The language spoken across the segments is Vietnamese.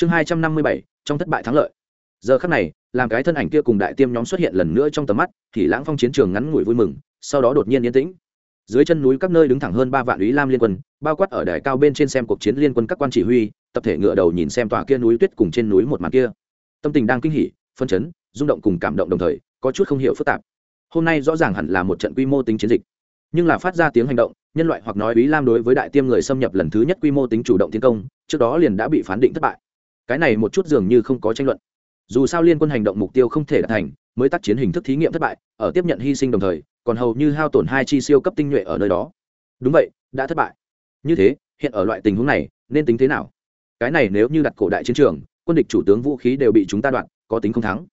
chương hai trăm năm mươi bảy, trong thất bại thắng lợi. Giờ khắc này, làm cái thân ảnh kia cùng đại tiêm nhóm xuất hiện lần nữa trong tầm mắt, thì lãng phong chiến trường ngắn ngủi vui mừng, sau đó đột nhiên yên tĩnh. Dưới chân núi các nơi đứng thẳng hơn ba vạn ý lam liên quân, bao quát ở đài cao bên trên xem cuộc chiến liên quân các quan chỉ huy, tập thể ngựa đầu nhìn xem tòa kia núi tuyết cùng trên núi một màn kia. Tâm tình đang kinh hỉ, phân chấn, rung động cùng cảm động đồng thời, có chút không hiểu phức tạp. Hôm nay rõ ràng hẳn là một trận quy mô tính chiến dịch. Nhưng là phát ra tiếng hành động, nhân loại hoặc nói ý lam đối với đại tiêm người xâm nhập lần thứ nhất quy mô tính chủ động tiến công, trước đó liền đã bị phán định thất bại cái này một chút dường như không có tranh luận. Dù sao liên quân hành động mục tiêu không thể đạt thành, mới tác chiến hình thức thí nghiệm thất bại, ở tiếp nhận hy sinh đồng thời, còn hầu như hao tổn hai chi siêu cấp tinh nhuệ ở nơi đó. Đúng vậy, đã thất bại. Như thế, hiện ở loại tình huống này, nên tính thế nào? Cái này nếu như đặt cổ đại chiến trường, quân địch chủ tướng vũ khí đều bị chúng ta đoạn có tính không thắng.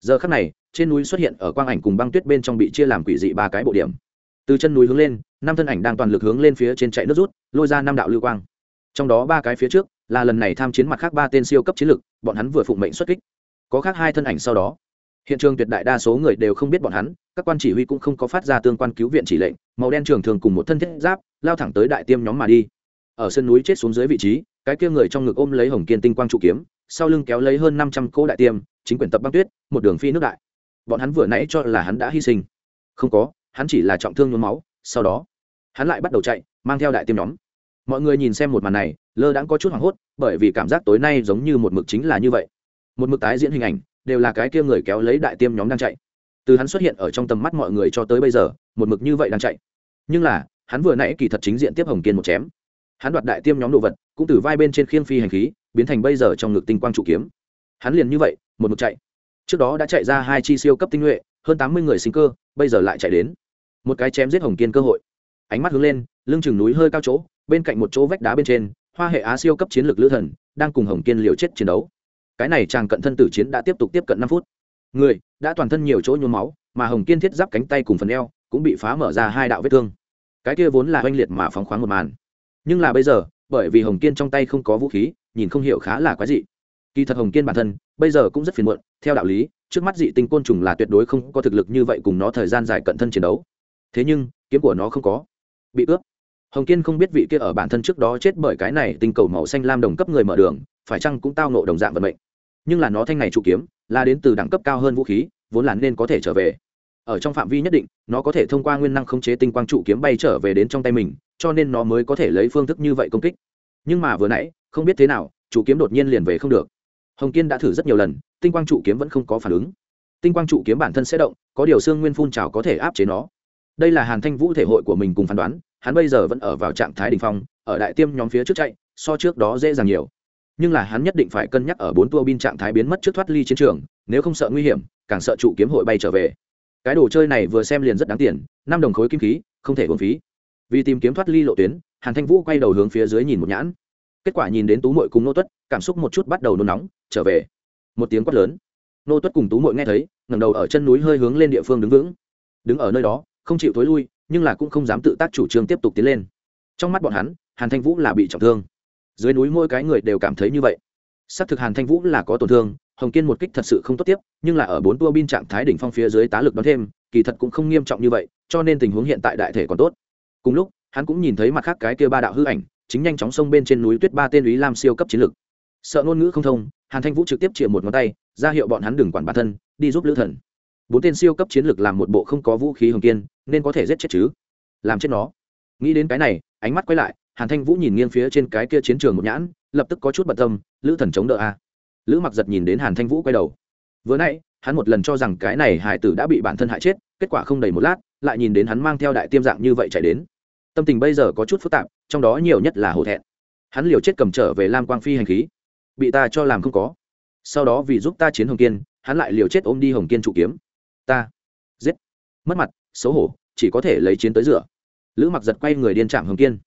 Giờ khắc này, trên núi xuất hiện ở quang ảnh cùng băng tuyết bên trong bị chia làm quỷ dị ba cái bộ điểm. Từ chân núi hướng lên, năm thân ảnh đang toàn lực hướng lên phía trên chạy nước rút, lôi ra năm đạo lưu quang. Trong đó ba cái phía trước là lần này tham chiến mặt khác ba tên siêu cấp chiến lực bọn hắn vừa phụng mệnh xuất kích. Có khác hai thân ảnh sau đó. Hiện trường tuyệt đại đa số người đều không biết bọn hắn, các quan chỉ huy cũng không có phát ra tương quan cứu viện chỉ lệnh, màu đen trường thường cùng một thân thiết giáp, lao thẳng tới đại tiêm nhóm mà đi. Ở sân núi chết xuống dưới vị trí, cái kia người trong ngực ôm lấy hồng kiên tinh quang trụ kiếm, sau lưng kéo lấy hơn năm trăm cỗ đại tiêm, chính quyền tập băng tuyết, một đường phi nước đại. Bọn hắn vừa nãy cho là hắn đã hy sinh. Không có, hắn chỉ là trọng thương nhuốm máu, sau đó, hắn lại bắt đầu chạy, mang theo đại tiêm nhóm. Mọi người nhìn xem một màn này lơ đãng có chút hoảng hốt, bởi vì cảm giác tối nay giống như một mực chính là như vậy. Một mực tái diễn hình ảnh, đều là cái kia người kéo lấy đại tiêm nhóm đang chạy. Từ hắn xuất hiện ở trong tầm mắt mọi người cho tới bây giờ, một mực như vậy đang chạy. Nhưng là, hắn vừa nãy kỳ thật chính diện tiếp hồng kiên một chém. Hắn đoạt đại tiêm nhóm đồ vật, cũng từ vai bên trên khiên phi hành khí, biến thành bây giờ trong ngực tinh quang trụ kiếm. Hắn liền như vậy, một mực chạy. Trước đó đã chạy ra hai chi siêu cấp tinh nhuệ, hơn tám mươi người sinh cơ, bây giờ lại chạy đến. Một cái chém giết hồng kiên cơ hội. Ánh mắt hướng lên, lưng chừng núi hơi cao chỗ, bên cạnh một chỗ vách đá bên trên hoa hệ á siêu cấp chiến lược lữ thần, đang cùng hồng kiên liều chết chiến đấu. Cái này chàng cận thân tử chiến đã tiếp tục tiếp cận năm phút. Người, đã toàn thân nhiều chỗ nhuốm máu, mà hồng kiên thiết giáp cánh tay cùng phần eo, cũng bị phá mở ra hai đạo vết thương. Cái kia vốn là oanh liệt mà phóng khoáng một màn. Nhưng là bây giờ, bởi vì hồng kiên trong tay không có vũ khí, nhìn không hiểu khá là quái dị. Kỳ thật hồng kiên bản thân, bây giờ cũng rất phiền muộn, theo đạo lý, trước mắt dị tinh côn trùng là tuyệt đối không có thực lực như vậy cùng nó thời gian dài cận thân chiến đấu. Thế nhưng, kiếm của nó không có. Bị ướp hồng kiên không biết vị kia ở bản thân trước đó chết bởi cái này tinh cầu màu xanh lam đồng cấp người mở đường, phải chăng cũng tao nộ đồng dạng vận mệnh. Nhưng là nó thanh này trụ kiếm, là đến từ đẳng cấp cao hơn vũ khí, vốn là nên có thể trở về. Ở trong phạm vi nhất định, nó có thể thông qua nguyên năng khống chế tinh quang trụ kiếm bay trở về đến trong tay mình, cho nên nó mới có thể lấy phương thức như vậy công kích. Nhưng mà vừa nãy, không biết thế nào trụ kiếm đột nhiên liền về không được. Hồng kiên đã thử rất nhiều lần, tinh quang trụ kiếm vẫn không có phản ứng. Tinh quang trụ kiếm bản thân sẽ động, có điều xương nguyên phun trào có thể áp chế nó. Đây là hàn thanh vũ thể hội của mình cùng phán đoán hắn bây giờ vẫn ở vào trạng thái đ ỉ n h phong, ở đại tiêm nhóm phía trước chạy, so trước đó dễ dàng nhiều. Nhưng là hắn nhất định phải cân nhắc ở bốn tua bin trạng thái biến mất trước thoát ly chiến trường, nếu không sợ nguy hiểm, càng sợ trụ kiếm hội bay trở về. Cái đồ chơi này vừa xem liền rất đáng tiền, năm đồng khối kim khí, không thể uống phí. Vì tìm kiếm thoát ly lộ tuyến, hàn thanh vũ quay đầu hướng phía dưới nhìn một nhãn. Kết quả nhìn đến tú mội cùng nô tuất, cảm xúc một chút bắt đầu nôn nóng, trở về. Một tiếng quát lớn. Nô tuất cùng tú mội nghe thấy, ngẩng đầu ở chân núi hơi hướng lên địa phương đứng vững. Đứng ở nơi đó, không chịu thối lui nhưng là cũng không dám tự tác chủ trương tiếp tục tiến lên. Trong mắt bọn hắn, hàn thanh vũ là bị trọng thương. Dưới núi mỗi cái người đều cảm thấy như vậy. Xác thực hàn thanh vũ là có tổn thương, hồng kiên một kích thật sự không tốt tiếp, nhưng là ở bốn tua bin trạng thái đỉnh phong phía dưới tá lực đón thêm, kỳ thật cũng không nghiêm trọng như vậy, cho nên tình huống hiện tại đại thể còn tốt. Cùng lúc, hắn cũng nhìn thấy mặt khác cái kia ba đạo hư ảnh, chính nhanh chóng xông bên trên núi tuyết ba tên lý lam siêu cấp chiến lực. Sợ ngôn ngữ không thông, hàn thanh vũ trực tiếp chĩa một ngón tay, ra hiệu bọn hắn đừng quản bản thân, đi giúp lữ thần bốn tên siêu cấp chiến lược làm một bộ không có vũ khí hồng kiên, nên có thể giết chết chứ? Làm chết nó. Nghĩ đến cái này, ánh mắt quay lại, hàn thanh vũ nhìn nghiêng phía trên cái kia chiến trường một nhãn, lập tức có chút bận tâm, lữ thần chống đỡ a. Lữ mặc giật nhìn đến hàn thanh vũ quay đầu. Vừa nãy, hắn một lần cho rằng cái này hải tử đã bị bản thân hại chết, kết quả không đầy một lát, lại nhìn đến hắn mang theo đại tiêm dạng như vậy chạy đến. Tâm tình bây giờ có chút phức tạp, trong đó nhiều nhất là hổ thẹn. Hắn liều chết cầm trở về lam quang phi hành khí. Bị ta cho làm không có. Sau đó vì giúp ta chiến hồng kiên, hắn lại liều chết ôm đi hồng kiên trụ kiếm ta. Giết. Mất mặt, xấu hổ, chỉ có thể lấy chiến tới rửa. Lữ mặc giật quay người điên trạm hồng kiên.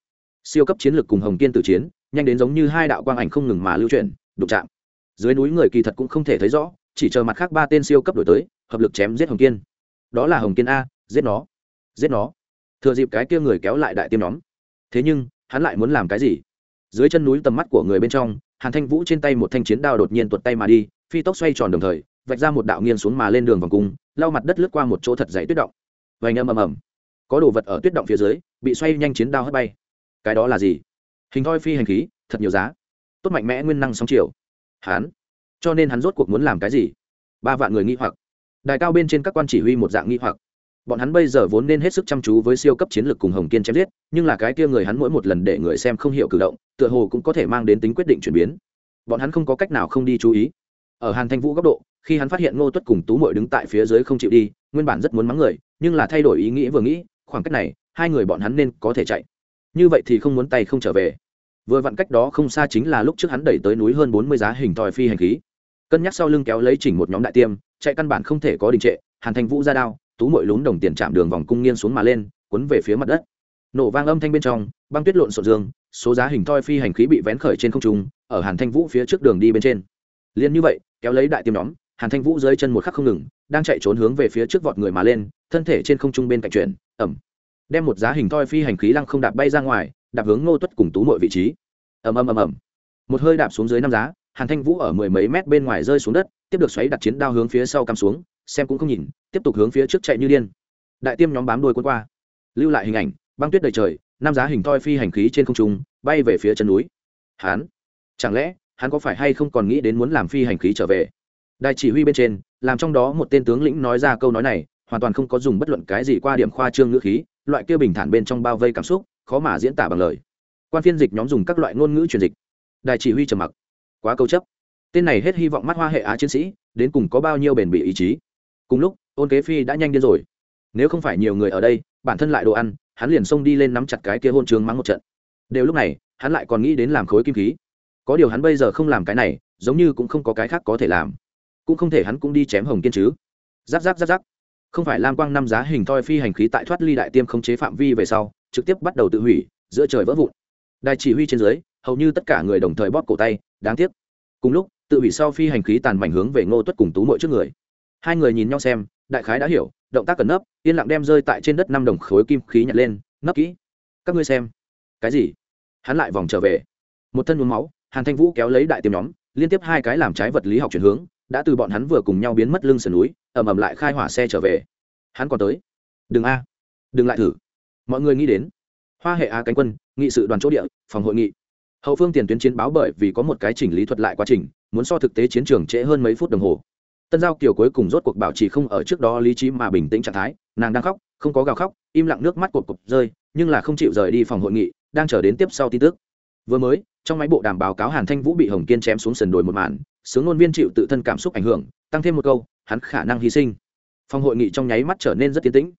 Siêu cấp chiến lược cùng hồng kiên tử chiến, nhanh đến giống như hai đạo quang ảnh không ngừng mà lưu chuyển, đụng chạm. Dưới núi người kỳ thật cũng không thể thấy rõ, chỉ chờ mặt khác ba tên siêu cấp đổi tới, hợp lực chém giết hồng kiên. Đó là hồng kiên a, giết nó. Giết nó. Thừa dịp cái kia người kéo lại đại tiêm nhóm. Thế nhưng, hắn lại muốn làm cái gì? Dưới chân núi tầm mắt của người bên trong hàn thanh vũ trên tay một thanh chiến đao đột nhiên tuột tay mà đi, phi tốc xoay tròn đồng thời, vạch ra một đạo nghiêng xuống mà lên đường vòng cung, lau mặt đất lướt qua một chỗ thật dày tuyết động. Vành âm ầm ầm. Có đồ vật ở tuyết động phía dưới, bị xoay nhanh chiến đao hất bay. Cái đó là gì? Hình thoi phi hành khí, thật nhiều giá. Tốt mạnh mẽ nguyên năng sóng chiều. Hắn cho nên hắn rốt cuộc muốn làm cái gì? Ba vạn người nghi hoặc. Đài cao bên trên các quan chỉ huy một dạng nghi hoặc bọn hắn bây giờ vốn nên hết sức chăm chú với siêu cấp chiến lược cùng hồng kiên chém giết, nhưng là cái kia người hắn mỗi một lần để người xem không hiểu cử động, tựa hồ cũng có thể mang đến tính quyết định chuyển biến. Bọn hắn không có cách nào không đi chú ý. Ở hàn thanh vũ góc độ, khi hắn phát hiện ngô tuất cùng tú mội đứng tại phía dưới không chịu đi, nguyên bản rất muốn mắng người, nhưng là thay đổi ý nghĩ vừa nghĩ, khoảng cách này, hai người bọn hắn nên có thể chạy. Như vậy thì không muốn tay không trở về. Vừa vặn cách đó không xa chính là lúc trước hắn đẩy tới núi hơn bốn mươi giá hình thòi phi hành khí. Cân nhắc sau lưng kéo lấy chỉnh một nhóm đại tiêm, chạy căn bản không thể có đình trệ, hàn Thanh vũ ra đao tú mội lún đồng tiền chạm đường vòng cung nghiêng xuống mà lên, cuốn về phía mặt đất. Nổ vang âm thanh bên trong, băng tuyết lộn sột dương, số giá hình thoi phi hành khí bị vén khởi trên không trung, ở hàn thanh vũ phía trước đường đi bên trên. Liền như vậy, kéo lấy đại tiêm nhóm, hàn thanh vũ dưới chân một khắc không ngừng, đang chạy trốn hướng về phía trước vọt người mà lên, thân thể trên không trung bên cạnh chuyển ẩm đem một giá hình thoi phi hành khí lăng không đạp bay ra ngoài, đạp hướng ngô tuất cùng tú mọi vị trí. Ầm ầm ầm ầm. Một hơi đạp xuống dưới năm giá, hàn thanh vũ ở mười mấy mét bên ngoài rơi xuống đất, tiếp được xoáy đặt chiến đao hướng phía sau cắm xuống xem cũng không nhìn, tiếp tục hướng phía trước chạy như điên. Đại tiêm nhóm bám đuôi quân qua, lưu lại hình ảnh, băng tuyết đầy trời, năm giá hình thoi phi hành khí trên không trung, bay về phía chân núi. Hắn chẳng lẽ, hắn có phải hay không còn nghĩ đến muốn làm phi hành khí trở về? Đại chỉ huy bên trên, làm trong đó một tên tướng lĩnh nói ra câu nói này, hoàn toàn không có dùng bất luận cái gì qua điểm khoa trương ngữ khí, loại kia bình thản bên trong bao vây cảm xúc, khó mà diễn tả bằng lời. Quan phiên dịch nhóm dùng các loại ngôn ngữ truyền dịch. Đại chỉ huy trầm mặc. Quá câu chấp. Tên này hết hy vọng mắt hoa hệ á chiến sĩ, đến cùng có bao nhiêu bền bỉ ý chí cùng lúc, ôn kế phi đã nhanh điên rồi. Nếu không phải nhiều người ở đây, bản thân lại đồ ăn, hắn liền xông đi lên nắm chặt cái kia hôn trường mắng một trận. Đều lúc này, hắn lại còn nghĩ đến làm khối kim khí. Có điều hắn bây giờ không làm cái này, giống như cũng không có cái khác có thể làm. Cũng không thể hắn cũng đi chém hồng kiên chứ. Giáp giáp giáp giáp. Không phải lam quang năm giá hình thoi phi hành khí tại thoát ly đại tiêm không chế phạm vi về sau, trực tiếp bắt đầu tự hủy, giữa trời vỡ vụn. Đài chỉ huy trên dưới, hầu như tất cả người đồng thời bóp cổ tay, đáng tiếc. Cùng lúc, tự hủy sau phi hành khí tàn mảnh hướng về ngô tuất cùng tú mội trước người hai người nhìn nhau xem, đại khái đã hiểu, động tác cẩn nấp, yên lặng đem rơi tại trên đất năm đồng khối kim khí nhặt lên, nấp kỹ. Các ngươi xem. Cái gì? Hắn lại vòng trở về. Một thân uống máu, hàn thanh vũ kéo lấy đại tiêm nhóm, liên tiếp hai cái làm trái vật lý học chuyển hướng, đã từ bọn hắn vừa cùng nhau biến mất lưng sườn núi ẩm ẩm lại khai hỏa xe trở về. Hắn còn tới. Đừng a. Đừng lại thử. Mọi người nghĩ đến. Hoa hệ a cánh quân, nghị sự đoàn chỗ địa, phòng hội nghị. Hậu phương tiền tuyến chiến báo bởi vì có một cái chỉnh lý thuật lại quá trình, muốn so thực tế chiến trường trễ hơn mấy phút đồng hồ tân giao kiều cuối cùng rốt cuộc bảo trì không ở trước đó lý trí mà bình tĩnh trạng thái, nàng đang khóc, không có gào khóc, im lặng nước mắt cột cột rơi, nhưng là không chịu rời đi phòng hội nghị, đang chờ đến tiếp sau tin tức. Vừa mới, trong máy bộ đàm báo cáo hàn thanh vũ bị hồng kiên chém xuống sườn đồi một màn, sướng ngôn viên chịu tự thân cảm xúc ảnh hưởng, tăng thêm một câu, hắn khả năng hy sinh. Phòng hội nghị trong nháy mắt trở nên rất tiến tĩnh.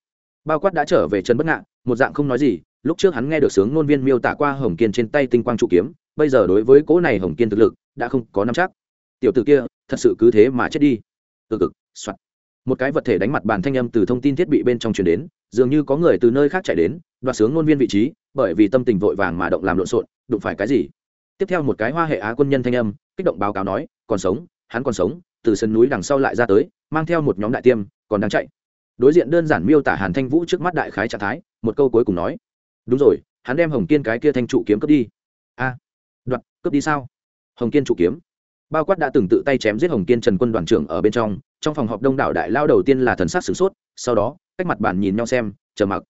Bao quát đã trở về trần bất ngạn một dạng không nói gì, lúc trước hắn nghe được sướng ngôn viên miêu tả qua hồng kiên trên tay tinh quang trụ kiếm, bây giờ đối với cỗ này hồng kiên thực lực, đã không có nắm chắc. Tiểu t ử kia, thật sự cứ thế mà chết đi từ cực soạt. Một cái vật thể đánh mặt bàn thanh âm từ thông tin thiết bị bên trong truyền đến dường như có người từ nơi khác chạy đến đoạt sướng ngôn viên vị trí bởi vì tâm tình vội vàng mà động làm lộn xộn đụng phải cái gì? Tiếp theo một cái hoa hệ á quân nhân thanh âm kích động báo cáo nói còn sống hắn còn sống từ sân núi đằng sau lại ra tới mang theo một nhóm đại tiêm còn đang chạy. Đối diện đơn giản miêu tả hàn thanh vũ trước mắt đại khái trạng thái một câu cuối cùng nói đúng rồi hắn đem hồng kiên cái kia thanh trụ kiếm cướp đi. A à, đoạt cướp đi sao? Hồng kiên trụ kiếm bao quát đã từng tự tay chém giết hồng kiên trần quân đoàn trưởng ở bên trong trong phòng họp đông đảo đại lao đầu tiên là thần sát sửng sốt, sau đó, cách mặt bàn nhìn nhau xem chờ mặc.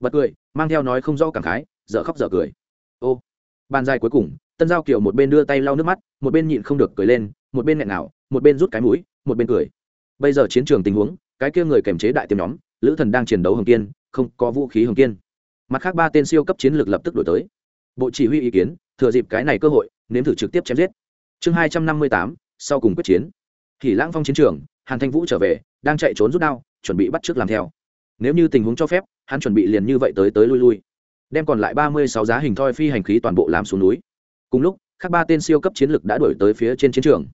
Bật cười, mang theo nói không rõ cảm khái, dở khóc dở cười. Ô, bàn dài cuối cùng, tân giao kiều một bên đưa tay lau nước mắt, một bên nhịn không được cười lên, một bên nghẹn nào một bên rút cái mũi, một bên cười. Bây giờ chiến trường tình huống, cái kia người kềm chế đại tiêm nhóm, lữ thần đang chiến đấu hồng kiên, không có vũ khí hồng kiên. Mặt khác ba tên siêu cấp chiến lược lập tức đổi tới. Bộ chỉ huy ý kiến, thừa dịp cái này cơ hội, nếm thử trực tiếp chém giết chương hai trăm năm mươi tám sau cùng quyết chiến thì lãng phong chiến trường hàn thanh vũ trở về đang chạy trốn rút đao chuẩn bị bắt trước làm theo nếu như tình huống cho phép hắn chuẩn bị liền như vậy tới tới lui lui đem còn lại ba mươi sáu giá hình thoi phi hành khí toàn bộ làm xuống núi cùng lúc các ba tên siêu cấp chiến lực đã đổi tới phía trên chiến trường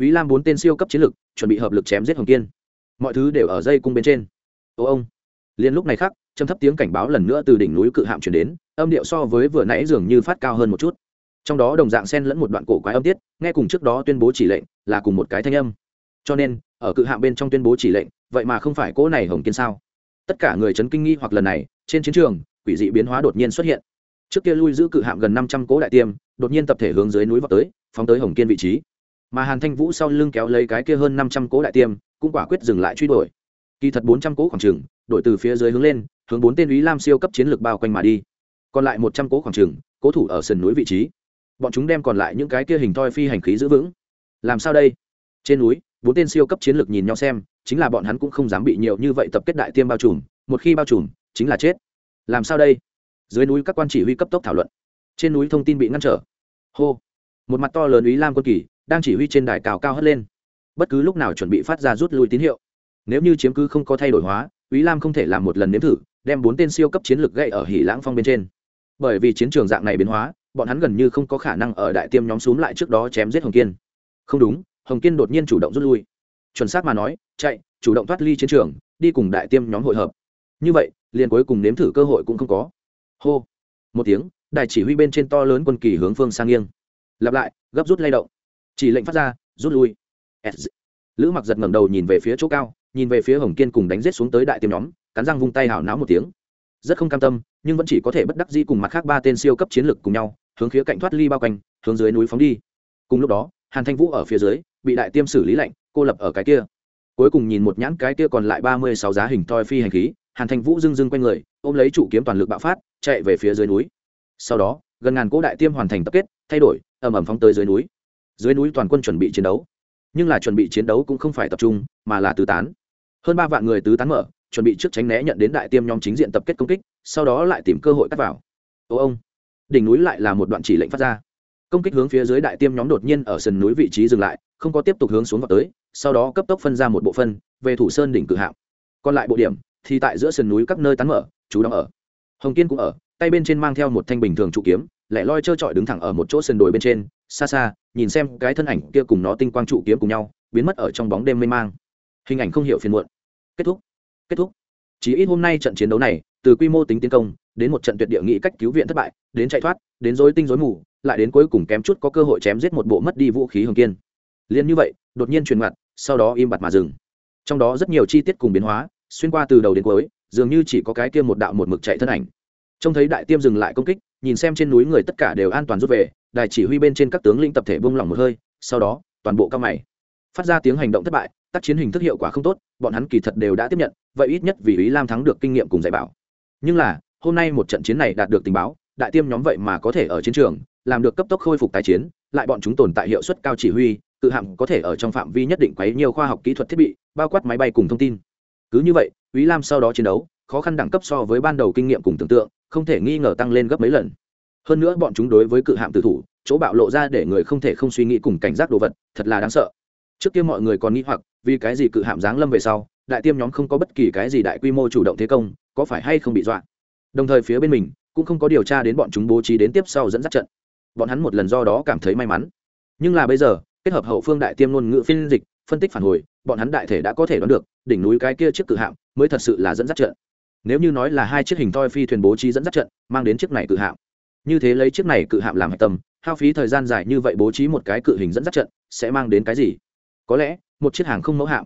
ý Lam bốn tên siêu cấp chiến lực chuẩn bị hợp lực chém giết Hồng Kiên. Mọi thứ đều ở dây cung bên trên. Ô ông. Liên lúc này khác, trầm thấp tiếng cảnh báo lần nữa từ đỉnh núi cự hạm truyền đến, âm điệu so với vừa nãy dường như phát cao hơn một chút. Trong đó đồng dạng xen lẫn một đoạn cổ quái âm tiết, nghe cùng trước đó tuyên bố chỉ lệnh, là cùng một cái thanh âm. Cho nên, ở cự hạng bên trong tuyên bố chỉ lệnh, vậy mà không phải cỗ này Hồng Kiên sao? Tất cả người chấn kinh nghi hoặc lần này, trên chiến trường, quỷ dị biến hóa đột nhiên xuất hiện. Trước kia lui giữ cự hạm gần năm trăm cỗ đại tiêm, đột nhiên tập thể hướng dưới núi vọt tới, phóng tới Hồng Kiên vị trí mà hàn thanh vũ sau lưng kéo lấy cái kia hơn năm trăm cỗ đại tiêm cũng quả quyết dừng lại truy đuổi kỳ thật bốn trăm cỗ khoảng trừng đổi từ phía dưới hướng lên hướng bốn tên ý lam siêu cấp chiến lược bao quanh mà đi còn lại một trăm cỗ khoảng trừng cố thủ ở sườn núi vị trí bọn chúng đem còn lại những cái kia hình thoi phi hành khí giữ vững. Làm sao đây? Trên núi, bốn tên siêu cấp chiến lược nhìn nhau xem, chính là bọn hắn cũng không dám bị nhiều như vậy tập kết đại tiêm bao trùm, một khi bao trùm, chính là chết. Làm sao đây? Dưới núi các quan chỉ huy cấp tốc thảo luận. Trên núi thông tin bị ngăn trở. Hô. Một mặt to lớn ý lam quân kỳ, đang chỉ huy trên đài cào cao hất lên. Bất cứ lúc nào chuẩn bị phát ra rút lui tín hiệu. Nếu như chiếm cứ không có thay đổi hóa ý lam không thể làm một lần nếm thử, đem bốn tên siêu cấp chiến lược gây ở hỉ lãng phong bên trên. Bởi vì chiến trường dạng này biến hóa bọn hắn gần như không có khả năng ở đại tiêm nhóm xúm lại trước đó chém giết hồng kiên. Không đúng, hồng kiên đột nhiên chủ động rút lui. Chuẩn xác mà nói, chạy, chủ động thoát ly chiến trường, đi cùng đại tiêm nhóm hội hợp. Như vậy, liền cuối cùng nếm thử cơ hội cũng không có. Hô. Một tiếng đại chỉ huy bên trên to lớn quân kỳ hướng phương sang nghiêng. Lặp lại, gấp rút lay động. Chỉ lệnh phát ra, rút lui. Lữ mặc giật ngẩng đầu nhìn về phía chỗ cao, nhìn về phía hồng kiên cùng đánh giết xuống tới đại tiêm nhóm, cắn răng vung tay hào náo một tiếng. Rất không cam tâm, nhưng vẫn chỉ có thể bất đắc dĩ cùng mặt khác ba tên siêu cấp chiến lược cùng nhau hướng khía cạnh thoát ly bao quanh, hướng dưới núi phóng đi. Cùng lúc đó, hàn thanh vũ ở phía dưới, bị đại tiêm xử lý lạnh, cô lập ở cái kia. Cuối cùng nhìn một nhãn cái kia còn lại ba mươi sáu giá hình toi phi hành khí, hàn thanh vũ dưng dưng quanh người, ôm lấy chủ kiếm toàn lực bạo phát, chạy về phía dưới núi. Sau đó, gần ngàn cỗ đại tiêm hoàn thành tập kết, thay đổi, ầm ầm phóng tới dưới núi. Dưới núi toàn quân chuẩn bị chiến đấu. Nhưng là chuẩn bị chiến đấu cũng không phải tập trung, mà là tứ tán. Hơn ba vạn người tứ tán mở, chuẩn bị trước tránh né nhận đến đại tiêm nhóm chính diện tập kết công kích, sau đó lại tìm cơ hội cắt vào. Ô ông đỉnh núi lại là một đoạn chỉ lệnh phát ra. Công kích hướng phía dưới đại tiêm nhóm đột nhiên ở sườn núi vị trí dừng lại, không có tiếp tục hướng xuống vào tới, sau đó cấp tốc phân ra một bộ phân, về thủ sơn đỉnh cử hạm. Còn lại bộ điểm thì tại giữa sườn núi các nơi tán mở, chú đóng ở. Hồng kiên cũng ở, tay bên trên mang theo một thanh bình thường trụ kiếm, lẻ loi trơ trọi đứng thẳng ở một chỗ sườn đồi bên trên, xa xa, nhìn xem cái thân ảnh kia cùng nó tinh quang trụ kiếm cùng nhau, biến mất ở trong bóng đêm mê mang. Hình ảnh không hiểu phiền muộn. Kết thúc. Kết thúc. Chỉ ít hôm nay trận chiến đấu này từ quy mô tính tiến công, đến một trận tuyệt địa nghị cách cứu viện thất bại, đến chạy thoát, đến dối tinh dối mù, lại đến cuối cùng kém chút có cơ hội chém giết một bộ mất đi vũ khí hồng kiên. Liền như vậy, đột nhiên truyền ngặt sau đó im bặt mà dừng. Trong đó rất nhiều chi tiết cùng biến hóa, xuyên qua từ đầu đến cuối, dường như chỉ có cái kia một đạo một mực chạy thân ảnh. Trông thấy đại tiêm dừng lại công kích, nhìn xem trên núi người tất cả đều an toàn rút về, đài chỉ huy bên trên các tướng lĩnh tập thể bông lỏng một hơi, sau đó, toàn bộ cao mày. Phát ra tiếng hành động thất bại, tác chiến hình thức hiệu quả không tốt, bọn hắn kỳ thật đều đã tiếp nhận, vậy ít nhất vì ý lam thắng được kinh nghiệm cùng dạy bảo nhưng là, hôm nay một trận chiến này đạt được tình báo, đại tiêm nhóm vậy mà có thể ở chiến trường, làm được cấp tốc khôi phục tái chiến, lại bọn chúng tồn tại hiệu suất cao chỉ huy, tự hạm có thể ở trong phạm vi nhất định quấy nhiều khoa học kỹ thuật thiết bị, bao quát máy bay cùng thông tin. Cứ như vậy ý lam sau đó chiến đấu, khó khăn đẳng cấp so với ban đầu kinh nghiệm cùng tưởng tượng, không thể nghi ngờ tăng lên gấp mấy lần. Hơn nữa bọn chúng đối với cự hạm tử thủ, chỗ bạo lộ ra để người không thể không suy nghĩ cùng cảnh giác đồ vật, thật là đáng sợ. Trước kia mọi người còn nghĩ hoặc, vì cái gì cự hạm giáng lâm về sau, đại tiêm nhóm không có bất kỳ cái gì đại quy mô chủ động thế công có phải hay không bị dọa? Đồng thời phía bên mình cũng không có điều tra đến bọn chúng bố trí đến tiếp sau dẫn dắt trận. Bọn hắn một lần do đó cảm thấy may mắn. Nhưng là bây giờ, kết hợp hậu phương đại tiêm ngôn ngữ phiên dịch, phân tích phản hồi, bọn hắn đại thể đã có thể đoán được, đỉnh núi cái kia chiếc cự hạm mới thật sự là dẫn dắt trận. Nếu như nói là hai chiếc hình toi phi thuyền bố trí dẫn dắt trận, mang đến chiếc này cự hạm. Như thế lấy chiếc này cự hạm làm hạch tâm, hao phí thời gian dài như vậy bố trí một cái cự hình dẫn dắt trận, sẽ mang đến cái gì? Có lẽ, một chiếc hàng không mẫu hạm.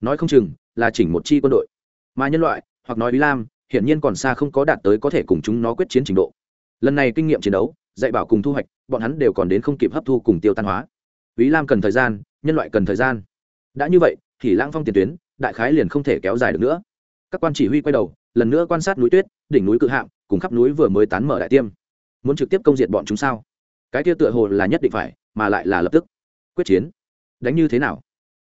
Nói không chừng là chỉnh một chi quân đội. Mà nhân loại hoặc nói ý lam, hiển nhiên còn xa không có đạt tới có thể cùng chúng nó quyết chiến trình độ. Lần này kinh nghiệm chiến đấu, dạy bảo cùng thu hoạch, bọn hắn đều còn đến không kịp hấp thu cùng tiêu tan hóa. Ý lam cần thời gian, nhân loại cần thời gian. Đã như vậy, thì lãng phong tiền tuyến, đại khái liền không thể kéo dài được nữa. Các quan chỉ huy quay đầu, lần nữa quan sát núi tuyết, đỉnh núi cự hạng, cùng khắp núi vừa mới tán mở đại tiêm. Muốn trực tiếp công diệt bọn chúng sao? Cái kia tựa hồ là nhất định phải, mà lại là lập tức. Quyết chiến. Đánh như thế nào?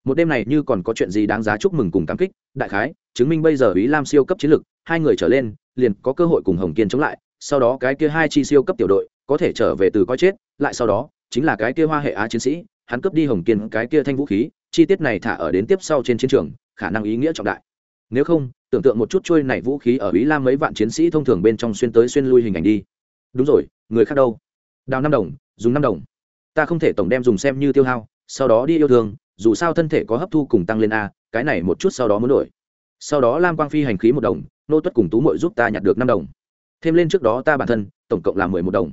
Một đêm này như còn có chuyện gì đáng giá chúc mừng cùng cảm kích, đại khái, chứng minh bây giờ ý lam siêu cấp chiến lực, hai người trở lên, liền có cơ hội cùng hồng kiên chống lại, sau đó cái kia hai chi siêu cấp tiểu đội, có thể trở về từ coi chết, lại sau đó, chính là cái kia hoa hệ á chiến sĩ, hắn cướp đi hồng kiên cái kia thanh vũ khí, chi tiết này thả ở đến tiếp sau trên chiến trường, khả năng ý nghĩa trọng đại. Nếu không, tưởng tượng một chút trôi này vũ khí ở ý lam mấy vạn chiến sĩ thông thường bên trong xuyên tới xuyên lui hình ảnh đi. Đúng rồi, người khác đâu? Đào năm đồng, dùng năm đồng. Ta không thể tổng đem dùng xem như tiêu hao, sau đó đi yêu thương dù sao thân thể có hấp thu cùng tăng lên a cái này một chút sau đó muốn đổi. Sau đó lam quang phi hành khí một đồng nô tuất cùng tú mội giúp ta nhặt được năm đồng. Thêm lên trước đó ta bản thân tổng cộng là mười một đồng.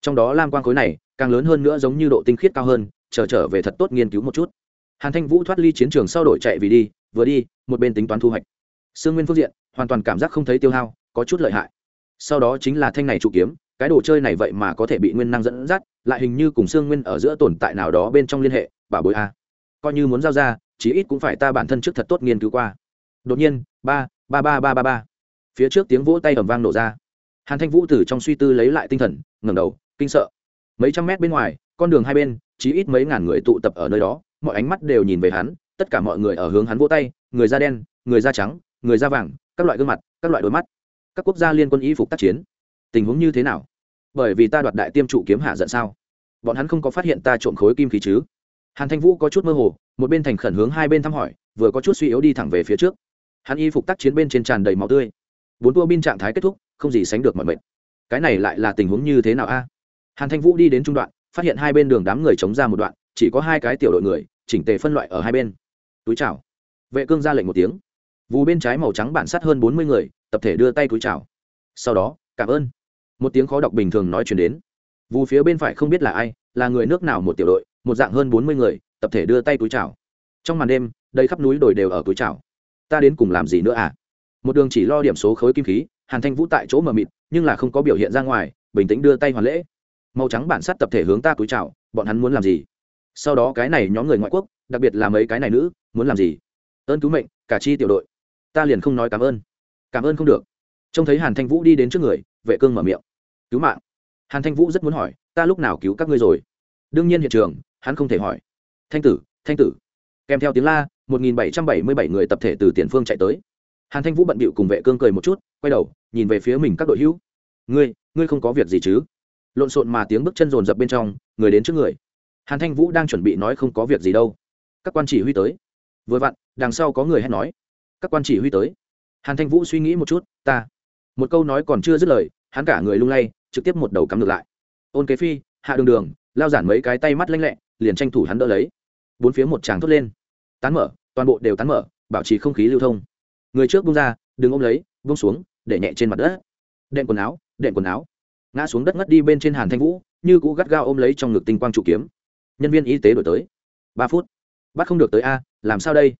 Trong đó lam quang khối này càng lớn hơn nữa giống như độ tinh khiết cao hơn chờ trở, trở về thật tốt nghiên cứu một chút. Hàn thanh vũ thoát ly chiến trường sau đổi chạy vì đi vừa đi một bên tính toán thu hoạch. Sương nguyên phương diện hoàn toàn cảm giác không thấy tiêu hao có chút lợi hại. Sau đó chính là thanh này trụ kiếm cái đồ chơi này vậy mà có thể bị nguyên năng dẫn dắt lại hình như cùng sương nguyên ở giữa tồn tại nào đó bên trong liên hệ bà bối a coi như muốn giao ra, chí ít cũng phải ta bản thân trước thật tốt nghiên cứu qua. Đột nhiên, ba ba ba ba ba ba. Phía trước tiếng vỗ tay ầm vang nổ ra. Hàn thanh vũ từ trong suy tư lấy lại tinh thần, ngẩng đầu, kinh sợ. Mấy trăm mét bên ngoài, con đường hai bên, chí ít mấy ngàn người tụ tập ở nơi đó, mọi ánh mắt đều nhìn về hắn, tất cả mọi người ở hướng hắn vỗ tay, người da đen, người da trắng, người da vàng, các loại gương mặt, các loại đôi mắt. Các quốc gia liên quân y phục tác chiến. Tình huống như thế nào? Bởi vì ta đoạt đại tiêm trụ kiếm hạ giận sao? Bọn hắn không có phát hiện ta trộm khối kim khí chứ? Hàn thanh vũ có chút mơ hồ, một bên thành khẩn hướng hai bên thăm hỏi, vừa có chút suy yếu đi thẳng về phía trước. Hắn y phục tác chiến bên trên tràn đầy máu tươi. Bốn tua bin trạng thái kết thúc, không gì sánh được mọi mệnh cái này lại là tình huống như thế nào a? Hàn thanh vũ đi đến trung đoạn, phát hiện hai bên đường đám người chống ra một đoạn, chỉ có hai cái tiểu đội người, chỉnh tề phân loại ở hai bên. Túi chào. Vệ cương ra lệnh một tiếng. Vù bên trái màu trắng bản sát hơn bốn mươi người, tập thể đưa tay túi chào. Sau đó, cảm ơn. Một tiếng khó đọc bình thường nói chuyển đến. Vù phía bên phải không biết là ai, là người nước nào một tiểu đội một dạng hơn bốn mươi người, tập thể đưa tay túi chào. Trong màn đêm đây khắp núi đồi đều ở túi chào. Ta đến cùng làm gì nữa à? Một đường chỉ lo điểm số khối kim khí, hàn thanh vũ tại chỗ mờ mịt, nhưng là không có biểu hiện ra ngoài, bình tĩnh đưa tay hoàn lễ. Màu trắng bản sát tập thể hướng ta túi chào, bọn hắn muốn làm gì? Sau đó cái này nhóm người ngoại quốc, đặc biệt là mấy cái này nữ, muốn làm gì? Ơn cứu mệnh, cả chi tiểu đội. Ta liền không nói cảm ơn. Cảm ơn không được. Trông thấy hàn thanh vũ đi đến trước người, vệ cương mở miệng. Cứu mạng. Hàn thanh vũ rất muốn hỏi, ta lúc nào cứu các ngươi rồi? Đương nhiên hiện trường hắn không thể hỏi. Thanh tử thanh tử. Kèm theo tiếng la, một nghìn bảy trăm bảy mươi bảy người tập thể từ tiền phương chạy tới. Hàn thanh vũ bận bịu cùng vệ cương cười một chút, quay đầu, nhìn về phía mình các đội hữu. Ngươi ngươi không có việc gì chứ? Lộn xộn mà tiếng bước chân rồn rập bên trong, người đến trước người. Hàn thanh vũ đang chuẩn bị nói không có việc gì đâu. Các quan chỉ huy tới. Vừa vặn, đằng sau có người hét nói. Các quan chỉ huy tới. Hàn thanh vũ suy nghĩ một chút, ta. Một câu nói còn chưa dứt lời, hắn cả người lung lay, trực tiếp một đầu cắm ngược lại. Ôn kế phi, hạ đường đường, lao giản mấy cái tay mắt lanh lẹ liền tranh thủ hắn đỡ lấy. Bốn phía một tràng thốt lên. Tán mở, toàn bộ đều tán mở, bảo trì không khí lưu thông. Người trước bung ra, đừng ôm lấy bung xuống, để nhẹ trên mặt đất. Đệm quần áo, đệm quần áo. Ngã xuống đất ngất đi bên trên hàn thanh vũ, như cũ gắt gao ôm lấy trong ngực tinh quang trụ kiếm. Nhân viên y tế đổi tới. Ba phút. Bắt không được tới a, làm sao đây?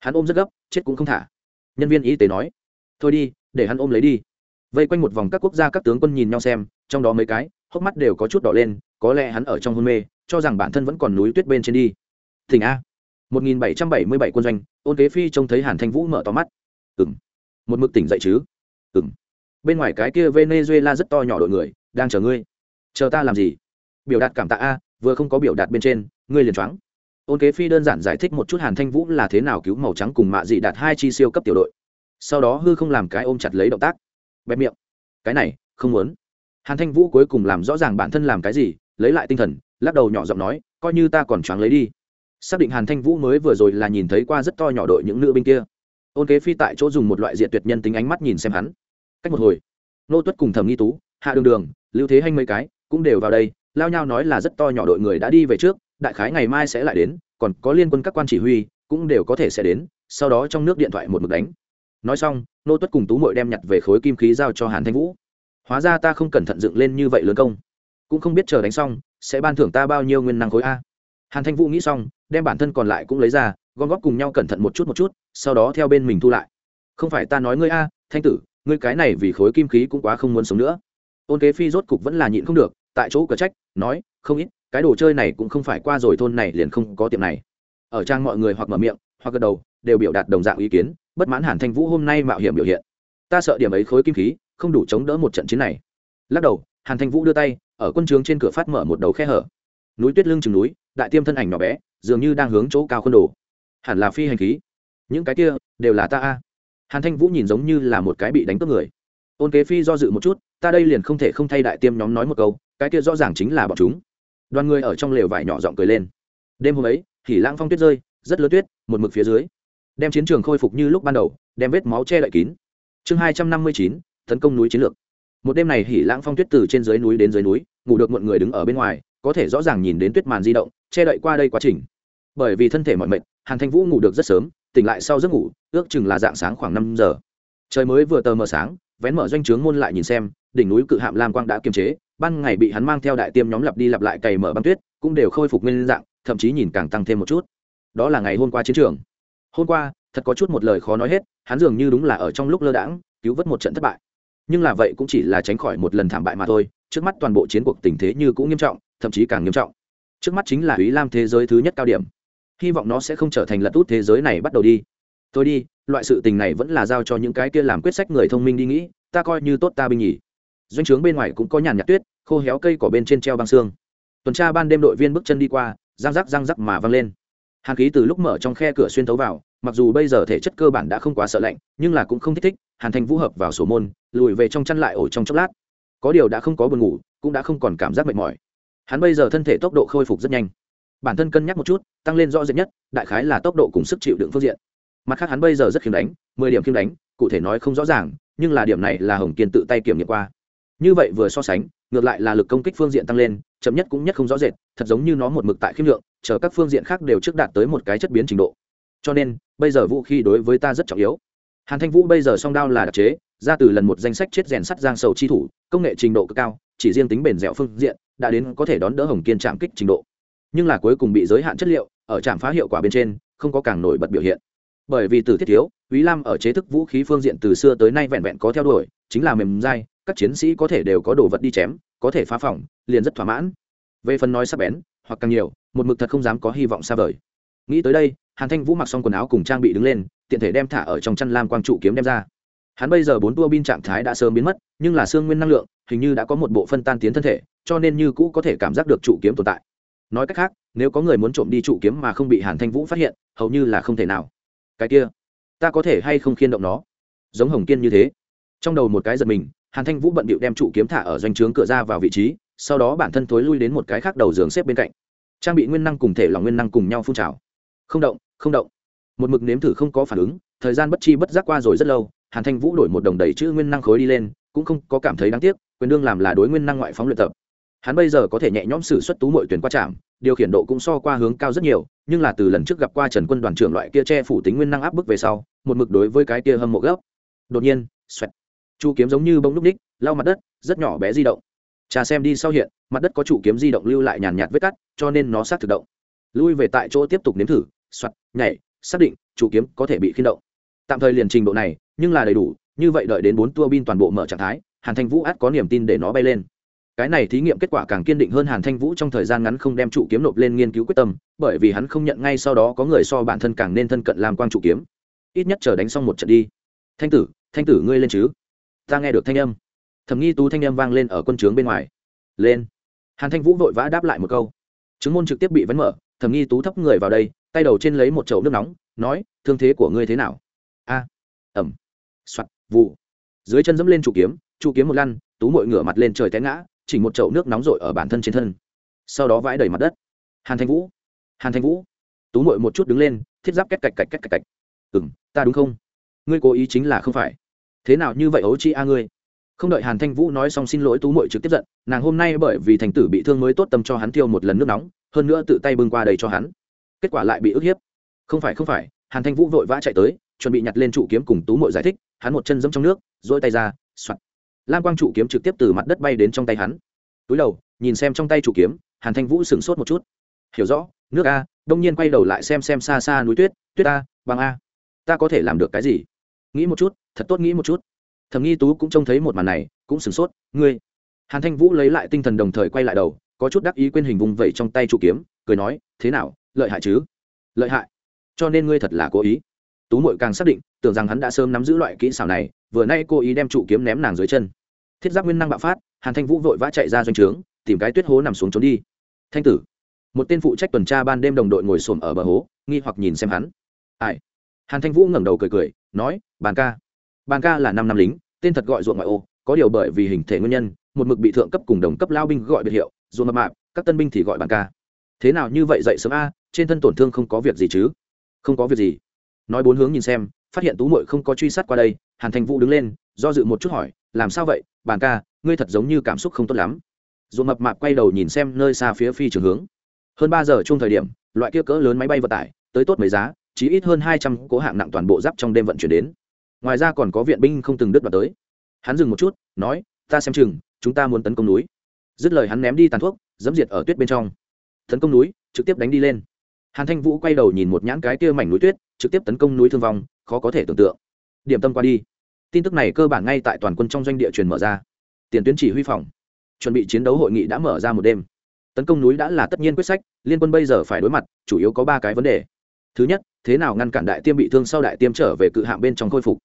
Hắn ôm rất gấp, chết cũng không thả. Nhân viên y tế nói. Thôi đi, để hắn ôm lấy đi. Vây quanh một vòng các quốc gia các tướng quân nhìn nhau xem, trong đó mấy cái, hốc mắt đều có chút đỏ lên, có lẽ hắn ở trong hôn mê cho rằng bản thân vẫn còn núi tuyết bên trên đi. Thỉnh a. Một nghìn bảy trăm bảy mươi bảy quân doanh, ôn kế phi trông thấy hàn thanh vũ mở to mắt. Ừ một mực tỉnh dậy chứ? Ừ bên ngoài cái kia venezuela rất to nhỏ đội người, đang chờ ngươi. Chờ ta làm gì? Biểu đạt cảm tạ a, vừa không có biểu đạt bên trên, ngươi liền choáng. Ôn kế phi đơn giản giải thích một chút hàn thanh vũ là thế nào cứu màu trắng cùng mạ dị đạt hai chi siêu cấp tiểu đội. Sau đó hư không làm cái ôm chặt lấy động tác. Bẹp miệng. Cái này, không muốn. Hàn thanh vũ cuối cùng làm rõ ràng bản thân làm cái gì, lấy lại tinh thần lắc đầu nhỏ giọng nói, coi như ta còn choáng lấy đi. Xác định hàn thanh vũ mới vừa rồi là nhìn thấy qua rất to nhỏ đội những nữ binh kia. Ôn kế phi tại chỗ dùng một loại diện tuyệt nhân tính ánh mắt nhìn xem hắn. Cách một hồi, nô tuất cùng thẩm nghi tú, hạ đường đường, lưu thế hanh mấy cái cũng đều vào đây, lao nhau nói là rất to nhỏ đội người đã đi về trước, đại khái ngày mai sẽ lại đến, còn có liên quân các quan chỉ huy cũng đều có thể sẽ đến, sau đó trong nước điện thoại một mực đánh. Nói xong, nô tuất cùng tú mội đem nhặt về khối kim khí giao cho hàn thanh vũ. Hóa ra ta không cẩn thận dựng lên như vậy lớn công. Cũng không biết chờ đánh xong sẽ ban thưởng ta bao nhiêu nguyên năng khối a. Hàn thanh vũ nghĩ xong, đem bản thân còn lại cũng lấy ra, gom góp cùng nhau cẩn thận một chút một chút, sau đó theo bên mình thu lại. Không phải ta nói ngươi a, thanh tử, ngươi cái này vì khối kim khí cũng quá không muốn sống nữa. Ôn kế phi rốt cục vẫn là nhịn không được, tại chỗ cờ trách, nói, không ít, cái đồ chơi này cũng không phải qua rồi thôn này liền không có tiệm này. Ở trang mọi người hoặc mở miệng, hoặc gật đầu, đều biểu đạt đồng dạng ý kiến, bất mãn hàn thanh vũ hôm nay mạo hiểm biểu hiện. Ta sợ điểm ấy khối kim khí, không đủ chống đỡ một trận chiến này. Lắc đầu hàn thanh vũ đưa tay, ở quân trường trên cửa phát mở một đầu khe hở. Núi tuyết lưng chừng núi, đại tiêm thân ảnh nhỏ bé, dường như đang hướng chỗ cao khuôn đồ. Hẳn là phi hành khí. Những cái kia, đều là ta a. Hàn thanh vũ nhìn giống như là một cái bị đánh cướp người. Ôn kế phi do dự một chút, ta đây liền không thể không thay đại tiêm nhóm nói một câu, cái kia rõ ràng chính là bọn chúng. Đoàn người ở trong lều vải nhỏ giọng cười lên. Đêm hôm ấy thì lãng phong tuyết rơi, rất lớn tuyết, một mực phía dưới. Đem chiến trường khôi phục như lúc ban đầu, đem vết máu che đậy kín. Chương hai trăm năm mươi chín, tấn công núi chiến lược một đêm này hỉ lãng phong tuyết từ trên dưới núi đến dưới núi, ngủ được một người đứng ở bên ngoài, có thể rõ ràng nhìn đến tuyết màn di động, che đậy qua đây quá trình. Bởi vì thân thể mọi mệt, hàn thanh vũ ngủ được rất sớm, tỉnh lại sau giấc ngủ, ước chừng là dạng sáng khoảng năm giờ. Trời mới vừa tờ mờ sáng, vén mở doanh trướng môn lại nhìn xem, đỉnh núi cự hạm lam quang đã kiềm chế, ban ngày bị hắn mang theo đại tiêm nhóm lặp đi lặp lại cày mở băng tuyết, cũng đều khôi phục nguyên dạng, thậm chí nhìn càng tăng thêm một chút. Đó là ngày hôm qua chiến trường. Hôm qua, thật có chút một lời khó nói hết, hắn dường như đúng là ở trong lúc lơ đãng, cứu vớt một trận thất bại nhưng là vậy cũng chỉ là tránh khỏi một lần thảm bại mà thôi, trước mắt toàn bộ chiến cuộc tình thế như cũng nghiêm trọng, thậm chí càng nghiêm trọng. Trước mắt chính là ý lam thế giới thứ nhất cao điểm. Hy vọng nó sẽ không trở thành lật út thế giới này bắt đầu đi. Tôi đi, loại sự tình này vẫn là giao cho những cái kia làm quyết sách người thông minh đi nghĩ, ta coi như tốt ta binh nhỉ. Doanh trướng bên ngoài cũng có nhàn nhạt tuyết, khô héo cây cỏ bên trên treo băng xương. Tuần tra ban đêm đội viên bước chân đi qua, răng rắc răng rắc mà văng lên. Hàn khí từ lúc mở trong khe cửa xuyên thấu vào, mặc dù bây giờ thể chất cơ bản đã không quá sợ lạnh, nhưng là cũng không thích thích hàn thanh vũ hợp vào sổ môn, lùi về trong chăn lại ổ trong chốc lát. Có điều đã không có buồn ngủ, cũng đã không còn cảm giác mệt mỏi. Hắn bây giờ thân thể tốc độ khôi phục rất nhanh. Bản thân cân nhắc một chút, tăng lên rõ rệt nhất, đại khái là tốc độ cùng sức chịu đựng phương diện. Mặt khác hắn bây giờ rất khiêm đánh, mười điểm khiêm đánh, cụ thể nói không rõ ràng, nhưng là điểm này là hồng kiên tự tay kiểm nghiệm qua. Như vậy vừa so sánh, ngược lại là lực công kích phương diện tăng lên, chậm nhất cũng nhất không rõ rệt, thật giống như nó một mực tại khiêm lượng, chờ các phương diện khác đều trước đạt tới một cái chất biến trình độ. Cho nên, bây giờ vũ khí đối với ta rất trọng yếu hàn thanh vũ bây giờ song đao là đặc chế ra từ lần một danh sách chết rèn sắt giang sầu chi thủ công nghệ trình độ cực cao chỉ riêng tính bền dẻo phương diện đã đến có thể đón đỡ hồng kiên chạm kích trình độ nhưng là cuối cùng bị giới hạn chất liệu ở trạm phá hiệu quả bên trên không có càng nổi bật biểu hiện bởi vì từ thiết thiếu Úy Lam ở chế thức vũ khí phương diện từ xưa tới nay vẹn vẹn có theo đuổi, chính là mềm dai, các chiến sĩ có thể đều có đồ vật đi chém, có thể phá phòng, liền rất thỏa mãn. Về phần nói sắc bén, hoặc càng nhiều, một mực thật không dám có hy vọng xa vời. Nghĩ tới đây, Hàn Thanh Vũ mặc xong quần áo cùng trang bị đứng lên, tiện thể đem thả ở trong chăn lam quang trụ kiếm đem ra. Hắn bây giờ bốn tua bin trạng thái đã sớm biến mất, nhưng là xương nguyên năng lượng, hình như đã có một bộ phân tan tiến thân thể, cho nên như cũ có thể cảm giác được trụ kiếm tồn tại. Nói cách khác, nếu có người muốn trộm đi trụ kiếm mà không bị Hàn Thanh Vũ phát hiện, hầu như là không thể nào. Cái kia, ta có thể hay không khiên động nó giống hồng kiên như thế trong đầu một cái giật mình hàn thanh vũ bận bịu đem trụ kiếm thả ở doanh trướng cửa ra vào vị trí sau đó bản thân thối lui đến một cái khác đầu giường xếp bên cạnh trang bị nguyên năng cùng thể lòng nguyên năng cùng nhau phun trào không động không động. Một mực nếm thử không có phản ứng, thời gian bất chi bất giác qua rồi rất lâu, hàn thanh vũ đổi một đồng đầy chữ nguyên năng khối đi lên, cũng không có cảm thấy đáng tiếc, quyền đương làm là đối nguyên năng ngoại phóng luyện tập. Hắn bây giờ có thể nhẹ nhõm xử xuất tú mọi tuyển qua trạm, điều khiển độ cũng so qua hướng cao rất nhiều, nhưng là từ lần trước gặp qua trần quân đoàn trưởng loại kia che phủ tính nguyên năng áp bức về sau, một mực đối với cái kia hâm mộ gấp. Đột nhiên, xoẹt. Chu kiếm giống như bông núc ních, lau mặt đất, rất nhỏ bé di động. Trà xem đi sau hiện, mặt đất có chủ kiếm di động lưu lại nhàn nhạt vết cắt, cho nên nó sát thực động. Lui về tại chỗ tiếp tục nếm thử soạt, nhảy, xác định, chủ kiếm có thể bị khiên động. Tạm thời liền trình độ này, nhưng là đầy đủ, như vậy đợi đến bốn tua bin toàn bộ mở trạng thái, hàn thanh vũ át có niềm tin để nó bay lên. Cái này thí nghiệm kết quả càng kiên định hơn hàn thanh vũ trong thời gian ngắn không đem trụ kiếm nộp lên nghiên cứu quyết tâm, bởi vì hắn không nhận ngay sau đó có người so bản thân càng nên thân cận làm quang trụ kiếm. Ít nhất chờ đánh xong một trận đi. Thanh tử thanh tử ngươi lên chứ? Ta nghe được thanh âm. Thầm nghi tú thanh âm vang lên ở quân trướng bên ngoài. Lên. Hàn thanh vũ vội vã đáp lại một câu. Chứng môn trực tiếp bị vấn mở thầm nghi tú thấp người vào đây tay đầu trên lấy một chậu nước nóng, nói, thương thế của ngươi thế nào? A, ẩm. Soặt vụ. Dưới chân dẫm lên trụ kiếm trụ kiếm một lăn, tú mội ngửa mặt lên trời té ngã, chỉ một chậu nước nóng rội ở bản thân trên thân. Sau đó vãi đầy mặt đất. Hàn thanh vũ, hàn thanh vũ. Tú mội một chút đứng lên, thiết giáp cách cạch cạch cách cạch cạch. Ừ m ta đúng không? Ngươi cố ý chính là không phải. Thế nào như vậy ấu chi a ngươi? Không đợi hàn thanh vũ nói xong xin lỗi, tú mội trực tiếp giận, nàng hôm nay bởi vì thành tử bị thương mới tốt tâm cho hắn thiêu một lần nước nóng, hơn nữa tự tay bưng qua đầy cho hắn kết quả lại bị ức hiếp. Không phải không phải, hàn thanh vũ vội vã chạy tới, chuẩn bị nhặt lên trụ kiếm cùng tú mội giải thích, hắn một chân dẫm trong nước dỗi tay ra soặt lam quang trụ kiếm trực tiếp từ mặt đất bay đến trong tay hắn. Túi đầu, nhìn xem trong tay trụ kiếm, hàn thanh vũ sửng sốt một chút. Hiểu rõ, nước a, đông nhiên quay đầu lại xem xem xa xa núi tuyết tuyết a bằng a. Ta có thể làm được cái gì? Nghĩ một chút, thật tốt nghĩ một chút. Thầm nghi tú cũng trông thấy một màn này, cũng sửng sốt, ngươi? Hàn thanh vũ lấy lại tinh thần đồng thời quay lại đầu, có chút đắc ý quên hình vùng vẩy trong tay trụ kiếm, cười nói, thế nào lợi hại chứ? Lợi hại. Cho nên ngươi thật là cố ý. Tú mội càng xác định, tưởng rằng hắn đã sớm nắm giữ loại kỹ xảo này, vừa nay cô ý đem trụ kiếm ném nàng dưới chân. Thiết giáp nguyên năng bạo phát, hàn thanh vũ vội vã chạy ra doanh trướng, tìm cái tuyết hố nằm xuống trốn đi. Thanh tử. Một tên phụ trách tuần tra ban đêm đồng đội ngồi xổm ở bờ hố, nghi hoặc nhìn xem hắn. Ai? Hàn thanh vũ ngẩng đầu cười cười, nói, bàn ca. Bàn ca là năm năm lính, tên thật gọi ruộng ngoại ô, có điều bởi vì hình thể nguyên nhân, một mực bị thượng cấp cùng đồng cấp lao binh gọi biệt hiệu, ruộng mập mạp, các tân binh thì gọi bàn ca. Thế nào như vậy dậy sớm a? Trên thân tổn thương không có việc gì chứ? Không có việc gì. Nói bốn hướng nhìn xem, phát hiện tú muội không có truy sát qua đây, hàn thành vũ đứng lên, do dự một chút hỏi, làm sao vậy? Bàn ca, ngươi thật giống như cảm xúc không tốt lắm. Dù mập mạp quay đầu nhìn xem nơi xa phía phi trường hướng. Hơn ba giờ chung thời điểm, loại kia cỡ lớn máy bay vận tải, tới tốt mấy giá, chỉ ít hơn hai trăm cố hạng nặng toàn bộ giáp trong đêm vận chuyển đến. Ngoài ra còn có viện binh không từng đứt đoạt tới. Hắn dừng một chút, nói, ta xem chừng, chúng ta muốn tấn công núi. Dứt lời hắn ném đi tàn thuốc, dẫm diệt ở tuyết bên trong. Tấn công núi, trực tiếp đánh đi lên hàn thanh vũ quay đầu nhìn một nhãn cái kia mảnh núi tuyết, trực tiếp tấn công núi thương vong, khó có thể tưởng tượng. Điểm tâm qua đi. Tin tức này cơ bản ngay tại toàn quân trong doanh địa truyền mở ra. Tiền tuyến chỉ huy phòng. Chuẩn bị chiến đấu hội nghị đã mở ra một đêm. Tấn công núi đã là tất nhiên quyết sách, liên quân bây giờ phải đối mặt, chủ yếu có ba cái vấn đề. Thứ nhất, thế nào ngăn cản đại tiêm bị thương sau đại tiêm trở về cự hạng bên trong khôi phục?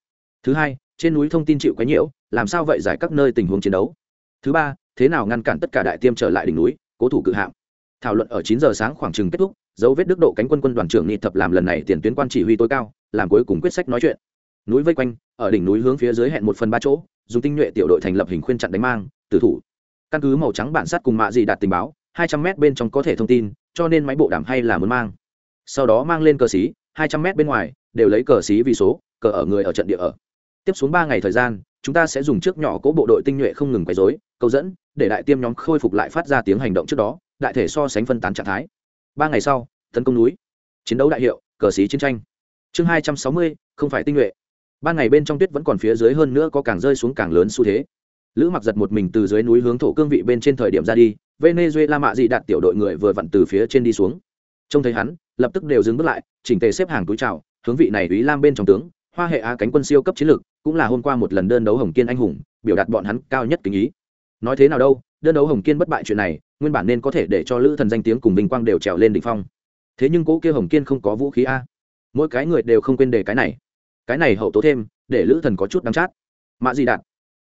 Thứ hai, trên núi thông tin chịu quấy nhiễu, làm sao vậy giải các nơi tình huống chiến đấu? Thứ ba, thế nào ngăn cản tất cả đại tiêm trở lại đỉnh núi, cố thủ cự hạng thảo luận ở chín giờ sáng khoảng chừng kết thúc dấu vết đức độ cánh quân quân đoàn trưởng nghị thập làm lần này tiền tuyến quan chỉ huy tối cao, làm cuối cùng quyết sách nói chuyện. Núi vây quanh, ở đỉnh núi hướng phía dưới hẹn một phần ba chỗ, dùng tinh nhuệ tiểu đội thành lập hình khuyên chặn đánh mang, tử thủ. Căn cứ màu trắng bản sắt cùng mạ dị đạt tình báo, hai trăm mét bên trong có thể thông tin, cho nên máy bộ đàm hay là muốn mang. Sau đó mang lên cờ xí, hai trăm mét bên ngoài, đều lấy cờ xí vì số, cờ ở người ở trận địa ở. Tiếp xuống ba ngày thời gian, chúng ta sẽ dùng trước nhỏ cố bộ đội tinh nhuệ không ngừng quấy rối, câu dẫn, để đại tiêm nhóm khôi phục lại phát ra tiếng hành động trước đó, đại thể so sánh phân tán trạng thái ba ngày sau, tấn công núi. Chiến đấu đại hiệu, cờ xí chiến tranh. Chương hai trăm sáu mươi, không phải tinh nhuệ. Ban ngày bên trong tuyết vẫn còn phía dưới hơn nữa có càng rơi xuống càng lớn xu thế. Lữ mặc giật một mình từ dưới núi hướng thổ cương vị bên trên thời điểm ra đi, venezuela mạ dị đạt tiểu đội người vừa vặn từ phía trên đi xuống. Trông thấy hắn, lập tức đều dừng bước lại, chỉnh tề xếp hàng túi trào hướng vị này ý lam bên trong tướng, hoa hệ á cánh quân siêu cấp chiến lược, cũng là hôm qua một lần đơn đấu hồng kiên anh hùng, biểu đạt bọn hắn cao nhất kính ý. Nói thế nào đâu, đơn đấu hồng kiên bất bại chuyện này nguyên bản nên có thể để cho lữ thần danh tiếng cùng vinh quang đều trèo lên đỉnh phong. Thế nhưng cố kia hồng kiên không có vũ khí a. Mỗi cái người đều không quên đề cái này. Cái này hậu tố thêm, để lữ thần có chút đắm chát. Mạ gì đạt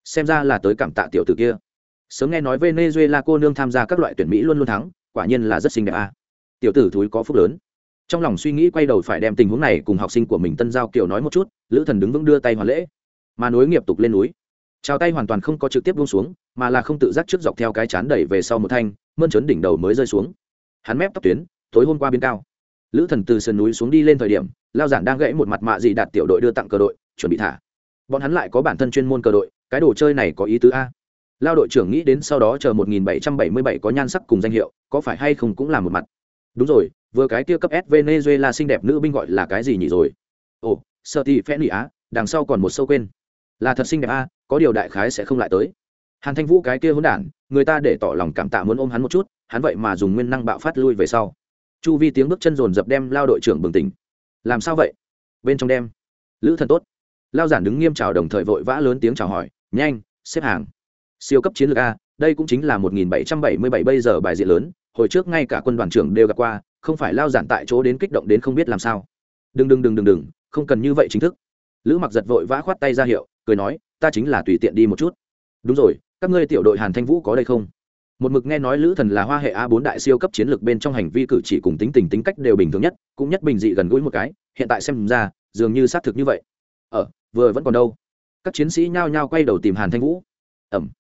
xem ra là tới cảm tạ tiểu tử kia. Sớm nghe nói venezuela cô nương tham gia các loại tuyển mỹ luôn luôn thắng, quả nhiên là rất xinh đẹp a. Tiểu tử thúi có phúc lớn. Trong lòng suy nghĩ quay đầu phải đem tình huống này cùng học sinh của mình tân giao kiều nói một chút, lữ thần đứng vững đưa tay hoàn lễ. Mà nối nghiệp tục lên núi. Chào tay hoàn toàn không có trực tiếp buông xuống, mà là không tự giác trước dọc theo cái chán đẩy về sau một thanh, mơn trớn đỉnh đầu mới rơi xuống. Hắn mép tóc tuyến, tối hôm qua bên cao. Lữ thần từ sườn núi xuống đi lên thời điểm, lao giản đang gãy một mặt mạ gì đạt tiểu đội đưa tặng cờ đội, chuẩn bị thả. Bọn hắn lại có bản thân chuyên môn cờ đội, cái đồ chơi này có ý tứ a. Lao đội trưởng nghĩ đến sau đó chờ một nghìn bảy trăm bảy mươi bảy có nhan sắc cùng danh hiệu, có phải hay không cũng là một mặt. Đúng rồi, vừa cái kia cấp s venezuela xinh đẹp nữ binh gọi là cái gì nhỉ rồi? Ồ, sợ thì phe nỉ á, đằng sau còn một sâu quên. Là thật xinh đẹp a có điều đại khái sẽ không lại tới. Hàn thanh vũ cái kia hỗn đản, người ta để tỏ lòng cảm tạ muốn ôm hắn một chút, hắn vậy mà dùng nguyên năng bạo phát lui về sau. Chu vi tiếng bước chân rồn dập đem lao đội trưởng bừng tỉnh. Làm sao vậy? Bên trong đem lữ thần tốt. Lao giản đứng nghiêm chào đồng thời vội vã lớn tiếng chào hỏi, nhanh, xếp hàng. Siêu cấp chiến lược a, đây cũng chính là một nghìn bảy trăm bảy mươi bảy bây giờ bài diện lớn, hồi trước ngay cả quân đoàn trưởng đều gặp qua, không phải lao giản tại chỗ đến kích động đến không biết làm sao. Đừng đừng đừng đừng đừng, không cần như vậy chính thức lữ mặc giật vội vã khoát tay ra hiệu cười nói ta chính là tùy tiện đi một chút. Đúng rồi các ngươi tiểu đội hàn thanh vũ có đây không? Một mực nghe nói lữ thần là hoa hệ a bốn đại siêu cấp chiến lược bên trong hành vi cử chỉ cùng tính tình tính cách đều bình thường nhất cũng nhất bình dị gần gũi một cái hiện tại xem ra dường như xác thực như vậy. Ở ờ, vừa vẫn còn đâu. Các chiến sĩ nhao nhao quay đầu tìm hàn thanh vũ. Ẩm.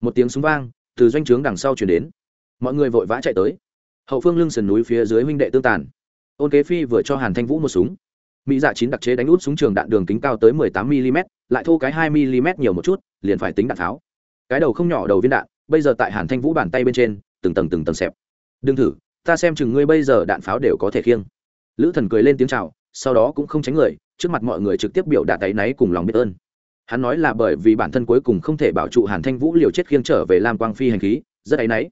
Một tiếng súng vang từ doanh trướng đằng sau chuyển đến. Mọi người vội vã chạy tới. Hậu phương lưng sườn núi phía dưới huynh đệ tương tàn. Ôn kế phi vừa cho hàn thanh vũ một súng mỹ dạ chín đặc chế đánh út súng trường đạn đường kính cao tới mười tám mm lại thô cái hai mm nhiều một chút, liền phải tính đạn tháo. Cái đầu không nhỏ đầu viên đạn, bây giờ tại hàn thanh vũ bàn tay bên trên, từng tầng từng tầng xẹp. Đừng thử, ta xem chừng ngươi bây giờ đạn pháo đều có thể khiêng. Lữ thần cười lên tiếng chào, sau đó cũng không tránh người, trước mặt mọi người trực tiếp biểu đạt tay náy cùng lòng biết ơn. Hắn nói là bởi vì bản thân cuối cùng không thể bảo trụ hàn thanh vũ liều chết khiêng trở về lam quang phi hành khí, rất áy náy.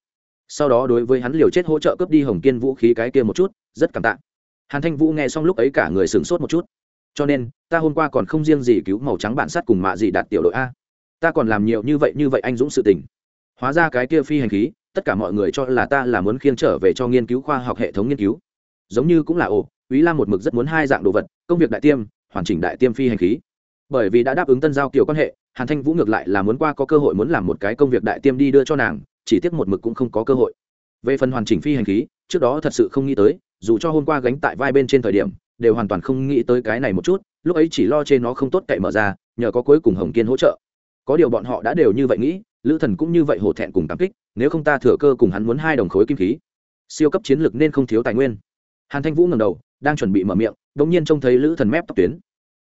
Sau đó đối với hắn liều chết hỗ trợ cướp đi hồng kiên vũ khí cái kia một chút, rất cảm tạ hàn thanh vũ nghe xong lúc ấy cả người sửng sốt một chút. Cho nên, ta hôm qua còn không riêng gì cứu màu trắng bản sắt cùng mạ gì đạt tiểu đội a. Ta còn làm nhiều như vậy như vậy anh dũng sự tình. Hóa ra cái kia phi hành khí, tất cả mọi người cho là ta là muốn khiêng trở về cho nghiên cứu khoa học hệ thống nghiên cứu. Giống như cũng là, ồ ý lam một mực rất muốn hai dạng đồ vật, công việc đại tiêm, hoàn chỉnh đại tiêm phi hành khí. Bởi vì đã đáp ứng tân giao kiểu quan hệ, hàn thanh vũ ngược lại là muốn qua có cơ hội muốn làm một cái công việc đại tiêm đi đưa cho nàng, chỉ tiếc một mực cũng không có cơ hội. Về phần hoàn chỉnh phi hành khí, trước đó thật sự không nghĩ tới dù cho hôm qua gánh tại vai bên trên thời điểm, đều hoàn toàn không nghĩ tới cái này một chút, lúc ấy chỉ lo trên nó không tốt cậy mở ra, nhờ có cuối cùng hồng kiên hỗ trợ. Có điều bọn họ đã đều như vậy nghĩ, lữ thần cũng như vậy hổ thẹn cùng cảm kích, nếu không ta thừa cơ cùng hắn muốn hai đồng khối kim khí. Siêu cấp chiến lược nên không thiếu tài nguyên. Hàn thanh vũ ngầm đầu, đang chuẩn bị mở miệng đ ỗ n g nhiên trông thấy lữ thần mép tóc tuyến.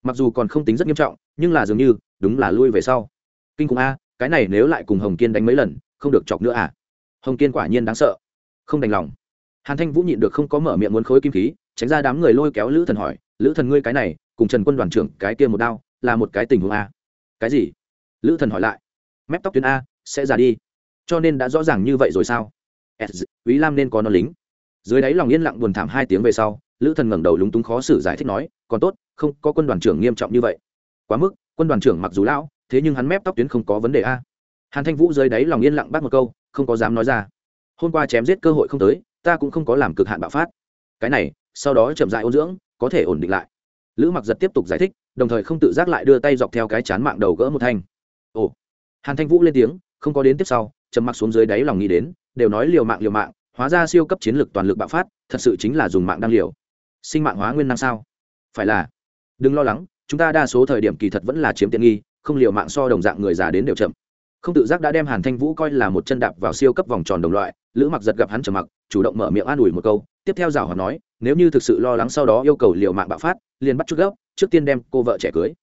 Mặc dù còn không tính rất nghiêm trọng, nhưng là dường như, đúng là lui về sau. Kinh khủng a, cái này nếu lại cùng hồng kiên đánh mấy lần, không được chọc nữa à? Hồng kiên quả nhiên đáng sợ. Không đành lòng hàn thanh vũ nhịn được không có mở miệng muốn khối kim khí, tránh ra đám người lôi kéo lữ thần hỏi, lữ thần ngươi cái này, cùng trần quân đoàn trưởng cái kia một đao, là một cái tình huống a? Cái gì? Lữ thần hỏi lại. Mép tóc tuyến a, sẽ ra đi. Cho nên đã rõ ràng như vậy rồi sao? Ý lam nên có nó lính. Dưới đáy lòng yên lặng buồn thảm hai tiếng về sau, lữ thần ngẩng đầu lúng túng khó xử giải thích nói, còn tốt, không có quân đoàn trưởng nghiêm trọng như vậy. Quá mức, quân đoàn trưởng mặc dù lão, thế nhưng hắn mép tóc tuyến không có vấn đề a. Hàn thanh vũ dưới đáy lòng yên lặng bắt một câu, không có dám nói ra. Hôm qua chém giết cơ hội không tới ta cũng không có làm cực hạn bạo phát. Cái này, sau đó chậm dại ôn dưỡng, có thể ổn định lại. Lữ mặc giật tiếp tục giải thích, đồng thời không tự giác lại đưa tay dọc theo cái chán mạng đầu gỡ một thanh. Ồ. Hàn thanh vũ lên tiếng, không có đến tiếp sau chầm mặc xuống dưới đáy lòng nghĩ đến, đều nói liều mạng liều mạng, hóa ra siêu cấp chiến lược toàn lực bạo phát, thật sự chính là dùng mạng đăng liều. Sinh mạng hóa nguyên năng sao? Phải là, đừng lo lắng, chúng ta đa số thời điểm kỳ thật vẫn là chiếm tiện nghi, không liều mạng so đồng dạng người già đến đều chậm không tự giác đã đem hàn thanh vũ coi là một chân đạp vào siêu cấp vòng tròn đồng loại lữ mặc giật gặp hắn trầm mặc chủ động mở miệng an ủi một câu tiếp theo rào họ nói nếu như thực sự lo lắng sau đó yêu cầu liều mạng bạo phát liền bắt chút gốc trước tiên đem cô vợ trẻ cưới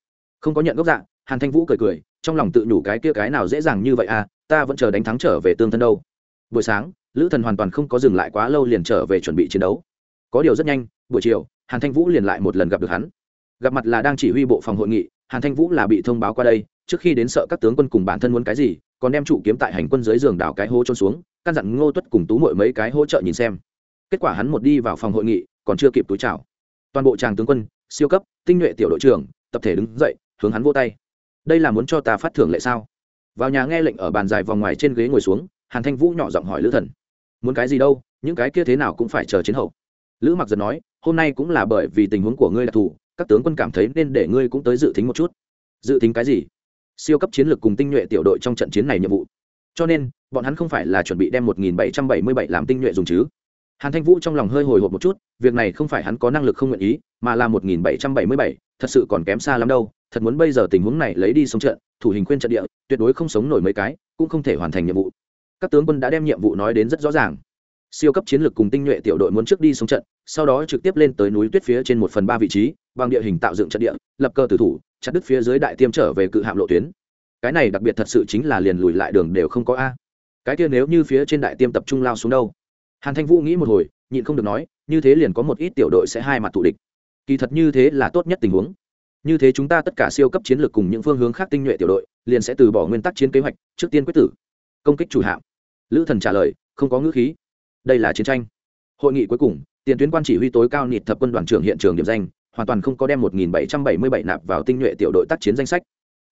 không có nhận gốc dạng hàn thanh vũ cười cười trong lòng tự nhủ cái kia cái nào dễ dàng như vậy à ta vẫn chờ đánh thắng trở về tương thân đâu buổi sáng lữ thần hoàn toàn không có dừng lại quá lâu liền trở về chuẩn bị chiến đấu có điều rất nhanh buổi chiều hàn thanh vũ liền lại một lần gặp được hắn gặp mặt là đang chỉ huy bộ phòng hội nghị hàn thanh vũ là bị thông báo qua đây trước khi đến sợ các tướng quân cùng bản thân muốn cái gì, còn đem trụ kiếm tại hành quân dưới giường đào cái hố trôn xuống, căn dặn ngô tuất cùng tú mội mấy cái hỗ trợ nhìn xem. Kết quả hắn một đi vào phòng hội nghị, còn chưa kịp túi chào. Toàn bộ tràng tướng quân, siêu cấp, tinh nhuệ tiểu đội trưởng, tập thể đứng dậy, hướng hắn vô tay. Đây là muốn cho ta phát thưởng lệ sao? Vào nhà nghe lệnh ở bàn dài vòng ngoài trên ghế ngồi xuống, hàn thanh vũ nhỏ giọng hỏi lữ thần. Muốn cái gì đâu, những cái kia thế nào cũng phải chờ chiến hậu. Lữ mặc dần nói, hôm nay cũng là bởi vì tình huống của ngươi đặc thù các tướng quân cảm thấy nên để ngươi cũng tới dự tính một chút. Dự tính cái gì? Siêu cấp chiến lược cùng tinh nhuệ tiểu đội trong trận chiến này nhiệm vụ. Cho nên bọn hắn không phải là chuẩn bị đem 1777 làm tinh nhuệ dùng chứ. Hàn thanh vũ trong lòng hơi hồi hộp một chút việc này không phải hắn có năng lực không nguyện ý mà là 1777, thật sự còn kém xa lắm đâu thật muốn bây giờ tình huống này lấy đi sống trận thủ hình khuyên trận địa tuyệt đối không sống nổi mấy cái cũng không thể hoàn thành nhiệm vụ. Các tướng quân đã đem nhiệm vụ nói đến rất rõ ràng. Siêu cấp chiến lược cùng tinh nhuệ tiểu đội muốn trước đi sống trận sau đó trực tiếp lên tới núi tuyết phía trên một phần ba vị trí bằng địa hình tạo dựng trận địa lập cơ tử thủ chặt đứt phía dưới đại tiêm trở về cự hạm lộ tuyến. Cái này đặc biệt thật sự chính là liền lùi lại đường đều không có a. Cái kia nếu như phía trên đại tiêm tập trung lao xuống đâu? Hàn thanh vũ nghĩ một hồi, nhịn không được nói, như thế liền có một ít tiểu đội sẽ hai mặt thủ địch. Kỳ thật như thế là tốt nhất tình huống. Như thế chúng ta tất cả siêu cấp chiến lược cùng những phương hướng khác tinh nhuệ tiểu đội, liền sẽ từ bỏ nguyên tắc chiến kế hoạch, trước tiên quyết tử. Công kích chủ hạm. Lữ thần trả lời, không có ngữ khí. Đây là chiến tranh. Hội nghị cuối cùng, tiền tuyến quan chỉ huy tối cao nịt thập quân đoàn trưởng hiện trường điểm danh hoàn toàn không có đem 1777 nạp vào tinh nhuệ tiểu đội tác chiến danh sách.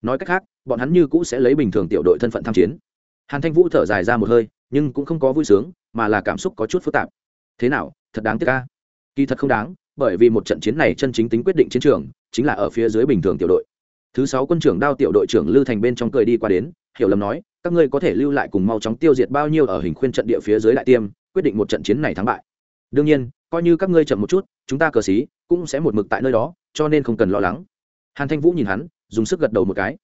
Nói cách khác, bọn hắn như cũ sẽ lấy bình thường tiểu đội thân phận tham chiến. Hàn thanh vũ thở dài ra một hơi, nhưng cũng không có vui sướng, mà là cảm xúc có chút phức tạp. Thế nào, thật đáng tiếc a. kỳ thật không đáng, bởi vì một trận chiến này chân chính tính quyết định chiến trường, chính là ở phía dưới bình thường tiểu đội. Thứ sáu quân trưởng đao tiểu đội trưởng lưu thành bên trong cười đi qua đến, hiểu lầm nói, các ngươi có thể lưu lại cùng mau chóng tiêu diệt bao nhiêu ở hình khuyên trận địa phía dưới đại tiêm, quyết định một trận chiến này thắng bại. Đương nhiên, coi như các ngươi chậm một chút, chúng ta cờ xí cũng sẽ một mực tại nơi đó, cho nên không cần lo lắng. Hàn thanh vũ nhìn hắn, dùng sức gật đầu một cái.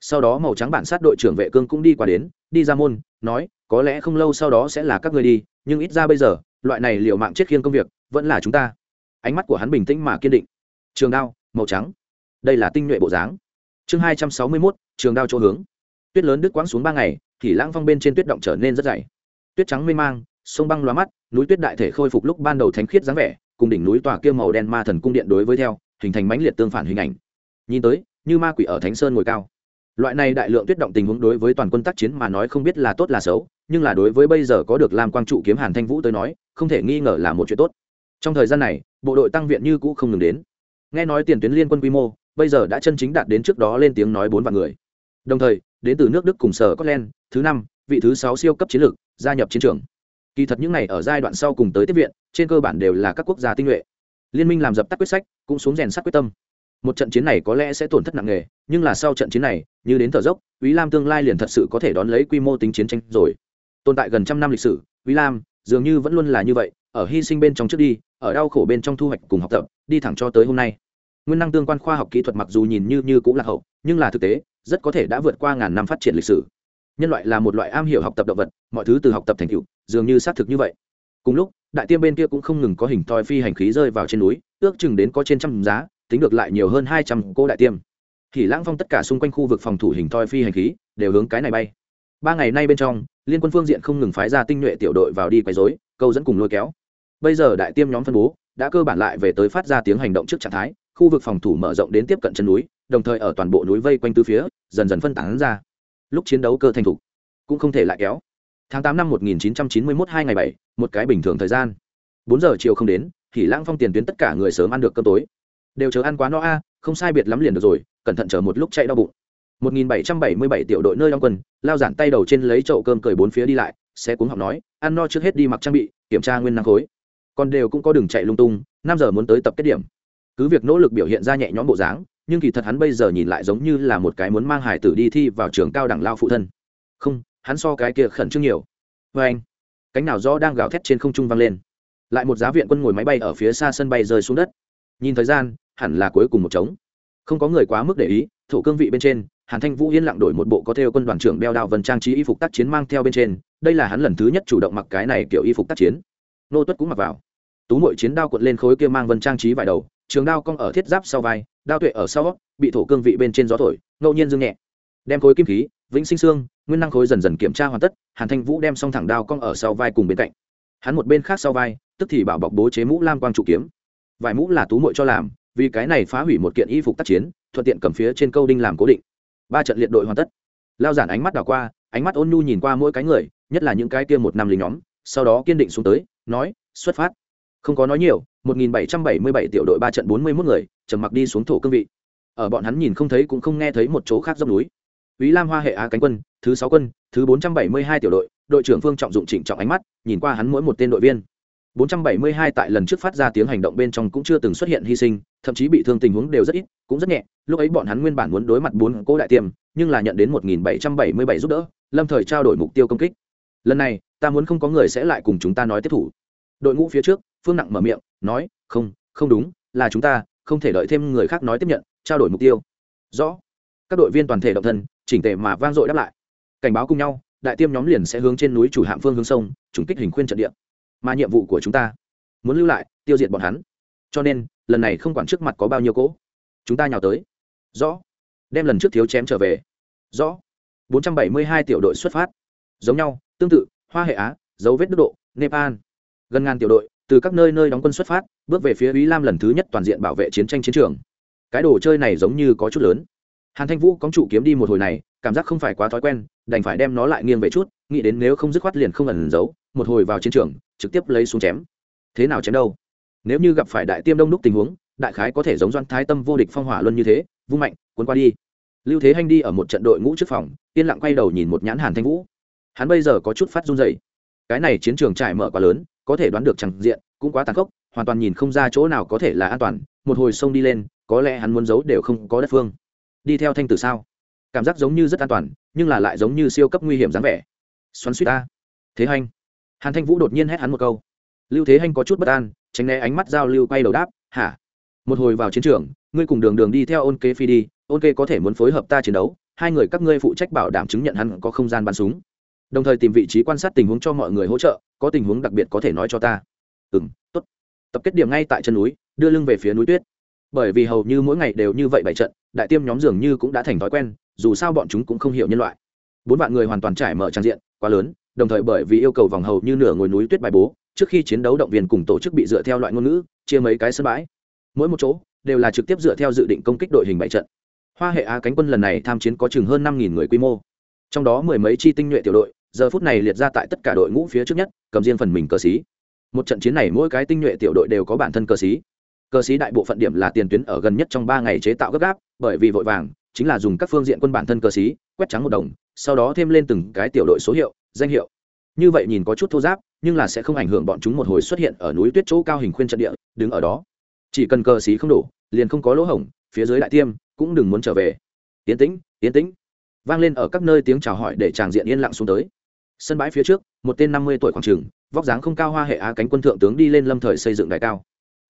Sau đó màu trắng bản sát đội trưởng vệ cương cũng đi qua đến, đi ra môn, nói, có lẽ không lâu sau đó sẽ là các ngươi đi, nhưng ít ra bây giờ, loại này liệu mạng chết khiêng công việc, vẫn là chúng ta. Ánh mắt của hắn bình tĩnh mà kiên định. Trường đao, màu trắng. Đây là tinh nhuệ bộ dáng. Chương hai trăm sáu mươi mốt, trường đao chỗ hướng. Tuyết lớn đứt quãng xuống ba ngày, thì lãng phong bên trên tuyết động trở nên rất dày. Tuyết trắng mê mang, sông băng loa mắt, núi tuyết đại thể khôi phục lúc ban đầu thánh khiết dáng vẻ cùng đỉnh núi tòa kia màu đen ma thần cung điện đối với theo, hình thành mãnh liệt tương phản hình ảnh. Nhìn tới, như ma quỷ ở thánh sơn ngồi cao. Loại này đại lượng tuyết động tình huống đối với toàn quân tác chiến mà nói không biết là tốt là xấu, nhưng là đối với bây giờ có được làm quang trụ kiếm hàn thanh vũ tới nói, không thể nghi ngờ là một chuyện tốt. Trong thời gian này, bộ đội tăng viện như cũ không ngừng đến. Nghe nói tiền tuyến liên quân quy mô, bây giờ đã chân chính đạt đến trước đó lên tiếng nói bốn vạn người. Đồng thời, đến từ nước đức cùng sở scotland, thứ năm, vị thứ sáu siêu cấp chiến lược, gia nhập chiến trường kỳ thật những này ở giai đoạn sau cùng tới tiếp viện, trên cơ bản đều là các quốc gia tinh nhuệ. Liên minh làm dập tắt quyết sách, cũng xuống rèn sắt quyết tâm. Một trận chiến này có lẽ sẽ tổn thất nặng nề, nhưng là sau trận chiến này, như đến thở dốc ý lam tương lai liền thật sự có thể đón lấy quy mô tính chiến tranh rồi. Tồn tại gần trăm năm lịch sử ý lam, dường như vẫn luôn là như vậy, ở hy sinh bên trong trước đi, ở đau khổ bên trong thu hoạch cùng học tập, đi thẳng cho tới hôm nay. Nguyên năng tương quan khoa học kỹ thuật mặc dù nhìn như như cũng là hậu, nhưng là thực tế, rất có thể đã vượt qua ngàn năm phát triển lịch sử nhân loại là một loại am hiểu học tập động vật, mọi thứ từ học tập thành tựu, dường như xác thực như vậy. Cùng lúc, đại tiêm bên kia cũng không ngừng có hình thoi phi hành khí rơi vào trên núi, ước chừng đến có trên trăm giá, tính được lại nhiều hơn hai trăm cô đại tiêm. Thì lãng phong tất cả xung quanh khu vực phòng thủ hình thoi phi hành khí, đều hướng cái này bay. Ba ngày nay bên trong, liên quân phương diện không ngừng phái ra tinh nhuệ tiểu đội vào đi quấy dối câu dẫn cùng lôi kéo. Bây giờ đại tiêm nhóm phân bố đã cơ bản lại về tới phát ra tiếng hành động trước trạng thái, khu vực phòng thủ mở rộng đến tiếp cận chân núi, đồng thời ở toàn bộ núi vây quanh tứ phía, dần dần phân tán ra lúc chiến đấu cơ thành thục, cũng không thể lại kéo. Tháng tám năm một nghìn chín trăm chín mươi mốt, hai ngày bảy, một cái bình thường thời gian. Bốn giờ chiều không đến, thì lãng phong tiền tuyến tất cả người sớm ăn được cơm tối. Đều chờ ăn quá no a, không sai biệt lắm liền được rồi, cẩn thận chờ một lúc chạy đau bụng. 1777 tiểu đội nơi đóng quân, lao giản tay đầu trên lấy chậu cơm cười bốn phía đi lại, sẽ cuống học nói, ăn no trước hết đi mặc trang bị, kiểm tra nguyên năng khối. Còn đều cũng có đường chạy lung tung, năm giờ muốn tới tập kết điểm. Cứ việc nỗ lực biểu hiện ra nhẹ nhõm bộ dáng nhưng kỳ thật hắn bây giờ nhìn lại giống như là một cái muốn mang hải tử đi thi vào trường cao đẳng lao phụ thân. Không, hắn so cái kia khẩn trương nhiều. Vê anh, cánh nào do đang gào thét trên không trung vang lên. Lại một giá viện quân ngồi máy bay ở phía xa sân bay rơi xuống đất. Nhìn thời gian, hẳn là cuối cùng một trống. Không có người quá mức để ý thủ cương vị bên trên, hàn thanh vũ yên lặng đổi một bộ có theo quân đoàn trưởng đeo đạo vần trang trí y phục tác chiến mang theo bên trên. Đây là hắn lần thứ nhất chủ động mặc cái này kiểu y phục tác chiến. Nô tuất cũng mặc vào. Tú mội chiến đao cuộn lên khối kia mang vân trang trí vài đầu, trường đao cong ở thiết giáp sau vai đao tuệ ở sau, bị thổ cương vị bên trên gió thổi, ngẫu nhiên dương nhẹ. Đem khối kim khí, vĩnh sinh xương, nguyên năng khối dần dần kiểm tra hoàn tất, hàn thanh vũ đem xong thẳng đao cong ở sau vai cùng bên cạnh. Hắn một bên khác sau vai, tức thì bảo bọc bố chế mũ lam quang trụ kiếm. Vài mũ là tú mội cho làm, vì cái này phá hủy một kiện y phục tác chiến, thuận tiện cầm phía trên câu đinh làm cố định. Ba trận liệt đội hoàn tất. Lao giản ánh mắt đảo qua, ánh mắt ôn nhu nhìn qua mỗi cái người, nhất là những cái kia một năm lính nhóm, sau đó kiên định xuống tới, nói, xuất phát. Không có nói nhiều 1777 tiểu đội ba trận 41 người trầm mặc đi xuống thổ cương vị ở bọn hắn nhìn không thấy cũng không nghe thấy một chỗ khác dốc núi Úy Lam Hoa hệ Á cánh quân, thứ sáu quân, thứ 472 tiểu đội, đội trưởng Phương Trọng dụng chỉnh trọng ánh mắt, nhìn qua hắn mỗi một tên đội viên. 472 tại lần trước phát ra tiếng hành động bên trong cũng chưa từng xuất hiện hy sinh, thậm chí bị thương tình huống đều rất ít, cũng rất nhẹ. Lúc ấy bọn hắn nguyên bản muốn đối mặt bốn cố đại tiêm, nhưng là nhận đến 1777 giúp đỡ, lâm thời trao đổi mục tiêu công kích. Lần này, ta muốn không có người sẽ lại cùng chúng ta nói tiếp thủ. Đội ngũ phía trước, Phương Nặng mở miệng, nói, "Không, không đúng, là chúng ta, không thể đợi thêm người khác nói tiếp nhận, trao đổi mục tiêu." Rõ. Các đội viên toàn thể động thân, chỉnh tề mà vang dội đáp lại. Cảnh báo cùng nhau, đại tiêm nhóm liền sẽ hướng trên núi chủ hạm phương hướng sông, trùng kích hình khuyên trận địa. Mà nhiệm vụ của chúng ta muốn lưu lại tiêu diệt bọn hắn. Cho nên lần này không quản trước mặt có bao nhiêu cỗ chúng ta nhào tới. Rõ. Đem lần trước thiếu chém trở về. Rõ. 472 tiểu đội xuất phát. Giống nhau tương tự hoa hệ á dấu vết đức độ nepal. Gần ngàn tiểu đội từ các nơi nơi đóng quân xuất phát, bước về phía ý lam lần thứ nhất toàn diện bảo vệ chiến tranh chiến trường. Cái đồ chơi này giống như có chút lớn. Hàn thanh vũ có trụ kiếm đi một hồi này, cảm giác không phải quá thói quen, đành phải đem nó lại nghiêng về chút, nghĩ đến nếu không dứt khoát liền không ẩn giấu, một hồi vào chiến trường, trực tiếp lấy xuống chém. Thế nào chém đâu? Nếu như gặp phải đại tiêm đông đúc tình huống, đại khái có thể giống doan thái tâm vô địch phong hỏa luân như thế, vung mạnh, cuốn qua đi. Lưu thế hanh đi ở một trận đội ngũ trước phòng, yên lặng quay đầu nhìn một nhãn hàn thanh vũ. Hắn bây giờ có chút phát run dày cái này chiến trường trải mở quá lớn có thể đoán được chẳng diện, cũng quá tàn khốc, hoàn toàn nhìn không ra chỗ nào có thể là an toàn, một hồi sông đi lên, có lẽ hắn muốn giấu đều không có đất phương. Đi theo thanh tử sao? Cảm giác giống như rất an toàn, nhưng là lại giống như siêu cấp nguy hiểm dáng vẻ. Xoắn suýt ta. Thế hanh. Hàn thanh vũ đột nhiên hét hắn một câu. Lưu thế hanh có chút bất an, tránh né ánh mắt giao lưu quay đầu đáp, hả? Một hồi vào chiến trường, ngươi cùng đường đường đi theo ôn kê phi đi, ôn kê có thể muốn phối hợp ta chiến đấu, hai người các ngươi phụ trách bảo đảm chứng nhận hắn có không gian bắn súng đồng thời tìm vị trí quan sát tình huống cho mọi người hỗ trợ, có tình huống đặc biệt có thể nói cho ta. Ừ m t ố t tập kết điểm ngay tại chân núi, đưa lưng về phía núi tuyết. Bởi vì hầu như mỗi ngày đều như vậy bảy trận, đại tiêm nhóm dường như cũng đã thành thói quen, dù sao bọn chúng cũng không hiểu nhân loại. Bốn vạn người hoàn toàn trải mở trang diện, quá lớn, đồng thời bởi vì yêu cầu vòng hầu như nửa ngồi núi tuyết bài bố, trước khi chiến đấu động viên cùng tổ chức bị dựa theo loại ngôn ngữ, chia mấy cái sân bãi. Mỗi một chỗ đều là trực tiếp dựa theo dự định công kích đội hình bảy trận. Hoa hệ á cánh quân lần này tham chiến có chừng hơn năm người quy mô. Trong đó mười mấy chi tinh nhuệ tiểu đội giờ phút này liệt ra tại tất cả đội ngũ phía trước nhất, cầm riêng phần mình cờ xí. Một trận chiến này mỗi cái tinh nhuệ tiểu đội đều có bản thân cờ xí. Cờ xí đại bộ phận điểm là tiền tuyến ở gần nhất trong ba ngày chế tạo gấp gáp, bởi vì vội vàng, chính là dùng các phương diện quân bản thân cờ xí, quét trắng một đồng, sau đó thêm lên từng cái tiểu đội số hiệu, danh hiệu. Như vậy nhìn có chút thô giáp, nhưng là sẽ không ảnh hưởng bọn chúng một hồi xuất hiện ở núi tuyết chỗ cao hình khuyên trận địa, đứng ở đó. Chỉ cần cờ xí không đủ liền không có lỗ hổng, phía dưới đại tiêm, cũng đừng muốn trở về. Tiến tĩnh tiến tĩnh. Vang lên ở các nơi tiếng chào hỏi để tràng diện yên lặng xuống tới sân bãi phía trước, một tên năm mươi tuổi khoảng trường, vóc dáng không cao hoa hệ á cánh quân thượng tướng đi lên lâm thời xây dựng đại cao.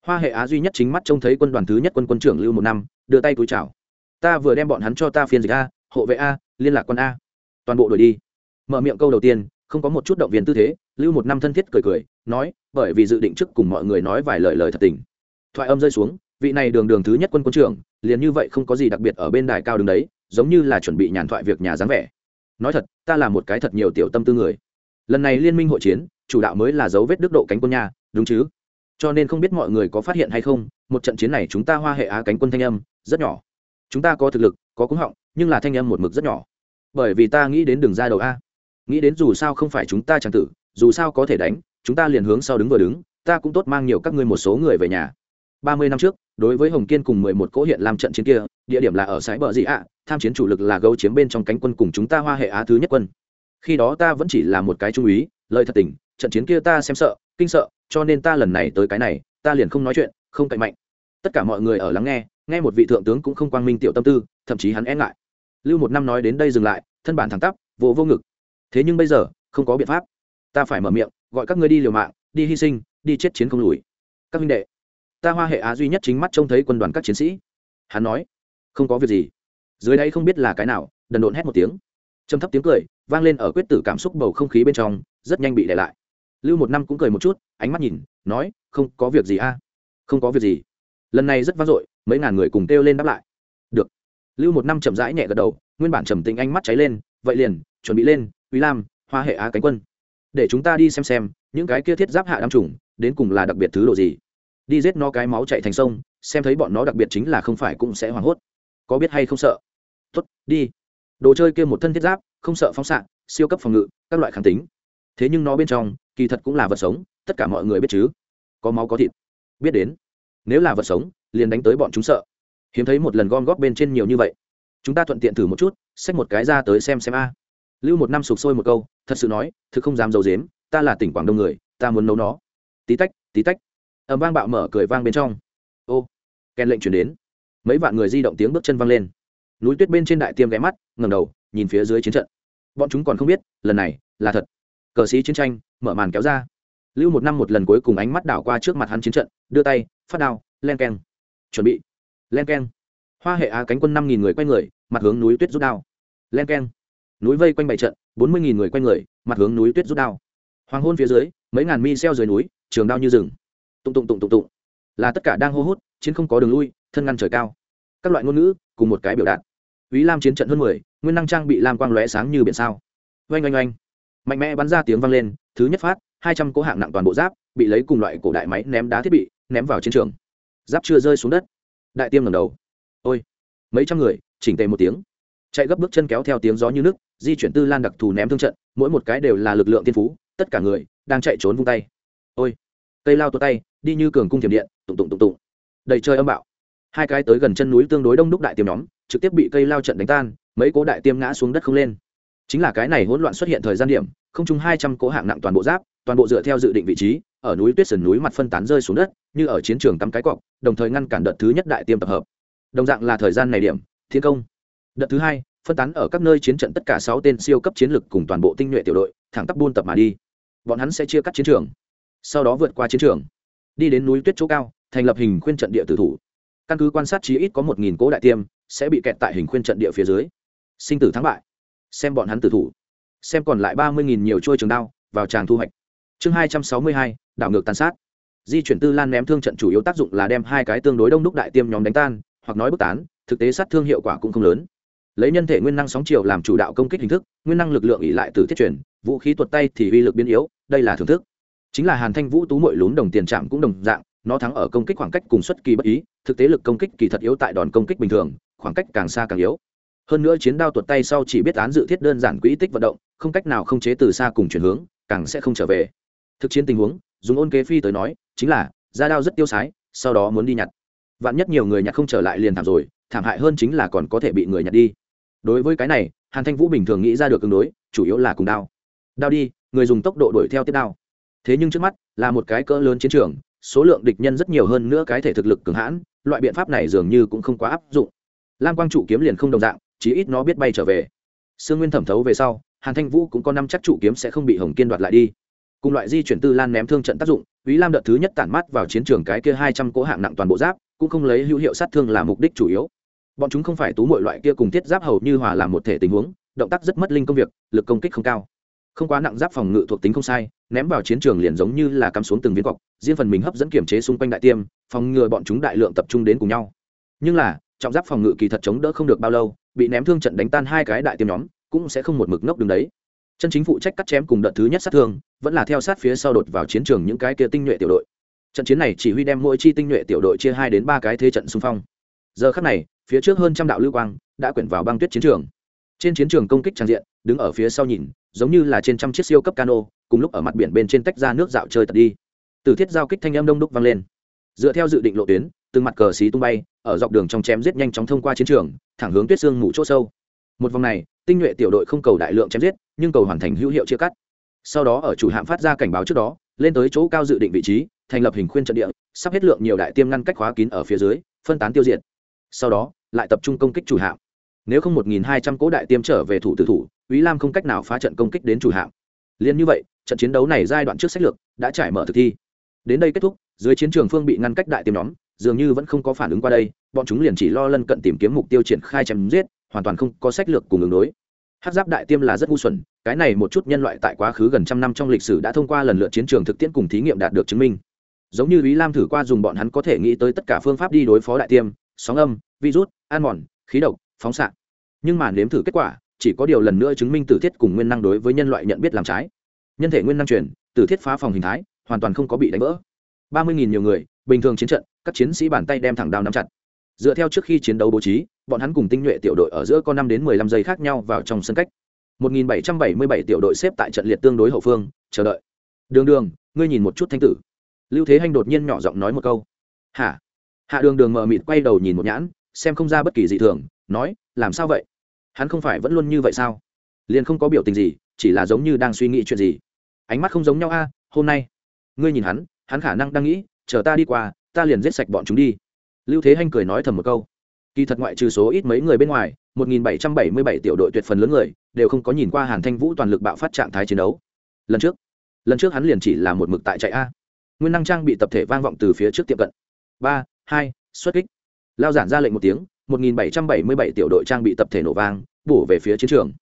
Hoa hệ á duy nhất chính mắt trông thấy quân đoàn thứ nhất quân quân trưởng lưu một năm, đưa tay túi chào. Ta vừa đem bọn hắn cho ta phiên dịch a, hộ vệ a, liên lạc quân a. Toàn bộ đổi đi. Mở miệng câu đầu tiên, không có một chút động viên tư thế, lưu một năm thân thiết cười cười, nói, bởi vì dự định trước cùng mọi người nói vài lời lời thật tình. Thoại âm rơi xuống, vị này đường đường thứ nhất quân quân trưởng, liền như vậy không có gì đặc biệt ở bên đài cao đứng đấy, giống như là chuẩn bị nhàn thoại việc nhà dáng vẻ. Nói thật ta là một cái thật nhiều tiểu tâm tư người. Lần này liên minh hội chiến, chủ đạo mới là dấu vết đức độ cánh quân nhà đúng chứ? Cho nên không biết mọi người có phát hiện hay không, một trận chiến này chúng ta hoa hệ á cánh quân thanh âm, rất nhỏ. Chúng ta có thực lực, có cúng họng, nhưng là thanh âm một mực rất nhỏ. Bởi vì ta nghĩ đến đường ra đầu a. Nghĩ đến dù sao không phải chúng ta chẳng tử, dù sao có thể đánh, chúng ta liền hướng sau đứng vừa đứng, ta cũng tốt mang nhiều các ngươi một số người về nhà ba mươi năm trước, đối với hồng kiên cùng mười một cỗ hiện làm trận chiến kia, địa điểm là ở sái bờ dị ạ, tham chiến chủ lực là gấu chiếm bên trong cánh quân cùng chúng ta hoa hệ á thứ nhất quân. Khi đó ta vẫn chỉ là một cái trung úy, lời thật tình, trận chiến kia ta xem sợ, kinh sợ, cho nên ta lần này tới cái này, ta liền không nói chuyện, không cạnh mạnh. Tất cả mọi người ở lắng nghe nghe một vị thượng tướng cũng không quang minh tiểu tâm tư, thậm chí hắn e ngại. Lưu một năm nói đến đây dừng lại, thân bản thẳng tắp vô vô ngực. Thế nhưng bây giờ, không có biện pháp. Ta phải mở miệng, gọi các ngươi đi liều mạng, đi hy sinh, đi chết chiến không lùi. Các huynh đệ ta hoa hệ á duy nhất chính mắt trông thấy quân đoàn các chiến sĩ. Hắn nói, không có việc gì. Dưới đây không biết là cái nào, đần độn hét một tiếng. Trầm thấp tiếng cười, vang lên ở quyết tử cảm xúc bầu không khí bên trong, rất nhanh bị để lại. Lưu một năm cũng cười một chút, ánh mắt nhìn, nói, không có việc gì a. Không có việc gì. Lần này rất vang dội, mấy ngàn người cùng kêu lên đáp lại. Được. Lưu một năm chậm rãi nhẹ gật đầu, nguyên bản trầm tĩnh ánh mắt cháy lên, vậy liền, chuẩn bị lên, Uy lam, hoa hệ á cánh quân. Để chúng ta đi xem xem, những cái kia thiết giáp hạ đam trùng, đến cùng là đặc biệt thứ độ gì đi giết nó cái máu chạy thành sông, xem thấy bọn nó đặc biệt chính là không phải cũng sẽ hoảng hốt. Có biết hay không sợ? Tuất đi. Đồ chơi kia một thân thiết giáp, không sợ phóng xạ, siêu cấp phòng ngự, các loại kháng tính. Thế nhưng nó bên trong, kỳ thật cũng là vật sống, tất cả mọi người biết chứ. Có máu có thịt. Biết đến. Nếu là vật sống, liền đánh tới bọn chúng sợ. Hiếm thấy một lần gom góp bên trên nhiều như vậy. Chúng ta thuận tiện thử một chút, xách một cái ra tới xem xem a. Lưu một năm sụp sôi một câu, thật sự nói, thực không dám d i ấ u dếm ta là tỉnh quảng đông người, ta muốn nấu nó. Tí tách tí tách ầm vang bạo mở cười vang bên trong. Ô, kèn lệnh chuyển đến. Mấy vạn người di động tiếng bước chân vang lên. Núi tuyết bên trên đại tiêm ghé mắt ngầm đầu, nhìn phía dưới chiến trận. Bọn chúng còn không biết, lần này là thật. Cờ sĩ chiến tranh, mở màn kéo ra. Lưu một năm một lần cuối cùng ánh mắt đảo qua trước mặt hắn chiến trận, đưa tay, phát đao, len keng. Chuẩn bị. Len keng. Hoa hệ á cánh quân năm nghìn người quay người, mặt hướng núi tuyết rút đao. Len keng. Núi vây quanh bảy trận, bốn mươi nghìn người quay người, mặt hướng núi tuyết rút đao. Hoàng hôn phía dưới, mấy ngàn mi xeo dưới núi, trường đao như rừng tụng tụng tụng tụng tụng là tất cả đang hô hút chiến không có đường lui thân ngăn trời cao các loại ngôn ngữ cùng một cái biểu đạt ý Lam chiến trận hơn mười, nguyên năng trang bị lam quang lóe sáng như biển sao. Oanh oanh oanh. Mạnh mẽ bắn ra tiếng vang lên, thứ nhất phát, hai trăm cỗ hạng nặng toàn bộ giáp, bị lấy cùng loại cổ đại máy ném đá thiết bị, ném vào chiến trường. Giáp chưa rơi xuống đất. Đại tiêm ngầm đầu. Ôi, mấy trăm người, chỉnh tề một tiếng. Chạy gấp bước chân kéo theo tiếng gió như nước, di chuyển tư lan đặc thù ném thương trận, mỗi một cái đều là lực lượng tiên phú, tất cả người đang chạy trốn vung tay. Ôi, cây lao tuột tay, đi như cường cung thiểm điện, tụng tụng tụng tụng. Đầy trời âm bạo. Hai cái tới gần chân núi tương đối đông đúc đại tiêm nhóm, trực tiếp bị cây lao trận đánh tan mấy cố đại tiêm ngã xuống đất không lên. Chính là cái này hỗn loạn xuất hiện thời gian điểm không chung hai trăm cố hạng nặng toàn bộ giáp toàn bộ dựa theo dự định vị trí ở núi tuyết sườn núi mặt phân tán rơi xuống đất như ở chiến trường tắm cái cọc đồng thời ngăn cản đợt thứ nhất đại tiêm tập hợp. Đồng dạng là thời gian này điểm thiên công. Đợt thứ hai phân tán ở các nơi chiến trận tất cả sáu tên siêu cấp chiến lực cùng toàn bộ tinh nhuệ tiểu đội thẳng tắp buôn tập mà đi. Bọn hắn sẽ chia cắt chiến trường sau đó vượt qua chiến trường, đi đến núi tuyết chỗ cao, thành lập hình khuyên trận địa tử thủ. Căn cứ quan sát chí ít có một nghìn cố đại tiêm sẽ bị kẹt tại hình khuyên trận địa phía dưới. Sinh tử thắng bại. Xem bọn hắn tử thủ. Xem còn lại ba mươi nghìn nhiều trôi trường đao vào tràng thu hoạch. Chương hai trăm sáu mươi hai, đảo ngược tàn sát. Di chuyển tư lan ném thương trận chủ yếu tác dụng là đem hai cái tương đối đông đúc đại tiêm nhóm đánh tan, hoặc nói bất tán, thực tế sát thương hiệu quả cũng không lớn. Lấy nhân thể nguyên năng sóng chiều làm chủ đạo công kích hình thức, nguyên năng lực lượng ỉ lại từ thiết chuyển, vũ khí tuột tay thì uy lực biến yếu, đây là thưởng thức chính là hàn thanh vũ tú mội lún đồng tiền trạm cũng đồng dạng, nó thắng ở công kích khoảng cách cùng xuất kỳ bất ý, thực tế lực công kích kỳ thật yếu tại đòn công kích bình thường, khoảng cách càng xa càng yếu. Hơn nữa chiến đao tuột tay sau chỉ biết án dự thiết đơn giản quỹ tích vận động, không cách nào không chế từ xa cùng chuyển hướng, càng sẽ không trở về. Thực chiến tình huống, dùng ôn kế phi tới nói, chính là, ra đao rất tiêu sái, sau đó muốn đi nhặt. Vạn nhất nhiều người nhặt không trở lại liền thảm rồi, thảm hại hơn chính là còn có thể bị người nhặt đi. Đối với cái này, hàn thanh vũ bình thường nghĩ ra được ứng đối, chủ yếu là cùng đao. Đao đi, người dùng tốc độ đuổi theo tiếp đao thế nhưng trước mắt, là một cái cỡ lớn chiến trường, số lượng địch nhân rất nhiều hơn nữa cái thể thực lực cường hãn, loại biện pháp này dường như cũng không quá áp dụng. Lam quang trụ kiếm liền không đồng dạng, chí ít nó biết bay trở về. Sương nguyên thẩm thấu về sau, hàn thanh vũ cũng có năm chắc trụ kiếm sẽ không bị hồng kiên đoạt lại đi. Cùng loại di chuyển tư lan ném thương trận tác dụng ý lam đợt thứ nhất tản mắt vào chiến trường cái kia hai trăm cỗ hạng nặng toàn bộ giáp, cũng không lấy hữu hiệu sát thương là mục đích chủ yếu. Bọn chúng không phải tú mọi loại kia cùng thiết giáp hầu như hòa làm một thể tình huống, động tác rất mất linh công việc, lực công kích không cao không quá nặng giáp phòng ngự thuộc tính không sai, ném vào chiến trường liền giống như là cắm xuống từng viên cọc, riêng phần mình hấp dẫn kiểm chế xung quanh đại tiêm, phòng ngừa bọn chúng đại lượng tập trung đến cùng nhau. Nhưng là, trọng giáp phòng ngự kỳ thật chống đỡ không được bao lâu, bị ném thương trận đánh tan hai cái đại tiêm nhóm, cũng sẽ không một mực ngốc đứng đấy. Chân chính phụ trách cắt chém cùng đợt thứ nhất sát thương, vẫn là theo sát phía sau đột vào chiến trường những cái kia tinh nhuệ tiểu đội. Trận chiến này chỉ huy đem mỗi chi tinh nhuệ tiểu đội chia hai đến ba cái thế trận xung phong. Giờ khắc này, phía trước hơn trăm đạo lưu quang đã quyển vào băng tuyết chiến trường. Trên chiến trường công kích trang diện, đứng ở phía sau nhìn giống như là trên trăm chiếc siêu cấp cano, cùng lúc ở mặt biển bên trên tách ra nước dạo chơi tật đi. Từ thiết giao kích thanh âm đông đúc vang lên. Dựa theo dự định lộ tuyến, từng mặt cờ xí tung bay, ở dọc đường trong chém giết nhanh chóng thông qua chiến trường, thẳng hướng tuyết xương mù chỗ sâu. Một vòng này, tinh nhuệ tiểu đội không cầu đại lượng chém giết, nhưng cầu hoàn thành hữu hiệu chia cắt. Sau đó ở chủ hạm phát ra cảnh báo trước đó, lên tới chỗ cao dự định vị trí, thành lập hình khuyên trận địa, sắp hết lượng nhiều đại tiêm ngăn cách khóa kín ở phía dưới, phân tán tiêu diệt. Sau đó, lại tập trung công kích chủ hạm nếu không một nghìn hai trăm cỗ đại tiêm trở về thủ tử thủ ý lam không cách nào phá trận công kích đến chủ hạm liền như vậy, trận chiến đấu này giai đoạn trước sách lược đã trải mở thực thi. Đến đây kết thúc, dưới chiến trường phương bị ngăn cách đại tiêm nhóm, dường như vẫn không có phản ứng qua đây, bọn chúng liền chỉ lo lân cận tìm kiếm mục tiêu triển khai chém giết, hoàn toàn không có sách lược cùng ứng đối. Hát giáp đại tiêm là rất ngu xuẩn, cái này một chút nhân loại tại quá khứ gần trăm năm trong lịch sử đã thông qua lần lượt chiến trường thực tiễn cùng thí nghiệm đạt được chứng minh. Giống như ý lam thử qua dùng bọn hắn có thể nghĩ tới tất cả phương pháp đi đối phó đại tiêm, sóng âm, virus an mòn khí độc, phóng xạ nhưng mà nếm thử kết quả, chỉ có điều lần nữa chứng minh tử thiết cùng nguyên năng đối với nhân loại nhận biết làm trái. Nhân thể nguyên năng truyền, tử thiết phá phòng hình thái, hoàn toàn không có bị đánh vỡ. ba mươi nghìn nhiều người, bình thường chiến trận, các chiến sĩ bàn tay đem thẳng đao nắm chặt. Dựa theo trước khi chiến đấu bố trí, bọn hắn cùng tinh nhuệ tiểu đội ở giữa có năm đến mười lăm giây khác nhau vào trong sân cách. một nghìn bảy trăm bảy mươi bảy tiểu đội xếp tại trận liệt tương đối hậu phương, chờ đợi. Đường đường, ngươi nhìn một chút thanh tử. Lưu thế hanh đột nhiên nhỏ giọng nói một câu. Hả? Hạ đường đường mờ mịt quay đầu nhìn một nhãn, xem không ra bất kỳ dị thường, nói, làm sao vậy? Hắn không phải vẫn luôn như vậy sao? Liền không có biểu tình gì, chỉ là giống như đang suy nghĩ chuyện gì. Ánh mắt không giống nhau a, hôm nay. Ngươi nhìn hắn hắn khả năng đang nghĩ, chờ ta đi qua, ta liền giết sạch bọn chúng đi. Lưu thế hanh cười nói thầm một câu. Kỳ thật ngoại trừ số ít mấy người bên ngoài 1777 tiểu đội tuyệt phần lớn người, đều không có nhìn qua hàn thanh vũ toàn lực bạo phát trạng thái chiến đấu. Lần trước lần trước hắn liền chỉ là một mực tại chạy a. Nguyên năng trang bị tập thể vang vọng từ phía trước tiệm cận. Ba, hai, xuất kích. Lao giản ra lệnh một tiếng 1777 tiểu đội trang bị tập thể nổ vang, bổ về phía chiến trường.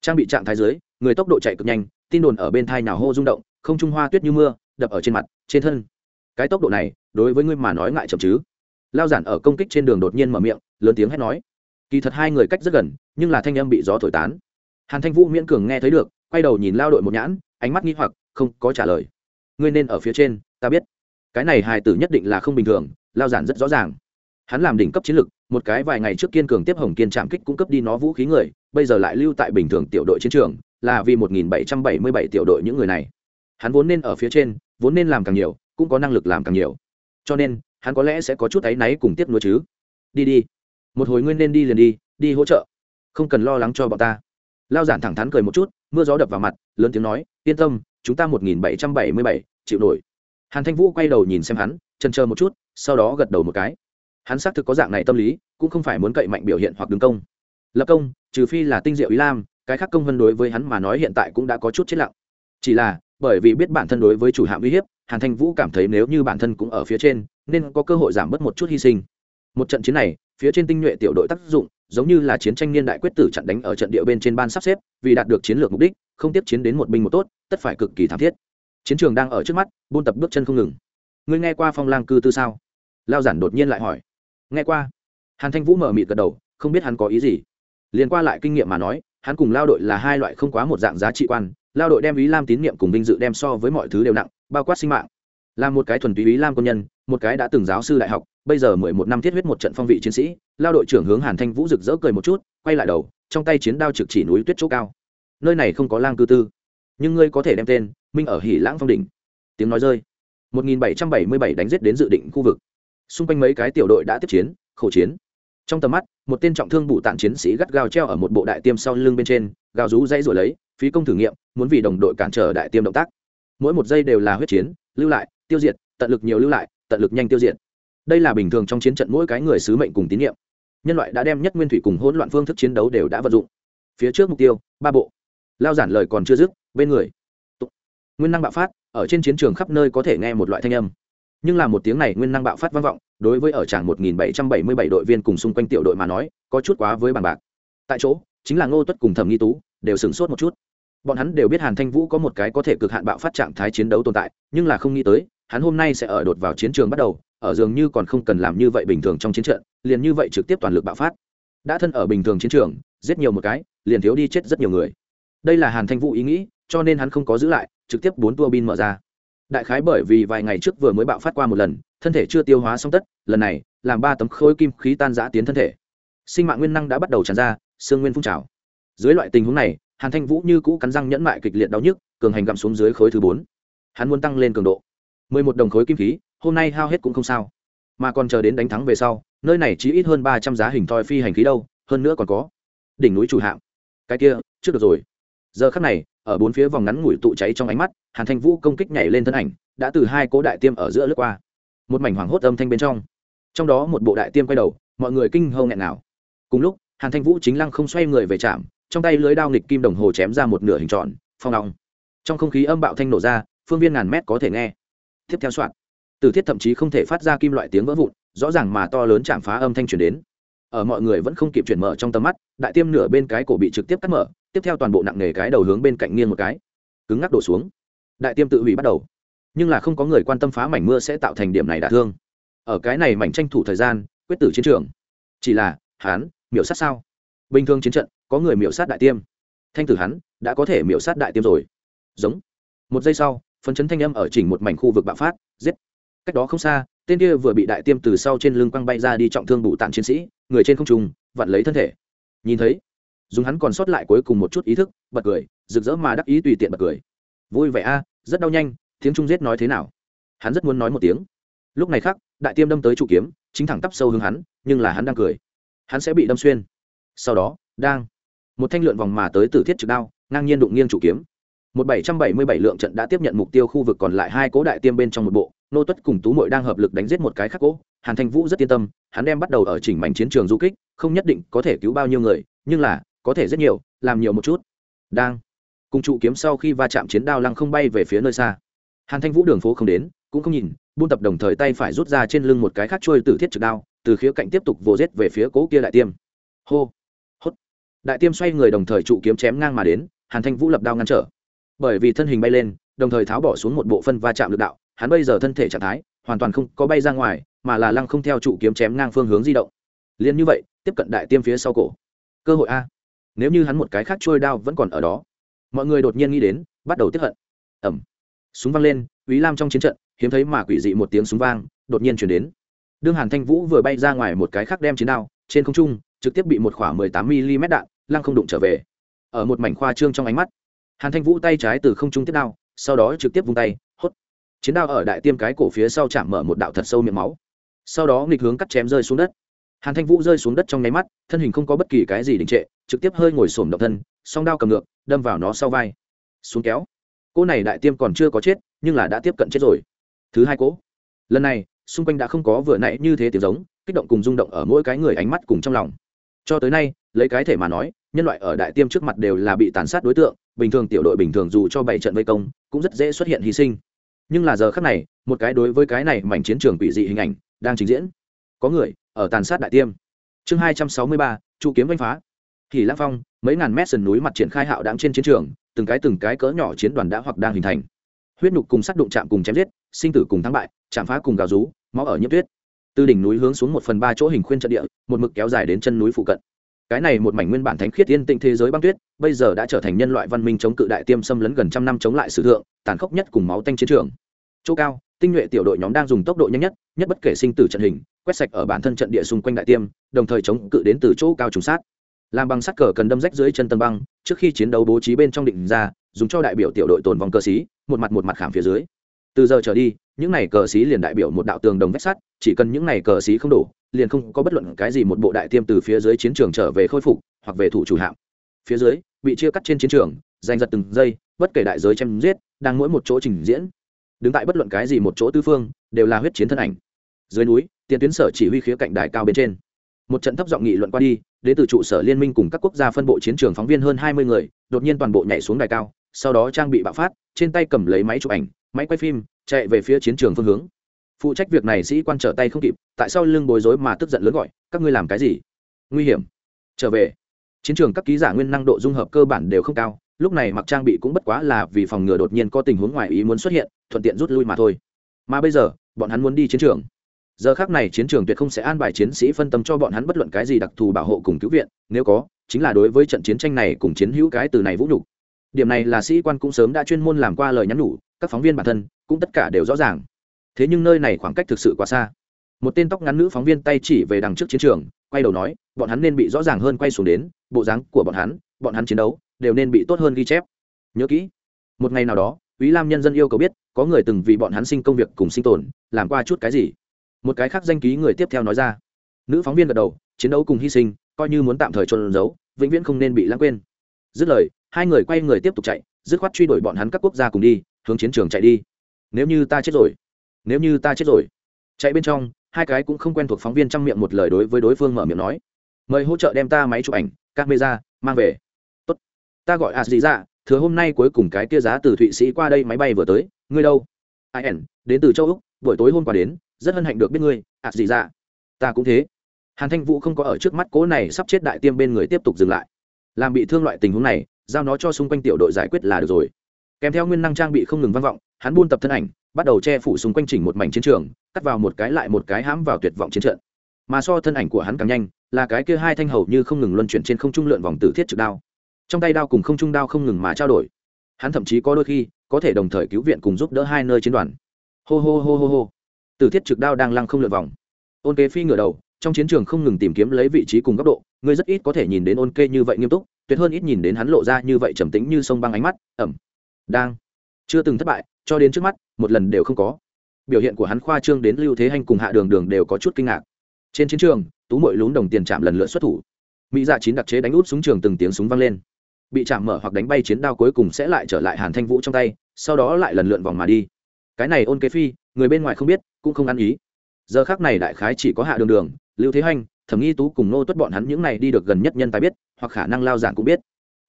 Trang bị trạng thái dưới, người tốc độ chạy cực nhanh, tin đồn ở bên thai nào hô rung động, không trung hoa tuyết như mưa, đập ở trên mặt, trên thân. Cái tốc độ này, đối với ngươi mà nói ngại chậm chứ? Lao giản ở công kích trên đường đột nhiên mở miệng, lớn tiếng hét nói. Kỳ thật hai người cách rất gần, nhưng là thanh âm bị gió thổi tán. Hàn thanh vũ miễn cường nghe thấy được, quay đầu nhìn lao đội một nhãn, ánh mắt nghi hoặc, không có trả lời. Ngươi nên ở phía trên, ta biết. Cái này hài tử nhất định là không bình thường, lao giản rất rõ ràng. Hắn làm đỉnh cấp chiến lực một cái vài ngày trước kiên cường tiếp hồng kiên trạm kích cung cấp đi nó vũ khí người, bây giờ lại lưu tại bình thường tiểu đội chiến trường, là vì một nghìn bảy trăm bảy mươi bảy tiểu đội những người này. Hắn vốn nên ở phía trên, vốn nên làm càng nhiều, cũng có năng lực làm càng nhiều. Cho nên, hắn có lẽ sẽ có chút áy náy cùng tiếp nối chứ. Đi đi, một hồi nguyên nên đi liền đi đi hỗ trợ. Không cần lo lắng cho bọn ta. Lao giản thẳng thắn cười một chút, mưa gió đập vào mặt, lớn tiếng nói, yên tâm, chúng ta một nghìn bảy trăm bảy mươi bảy, chịu nổi. Hàn thanh vũ quay đầu nhìn xem hắn chân chờ một chút, sau đó gật đầu một cái hắn xác thực có dạng này tâm lý, cũng không phải muốn cậy mạnh biểu hiện hoặc đứng công. Lập công, trừ phi là tinh diệu ý lam, cái khác công vân đối với hắn mà nói hiện tại cũng đã có chút chết lặng. Chỉ là, bởi vì biết bản thân đối với chủ hạm uy hiếp, hàn thanh vũ cảm thấy nếu như bản thân cũng ở phía trên, nên có cơ hội giảm bớt một chút hy sinh. Một trận chiến này, phía trên tinh nhuệ tiểu đội tác dụng, giống như là chiến tranh niên đại quyết tử chặn đánh ở trận địa bên trên ban sắp xếp, vì đạt được chiến lược mục đích, không tiếp chiến đến một binh một tốt, tất phải cực kỳ thảm thiết. Chiến trường đang ở trước mắt, buôn tập bước chân không ngừng. Ngươi nghe qua phong lang cư tư sao? Lao giản đột nhiên lại hỏi nghe qua. Hàn thanh vũ mở mịt gật đầu, không biết hắn có ý gì. Liên qua lại kinh nghiệm mà nói, hắn cùng lao đội là hai loại không quá một dạng giá trị quan. Lao đội đem ý lam tín nhiệm cùng vinh dự đem so với mọi thứ đều nặng, bao quát sinh mạng. Là một cái thuần túy ý lam quân nhân, một cái đã từng giáo sư đại học, bây giờ mười một năm thiết huyết một trận phong vị chiến sĩ. Lao đội trưởng hướng hàn thanh vũ rực rỡ cười một chút, quay lại đầu, trong tay chiến đao trực chỉ núi tuyết chỗ cao. Nơi này không có lang cư tư, nhưng ngươi có thể đem tên, minh ở hỉ lãng phong đỉnh. Tiếng nói rơi. Một nghìn bảy trăm bảy mươi bảy đánh giết đến dự định khu vực xung quanh mấy cái tiểu đội đã tiếp chiến khẩu chiến. Trong tầm mắt, một tên trọng thương bụ tạng chiến sĩ gắt gao treo ở một bộ đại tiêm sau lưng bên trên, gào rú dãy rồi lấy, phí công thử nghiệm, muốn vì đồng đội cản trở đại tiêm động tác. Mỗi một giây đều là huyết chiến, lưu lại, tiêu diệt, tận lực nhiều lưu lại, tận lực nhanh tiêu diệt. Đây là bình thường trong chiến trận mỗi cái người sứ mệnh cùng tín nhiệm. Nhân loại đã đem nhất nguyên thủy cùng hỗn loạn phương thức chiến đấu đều đã vận dụng. Phía trước mục tiêu, ba bộ. Lao giản lời còn chưa dứt, bên người. Nguyên năng bạo phát, ở trên chiến trường khắp nơi có thể nghe một loại thanh âm nhưng là một tiếng này nguyên năng bạo phát vang vọng, đối với ở tràng 1777 đội viên cùng xung quanh tiểu đội mà nói, có chút quá với bàn bạc. Tại chỗ, chính là ngô tuất cùng thẩm nghi tú, đều sửng sốt một chút. Bọn hắn đều biết hàn thanh vũ có một cái có thể cực hạn bạo phát trạng thái chiến đấu tồn tại, nhưng là không nghĩ tới, hắn hôm nay sẽ ở đột vào chiến trường bắt đầu, ở dường như còn không cần làm như vậy bình thường trong chiến trận, liền như vậy trực tiếp toàn lực bạo phát. Đã thân ở bình thường chiến trường, giết nhiều một cái, liền thiếu đi chết rất nhiều người. Đây là hàn thanh vũ ý nghĩ, cho nên hắn không có giữ lại, trực tiếp bốn tua bin mở ra đại khái bởi vì vài ngày trước vừa mới bạo phát qua một lần, thân thể chưa tiêu hóa xong tất, lần này, làm ba tấm khối kim khí tan giã tiến thân thể. Sinh mạng nguyên năng đã bắt đầu tràn ra xương nguyên phun trào. Dưới loại tình huống này, hàn thanh vũ như cũ cắn răng nhẫn mại kịch liệt đau nhức, cường hành gặm xuống dưới khối thứ bốn. Hắn muốn tăng lên cường độ. Mười một đồng khối kim khí, hôm nay hao hết cũng không sao. Mà còn chờ đến đánh thắng về sau, nơi này chỉ ít hơn ba trăm giá hình thoi phi hành khí đâu, hơn nữa còn có. Đỉnh núi chủ hạng. Cái kia, trước được rồi giờ khắc này, ở bốn phía vòng ngắn ngủi tụ cháy trong ánh mắt, hàn thanh vũ công kích nhảy lên thân ảnh, đã từ hai cố đại tiêm ở giữa lướt qua. Một mảnh hoảng hốt âm thanh bên trong. Trong đó một bộ đại tiêm quay đầu, mọi người kinh hâu nghẹn nào cùng lúc, hàn thanh vũ chính lăng không xoay người về trạm trong tay lưới đao nghịch kim đồng hồ chém ra một nửa hình tròn, phong long trong không khí âm bạo thanh nổ ra, phương viên ngàn mét có thể nghe. Tiếp theo soạn từ thiết thậm chí không thể phát ra kim loại tiếng vỡ vụn, rõ ràng mà to lớn chạm phá âm thanh truyền đến. Ở mọi người vẫn không kịp chuyển mở trong tầm mắt, đại tiêm nửa bên cái cổ bị trực tiếp cắt mở tiếp theo toàn bộ nặng nề cái đầu hướng bên cạnh nghiêng một cái, cứng ngắc đổ xuống. Đại tiêm tự hủy bắt đầu. Nhưng là không có người quan tâm phá mảnh mưa sẽ tạo thành điểm này đả thương. Ở cái này mảnh tranh thủ thời gian, quyết tử chiến trường. Chỉ là hán miểu sát sao? Bình thường chiến trận, có người miểu sát đại tiêm. Thanh tử hắn, đã có thể miểu sát đại tiêm rồi. Giống. Một giây sau, phấn chấn thanh âm ở chỉnh một mảnh khu vực bạo phát, giết. Cách đó không xa, tên kia vừa bị đại tiêm từ sau trên lưng quăng bay ra đi trọng thương bụ tàn chiến sĩ, người trên không trung, vặn lấy thân thể. Nhìn thấy dùng hắn còn sót lại cuối cùng một chút ý thức, bật cười, rực rỡ mà đắc ý tùy tiện bật cười. Vui vẻ a, rất đau nhanh, tiếng trung giết nói thế nào? Hắn rất muốn nói một tiếng. Lúc này khác đại tiêm đâm tới trụ kiếm, chính thẳng tắp sâu hướng hắn, nhưng là hắn đang cười. Hắn sẽ bị đâm xuyên. Sau đó, đang, một thanh lượn vòng mà tới từ thiết trực đao, ngang nhiên đụng nghiêng trụ kiếm. Một bảy trăm bảy mươi bảy lượng trận đã tiếp nhận mục tiêu khu vực còn lại hai cố đại tiêm bên trong một bộ, nô tuất cùng tú mội đang hợp lực đánh giết một cái khắc cố. Hàn thanh vũ rất yên tâm, hắn đem bắt đầu ở chỉnh mảnh chiến trường du kích, không nhất định có thể cứu bao nhiêu người, nhưng là có thể rất nhiều, làm nhiều một chút. Đang. Cùng trụ kiếm sau khi va chạm chiến đao lăng không bay về phía nơi xa. Hàn thanh vũ đường phố không đến, cũng không nhìn, buôn tập đồng thời tay phải rút ra trên lưng một cái khác trôi từ thiết trực đao, từ khía cạnh tiếp tục vồ rết về phía cố kia đại tiêm. Hô. Hốt. Đại tiêm xoay người đồng thời trụ kiếm chém ngang mà đến, hàn thanh vũ lập đao ngăn trở. Bởi vì thân hình bay lên, đồng thời tháo bỏ xuống một bộ phân va chạm lực đạo, hắn bây giờ thân thể trạng thái hoàn toàn không có bay ra ngoài, mà là lăng không theo trụ kiếm chém ngang phương hướng di động. Liền như vậy, tiếp cận đại tiêm phía sau cổ. Cơ hội a nếu như hắn một cái khác trôi đao vẫn còn ở đó mọi người đột nhiên nghĩ đến bắt đầu tiếp hận ẩm súng vang lên quý Lam trong chiến trận, hiếm thấy mà quỷ dị một tiếng súng vang, đột nhiên truyền đến. Đương Hàn Thanh Vũ vừa bay ra ngoài một cái khác đem chiến đao, trên không trung, trực tiếp bị một quả 18 mm đạn, lăng không đụng trở về. Ở một mảnh khoa trương trong ánh mắt, Hàn Thanh Vũ tay trái từ không trung tiếp đao, sau đó trực tiếp vung tay, hốt. Chiến đao ở đại tiêm cái cổ phía sau chạm mở một đạo thật sâu miệng máu. Sau đó nghịch hướng cắt chém rơi xuống đất. Hàn Thanh Vũ rơi xuống đất trong nháy mắt, thân hình không có bất kỳ cái gì đình trệ, trực tiếp hơi ngồi xổm động thân, song đao cầm ngược, đâm vào nó sau vai. Xuống kéo. Cô này đại tiêm còn chưa có chết nhưng là đã tiếp cận chết rồi. Thứ hai cỗ. Lần này xung quanh đã không có vừa nãy như thế tiếng giống kích động cùng rung động ở mỗi cái người ánh mắt cùng trong lòng. Cho tới nay lấy cái thể mà nói nhân loại ở đại tiêm trước mặt đều là bị tàn sát đối tượng bình thường tiểu đội bình thường dù cho bảy trận vây công cũng rất dễ xuất hiện hy sinh. Nhưng là giờ khác này một cái đối với cái này mảnh chiến trường quỷ dị hình ảnh đang trình diễn có người, ở tàn sát đại tiêm. Chương hai trăm sáu mươi ba trụ kiếm vanh phá. Thì lãng phong, mấy ngàn mét sườn núi mặt triển khai hạo đáng trên chiến trường, từng cái từng cái cỡ nhỏ chiến đoàn đã hoặc đang hình thành. Huyết nhục cùng sắt đụng chạm cùng chém giết, sinh tử cùng thắng bại, chạm phá cùng gào rú, máu ở nhiễm tuyết. Từ đỉnh núi hướng xuống một phần ba chỗ hình khuyên trận địa, một mực kéo dài đến chân núi phụ cận. Cái này một mảnh nguyên bản thánh khiết yên tĩnh thế giới băng tuyết, bây giờ đã trở thành nhân loại văn minh chống cự đại tiêm xâm lấn gần trăm năm chống lại sử thượng, tàn khốc nhất cùng máu tanh chiến trường. Chỗ cao, tinh nhuệ tiểu đội nhóm đang dùng tốc độ nhanh nhất nhất bất kể sinh tử trận hình quét sạch ở bản thân trận địa xung quanh đại tiêm, đồng thời chống cự đến từ chỗ cao trùng sát. Làm bằng sắt cờ cần đâm rách dưới chân tầng băng, trước khi chiến đấu bố trí bên trong định ra, dùng cho đại biểu tiểu đội tồn vòng cờ xí, một mặt một mặt khảm phía dưới. Từ giờ trở đi, những này cờ xí liền đại biểu một đạo tường đồng vách sắt, chỉ cần những này cờ xí không đủ liền không có bất luận cái gì một bộ đại tiêm từ phía dưới chiến trường trở về khôi phục, hoặc về thủ chủ hạm. Phía dưới, bị chia cắt trên chiến trường, giành giật từng giây, bất kể đại giới chém giết, đang mỗi một chỗ trình diễn. Đứng tại bất luận cái gì một chỗ tư phương, đều là huyết chiến thân ảnh. Dưới núi tiền tuyến sở chỉ huy khía cạnh đài cao bên trên. Một trận thấp giọng nghị luận qua đi đến từ trụ sở liên minh cùng các quốc gia phân bộ chiến trường phóng viên hơn hai mươi người, đột nhiên toàn bộ nhảy xuống đài cao, sau đó trang bị bạo phát, trên tay cầm lấy máy chụp ảnh, máy quay phim, chạy về phía chiến trường phương hướng. Phụ trách việc này sĩ quan trở tay không kịp, tại sao lưng bối rối mà tức giận lớn gọi, các ngươi làm cái gì? Nguy hiểm. Trở về. Chiến trường các ký giả nguyên năng độ dung hợp cơ bản đều không cao, lúc này mặc trang bị cũng bất quá là vì phòng ngừa đột nhiên có tình huống ngoài ý muốn xuất hiện, thuận tiện rút lui mà thôi. Mà bây giờ, bọn hắn muốn đi chiến trường giờ khác này chiến trường tuyệt không sẽ an bài chiến sĩ phân tâm cho bọn hắn bất luận cái gì đặc thù bảo hộ cùng cứu viện nếu có chính là đối với trận chiến tranh này cùng chiến hữu cái từ này vũ nhục. Điểm này là sĩ quan cũng sớm đã chuyên môn làm qua lời nhắn nhủ các phóng viên bản thân cũng tất cả đều rõ ràng. Thế nhưng nơi này khoảng cách thực sự quá xa. Một tên tóc ngắn nữ phóng viên tay chỉ về đằng trước chiến trường quay đầu nói bọn hắn nên bị rõ ràng hơn quay xuống đến bộ dáng của bọn hắn bọn hắn chiến đấu đều nên bị tốt hơn ghi chép. Nhớ kỹ một ngày nào đó quý Lam nhân dân yêu cầu biết, có người từng vì bọn hắn sinh công việc cùng sinh tồn, làm qua chút cái gì một cái khác danh ký người tiếp theo nói ra. Nữ phóng viên gật đầu chiến đấu cùng hy sinh coi như muốn tạm thời trôn giấu vĩnh viễn không nên bị lãng quên. Dứt lời hai người quay người tiếp tục chạy dứt khoát truy đuổi bọn hắn các quốc gia cùng đi hướng chiến trường chạy đi. Nếu như ta chết rồi nếu như ta chết rồi. Chạy bên trong hai cái cũng không quen thuộc phóng viên trong miệng một lời đối với đối phương mở miệng nói. Mời hỗ trợ đem ta máy chụp ảnh camera mang về. Tốt. Ta gọi a dì ra thừa hôm nay cuối cùng cái kia giá từ thụy sĩ qua đây máy bay vừa tới. Ngươi đâu? Ai ẩn, đến từ châu úc buổi tối hôm qua đến rất hân hạnh được biết ngươi, ạ gì ra ta cũng thế. Hàn thanh vũ không có ở trước mắt cố này sắp chết đại tiêm bên người tiếp tục dừng lại. Làm bị thương loại tình huống này, giao nó cho xung quanh tiểu đội giải quyết là được rồi. Kèm theo nguyên năng trang bị không ngừng vang vọng, hắn buôn tập thân ảnh, bắt đầu che phủ xung quanh chỉnh một mảnh chiến trường, cắt vào một cái lại một cái hãm vào tuyệt vọng chiến trận. Mà so thân ảnh của hắn càng nhanh, là cái kia hai thanh hầu như không ngừng luân chuyển trên không trung lượn vòng tử thiết trực đao. Trong tay đao cùng không trung đao không ngừng mà trao đổi. Hắn thậm chí có đôi khi, có thể đồng thời cứu viện cùng giúp đỡ hai nơi chiến đoàn. Hô hô hô hô hô tử thiết trực đao đang lăng không lượt vòng. Ôn kế phi ngửa đầu, trong chiến trường không ngừng tìm kiếm lấy vị trí cùng góc độ, ngươi rất ít có thể nhìn đến ôn kê như vậy nghiêm túc, tuyệt hơn ít nhìn đến hắn lộ ra như vậy trầm tĩnh như sông băng ánh mắt, ẩm, đang, chưa từng thất bại, cho đến trước mắt, một lần đều không có. Biểu hiện của hắn khoa trương đến lưu thế hanh cùng hạ đường đường đều có chút kinh ngạc. Trên chiến trường, tú mội lún đồng tiền chạm lần lượt xuất thủ. Mỹ dạ chín đặc chế đánh út súng trường từng tiếng súng vang lên. Bị chạm mở hoặc đánh bay chiến đao cuối cùng sẽ lại trở lại hàn thanh vũ trong tay, sau đó lại lần lượn vòng mà đi. Cái này ôn kế phi người bên ngoài không biết, cũng không ăn ý. Giờ khác này đại khái chỉ có hạ đường đường, lưu thế hanh thẩm nghi tú cùng nô tuất bọn hắn những này đi được gần nhất nhân tài biết, hoặc khả năng lao giảng cũng biết.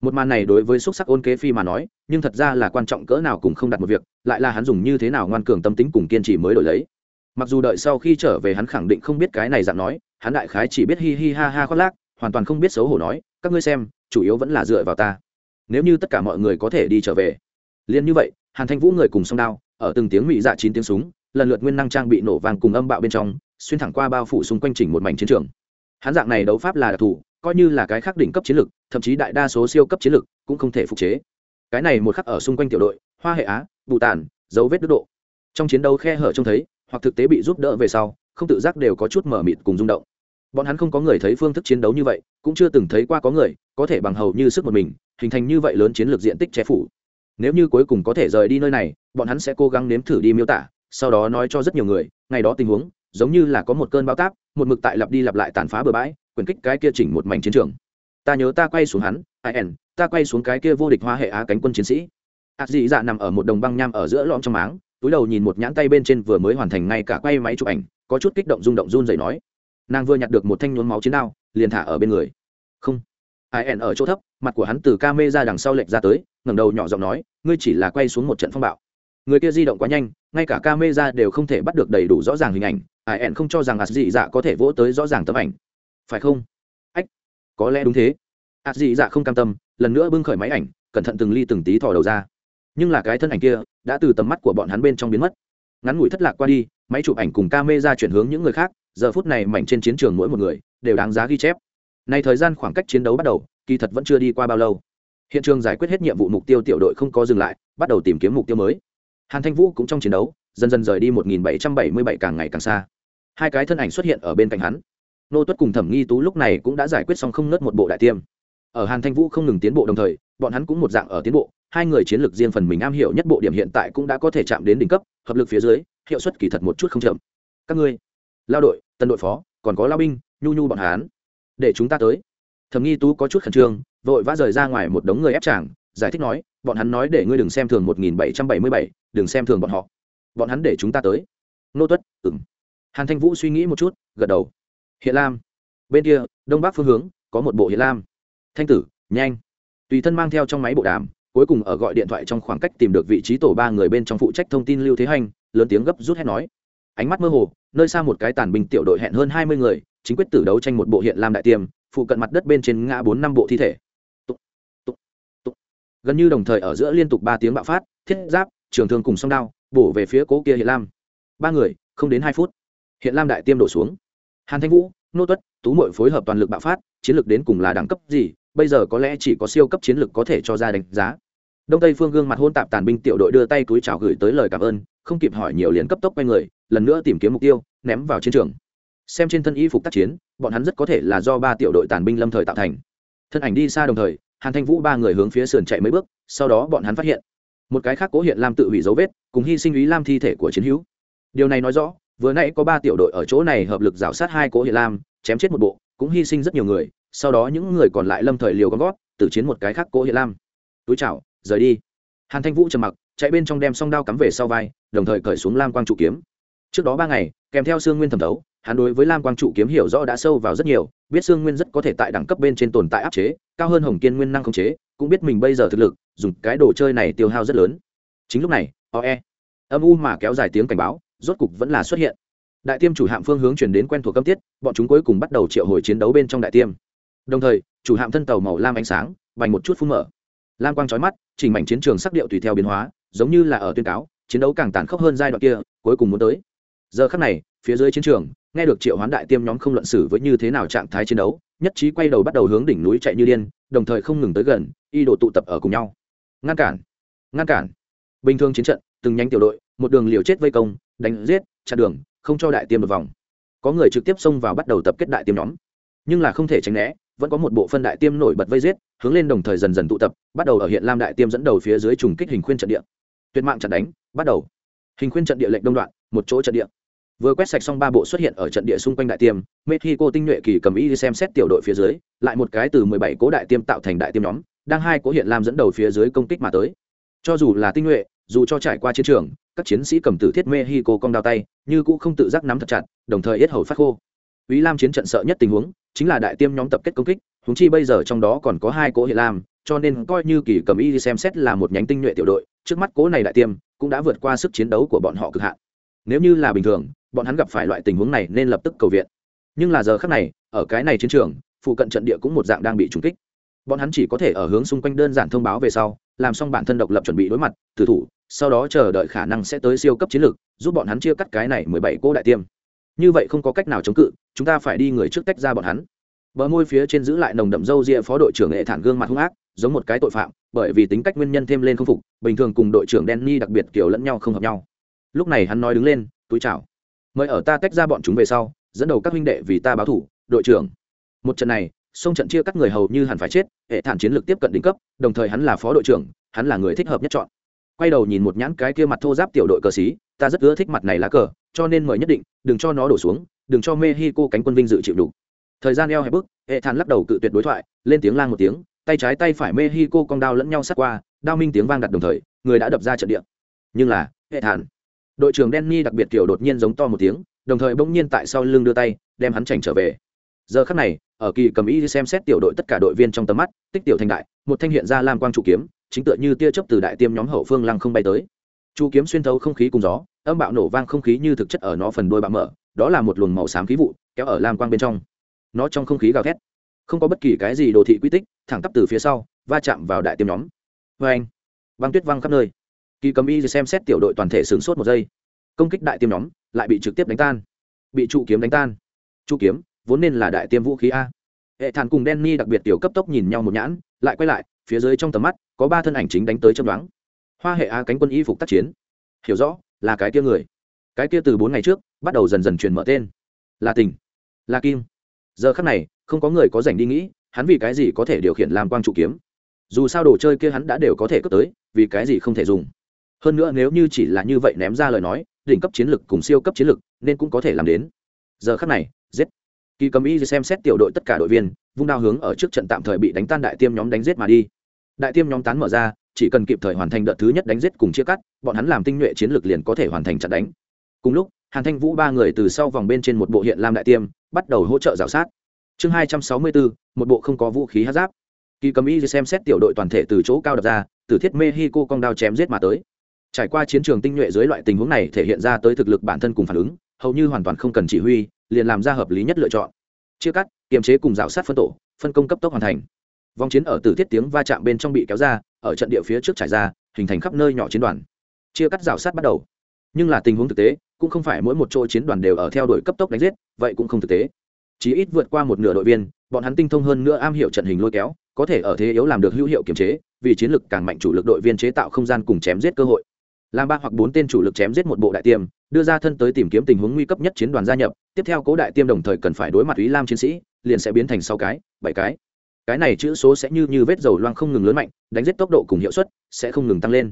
Một màn này đối với xúc sắc ôn kế phi mà nói, nhưng thật ra là quan trọng cỡ nào cùng không đặt một việc, lại là hắn dùng như thế nào ngoan cường tâm tính cùng kiên trì mới đổi lấy. Mặc dù đợi sau khi trở về hắn khẳng định không biết cái này dạng nói, hắn đại khái chỉ biết hi hi ha ha khoác lác, hoàn toàn không biết xấu hổ nói, các ngươi xem, chủ yếu vẫn là dựa vào ta. Nếu như tất cả mọi người có thể đi trở về. Liền như vậy, hàn thanh vũ người cùng song đao, ở từng tiếng mị dạ chín tiếng súng lần lượt nguyên năng trang bị nổ vàng cùng âm bạo bên trong, xuyên thẳng qua bao phủ xung quanh chỉnh một mảnh chiến trường. Hắn dạng này đấu pháp là đặc thù, coi như là cái khác đỉnh cấp chiến lực, thậm chí đại đa số siêu cấp chiến lực cũng không thể phục chế. Cái này một khắc ở xung quanh tiểu đội, hoa hệ á, bù tàn dấu vết đức độ. Trong chiến đấu khe hở trông thấy, hoặc thực tế bị giúp đỡ về sau, không tự giác đều có chút mở mịt cùng rung động. Bọn hắn không có người thấy phương thức chiến đấu như vậy, cũng chưa từng thấy qua có người có thể bằng hầu như sức một mình, hình thành như vậy lớn chiến lược diện tích che phủ. Nếu như cuối cùng có thể rời đi nơi này, bọn hắn sẽ cố gắng nếm thử đi miêu tả sau đó nói cho rất nhiều người, ngày đó tình huống, giống như là có một cơn bão táp, một mực tại lặp đi lặp lại tàn phá bừa bãi, quyền kích cái kia chỉnh một mảnh chiến trường. Ta nhớ ta quay xuống hắn in ta quay xuống cái kia vô địch hoa hệ á cánh quân chiến sĩ. Ạt dị dạ nằm ở một đồng băng nham ở giữa lõm trong máng, túi đầu nhìn một nhãn tay bên trên vừa mới hoàn thành ngay cả quay máy chụp ảnh, có chút kích động rung động run dậy nói. Nàng vừa nhặt được một thanh nhuốm máu chiến đao, liền thả ở bên người. Không. In ở chỗ thấp, mặt của hắn từ ca mê ra đằng sau lệch ra tới, ngẩng đầu nhỏ giọng nói, ngươi chỉ là quay xuống một trận phong bạo người kia di động quá nhanh, ngay cả ca mê ra đều không thể bắt được đầy đủ rõ ràng hình ảnh in không cho rằng ạt dị dạ có thể vỗ tới rõ ràng tấm ảnh. Phải không? Ách, có lẽ đúng thế. Ạt dị dạ không cam tâm, lần nữa bưng khởi máy ảnh, cẩn thận từng ly từng tí thò đầu ra. Nhưng là cái thân ảnh kia đã từ tầm mắt của bọn hắn bên trong biến mất. Ngắn ngủi thất lạc qua đi, máy chụp ảnh cùng ca mê ra chuyển hướng những người khác, giờ phút này mảnh trên chiến trường mỗi một người đều đáng giá ghi chép. Này thời gian khoảng cách chiến đấu bắt đầu, kỳ thật vẫn chưa đi qua bao lâu. Hiện trường giải quyết hết nhiệm vụ mục tiêu tiểu đội không có dừng lại, bắt đầu tìm kiếm mục tiêu mới hàn thanh vũ cũng trong chiến đấu dần dần rời đi một nghìn bảy trăm bảy mươi bảy càng ngày càng xa. Hai cái thân ảnh xuất hiện ở bên cạnh hắn. Nô tuất cùng thẩm nghi tú lúc này cũng đã giải quyết xong không nớt một bộ đại tiêm. Ở hàn thanh vũ không ngừng tiến bộ đồng thời bọn hắn cũng một dạng ở tiến bộ hai người chiến lược riêng phần mình am hiểu nhất bộ điểm hiện tại cũng đã có thể chạm đến đỉnh cấp hợp lực phía dưới hiệu suất kỳ thật một chút không chậm. Các ngươi lao đội tân đội phó còn có lao binh nhu nhu bọn hắn, để chúng ta tới. Thẩm nghi tú có chút khẩn trương vội vã rời ra ngoài một đống người ép chàng giải thích nói bọn hắn nói để ngươi đừng xem thường 1777, đừng xem thường bọn họ. Bọn hắn để chúng ta tới. Nô tuất ừng hàn thanh vũ suy nghĩ một chút gật đầu. Hiện lam. Bên kia đông bắc phương hướng có một bộ hiện lam. Thanh tử nhanh. Tùy thân mang theo trong máy bộ đàm cuối cùng ở gọi điện thoại trong khoảng cách tìm được vị trí tổ ba người bên trong phụ trách thông tin lưu thế hành lớn tiếng gấp rút hét nói. Ánh mắt mơ hồ nơi xa một cái tàn binh tiểu đội hẹn hơn hai mươi người chính quyết tử đấu tranh một bộ hiện lam đại tiêm phụ cận mặt đất bên trên ngã bốn năm bộ thi thể. Tụ, tụ, tụ. gần như đồng thời ở giữa liên tục ba tiếng bạo phát thiết giáp trường thương cùng song đao, bổ về phía cố kia hiện lam. Ba người, không đến hai phút hiện lam đại tiêm đổ xuống. Hàn thanh vũ, nô tuất, tú mội phối hợp toàn lực bạo phát, chiến lược đến cùng là đẳng cấp gì, bây giờ có lẽ chỉ có siêu cấp chiến lược có thể cho ra đánh giá. Đông tây phương gương mặt hôn tạp tàn binh tiểu đội đưa tay túi chào gửi tới lời cảm ơn, không kịp hỏi nhiều liền cấp tốc quay người, lần nữa tìm kiếm mục tiêu, ném vào chiến trường. Xem trên thân y phục tác chiến, bọn hắn rất có thể là do ba tiểu đội tàn binh lâm thời tạo thành. Thân ảnh đi xa đồng thời, hàn thanh vũ ba người hướng phía sườn chạy mấy bước, sau đó bọn hắn phát hiện một cái khác cố hiện lam tự hủy dấu vết, cùng hy sinh ý lam thi thể của chiến hữu. Điều này nói rõ, vừa nãy có ba tiểu đội ở chỗ này hợp lực rảo sát hai cố hiện lam, chém chết một bộ, cũng hy sinh rất nhiều người, sau đó những người còn lại lâm thời liều con gót tự chiến một cái khác cố hiện lam. Túi chảo rời đi. Hàn thanh vũ trầm mặc, chạy bên trong đem song đao cắm về sau vai, đồng thời cởi xuống lam quang trụ kiếm. Trước đó ba ngày, kèm theo sương nguyên thẩm thấu, hắn đối với lam quang trụ kiếm hiểu rõ đã sâu vào rất nhiều, biết sương nguyên rất có thể tại đẳng cấp bên trên tồn tại áp chế, cao hơn hồng kiên nguyên năng khống chế cũng biết mình bây giờ thực lực, dùng cái đồ chơi này tiêu hao rất lớn. Chính lúc này oe âm u mà kéo dài tiếng cảnh báo, rốt cục vẫn là xuất hiện. Đại tiêm chủ hạm phương hướng chuyển đến quen thuộc cấm tiết, bọn chúng cuối cùng bắt đầu triệu hồi chiến đấu bên trong đại tiêm. Đồng thời, chủ hạm thân tàu màu lam ánh sáng, vành một chút phun mở. Lam quang trói mắt, chỉnh mảnh chiến trường sắc điệu tùy theo biến hóa, giống như là ở tuyên cáo, chiến đấu càng tàn khốc hơn giai đoạn kia, cuối cùng muốn tới giờ khắc này, phía dưới chiến trường, nghe được triệu hoán đại tiêm nhóm không luận xử với như thế nào trạng thái chiến đấu, nhất trí quay đầu bắt đầu hướng đỉnh núi chạy như điên, đồng thời không ngừng tới gần, y đồ tụ tập ở cùng nhau. Ngăn cản ngăn cản. Bình thường chiến trận, từng nhánh tiểu đội, một đường liều chết vây công, đánh giết, chặn đường, không cho đại tiêm một vòng. Có người trực tiếp xông vào bắt đầu tập kết đại tiêm nhóm. Nhưng là không thể tránh né, vẫn có một bộ phân đại tiêm nổi bật vây giết, hướng lên đồng thời dần dần tụ tập, bắt đầu ở hiện lam đại tiêm dẫn đầu phía dưới trùng kích hình khuyên trận địa. Tuyệt mạng trận đánh, bắt đầu. Hình khuyên trận địa lệnh đông đoạn, một chỗ trận địa vừa quét sạch xong ba bộ xuất hiện ở trận địa xung quanh đại tiêm, mexico tinh nhuệ kỳ cầm y xem xét tiểu đội phía dưới, lại một cái từ mười bảy cố đại tiêm tạo thành đại tiêm nhóm, đang hai cố hiện lam dẫn đầu phía dưới công kích mà tới. Cho dù là tinh nhuệ, dù cho trải qua chiến trường, các chiến sĩ cầm tử thiết mexico cong đao tay, như cũng không tự giác nắm thật chặt, đồng thời yết hầu phát khô. Ý lam chiến trận sợ nhất tình huống, chính là đại tiêm nhóm tập kết công kích húng chi bây giờ trong đó còn có hai cố hiện lam cho nên coi như kỳ cầm y xem xét là một nhánh tinh nhuệ tiểu đội, trước mắt cố này đại tiêm cũng đã vượt qua sức chiến đấu của bọn họ cực hạn nếu như là bình thường, bọn hắn gặp phải loại tình huống này nên lập tức cầu viện. Nhưng là giờ khác này, ở cái này chiến trường, phụ cận trận địa cũng một dạng đang bị trúng kích. Bọn hắn chỉ có thể ở hướng xung quanh đơn giản thông báo về sau, làm xong bản thân độc lập chuẩn bị đối mặt tử thủ, sau đó chờ đợi khả năng sẽ tới siêu cấp chiến lược, giúp bọn hắn chia cắt cái này mười bảy cỗ đại tiêm. Như vậy không có cách nào chống cự, chúng ta phải đi người trước tách ra bọn hắn. Bờ môi phía trên giữ lại nồng đậm râu ria phó đội trưởng nghệ thản gương mặt hung ác, giống một cái tội phạm, bởi vì tính cách nguyên nhân thêm lên không phục, bình thường cùng đội trưởng Danny đặc biệt kiểu lẫn nhau không hợp nhau lúc này hắn nói đứng lên, túi chào. Mời ở ta tách ra bọn chúng về sau, dẫn đầu các huynh đệ vì ta báo thủ, đội trưởng. Một trận này sông trận chia các người hầu như hẳn phải chết, hệ thản chiến lược tiếp cận đỉnh cấp, đồng thời hắn là phó đội trưởng, hắn là người thích hợp nhất chọn. Quay đầu nhìn một nhãn cái kia mặt thô giáp tiểu đội cờ xí ta rất ưa thích mặt này lá cờ, cho nên mời nhất định, đừng cho nó đổ xuống, đừng cho mexico cánh quân vinh dự chịu đủ thời gian eo hẹp bức, hệ thản lắc đầu cự tuyệt đối thoại, lên tiếng lang một tiếng, tay trái tay phải mexico cong đao lẫn nhau sát qua, đao minh tiếng vang đặt đồng thời, người đã đập ra trận địa. Nhưng là, hệ thản đội trưởng denny đặc biệt kiểu đột nhiên giống to một tiếng, đồng thời bỗng nhiên tại sau lưng đưa tay, đem hắn chảnh trở về. Giờ khắc này, ở kỳ cầm ý xem xét tiểu đội tất cả đội viên trong tầm mắt, tích tiểu thành đại, một thanh hiện ra lam quang trụ kiếm, chính tựa như tia chớp từ đại tiêm nhóm hậu phương lăng không bay tới. Trụ kiếm xuyên thấu không khí cùng gió, âm bạo nổ vang không khí như thực chất ở nó phần đôi bạo mở, đó là một luồng màu xám khí vụ, kéo ở lam quang bên trong. Nó trong không khí gào thét, không có bất kỳ cái gì đồ thị quy tích, thẳng tắp từ phía sau, va chạm vào đại tiêm nhóm. Vê anh, băng tuyết văng khắp nơi kỳ cầm y xem xét tiểu đội toàn thể sửng sốt một giây. Công kích đại tiêm nhóm, lại bị trực tiếp đánh tan. Bị trụ kiếm đánh tan. Trụ kiếm, vốn nên là đại tiêm vũ khí a. Hệ thản cùng Danny đặc biệt tiểu cấp tốc nhìn nhau một nhãn, lại quay lại, phía dưới trong tầm mắt, có ba thân ảnh chính đánh tới châm đoán. Hoa hệ a cánh quân y phục tác chiến. Hiểu rõ, là cái kia người. Cái kia từ bốn ngày trước, bắt đầu dần dần truyền mở tên. Là tình. Là kim. Giờ khắc này, không có người có rảnh đi nghĩ, hắn vì cái gì có thể điều khiển làm quang trụ kiếm. Dù sao đồ chơi kia hắn đã đều có thể cướp tới, vì cái gì không thể dùng hơn nữa nếu như chỉ là như vậy ném ra lời nói, đỉnh cấp chiến lực cùng siêu cấp chiến lực nên cũng có thể làm đến. Giờ khắc này, giết. Kỳ cầm y xem xét tiểu đội tất cả đội viên, vung đao hướng ở trước trận tạm thời bị đánh tan đại tiêm nhóm đánh giết mà đi. Đại tiêm nhóm tán mở ra, chỉ cần kịp thời hoàn thành đợt thứ nhất đánh giết cùng chia cắt, bọn hắn làm tinh nhuệ chiến lược liền có thể hoàn thành trận đánh. Cùng lúc, hàn thanh vũ ba người từ sau vòng bên trên một bộ hiện lam đại tiêm, bắt đầu hỗ trợ g sát. Chương hai trăm sáu mươi bốn, một bộ không có vũ khí hát giáp. Kỳ cầm y xem xét tiểu đội toàn thể từ chỗ cao đập ra, từ thiết mexico cong đao chém giết mà tới trải qua chiến trường tinh nhuệ dưới loại tình huống này thể hiện ra tới thực lực bản thân cùng phản ứng, hầu như hoàn toàn không cần chỉ huy, liền làm ra hợp lý nhất lựa chọn. Chia cắt, kiềm chế cùng rào sát phân tổ, phân công cấp tốc hoàn thành. Vòng chiến ở tử thiết tiếng va chạm bên trong bị kéo ra, ở trận địa phía trước trải ra, hình thành khắp nơi nhỏ chiến đoàn. Chia cắt rào sát bắt đầu. Nhưng là tình huống thực tế, cũng không phải mỗi một chỗ chiến đoàn đều ở theo đuổi cấp tốc đánh giết, vậy cũng không thực tế. Chỉ ít vượt qua một nửa đội viên, bọn hắn tinh thông hơn nữa am hiểu trận hình lôi kéo, có thể ở thế yếu làm được hữu hiệu kiềm chế, vì chiến lực càng mạnh chủ lực đội viên chế tạo không gian cùng chém giết cơ hội làm ba hoặc bốn tên chủ lực chém giết một bộ đại tiêm, đưa ra thân tới tìm kiếm tình huống nguy cấp nhất chiến đoàn gia nhập. Tiếp theo cố đại tiêm đồng thời cần phải đối mặt ý lam chiến sĩ, liền sẽ biến thành sáu cái, bảy cái. Cái này chữ số sẽ như như vết dầu loang không ngừng lớn mạnh, đánh giết tốc độ cùng hiệu suất sẽ không ngừng tăng lên.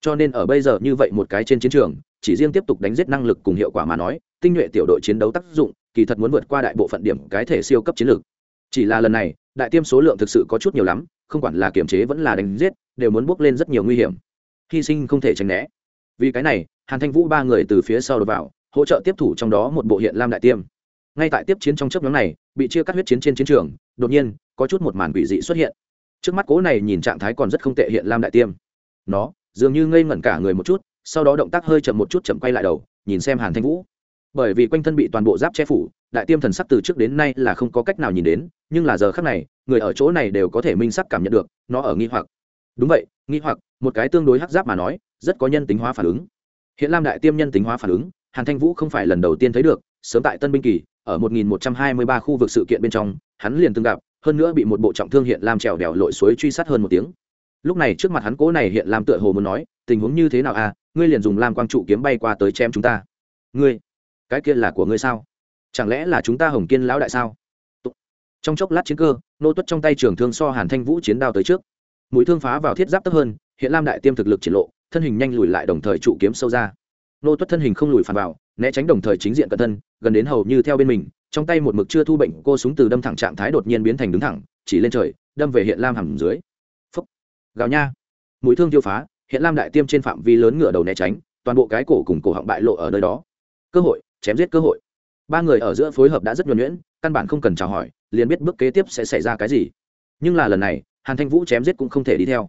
Cho nên ở bây giờ như vậy một cái trên chiến trường, chỉ riêng tiếp tục đánh giết năng lực cùng hiệu quả mà nói, tinh nhuệ tiểu đội chiến đấu tác dụng, kỳ thật muốn vượt qua đại bộ phận điểm cái thể siêu cấp chiến lược. Chỉ là lần này, đại tiêm số lượng thực sự có chút nhiều lắm, không quản là kiểm chế vẫn là đánh giết, đều muốn bước lên rất nhiều nguy hiểm hy sinh không thể tránh né. Vì cái này, hàn thanh vũ ba người từ phía sau đột vào, hỗ trợ tiếp thủ trong đó một bộ hiện lam đại tiêm. Ngay tại tiếp chiến trong chấp nhóm này, bị chia cắt huyết chiến trên chiến trường, đột nhiên, có chút một màn quỷ dị xuất hiện. Trước mắt cố này nhìn trạng thái còn rất không tệ hiện lam đại tiêm. Nó, dường như ngây ngẩn cả người một chút, sau đó động tác hơi chậm một chút chậm quay lại đầu, nhìn xem hàn thanh vũ. Bởi vì quanh thân bị toàn bộ giáp che phủ, đại tiêm thần sắc từ trước đến nay là không có cách nào nhìn đến, nhưng là giờ khác này, người ở chỗ này đều có thể minh sắc cảm nhận được, nó ở nghi hoặc. Đúng vậy, nghi hoặc một cái tương đối hắc giáp mà nói, rất có nhân tính hóa phản ứng. Hiện lam đại tiêm nhân tính hóa phản ứng, hàn thanh vũ không phải lần đầu tiên thấy được, sớm tại tân binh kỳ, ở 1123 khu vực sự kiện bên trong, hắn liền từng gặp, hơn nữa bị một bộ trọng thương hiện lam trèo đèo lội suối truy sát hơn một tiếng. Lúc này trước mặt hắn cố này hiện lam tựa hồ muốn nói, tình huống như thế nào à? Ngươi liền dùng lam quang trụ kiếm bay qua tới chém chúng ta. Ngươi? Cái kia là của ngươi sao? Chẳng lẽ là chúng ta hồng kiên lão đại sao? Trong chốc lát chiến cơ, nô tuất trong tay trường thương so hàn thanh vũ chiến đao tới trước. Mũi thương phá vào thiết giáp tấp hơn hiện lam đại tiêm thực lực triển lộ, thân hình nhanh lùi lại đồng thời trụ kiếm sâu ra. Nô tuất thân hình không lùi phản vào, né tránh đồng thời chính diện cận thân, gần đến hầu như theo bên mình, trong tay một mực chưa thu bệnh, cô súng từ đâm thẳng trạng thái đột nhiên biến thành đứng thẳng, chỉ lên trời, đâm về hiện lam hầm dưới. Phấp gào nha. Mũi thương tiêu phá, hiện lam đại tiêm trên phạm vi lớn ngựa đầu né tránh, toàn bộ cái cổ cùng cổ họng bại lộ ở nơi đó. Cơ hội, chém giết cơ hội. Ba người ở giữa phối hợp đã rất nhuần nhuyễn, căn bản không cần chào hỏi, liền biết bước kế tiếp sẽ xảy ra cái gì. Nhưng là lần này, hàn thanh vũ chém giết cũng không thể đi theo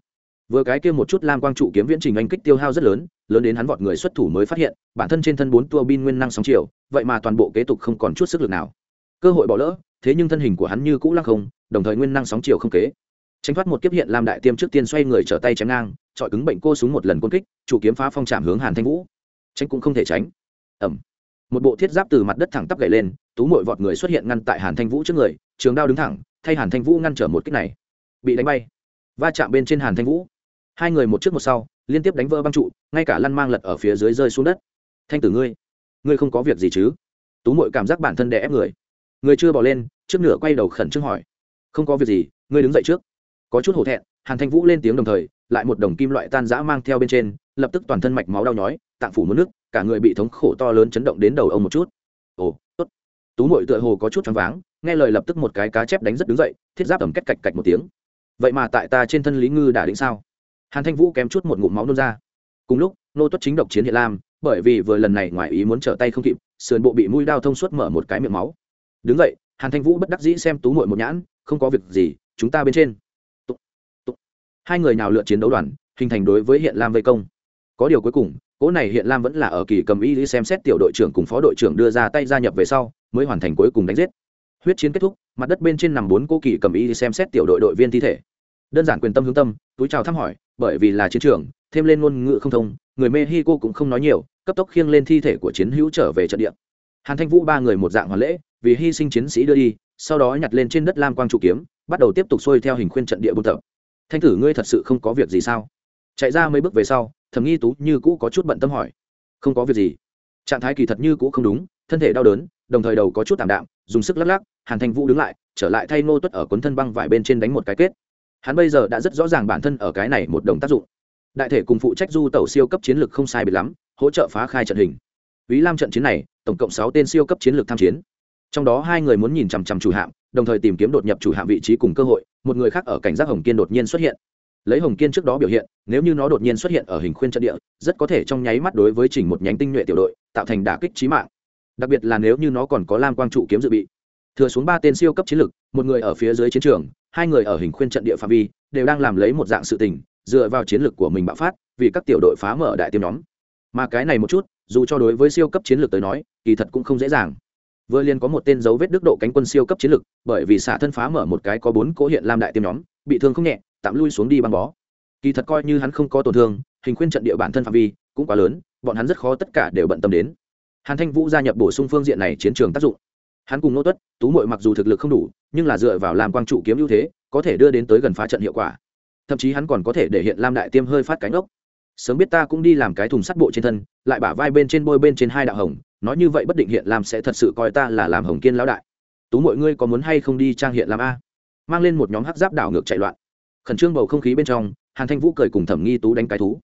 vừa cái kia một chút lam quang trụ kiếm viễn trình anh kích tiêu hao rất lớn lớn đến hắn vọt người xuất thủ mới phát hiện, bản thân trên thân bốn tua bin nguyên năng sóng chiều, vậy mà toàn bộ kế tục không còn chút sức lực nào. Cơ hội bỏ lỡ, thế nhưng thân hình của hắn như cũ lăng không, đồng thời nguyên năng sóng chiều không kế. Tránh thoát một kiếp hiện lam đại tiêm trước tiên xoay người trở tay chém ngang, chọi cứng bệnh cô súng một lần côn kích chủ kiếm phá phong chạm hướng hàn thanh vũ. Tránh cũng không thể tránh. Ẩm một bộ thiết giáp từ mặt đất thẳng tắp gậy lên, tú mội vọt người xuất hiện ngăn tại hàn thanh vũ trước người, trường đao đứng thẳng, thay hàn thanh vũ ngăn trở một kích này. Bị đánh bay. Va chạm bên trên hàn thanh vũ hai người một trước một sau, liên tiếp đánh vỡ băng trụ, ngay cả lăn mang lật ở phía dưới rơi xuống đất. Thanh tử ngươi ngươi không có việc gì chứ? Tú mội cảm giác bản thân đè ép người. Người chưa bỏ lên, trước nửa quay đầu khẩn trương hỏi. Không có việc gì, ngươi đứng dậy trước. Có chút hổ thẹn, hàn thanh vũ lên tiếng đồng thời, lại một đồng kim loại tan giã mang theo bên trên, lập tức toàn thân mạch máu đau nhói, tạng phủ mất nước cả người bị thống khổ to lớn chấn động đến đầu ông một chút. Ồ, tốt. Tú mội tựa hồ có chút choáng váng, nghe lời lập tức một cái cá chép đánh rất đứng dậy, thiết giáp tầm cách cạch cạch một tiếng. Vậy mà tại ta trên thân lý ngư đã định sao? Hàn thanh vũ kém chút một ngụm máu nôn ra. Cùng lúc nô tuất chính độc chiến hiện lam bởi vì vừa lần này ngoài ý muốn trở tay không kịp sườn bộ bị mũi đao thông suốt mở một cái miệng máu. Đứng vậy hàn thanh vũ bất đắc dĩ xem tú mội một nhãn không có việc gì chúng ta bên trên. Tụ, tụ. hai người nào lượt chiến đấu đoàn hình thành đối với hiện lam vây công. Có điều cuối cùng cỗ này hiện lam vẫn là ở kỳ cầm y xem xét tiểu đội trưởng cùng phó đội trưởng đưa ra tay gia nhập về sau mới hoàn thành cuối cùng đánh giết. Huyết chiến kết thúc mặt đất bên trên nằm bốn cô kỳ cầm y xem xét tiểu đội đội viên thi thể. Đơn giản quyền tâm hướng tâm túi chào thăm hỏi bởi vì là chiến trường, thêm lên ngôn ngữ không thông, người mexico cũng không nói nhiều, cấp tốc khiêng lên thi thể của chiến hữu trở về trận địa. Hàn thanh vũ ba người một dạng hoàn lễ, vì hy sinh chiến sĩ đưa đi, sau đó nhặt lên trên đất lam quang trụ kiếm, bắt đầu tiếp tục xuôi theo hình khuyên trận địa buôn tập. Thanh tử, ngươi thật sự không có việc gì sao? Chạy ra mấy bước về sau thầm nghi tú như cũ có chút bận tâm hỏi. Không có việc gì. Trạng thái kỳ thật như cũ không đúng, thân thể đau đớn, đồng thời đầu có chút tảm đạm, dùng sức lắc lắc, hàn thanh vũ đứng lại, trở lại thay nô tuất ở cuốn thân băng vải bên trên đánh một cái kết hắn bây giờ đã rất rõ ràng bản thân ở cái này một đồng tác dụng đại thể cùng phụ trách du tàu siêu cấp chiến lược không sai biệt lắm hỗ trợ phá khai trận hình Vĩ Lam trận chiến này, tổng cộng sáu tên siêu cấp chiến lược tham chiến. Trong đó hai người muốn nhìn chằm chằm chủ hạm, đồng thời tìm kiếm đột nhập chủ hạm vị trí cùng cơ hội, một người khác ở cảnh giác Hồng Kiên đột nhiên xuất hiện. Lấy Hồng Kiên trước đó biểu hiện, nếu như nó đột nhiên xuất hiện ở hình khuyên trận địa, rất có thể trong nháy mắt đối với chỉnh một nhánh tinh nhuệ tiểu đội, tạo thành đả kích trí mạng. Đặc biệt là nếu như nó còn có Lam Quang trụ kiếm dự bị. Thừa xuống ba tên siêu cấp chiến lược, một người ở phía dưới chiến trường, hai người ở hình khuyên trận địa phạm vi, đều đang làm lấy một dạng sự tình, dựa vào chiến lược của mình bạo phát, vì các tiểu đội phá mở đại tiêm nhóm. Mà cái này một chút, dù cho đối với siêu cấp chiến lược tới nói kỳ thật cũng không dễ dàng. Vừa liền có một tên dấu vết đức độ cánh quân siêu cấp chiến lược bởi vì xả thân phá mở một cái có bốn cỗ hiện lam đại tiêm nhóm bị thương không nhẹ tạm lui xuống đi băng bó. Kỳ thật coi như hắn không có tổn thương hình khuyên trận địa bản thân phạm vi cũng quá lớn bọn hắn rất khó tất cả đều bận tâm đến. Hàn thanh vũ gia nhập bổ sung phương diện này chiến trường tác dụng hắn cùng nô tuất, tú mội mặc dù thực lực không đủ, nhưng là dựa vào làm quang trụ kiếm ưu thế, có thể đưa đến tới gần phá trận hiệu quả. Thậm chí hắn còn có thể để hiện lam đại tiêm hơi phát cánh ốc. Sớm biết ta cũng đi làm cái thùng sắt bộ trên thân, lại bả vai bên trên bôi bên trên hai đạo hồng, nói như vậy bất định hiện lam sẽ thật sự coi ta là làm hồng kiên lão đại. Tú mọi ngươi có muốn hay không đi trang hiện lam a? Mang lên một nhóm hắc giáp đảo ngược chạy loạn. Khẩn trương bầu không khí bên trong, hàn thanh vũ cười cùng thẩm nghi tú đánh cái thú.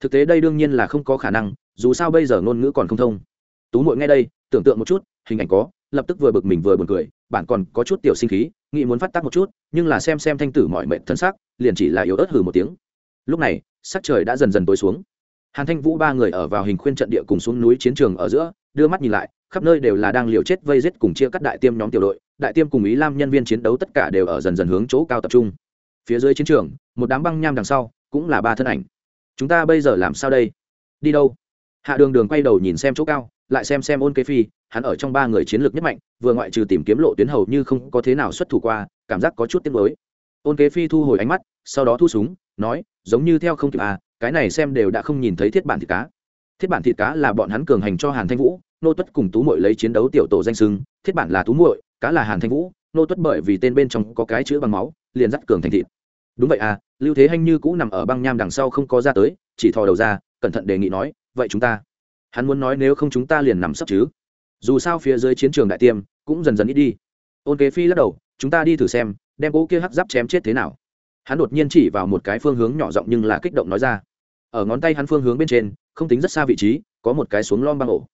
Thực tế đây đương nhiên là không có khả năng, dù sao bây giờ ngôn ngữ còn không thông. Tú mội nghe đây, tưởng tượng một chút, hình ảnh có lập tức vừa bực mình vừa buồn cười bạn còn có chút tiểu sinh khí, nghĩ muốn phát tác một chút, nhưng là xem xem thanh tử mọi mệnh thân xác liền chỉ là yếu ớt hừ một tiếng. Lúc này, sắc trời đã dần dần tối xuống. Hàn thanh vũ ba người ở vào hình khuyên trận địa cùng xuống núi chiến trường ở giữa, đưa mắt nhìn lại, khắp nơi đều là đang liều chết vây giết cùng chia cắt đại tiêm nhóm tiểu đội, đại tiêm cùng ý lam nhân viên chiến đấu tất cả đều ở dần dần hướng chỗ cao tập trung. Phía dưới chiến trường, một đám băng nham đằng sau, cũng là ba thân ảnh. Chúng ta bây giờ làm sao đây? Đi đâu? Hạ đường đường quay đầu nhìn xem chỗ cao lại xem xem ôn kế phi, hắn ở trong ba người chiến lược nhất mạnh, vừa ngoại trừ tìm kiếm lộ tuyến hầu như không có thế nào xuất thủ qua, cảm giác có chút tiếc mới ôn kế phi thu hồi ánh mắt, sau đó thu súng, nói, giống như theo không kịp à cái này xem đều đã không nhìn thấy thiết bản thịt cá. Thiết bản thịt cá là bọn hắn cường hành cho hàn thanh vũ, nô tuất cùng tú mội lấy chiến đấu tiểu tổ danh sưng thiết bản là tú mội cá là hàn thanh vũ, nô tuất bởi vì tên bên trong có cái chữ bằng máu, liền dắt cường thành thịt. Đúng vậy à lưu thế hanh như cũ nằm ở băng nham đằng sau không có ra tới, chỉ thò đầu ra, cẩn thận đề nghị nói, vậy chúng ta hắn muốn nói nếu không chúng ta liền nằm sấp chứ. Dù sao phía dưới chiến trường đại tiêm cũng dần dần ít đi. Ôn kế phi lắc đầu, chúng ta đi thử xem, đem cỗ kia hắc giáp chém chết thế nào. Hắn đột nhiên chỉ vào một cái phương hướng nhỏ rộng nhưng là kích động nói ra. Ở ngón tay hắn phương hướng bên trên, không tính rất xa vị trí, có một cái xuống lom băng ổ.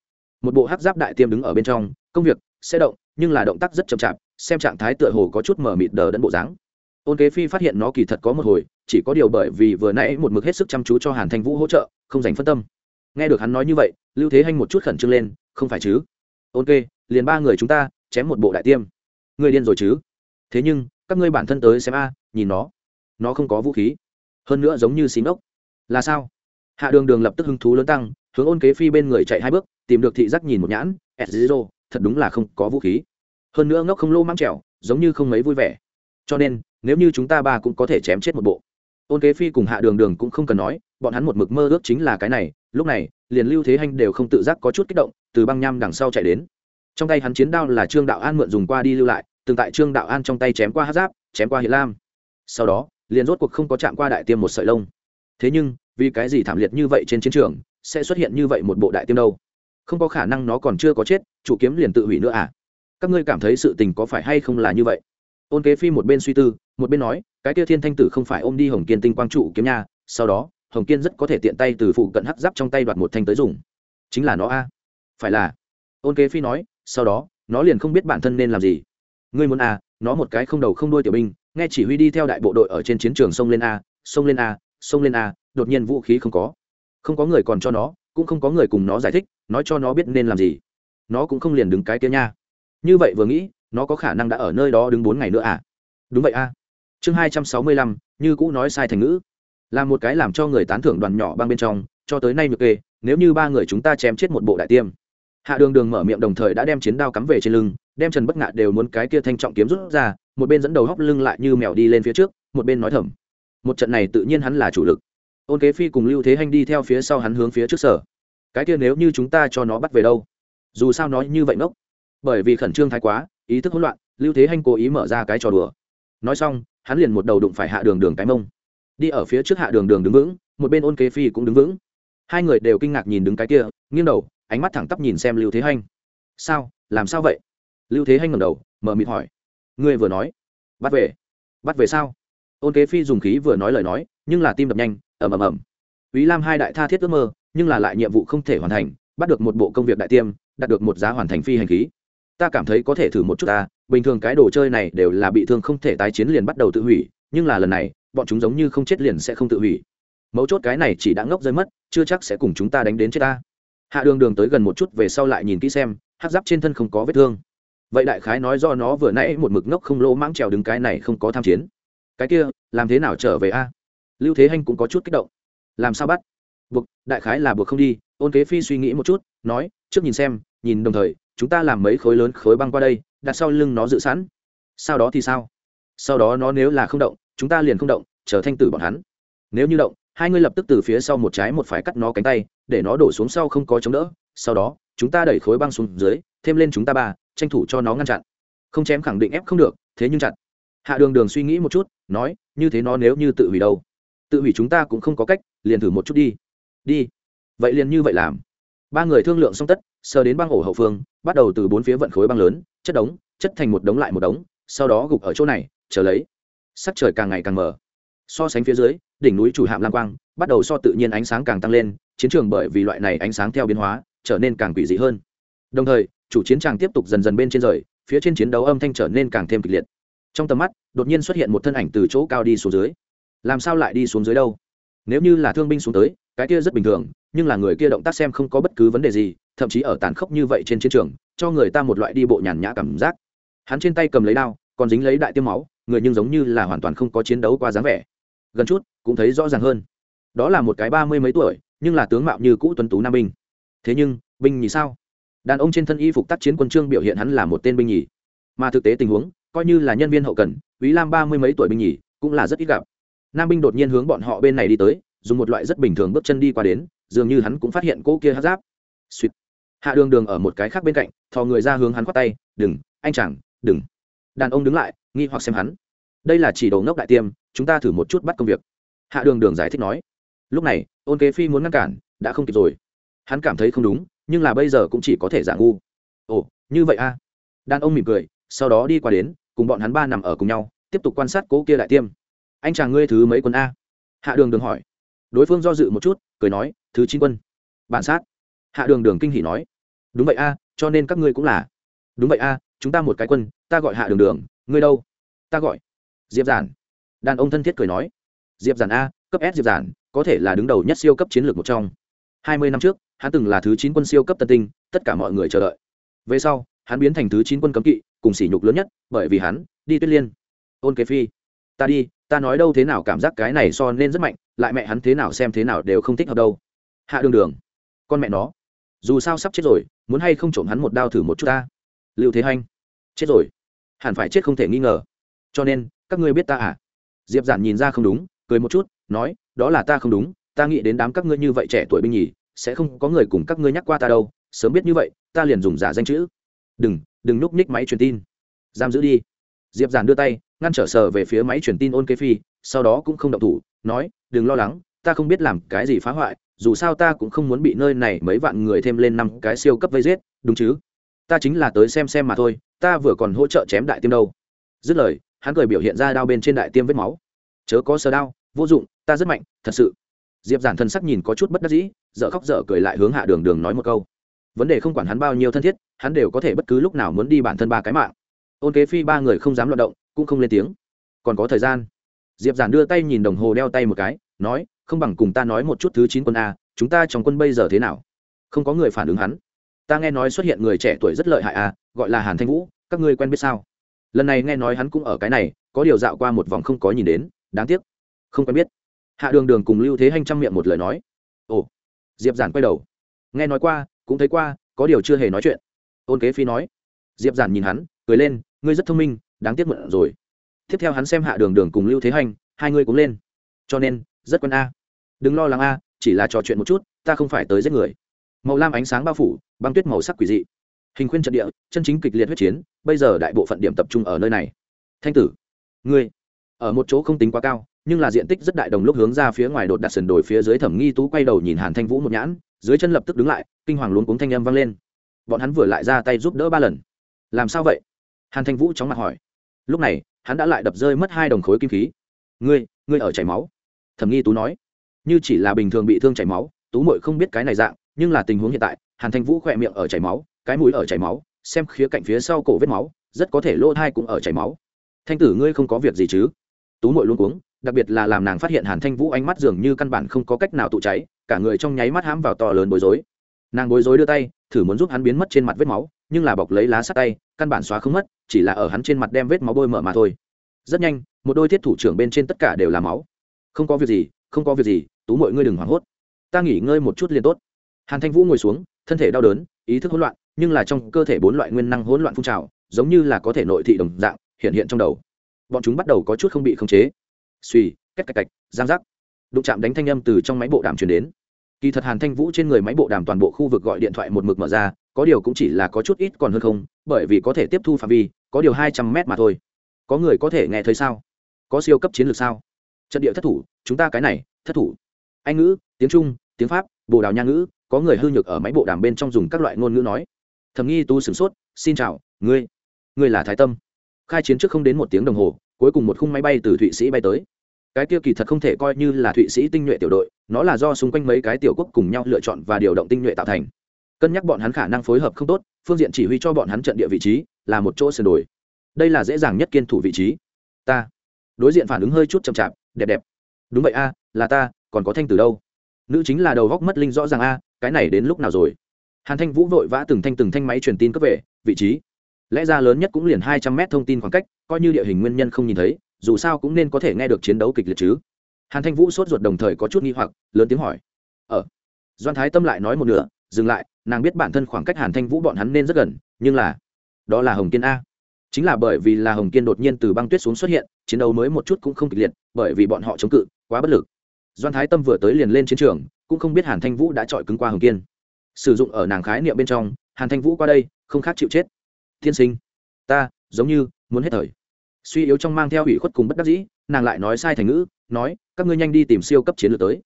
Một bộ hắc giáp đại tiêm đứng ở bên trong, công việc, sẽ động, nhưng là động tác rất chậm chạp, xem trạng thái tựa hồ có chút mở mịt đờ đẫn bộ dáng. Ôn kế phi phát hiện nó kỳ thật có một hồi, chỉ có điều bởi vì vừa nãy một mực hết sức chăm chú cho hàn thanh vũ hỗ trợ, không dành phân tâm nghe được hắn nói như vậy, lưu thế hanh một chút khẩn trương lên, không phải chứ? Ôn liền ba người chúng ta, chém một bộ đại tiêm. Người điên rồi chứ? Thế nhưng, các ngươi bản thân tới xem a, nhìn nó. Nó không có vũ khí. Hơn nữa giống như xí ốc. Là sao? Hạ đường đường lập tức hứng thú lớn tăng, hướng ôn kế phi bên người chạy hai bước, tìm được thị giác nhìn một nhãn edzero thật đúng là không có vũ khí. Hơn nữa ngốc không lô mang trèo, giống như không mấy vui vẻ. Cho nên, nếu như chúng ta ba cũng có thể chém chết một bộ. Ôn kế phi cùng hạ đường đường cũng không cần nói, bọn hắn một mực mơ ước chính là cái này lúc này, liền lưu thế hanh đều không tự giác có chút kích động, từ băng nham đằng sau chạy đến. Trong tay hắn chiến đao là trương đạo an mượn dùng qua đi lưu lại, từng tại trương đạo an trong tay chém qua hát giáp, chém qua hiện lam. Sau đó, liền rốt cuộc không có chạm qua đại tiêm một sợi lông. Thế nhưng, vì cái gì thảm liệt như vậy trên chiến trường, sẽ xuất hiện như vậy một bộ đại tiêm đâu? Không có khả năng nó còn chưa có chết, chủ kiếm liền tự hủy nữa à? Các ngươi cảm thấy sự tình có phải hay không là như vậy? Ôn kế phi một bên suy tư, một bên nói, cái kia thiên thanh tử không phải ôm đi hồng kiên tinh quang trụ kiếm nha, sau đó hồng kiên rất có thể tiện tay từ phụ cận hắc giáp trong tay đoạt một thanh tới dùng. Chính là nó a. Phải là. Ôn kế phi nói, sau đó, nó liền không biết bản thân nên làm gì. Ngươi muốn a, nó một cái không đầu không đuôi tiểu binh, nghe chỉ huy đi theo đại bộ đội ở trên chiến trường sông lên a, sông lên a, sông lên a, đột nhiên vũ khí không có. Không có người còn cho nó, cũng không có người cùng nó giải thích, nói cho nó biết nên làm gì. Nó cũng không liền đứng cái kia nha. Như vậy vừa nghĩ, nó có khả năng đã ở nơi đó đứng bốn ngày nữa à? Đúng vậy a. Chương hai trăm sáu mươi lăm, như cũ nói sai thành ngữ là một cái làm cho người tán thưởng đoàn nhỏ băng bên trong, cho tới nay nhược kê, nếu như ba người chúng ta chém chết một bộ đại tiêm. Hạ đường đường mở miệng đồng thời đã đem chiến đao cắm về trên lưng, đem trần bất ngạ đều muốn cái kia thanh trọng kiếm rút ra, một bên dẫn đầu hóc lưng lại như mèo đi lên phía trước, một bên nói thầm. Một trận này tự nhiên hắn là chủ lực. Ôn kế phi cùng lưu thế hanh đi theo phía sau hắn hướng phía trước sở. Cái kia nếu như chúng ta cho nó bắt về đâu? Dù sao nói như vậy ngốc. Bởi vì khẩn trương thái quá, ý thức hỗn loạn, lưu thế hanh cố ý mở ra cái trò đùa. Nói xong, hắn liền một đầu đụng phải hạ đường đường cái mông đi ở phía trước hạ đường đường đứng vững, một bên ôn kế phi cũng đứng vững. Hai người đều kinh ngạc nhìn đứng cái kia, nghiêng đầu, ánh mắt thẳng tắp nhìn xem lưu thế hanh. Sao? Làm sao vậy? Lưu thế hanh ngầm đầu, mở mịt hỏi. Ngươi vừa nói. Bắt về. Bắt về sao? Ôn kế phi dùng khí vừa nói lời nói, nhưng là tim đập nhanh, ầm ầm ầm. Ý lam hai đại tha thiết ước mơ, nhưng là lại nhiệm vụ không thể hoàn thành, bắt được một bộ công việc đại tiêm, đạt được một giá hoàn thành phi hành khí. Ta cảm thấy có thể thử một chút ta, bình thường cái đồ chơi này đều là bị thương không thể tái chiến liền bắt đầu tự hủy, nhưng là lần này bọn chúng giống như không chết liền sẽ không tự hủy. Mấu chốt cái này chỉ đã ngốc rơi mất, chưa chắc sẽ cùng chúng ta đánh đến chết ta. Hạ đường đường tới gần một chút về sau lại nhìn kỹ xem hát giáp trên thân không có vết thương. Vậy đại khái nói do nó vừa nãy một mực ngốc không lỗ mãng trèo đứng cái này không có tham chiến. Cái kia, làm thế nào trở về a? Lưu thế hanh cũng có chút kích động. Làm sao bắt? Buộc, đại khái là buộc không đi, ôn kế phi suy nghĩ một chút, nói, trước nhìn xem, nhìn đồng thời, chúng ta làm mấy khối lớn khối băng qua đây, đặt sau lưng nó dự sẵn. Sau đó thì sao? Sau đó nó nếu là không động chúng ta liền không động, chờ thanh tử bọn hắn. Nếu như động, hai người lập tức từ phía sau một trái một phải cắt nó cánh tay, để nó đổ xuống sau không có chống đỡ, sau đó, chúng ta đẩy khối băng xuống dưới, thêm lên chúng ta ba, tranh thủ cho nó ngăn chặn. Không chém khẳng định ép không được, thế nhưng chặn. Hạ đường đường suy nghĩ một chút, nói, như thế nó nếu như tự hủy đâu? Tự hủy chúng ta cũng không có cách, liền thử một chút đi. Đi. Vậy liền như vậy làm. Ba người thương lượng xong tất, sờ đến băng ổ hậu phương, bắt đầu từ bốn phía vận khối băng lớn, chất đống, chất thành một đống lại một đống, sau đó gục ở chỗ này, chờ lấy sắc trời càng ngày càng mở so sánh phía dưới, đỉnh núi chủ hạm lam quang, bắt đầu so tự nhiên ánh sáng càng tăng lên, chiến trường bởi vì loại này ánh sáng theo biến hóa, trở nên càng quỷ dị hơn. Đồng thời, chủ chiến tràng tiếp tục dần dần bên trên rời, phía trên chiến đấu âm thanh trở nên càng thêm kịch liệt. Trong tầm mắt, đột nhiên xuất hiện một thân ảnh từ chỗ cao đi xuống dưới. Làm sao lại đi xuống dưới đâu? Nếu như là thương binh xuống tới, cái kia rất bình thường, nhưng là người kia động tác xem không có bất cứ vấn đề gì, thậm chí ở tàn khốc như vậy trên chiến trường, cho người ta một loại đi bộ nhàn nhã cảm giác. Hắn trên tay cầm lấy đao, còn dính lấy đại tiêm máu người nhưng giống như là hoàn toàn không có chiến đấu qua dáng vẻ. Gần chút, cũng thấy rõ ràng hơn. Đó là một cái ba mươi mấy tuổi, nhưng là tướng mạo như cũ tuấn tú nam binh. Thế nhưng, binh nhì sao? Đàn ông trên thân y phục tác chiến quân trương biểu hiện hắn là một tên binh nhì. Mà thực tế tình huống, coi như là nhân viên hậu cần ý lam ba mươi mấy tuổi binh nhì, cũng là rất ít gặp. Nam binh đột nhiên hướng bọn họ bên này đi tới, dùng một loại rất bình thường bước chân đi qua đến, dường như hắn cũng phát hiện cỗ kia hát giáp. Suýt. Hạ đường đường ở một cái khác bên cạnh, thò người ra hướng hắn khoát tay, đừng, anh chàng, đừng. Đàn ông đứng lại nghi hoặc xem hắn. Đây là chỉ đầu ngốc đại tiêm, chúng ta thử một chút bắt công việc. Hạ đường đường giải thích nói. Lúc này, ôn kế phi muốn ngăn cản, đã không kịp rồi. Hắn cảm thấy không đúng, nhưng là bây giờ cũng chỉ có thể giả ngu. Ồ, như vậy a. À. đàn ông mỉm cười, sau đó đi qua đến, cùng bọn hắn ba nằm ở cùng nhau, tiếp tục quan sát cố kia đại tiêm. Anh chàng ngươi thứ mấy quân a? Hạ đường đường hỏi. Đối phương do dự một chút, cười nói, thứ chín quân. Bản sát. Hạ đường đường kinh hỉ nói. Đúng vậy a, cho nên các ngươi cũng là. Đúng vậy a chúng ta một cái quân, ta gọi hạ đường đường, ngươi đâu? Ta gọi diệp giản. Đàn ông thân thiết cười nói, diệp giản a, cấp s diệp giản, có thể là đứng đầu nhất siêu cấp chiến lược một trong. Hai mươi năm trước, hắn từng là thứ chín quân siêu cấp tân tinh, tất cả mọi người chờ đợi. Về sau, hắn biến thành thứ chín quân cấm kỵ, cùng sỉ nhục lớn nhất, bởi vì hắn đi tuyết liên. Ôn kế phi, ta đi, ta nói đâu thế nào cảm giác cái này so nên rất mạnh, lại mẹ hắn thế nào xem thế nào đều không thích hợp đâu. Hạ đường đường, con mẹ nó, dù sao sắp chết rồi, muốn hay không trộm hắn một đao thử một chút ta. Lưu thế hanh chết rồi. Hẳn phải chết không thể nghi ngờ. Cho nên, các ngươi biết ta à? Diệp giản nhìn ra không đúng, cười một chút, nói, đó là ta không đúng, ta nghĩ đến đám các ngươi như vậy trẻ tuổi binh nhì, sẽ không có người cùng các ngươi nhắc qua ta đâu, sớm biết như vậy, ta liền dùng giả danh chữ. Đừng đừng núp ních máy truyền tin. Giam giữ đi. Diệp giản đưa tay, ngăn trở sờ về phía máy truyền tin ôn kế phi, sau đó cũng không động thủ, nói, đừng lo lắng, ta không biết làm cái gì phá hoại, dù sao ta cũng không muốn bị nơi này mấy vạn người thêm lên năm cái siêu cấp vây giết, đúng chứ? Ta chính là tới xem xem mà thôi ta vừa còn hỗ trợ chém đại tiêm đâu. Dứt lời, hắn cười biểu hiện ra đao bên trên đại tiêm vết máu. Chớ có sờ đao, vô dụng, ta rất mạnh, thật sự. Diệp giản thần sắc nhìn có chút bất đắc dĩ dợ khóc dở cười lại hướng hạ đường đường nói một câu. Vấn đề không quản hắn bao nhiêu thân thiết, hắn đều có thể bất cứ lúc nào muốn đi bản thân ba cái mạng. Ôn kế phi ba người không dám loạt động, cũng không lên tiếng. Còn có thời gian. Diệp giản đưa tay nhìn đồng hồ đeo tay một cái, nói, không bằng cùng ta nói một chút thứ chín quân a, chúng ta trong quân bây giờ thế nào? Không có người phản ứng hắn. Ta nghe nói xuất hiện người trẻ tuổi rất lợi hại a, gọi là hàn thanh vũ các ngươi quen biết sao? Lần này nghe nói hắn cũng ở cái này, có điều dạo qua một vòng không có nhìn đến, đáng tiếc. Không quen biết. Hạ đường đường cùng lưu thế hanh chăm miệng một lời nói. Ồ. Diệp giản quay đầu. Nghe nói qua, cũng thấy qua, có điều chưa hề nói chuyện. Ôn kế phi nói. Diệp giản nhìn hắn, cười lên, ngươi rất thông minh, đáng tiếc mượn rồi. Tiếp theo hắn xem hạ đường đường cùng lưu thế hành hai ngươi cũng lên. Cho nên, rất quen a. Đừng lo lắng a, chỉ là trò chuyện một chút, ta không phải tới giết người. Màu lam ánh sáng bao phủ, băng tuyết màu sắc quỷ dị hình khuyên trận địa, chân chính kịch liệt huyết chiến, bây giờ đại bộ phận điểm tập trung ở nơi này. Thanh tử, ngươi, ở một chỗ không tính quá cao, nhưng là diện tích rất đại đồng lúc hướng ra phía ngoài đột đặt sườn đồi phía dưới thẩm nghi tú quay đầu nhìn hàn thanh vũ một nhãn, dưới chân lập tức đứng lại, kinh hoàng luống cuống thanh âm vang lên. Bọn hắn vừa lại ra tay giúp đỡ ba lần. Làm sao vậy? Hàn thanh vũ chóng mặt hỏi. Lúc này, hắn đã lại đập rơi mất hai đồng khối kim khí. Ngươi ngươi ở chảy máu? Thẩm nghi tú nói. Như chỉ là bình thường bị thương chảy máu, tú mội không biết cái này dạng, nhưng là tình huống hiện tại, hàn thanh vũ khỏe miệng ở chảy máu cái mũi ở chảy máu, xem khía cạnh phía sau cổ vết máu, rất có thể lỗ thai cũng ở chảy máu. Thanh tử ngươi không có việc gì chứ? Tú mội luôn cuống, đặc biệt là làm nàng phát hiện hàn thanh vũ ánh mắt dường như căn bản không có cách nào tụ cháy, cả người trong nháy mắt hãm vào to lớn bối rối. Nàng bối rối đưa tay, thử muốn giúp hắn biến mất trên mặt vết máu, nhưng là bọc lấy lá sắt tay, căn bản xóa không mất, chỉ là ở hắn trên mặt đem vết máu bôi mở mà thôi. Rất nhanh, một đôi thiết thủ trưởng bên trên tất cả đều là máu. Không có việc gì, không có việc gì, tú mọi ngươi đừng hoảng hốt. Ta nghỉ ngơi một chút liền tốt. Hàn thanh vũ ngồi xuống, thân thể đau đớn, ý thức hỗn loạn nhưng là trong cơ thể bốn loại nguyên năng hỗn loạn phun trào, giống như là có thể nội thị đồng dạng, hiện hiện trong đầu. Bọn chúng bắt đầu có chút không bị khống chế. Suy cách cạch cạch giang giác. Đụng chạm đánh thanh âm từ trong máy bộ đàm truyền đến. Kỳ thật hàn thanh vũ trên người máy bộ đàm toàn bộ khu vực gọi điện thoại một mực mở ra, có điều cũng chỉ là có chút ít còn hơn không, bởi vì có thể tiếp thu phạm vi, có điều hai trăm mét mà thôi. Có người có thể nghe thấy sao? Có siêu cấp chiến lược sao? Trận địa thất thủ, chúng ta cái này, thất thủ. Anh ngữ, tiếng trung, tiếng pháp, bồ đào nha ngữ, có người hư nhược ở máy bộ đàm bên trong dùng các loại ngôn ngữ nói thầm nghi tu sửng sốt, xin chào, ngươi ngươi là thái tâm. Khai chiến trước không đến một tiếng đồng hồ, cuối cùng một khung máy bay từ thụy sĩ bay tới. Cái kia kỳ thật không thể coi như là thụy sĩ tinh nhuệ tiểu đội, nó là do xung quanh mấy cái tiểu quốc cùng nhau lựa chọn và điều động tinh nhuệ tạo thành. Cân nhắc bọn hắn khả năng phối hợp không tốt, phương diện chỉ huy cho bọn hắn trận địa vị trí, là một chỗ sườn đồi. Đây là dễ dàng nhất kiên thủ vị trí. Ta, đối diện phản ứng hơi chút chậm chạp, đẹp đẹp. Đúng vậy a, là ta, còn có thanh từ đâu? Nữ chính là đầu góc mất linh rõ ràng a, cái này đến lúc nào rồi? Hàn thanh vũ vội vã từng thanh từng thanh máy truyền tin cấp về, vị trí. Lẽ ra lớn nhất cũng liền hai trăm mét thông tin khoảng cách, coi như địa hình nguyên nhân không nhìn thấy, dù sao cũng nên có thể nghe được chiến đấu kịch liệt chứ. Hàn thanh vũ sốt ruột đồng thời có chút nghi hoặc, lớn tiếng hỏi. Ở ờ. doan thái tâm lại nói một nửa, dừng lại, nàng biết bản thân khoảng cách hàn thanh vũ bọn hắn nên rất gần, nhưng là, đó là hồng kiên a. Chính là bởi vì là hồng kiên đột nhiên từ băng tuyết xuống xuất hiện, chiến đấu mới một chút cũng không kịch liệt, bởi vì bọn họ chống cự, quá bất lực. Doan thái tâm vừa tới liền lên chiến trường, cũng không biết hàn thanh vũ đã chọi cứng qua hồng kiên sử dụng ở nàng khái niệm bên trong, hàn thanh vũ qua đây, không khác chịu chết. Tiên sinh, ta, giống như, muốn hết thời. Suy yếu trong mang theo ủy khuất cùng bất đắc dĩ, nàng lại nói sai thành ngữ, nói, các ngươi nhanh đi tìm siêu cấp chiến lược tới.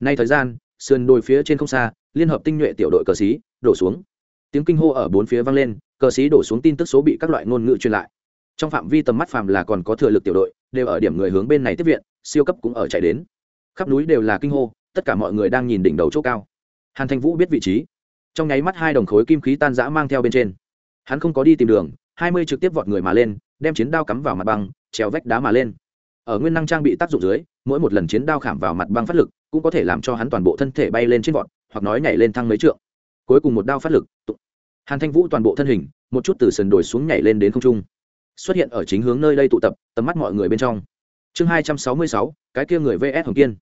Nay thời gian, sườn đồi phía trên không xa, liên hợp tinh nhuệ tiểu đội cờ xí đổ xuống. Tiếng kinh hô ở bốn phía vang lên, cờ xí đổ xuống tin tức số bị các loại ngôn ngữ truyền lại. Trong phạm vi tầm mắt phàm là còn có thừa lực tiểu đội, đều ở điểm người hướng bên này tiếp viện, siêu cấp cũng ở chạy đến. Khắp núi đều là kinh hô, tất cả mọi người đang nhìn đỉnh đầu chỗ cao. Hàn thanh vũ biết vị trí trong nháy mắt hai đồng khối kim khí tan rã mang theo bên trên. Hắn không có đi tìm đường, hai mươi trực tiếp vọt người mà lên, đem chiến đao cắm vào mặt băng, trèo vách đá mà lên. Ở nguyên năng trang bị tác dụng dưới, mỗi một lần chiến đao khảm vào mặt băng phát lực cũng có thể làm cho hắn toàn bộ thân thể bay lên trên vọt, hoặc nói nhảy lên thăng mấy trượng. Cuối cùng một đao phát lực, tụ. hàn thanh vũ toàn bộ thân hình, một chút từ sườn đồi xuống nhảy lên đến không trung. Xuất hiện ở chính hướng nơi đây tụ tập, tầm mắt mọi người bên trong. Chương hai trăm sáu mươi sáu, cái kia người vs hồng kiên.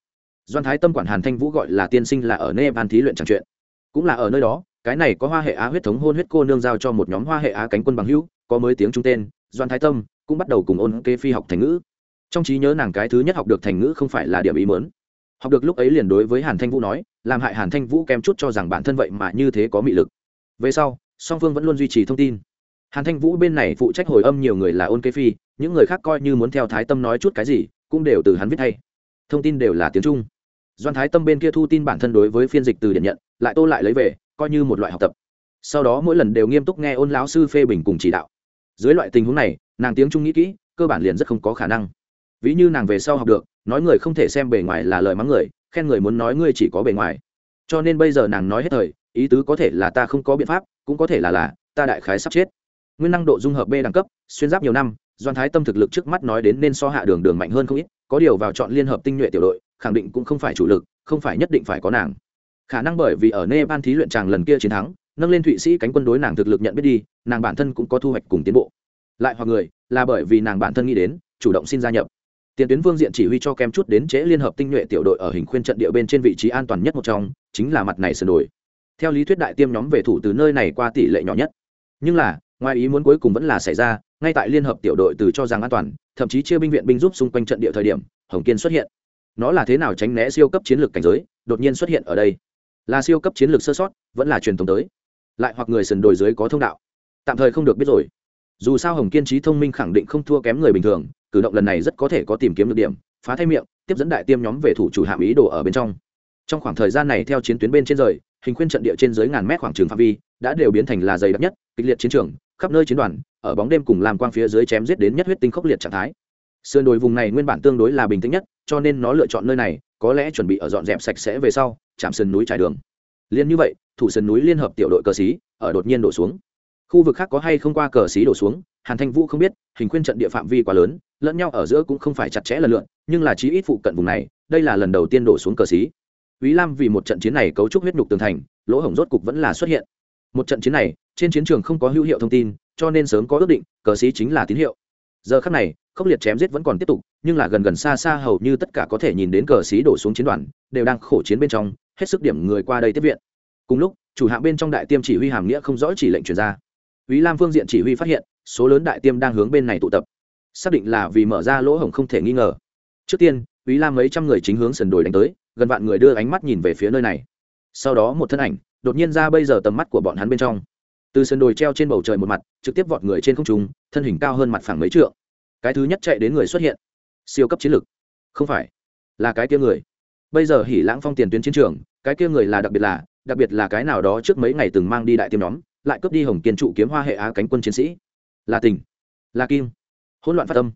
Doan thái tâm quản hàn thanh vũ gọi là tiên sinh là ở nepal thí luyện chẳng chuyện cũng là ở nơi đó, cái này có hoa hệ á huyết thống hôn huyết cô nương giao cho một nhóm hoa hệ á cánh quân bằng hữu, có mới tiếng trung tên, doan thái tâm, cũng bắt đầu cùng ôn kê phi học thành ngữ. Trong trí nhớ nàng cái thứ nhất học được thành ngữ không phải là điểm ý mớn học được lúc ấy liền đối với hàn thanh vũ nói, làm hại hàn thanh vũ kém chút cho rằng bản thân vậy mà như thế có mị lực. Về sau, song phương vẫn luôn duy trì thông tin. Hàn thanh vũ bên này phụ trách hồi âm nhiều người là ôn kế phi, những người khác coi như muốn theo thái tâm nói chút cái gì, cũng đều từ hắn viết thay thông tin đều là tiếng trung doan thái tâm bên kia thu tin bản thân đối với phiên dịch từ điện nhận, lại tô lại lấy về, coi như một loại học tập. Sau đó mỗi lần đều nghiêm túc nghe ôn lão sư phê bình cùng chỉ đạo. Dưới loại tình huống này, nàng tiếng trung nghĩ kỹ, cơ bản liền rất không có khả năng. Ví như nàng về sau học được, nói người không thể xem bề ngoài là lời mắng người, khen người muốn nói ngươi chỉ có bề ngoài. Cho nên bây giờ nàng nói hết thời, ý tứ có thể là ta không có biện pháp, cũng có thể là là, ta đại khái sắp chết. Nguyên năng độ dung hợp b đẳng cấp, xuyên giáp nhiều năm, doan thái tâm thực lực trước mắt nói đến nên so hạ đường đường mạnh hơn không ít, có điều vào chọn liên hợp tinh nhuệ tiểu đội khẳng định cũng không phải chủ lực, không phải nhất định phải có nàng. Khả năng bởi vì ở nepal thí luyện tràng lần kia chiến thắng, nâng lên thụy sĩ cánh quân đối nàng thực lực nhận biết đi, nàng bản thân cũng có thu hoạch cùng tiến bộ. Lại hoặc người, là bởi vì nàng bản thân nghĩ đến, chủ động xin gia nhập. Tiền tuyến vương diện chỉ huy cho kem chút đến trễ liên hợp tinh nhuệ tiểu đội ở hình khuyên trận địa bên trên vị trí an toàn nhất một trong, chính là mặt này sửa đổi theo lý thuyết đại tiêm nhóm về thủ từ nơi này qua tỷ lệ nhỏ nhất. Nhưng là, ngoài ý muốn cuối cùng vẫn là xảy ra, ngay tại liên hợp tiểu đội từ cho rằng an toàn, thậm chí chia binh viện binh giúp xung quanh trận địa thời điểm, hồng kiên xuất hiện nó là thế nào tránh né siêu cấp chiến lược cảnh giới, đột nhiên xuất hiện ở đây. Là siêu cấp chiến lược sơ sót, vẫn là truyền thống tới. Lại hoặc người sườn đồi dưới có thông đạo. Tạm thời không được biết rồi. Dù sao hồng kiên trí thông minh khẳng định không thua kém người bình thường, cử động lần này rất có thể có tìm kiếm được điểm, phá thay miệng, tiếp dẫn đại tiêm nhóm về thủ chủ hạm ý đồ ở bên trong. Trong khoảng thời gian này theo chiến tuyến bên trên rời, hình khuyên trận địa trên dưới ngàn mét khoảng trường phạm vi, đã đều biến thành là dày đặc nhất, kịch liệt chiến trường, khắp nơi chiến đoàn, ở bóng đêm cùng làm quang phía dưới chém giết đến nhất huyết tinh khốc liệt trạng thái sườn đồi vùng này nguyên bản tương đối là bình tĩnh nhất cho nên nó lựa chọn nơi này có lẽ chuẩn bị ở dọn dẹp sạch sẽ về sau chạm sườn núi trải đường liên như vậy thủ sườn núi liên hợp tiểu đội cờ xí ở đột nhiên đổ xuống khu vực khác có hay không qua cờ xí đổ xuống hàn thanh vũ không biết hình khuyên trận địa phạm vi quá lớn lẫn nhau ở giữa cũng không phải chặt chẽ lần lượn nhưng là chí ít phụ cận vùng này đây là lần đầu tiên đổ xuống cờ xí Úy Lam vì một trận chiến này cấu trúc huyết nhục tường thành, lỗ hổng rốt cục vẫn là xuất hiện. Một trận chiến này, trên chiến trường không có hữu hiệu thông tin, cho nên sớm có ước định, cờ sĩ chính là tín hiệu. Giờ khắc này, khốc liệt chém giết vẫn còn tiếp tục, nhưng là gần gần xa xa hầu như tất cả có thể nhìn đến cờ sĩ đổ xuống chiến đoàn, đều đang khổ chiến bên trong, hết sức điểm người qua đây tiếp viện. Cùng lúc, chủ hạng bên trong đại tiêm chỉ huy hàm nghĩa không rõ chỉ lệnh truyền ra. Úy Lam phương diện chỉ huy phát hiện, số lớn đại tiêm đang hướng bên này tụ tập. Xác định là vì mở ra lỗ hổng không thể nghi ngờ. Trước tiên, Úy Lam mấy trăm người chính hướng sườn đồi đánh tới, gần vạn người đưa ánh mắt nhìn về phía nơi này sau đó một thân ảnh đột nhiên ra bây giờ tầm mắt của bọn hắn bên trong từ sườn đồi treo trên bầu trời một mặt trực tiếp vọt người trên không trung thân hình cao hơn mặt phẳng mấy trượng cái thứ nhất chạy đến người xuất hiện. Siêu cấp chiến lực. Không phải, là cái kia người. Bây giờ hỉ lãng phong tiền tuyến chiến trường, cái kia người là đặc biệt là, đặc biệt là cái nào đó trước mấy ngày từng mang đi đại tiêm nhóm, lại cướp đi hồng kiên trụ kiếm hoa hệ á cánh quân chiến sĩ. Là tình, là kim. Hỗn loạn phát tâm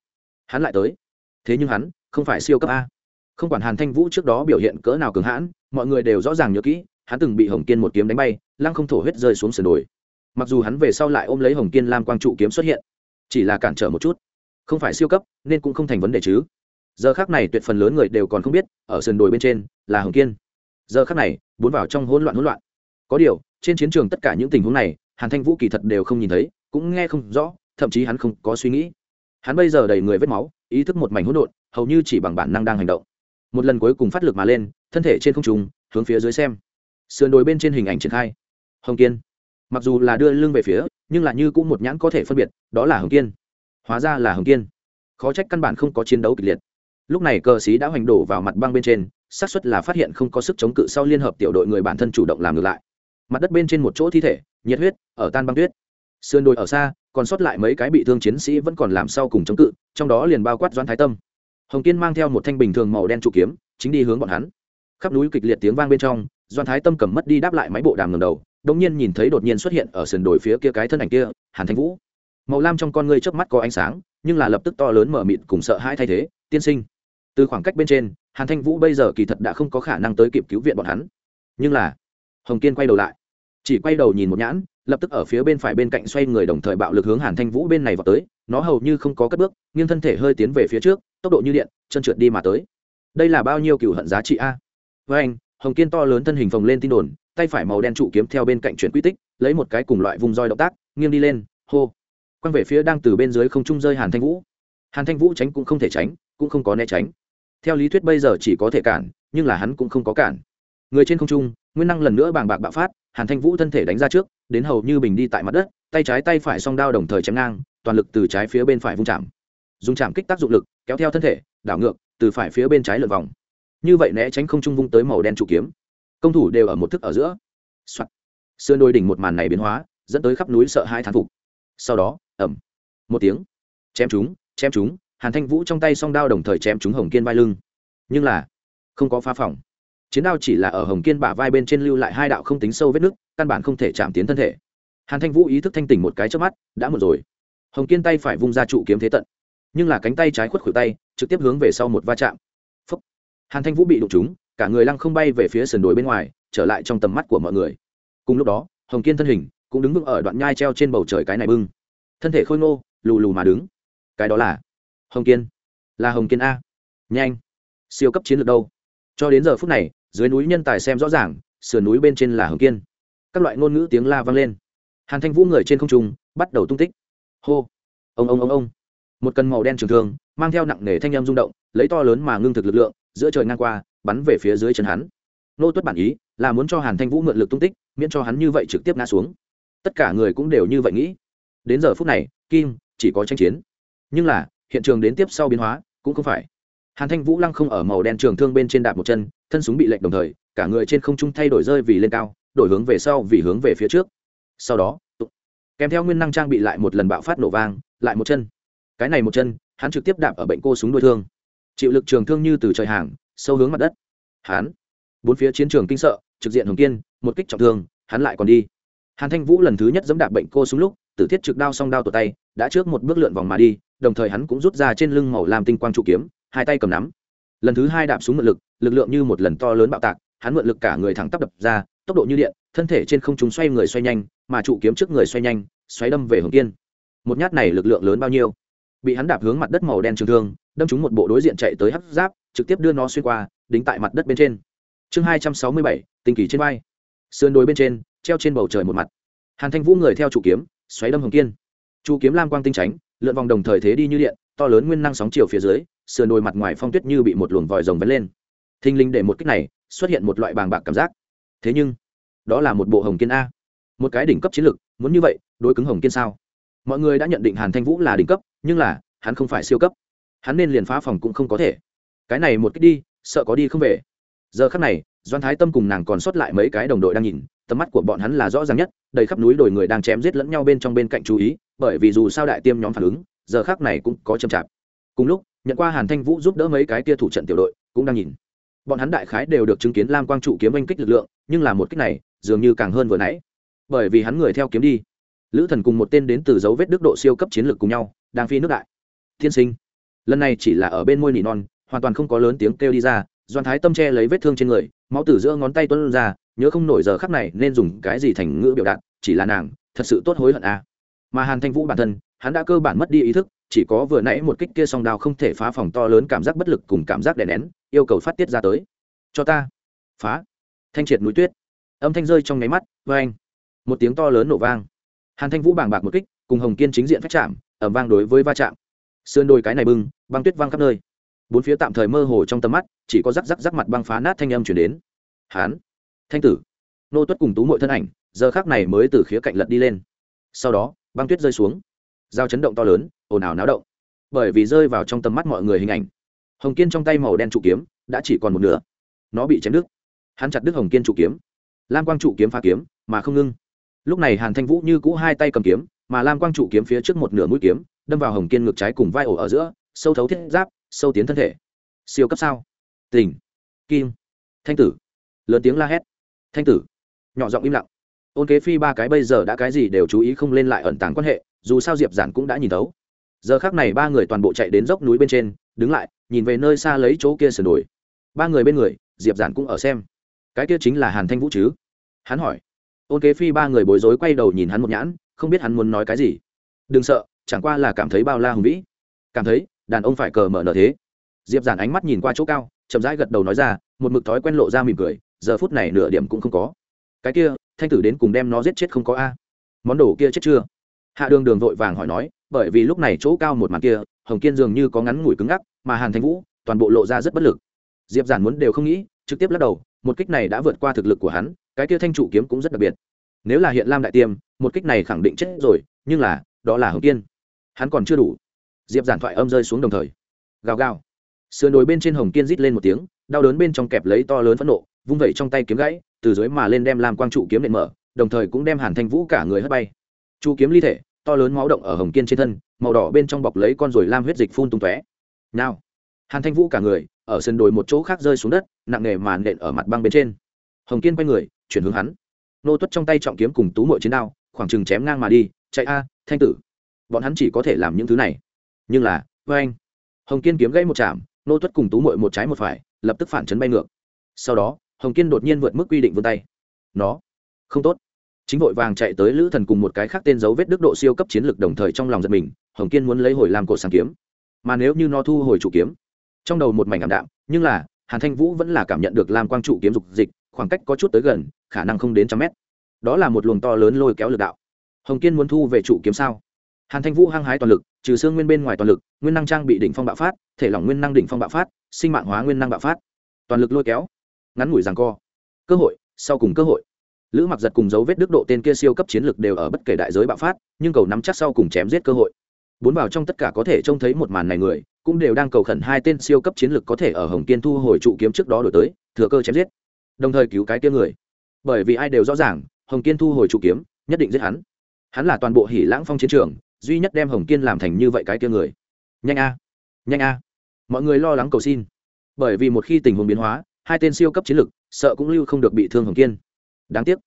hắn lại tới. Thế nhưng hắn, không phải siêu cấp a. Không quản hàn thanh vũ trước đó biểu hiện cỡ nào cường hãn, mọi người đều rõ ràng nhớ kỹ, hắn từng bị hồng kiên một kiếm đánh bay, lăng không thổ huyết rơi xuống sườn đồi. Mặc dù hắn về sau lại ôm lấy hồng kiên lam quang trụ kiếm xuất hiện, chỉ là cản trở một chút không phải siêu cấp, nên cũng không thành vấn đề chứ. Giờ khác này tuyệt phần lớn người đều còn không biết, ở sườn đồi bên trên, là hồng kiên. Giờ khác này, bốn vào trong hỗn loạn hỗn loạn. Có điều, trên chiến trường tất cả những tình huống này, hàn thanh vũ kỳ thật đều không nhìn thấy, cũng nghe không rõ, thậm chí hắn không có suy nghĩ. Hắn bây giờ đầy người vết máu, ý thức một mảnh hỗn độn, hầu như chỉ bằng bản năng đang hành động. Một lần cuối cùng phát lực mà lên, thân thể trên không trùng hướng phía dưới xem. Sườn đồi bên trên hình ảnh triển khai. Hồng kiên. Mặc dù là đưa lưng về phía, nhưng là như cũng một nhãn có thể phân biệt, đó là hồng kiên hóa ra là hồng kiên. Khó trách căn bản không có chiến đấu kịch liệt. Lúc này cờ xí đã hoành đổ vào mặt băng bên trên, xác suất là phát hiện không có sức chống cự sau liên hợp tiểu đội người bản thân chủ động làm ngược lại. Mặt đất bên trên một chỗ thi thể, nhiệt huyết, ở tan băng tuyết. Sườn đồi ở xa, còn sót lại mấy cái bị thương chiến sĩ vẫn còn làm sau cùng chống cự, trong đó liền bao quát Doan thái tâm. Hồng kiên mang theo một thanh bình thường màu đen trụ kiếm, chính đi hướng bọn hắn. Khắp núi kịch liệt tiếng vang bên trong doan thái tâm cầm mất đi đáp lại máy bộ đàm ngầm đầu đống nhiên nhìn thấy đột nhiên xuất hiện ở sườn đồi phía kia cái thân ảnh kia, hàn thanh vũ màu lam trong con ngươi trước mắt có ánh sáng, nhưng là lập tức to lớn mở mịt cùng sợ hãi thay thế, tiên sinh. Từ khoảng cách bên trên, hàn thanh vũ bây giờ kỳ thật đã không có khả năng tới kịp cứu viện bọn hắn. Nhưng là, hồng kiên quay đầu lại, chỉ quay đầu nhìn một nhãn, lập tức ở phía bên phải bên cạnh xoay người đồng thời bạo lực hướng hàn thanh vũ bên này vào tới, nó hầu như không có cất bước, nghiêng thân thể hơi tiến về phía trước, tốc độ như điện, chân trượt đi mà tới. Đây là bao nhiêu cựu hận giá trị a? Với anh, hồng kiên to lớn thân hình phồng lên tin đồn, tay phải màu đen trụ kiếm theo bên cạnh chuyển quy tích, lấy một cái cùng loại vùng roi động tác, nghiêng đi lên, hô quăng về phía đang từ bên dưới không trung rơi hàn thanh vũ. Hàn thanh vũ tránh cũng không thể tránh, cũng không có né tránh. Theo lý thuyết bây giờ chỉ có thể cản, nhưng là hắn cũng không có cản. Người trên không trung, nguyên năng lần nữa bàng bạc bạo phát, hàn thanh vũ thân thể đánh ra trước, đến hầu như bình đi tại mặt đất, tay trái tay phải song đao đồng thời chém ngang, toàn lực từ trái phía bên phải vung chạm. Dùng chạm kích tác dụng lực, kéo theo thân thể, đảo ngược, từ phải phía bên trái lượt vòng. Như vậy né tránh không trung vung tới màu đen trụ kiếm. Công thủ đều ở một thức ở giữa、Soạn. sườn đôi đỉnh một màn này biến hóa, dẫn tới khắp núi sợ hai thán phục. Sau đó ẩm. Một tiếng. Chém chúng chém chúng, hàn thanh vũ trong tay song đao đồng thời chém chúng hồng kiên vai lưng. Nhưng là, không có phá phòng. Chiến đao chỉ là ở hồng kiên bả vai bên trên lưu lại hai đạo không tính sâu vết nứt căn bản không thể chạm tiến thân thể. Hàn thanh vũ ý thức thanh tỉnh một cái trước mắt, đã một rồi. Hồng kiên tay phải vung ra trụ kiếm thế tận. Nhưng là cánh tay trái khuất khuỷu tay, trực tiếp hướng về sau một va chạm. Phúc. hàn thanh vũ bị đụng trúng, cả người lăng không bay về phía sườn đồi bên ngoài, trở lại trong tầm mắt của mọi người. Cùng lúc đó, hồng kiên thân hình cũng đứng vững ở đoạn nhai treo trên bầu trời cái này bưng thân thể khôi ngô, lù lù mà đứng. Cái đó là hồng kiên. Là hồng kiên a. Nhanh. Siêu cấp chiến lược đâu? Cho đến giờ phút này, dưới núi nhân tài xem rõ ràng, sườn núi bên trên là hồng kiên. Các loại ngôn ngữ tiếng la vang lên. Hàn thanh vũ người trên không trung, bắt đầu tung tích. Hô. Ông ông ông ông. Một cân màu đen trường thường mang theo nặng nề thanh em rung động, lấy to lớn mà ngưng thực lực lượng, giữa trời ngang qua, bắn về phía dưới chân hắn. Nô tuất bản ý, là muốn cho hàn thanh vũ mượn lực tung tích, miễn cho hắn như vậy trực tiếp ngã xuống. Tất cả người cũng đều như vậy nghĩ đến giờ phút này, kim chỉ có tranh chiến. Nhưng là, hiện trường đến tiếp sau biến hóa cũng không phải. Hàn thanh vũ lăng không ở màu đen trường thương bên trên đạp một chân, thân súng bị lệnh đồng thời, cả người trên không trung thay đổi rơi vì lên cao, đổi hướng về sau vì hướng về phía trước. Sau đó kèm theo nguyên năng trang bị lại một lần bạo phát nổ vang, lại một chân. Cái này một chân, hắn trực tiếp đạp ở bệnh cô súng đuôi thương. Chịu lực trường thương như từ trời hàng, sâu hướng mặt đất. Hắn. Bốn phía chiến trường kinh sợ, trực diện hồng kiên, một kích trọng thương, hắn lại còn đi. Hàn thanh vũ lần thứ nhất dẫm đạp bệnh cô súng lúc tử thiết trực đao song đao tột tay, đã trước một bước lượn vòng mà đi, đồng thời hắn cũng rút ra trên lưng màu làm tinh quang trụ kiếm, hai tay cầm nắm. Lần thứ hai đạp xuống mượn lực lực lượng như một lần to lớn bạo tạc, hắn mượn lực cả người thẳng tắp đập ra, tốc độ như điện, thân thể trên không trung xoay người xoay nhanh, mà trụ kiếm trước người xoay nhanh, xoáy đâm về hướng tiên một nhát này lực lượng lớn bao nhiêu? Bị hắn đạp hướng mặt đất màu đen trường thương, đâm trúng một bộ đối diện chạy tới hấp giáp, trực tiếp đưa nó xuyên qua, đính tại mặt đất bên trên. Chương hai trăm sáu mươi bảy tinh kỳ trên vai. Sườn đồi bên trên, treo trên bầu trời một mặt. Hàn thanh vũ người theo trụ kiếm xoáy đâm hồng kiên. Chu kiếm lam quang tinh tránh, lượn vòng đồng thời thế đi như điện, to lớn nguyên năng sóng chiều phía dưới, sườn đồi mặt ngoài phong tuyết như bị một luồng vòi rồng vấn lên. Thinh linh để một kích này, xuất hiện một loại bàng bạc cảm giác. Thế nhưng, đó là một bộ hồng kiên a. Một cái đỉnh cấp chiến lược muốn như vậy, đối cứng hồng kiên sao? Mọi người đã nhận định hàn thanh vũ là đỉnh cấp, nhưng là, hắn không phải siêu cấp. Hắn nên liền phá phòng cũng không có thể. Cái này một kích đi, sợ có đi không về. Giờ khắc này doan thái tâm cùng nàng còn sót lại mấy cái đồng đội đang nhìn tầm mắt của bọn hắn là rõ ràng nhất, đầy khắp núi đồi người đang chém giết lẫn nhau bên trong bên cạnh chú ý, bởi vì dù sao đại tiêm nhóm phản ứng, giờ khác này cũng có chậm chạp. Cùng lúc, nhận qua hàn thanh vũ giúp đỡ mấy cái tia thủ trận tiểu đội, cũng đang nhìn. Bọn hắn đại khái đều được chứng kiến lam quang trụ kiếm oanh kích lực lượng, nhưng là một kích này, dường như càng hơn vừa nãy. Bởi vì hắn người theo kiếm đi. Lữ thần cùng một tên đến từ dấu vết đức độ siêu cấp chiến lược cùng nhau, đang phi nước đại. Thiên sinh. Lần này chỉ là ở bên môi nỉ non, hoàn toàn không có lớn tiếng kêu đi ra, doan thái tâm che lấy vết thương trên người, máu từ giữa ngón tay tuân ra nhớ không nổi giờ khắc này nên dùng cái gì thành ngữ biểu đạt, chỉ là nàng, thật sự tốt hối hận à. mà hàn thanh vũ bản thân, hắn đã cơ bản mất đi ý thức, chỉ có vừa nãy một kích kia song đao không thể phá phòng to lớn cảm giác bất lực cùng cảm giác đè nén, yêu cầu phát tiết ra tới. Cho ta. Phá. Thanh triệt núi tuyết. Âm thanh rơi trong nháy mắt vê anh một tiếng to lớn nổ vang. Hàn thanh vũ bàng bạc một kích, cùng hồng kiên chính diện phát chạm ẩm vang đối với va chạm. Sườn đồi cái này bưng băng tuyết văng khắp nơi. Bốn phía tạm thời mơ hồ trong tầm mắt, chỉ có rắc rắc rắc mặt băng phá nát thanh âm chuyển đến. Hán thanh tử. Nô tuất cùng tú mội thân ảnh, giờ khác này mới từ khía cạnh lật đi lên. Sau đó, băng tuyết rơi xuống. Dao chấn động to lớn, ồn ào náo động. Bởi vì rơi vào trong tầm mắt mọi người hình ảnh. Hồng kiên trong tay màu đen trụ kiếm, đã chỉ còn một nửa. Nó bị chém đứt. Hắn chặt đứt hồng kiên trụ kiếm. Lam quang trụ kiếm phá kiếm, mà không ngưng. Lúc này hàn thanh vũ như cũ hai tay cầm kiếm, mà lam quang trụ kiếm phía trước một nửa mũi kiếm, đâm vào hồng kiên ngực trái cùng vai ổ ở giữa, sâu thấu thiết giáp, sâu tiến thân thể. Siêu cấp sao? Tỉnh kim. Thanh tử. Lớn tiếng la hét thanh tử. Nhỏ giọng im lặng. Ôn kế phi ba cái bây giờ đã cái gì đều chú ý không lên lại ẩn tàng quan hệ, dù sao diệp giản cũng đã nhìn thấu. Giờ khác này ba người toàn bộ chạy đến dốc núi bên trên, đứng lại, nhìn về nơi xa lấy chỗ kia sườn đồi. Ba người bên người, diệp giản cũng ở xem. Cái kia chính là hàn thanh vũ chứ? Hắn hỏi. Ôn kế phi ba người bối rối quay đầu nhìn hắn một nhãn, không biết hắn muốn nói cái gì. Đừng sợ, chẳng qua là cảm thấy bao la hùng vĩ. Cảm thấy, đàn ông phải cờ mở nở thế. Diệp giản ánh mắt nhìn qua chỗ cao, chậm rãi gật đầu nói ra, một mực thói quen lộ ra mỉm cười giờ phút này nửa điểm cũng không có. Cái kia, thanh tử đến cùng đem nó giết chết không có a? Món đồ kia chết chưa? Hạ đường đường vội vàng hỏi nói, bởi vì lúc này chỗ cao một màn kia, hồng kiên dường như có ngắn ngủi cứng ngắc, mà hàn thanh vũ, toàn bộ lộ ra rất bất lực. Diệp giản muốn đều không nghĩ, trực tiếp lắc đầu, một kích này đã vượt qua thực lực của hắn, cái kia thanh chủ kiếm cũng rất đặc biệt. Nếu là hiện lam đại tiêm, một kích này khẳng định chết rồi, nhưng là, đó là hồng kiên. Hắn còn chưa đủ. Diệp giản thoại âm rơi xuống đồng thời. Gào gào. Sườn đồi bên trên hồng kiên rít lên một tiếng, đau đớn bên trong kẹp lấy to lớn phẫn nộ vung vẩy trong tay kiếm gãy, từ dưới mà lên đem làm quang trụ kiếm nện mở, đồng thời cũng đem hàn thanh vũ cả người hất bay. Trụ kiếm ly thể, to lớn máu động ở hồng kiên trên thân, màu đỏ bên trong bọc lấy con rồi lam huyết dịch phun tung tóe. Nào! Hàn thanh vũ cả người, ở sân đồi một chỗ khác rơi xuống đất, nặng nề màn nện ở mặt băng bên trên. Hồng kiên quay người, chuyển hướng hắn. Nô tuất trong tay trọng kiếm cùng tú mội chiến đao, khoảng chừng chém ngang mà đi, chạy a, thanh tử. Bọn hắn chỉ có thể làm những thứ này. Nhưng là vê anh, hồng kiên kiếm gãy một chạm, nô tuất cùng tú mội một trái một phải, lập tức phản chấn bay ngược. Sau đó hồng kiên đột nhiên vượt mức quy định vươn tay nó không tốt chính vội vàng chạy tới lữ thần cùng một cái khác tên dấu vết đức độ siêu cấp chiến lược đồng thời trong lòng giật mình hồng kiên muốn lấy hồi làm cổ sáng kiếm mà nếu như nó thu hồi chủ kiếm trong đầu một mảnh ảm đạm nhưng là hàn thanh vũ vẫn là cảm nhận được làm quang trụ kiếm dục dịch khoảng cách có chút tới gần khả năng không đến trăm mét đó là một luồng to lớn lôi kéo lực đạo hồng kiên muốn thu về trụ kiếm sao hàn thanh vũ hăng hái toàn lực trừ xương nguyên bên ngoài toàn lực nguyên năng trang bị đỉnh phong bạo phát thể lỏng nguyên năng đỉnh phong bạo phát sinh mạng hóa nguyên năng bạo phát toàn lực lôi kéo ngắn ngủi rằng co. Cơ hội, sau cùng cơ hội. Lữ mặc giật cùng dấu vết đức độ tên kia siêu cấp chiến lực đều ở bất kể đại giới bạo phát, nhưng cầu nắm chắc sau cùng chém giết cơ hội. Bốn vào trong tất cả có thể trông thấy một màn này người, cũng đều đang cầu khẩn hai tên siêu cấp chiến lực có thể ở hồng kiên thu hồi trụ kiếm trước đó đổi tới, thừa cơ chém giết. Đồng thời cứu cái kia người. Bởi vì ai đều rõ ràng, hồng kiên thu hồi trụ kiếm, nhất định giết hắn. Hắn là toàn bộ hỉ lãng phong chiến trường, duy nhất đem hồng kiên làm thành như vậy cái kia người. Nhanh a. Nhanh a. Mọi người lo lắng cầu xin. Bởi vì một khi tình huống biến hóa hai tên siêu cấp chiến lực, sợ cũng lưu không được bị thương hồng kiên. Đáng tiếc.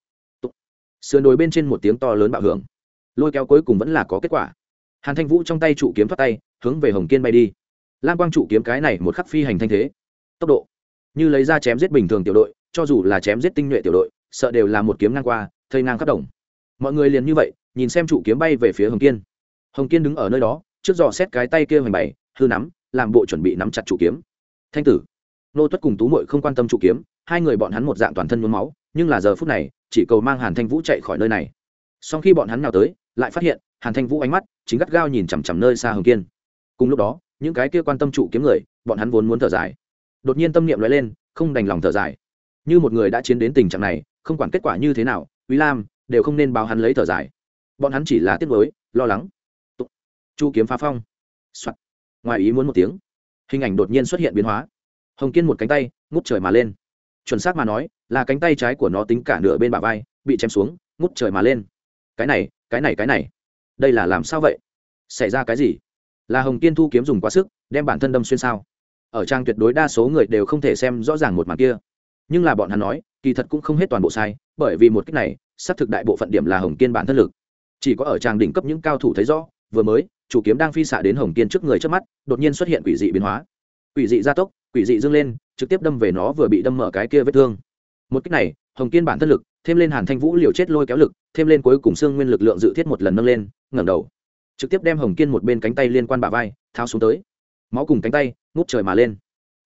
Sườn đồi bên trên một tiếng to lớn bạo hưởng. Lôi kéo cuối cùng vẫn là có kết quả. Hàn thanh vũ trong tay trụ kiếm thoát tay, hướng về hồng kiên bay đi. Lam quang trụ kiếm cái này một khắc phi hành thanh thế. Tốc độ. Như lấy ra chém giết bình thường tiểu đội, cho dù là chém giết tinh nhuệ tiểu đội, sợ đều là một kiếm ngang qua, thây ngang khắp đồng. Mọi người liền như vậy, nhìn xem trụ kiếm bay về phía hồng kiên. Hồng kiên đứng ở nơi đó, trước dò xét cái tay kia hoành bày hư nắm, làm bộ chuẩn bị nắm chặt trụ kiếm. Thanh tử nô tuất cùng tú mội không quan tâm trụ kiếm, hai người bọn hắn một dạng toàn thân nhuốm máu, nhưng là giờ phút này, chỉ cầu mang hàn thanh vũ chạy khỏi nơi này. Sau khi bọn hắn nào tới, lại phát hiện, hàn thanh vũ ánh mắt chính gắt gao nhìn chằm chằm nơi xa hồng kiên. Cùng lúc đó, những cái kia quan tâm trụ kiếm người, bọn hắn vốn muốn thở dài. Đột nhiên tâm niệm nói lên, không đành lòng thở dài. Như một người đã chiến đến tình trạng này, không quản kết quả như thế nào, Uy lam đều không nên báo hắn lấy thở dài. Bọn hắn chỉ là tiếc mới lo lắng. Chu kiếm phá phong、Soạn. ngoài ý muốn một tiếng, hình ảnh đột nhiên xuất hiện biến hóa hồng kiên một cánh tay, ngút trời mà lên. Chuẩn xác mà nói, là cánh tay trái của nó tính cả nửa bên bả vai, bị chém xuống, ngút trời mà lên. Cái này cái này cái này. Đây là làm sao vậy? Xảy ra cái gì? Là hồng kiên thu kiếm dùng quá sức, đem bản thân đâm xuyên sao? Ở trang tuyệt đối đa số người đều không thể xem rõ ràng một màn kia. Nhưng là bọn hắn nói, kỳ thật cũng không hết toàn bộ sai, bởi vì một cách này, xác thực đại bộ phận điểm là hồng kiên bản thân lực. Chỉ có ở trang đỉnh cấp những cao thủ thấy rõ, vừa mới, chủ kiếm đang phi xạ đến hồng kiên trước người trước mắt, đột nhiên xuất hiện quỷ dị biến hóa. Quỷ dị gia tốc quỷ dị dâng lên, trực tiếp đâm về nó vừa bị đâm mở cái kia vết thương. Một cách này, hồng kiên bản thân lực, thêm lên hàn thanh vũ liều chết lôi kéo lực, thêm lên cuối cùng xương nguyên lực lượng dự thiết một lần nâng lên, ngẩng đầu. Trực tiếp đem hồng kiên một bên cánh tay liên quan bả vai, tháo xuống tới. Máu cùng cánh tay, ngút trời mà lên.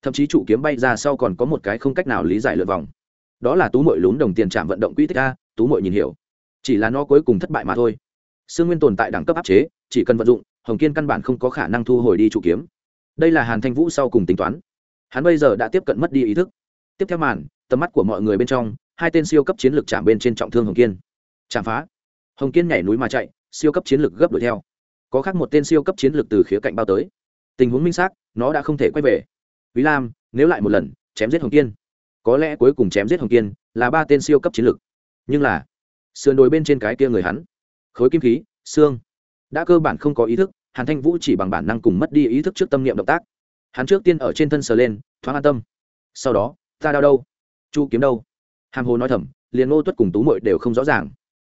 Thậm chí trụ kiếm bay ra sau còn có một cái không cách nào lý giải lượt vòng. Đó là tú mội lún đồng tiền trạm vận động quỹ tích a, tú mội nhìn hiểu. Chỉ là nó cuối cùng thất bại mà thôi. Xương nguyên tồn tại đẳng cấp áp chế, chỉ cần vận dụng, hồng kiên căn bản không có khả năng thu hồi đi trụ kiếm. Đây là hàn thanh vũ sau cùng tính toán hắn bây giờ đã tiếp cận mất đi ý thức. Tiếp theo màn tầm mắt của mọi người bên trong hai tên siêu cấp chiến lược chạm bên trên trọng thương hồng kiên. Chạm phá. Hồng kiên nhảy núi mà chạy siêu cấp chiến lược gấp đuổi theo. Có khác một tên siêu cấp chiến lược từ khía cạnh bao tới. Tình huống minh xác nó đã không thể quay về. Ví Lam, nếu lại một lần, chém giết Hồng Kiên. Có lẽ cuối cùng chém giết Hồng Kiên là ba tên siêu cấp chiến lược. Nhưng là, sườn đồi bên trên cái kia người hắn, khối kim khí, xương, đã cơ bản không có ý thức, Hàn Thanh Vũ chỉ bằng bản năng cùng mất đi ý thức trước tâm niệm động tác. Hắn trước tiên ở trên thân sờ lên, thoáng an tâm. Sau đó, ta đau đâu? Chu kiếm đâu? Hàm Hồ nói thầm, liền Ngô Tuất cùng Tú Muội đều không rõ ràng.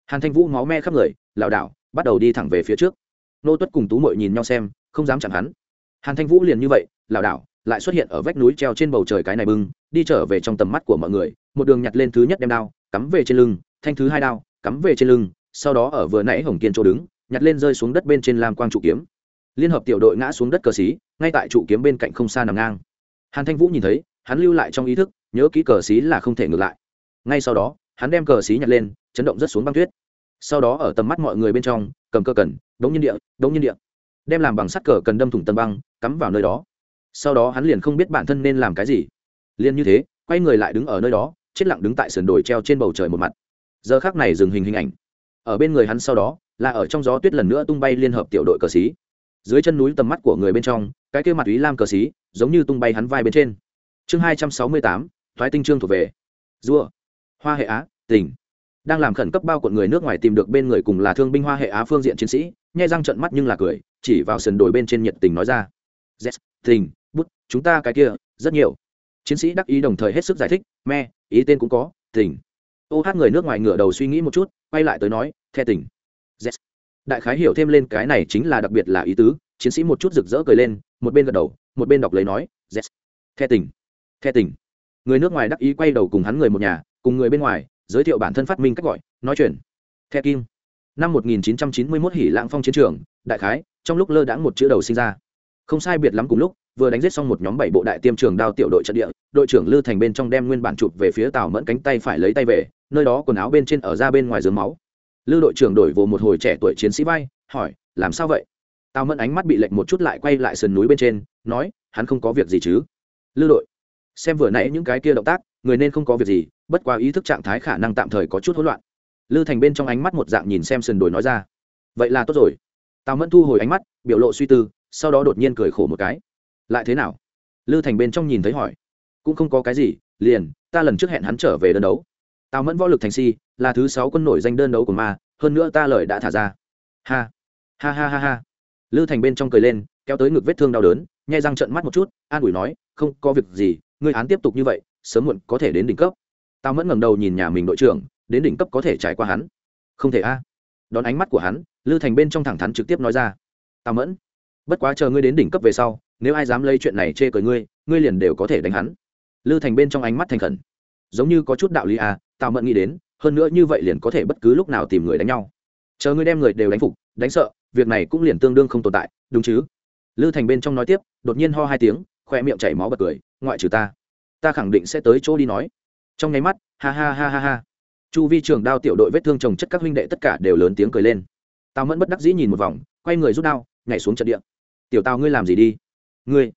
Hàn Thanh Vũ máu me khắp người, lảo đảo, bắt đầu đi thẳng về phía trước. Ngô Tuất cùng Tú Muội nhìn nhau xem, không dám chặn hắn. Hàn Thanh Vũ liền như vậy, lảo đảo, lại xuất hiện ở vách núi treo trên bầu trời cái này bưng đi trở về trong tầm mắt của mọi người một đường nhặt lên thứ nhất đem đao cắm về trên lưng thanh thứ hai đao cắm về trên lưng sau đó ở vừa nãy hồng kiên chỗ đứng nhặt lên rơi xuống đất bên trên lam quang trụ kiếm liên hợp tiểu đội ngã xuống đất cờ xí ngay tại trụ kiếm bên cạnh không xa nằm ngang. Hàn thanh vũ nhìn thấy, hắn lưu lại trong ý thức, nhớ kỹ cờ xí là không thể ngược lại. Ngay sau đó, hắn đem cờ xí nhặt lên, chấn động rất xuống băng tuyết. Sau đó ở tầm mắt mọi người bên trong, cầm cờ cần, đống nhiên địa, đống nhiên địa. Đem làm bằng sắt cờ cần đâm thủng tân băng, cắm vào nơi đó. Sau đó hắn liền không biết bản thân nên làm cái gì. Liền như thế, quay người lại đứng ở nơi đó, chết lặng đứng tại sườn đồi treo trên bầu trời một mặt. Giờ khác này dừng hình hình ảnh. Ở bên người hắn sau đó, là ở trong gió tuyết lần nữa tung bay liên hợp tiểu đội cờ xí dưới chân núi tầm mắt của người bên trong, cái kêu mặt ý lam cờ xí, giống như tung bay hắn vai bên trên. Chương hai trăm sáu mươi tám, thoái tinh trương thuộc về. Dua hoa hệ á, tỉnh. Đang làm khẩn cấp bao quận người nước ngoài tìm được bên người cùng là thương binh hoa hệ á phương diện chiến sĩ, nhai răng trận mắt nhưng là cười, chỉ vào sườn đồi bên trên nhiệt tình nói ra. Z tình bút, chúng ta cái kia, rất nhiều. Chiến sĩ đắc ý đồng thời hết sức giải thích, me, ý tên cũng có tình ô hát người nước ngoài ngửa đầu suy nghĩ một chút, quay lại tới nói, the tình z đại khái hiểu thêm lên cái này chính là đặc biệt là ý tứ, chiến sĩ một chút rực rỡ cười lên, một bên gật đầu, một bên đọc lấy nói, yes. the tình the tình người nước ngoài đắc ý quay đầu cùng hắn người một nhà, cùng người bên ngoài, giới thiệu bản thân phát minh cách gọi, nói chuyện. The kim. Năm 1991 hỉ lãng phong chiến trường, đại khái, trong lúc lơ đãng một chữ đầu sinh ra. Không sai biệt lắm cùng lúc, vừa đánh giết xong một nhóm bảy bộ đại tiêm trường đao tiểu đội trận địa, đội trưởng lư thành bên trong đem nguyên bản chụp về phía tàu mẫn cánh tay phải lấy tay về, nơi đó quần áo bên trên ở ra bên ngoài giường máu lư đội trưởng đổi vô một hồi trẻ tuổi chiến sĩ vai, hỏi, làm sao vậy? Tào mẫn ánh mắt bị lệnh một chút lại quay lại sườn núi bên trên, nói, hắn không có việc gì chứ? Lư đội, xem vừa nãy những cái kia động tác, người nên không có việc gì, bất quá ý thức trạng thái khả năng tạm thời có chút hỗn loạn. Lư thành bên trong ánh mắt một dạng nhìn xem sườn đồi nói ra, vậy là tốt rồi. Tào mẫn thu hồi ánh mắt, biểu lộ suy tư, sau đó đột nhiên cười khổ một cái. Lại thế nào? Lư thành bên trong nhìn thấy hỏi, cũng không có cái gì, liền, ta lần trước hẹn hắn trở về đơn đấu. Tào mẫn võ lực thành si là thứ sáu quân nổi danh đơn đấu của ma, hơn nữa ta lời đã thả ra. Ha ha ha ha ha. Lư thành bên trong cười lên, kéo tới ngực vết thương đau đớn, nhai răng trận mắt một chút, an ủi nói, không có việc gì, ngươi án tiếp tục như vậy, sớm muộn có thể đến đỉnh cấp. Tào mẫn ngẩng đầu nhìn nhà mình đội trưởng, đến đỉnh cấp có thể trải qua hắn. Không thể a. Đón ánh mắt của hắn, lư thành bên trong thẳng thắn trực tiếp nói ra, tào mẫn, bất quá chờ ngươi đến đỉnh cấp về sau, nếu ai dám lấy chuyện này chê cười ngươi ngươi liền đều có thể đánh hắn. Lư thành bên trong ánh mắt thành khẩn, giống như có chút đạo lý à tào mẫn nghĩ đến hơn nữa như vậy liền có thể bất cứ lúc nào tìm người đánh nhau. Chờ ngươi đem người đều đánh phục, đánh sợ, việc này cũng liền tương đương không tồn tại, đúng chứ? Lư thành bên trong nói tiếp, đột nhiên ho hai tiếng, khoe miệng chảy máu bật cười, ngoại trừ ta ta khẳng định sẽ tới chỗ đi nói. Trong nháy mắt, ha ha ha ha ha. Chu vi trường đao tiểu đội vết thương trồng chất các huynh đệ tất cả đều lớn tiếng cười lên. Tào mẫn bất đắc dĩ nhìn một vòng, quay người rút đao, nhảy xuống trận địa. Tiểu tào, ngươi làm gì đi? Ngươi,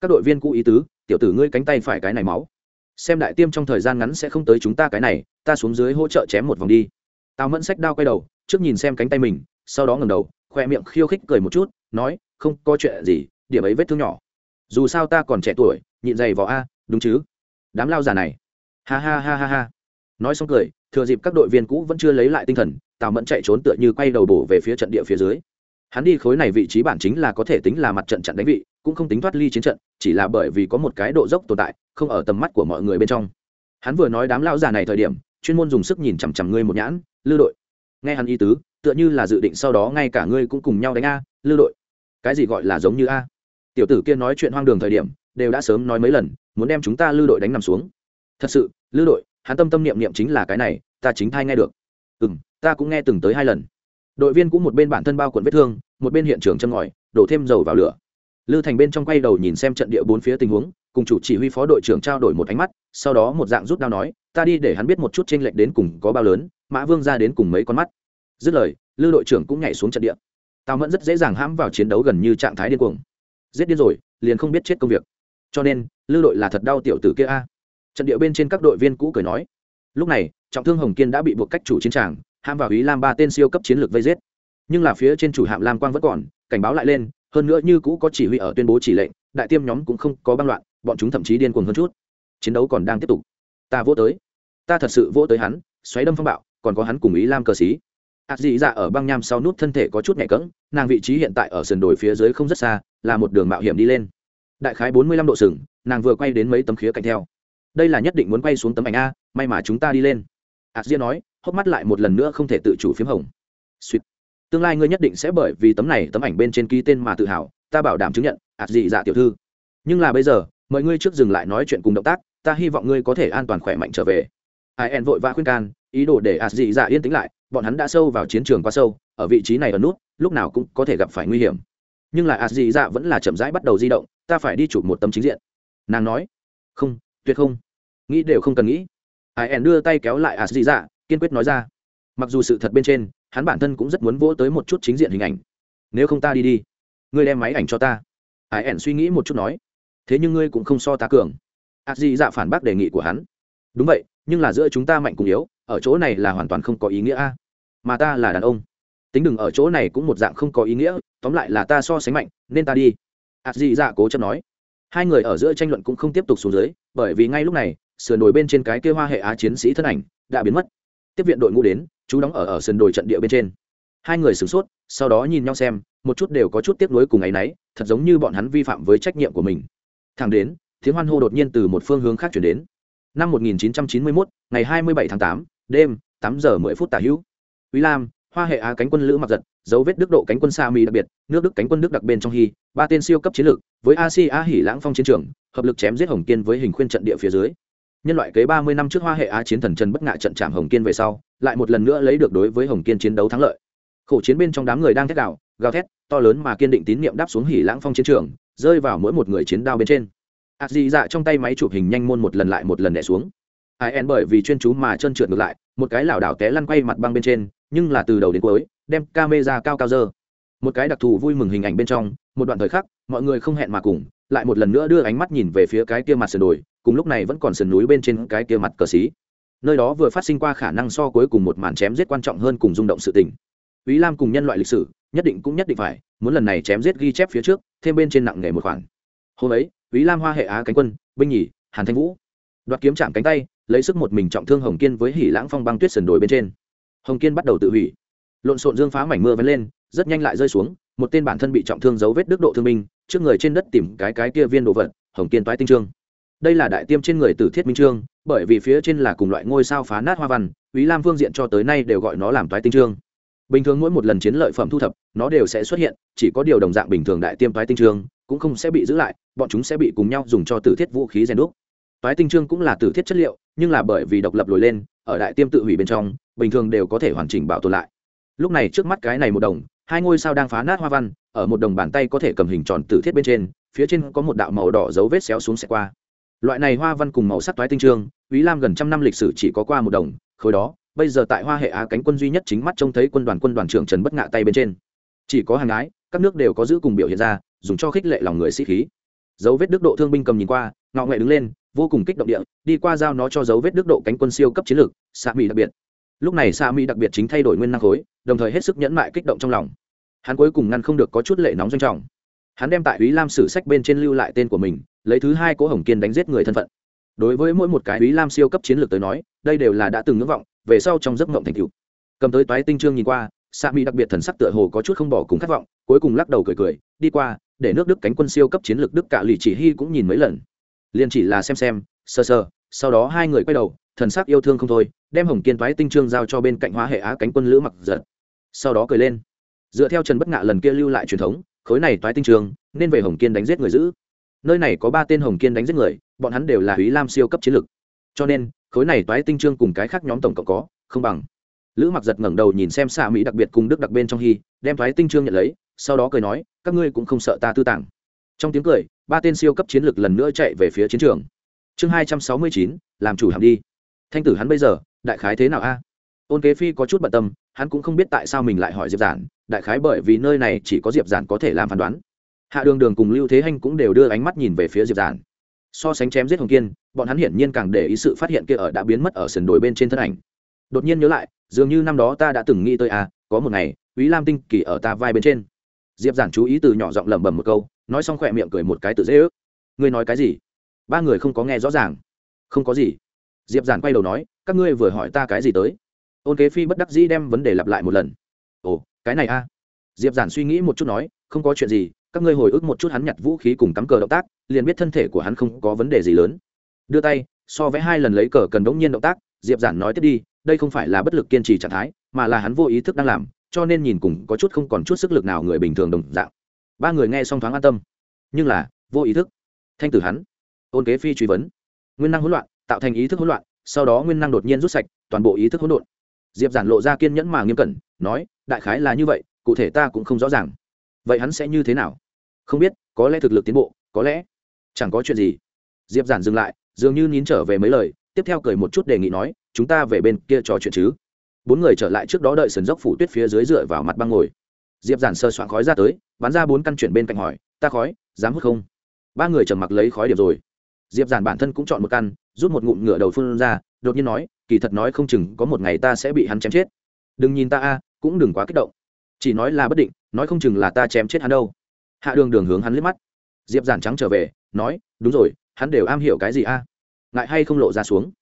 các đội viên cũ ý tứ, tiểu tử ngươi cánh tay phải cái này máu xem đại tiêm trong thời gian ngắn sẽ không tới chúng ta cái này, ta xuống dưới hỗ trợ chém một vòng đi. Tào mẫn sách đao quay đầu, trước nhìn xem cánh tay mình, sau đó ngầm đầu, khoe miệng khiêu khích cười một chút, nói, không có chuyện gì, điểm ấy vết thương nhỏ. Dù sao ta còn trẻ tuổi, nhịn dày vỏ a, đúng chứ? Đám lao già này. Ha ha ha ha ha. Nói xong cười, thừa dịp các đội viên cũ vẫn chưa lấy lại tinh thần, tào mẫn chạy trốn tựa như quay đầu bổ về phía trận địa phía dưới hắn đi khối này vị trí bản chính là có thể tính là mặt trận chặn đánh vị, cũng không tính thoát ly chiến trận, chỉ là bởi vì có một cái độ dốc tồn tại, không ở tầm mắt của mọi người bên trong. Hắn vừa nói đám lão già này thời điểm, chuyên môn dùng sức nhìn chằm chằm ngươi một nhãn, lư đội. Nghe hắn ý tứ, tựa như là dự định sau đó ngay cả ngươi cũng cùng nhau đánh a, lư đội. Cái gì gọi là giống như a? Tiểu tử kia nói chuyện hoang đường thời điểm, đều đã sớm nói mấy lần, muốn đem chúng ta lư đội đánh nằm xuống. Thật sự, lư đội, hắn tâm tâm niệm niệm chính là cái này, ta chính thai nghe được. Ừ m ta cũng nghe từng tới hai lần đội viên cũng một bên bản thân bao quần vết thương, một bên hiện trường châm ngòi, đổ thêm dầu vào lửa. Lư thành bên trong quay đầu nhìn xem trận địa bốn phía tình huống, cùng chủ chỉ huy phó đội trưởng trao đổi một ánh mắt, sau đó một dạng rút đao nói, ta đi để hắn biết một chút tranh lệch đến cùng có bao lớn, mã vương ra đến cùng mấy con mắt. Dứt lời, lư đội trưởng cũng nhảy xuống trận địa. Tào mẫn rất dễ dàng hãm vào chiến đấu gần như trạng thái điên cuồng. Giết điên rồi, liền không biết chết công việc. Cho nên, lư đội là thật đau tiểu tử kia a. Trận địa bên trên các đội viên cũ cười nói, lúc này, trọng thương hồng kiên đã bị buộc cách chủ chiến tràng ham vào ý lam ba tên siêu cấp chiến lược vây giết. Nhưng là phía trên chủ hạm lam quang vẫn còn, cảnh báo lại lên, hơn nữa như cũ có chỉ huy ở tuyên bố chỉ lệnh, đại tiêm nhóm cũng không có băng loạn, bọn chúng thậm chí điên cuồng hơn chút. Chiến đấu còn đang tiếp tục. Ta vô tới. Ta thật sự vô tới hắn, xoáy đâm phong bạo, còn có hắn cùng ý lam cờ xí. Ạt dị dạ ở băng nham sau nút thân thể có chút nhẹ cỡng nàng vị trí hiện tại ở sườn đồi phía dưới không rất xa, là một đường mạo hiểm đi lên. Đại khái bốn mươi lăm độ sừng, nàng vừa quay đến mấy tấm khía cạnh theo. Đây là nhất định muốn quay xuống tấm ảnh a, may mà chúng ta đi lên. Ạt dị nói hốc mắt lại một lần nữa không thể tự chủ p h í m hồng. Suýt. Tương lai ngươi nhất định sẽ bởi vì tấm này tấm ảnh bên trên ký tên mà tự hào, ta bảo đảm chứng nhận, ạt dị dạ tiểu thư. Nhưng là bây giờ mời ngươi trước dừng lại nói chuyện cùng động tác, ta hy vọng ngươi có thể an toàn khỏe mạnh trở về. Ai en vội vã khuyên can, ý đồ để ạt dị dạ yên tĩnh lại, bọn hắn đã sâu vào chiến trường quá sâu, ở vị trí này ở nút, lúc nào cũng có thể gặp phải nguy hiểm. Nhưng lại ạt dị dạ vẫn là chậm rãi bắt đầu di động, ta phải đi chụp một tấm chính diện. Nàng nói, không, tuyệt không. Nghĩ đều không cần nghĩ. Ai en đưa tay kéo lại ạt dị dạ kiên quyết nói ra. Mặc dù sự thật bên trên, hắn bản thân cũng rất muốn vỗ tới một chút chính diện hình ảnh. Nếu không ta đi đi. Ngươi đem máy ảnh cho ta. Ai ẻn suy nghĩ một chút nói. Thế nhưng ngươi cũng không so ta cường. Ạt dị dạ phản bác đề nghị của hắn. Đúng vậy, nhưng là giữa chúng ta mạnh cùng yếu, ở chỗ này là hoàn toàn không có ý nghĩa a. Mà ta là đàn ông. Tính đừng ở chỗ này cũng một dạng không có ý nghĩa, tóm lại là ta so sánh mạnh, nên ta đi. Ạt dị dạ cố chấp nói. Hai người ở giữa tranh luận cũng không tiếp tục xuống dưới, bởi vì ngay lúc này, sườn nổi bên trên cái kia hoa hệ á chiến sĩ thân ảnh đã biến mất tiếp viện đội ngũ đến chú đóng ở ở sân đồi trận địa bên trên. Hai người sửng sốt sau đó nhìn nhau xem một chút đều có chút tiếc nuối cùng ấ y n ấ y thật giống như bọn hắn vi phạm với trách nhiệm của mình. Thẳng đến tiếng hoan hô đột nhiên từ một phương hướng khác chuyển đến. Năm 1991, ngày 27 tháng 8, đêm 8 giờ 10 phút tả hữu. Uy Lam, Hoa hệ Á cánh quân lữ mặc giật, dấu vết Đức độ cánh quân Sa Mi đặc biệt, nước Đức cánh quân Đức đặc bên trong hy, ba tên siêu cấp chiến lược, với Asia hỉ lãng phong chiến trường, hợp lực chém giết Hồng Kiên với hình khuyên trận địa phía dưới. Nhân loại kế 30 năm trước Hoa hệ Á chiến thần Trần bất ngạ trận chạm Hồng Kiên về sau, lại một lần nữa lấy được đối với Hồng Kiên chiến đấu thắng lợi. Khổ chiến bên trong đám người đang thét gào, gào thét, to lớn mà kiên định tín niệm đáp xuống hỉ lãng phong chiến trường, rơi vào mỗi một người chiến đao bên trên. Ác dị dạ trong tay máy chụp hình nhanh môn một lần lại một lần đè xuống. Ai bởi vì chuyên chú mà chân trượt ngược lại, một cái lảo đảo té lăn quay mặt băng bên trên, nhưng là từ đầu đến cuối đem camera cao cao dơ một cái đặc thù vui mừng hình ảnh bên trong một đoạn thời khắc mọi người không hẹn mà cùng lại một lần nữa đưa ánh mắt nhìn về phía cái kia mặt sườn đồi cùng lúc này vẫn còn sườn núi bên trên cái kia mặt cờ xí. Nơi đó vừa phát sinh qua khả năng so cuối cùng một màn chém giết quan trọng hơn cùng rung động sự tình. Ý Lam cùng nhân loại lịch sử, nhất định cũng nhất định phải, muốn lần này chém giết ghi chép phía trước, thêm bên trên nặng nghề một khoản. Hôm ấy, ý Lam Hoa hệ Á cánh quân, binh nhì Hàn Thanh Vũ, đoạt kiếm chạm cánh tay, lấy sức một mình trọng thương Hồng Kiên với Hỉ Lãng Phong băng tuyết sườn đồi bên trên. Hồng kiên bắt đầu tự hủy. Lộn xộn dương phá mảnh mưa vẫn lên rất nhanh lại rơi xuống, một tên bản thân bị trọng thương dấu vết đức độ thương minh, trước người trên đất tìm cái cái kia viên đồ vật, hồng kiên toái tinh trương. Đây là đại tiêm trên người tử thiết minh trương, bởi vì phía trên là cùng loại ngôi sao phá nát hoa văn ý lam phương diện cho tới nay đều gọi nó làm toái tinh trương. Bình thường mỗi một lần chiến lợi phẩm thu thập, nó đều sẽ xuất hiện, chỉ có điều đồng dạng bình thường đại tiêm toái tinh trương cũng không sẽ bị giữ lại, bọn chúng sẽ bị cùng nhau dùng cho tử thiết vũ khí rèn đúc. Toái tinh trương cũng là tử thiết chất liệu, nhưng là bởi vì độc lập lồi lên, ở đại tiêm tự hủy bên trong, bình thường đều có thể hoàn chỉnh bảo tồn lại. Lúc này trước mắt cái này một đồng hai ngôi sao đang phá nát hoa văn, ở một đồng bàn tay có thể cầm hình tròn tử thiết bên trên, phía trên có một đạo màu đỏ dấu vết xéo xuống xẹt qua. Loại này hoa văn cùng màu sắc toái tinh trương ý lam gần trăm năm lịch sử chỉ có qua một đồng, khối đó, bây giờ tại hoa hệ á cánh quân duy nhất chính mắt trông thấy quân đoàn quân đoàn trưởng trần bất ngạ tay bên trên. Chỉ có hàng ái, các nước đều có giữ cùng biểu hiện ra, dùng cho khích lệ lòng người sĩ khí. Dấu vết đức độ thương binh cầm nhìn qua ngọ nghệ đứng lên, vô cùng kích động địa, đi qua giao nó cho dấu vết đức độ cánh quân siêu cấp chiến lược xạ mỹ đặc biệt lúc này xạ mỹ đặc biệt chính thay đổi nguyên năng khối, đồng thời hết sức nhẫn mại kích động trong lòng. Hắn cuối cùng ngăn không được có chút lệ nóng doanh trọng. Hắn đem tại ý lam sử sách bên trên lưu lại tên của mình, lấy thứ hai cố hồng kiên đánh giết người thân phận. Đối với mỗi một cái ý lam siêu cấp chiến lược tới nói, đây đều là đã từng ngưỡng vọng, về sau trong giấc mộng thành cựu cầm tới toái tinh trương nhìn qua xạ mỹ đặc biệt thần sắc tựa hồ có chút không bỏ cùng khát vọng, cuối cùng lắc đầu cười cười, đi qua, để nước đức cánh quân siêu cấp chiến lược đức cả lì chỉ hy cũng nhìn mấy lần. Liền chỉ là xem xem sơ sơ sau đó hai người quay đầu, thần sắc yêu thương không thôi đem hồng kiên toái tinh trương giao cho bên cạnh hóa hệ á cánh quân lữ mặc giật sau đó cười lên dựa theo trần bất ngạ lần kia lưu lại truyền thống khối này toái tinh trương nên về hồng kiên đánh giết người giữ nơi này có ba tên hồng kiên đánh giết người bọn hắn đều là húy lam siêu cấp chiến lực, cho nên khối này toái tinh trương cùng cái khác nhóm tổng cộng có không bằng lữ mặc giật ngẩng đầu nhìn xem xạ mỹ đặc biệt cùng đức đặc bên trong hy đem toái tinh trương nhận lấy sau đó cười nói các ngươi cũng không sợ ta tư tàng trong tiếng cười ba tên siêu cấp chiến lực lần nữa chạy về phía chiến trường chương hai trăm sáu mươi chín làm chủ hàm đi thanh tử hắn bây giờ đại khái thế nào a ôn kế phi có chút bận tâm hắn cũng không biết tại sao mình lại hỏi diệp giản đại khái bởi vì nơi này chỉ có diệp giản có thể làm phán đoán hạ đường đường cùng lưu thế hanh cũng đều đưa ánh mắt nhìn về phía diệp giản so sánh chém giết hồng kiên bọn hắn hiển nhiên càng để ý sự phát hiện kia ở đã biến mất ở sườn đồi bên trên thân ảnh đột nhiên nhớ lại dường như năm đó ta đã từng nghĩ tới à có một ngày ý Lam Tinh kỳ ở ta vai bên trên. Diệp Giản chú ý từ nhỏ giọng lẩm bẩm một câu, nói xong khỏe miệng cười một cái tự dễ ước. Ngươi nói cái gì? Ba người không có nghe rõ ràng. Không có gì. Diệp Giản quay đầu nói, các ngươi vừa hỏi ta cái gì tới? Ôn Kế Phi bất đắc dĩ đem vấn đề lặp lại một lần. Ồ, cái này a. À? Diệp Giản suy nghĩ một chút nói, không có chuyện gì, các ngươi hồi ức một chút hắn nhặt vũ khí cùng cắm cờ động tác, liền biết thân thể của hắn không có vấn đề gì lớn. Đưa tay, so với hai lần lấy cờ cần đống nhiên động tác, Diệp Giản nói tiếp đi, đây không phải là bất lực kiên trì trạng thái, mà là hắn vô ý thức đang làm, cho nên nhìn cùng có chút không còn chút sức lực nào người bình thường đồng dạng ba người nghe xong thoáng an tâm nhưng là vô ý thức thanh tử hắn ôn kế phi truy vấn nguyên năng hỗn loạn tạo thành ý thức hỗn loạn, sau đó nguyên năng đột nhiên rút sạch, toàn bộ ý thức hỗn độn. Diệp giản lộ ra kiên nhẫn mà nghiêm cẩn, nói, đại khái là như vậy, cụ thể ta cũng không rõ ràng. Vậy hắn sẽ như thế nào? Không biết, có lẽ thực lực tiến bộ, có lẽ. Chẳng có chuyện gì. Diệp giản dừng lại, dường như nín trở về mấy lời, tiếp theo cười một chút đề nghị nói, chúng ta về bên kia trò chuyện chứ. Bốn người trở lại trước đó đợi sườn dốc phủ tuyết phía dưới dựa vào mặt băng ngồi. Diệp giản sơ soạn khói ra tới, bắn ra bốn căn chuyển bên cạnh hỏi, ta khói, dám hút không? Ba người trầm mặc lấy khói điểm rồi. Diệp giản bản thân cũng chọn một căn rút một ngụm ngựa đầu phun ra đột nhiên nói kỳ thật nói không chừng có một ngày ta sẽ bị hắn chém chết. Đừng nhìn ta a cũng đừng quá kích động. Chỉ nói là bất định nói không chừng là ta chém chết hắn đâu. Hạ đường đường hướng hắn liếc mắt. Diệp giản trắng trở về nói đúng rồi hắn đều am hiểu cái gì a? Ngại hay không lộ ra xuống?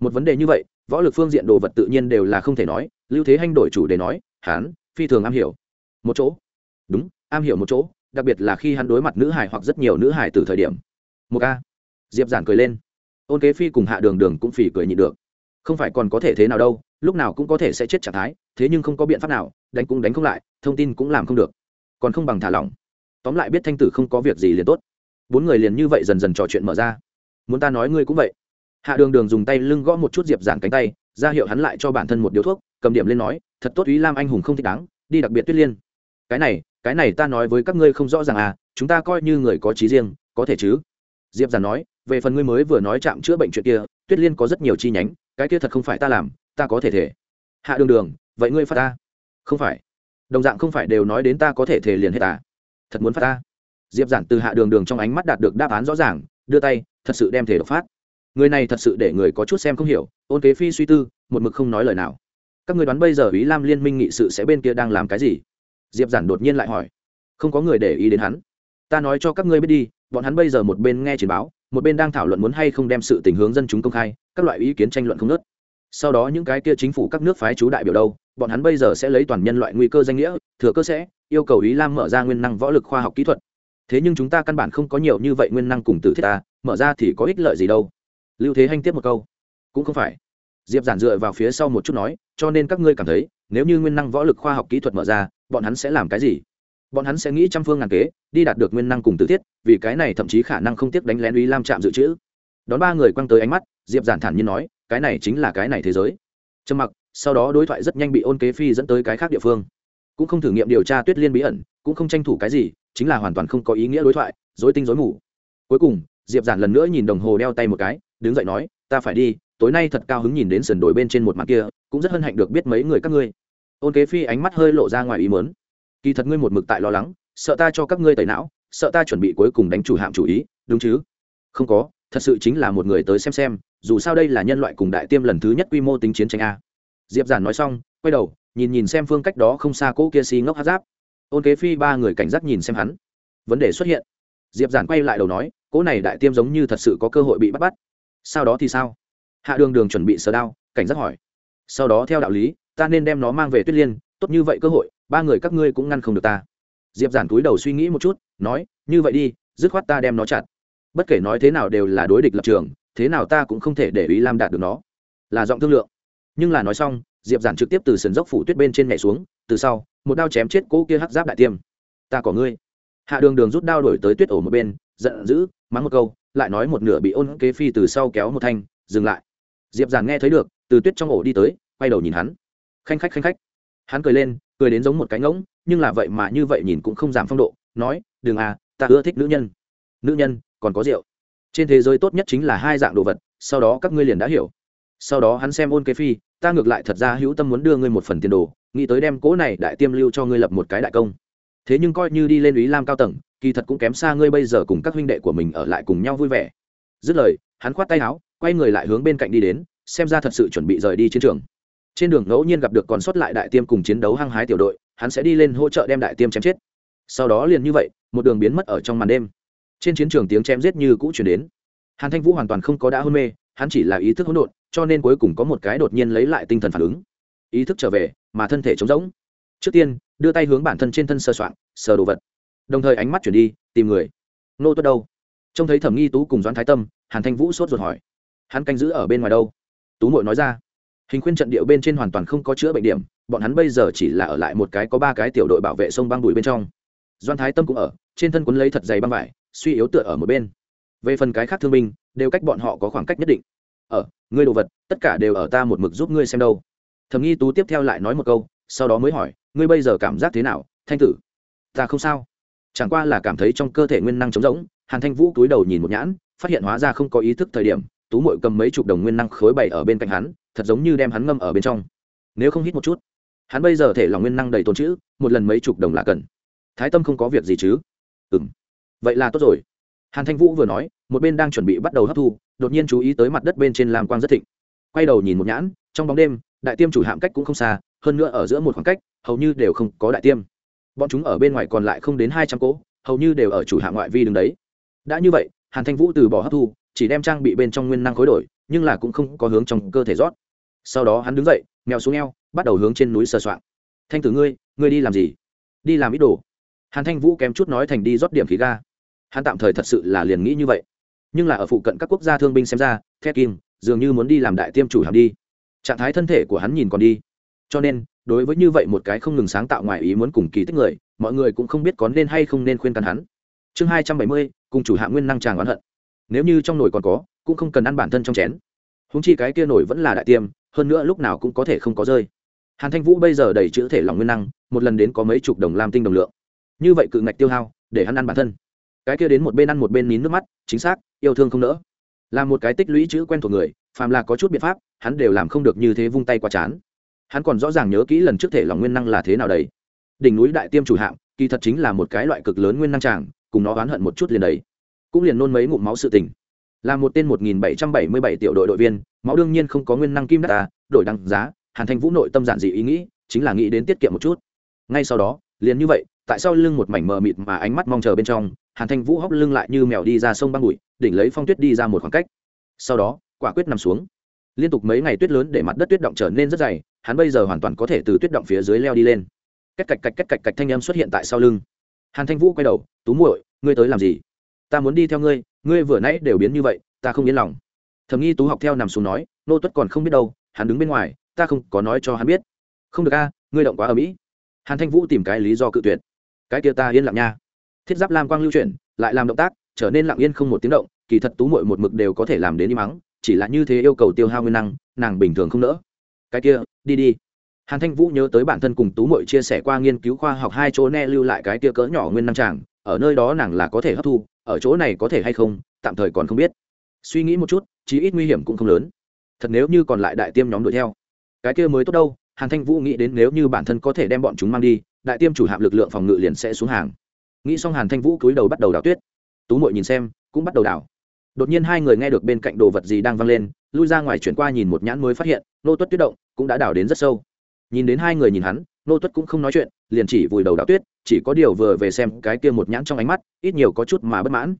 Một vấn đề như vậy võ lực phương diện đồ vật tự nhiên đều là không thể nói lưu thế hanh đổi chủ để nói hắn, phi thường am hiểu. Một chỗ. Đúng am hiểu một chỗ đặc biệt là khi hắn đối mặt nữ hải hoặc rất nhiều nữ hải từ thời điểm. Một a. Diệp giản cười lên ôn kế phi cùng hạ đường đường cũng phỉ cười nhịn được. Không phải còn có thể thế nào đâu, lúc nào cũng có thể sẽ chết trạng thái, thế nhưng không có biện pháp nào, đánh cũng đánh không lại, thông tin cũng làm không được. Còn không bằng thả lỏng. Tóm lại biết thanh tử không có việc gì liền tốt. Bốn người liền như vậy dần dần trò chuyện mở ra. Muốn ta nói ngươi cũng vậy. Hạ đường đường dùng tay lưng gõ một chút diệp giản cánh tay, ra hiệu hắn lại cho bản thân một điếu thuốc, cầm điểm lên nói, thật tốt ý lam anh hùng không thích đáng, đi đặc biệt tuyết liên. Cái này cái này ta nói với các ngươi không rõ ràng à chúng ta coi như người có trí riêng, có thể chứ? Diệp giản nói về phần ngươi mới vừa nói chạm chữa bệnh chuyện kia, tuyết liên có rất nhiều chi nhánh, cái kia thật không phải ta làm, ta có thể thể. Hạ đường đường, vậy ngươi phát ta? Không phải. Đồng dạng không phải đều nói đến ta có thể thể liền hết à thật muốn phát ta? Diệp giản từ hạ đường đường trong ánh mắt đạt được đáp án rõ ràng, đưa tay, thật sự đem thể độc phát. Người này thật sự để người có chút xem không hiểu, ôn kế phi suy tư, một mực không nói lời nào. Các người đoán bây giờ ý lam liên minh nghị sự sẽ bên kia đang làm cái gì? Diệp giản đột nhiên lại hỏi. Không có người để ý đến hắn. Ta nói cho các ngươi biết đi, bọn hắn bây giờ một bên nghe chiến báo một bên đang thảo luận muốn hay không đem sự tình hướng dân chúng công khai, các loại ý kiến tranh luận không nớt sau đó những cái kia chính phủ các nước phái chú đại biểu đâu, bọn hắn bây giờ sẽ lấy toàn nhân loại nguy cơ danh nghĩa, thừa cơ sẽ yêu cầu ý lam mở ra nguyên năng võ lực khoa học kỹ thuật. Thế nhưng chúng ta căn bản không có nhiều như vậy nguyên năng cùng tử thiết ta, mở ra thì có ích lợi gì đâu. Lưu thế hanh tiếp một câu. Cũng không phải. Diệp giản dựa vào phía sau một chút nói, cho nên các ngươi cảm thấy, nếu như nguyên năng võ lực khoa học kỹ thuật mở ra, bọn hắn sẽ làm cái gì? Bọn hắn sẽ nghĩ trăm phương ngàn kế, đi đạt được nguyên năng cùng tử thiết vì cái này thậm chí khả năng không tiếc đánh lén uy lam chạm dự trữ. Đón ba người quăng tới ánh mắt, diệp giản thản nhiên nói, cái này chính là cái này thế giới. Trầm mặc, sau đó đối thoại rất nhanh bị ôn kế phi dẫn tới cái khác địa phương. Cũng không thử nghiệm điều tra tuyết liên bí ẩn, cũng không tranh thủ cái gì, chính là hoàn toàn không có ý nghĩa đối thoại dối tinh dối mù. Cuối cùng, diệp giản lần nữa nhìn đồng hồ đeo tay một cái, đứng dậy nói, ta phải đi, tối nay thật cao hứng nhìn đến sườn đồi bên trên một mặt kia, cũng rất hân hạnh được biết mấy người các ngươi. Ôn kế phi ánh mắt hơi lộ ra ngoài ý mớn kỳ thật ngươi một mực tại lo lắng, sợ ta cho các ngươi tẩy não sợ ta chuẩn bị cuối cùng đánh chủ hạm chủ ý, đúng chứ? Không có, thật sự chính là một người tới xem xem, dù sao đây là nhân loại cùng đại tiêm lần thứ nhất quy mô tính chiến tranh a. Diệp giản nói xong, quay đầu, nhìn nhìn xem phương cách đó không xa cỗ kia xì ngốc hát giáp. Ôn kế phi ba người cảnh giác nhìn xem hắn. Vấn đề xuất hiện. Diệp giản quay lại đầu nói, cỗ này đại tiêm giống như thật sự có cơ hội bị bắt bắt. Sau đó thì sao? Hạ đường đường chuẩn bị sờ đao, cảnh giác hỏi. Sau đó theo đạo lý, ta nên đem nó mang về tuyết liên, tốt như vậy cơ hội, ba người các ngươi cũng ngăn không được ta. Diệp giản túi đầu suy nghĩ một chút nói, như vậy đi, dứt khoát ta đem nó chặt. Bất kể nói thế nào đều là đối địch lập trường, thế nào ta cũng không thể để ý lam đạt được nó. Là giọng thương lượng. Nhưng là nói xong, diệp giản trực tiếp từ sườn dốc phủ tuyết bên trên nhảy xuống, từ sau, một đao chém chết cỗ kia hắc giáp đại tiêm. Ta có ngươi. Hạ đường đường rút đao đổi tới tuyết ổ một bên, giận dữ, mắng một câu, lại nói một nửa bị ôn kế phi từ sau kéo một thanh, dừng lại. Diệp giản nghe thấy được, từ tuyết trong ổ đi tới, quay đầu nhìn hắn. Khanh khách khanh khách. Hắn cười lên, cười đến giống một cái ngỗng, nhưng là vậy mà như vậy nhìn cũng không giảm phong độ nói, đừng à ta ưa thích nữ nhân. Nữ nhân, còn có rượu. Trên thế giới tốt nhất chính là hai dạng đồ vật, sau đó các ngươi liền đã hiểu. Sau đó hắn xem ôn kế phi, ta ngược lại thật ra hữu tâm muốn đưa ngươi một phần tiền đồ, nghĩ tới đem cỗ này đại tiêm lưu cho ngươi lập một cái đại công. Thế nhưng coi như đi lên ý lam cao tầng, kỳ thật cũng kém xa ngươi bây giờ cùng các huynh đệ của mình ở lại cùng nhau vui vẻ. Dứt lời, hắn khoát tay áo, quay người lại hướng bên cạnh đi đến, xem ra thật sự chuẩn bị rời đi chiến trường. Trên đường ngẫu nhiên gặp được còn sót lại đại tiêm cùng chiến đấu hăng hái tiểu đội, hắn sẽ đi lên hỗ trợ đem đại tiêm chém chết sau đó liền như vậy, một đường biến mất ở trong màn đêm. Trên chiến trường tiếng chém giết như cũ chuyển đến. Hàn thanh vũ hoàn toàn không có đã hôn mê, hắn chỉ là ý thức hỗn độn, cho nên cuối cùng có một cái đột nhiên lấy lại tinh thần phản ứng. Ý thức trở về, mà thân thể trống rỗng. Trước tiên, đưa tay hướng bản thân trên thân sơ soạn sờ đồ vật. Đồng thời ánh mắt chuyển đi, tìm người. Nô tuất đâu? Trông thấy thẩm nghi tú cùng doãn thái tâm, hàn thanh vũ sốt ruột hỏi. Hắn canh giữ ở bên ngoài đâu? Tú mội nói ra. Hình khuyên trận điệu bên trên hoàn toàn không có chữa bệnh điểm, bọn hắn bây giờ chỉ là ở lại một cái có ba cái tiểu đội bảo vệ sông băng bụi bên trong doan thái tâm cũng ở, trên thân quấn lấy thật dày băng vải, suy yếu tựa ở một bên. Về phần cái khác thương binh, đều cách bọn họ có khoảng cách nhất định. Ở, ngươi đồ vật, tất cả đều ở ta một mực giúp ngươi xem đâu. Thầm nghi tú tiếp theo lại nói một câu, sau đó mới hỏi, ngươi bây giờ cảm giác thế nào, thanh tử? Ta không sao. Chẳng qua là cảm thấy trong cơ thể nguyên năng trống rỗng, hàn thanh vũ túi đầu nhìn một nhãn, phát hiện hóa ra không có ý thức thời điểm, tú mội cầm mấy chục đồng nguyên năng khối bảy ở bên cạnh hắn, thật giống như đem hắn ngâm ở bên trong. Nếu không hít một chút, hắn bây giờ thể lòng nguyên năng đầy tồn chữ một lần mấy chục đồng là cần thái tâm không có việc gì chứ? Ừ m vậy là tốt rồi. Hàn thanh vũ vừa nói, một bên đang chuẩn bị bắt đầu hấp thu, đột nhiên chú ý tới mặt đất bên trên làm quang rất thịnh. Quay đầu nhìn một nhãn, trong bóng đêm, đại tiêm chủ hạm cách cũng không xa, hơn nữa ở giữa một khoảng cách, hầu như đều không có đại tiêm. Bọn chúng ở bên ngoài còn lại không đến hai trăm cỗ, hầu như đều ở chủ hạm ngoại vi đứng đấy. Đã như vậy, hàn thanh vũ từ bỏ hấp thu, chỉ đem trang bị bên trong nguyên năng khối đổi, nhưng là cũng không có hướng trong cơ thể rót. Sau đó hắn đứng dậy, mèo xuống eo, bắt đầu hướng trên núi sơ soạn thanh tử ngươi ngươi đi làm gì? Đi làm ít đồ hàn thanh vũ kém chút nói thành đi rót điểm khí ga. Hắn tạm thời thật sự là liền nghĩ như vậy. Nhưng là ở phụ cận các quốc gia thương binh xem ra thép kim dường như muốn đi làm đại tiêm chủ hàm đi. Trạng thái thân thể của hắn nhìn còn đi. Cho nên, đối với như vậy một cái không ngừng sáng tạo ngoài ý muốn cùng kỳ tích người, mọi người cũng không biết có nên hay không nên khuyên can hắn. Chương hai trăm bảy mươi, cùng chủ hạ nguyên năng tràng oán hận. Nếu như trong nồi còn có, cũng không cần ăn bản thân trong chén. Húng chi cái kia nổi vẫn là đại tiêm, hơn nữa lúc nào cũng có thể không có rơi. Hàn thanh vũ bây giờ đầy chữ thể lòng nguyên năng, một lần đến có mấy chục đồng lam tinh đồng lượng như vậy cự ngạch tiêu hao, để hắn ăn bản thân. Cái kia đến một bên ăn một bên nín nước mắt, chính xác, yêu thương không nỡ. Là một cái tích lũy chữ quen thuộc người, phàm là có chút biện pháp, hắn đều làm không được như thế vung tay qua chán. Hắn còn rõ ràng nhớ kỹ lần trước thể lòng nguyên năng là thế nào đấy đỉnh núi đại tiêm chủ hạng, kỳ thật chính là một cái loại cực lớn nguyên năng tràng, cùng nó oán hận một chút liền đấy cũng liền nôn mấy ngụm máu sự tình. Là một tên 1777 tiểu đội đội viên, máu đương nhiên không có nguyên năng kim đắt ta, đổi đăng giá, hàn thanh vũ nội tâm giản dị ý nghĩ, chính là nghĩ đến tiết kiệm một chút. Ngay sau đó, liền như vậy tại sao lưng một mảnh mờ mịt mà ánh mắt mong chờ bên trong, hàn thanh vũ hóc lưng lại như mèo đi ra sông băng bụi, đỉnh lấy phong tuyết đi ra một khoảng cách. Sau đó, quả quyết nằm xuống. Liên tục mấy ngày tuyết lớn để mặt đất tuyết động trở nên rất dày, hắn bây giờ hoàn toàn có thể từ tuyết động phía dưới leo đi lên. Cách cạch cạch cách cạch cạch thanh âm xuất hiện tại sau lưng. Hàn thanh vũ quay đầu, tú muội, ngươi tới làm gì? Ta muốn đi theo ngươi ngươi vừa nãy đều biến như vậy, ta không yên lòng. Thầm nghi tú học theo nằm xuống nói, nô tuất còn không biết đâu, hắn đứng bên ngoài, ta không có nói cho hắn biết. Không được a, ngươi động quá ở mỹ. Hàn thanh vũ tìm cái lý do cự tuyệt cái kia ta yên lặng nha. Thiết giáp lam quang lưu chuyển, lại làm động tác, trở nên lặng yên không một tiếng động, kỳ thật tú mội một mực đều có thể làm đến đi mắng, chỉ là như thế yêu cầu tiêu hao nguyên năng, nàng bình thường không nỡ. Cái kia, đi đi. Hàn thanh vũ nhớ tới bản thân cùng tú mội chia sẻ qua nghiên cứu khoa học hai chỗ ne lưu lại cái kia cỡ nhỏ nguyên năng tràng, ở nơi đó nàng là có thể hấp thu, ở chỗ này có thể hay không, tạm thời còn không biết. Suy nghĩ một chút, chí ít nguy hiểm cũng không lớn. Thật nếu như còn lại đại tiêm nhóm đuổi theo. Cái kia mới tốt đâu hàn thanh vũ nghĩ đến nếu như bản thân có thể đem bọn chúng mang đi, đại tiêm chủ hạm lực lượng phòng ngự liền sẽ xuống hàng. Nghĩ xong hàn thanh vũ cúi đầu bắt đầu đào tuyết. Tú mội nhìn xem, cũng bắt đầu đào. Đột nhiên hai người nghe được bên cạnh đồ vật gì đang văng lên, lui ra ngoài chuyển qua nhìn một nhãn mới phát hiện, nô tuất tuyết động cũng đã đào đến rất sâu. Nhìn đến hai người nhìn hắn, nô tuất cũng không nói chuyện, liền chỉ vùi đầu đào tuyết, chỉ có điều vừa về xem cái kia một nhãn trong ánh mắt, ít nhiều có chút mà bất mãn.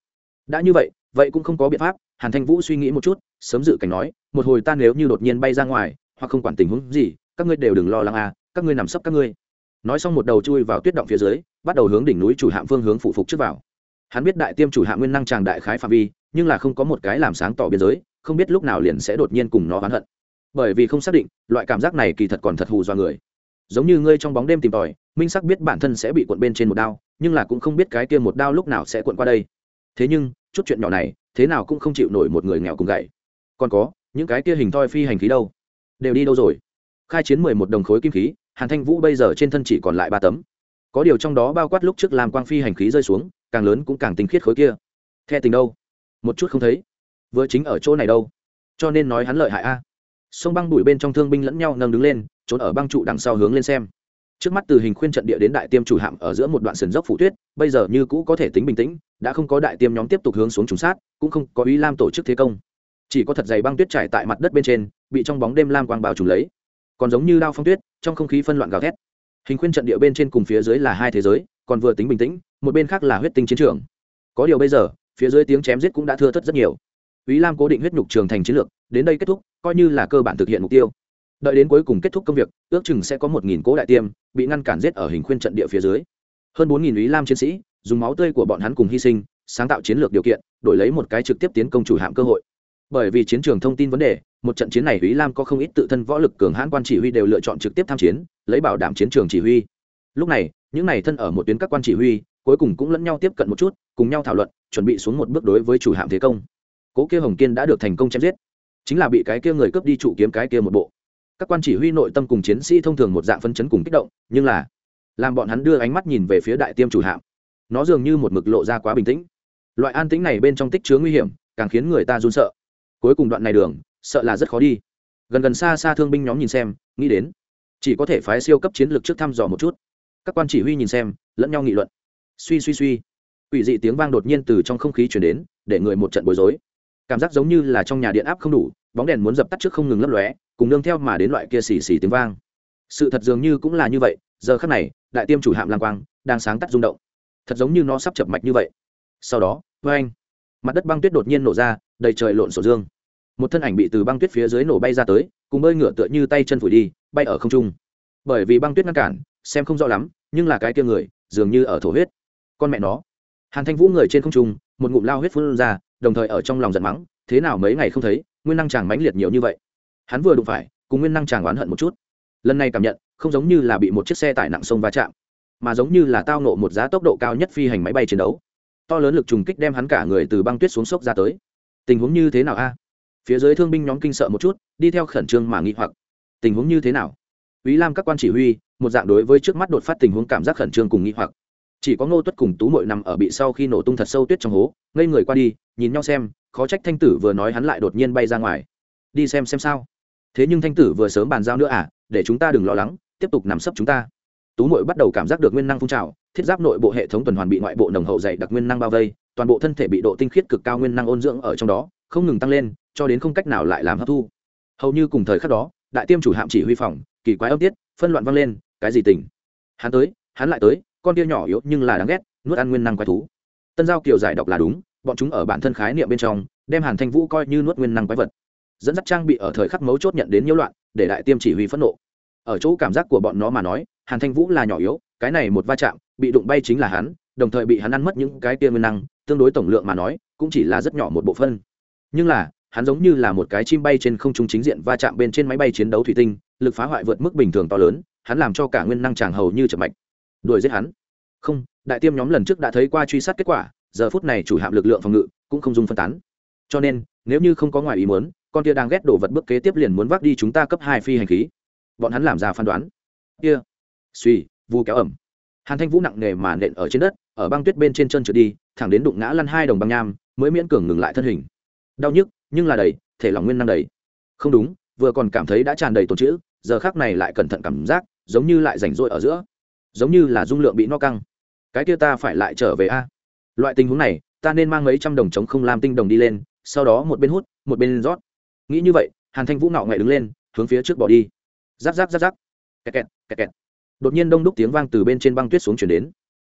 Đã như vậy vậy cũng không có biện pháp, hàn thanh vũ suy nghĩ một chút, sớm dự cảnh nói, một hồi ta nếu như đột nhiên bay ra ngoài, hoặc không quản tình huống gì các ngươi đều đừng lo lắng à các ngươi nằm sấp các ngươi. Nói xong một đầu chui vào tuyết động phía dưới, bắt đầu hướng đỉnh núi chủ hạm phương hướng phụ phục trước vào. Hắn biết đại tiêm chủ hạm nguyên năng tràng đại khái phạm vi, nhưng là không có một cái làm sáng tỏ biên giới, không biết lúc nào liền sẽ đột nhiên cùng nó oán hận. Bởi vì không xác định, loại cảm giác này kỳ thật còn thật hù do người. Giống như ngươi trong bóng đêm tìm tòi, minh sắc biết bản thân sẽ bị cuộn bên trên một đao, nhưng là cũng không biết cái kia một đao lúc nào sẽ cuộn qua đây. Thế nhưng, chút chuyện nhỏ này, thế nào cũng không chịu nổi một người nghèo cùng gậy. Còn có, những cái kia hình thoi phi hành khí đâu? Đều đi đâu rồi? Khai chiến mười một đồng khối kim khí, hàn thanh vũ bây giờ trên thân chỉ còn lại ba tấm. Có điều trong đó bao quát lúc trước làm quang phi hành khí rơi xuống, càng lớn cũng càng tinh khiết khối kia. The tình đâu? Một chút không thấy. Vừa chính ở chỗ này đâu? Cho nên nói hắn lợi hại a. Sông băng bụi bên trong thương binh lẫn nhau nâng đứng lên, trốn ở băng trụ đằng sau hướng lên xem. Trước mắt từ hình khuyên trận địa đến đại tiêm chủ hạm ở giữa một đoạn sườn dốc phủ tuyết, bây giờ như cũ có thể tính bình tĩnh, đã không có đại tiêm nhóm tiếp tục hướng xuống trùng sát, cũng không có ý lam tổ chức thế công. Chỉ có thật dày băng tuyết trải tại mặt đất bên trên, bị trong bóng đêm lam quang bao trùm lấy còn giống như đao phong tuyết, trong không khí phân loạn gào thét. Hình khuyên trận địa bên trên cùng phía dưới là hai thế giới, còn vừa tính bình tĩnh, một bên khác là huyết tinh chiến trường. Có điều bây giờ, phía dưới tiếng chém giết cũng đã thưa thất rất nhiều. Ý lam cố định huyết nhục trường thành chiến lược, đến đây kết thúc, coi như là cơ bản thực hiện mục tiêu. Đợi đến cuối cùng kết thúc công việc, ước chừng sẽ có một nghìn cố đại tiêm, bị ngăn cản giết ở hình khuyên trận địa phía dưới. Hơn bốn nghìn ý lam chiến sĩ, dùng máu tươi của bọn hắn cùng hy sinh, sáng tạo chiến lược điều kiện, đổi lấy một cái trực tiếp tiến công chủ hạm cơ hội bởi vì chiến trường thông tin vấn đề, một trận chiến này ý lam có không ít tự thân võ lực cường hãn quan chỉ huy đều lựa chọn trực tiếp tham chiến, lấy bảo đảm chiến trường chỉ huy. Lúc này, những này thân ở một tuyến các quan chỉ huy, cuối cùng cũng lẫn nhau tiếp cận một chút, cùng nhau thảo luận, chuẩn bị xuống một bước đối với chủ hạm thế công. Cố kia hồng kiên đã được thành công chém giết. Chính là bị cái kia người cướp đi trụ kiếm cái kia một bộ. Các quan chỉ huy nội tâm cùng chiến sĩ thông thường một dạng phân chấn cùng kích động, nhưng là làm bọn hắn đưa ánh mắt nhìn về phía đại tiêm chủ hạm. Nó dường như một mực lộ ra quá bình tĩnh. Loại an tĩnh này bên trong tích chứa nguy hiểm, càng khiến người ta run sợ cuối cùng đoạn này đường, sợ là rất khó đi. Gần gần xa xa thương binh nhóm nhìn xem, nghĩ đến, chỉ có thể phái siêu cấp chiến lược trước thăm dò một chút. Các quan chỉ huy nhìn xem, lẫn nhau nghị luận. Suy suy suy. Ủy dị tiếng vang đột nhiên từ trong không khí chuyển đến, để người một trận bối rối. Cảm giác giống như là trong nhà điện áp không đủ, bóng đèn muốn dập tắt trước không ngừng lấp lóe, cùng nương theo mà đến loại kia xì xì tiếng vang. Sự thật dường như cũng là như vậy, giờ khắc này, đại tiêm chủ hạm lang quang đang sáng tắt rung động. Thật giống như nó sắp chập mạch như vậy. Sau đó vê anh mặt đất băng tuyết đột nhiên nổ ra, đầy trời lộn sổ dương. Một thân ảnh bị từ băng tuyết phía dưới nổ bay ra tới, cùng bơi ngựa tựa như tay chân phủi đi, bay ở không trung. Bởi vì băng tuyết ngăn cản, xem không rõ lắm, nhưng là cái kia người, dường như ở thổ huyết. Con mẹ nó. Hàn thanh vũ người trên không trung, một ngụm lao huyết phun ra, đồng thời ở trong lòng giận mắng, thế nào mấy ngày không thấy, nguyên năng chàng mãnh liệt nhiều như vậy. Hắn vừa đụng phải, cùng nguyên năng chàng oán hận một chút. Lần này cảm nhận, không giống như là bị một chiếc xe tải nặng sông va chạm, mà giống như là tao nộ một giá tốc độ cao nhất phi hành máy bay chiến đấu to lớn lực trùng kích đem hắn cả người từ băng tuyết xuống sốc ra tới. Tình huống như thế nào a? Phía dưới thương binh nhóm kinh sợ một chút, đi theo khẩn trương mà nghi hoặc. Tình huống như thế nào? Ý lam các quan chỉ huy, một dạng đối với trước mắt đột phát tình huống cảm giác khẩn trương cùng nghi hoặc. Chỉ có ngô tuất cùng tú mội nằm ở bị sau khi nổ tung thật sâu tuyết trong hố, ngây người qua đi, nhìn nhau xem, khó trách thanh tử vừa nói hắn lại đột nhiên bay ra ngoài. Đi xem xem sao. Thế nhưng thanh tử vừa sớm bàn giao nữa à để chúng ta đừng lo lắng, tiếp tục nằm sấp chúng ta. Tú mội bắt đầu cảm giác được nguyên năng phun trào thiết giáp nội bộ hệ thống tuần hoàn bị ngoại bộ nồng hậu dày đặc nguyên năng bao vây, toàn bộ thân thể bị độ tinh khiết cực cao nguyên năng ôn dưỡng ở trong đó, không ngừng tăng lên, cho đến không cách nào lại làm hấp thu. Hầu như cùng thời khắc đó, đại tiêm chủ hạm chỉ huy phòng, kỳ quái âm tiết, phân loạn vang lên, cái gì tỉnh? Hắn tới, hắn lại tới, con tia nhỏ yếu nhưng là đáng ghét, nuốt ăn nguyên năng quái thú. Tân giao kiểu giải đọc là đúng, bọn chúng ở bản thân khái niệm bên trong, đem hàn thanh vũ coi như nuốt nguyên năng quái vật. Dẫn dắt trang bị ở thời khắc mấu chốt nhận đến nhiễu loạn, để đại tiêm chỉ huy phẫn nộ. Ở chỗ cảm giác của bọn nó mà nói, hàn thanh vũ là nhỏ yếu cái này một va chạm, bị đụng bay chính là hắn, đồng thời bị hắn ăn mất những cái tia nguyên năng, tương đối tổng lượng mà nói, cũng chỉ là rất nhỏ một bộ phân nhưng là, hắn giống như là một cái chim bay trên không trung chính diện va chạm bên trên máy bay chiến đấu thủy tinh, lực phá hoại vượt mức bình thường to lớn, hắn làm cho cả nguyên năng chàng hầu như chậm mạch. Đuổi giết hắn. Không, đại tiêm nhóm lần trước đã thấy qua truy sát kết quả, giờ phút này chủ hạm lực lượng phòng ngự cũng không dùng phân tán. Cho nên, nếu như không có ngoài ý muốn, con kia đang ghét đổ vật bước kế tiếp liền muốn vác đi chúng ta cấp hai phi hành khí. Bọn hắn làm ra phán đoán. Kia. Suy vu kéo ẩm. Hàn thanh vũ nặng nề mà nện ở trên đất, ở băng tuyết bên trên chân trượt đi, thẳng đến đụng ngã lăn hai đồng băng nham, mới miễn cường ngừng lại thân hình. Đau nhức, nhưng là đầy, thể lòng nguyên năng đầy. Không đúng, vừa còn cảm thấy đã tràn đầy tồn chữ, giờ khác này lại cẩn thận cảm giác, giống như lại rảnh rỗi ở giữa. Giống như là dung lượng bị no căng. Cái kia ta phải lại trở về a. Loại tình huống này, ta nên mang mấy trăm đồng chống không làm tinh đồng đi lên, sau đó một bên hút, một bên rót. Nghĩ như vậy, hàn thanh vũ ngạo ngại đứng lên, hướng phía trước bỏ đi. Giáp giáp giáp giáp kẹt kẹt kẹt kẹt đột nhiên đông đúc tiếng vang từ bên trên băng tuyết xuống chuyển đến.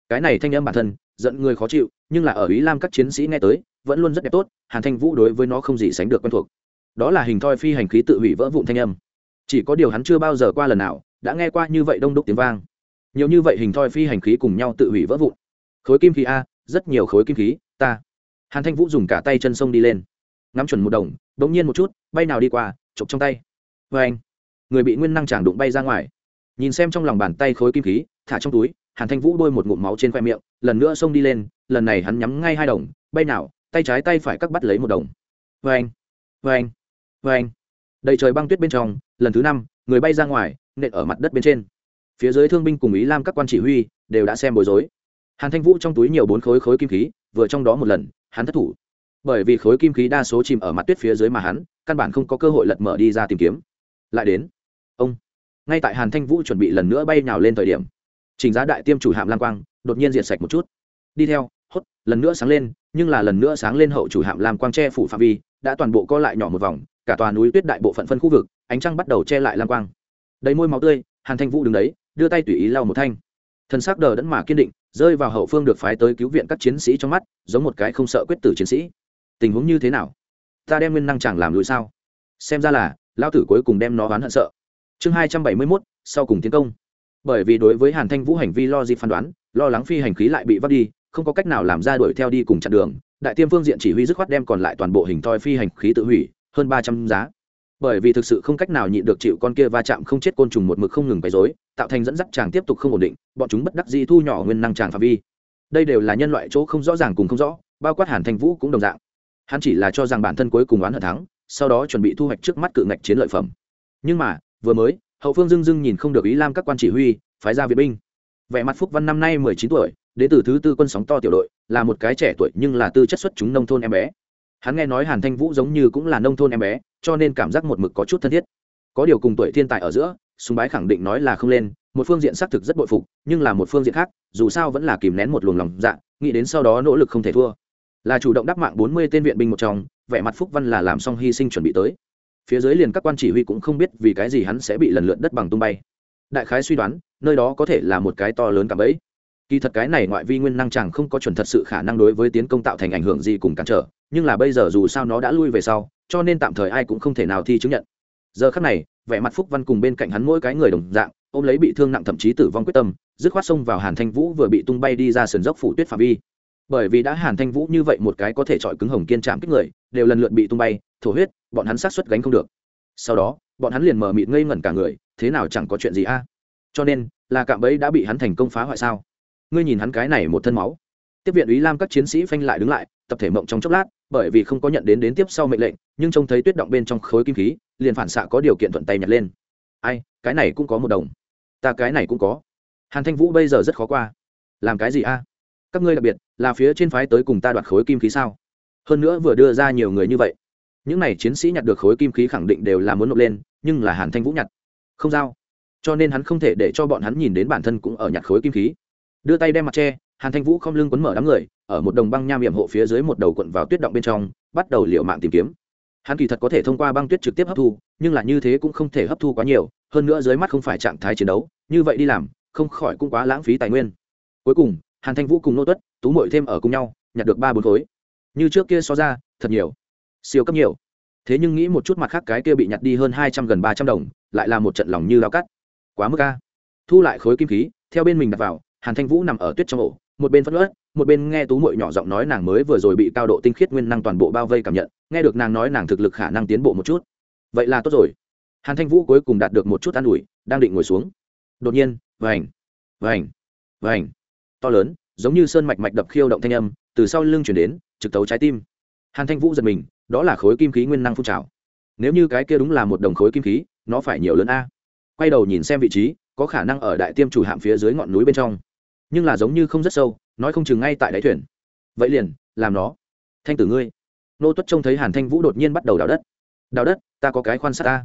Cái này thanh âm bản thân, giận người khó chịu, nhưng là ở ý lam các chiến sĩ nghe tới, vẫn luôn rất đẹp tốt, hàn thanh vũ đối với nó không gì sánh được quen thuộc. Đó là hình thoi phi hành khí tự hủy vỡ vụn thanh âm. Chỉ có điều hắn chưa bao giờ qua lần nào, đã nghe qua như vậy đông đúc tiếng vang. Nhiều như vậy hình thoi phi hành khí cùng nhau tự hủy vỡ vụn. Khối kim khí a, rất nhiều khối kim khí, ta. Hàn thanh vũ dùng cả tay chân sông đi lên. Ngắm chuẩn một đồng đ ỗ n g nhiên một chút, bay nào đi qua, chụp trong tay. Vê anh người bị nguyên năng chàng đụng bay ra ngoài nhìn xem trong lòng bàn tay khối kim khí, thả trong túi, hàn thanh vũ đôi một ngụm máu trên khoe miệng, lần nữa xông đi lên, lần này hắn nhắm ngay hai đồng, bay nào, tay trái tay phải cắt bắt lấy một đồng. Vê anh vê anh vê anh đầy trời băng tuyết bên trong, lần thứ năm, người bay ra ngoài, nện ở mặt đất bên trên. Phía dưới thương binh cùng ý lam các quan chỉ huy, đều đã xem bối rối. Hàn thanh vũ trong túi nhiều bốn khối khối kim khí, vừa trong đó một lần, hắn thất thủ. Bởi vì khối kim khí đa số chìm ở mặt tuyết phía dưới mà hắn, căn bản không có cơ hội lật mở đi ra tìm kiếm. Lại đến. Ông ngay tại hàn thanh vũ chuẩn bị lần nữa bay nhào lên thời điểm, trình giá đại tiêm chủ hạm lam quang đột nhiên diệt sạch một chút. Đi theo, hốt, lần nữa sáng lên, nhưng là lần nữa sáng lên hậu chủ hạm lam quang che phủ phạm vi, đã toàn bộ co lại nhỏ một vòng, cả tòa núi tuyết đại bộ phận phân khu vực, ánh trăng bắt đầu che lại lam quang. Đầy môi máu tươi, hàn thanh vũ đứng đấy, đưa tay tùy ý lau một thanh. Thân xác đờ đẫn mà kiên định, rơi vào hậu phương được phái tới cứu viện các chiến sĩ trong mắt, giống một cái không sợ quyết tử chiến sĩ. Tình huống như thế nào? Ta đem nguyên năng chẳng làm lùi sao? Xem ra là lao tử cuối cùng đem nó oán hận sợ chương hai trăm bảy mươi mốt, sau cùng tiến công. Bởi vì đối với hàn thanh vũ hành vi lo gì phán đoán, lo lắng phi hành khí lại bị vắt đi, không có cách nào làm ra đuổi theo đi cùng chặn đường, đại tiêm phương diện chỉ huy dứt khoát đem còn lại toàn bộ hình thoi phi hành khí tự hủy, hơn ba trăm giá. Bởi vì thực sự không cách nào nhịn được chịu con kia va chạm không chết côn trùng một mực không ngừng quấy dối tạo thành dẫn dắt chàng tiếp tục không ổn định, bọn chúng bất đắc dĩ thu nhỏ nguyên năng chàng phạm vi. Đây đều là nhân loại chỗ không rõ ràng cùng không rõ, bao quát hàn thanh vũ cũng đồng dạng. Hắn chỉ là cho rằng bản thân cuối cùng oán hận thắng, sau đó chuẩn bị thu hoạch trước mắt cự ngạch chiến lợi phẩm. Nhưng mà vừa mới, hậu phương dưng dưng nhìn không được ý lam các quan chỉ huy, phái ra viện binh. Vẻ mặt phúc văn năm nay mười chín tuổi, đến từ thứ tư quân sóng to tiểu đội, là một cái trẻ tuổi nhưng là tư chất xuất chúng nông thôn em bé. Hắn nghe nói hàn thanh vũ giống như cũng là nông thôn em bé, cho nên cảm giác một mực có chút thân thiết. Có điều cùng tuổi thiên tài ở giữa súng bái khẳng định nói là không lên, một phương diện xác thực rất bội phục, nhưng là một phương diện khác, dù sao vẫn là kìm nén một luồng lòng dạ nghĩ đến sau đó nỗ lực không thể thua. Là chủ động đáp mạng bốn mươi tên viện binh một trong, vẻ mặt phúc văn là làm xong hy sinh chuẩn bị tới phía dưới liền các quan chỉ huy cũng không biết vì cái gì hắn sẽ bị lần lượt đất bằng tung bay. Đại khái suy đoán, nơi đó có thể là một cái to lớn cả bẫy. Kỳ thật cái này ngoại vi nguyên năng chẳng không có chuẩn thật sự khả năng đối với tiến công tạo thành ảnh hưởng gì cùng cản trở, nhưng là bây giờ dù sao nó đã lui về sau, cho nên tạm thời ai cũng không thể nào thi chứng nhận. Giờ khắc này, vẻ mặt phúc văn cùng bên cạnh hắn mỗi cái người đồng dạng, ôm lấy bị thương nặng thậm chí tử vong quyết tâm, dứt khoát xông vào hàn thanh vũ vừa bị tung bay đi ra sườn dốc phủ tuyết phạm vi bởi vì đã hàn thanh vũ như vậy một cái có thể chọi cứng hồng kiên chạm kích người, đều lần lượt bị tung bay, thổ huyết, bọn hắn sát xuất gánh không được. Sau đó, bọn hắn liền mở mịt ngây ngẩn cả người, thế nào chẳng có chuyện gì a? Cho nên, là cạm bẫy đã bị hắn thành công phá hoại sao? Ngươi nhìn hắn cái này một thân máu. Tiếp viện ý lam các chiến sĩ phanh lại đứng lại, tập thể mộng trong chốc lát, bởi vì không có nhận đến đến tiếp sau mệnh lệnh, nhưng trông thấy tuyết động bên trong khối kim khí, liền phản xạ có điều kiện thuận tay nhặt lên. Ai, cái này cũng có một đồng. Ta cái này cũng có. Hàn thanh vũ bây giờ rất khó qua. Làm cái gì a? Các ngươi đặc biệt là phía trên phái tới cùng ta đoạt khối kim khí sao? Hơn nữa vừa đưa ra nhiều người như vậy. Những n à y chiến sĩ nhặt được khối kim khí khẳng định đều là muốn nộp lên, nhưng là hàn thanh vũ nhặt. Không giao. Cho nên hắn không thể để cho bọn hắn nhìn đến bản thân cũng ở nhặt khối kim khí. Đưa tay đem mặt tre hàn thanh vũ không lưng quấn mở đám người, ở một đồng băng nham hiểm hộ phía dưới một đầu quận vào tuyết động bên trong, bắt đầu liệu mạng tìm kiếm. Hắn kỳ thật có thể thông qua băng tuyết trực tiếp hấp thu, nhưng là như thế cũng không thể hấp thu quá nhiều, hơn nữa dưới mắt không phải trạng thái chiến đấu, như vậy đi làm, không khỏi cũng quá lãng phí tài nguyên. Cuối cùng, hàn thanh vũ cùng nô tuất tú mội thêm ở cùng nhau, nhặt được ba bốn khối. Như trước kia so ra, thật nhiều. Siêu cấp nhiều. Thế nhưng nghĩ một chút mặt khác cái kia bị nhặt đi hơn hai trăm gần ba trăm đồng, lại là một trận lòng như lao cắt. Quá mức ca thu lại khối kim khí, theo bên mình đặt vào, hàn thanh vũ nằm ở tuyết trong ổ, một bên phất ớt một bên nghe tú mội nhỏ giọng nói nàng mới vừa rồi bị cao độ tinh khiết nguyên năng toàn bộ bao vây cảm nhận, nghe được nàng nói nàng thực lực khả năng tiến bộ một chút. Vậy là tốt rồi. Hàn thanh vũ cuối cùng đạt được một chút an ủi, đang định ngồi xuống. Đột nhiên, vành vành vành. To lớn giống như sơn mạch mạch đập khiêu động thanh âm, từ sau lưng chuyển đến, trực tấu trái tim. Hàn thanh vũ giật mình, đó là khối kim khí nguyên năng phun trào. Nếu như cái kia đúng là một đồng khối kim khí, nó phải nhiều lớn a. Quay đầu nhìn xem vị trí, có khả năng ở đại tiêm chủ hạm phía dưới ngọn núi bên trong. Nhưng là giống như không rất sâu, nói không chừng ngay tại đáy thuyền. Vậy liền, làm nó. Thanh tử ngươi. Nô tuất trông thấy hàn thanh vũ đột nhiên bắt đầu đào đất. Đào đất, ta có cái khoan sát ta.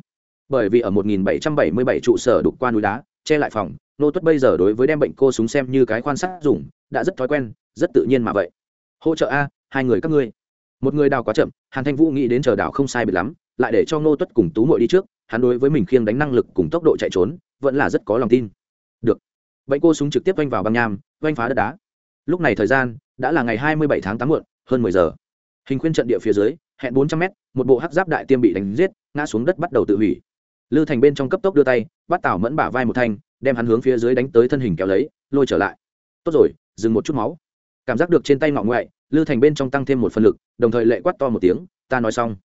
Bởi vì ở 1777 trụ sở đục qua núi đá, che lại phòng, nô tuất bây giờ đối với đem bệnh cô súng xem như cái quan sát dùng đã rất thói quen, rất tự nhiên mà vậy. Hỗ trợ a, hai người các ngươi. Một người đào quá chậm, hàn thanh vũ nghĩ đến chờ đào không sai biệt lắm, lại để cho nô tuất cùng tú mội đi trước, hắn đối với mình khiêng đánh năng lực cùng tốc độ chạy trốn, vẫn là rất có lòng tin. Được. Vậy cô súng trực tiếp oanh vào băng nham oanh phá đất đá. Lúc này thời gian, đã là ngày hai mươi bảy tháng tám muộn, hơn mười giờ. Hình khuyên trận địa phía dưới, hẹn bốn trăm mét, một bộ hắc giáp đại tiêm bị đánh giết, ngã xuống đất bắt đầu tự hủy. Lư thành bên trong cấp tốc đưa tay, bắt tảo mẫn bả vai một thanh, đem hắn hướng phía dưới đánh tới thân hình kéo lấy, lôi trở lại. Tốt rồi dừng một chút máu. Cảm giác được trên tay ngọ ngoại, lư thành bên trong tăng thêm một phần lực, đồng thời lệ quát to một tiếng, ta nói xong.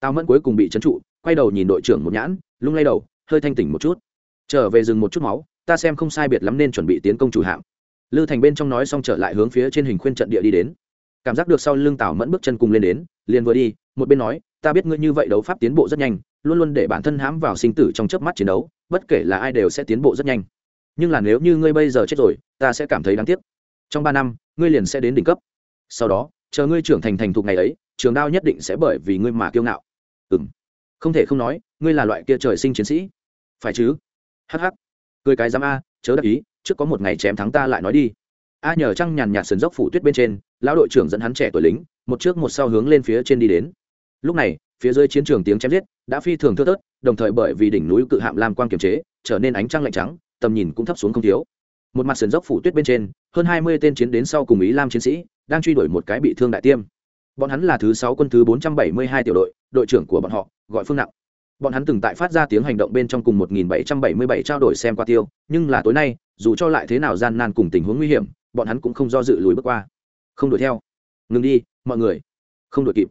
Tao mẫn cuối cùng bị trấn trụ, quay đầu nhìn đội trưởng một nhãn, lung lay đầu, hơi thanh tỉnh một chút. Trở về dừng một chút máu, ta xem không sai biệt lắm nên chuẩn bị tiến công chủ hạm. Lư thành bên trong nói xong trở lại hướng phía trên hình khuyên trận địa đi đến. Cảm giác được sau lưng tào mẫn bước chân cùng lên đến, liền vừa đi, một bên nói, ta biết ngươi như vậy đấu pháp tiến bộ rất nhanh, luôn luôn để bản thân hãm vào sinh tử trong chớp mắt chiến đấu, bất kể là ai đều sẽ tiến bộ rất nhanh. Nhưng là nếu như ngươi bây giờ chết rồi, ta sẽ cảm thấy đáng tiếc trong ba năm, ngươi liền sẽ đến đỉnh cấp. Sau đó, chờ ngươi trưởng thành thành thục ngày ấy, trường đao nhất định sẽ bởi vì ngươi mà kiêu ngạo. Ừ m không thể không nói, ngươi là loại kia trời sinh chiến sĩ. Phải chứ? Hh cười cái dám a, chớ đắc ý, trước có một ngày chém thắng ta lại nói đi. A nhờ trăng nhàn nhạt sườn dốc phủ tuyết bên trên, lão đội trưởng dẫn hắn trẻ tuổi lính, một trước một sau hướng lên phía trên đi đến. Lúc này, phía dưới chiến trường tiếng chém giết đã phi thường thưa thớt, đồng thời bởi vì đỉnh núi cự hạm lam quang kiềm chế, trở nên ánh trăng lạnh trắng, tầm nhìn cũng thấp xuống không thiếu một mặt sườn dốc phủ tuyết bên trên, hơn hai mươi tên chiến đến sau cùng ý lam chiến sĩ, đang truy đuổi một cái bị thương đại tiêm. Bọn hắn là thứ sáu quân thứ bốn trăm bảy mươi hai tiểu đội đội trưởng của bọn họ, gọi phương nặng. Bọn hắn từng tại phát ra tiếng hành động bên trong cùng một nghìn bảy trăm bảy mươi bảy trao đổi xem qua tiêu, nhưng là tối nay, dù cho lại thế nào gian nan cùng tình huống nguy hiểm, bọn hắn cũng không do dự lùi bước qua. Không đuổi theo. Ngừng đi, mọi người. Không đuổi kịp.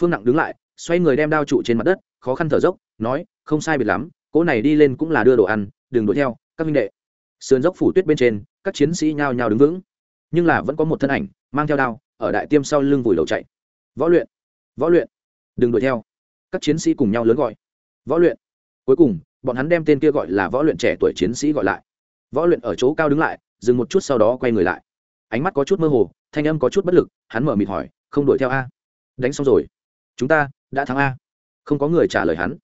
Phương nặng đứng lại, xoay người đem đao trụ trên mặt đất, khó khăn thở dốc, nói, không sai biệt lắm, cỗ này đi lên cũng là đưa đồ ăn, đừng đuổi theo, các minh đệ sườn dốc phủ tuyết bên trên, các chiến sĩ nhao nhao đứng vững. Nhưng là vẫn có một thân ảnh, mang theo đao, ở đại tiêm sau lưng vùi đầu chạy. Võ luyện võ luyện, đừng đuổi theo. Các chiến sĩ cùng nhau lớn gọi. Võ luyện. Cuối cùng, bọn hắn đem tên kia gọi là võ luyện trẻ tuổi chiến sĩ gọi lại. Võ luyện ở chỗ cao đứng lại, dừng một chút sau đó quay người lại. Ánh mắt có chút mơ hồ, thanh âm có chút bất lực, hắn mở mịt hỏi, không đuổi theo a? Đánh xong rồi. Chúng ta đã thắng a. Không có người trả lời hắn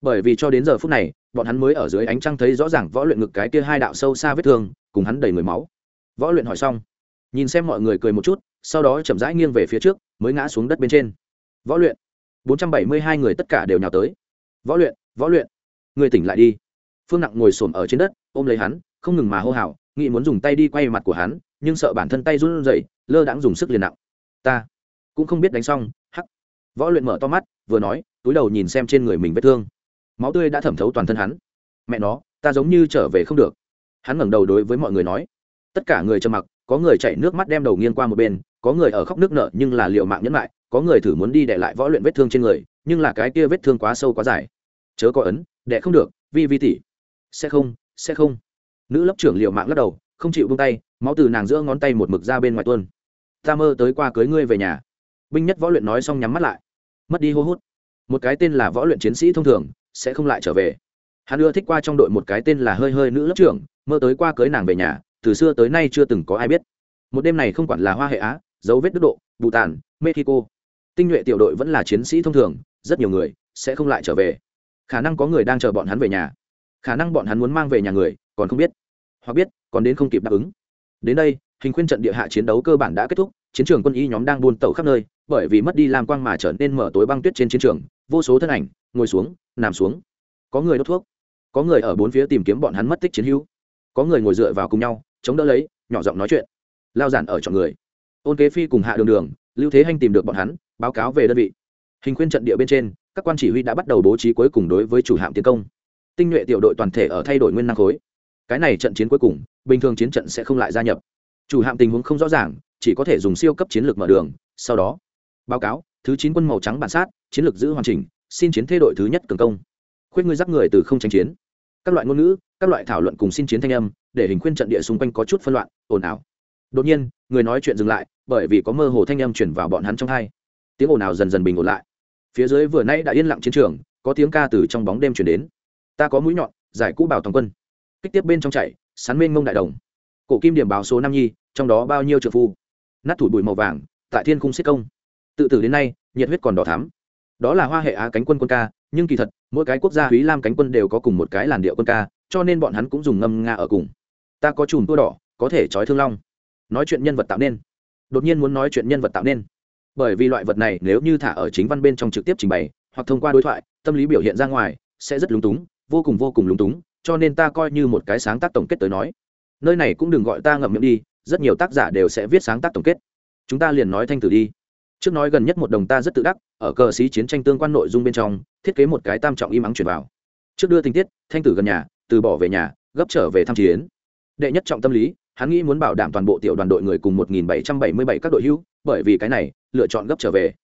bởi vì cho đến giờ phút này, bọn hắn mới ở dưới ánh trăng thấy rõ ràng võ luyện ngực cái kia hai đạo sâu xa vết thương, cùng hắn đầy người máu. Võ luyện hỏi xong, nhìn xem mọi người cười một chút, sau đó chậm rãi nghiêng về phía trước, mới ngã xuống đất bên trên. Võ luyện, bốn trăm bảy mươi hai người tất cả đều nhào tới. Võ luyện võ luyện, người tỉnh lại đi. Phương nặng ngồi s ổ m ở trên đất, ôm lấy hắn, không ngừng mà hô hào, nghĩ muốn dùng tay đi quay mặt của hắn, nhưng sợ bản thân tay run rẩy, lơ đãng dùng sức liền nặng. Ta cũng không biết đánh xong, hắc. Võ luyện mở to mắt, vừa nói, túi đầu nhìn xem trên người mình vết thương máu tươi đã thẩm thấu toàn thân hắn. Mẹ nó, ta giống như trở về không được. Hắn ngẩng đầu đối với mọi người nói. Tất cả người trầm mặc, có người chạy nước mắt đem đầu nghiêng qua một bên, có người ở khóc nước nợ nhưng là liệu mạng nhẫn lại, có người thử muốn đi để lại võ luyện vết thương trên người, nhưng là cái kia vết thương quá sâu quá dài. Chớ có ấn đệ không được, vi vi tỷ sẽ không sẽ không. Nữ lớp trưởng liệu mạng lắc đầu, không chịu buông tay, máu từ nàng giữa ngón tay một mực ra bên ngoài tuôn. Ta mơ tới qua cưới ngươi về nhà. Binh nhất võ luyện nói xong nhắm mắt lại. Mất đi hô hút. Một cái tên là võ luyện chiến sĩ thông thường sẽ không lại trở về. Hắn ưa thích qua trong đội một cái tên là hơi hơi nữ lớp trưởng, mơ tới qua cưới nàng về nhà, từ xưa tới nay chưa từng có ai biết. Một đêm này không quản là hoa hệ á, dấu vết đức độ, bù tàn, mexico. Tinh nhuệ tiểu đội vẫn là chiến sĩ thông thường, rất nhiều người sẽ không lại trở về. Khả năng có người đang chờ bọn hắn về nhà. Khả năng bọn hắn muốn mang về nhà người, còn không biết. Hoặc biết, còn đến không kịp đáp ứng. Đến đây, hình khuyên trận địa hạ chiến đấu cơ bản đã kết thúc chiến trường quân y nhóm đang buôn tẩu khắp nơi, bởi vì mất đi lam quang mà trở nên mở tối băng tuyết trên chiến trường, vô số thân ảnh, ngồi xuống, nằm xuống. Có người đốt thuốc, có người ở bốn phía tìm kiếm bọn hắn mất tích chiến hữu. Có người ngồi dựa vào cùng nhau, chống đỡ lấy, nhỏ giọng nói chuyện. Lao giản ở chọn người. Ôn kế phi cùng hạ đường đường, lưu thế hanh tìm được bọn hắn, báo cáo về đơn vị. Hình khuyên trận địa bên trên, các quan chỉ huy đã bắt đầu bố trí cuối cùng đối với chủ hạm tiến công. Tinh nhuệ tiểu đội toàn thể ở thay đổi nguyên năng khối. Cái này trận chiến cuối cùng, bình thường chiến trận sẽ không lại gia nhập. Chủ hạm tình huống không rõ ràng chỉ có thể dùng siêu cấp chiến lược mở đường, sau đó, báo cáo, thứ chín quân màu trắng bản sát, chiến lược giữ hoàn chỉnh, xin chiến thế đội thứ nhất cường công. Khuyết ngươi dắt người từ không tranh chiến. Các loại ngôn ngữ, các loại thảo luận cùng xin chiến thanh âm, để hình khuyên trận địa xung quanh có chút phân loạn, ồn ào. Đột nhiên, người nói chuyện dừng lại, bởi vì có mơ hồ thanh âm chuyển vào bọn hắn trong hai. Tiếng ồn ào dần dần bình ổn lại. Phía dưới vừa nay đã yên lặng chiến trường, có tiếng ca từ trong bóng đêm chuyển đến. Ta có mũi nhọn, giải cũ bảo toàn quân. Kích tiếp bên trong chạy, sắn mênh mông đại đồng. Cổ kim điểm báo số năm nhi, trong đó bao nhiêu trợ phu? Nát thủ bụi màu vàng tại thiên khung xích công tự tử đến nay nhiệt huyết còn đỏ thắm đó là hoa hệ á cánh quân quân ca nhưng kỳ thật mỗi cái quốc gia húy Lam cánh quân đều có cùng một cái làn điệu quân ca, cho nên bọn hắn cũng dùng ngâm nga ở cùng. Ta có chùm tua đỏ, có thể trói thương long. Nói chuyện nhân vật tạo nên. Đột nhiên muốn nói chuyện nhân vật tạo nên. Bởi vì loại vật này nếu như thả ở chính văn bên trong trực tiếp trình bày, hoặc thông qua đối thoại, tâm lý biểu hiện ra ngoài sẽ rất lúng túng, vô cùng vô cùng lúng túng, cho nên ta coi như một cái sáng tác tổng kết tới nói. Nơi này cũng đừng gọi ta ngậm miệng đi, rất nhiều tác giả đều sẽ viết sáng tác tổng kết. Chúng ta liền nói thanh tử đi. Trước nói gần nhất một đồng ta rất tự đắc, ở cờ sĩ chiến tranh tương quan nội dung bên trong, thiết kế một cái tam trọng im ắng chuyển vào. Trước đưa tình tiết, thanh tử gần nhà, từ bỏ về nhà, gấp trở về tham chiến. Đệ nhất trọng tâm lý, hắn nghĩ muốn bảo đảm toàn bộ tiểu đoàn đội người cùng một nghìn bảy trăm bảy mươi bảy các đội hữu, bởi vì cái này, lựa chọn gấp trở về.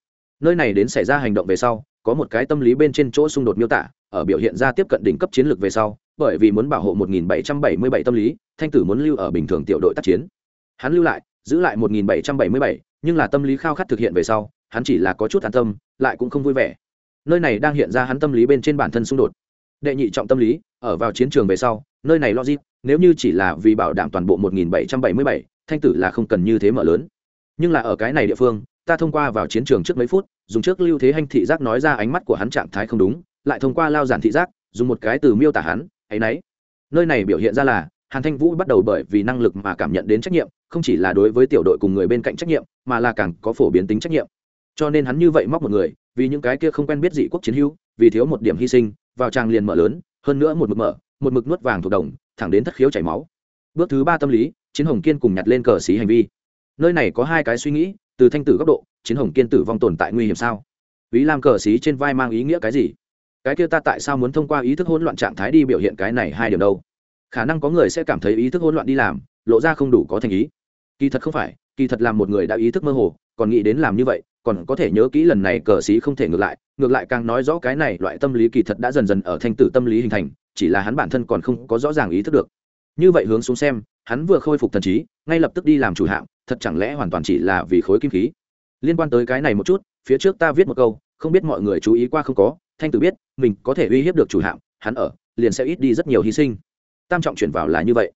Nơi này đến xảy ra hành động về sau, có một cái tâm lý bên trên chỗ xung đột miêu tả, ở biểu hiện ra tiếp cận đỉnh cấp chiến lược về sau, bởi vì muốn bảo hộ một nghìn bảy trăm bảy mươi bảy tâm lý, thanh tử muốn lưu ở bình thường tiểu đội tác chiến hắn lưu lại giữ lại một nghìn bảy trăm bảy mươi bảy nhưng là tâm lý khao khát thực hiện về sau hắn chỉ là có chút an tâm lại cũng không vui vẻ. Nơi này đang hiện ra hắn tâm lý bên trên bản thân xung đột. Đệ nhị trọng tâm lý ở vào chiến trường về sau nơi này logic nếu như chỉ là vì bảo đảm toàn bộ 1777, thanh tử là không cần như thế mở lớn. Nhưng là ở cái này địa phương ta thông qua vào chiến trường trước mấy phút dùng trước lưu thế hành thị giác nói ra ánh mắt của hắn trạng thái không đúng lại thông qua lao giản thị giác dùng một cái từ miêu tả hắn ấy nấy. Nơi này biểu hiện ra là hàn thanh vũ bắt đầu bởi vì năng lực mà cảm nhận đến trách nhiệm, không chỉ là đối với tiểu đội cùng người bên cạnh trách nhiệm, mà là càng có phổ biến tính trách nhiệm. Cho nên hắn như vậy móc một người, vì những cái kia không quen biết dị quốc chiến hữu, vì thiếu một điểm hy sinh, vào trang liền mở lớn, hơn nữa một mực mở, một mực nuốt vàng thuộc đồng, thẳng đến thất khiếu chảy máu. Bước thứ ba tâm lý, chiến hồng kiên cùng nhặt lên cờ xí hành vi. Nơi này có hai cái suy nghĩ, từ thanh tử góc độ, chiến hồng kiên tử vong tồn tại nguy hiểm sao? Ý làm cờ xí trên vai mang ý nghĩa cái gì? Cái kia ta tại sao muốn thông qua ý thức hỗn loạn trạng thái đi biểu hiện cái này hai điểm đâu? Khả năng có người sẽ cảm thấy ý thức hỗn loạn đi làm, lộ ra không đủ có thành ý. Kỳ thật không phải, kỳ thật làm một người đã ý thức mơ hồ, còn nghĩ đến làm như vậy, còn có thể nhớ kỹ lần này cờ xí không thể ngược lại ngược lại càng nói rõ cái này loại tâm lý kỳ thật đã dần dần ở thanh tử tâm lý hình thành, chỉ là hắn bản thân còn không có rõ ràng ý thức được. Như vậy hướng xuống xem, hắn vừa khôi phục thần trí, ngay lập tức đi làm chủ hạm thật chẳng lẽ hoàn toàn chỉ là vì khối kim khí? Liên quan tới cái này một chút, phía trước ta viết một câu, không biết mọi người chú ý qua không có, thanh tử biết, mình có thể uy hiếp được chủ hạm hắn ở, liền sẽ ít đi rất nhiều hy sinh tam trọng chuyển vào là như vậy.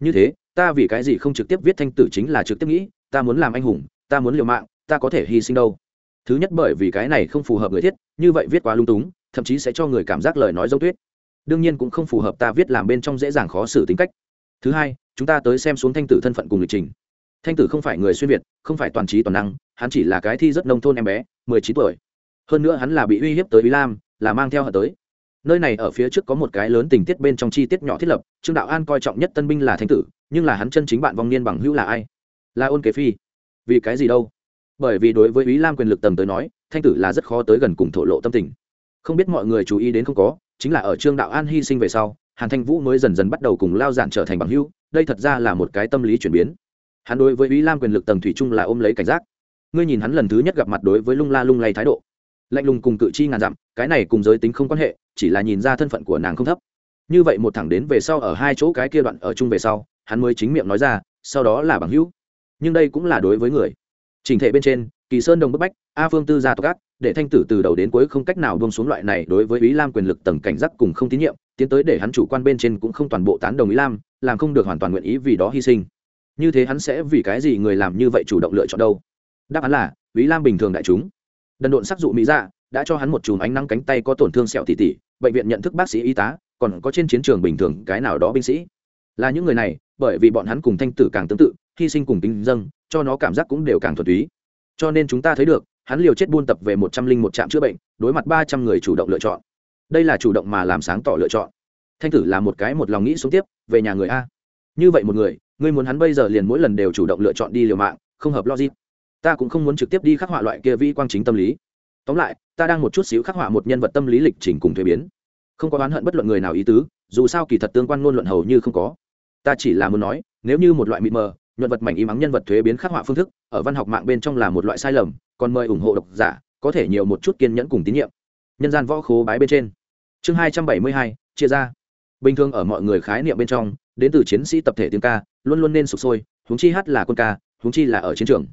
Như thế, ta vì cái gì không trực tiếp viết thanh tử chính là trực tiếp nghĩ, ta muốn làm anh hùng, ta muốn liều mạng, ta có thể hy sinh đâu. Thứ nhất bởi vì cái này không phù hợp người thiết, như vậy viết quá lung túng, thậm chí sẽ cho người cảm giác lời nói dấu tuyết. Đương nhiên cũng không phù hợp ta viết làm bên trong dễ dàng khó xử tính cách. Thứ hai, chúng ta tới xem xuống thanh tử thân phận cùng lịch trình. Thanh tử không phải người xuyên việt, không phải toàn trí toàn năng, hắn chỉ là cái thi rất nông thôn em bé, mười chín tuổi. Hơn nữa hắn là bị uy hiếp tới ý lam, là mang theo hận tới nơi này ở phía trước có một cái lớn tình tiết bên trong chi tiết nhỏ thiết lập, trương đạo an coi trọng nhất tân binh là thanh tử, nhưng là hắn chân chính bạn vong niên bằng hữu là ai? Là ôn kế phi. Vì cái gì đâu? Bởi vì đối với ý lam quyền lực tầng tới nói thanh tử là rất khó tới gần cùng thổ lộ tâm tình. Không biết mọi người chú ý đến không có, chính là ở trương đạo an hy sinh về sau, hàn thanh vũ mới dần dần bắt đầu cùng lao giản trở thành bằng hữu, đây thật ra là một cái tâm lý chuyển biến. Hắn đối với ý lam quyền lực tầng thủy chung là ôm lấy cảnh giác. Ngươi nhìn hắn lần thứ nhất gặp mặt đối với lung la lung lay thái độ lạnh lùng cùng cự chi ngàn dặm, cái này cùng giới tính không quan hệ, chỉ là nhìn ra thân phận của nàng không thấp. Như vậy một thẳng đến về sau ở hai chỗ cái kia đoạn ở chung về sau, hắn mới chính miệng nói ra, sau đó là bằng hữu. Nhưng đây cũng là đối với người. Trình thể bên trên, kỳ sơn đồng bức bách, a phương tư gia tộc ác, để thanh tử từ đầu đến cuối không cách nào bông xuống loại này đối với ý lam quyền lực tầng cảnh giác cùng không tín nhiệm, tiến tới để hắn chủ quan bên trên cũng không toàn bộ tán đồng ý lam, làm không được hoàn toàn nguyện ý vì đó hy sinh. Như thế hắn sẽ vì cái gì người làm như vậy chủ động lựa chọn đâu? Đáp án là, ý lam bình thường đại chúng đần độn sắc dụ mỹ dạ đã cho hắn một chùm ánh nắng cánh tay có tổn thương sẹo tỉ tỉ, bệnh viện nhận thức bác sĩ y tá, còn có trên chiến trường bình thường cái nào đó binh sĩ. Là những người này, bởi vì bọn hắn cùng thanh tử càng tương tự, hy sinh cùng tính dâng, cho nó cảm giác cũng đều càng thuần túy. Cho nên chúng ta thấy được, hắn liều chết buôn tập về một trăm linh một trạm chữa bệnh, đối mặt ba trăm người chủ động lựa chọn. Đây là chủ động mà làm sáng tỏ lựa chọn. Thanh tử là một cái một lòng nghĩ xuống tiếp, về nhà người a. Như vậy một người, ngươi muốn hắn bây giờ liền mỗi lần đều chủ động lựa chọn đi liều mạng, không hợp logic ta cũng không muốn trực tiếp đi khắc họa loại kia vi quang chính tâm lý. Tóm lại, ta đang một chút xíu khắc họa một nhân vật tâm lý lịch trình cùng thuế biến. Không có oán hận bất luận người nào ý tứ, dù sao kỳ thật tương quan ngôn luận hầu như không có. Ta chỉ là muốn nói, nếu như một loại mịt mờ, nhuận vật mảnh im ắng nhân vật thuế biến khắc họa phương thức, ở văn học mạng bên trong là một loại sai lầm, còn mời ủng hộ độc giả, có thể nhiều một chút kiên nhẫn cùng tín nhiệm. Nhân gian võ khố bái bên trên. Chương hai trăm bảy mươi hai, chia ra. Bình thường ở mọi người khái niệm bên trong, đến từ chiến sĩ tập thể tiếng ca, luôn luôn nên sụp sôi, huống chi hát là quân ca, huống chi là ở chiến trường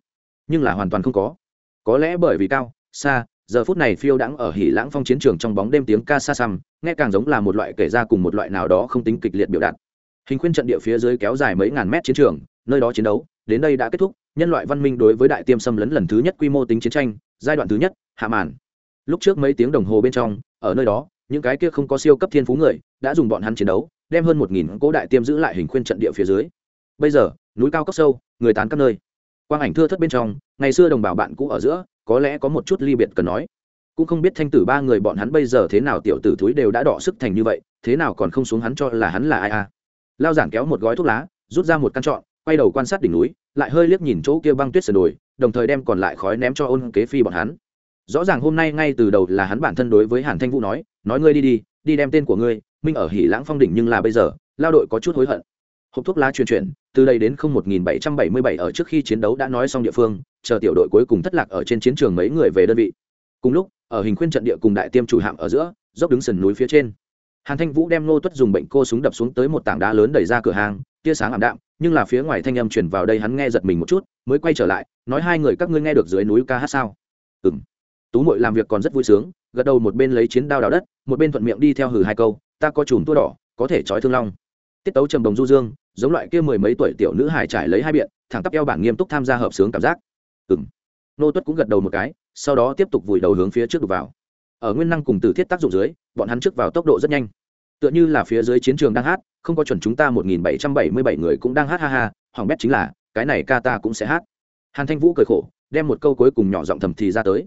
nhưng là hoàn toàn không có. Có lẽ bởi vì cao, xa, giờ phút này phiêu đãng ở hỉ lãng phong chiến trường trong bóng đêm tiếng ca xa xăm, nghe càng giống là một loại kể ra cùng một loại nào đó không tính kịch liệt biểu đạt. Hình khuyên trận địa phía dưới kéo dài mấy ngàn mét chiến trường, nơi đó chiến đấu, đến đây đã kết thúc, nhân loại văn minh đối với đại tiêm xâm lấn lần thứ nhất quy mô tính chiến tranh, giai đoạn thứ nhất, hạ màn lúc trước mấy tiếng đồng hồ bên trong, ở nơi đó, những cái kia không có siêu cấp thiên phú người, đã dùng bọn hắn chiến đấu, đem hơn một nghìn cỗ đại tiêm giữ lại hình khuyên trận địa phía dưới. Bây giờ, núi cao cấp sâu, người tán các nơi quang ảnh thưa thất bên trong, ngày xưa đồng bào bạn cũ ở giữa, có lẽ có một chút ly biệt cần nói. Cũng không biết thanh tử ba người bọn hắn bây giờ thế nào, tiểu tử thúi đều đã đỏ sức thành như vậy, thế nào còn không xuống hắn cho là hắn là ai à? Lao giản kéo một gói thuốc lá, rút ra một căn trọn, quay đầu quan sát đỉnh núi, lại hơi liếc nhìn chỗ kia băng tuyết sườn đồi, đồng thời đem còn lại khói ném cho ôn kế phi bọn hắn. Rõ ràng hôm nay ngay từ đầu là hắn bản thân đối với hàn thanh vũ nói nói ngươi đi đi đi đem tên của ngươi, minh ở hỉ lãng phong đỉnh nhưng là bây giờ, lao đội có chút hối hận hộp thuốc lá truyền chuyển, từ đây đến không một nghìn bảy trăm bảy mươi bảy ở trước khi chiến đấu đã nói xong địa phương, chờ tiểu đội cuối cùng thất lạc ở trên chiến trường mấy người về đơn vị. Cùng lúc, ở hình khuyên trận địa cùng đại tiêm chủ hạm ở giữa, dốc đứng sườn núi phía trên. Hàn thanh vũ đem nô tuất dùng bệnh cô súng đập xuống tới một tảng đá lớn đẩy ra cửa hàng, tia sáng ảm đạm, nhưng là phía ngoài thanh âm chuyển vào đây hắn nghe giật mình một chút, mới quay trở lại, nói hai người các ngươi nghe được dưới núi ca hát sao? Ừng tú mội làm việc còn rất vui sướng, gật đầu một bên lấy chiến đao đào đất, một bên thuận miệng đi theo hử hai câu, ta có chùm tua đỏ, có thể trói thương long. Tiết tấu trầm đồng du dương giống loại kia mười mấy tuổi tiểu nữ hài trải lấy hai biện, thẳng tắp eo bản nghiêm túc tham gia hợp sướng cảm giác. Ừng nô tuất cũng gật đầu một cái, sau đó tiếp tục vùi đầu hướng phía trước đục vào. Ở nguyên năng cùng tử thiết tác dụng dưới, bọn hắn trước vào tốc độ rất nhanh. Tựa như là phía dưới chiến trường đang hát, không có chuẩn chúng ta một nghìn bảy trăm bảy mươi bảy người cũng đang hát ha ha hỏng bét chính là, cái này ca ta cũng sẽ hát. Hàn thanh vũ cười khổ, đem một câu cuối cùng nhỏ giọng thầm thì ra tới.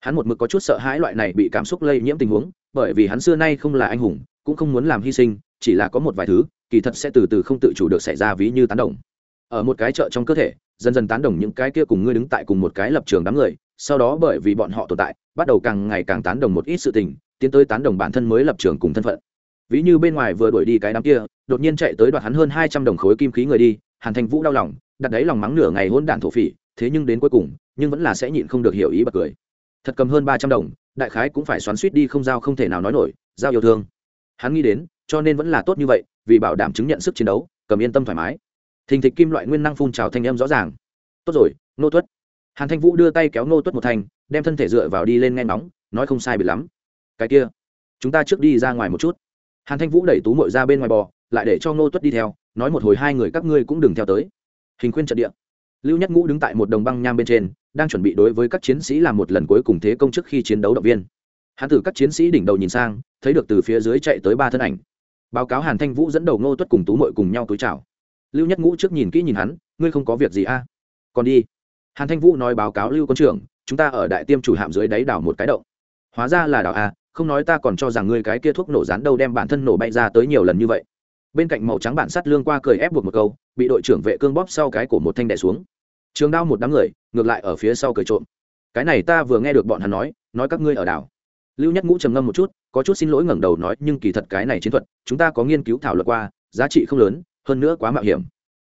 Hắn một mực có chút sợ hãi loại này bị cảm xúc lây nhiễm tình huống, bởi vì hắn xưa nay không là anh hùng, cũng không muốn làm hy sinh, chỉ là có một vài thứ kỳ thật sẽ từ từ không tự chủ được xảy ra ví như tán đồng. Ở một cái chợ trong cơ thể, dần dần tán đồng những cái kia cùng ngươi đứng tại cùng một cái lập trường đám người, sau đó bởi vì bọn họ tồn tại, bắt đầu càng ngày càng tán đồng một ít sự tình, tiến tới tán đồng bản thân mới lập trường cùng thân phận. Ví như bên ngoài vừa đuổi đi cái đám kia, đột nhiên chạy tới đoạt hắn hơn hai trăm đồng khối kim khí người đi, hàn thành vũ đau lòng, đặt đấy lòng mắng nửa ngày hôn đản thổ phỉ, thế nhưng đến cuối cùng, nhưng vẫn là sẽ nhịn không được hiểu ý bật cười. Thật cầm hơn ba trăm đồng, đại khái cũng phải xoắn suýt đi không giao không thể nào nói nổi, giao yêu thương. Hắn nghĩ đến cho nên vẫn là tốt như vậy, vì bảo đảm chứng nhận sức chiến đấu, cầm yên tâm thoải mái. Thình thịch kim loại nguyên năng phun trào thanh em rõ ràng. Tốt rồi nô tuất. Hàn thanh vũ đưa tay kéo nô tuất một thành, đem thân thể dựa vào đi lên nghe nóng nói không sai bị lắm. Cái kia, chúng ta trước đi ra ngoài một chút. Hàn thanh vũ đẩy tú mội ra bên ngoài bò, lại để cho nô tuất đi theo, nói một hồi hai người các ngươi cũng đừng theo tới. Hình khuyên trận địa. Lưu nhất ngũ đứng tại một đồng băng nham bên trên, đang chuẩn bị đối với các chiến sĩ làm một lần cuối cùng thế công trước khi chiến đấu động viên. Hắn thử các chiến sĩ đỉnh đầu nhìn sang, thấy được từ phía dưới chạy tới ba thân ảnh báo cáo hàn thanh vũ dẫn đầu ngô tuất cùng tú mội cùng nhau túi chào. Lưu nhất ngũ trước nhìn kỹ nhìn hắn, ngươi không có việc gì a à? còn đi. Hàn thanh vũ nói báo cáo lưu quân trưởng, chúng ta ở đại tiêm chủ hạm dưới đáy đảo một cái động. Hóa ra là đảo a, không nói ta còn cho rằng ngươi cái kia thuốc nổ rán đâu đem bản thân nổ bay ra tới nhiều lần như vậy. Bên cạnh màu trắng bản sắt lương qua cười ép buộc một câu, bị đội trưởng vệ cương bóp sau cái của một thanh đẻ xuống. Trường đao một đám người, ngược lại ở phía sau cười trộm. Cái này ta vừa nghe được bọn hắn nói nói các ngươi ở đảo lưu nhất ngũ trầm ngâm một chút, có chút xin lỗi ngẩng đầu nói, nhưng kỳ thật cái này chiến thuật, chúng ta có nghiên cứu thảo luận qua, giá trị không lớn, hơn nữa quá mạo hiểm.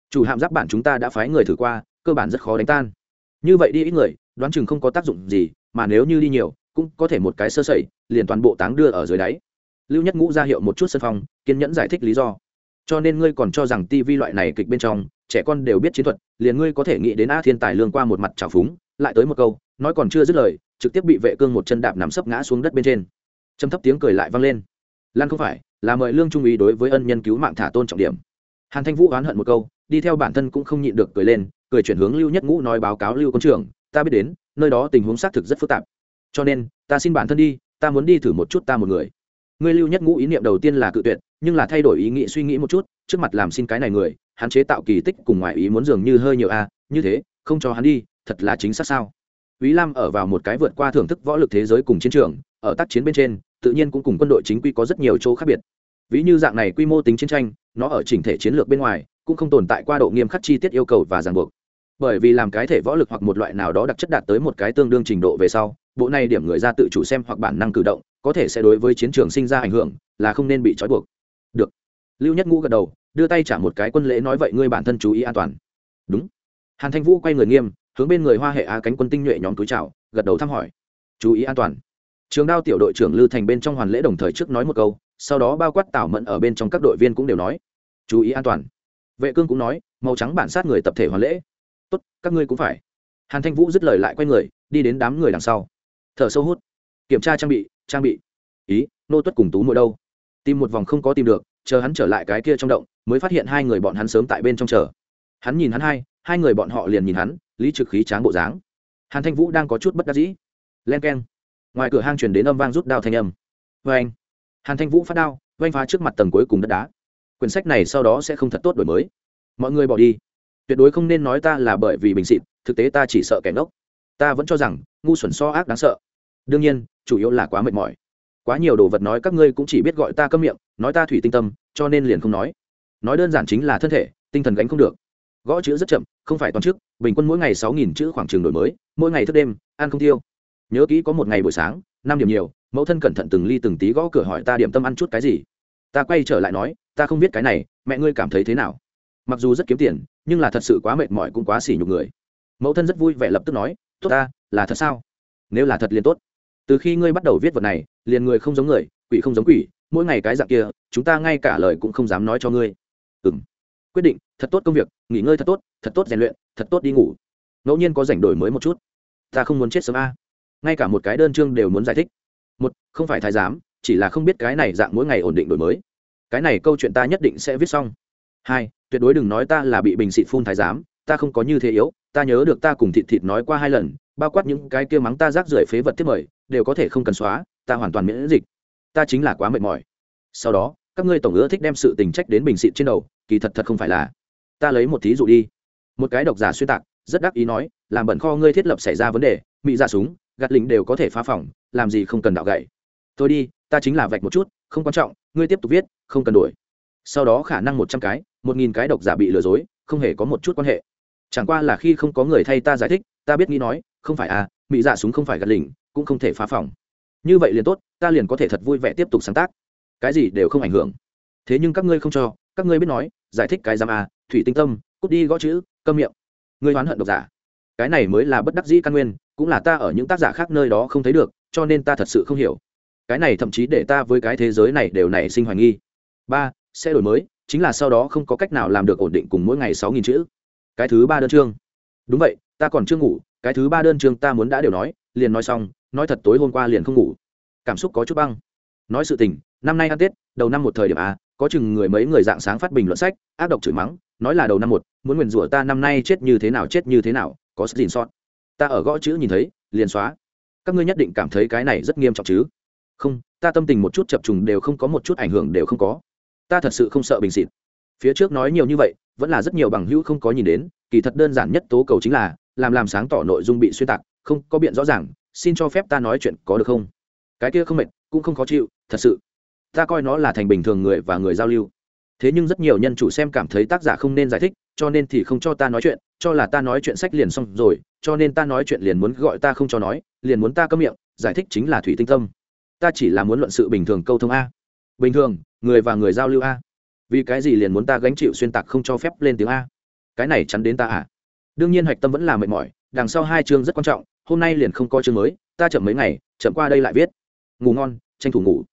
Chủ hạm giáp bản chúng ta đã phái người thử qua, cơ bản rất khó đánh tan. Như vậy đi ít người, đoán chừng không có tác dụng gì, mà nếu như đi nhiều, cũng có thể một cái sơ sẩy, liền toàn bộ táng đưa ở dưới đáy. Lưu nhất ngũ ra hiệu một chút sân phong, kiên nhẫn giải thích lý do. Cho nên ngươi còn cho rằng tivi loại này kịch bên trong, trẻ con đều biết chiến thuật, liền ngươi có thể nghĩ đến a thiên tài lương qua một mặt trào phúng, lại tới một câu, nói còn chưa dứt lời trực tiếp bị vệ cương một chân đạp nằm sấp ngã xuống đất bên trên. Châm thấp tiếng cười lại vang lên. Lan không phải, là mời lương trung ý đối với ân nhân cứu mạng thả tôn trọng điểm. Hàn thanh vũ oán hận một câu, đi theo bản thân cũng không nhịn được cười lên, cười chuyển hướng lưu nhất ngũ nói báo cáo lưu quân trưởng, ta biết đến, nơi đó tình huống xác thực rất phức tạp. Cho nên, ta xin bản thân đi, ta muốn đi thử một chút ta một người. Ngươi lưu nhất ngũ ý niệm đầu tiên là cự tuyệt, nhưng là thay đổi ý nghĩ suy nghĩ một chút, trước mặt làm xin cái này người, hắn chế tạo kỳ tích cùng ngoài ý muốn dường như hơi nhiều a, như thế, không cho hắn đi, thật là chính xác sao? Úy Lam ở vào một cái vượt qua thưởng thức võ lực thế giới cùng chiến trường, ở tác chiến bên trên, tự nhiên cũng cùng quân đội chính quy có rất nhiều chỗ khác biệt. Ví như dạng này quy mô tính chiến tranh, nó ở chỉnh thể chiến lược bên ngoài, cũng không tồn tại qua độ nghiêm khắc chi tiết yêu cầu và ràng buộc. Bởi vì làm cái thể võ lực hoặc một loại nào đó đặc chất đạt tới một cái tương đương trình độ về sau, bộ này điểm người ra tự chủ xem hoặc bản năng cử động, có thể sẽ đối với chiến trường sinh ra ảnh hưởng, là không nên bị trói buộc. Được. Lưu Nhất Ngũ gật đầu, đưa tay trả một cái quân lễ nói vậy ngươi bản thân chú ý an toàn. Đúng. Hàn Thanh Vũ quay người nghiêm, hướng bên người hoa hệ á cánh quân tinh nhuệ nhóm túi chào, gật đầu thăm hỏi. Chú ý an toàn. Trường đao tiểu đội trưởng lư thành bên trong hoàn lễ đồng thời trước nói một câu, sau đó bao quát tảo mẫn ở bên trong các đội viên cũng đều nói. Chú ý an toàn. Vệ cương cũng nói, màu trắng bản sát người tập thể hoàn lễ. Tốt, các ngươi cũng phải. Hàn thanh vũ dứt lời lại quay người, đi đến đám người đằng sau. Thở sâu hút. Kiểm tra trang bị trang bị. Ý, nô tuất cùng tú mỗi đâu? Tìm một vòng không có tìm được, chờ hắn trở lại cái kia trong động, mới phát hiện hai người bọn hắn sớm tại bên trong chờ. Hắn nhìn hắn hai hai người bọn họ liền nhìn hắn lý trực khí tráng bộ dáng. Hàn thanh vũ đang có chút bất đắc dĩ. Len k e n ngoài cửa hang chuyển đến âm vang rút đao thanh âm. Vê anh. Hàn thanh vũ phát đao vanh phá trước mặt tầng cuối cùng đất đá. Quyển sách này sau đó sẽ không thật tốt đổi mới. Mọi người bỏ đi. Tuyệt đối không nên nói ta là bởi vì bình xịt thực tế ta chỉ sợ kẻ ngốc. Ta vẫn cho rằng, ngu xuẩn so ác đáng sợ. Đương nhiên, chủ yếu là quá mệt mỏi. Quá nhiều đồ vật nói các ngươi cũng chỉ biết gọi ta câm miệng, nói ta thủy tinh tâm, cho nên liền không nói. Nói đơn giản chính là thân thể, tinh thần gánh không được gõ chữ rất chậm, không phải toàn chức, bình quân mỗi ngày sáu nghìn chữ khoảng trường đổi mới, mỗi ngày thức đêm, ăn không tiêu. Nhớ kỹ có một ngày buổi sáng, năm điểm nhiều, mẫu thân cẩn thận từng ly từng tí gõ cửa hỏi ta điểm tâm ăn chút cái gì. Ta quay trở lại nói, ta không biết cái này, mẹ ngươi cảm thấy thế nào? Mặc dù rất kiếm tiền, nhưng là thật sự quá mệt mỏi cũng quá xỉ nhục người. Mẫu thân rất vui vẻ lập tức nói, tốt ta, là thật sao? Nếu là thật liền tốt. Từ khi ngươi bắt đầu viết vật này, liền người không giống người, quỷ không giống quỷ, mỗi ngày cái dạng kia, chúng ta ngay cả lời cũng không dám nói cho ngươi. Ừ m quyết định, thật tốt công việc, nghỉ ngơi thật tốt thật tốt rèn luyện, thật tốt đi ngủ. Ngẫu nhiên có rảnh đổi mới một chút. Ta không muốn chết sớm a. Ngay cả một cái đơn chương đều muốn giải thích. Một, không phải thái giám, chỉ là không biết cái này dạng mỗi ngày ổn định đổi mới. Cái này câu chuyện ta nhất định sẽ viết xong. Hai, tuyệt đối đừng nói ta là bị bình xịt phun thái giám, ta không có như thế yếu, ta nhớ được ta cùng thịt thịt nói qua hai lần, bao quát những cái kia mắng ta rác rưởi phế vật tiếp mời, đều có thể không cần xóa, ta hoàn toàn miễn dịch. Ta chính là quá mệt mỏi. Sau đó, các ngươi tổng ưa thích đem sự tình trách đến bình xịt trên đầu kỳ thật thật không phải là. Ta lấy một thí dụ đi. Một cái độc giả xuyên tạc, rất đắc ý nói, làm bẩn kho ngươi thiết lập xảy ra vấn đề mỹ ra dạ súng, gạt lính đều có thể phá phỏng làm gì không cần đạo gậy. Tôi đi, ta chính là vạch một chút, không quan trọng, ngươi tiếp tục viết, không cần đổi sau đó khả năng một trăm cái, một nghìn cái độc giả bị lừa dối, không hề có một chút quan hệ. Chẳng qua là khi không có người thay ta giải thích, ta biết nghĩ nói, không phải à mỹ dạ súng không phải gạt lình cũng không thể phá phòng. Như vậy liền tốt, ta liền có thể thật vui vẻ tiếp tục sáng tác. Cái gì đều không ảnh hưởng. Thế nhưng các ngươi không cho các ngươi biết nói, giải thích cái giam à thủy tinh tâm, cút đi gõ chữ, câm miệng. Ngươi oán hận độc giả. Cái này mới là bất đắc dĩ căn nguyên, cũng là ta ở những tác giả khác nơi đó không thấy được, cho nên ta thật sự không hiểu. Cái này thậm chí để ta với cái thế giới này đều nảy sinh hoài nghi. Ba, sẽ đổi mới, chính là sau đó không có cách nào làm được ổn định cùng mỗi ngày sáu nghìn chữ. Cái thứ ba đơn chương. Đúng vậy, ta còn chưa ngủ, cái thứ ba đơn chương ta muốn đã đều nói, liền nói xong, nói thật tối hôm qua liền không ngủ. Cảm xúc có chút băng. Nói sự tình, năm nay ăn tết, đầu năm một thời điểm à có chừng người mấy người dạng sáng phát bình luận sách, ác độc chửi mắng, nói là đầu năm một, muốn nguyền rủa ta năm nay chết như thế nào, chết như thế nào, có sức gìn sót. Ta ở gõ chữ nhìn thấy, liền xóa. Các ngươi nhất định cảm thấy cái này rất nghiêm trọng chứ? Không, ta tâm tình một chút chập trùng đều không có, một chút ảnh hưởng đều không có. Ta thật sự không sợ bình xịt. Phía trước nói nhiều như vậy, vẫn là rất nhiều bằng hữu không có nhìn đến, kỳ thật đơn giản nhất tố cầu chính là, làm làm sáng tỏ nội dung bị xuyên tạc, không có biện rõ ràng, xin cho phép ta nói chuyện có được không? Cái kia không mệt, cũng không khó chịu, thật sự ta coi nó là thành bình thường người và người giao lưu. Thế nhưng rất nhiều nhân chủ xem cảm thấy tác giả không nên giải thích, cho nên thì không cho ta nói chuyện, cho là ta nói chuyện sách liền xong rồi, cho nên ta nói chuyện liền muốn gọi ta không cho nói, liền muốn ta cấm miệng, giải thích chính là thủy tinh tâm. Ta chỉ là muốn luận sự bình thường câu thông a. Bình thường, người và người giao lưu a. Vì cái gì liền muốn ta gánh chịu xuyên tạc không cho phép lên tiếng a? Cái này chắn đến ta à? Đương nhiên hạch tâm vẫn là mệt mỏi, đằng sau hai chương rất quan trọng, hôm nay liền không có chương mới, ta chậm mấy ngày, chậm qua đây lại viết. Ngủ ngon, tranh thủ ngủ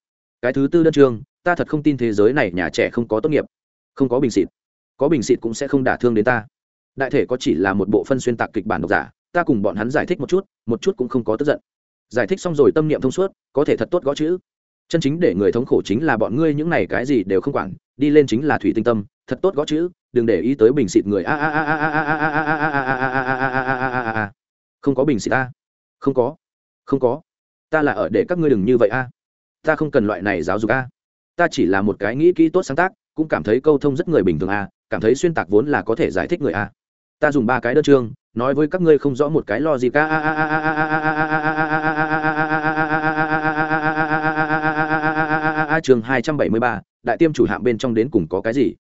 cái thứ tư đơn chương ta thật không tin thế giới này nhà trẻ không có tốt nghiệp không có bình xịt có bình xịt cũng sẽ không đả thương đến ta đại thể có chỉ là một bộ phân xuyên tạc kịch bản độc giả ta cùng bọn hắn giải thích một chút một chút cũng không có tức giận giải thích xong rồi tâm niệm thông suốt có thể thật tốt gõ chữ chân chính để người thống khổ chính là bọn ngươi những này cái gì đều không quản đi lên chính là thủy tinh tâm thật tốt gõ chữ đừng để ý tới bình xịt người a a a a a a a a a a a không có bình xịt ta không có không có ta là ở để các ngươi đừng như vậy a ta không cần loại này giáo dục a ta chỉ là một cái nghĩ kỹ tốt sáng tác cũng cảm thấy câu thông rất người bình thường a cảm thấy xuyên tạc vốn là có thể giải thích người a ta dùng ba cái đơn chương nói với các ngươi không rõ một cái lo gì ca chương hai trăm bảy mươi ba đại tiêm chủ hạm bên trong đến cùng có cái gì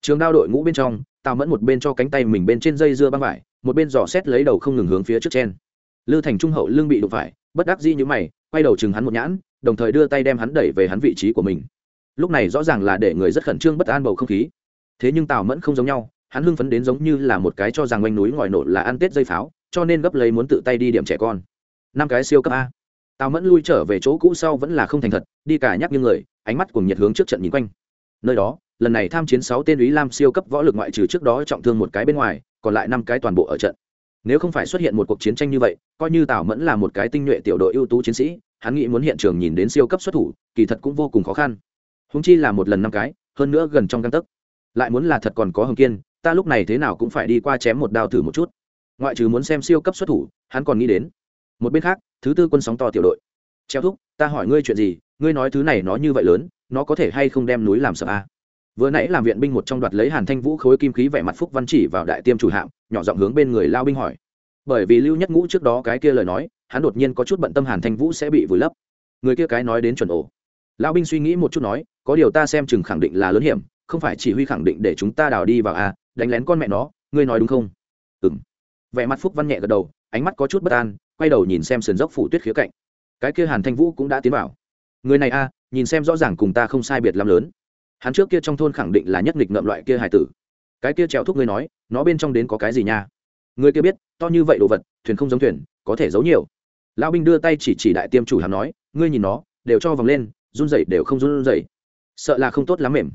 trường đao đội ngũ bên trong tào mẫn một bên cho cánh tay mình bên trên dây dưa băng vải một bên dò xét lấy đầu không ngừng hướng phía trước trên lư thành trung hậu lưng bị đụng phải bất đắc dĩ như mày quay đầu chừng hắn một nhãn đồng thời đưa tay đem hắn đẩy về hắn vị trí của mình. Lúc này rõ ràng là để người rất khẩn trương bất an bầu không khí. Thế nhưng tào mẫn không giống nhau, hắn hưng phấn đến giống như là một cái cho rằng oanh núi ngòi nổ là ăn tết dây pháo, cho nên gấp lấy muốn tự tay đi điểm trẻ con. Năm cái siêu cấp a. Tào mẫn lui trở về chỗ cũ sau vẫn là không thành thật, đi cả nhắc như người, ánh mắt cùng nhiệt hướng trước trận nhìn quanh. Nơi đó, lần này tham chiến sáu tên ý lam siêu cấp võ lực ngoại trừ trước đó trọng thương một cái bên ngoài, còn lại năm cái toàn bộ ở trận. Nếu không phải xuất hiện một cuộc chiến tranh như vậy, coi như tào mẫn là một cái tinh nhuệ tiểu đội ưu tú chiến sĩ hắn nghĩ muốn hiện trường nhìn đến siêu cấp xuất thủ, kỳ thật cũng vô cùng khó khăn. Húng chi là một lần năm cái, hơn nữa gần trong găng tấc. Lại muốn là thật còn có hồng kiên, ta lúc này thế nào cũng phải đi qua chém một đao thử một chút. Ngoại trừ muốn xem siêu cấp xuất thủ, hắn còn nghĩ đến một bên khác, thứ tư quân sóng to tiểu đội. Treo thúc, ta hỏi ngươi chuyện gì, ngươi nói thứ này nó như vậy lớn, nó có thể hay không đem núi làm sợ a à? vừa nãy làm viện binh một trong đoạt lấy hàn thanh vũ khối kim khí vẻ mặt phúc văn chỉ vào đại tiêm chủ hạm, nhỏ giọng hướng bên người lao binh hỏi. Bởi vì lưu nhất ngũ trước đó cái kia lời nói hắn đột nhiên có chút bận tâm hàn thanh vũ sẽ bị vùi lấp. Người kia cái nói đến chuẩn ổ. Lão binh suy nghĩ một chút nói, có điều ta xem chừng khẳng định là lớn hiểm, không phải chỉ huy khẳng định để chúng ta đào đi vào à đánh lén con mẹ nó, ngươi nói đúng không? Ừ vẻ mặt phúc văn nhẹ gật đầu, ánh mắt có chút bất an, quay đầu nhìn xem sườn dốc phủ tuyết khía cạnh. Cái kia hàn thanh vũ cũng đã tiến vào. Người này a nhìn xem rõ ràng cùng ta không sai biệt lắm lớn. Hắn trước kia trong thôn khẳng định là nhất nghịch ngợm loại kia hải tử. Cái kia trèo thúc ngươi nói, nó bên trong đến có cái gì nha? Người kia biết, to như vậy đồ vật, thuyền không giống thuyền, có thể giấu nhiều lão binh đưa tay chỉ chỉ đại tiêm chủ hàm nói, ngươi nhìn nó, đều cho vòng lên, run rẩy đều không run rẩy. Sợ là không tốt lắm mềm.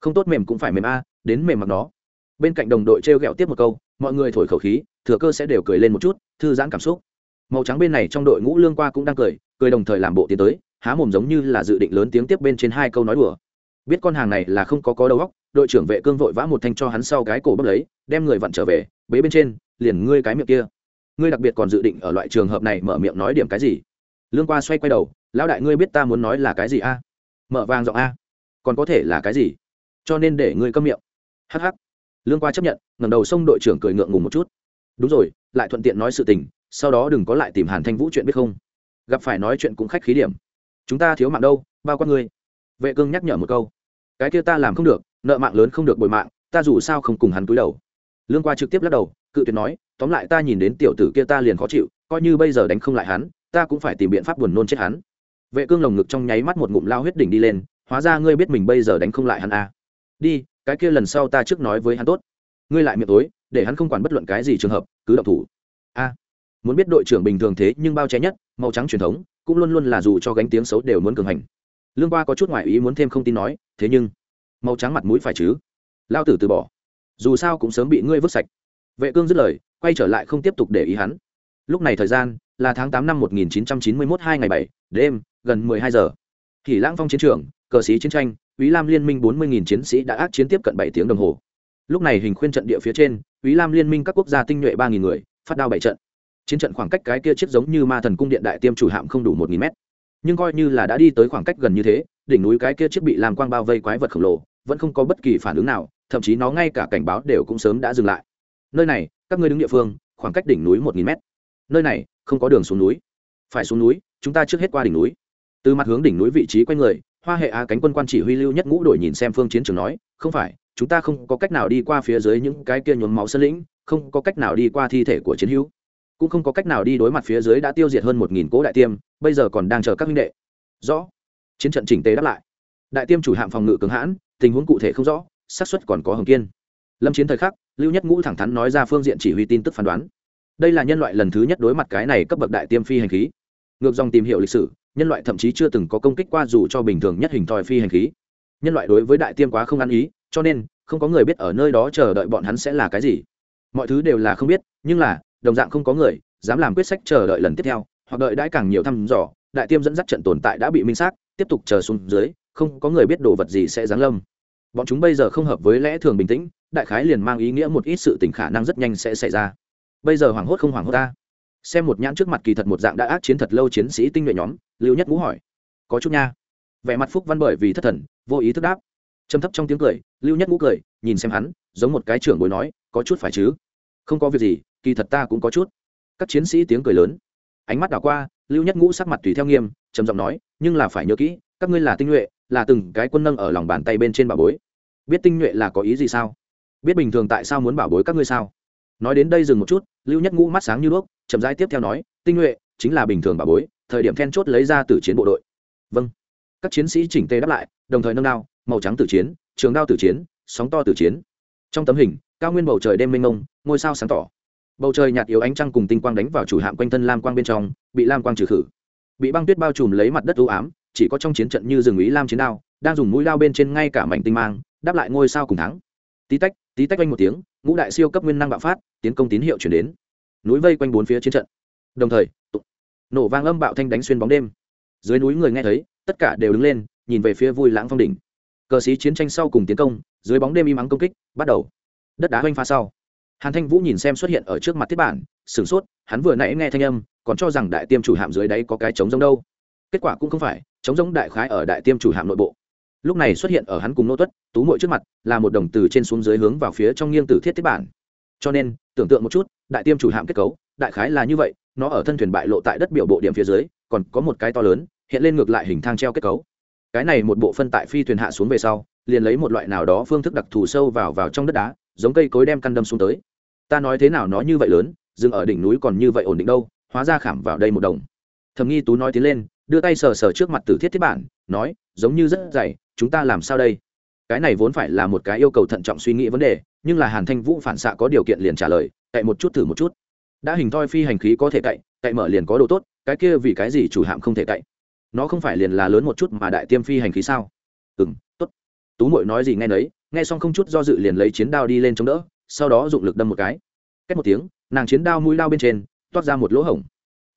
Không tốt mềm cũng phải mềm a, đến mềm mặc nó. Bên cạnh đồng đội t r e o g ẹ o tiếp một câu, mọi người thổi khẩu khí, thừa cơ sẽ đều cười lên một chút, thư giãn cảm xúc. Màu trắng bên này trong đội ngũ lương qua cũng đang cười cười đồng thời làm bộ tiến tới, há mồm giống như là dự định lớn tiếng tiếp bên trên hai câu nói đùa. Biết con hàng này là không có có đầu óc, đội trưởng vệ cương vội vã một thanh cho hắn sau cái cổ bốc lấy, đem người vặn trở về, bế bên trên, liền ngươi cái miệng kia ngươi đặc biệt còn dự định ở loại trường hợp này mở miệng nói điểm cái gì? Lương qua xoay quay đầu, lão đại ngươi biết ta muốn nói là cái gì a? Mở vàng giọng a. Còn có thể là cái gì? Cho nên để ngươi câm miệng. Hh lương qua chấp nhận ngầm đầu sông đội trưởng cười ngượng ngùng một chút. Đúng rồi, lại thuận tiện nói sự tình, sau đó đừng có lại tìm hàn thanh vũ chuyện biết không? Gặp phải nói chuyện cũng khách khí điểm. Chúng ta thiếu mạng đâu, bao con ngươi. Vệ cương nhắc nhở một câu. Cái kia ta làm không được, nợ mạng lớn không được bồi mạng, ta dù sao không cùng hắn túi đầu. Lương qua trực tiếp lắc đầu cự tuyệt nói, tóm lại ta nhìn đến tiểu tử kia ta liền khó chịu, coi như bây giờ đánh không lại hắn, ta cũng phải tìm biện pháp buồn nôn chết hắn. Vệ cương lồng ngực trong nháy mắt một ngụm lao huyết đỉnh đi lên, hóa ra ngươi biết mình bây giờ đánh không lại hắn à. đi, cái kia lần sau ta trước nói với hắn tốt. Ngươi lại miệng tối, để hắn không quản bất luận cái gì trường hợp, cứ động thủ. A, muốn biết đội trưởng bình thường thế nhưng bao che nhất, màu trắng truyền thống, cũng luôn luôn là dù cho gánh tiếng xấu đều muốn cường hành. Lương qua có chút ngoại ý muốn thêm không tin nói, thế nhưng, màu trắng mặt mũi phải chứ? Lao tử từ bỏ. Dù sao cũng sớm bị ngươi vứt sạch vệ cương dứt lời quay trở lại không tiếp tục để ý hắn lúc này thời gian là tháng tám năm một nghìn chín trăm chín mươi mốt hai ngày bảy đêm gần mười hai giờ thì lãng phong chiến trường cờ sĩ chiến tranh Úy Lam Liên minh 40.000 chiến sĩ đã ác chiến tiếp cận 7 tiếng đồng hồ. Lúc này hình khuyên trận địa phía trên, Úy Lam Liên minh các quốc gia tinh nhuệ 3.000 người, phát đao bảy trận. Chiến trận khoảng cách cái kia chiếc giống như Ma Thần cung điện đại tiêm chủ hạm không đủ 1.000 mét. Nhưng coi như là đã đi tới khoảng cách gần như thế, đỉnh núi cái kia chiếc bị làm quang bao vây quái vật khổng lồ, vẫn không có bất kỳ phản ứng nào, thậm chí nó ngay cả cảnh báo đều cũng sớm đã dừng lại. Nơi này, các ngươi đứng địa phương, khoảng cách đỉnh núi 1.000 mét. Nơi này, không có đường xuống núi. Phải xuống núi, chúng ta trước hết qua đỉnh núi. Từ mặt hướng đỉnh núi vị trí quay người, hoa hệ á cánh quân quan chỉ huy lưu nhất ngũ đổi nhìn xem phương chiến trường nói không phải chúng ta không có cách nào đi qua phía dưới những cái kia nhuốm máu sân lĩnh không có cách nào đi qua thi thể của chiến hữu cũng không có cách nào đi đối mặt phía dưới đã tiêu diệt hơn một nghìn cố đại tiêm bây giờ còn đang chờ các huynh đệ rõ chiến trận chỉnh tế đáp lại đại tiêm chủ hạm phòng ngự cường hãn tình huống cụ thể không rõ xác suất còn có hồng kiên lâm chiến thời khắc, lưu nhất ngũ thẳng thắn nói ra phương diện chỉ huy tin tức phán đoán. Đây là nhân loại lần thứ nhất đối mặt cái này cấp bậc đại tiêm phi hành khí. Ngược dòng tìm hiểu lịch sử, nhân loại thậm chí chưa từng có công kích qua dù cho bình thường nhất hình thòi phi hành khí. Nhân loại đối với đại tiêm quá không ăn ý, cho nên, không có người biết ở nơi đó chờ đợi bọn hắn sẽ là cái gì. Mọi thứ đều là không biết, nhưng là, đồng dạng không có người dám làm quyết sách chờ đợi lần tiếp theo, hoặc đợi đãi càng nhiều thăm dò, đại tiêm dẫn dắt trận tồn tại đã bị minh xác, tiếp tục chờ xuống dưới, không có người biết đồ vật gì sẽ giáng lâm. Bọn chúng bây giờ không hợp với lẽ thường bình tĩnh đại khái liền mang ý nghĩa một ít sự tình khả năng rất nhanh sẽ xảy ra. Bây giờ hoảng hốt không hoảng hốt ta? Xem một nhãn trước mặt kỳ thật một dạng đã ác chiến thật lâu chiến sĩ tinh nhuệ nhóm, lưu nhất ngũ hỏi. Có chút nha. Vẻ mặt phúc văn bởi vì thất thần, vô ý thức đáp. Trầm thấp trong tiếng cười, lưu nhất ngũ cười, nhìn xem hắn, giống một cái trưởng bối nói, có chút phải chứ? Không có việc gì, kỳ thật ta cũng có chút. Các chiến sĩ tiếng cười lớn. Ánh mắt đảo qua, lưu nhất ngũ sắc mặt tùy theo nghiêm, trầm giọng nói, nhưng là phải nhớ kỹ, các ngươi là tinh nhuệ, là từng cái quân nâng ở lòng bàn tay bên trên bà bối. Biết tinh nhuệ là có ý gì sao? Biết bình thường tại sao muốn bảo bối các ngươi sao? Nói đến đây dừng một chút, lưu nhất ngũ mắt sáng như đuốc, chậm rãi tiếp theo nói, tinh nhuệ, chính là bình thường bảo bối, thời điểm then chốt lấy ra từ chiến bộ đội. Vâng. Các chiến sĩ chỉnh tề đáp lại, đồng thời nâng đao, màu trắng tử chiến, trường đao tử chiến, sóng to tử chiến. Trong tấm hình, cao nguyên bầu trời đêm mênh mông, ngôi sao sáng tỏ. Bầu trời nhạt yếu ánh trăng cùng tinh quang đánh vào chủ hạm quanh thân lam quang bên trong, bị lam quang trừ khử. Bị băng tuyết bao trùm lấy mặt đất ưu ám, chỉ có trong chiến trận như rừng ý lam chiến đao, đang dùng mũi đao bên trên ngay cả mảnh tinh mang, đáp lại ngôi sao cùng thắng tí tách tí tách quanh một tiếng ngũ đại siêu cấp nguyên năng bạo phát tiến công tín hiệu chuyển đến. Núi vây quanh bốn phía chiến trận. Đồng thời tụ, nổ vang âm bạo thanh đánh xuyên bóng đêm. Dưới núi người nghe thấy tất cả đều đứng lên nhìn về phía vui lãng phong đỉnh. Cờ sĩ chiến tranh sau cùng tiến công dưới bóng đêm im ắng công kích bắt đầu. Đất đá hoanh pha sau. Hàn thanh vũ nhìn xem xuất hiện ở trước mặt thiết bản sửng sốt hắn vừa nãy nghe thanh âm còn cho rằng đại tiêm chủ hạm dưới đáy có cái trống giống đâu. Kết quả cũng không phải trống giống đại khái ở đại tiêm chủ hạm nội bộ lúc này xuất hiện ở hắn cùng nô tuất, tú mội trước mặt, là một đồng từ trên xuống dưới hướng vào phía trong nghiêng tử thiết thiết bản. Cho nên, tưởng tượng một chút, đại tiêm chủ hạm kết cấu, đại khái là như vậy, nó ở thân thuyền bại lộ tại đất biểu bộ điểm phía dưới, còn có một cái to lớn, hiện lên ngược lại hình thang treo kết cấu. Cái này một bộ phân tại phi thuyền hạ xuống về sau, liền lấy một loại nào đó phương thức đặc thù sâu vào vào trong đất đá, giống cây cối đem căn đâm xuống tới. Ta nói thế nào nó như vậy lớn, dừng ở đỉnh núi còn như vậy ổn định đâu, hóa ra khảm vào đây một đồng. Thầm nghi tú nói tiến lên, đưa tay sờ sờ trước mặt tử thiết thiết bản, nói, giống như rất dày chúng ta làm sao đây? Cái này vốn phải là một cái yêu cầu thận trọng suy nghĩ vấn đề, nhưng là hàn thanh vũ phản xạ có điều kiện liền trả lời, cậy một chút thử một chút. Đã hình thoi phi hành khí có thể cậy cậy mở liền có đồ tốt, cái kia vì cái gì chủ hạm không thể cậy? Nó không phải liền là lớn một chút mà đại tiêm phi hành khí sao? Ừ m t ố t tú mội nói gì nghe nấy, nghe xong không chút do dự liền lấy chiến đao đi lên chống đỡ, sau đó dụng lực đâm một cái. Cách một tiếng, nàng chiến đao mũi đao bên trên, toát ra một lỗ hổng.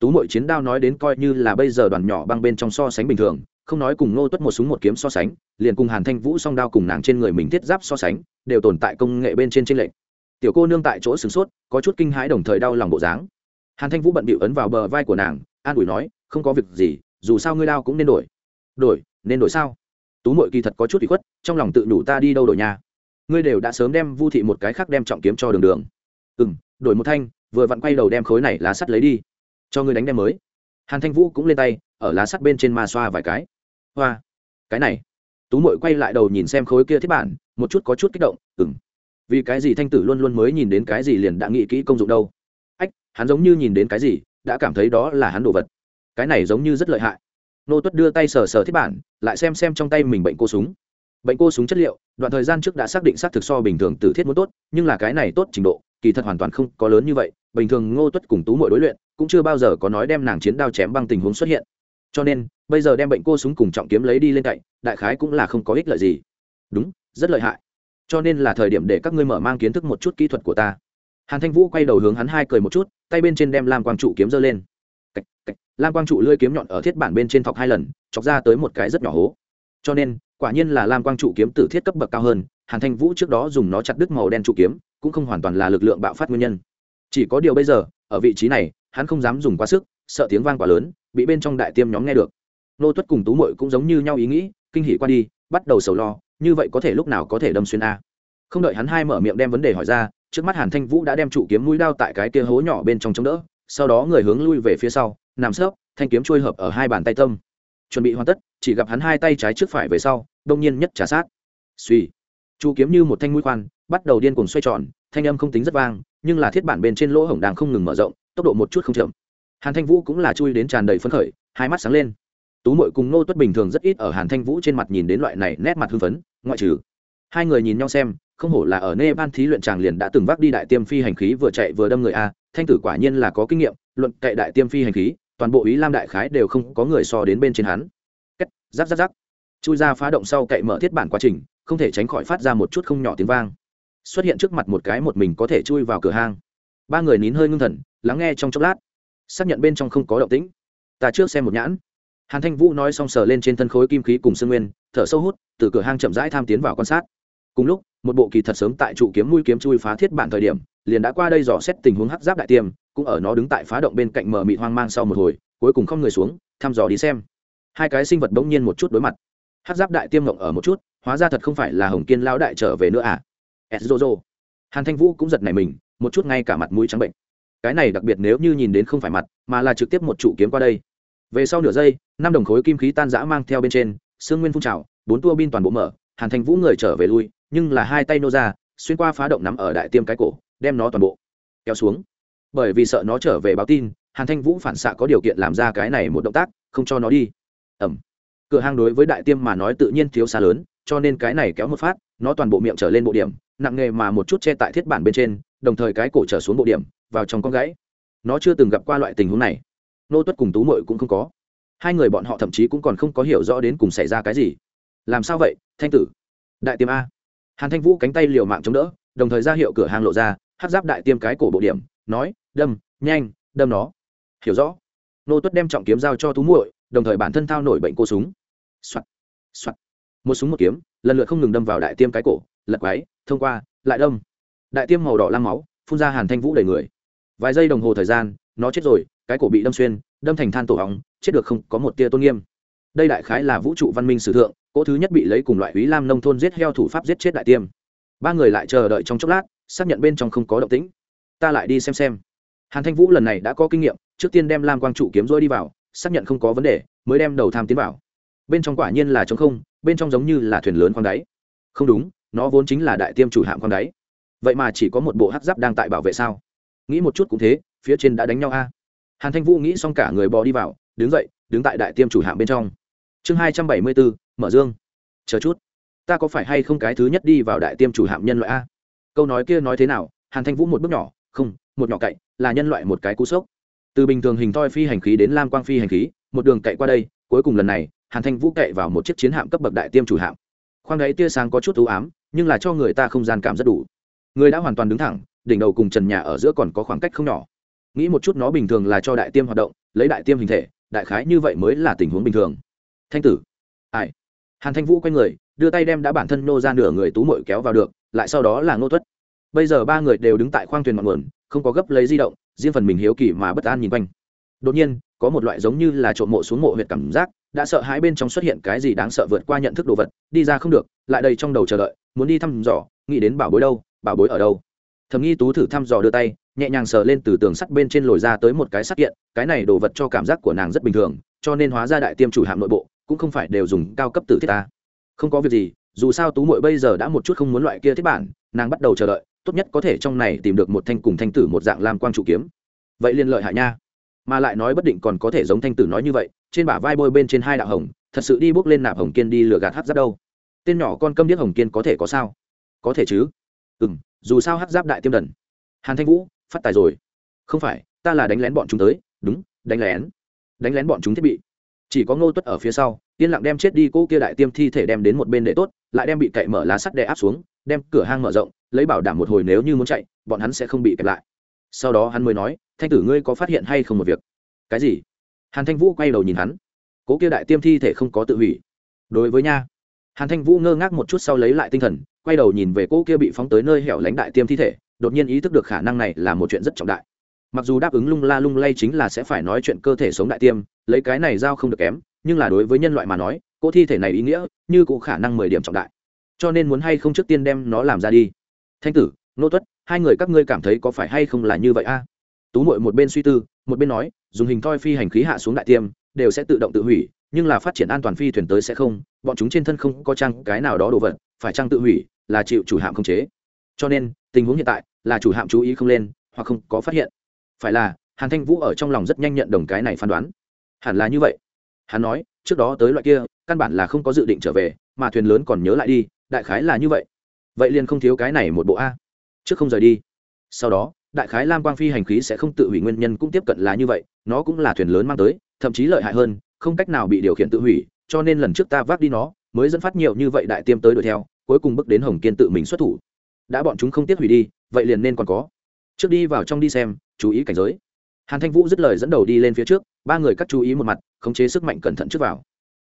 Tú mội chiến đao nói đến coi như là bây giờ đoàn nhỏ băng bên trong so sánh bình thường không nói cùng ngô tuất một súng một kiếm so sánh, liền cùng hàn thanh vũ song đao cùng nàng trên người mình thiết giáp so sánh, đều tồn tại công nghệ bên trên trên lệnh tiểu cô nương tại chỗ sửng sốt, có chút kinh hãi đồng thời đau lòng bộ dáng. Hàn thanh vũ bận bịu ấn vào bờ vai của nàng, an ủi nói, không có việc gì, dù sao ngươi đao cũng nên đổi. Đổi? Nên đổi sao? Tú mội kỳ thật có chút bị khuất, trong lòng tự đủ ta đi đâu đổi nhà. Ngươi đều đã sớm đem vu thị một cái khác đem trọng kiếm cho đường đường. Ừ m đổi một thanh, vừa vặn quay đầu đem khối này lá sắt lấy đi, cho ngươi đánh đem mới. Hàn thanh vũ cũng lên tay ở lá sắt bên trên ma xoa vài cái. Hoa, cái này. Tú mội quay lại đầu nhìn xem khối kia thiết bản, một chút có chút kích động ừng vì cái gì thanh tử luôn luôn mới nhìn đến cái gì liền đã nghĩ kỹ công dụng đâu? Ách, hắn giống như nhìn đến cái gì, đã cảm thấy đó là hắn đồ vật. Cái này giống như rất lợi hại. Nô tuất đưa tay sờ sờ thiết bản, lại xem xem trong tay mình bệnh cô súng. Bệnh cô súng chất liệu, đoạn thời gian trước đã xác định xác thực so bình thường tử thiết muốn tốt, nhưng là cái này tốt trình độ, kỳ thật hoàn toàn không có lớn như vậy. Bình thường ngô tuất cùng tú mội đối luyện, cũng chưa bao giờ có nói đem nàng chiến đao chém băng tình huống xuất hiện cho nên bây giờ đem bệnh cô súng cùng trọng kiếm lấy đi lên cạnh đại khái cũng là không có ích lợi gì. Đúng rất lợi hại. Cho nên là thời điểm để các ngươi mở mang kiến thức một chút kỹ thuật của ta. Hàn thanh vũ quay đầu hướng hắn hai cười một chút tay bên trên đem lam quang trụ kiếm giơ lên. Cạch, cạch, lam quang trụ lưỡi kiếm nhọn ở thiết bản bên trên thọc hai lần chọc ra tới một cái rất nhỏ hố. Cho nên quả nhiên là lam quang trụ kiếm tử thiết cấp bậc cao hơn hàn thanh vũ trước đó dùng nó chặt đứt màu đen trụ kiếm cũng không hoàn toàn là lực lượng bạo phát nguyên nhân. Chỉ có điều bây giờ ở vị trí này hắn không dám dùng quá sức sợ tiếng vang quá lớn bị bên trong đại tiêm nhóm nghe được. Nô tuất cùng tú mội cũng giống như nhau ý nghĩ, kinh hỉ qua đi, bắt đầu sầu lo, như vậy có thể lúc nào có thể đâm xuyên a. Không đợi hắn hai mở miệng đem vấn đề hỏi ra, trước mắt hàn thanh vũ đã đem trụ kiếm mũi đao tại cái kia hố nhỏ bên trong chống đỡ, sau đó người hướng lui về phía sau, nằm sấp, thanh kiếm trôi hợp ở hai bàn tay tâm. Chuẩn bị hoàn tất, chỉ gặp hắn hai tay trái trước phải về sau, đông nhiên nhất trả sát. Suy trụ kiếm như một thanh mũi khoan, bắt đầu điên cuồng xoay tròn, thanh âm không tính rất vang, nhưng là thiết bản bên trên lỗ hổng đang không ngừng mở rộng, tốc độ một chút không chậm hàn thanh vũ cũng là chui đến tràn đầy phấn khởi, hai mắt sáng lên. Tú mội cùng nô tuất bình thường rất ít ở hàn thanh vũ trên mặt nhìn đến loại này nét mặt hưng phấn, ngoại trừ hai người nhìn nhau xem, không hổ là ở nơi ban thí luyện tràng liền đã từng vác đi đại tiêm phi hành khí vừa chạy vừa đâm người a, thanh tử quả nhiên là có kinh nghiệm, luận cậy đại tiêm phi hành khí, toàn bộ ý lam đại khái đều không có người so đến bên trên hắn. Cách rắc rắc rắc chui ra phá động sau cậy mở thiết bản quá trình, không thể tránh khỏi phát ra một chút không nhỏ tiếng vang. Xuất hiện trước mặt một cái một mình có thể chui vào cửa hang. Ba người nín hơi ngưng thần, lắng nghe trong chốc lát xác nhận bên trong không có động tĩnh. Ta trước xem một nhãn. Hàn thanh vũ nói xong sờ lên trên thân khối kim khí cùng sương nguyên, thở sâu hút, từ cửa hang chậm rãi tham tiến vào quan sát. Cùng lúc, một bộ kỳ thật sớm tại trụ kiếm mũi kiếm chui phá thiết bản thời điểm, liền đã qua đây dò xét tình huống hắc giáp đại tiêm cũng ở nó đứng tại phá động bên cạnh mờ mịt hoang mang sau một hồi, cuối cùng không người xuống, thăm dò đi xem. Hai cái sinh vật bỗng nhiên một chút đối mặt. Hắc giáp đại tiêm ngộng ở một chút, hóa ra thật không phải là hồng kiên lao đại trở về nữa à? Edzozo hàn thanh vũ cũng giật nảy mình, một chút ngay cả mặt mũi trắng bệnh cái này đặc biệt nếu như nhìn đến không phải mặt, mà là trực tiếp một trụ kiếm qua đây. Về sau nửa giây, năm đồng khối kim khí tan giã mang theo bên trên, sương nguyên phun trào, bốn tua bin toàn bộ mở, hàn thanh vũ người trở về lui, nhưng là hai tay nô ra, xuyên qua phá động nắm ở đại tiêm cái cổ, đem nó toàn bộ kéo xuống. Bởi vì sợ nó trở về báo tin, hàn thanh vũ phản xạ có điều kiện làm ra cái này một động tác, không cho nó đi. Ẩm. Cửa hang đối với đại tiêm mà nói tự nhiên thiếu xa lớn, cho nên cái này kéo một phát, nó toàn bộ miệng trở lên bộ điểm, nặng nghề mà một chút che tại thiết bản bên trên, đồng thời cái cổ trở xuống bộ điểm vào trong con gãy. Nó chưa từng gặp qua loại tình huống này. Nô tuất cùng tú mội cũng không có. Hai người bọn họ thậm chí cũng còn không có hiểu rõ đến cùng xảy ra cái gì. Làm sao vậy, thanh tử? Đại tiêm a. Hàn thanh vũ cánh tay liều mạng chống đỡ, đồng thời ra hiệu cửa hàng lộ ra, hát giáp đại tiêm cái cổ bộ điểm, nói, đâm, nhanh, đâm nó. Hiểu rõ. Nô tuất đem trọng kiếm giao cho tú muội, đồng thời bản thân thao nổi bệnh cô súng. Soạt soạt. Một súng một kiếm, lần lượt không ngừng đâm vào đại tiêm cái cổ, lật quáy thông qua, lại đâm. Đại tiêm màu đỏ lang máu, phun ra hàn thanh vũ đầy người vài giây đồng hồ thời gian, nó chết rồi, cái cổ bị đâm xuyên, đâm thành than tổ hóng chết được không có một tia tôn nghiêm. Đây đại khái là vũ trụ văn minh sử thượng, cỗ thứ nhất bị lấy cùng loại úy lam nông thôn giết heo thủ pháp giết chết đại tiêm. Ba người lại chờ đợi trong chốc lát, xác nhận bên trong không có động tĩnh. Ta lại đi xem xem. Hàn thanh vũ lần này đã có kinh nghiệm, trước tiên đem lam quang trụ kiếm rôi đi vào, xác nhận không có vấn đề, mới đem đầu tham tiến vào. Bên trong quả nhiên là trống không, bên trong giống như là thuyền lớn khoang đáy. Không đúng, nó vốn chính là đại tiêm chủ hạm khoang đáy. Vậy mà chỉ có một bộ hát giáp đang tại bảo vệ sao? Nghĩ một chút cũng thế, phía trên đã đánh nhau a. Hàn thanh vũ nghĩ xong cả người bò đi vào, đứng dậy, đứng tại đại tiêm chủ hạm bên trong. Chương hai trăm bảy mươi bốn, mở dương. Chờ chút. Ta có phải hay không cái thứ nhất đi vào đại tiêm chủ hạm nhân loại a? Câu nói kia nói thế nào? Hàn thanh vũ một bước nhỏ, không, một nhỏ cậy, là nhân loại một cái cú sốc. Từ bình thường hình thoi phi hành khí đến lam quang phi hành khí, một đường cậy qua đây, cuối cùng lần này, hàn thanh vũ cậy vào một chiếc chiến hạm cấp bậc đại tiêm chủ hạm. Khoang đáy tia sáng có chút ưu ám, nhưng là cho người ta không gian cảm rất đủ. Người đã hoàn toàn đứng thẳng đỉnh đầu cùng trần nhà ở giữa còn có khoảng cách không nhỏ. Nghĩ một chút nó bình thường là cho đại tiêm hoạt động, lấy đại tiêm hình thể, đại khái như vậy mới là tình huống bình thường. Thanh tử. Ai? Hàn thanh vũ quay người, đưa tay đem đã bản thân nô ra nửa người tú mội kéo vào được, lại sau đó là ngô tuất. Bây giờ ba người đều đứng tại khoang thuyền ngọn nguồn, không có gấp lấy di động, riêng phần mình hiếu kỳ mà bất an nhìn quanh. Đột nhiên, có một loại giống như là trộm mộ xuống mộ huyệt cảm giác, đã sợ hãi bên trong xuất hiện cái gì đáng sợ vượt qua nhận thức đồ vật, đi ra không được, lại đây trong đầu chờ đợi, muốn đi thăm dò, nghĩ đến bảo bối đâu, bảo bối ở đâu thầm nghi tú thử thăm dò đưa tay, nhẹ nhàng sờ lên từ tường sắt bên trên lồi ra tới một cái sắt kiện, cái này đồ vật cho cảm giác của nàng rất bình thường, cho nên hóa ra đại tiêm chủ hạm nội bộ, cũng không phải đều dùng cao cấp tử thiết ta. Không có việc gì, dù sao tú mội bây giờ đã một chút không muốn loại kia thiết bản, nàng bắt đầu chờ đợi, tốt nhất có thể trong này tìm được một thanh cùng thanh tử một dạng làm quang trụ kiếm. Vậy liên lợi hại nha. Mà lại nói bất định còn có thể giống thanh tử nói như vậy, trên bả vai bôi bên trên hai đạo hồng, thật sự đi bước lên nạp hồng kiên đi lừa gạt hát giáp đâu. Tên nhỏ con câm điếc hồng kiên có thể có sao? Có thể chứ. Ừ m dù sao hát giáp đại tiêm đần. Hàn thanh vũ, phát tài rồi. Không phải, ta là đánh lén bọn chúng tới. Đúng, đánh lén. Đánh lén bọn chúng thiết bị. Chỉ có ngô tuất ở phía sau, yên lặng đem chết đi cô kia đại tiêm thi thể đem đến một bên để tốt, lại đem bị cậy mở lá sắt đè áp xuống, đem cửa hang mở rộng, lấy bảo đảm một hồi nếu như muốn chạy, bọn hắn sẽ không bị kẹp lại. Sau đó hắn mới nói, thanh tử ngươi có phát hiện hay không một việc? Cái gì? Hàn thanh vũ quay đầu nhìn hắn. Cố kia đại tiêm thi thể không có tự hủy. Đối với nha hàn thanh vũ ngơ ngác một chút sau lấy lại tinh thần, quay đầu nhìn về cô kia bị phóng tới nơi hẻo lánh đại tiêm thi thể, đột nhiên ý thức được khả năng này là một chuyện rất trọng đại. Mặc dù đáp ứng lung la lung lay chính là sẽ phải nói chuyện cơ thể sống đại tiêm, lấy cái này giao không được kém, nhưng là đối với nhân loại mà nói, cô thi thể này ý nghĩa như cụ khả năng mười điểm trọng đại. Cho nên muốn hay không trước tiên đem nó làm ra đi. Thanh tử, nô tuất, hai người các ngươi cảm thấy có phải hay không là như vậy a? Tú mội một bên suy tư, một bên nói, dùng hình thoi phi hành khí hạ xuống đại tiêm, đều sẽ tự động tự hủy nhưng là phát triển an toàn phi thuyền tới sẽ không, bọn chúng trên thân không có trang cái nào đó đồ vật, phải trang tự hủy, là chịu chủ hạm không chế. Cho nên, tình huống hiện tại là chủ hạm chú ý không lên, hoặc không có phát hiện. Phải là, hàn thanh vũ ở trong lòng rất nhanh nhận đồng cái này phán đoán. Hẳn là như vậy. Hắn nói, trước đó tới loại kia, căn bản là không có dự định trở về, mà thuyền lớn còn nhớ lại đi, đại khái là như vậy. Vậy liền không thiếu cái này một bộ a. Trước không rời đi. Sau đó, đại khái lam quang phi hành khí sẽ không tự hủy nguyên nhân cũng tiếp cận là như vậy, nó cũng là thuyền lớn mang tới, thậm chí lợi hại hơn không cách nào bị điều khiển tự hủy cho nên lần trước ta vác đi nó mới dẫn phát nhiều như vậy đại tiêm tới đuổi theo cuối cùng bước đến hồng kiên tự mình xuất thủ đã bọn chúng không tiếc hủy đi vậy liền nên còn có trước đi vào trong đi xem chú ý cảnh giới hàn thanh vũ dứt lời dẫn đầu đi lên phía trước ba người cắt chú ý một mặt khống chế sức mạnh cẩn thận trước vào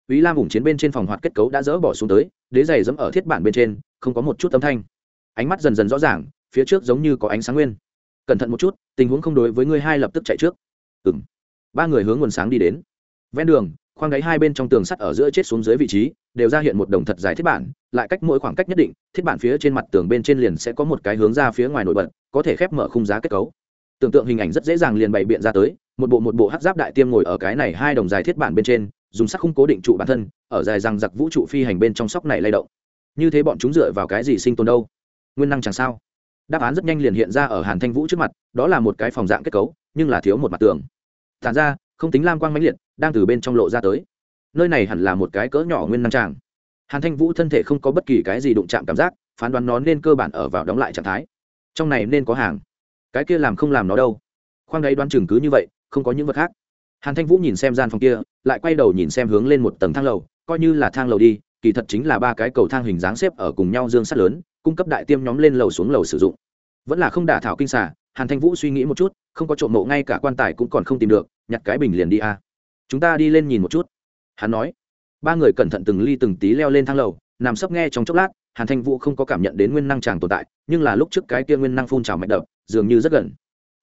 Úy Lam ủng chiến bên trên phòng hoạt kết cấu đã dỡ bỏ xuống tới, đế giày dẫm ở thiết bản bên trên, không có một chút âm thanh. Ánh mắt dần dần rõ ràng, phía trước giống như có ánh sáng nguyên. Cẩn thận một chút, tình huống không đối với ngươi hai lập tức chạy trước. Ừm. Ba người hướng nguồn sáng đi đến. Ven đường, khoang đáy hai bên trong tường sắt ở giữa chết xuống dưới vị trí, đều ra hiện một đồng thật dài thiết bản, lại cách mỗi khoảng cách nhất định, thiết bản phía trên mặt tường bên trên liền sẽ có một cái hướng ra phía ngoài nổi bật, có thể khép mở khung giá kết cấu. Tưởng tượng hình ảnh rất dễ dàng liền bày biện ra tới, một bộ một bộ hát giáp đại tiêm ngồi ở cái này hai đồng dài thiết bản bên trên, dùng sắc khung cố định trụ bản thân ở dài rằng giặc vũ trụ phi hành bên trong sóc này lay động. Như thế bọn chúng dựa vào cái gì sinh tồn đâu? Nguyên năng chẳng sao. Đáp án rất nhanh liền hiện ra ở hàn thanh vũ trước mặt đó là một cái phòng dạng kết cấu nhưng là thiếu một mặt tường. Tàn ra không tính lam quang mãnh liệt, đang từ bên trong lộ ra tới. Nơi này hẳn là một cái cỡ nhỏ nguyên năng tràng. Hàn thanh vũ thân thể không có bất kỳ cái gì đụng chạm cảm giác, phán đoán nó nên cơ bản ở vào đóng lại trạng thái. Trong này nên có hàng. Cái kia làm không làm nó đâu? Khoang đấy đoán chừng cứ như vậy, không có những vật khác. Hàn thanh vũ nhìn xem gian phòng kia, lại quay đầu nhìn xem hướng lên một tầng thang lầu, coi như là thang lầu đi, kỳ thật chính là ba cái cầu thang hình dáng xếp ở cùng nhau dương sắt lớn, cung cấp đại tiêm nhóm lên lầu xuống lầu sử dụng. Vẫn là không đả thảo kinh xả hàn thanh vũ suy nghĩ một chút, không có trộm mộ ngay cả quan tài cũng còn không tìm được nhặt cái bình liền đi a chúng ta đi lên nhìn một chút. Hắn nói. Ba người cẩn thận từng ly từng tí leo lên thang lầu, nằm sấp nghe trong chốc lát, hàn thanh vũ không có cảm nhận đến nguyên năng chàng tồn tại, nhưng là lúc trước cái kia nguyên năng phun trào mạch đập, dường như rất gần.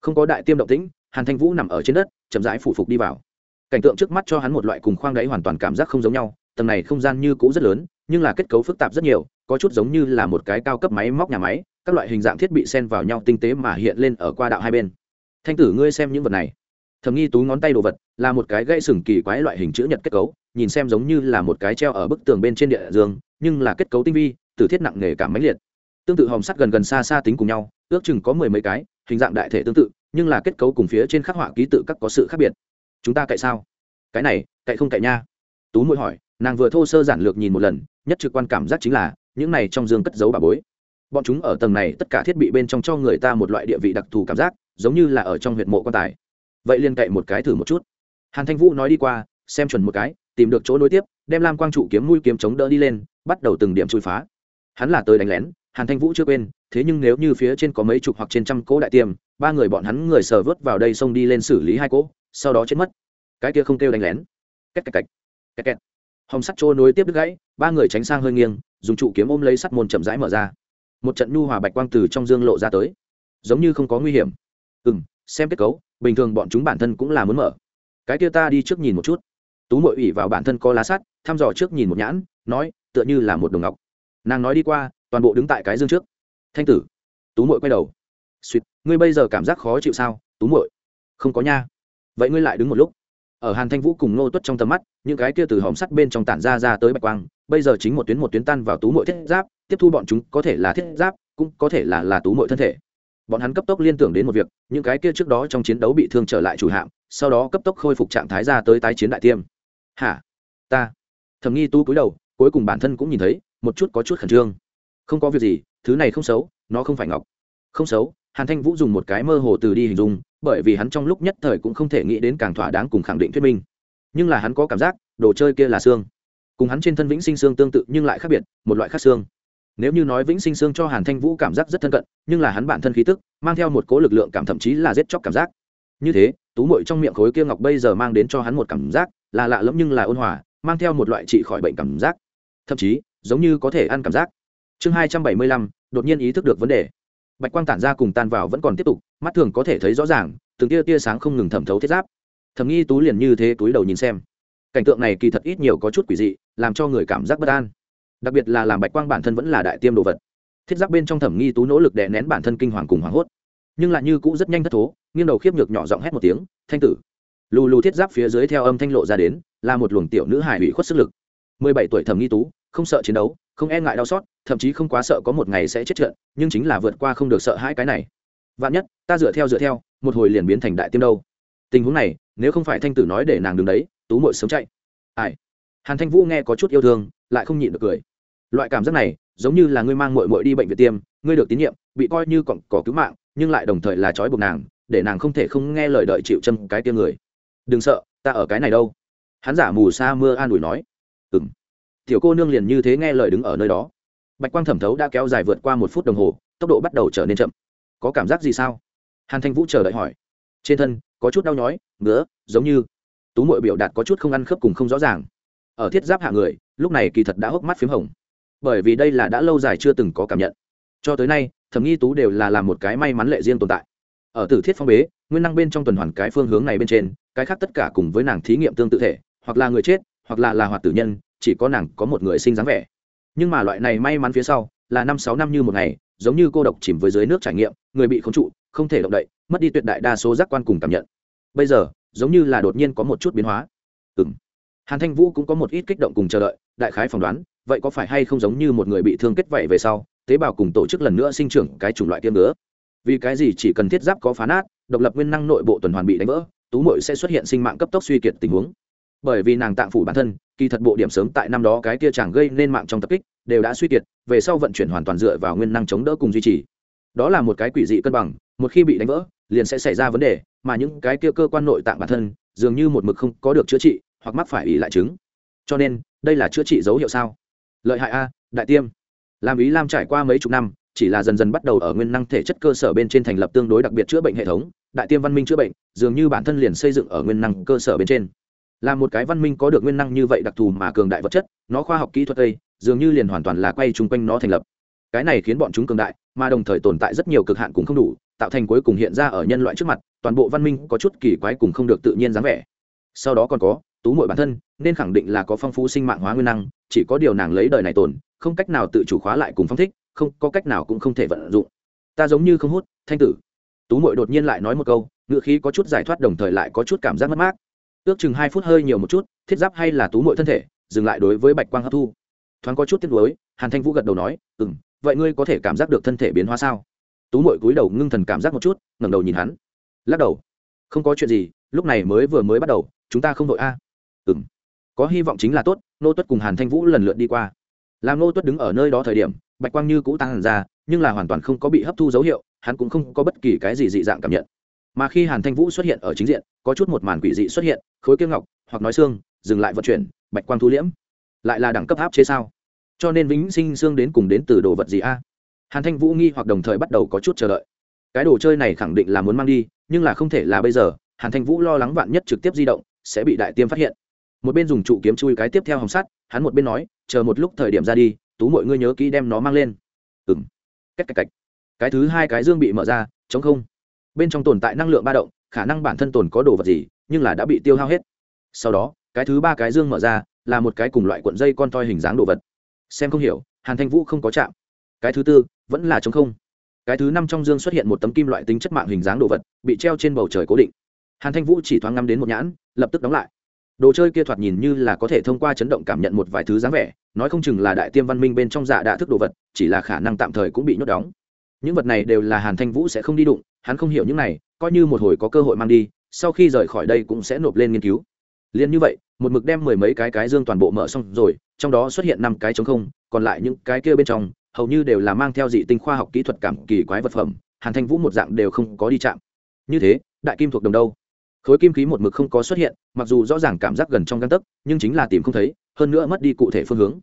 Không có đại tiêm động tĩnh, hàn thanh vũ nằm ở trên đất, chậm rãi phủ phục đi vào. Cảnh tượng trước mắt cho hắn một loại cùng khoang đáy hoàn toàn cảm giác không giống nhau, tầng này không gian như cũ rất lớn, nhưng là kết cấu phức tạp rất nhiều, có chút giống như là một cái cao cấp máy móc nhà máy, các loại hình dạng thiết bị xen vào nhau tinh tế mà hiện lên ở qua đạo hai bên. Thanh tử, ngươi xem những vật này thầm nghi tú ngón tay đồ vật, là một cái gãy sừng kỳ quái loại hình chữ nhật kết cấu, nhìn xem giống như là một cái treo ở bức tường bên trên địa dương, nhưng là kết cấu tinh vi, tử thiết nặng nề cảm mãnh liệt. Tương tự hòm sắt gần gần xa xa tính cùng nhau, ước chừng có mười mấy cái, hình dạng đại thể tương tự, nhưng là kết cấu cùng phía trên khắc họa ký tự các có sự khác biệt. Chúng ta cậy sao? Cái này cậy không cậy nha? Tú mũi hỏi, nàng vừa thô sơ giản lược nhìn một lần, nhất trực quan cảm giác chính là, những này trong dương cất giấu bà bối. Bọn chúng ở tầng này tất cả thiết bị bên trong cho người ta một loại địa vị đặc thù cảm giác, giống như là ở trong huyện mộ quan tài vậy liên cậy một cái thử một chút. Hàn thanh vũ nói đi qua, xem chuẩn một cái, tìm được chỗ nối tiếp, đem lam quang trụ kiếm mũi kiếm chống đỡ đi lên, bắt đầu từng điểm chui phá. Hắn là tới đánh lén, hàn thanh vũ chưa quên, thế nhưng nếu như phía trên có mấy chục hoặc trên trăm cỗ đại tiêm ba người bọn hắn người sờ vớt vào đây xông đi lên xử lý hai cỗ, sau đó chết mất. Cái kia không kêu đánh lén. Cách cách cách cách cách hồng sắt trôi nối tiếp đứt gãy, ba người tránh sang hơi nghiêng, dùng trụ kiếm ôm lấy sắt môn chậm rãi mở ra. Một trận nhu hòa bạch quang từ trong dương lộ ra tới. Giống như không có nguy hiểm. Ừ m xem kết cấu, bình thường bọn chúng bản thân cũng là muốn mở. Cái kia ta đi trước nhìn một chút. Tú mội ủy vào bản thân có lá sắt, thăm dò trước nhìn một nhãn, nói, tựa như là một đồng ngọc. Nàng nói đi qua, toàn bộ đứng tại cái dương trước. Thanh tử. Tú mội quay đầu. Suýt ngươi bây giờ cảm giác khó chịu sao, tú mội? Không có nha. Vậy ngươi lại đứng một lúc. Ở hàn thanh vũ cùng nô tuất trong tầm mắt, những cái kia từ hòm sắt bên trong tản ra ra tới bạch quang, bây giờ chính một tuyến một tuyến tan vào tú mội thiết giáp, tiếp thu bọn chúng có thể là thiết giáp, cũng có thể là là tú mội thân thể bọn hắn cấp tốc liên tưởng đến một việc, những cái kia trước đó trong chiến đấu bị thương trở lại chủ hạm, sau đó cấp tốc khôi phục trạng thái ra tới tái chiến đại tiêm. Hả? Ta. Thầm nghi tu cúi đầu, cuối cùng bản thân cũng nhìn thấy, một chút có chút khẩn trương. Không có việc gì, thứ này không xấu, nó không phải ngọc. Không xấu, hàn thanh vũ dùng một cái mơ hồ từ đi hình dung, bởi vì hắn trong lúc nhất thời cũng không thể nghĩ đến càng thỏa đáng cùng khẳng định thuyết minh. Nhưng là hắn có cảm giác, đồ chơi kia là xương. Cùng hắn trên thân vĩnh sinh xương tương tự nhưng lại khác biệt, một loại khác xương nếu như nói vĩnh sinh xương cho hàn thanh vũ cảm giác rất thân cận, nhưng là hắn bản thân khí tức, mang theo một cố lực lượng cảm thậm chí là giết chóc cảm giác. Như thế, tú mội trong miệng khối kia ngọc bây giờ mang đến cho hắn một cảm giác là lạ lẫm nhưng là ôn hòa, mang theo một loại trị khỏi bệnh cảm giác. Thậm chí, giống như có thể ăn cảm giác. Chương hai trăm bảy mươi lăm, đột nhiên ý thức được vấn đề. Bạch quang tản ra cùng tan vào vẫn còn tiếp tục, mắt thường có thể thấy rõ ràng, từng tia tia sáng không ngừng thẩm thấu thiết giáp. Thầm nghi tú liền như thế túi đầu nhìn xem. Cảnh tượng này kỳ thật ít nhiều có chút quỷ dị, làm cho người cảm giác bất an đặc biệt là làm bạch quang bản thân vẫn là đại tiêm đồ vật. Thiết giáp bên trong thẩm nghi tú nỗ lực đè nén bản thân kinh hoàng cùng hoảng hốt. Nhưng lại như cũ rất nhanh thất thố, nghiêng đầu khiếp nhược nhỏ giọng hét một tiếng, thanh tử! Lù lù thiết giáp phía dưới theo âm thanh lộ ra đến, là một luồng tiểu nữ hải ủy khuất sức lực. Mười bảy tuổi thẩm nghi tú, không sợ chiến đấu, không e ngại đau xót, thậm chí không quá sợ có một ngày sẽ chết trận, nhưng chính là vượt qua không được sợ hãi cái này. Vạn nhất, ta dựa theo dựa theo, một hồi liền biến thành đại tiêm đâu. Tình huống này, nếu không phải thanh tử nói để nàng đứng đấy, tú mội sớm chạy. Ai? Hàn thanh vũ nghe có chút yêu thương, lại không nhịn được cười. Loại cảm giác này, giống như là ngươi mang mội mội đi bệnh viện tiêm, ngươi được tín nhiệm, bị coi như cọng cỏ cứu mạng, nhưng lại đồng thời là trói buộc nàng, để nàng không thể không nghe lời đợi chịu chân cái tiêm người. Đừng sợ, ta ở cái này đâu. Hắn giả mù sa mưa an ủi nói. Ừ m tiểu cô nương liền như thế nghe lời đứng ở nơi đó. Bạch quang thẩm thấu đã kéo dài vượt qua một phút đồng hồ, tốc độ bắt đầu trở nên chậm. Có cảm giác gì sao? Hàn thanh vũ chờ đợi hỏi. Trên thân, có chút đau nhói, ngứa, giống như tú mội biểu đạt có chút không ăn khớp cùng không rõ ràng ở thiết giáp hạ người, lúc này kỳ thật đã hốc mắt p h í m hồng. Bởi vì đây là đã lâu dài chưa từng có cảm nhận. Cho tới nay, thẩm nghi tú đều là làm một cái may mắn lệ riêng tồn tại. Ở tử thiết phong bế, nguyên năng bên trong tuần hoàn cái phương hướng này bên trên, cái khác tất cả cùng với nàng thí nghiệm tương tự thể, hoặc là người chết, hoặc là là hoạt tử nhân, chỉ có nàng có một người sinh dáng vẻ. Nhưng mà loại này may mắn phía sau, là năm sáu năm như một ngày, giống như cô độc chìm với dưới nước trải nghiệm, người bị khống trụ, không thể động đậy, mất đi tuyệt đại đa số giác quan cùng cảm nhận. Bây giờ, giống như là đột nhiên có một chút biến hóa. Ừng hàn thanh vũ cũng có một ít kích động cùng chờ đợi, đại khái phỏng đoán, vậy có phải hay không giống như một người bị thương kết vảy về sau, tế bào cùng tổ chức lần nữa sinh trưởng cái chủng loại tiêm nữa vì cái gì chỉ cần thiết giáp có phá nát, độc lập nguyên năng nội bộ tuần hoàn bị đánh vỡ, tú mội sẽ xuất hiện sinh mạng cấp tốc suy kiệt tình huống? Bởi vì nàng tạng phủ bản thân, kỳ thật bộ điểm sớm tại năm đó cái kia chẳng gây nên mạng trong tập kích, đều đã suy kiệt, về sau vận chuyển hoàn toàn dựa vào nguyên năng chống đỡ cùng duy trì. Đó là một cái quỷ dị cân bằng, một khi bị đánh vỡ, liền sẽ xảy ra vấn đề, mà những cái kia cơ quan nội tạng bản thân, dường như một mực không có được chữa trị hoặc mắc phải ỉ lại chứng. Cho nên, đây là chữa trị dấu hiệu sao? Lợi hại a, đại tiêm. Làm ý lam trải qua mấy chục năm, chỉ là dần dần bắt đầu ở nguyên năng thể chất cơ sở bên trên thành lập tương đối đặc biệt chữa bệnh hệ thống, đại tiêm văn minh chữa bệnh, dường như bản thân liền xây dựng ở nguyên năng cơ sở bên trên. Là một cái văn minh có được nguyên năng như vậy đặc thù mà cường đại vật chất, nó khoa học kỹ thuật đây, dường như liền hoàn toàn là quay chung quanh nó thành lập. Cái này khiến bọn chúng cường đại, mà đồng thời tồn tại rất nhiều cực hạn cũng không đủ, tạo thành cuối cùng hiện ra ở nhân loại trước mặt, toàn bộ văn minh có chút kỳ quái cùng không được tự nhiên dáng vẻ. Sau đó còn có tú mội bản thân, nên khẳng định là có phong phú sinh mạng hóa nguyên năng, chỉ có điều nàng lấy đời này tồn, không cách nào tự chủ khóa lại cùng phong thích, không, có cách nào cũng không thể vận dụng. Ta giống như không hút, thanh tử. Tú mội đột nhiên lại nói một câu ngựa khí có chút giải thoát đồng thời lại có chút cảm giác mất mát. Ước chừng hai phút hơi nhiều một chút, thiết giáp hay là tú mội thân thể, dừng lại đối với bạch quang hấp thu. Thoáng có chút tiếc nuối, hàn thanh vũ gật đầu nói ừ m vậy ngươi có thể cảm giác được thân thể biến hóa sao? Tú mội cúi đầu ngưng thần cảm giác một chút, ngẩng đầu nhìn hắn. Lắc đầu. Không có chuyện gì, lúc này mới vừa mới bắt đầu, chúng ta không đội a. à ừ có hy vọng chính là tốt nô tuất cùng hàn thanh vũ lần lượt đi qua. Làm nô tuất đứng ở nơi đó thời điểm, bạch quang như cũ tăng hẳn ra, nhưng là hoàn toàn không có bị hấp thu dấu hiệu, hắn cũng không có bất kỳ cái gì dị dạng cảm nhận. Mà khi hàn thanh vũ xuất hiện ở chính diện, có chút một màn quỷ dị xuất hiện, khối kiếm ngọc, hoặc nói xương, dừng lại vận chuyển, bạch quang thu liễm. Lại là đẳng cấp áp chế sao? Cho nên vĩnh sinh xương đến cùng đến từ đồ vật gì a? Hàn thanh vũ nghi hoặc đồng thời bắt đầu có chút chờ đợi. Cái đồ chơi này khẳng định là muốn mang đi, nhưng là không thể là bây giờ, hàn thanh vũ lo lắng vạn nhất trực tiếp di động sẽ bị đại tiêm phát hiện một bên dùng trụ kiếm chui cái tiếp theo hồng sắt, hắn một bên nói, chờ một lúc thời điểm ra đi, tú mọi ngươi nhớ kỹ đem nó mang lên. Ừng cách cạch cạch cái thứ hai cái dương bị mở ra chống không. Bên trong tồn tại năng lượng ba động, khả năng bản thân tồn có đồ vật gì, nhưng là đã bị tiêu hao hết. Sau đó, cái thứ ba cái dương mở ra, là một cái cùng loại cuộn dây con toi hình dáng đồ vật. Xem không hiểu, hàn thanh vũ không có chạm. Cái thứ tư, vẫn là chống không. Cái thứ năm trong dương xuất hiện một tấm kim loại tính chất mạng hình dáng đồ vật, bị treo trên bầu trời cố định. Hàn thanh vũ chỉ thoáng ngắm đến một nhãn, lập tức đóng lại đồ chơi kia thoạt nhìn như là có thể thông qua chấn động cảm nhận một vài thứ dáng vẻ, nói không chừng là đại tiêm văn minh bên trong dạ đạ thức đồ vật, chỉ là khả năng tạm thời cũng bị nhốt đóng. Những vật này đều là hàn thanh vũ sẽ không đi đụng, hắn không hiểu những này, coi như một hồi có cơ hội mang đi, sau khi rời khỏi đây cũng sẽ nộp lên nghiên cứu. Liền như vậy, một mực đem mười mấy cái cái dương toàn bộ mở xong rồi, trong đó xuất hiện năm cái trống không, còn lại những cái kia bên trong, hầu như đều là mang theo dị tinh khoa học kỹ thuật cảm kỳ quái vật phẩm, hàn thanh vũ một dạng đều không có đi chạm. Như thế, đại kim thuộc đồng đâu? Khối kim khí một mực không có xuất hiện, mặc dù rõ ràng cảm giác gần trong găng tấc, nhưng chính là tìm không thấy, hơn nữa mất đi cụ thể phương hướng.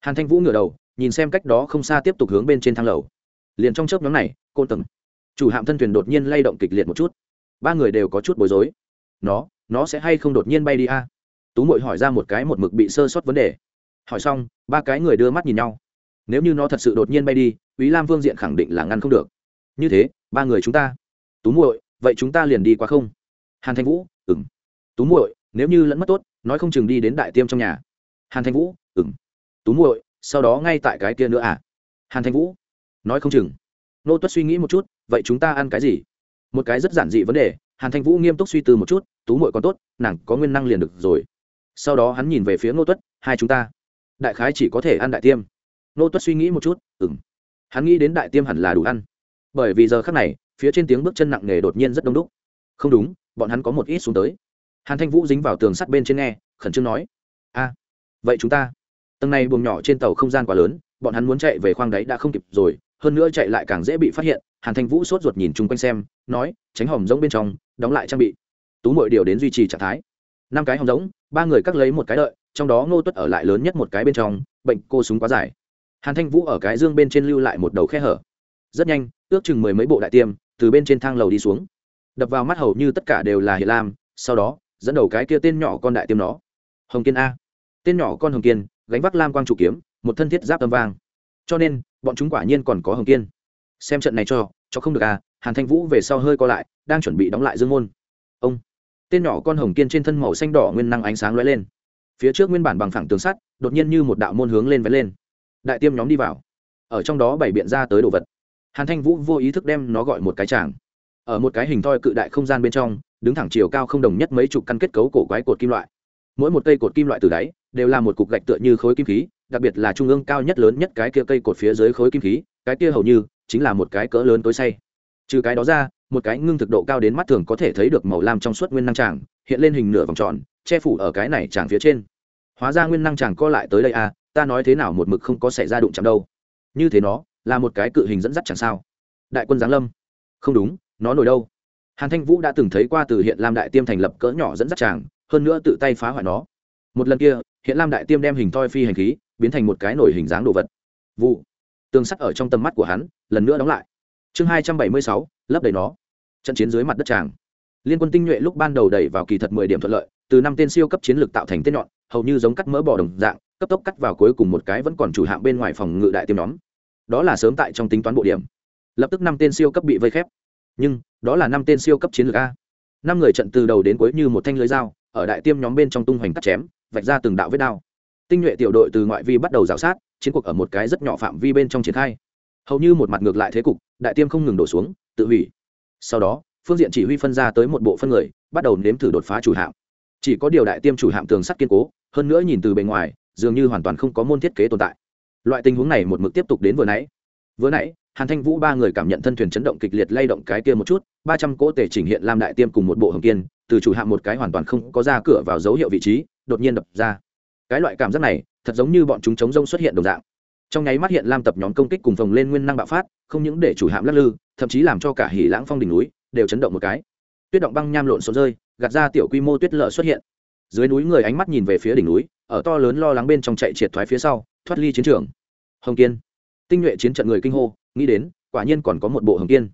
Hàn thanh vũ ngửa đầu, nhìn xem cách đó không xa tiếp tục hướng bên trên thang lầu. Liền trong chớp nhóm này côn tầng chủ hạm thân thuyền đột nhiên lay động kịch liệt một chút. Ba người đều có chút bối rối. Nó nó sẽ hay không đột nhiên bay đi a? Tú mội hỏi ra một cái một mực bị sơ sót vấn đề. Hỏi xong, ba cái người đưa mắt nhìn nhau. Nếu như nó thật sự đột nhiên bay đi ý lam vương diện khẳng định là ngăn không được. Như thế, ba người chúng ta. Tú muội vậy chúng ta liền đi qua không? Hàn thanh vũ ừng tú muội, nếu như lẫn mất tốt, nói không chừng đi đến đại tiêm trong nhà. Hàn thanh vũ ừng tú muội, sau đó ngay tại cái kia nữa à? Hàn thanh vũ, nói không chừng. Nô tuất suy nghĩ một chút, vậy chúng ta ăn cái gì? Một cái rất giản dị vấn đề, hàn thanh vũ nghiêm túc suy tư một chút, tú muội còn tốt, nàng có nguyên năng liền được rồi. Sau đó hắn nhìn về phía nô tuất, hai chúng ta. Đại khái chỉ có thể ăn đại tiêm. Nô tuất suy nghĩ một chút ừng hắn nghĩ đến đại tiêm hẳn là đủ ăn. Bởi vì giờ khác này, phía trên tiếng bước chân nặng nề đột nhiên rất đông đúc. Không đúng bọn hắn có một ít xuống tới. Hàn thanh vũ dính vào tường sắt bên trên nghe, khẩn trương nói, a, vậy chúng ta, tầng này buồng nhỏ trên tàu không gian quá lớn, bọn hắn muốn chạy về khoang đáy đã không kịp rồi, hơn nữa chạy lại càng dễ bị phát hiện. Hàn thanh vũ sốt ruột nhìn chung quanh xem, nói, tránh hòm giống bên trong, đóng lại trang bị. Tú mọi điều đến duy trì trạng thái. Năm cái hòm giống ba người cắt lấy một cái đợi, trong đó ngô tuất ở lại lớn nhất một cái bên trong, bệnh cô súng quá dài. Hàn thanh vũ ở cái dương bên trên lưu lại một đầu khe hở. Rất nhanh, ước chừng mười mấy bộ đại tiêm từ bên trên thang lầu đi xuống đập vào mắt hầu như tất cả đều là hiền lam, sau đó, dẫn đầu cái kia tên nhỏ con đại tiêm nó. Hồng kiên a. Tên nhỏ con hồng kiên, gánh vác lam quang chủ kiếm, một thân thiết giáp âm vang. Cho nên, bọn chúng quả nhiên còn có hồng kiên. Xem trận này cho cho không được à hàn thanh vũ về sau hơi co lại, đang chuẩn bị đóng lại dương môn. Ông. Tên nhỏ con hồng kiên trên thân màu xanh đỏ nguyên năng ánh sáng lóe lên. Phía trước nguyên bản bằng phẳng tường sắt, đột nhiên như một đạo môn hướng lên vén lên. Đại tiêm nhóm đi vào. Ở trong đó bảy biện ra tới đồ vật. Hàn thanh vũ vô ý thức đem nó gọi một cái tràng ở một cái hình thoi cự đại không gian bên trong, đứng thẳng chiều cao không đồng nhất mấy chục căn kết cấu cổ quái cột kim loại. Mỗi một cây cột kim loại từ đáy, đều là một cục gạch tựa như khối kim khí, đặc biệt là trung ương cao nhất lớn nhất cái kia cây cột phía dưới khối kim khí, cái kia hầu như chính là một cái cỡ lớn tối say trừ cái đó ra, một cái ngưng thực độ cao đến mắt thường có thể thấy được màu lam trong suốt nguyên năng tràng, hiện lên hình nửa vòng tròn, che phủ ở cái này tràng phía trên. Hóa ra nguyên năng tràng co lại tới đây à ta nói thế nào một mực không có xảy ra đụng chạm đâu. Như thế nó, là một cái cự hình dẫn dắt chẳng sao. Đại quân giáng lâm. Không đúng nó nổi đâu. Hàn thanh vũ đã từng thấy qua từ hiện lam đại tiêm thành lập cỡ nhỏ dẫn dắt chàng, hơn nữa tự tay phá hoại nó. Một lần kia hiện lam đại tiêm đem hình thoi phi hành khí biến thành một cái nổi hình dáng đồ vật. Vụ. Tường sắt ở trong tầm mắt của hắn lần nữa đóng lại. Chương hai trăm bảy mươi sáu lấp đầy nó. Trận chiến dưới mặt đất tràng liên quân tinh nhuệ lúc ban đầu đẩy vào kỳ thật mười điểm thuận lợi từ năm tên siêu cấp chiến lược tạo thành tên nhọn hầu như giống cắt mỡ bò đồng dạng cấp tốc cắt vào cuối cùng một cái vẫn còn chủ hạng bên ngoài phòng ngự đại tiêm nhóm. Đó là sớm tại trong tính toán bộ điểm. Lập tức năm tên siêu cấp bị vây khép nhưng đó là năm tên siêu cấp chiến lược a. Năm người trận từ đầu đến cuối như một thanh lưới dao, ở đại tiêm nhóm bên trong tung hoành cắt chém, vạch ra từng đạo vết đao. Tinh nhuệ tiểu đội từ ngoại vi bắt đầu rào sát, chiến cuộc ở một cái rất nhỏ phạm vi bên trong triển khai. Hầu như một mặt ngược lại thế cục, đại tiêm không ngừng đổ xuống, tự hủy. Sau đó, phương diện chỉ huy phân ra tới một bộ phân người, bắt đầu nếm thử đột phá chủ hạm. Chỉ có điều đại tiêm chủ hạm tường sắt kiên cố, hơn nữa nhìn từ bề ngoài, dường như hoàn toàn không có môn thiết kế tồn tại. Loại tình huống này một mực tiếp tục đến vừa nãy vừa nãy, hàn thanh vũ ba người cảm nhận thân thuyền chấn động kịch liệt lay động cái kia một chút, ba trăm cỗ tể chỉnh hiện lam đại tiêm cùng một bộ hồng kiên, từ chủ hạm một cái hoàn toàn không có ra cửa vào dấu hiệu vị trí, đột nhiên đập ra. Cái loại cảm giác này, thật giống như bọn chúng chống rông xuất hiện đồng dạng. Trong nháy mắt hiện lam tập nhóm công kích cùng phồng lên nguyên năng bạo phát, không những để chủ hạm lắc lư, thậm chí làm cho cả hỉ lãng phong đỉnh núi đều chấn động một cái. Tuyết động băng nham lộn xộn rơi, gạt ra tiểu quy mô tuyết lợ xuất hiện. Dưới núi người ánh mắt nhìn về phía đỉnh núi, ở to lớn lo lắng bên trong chạy triệt thoái phía sau, thoát ly chiến trường. Hồng kiên tinh nhuệ chiến trận người kinh hô, nghĩ đến, quả nhiên còn có một bộ hồng kiên.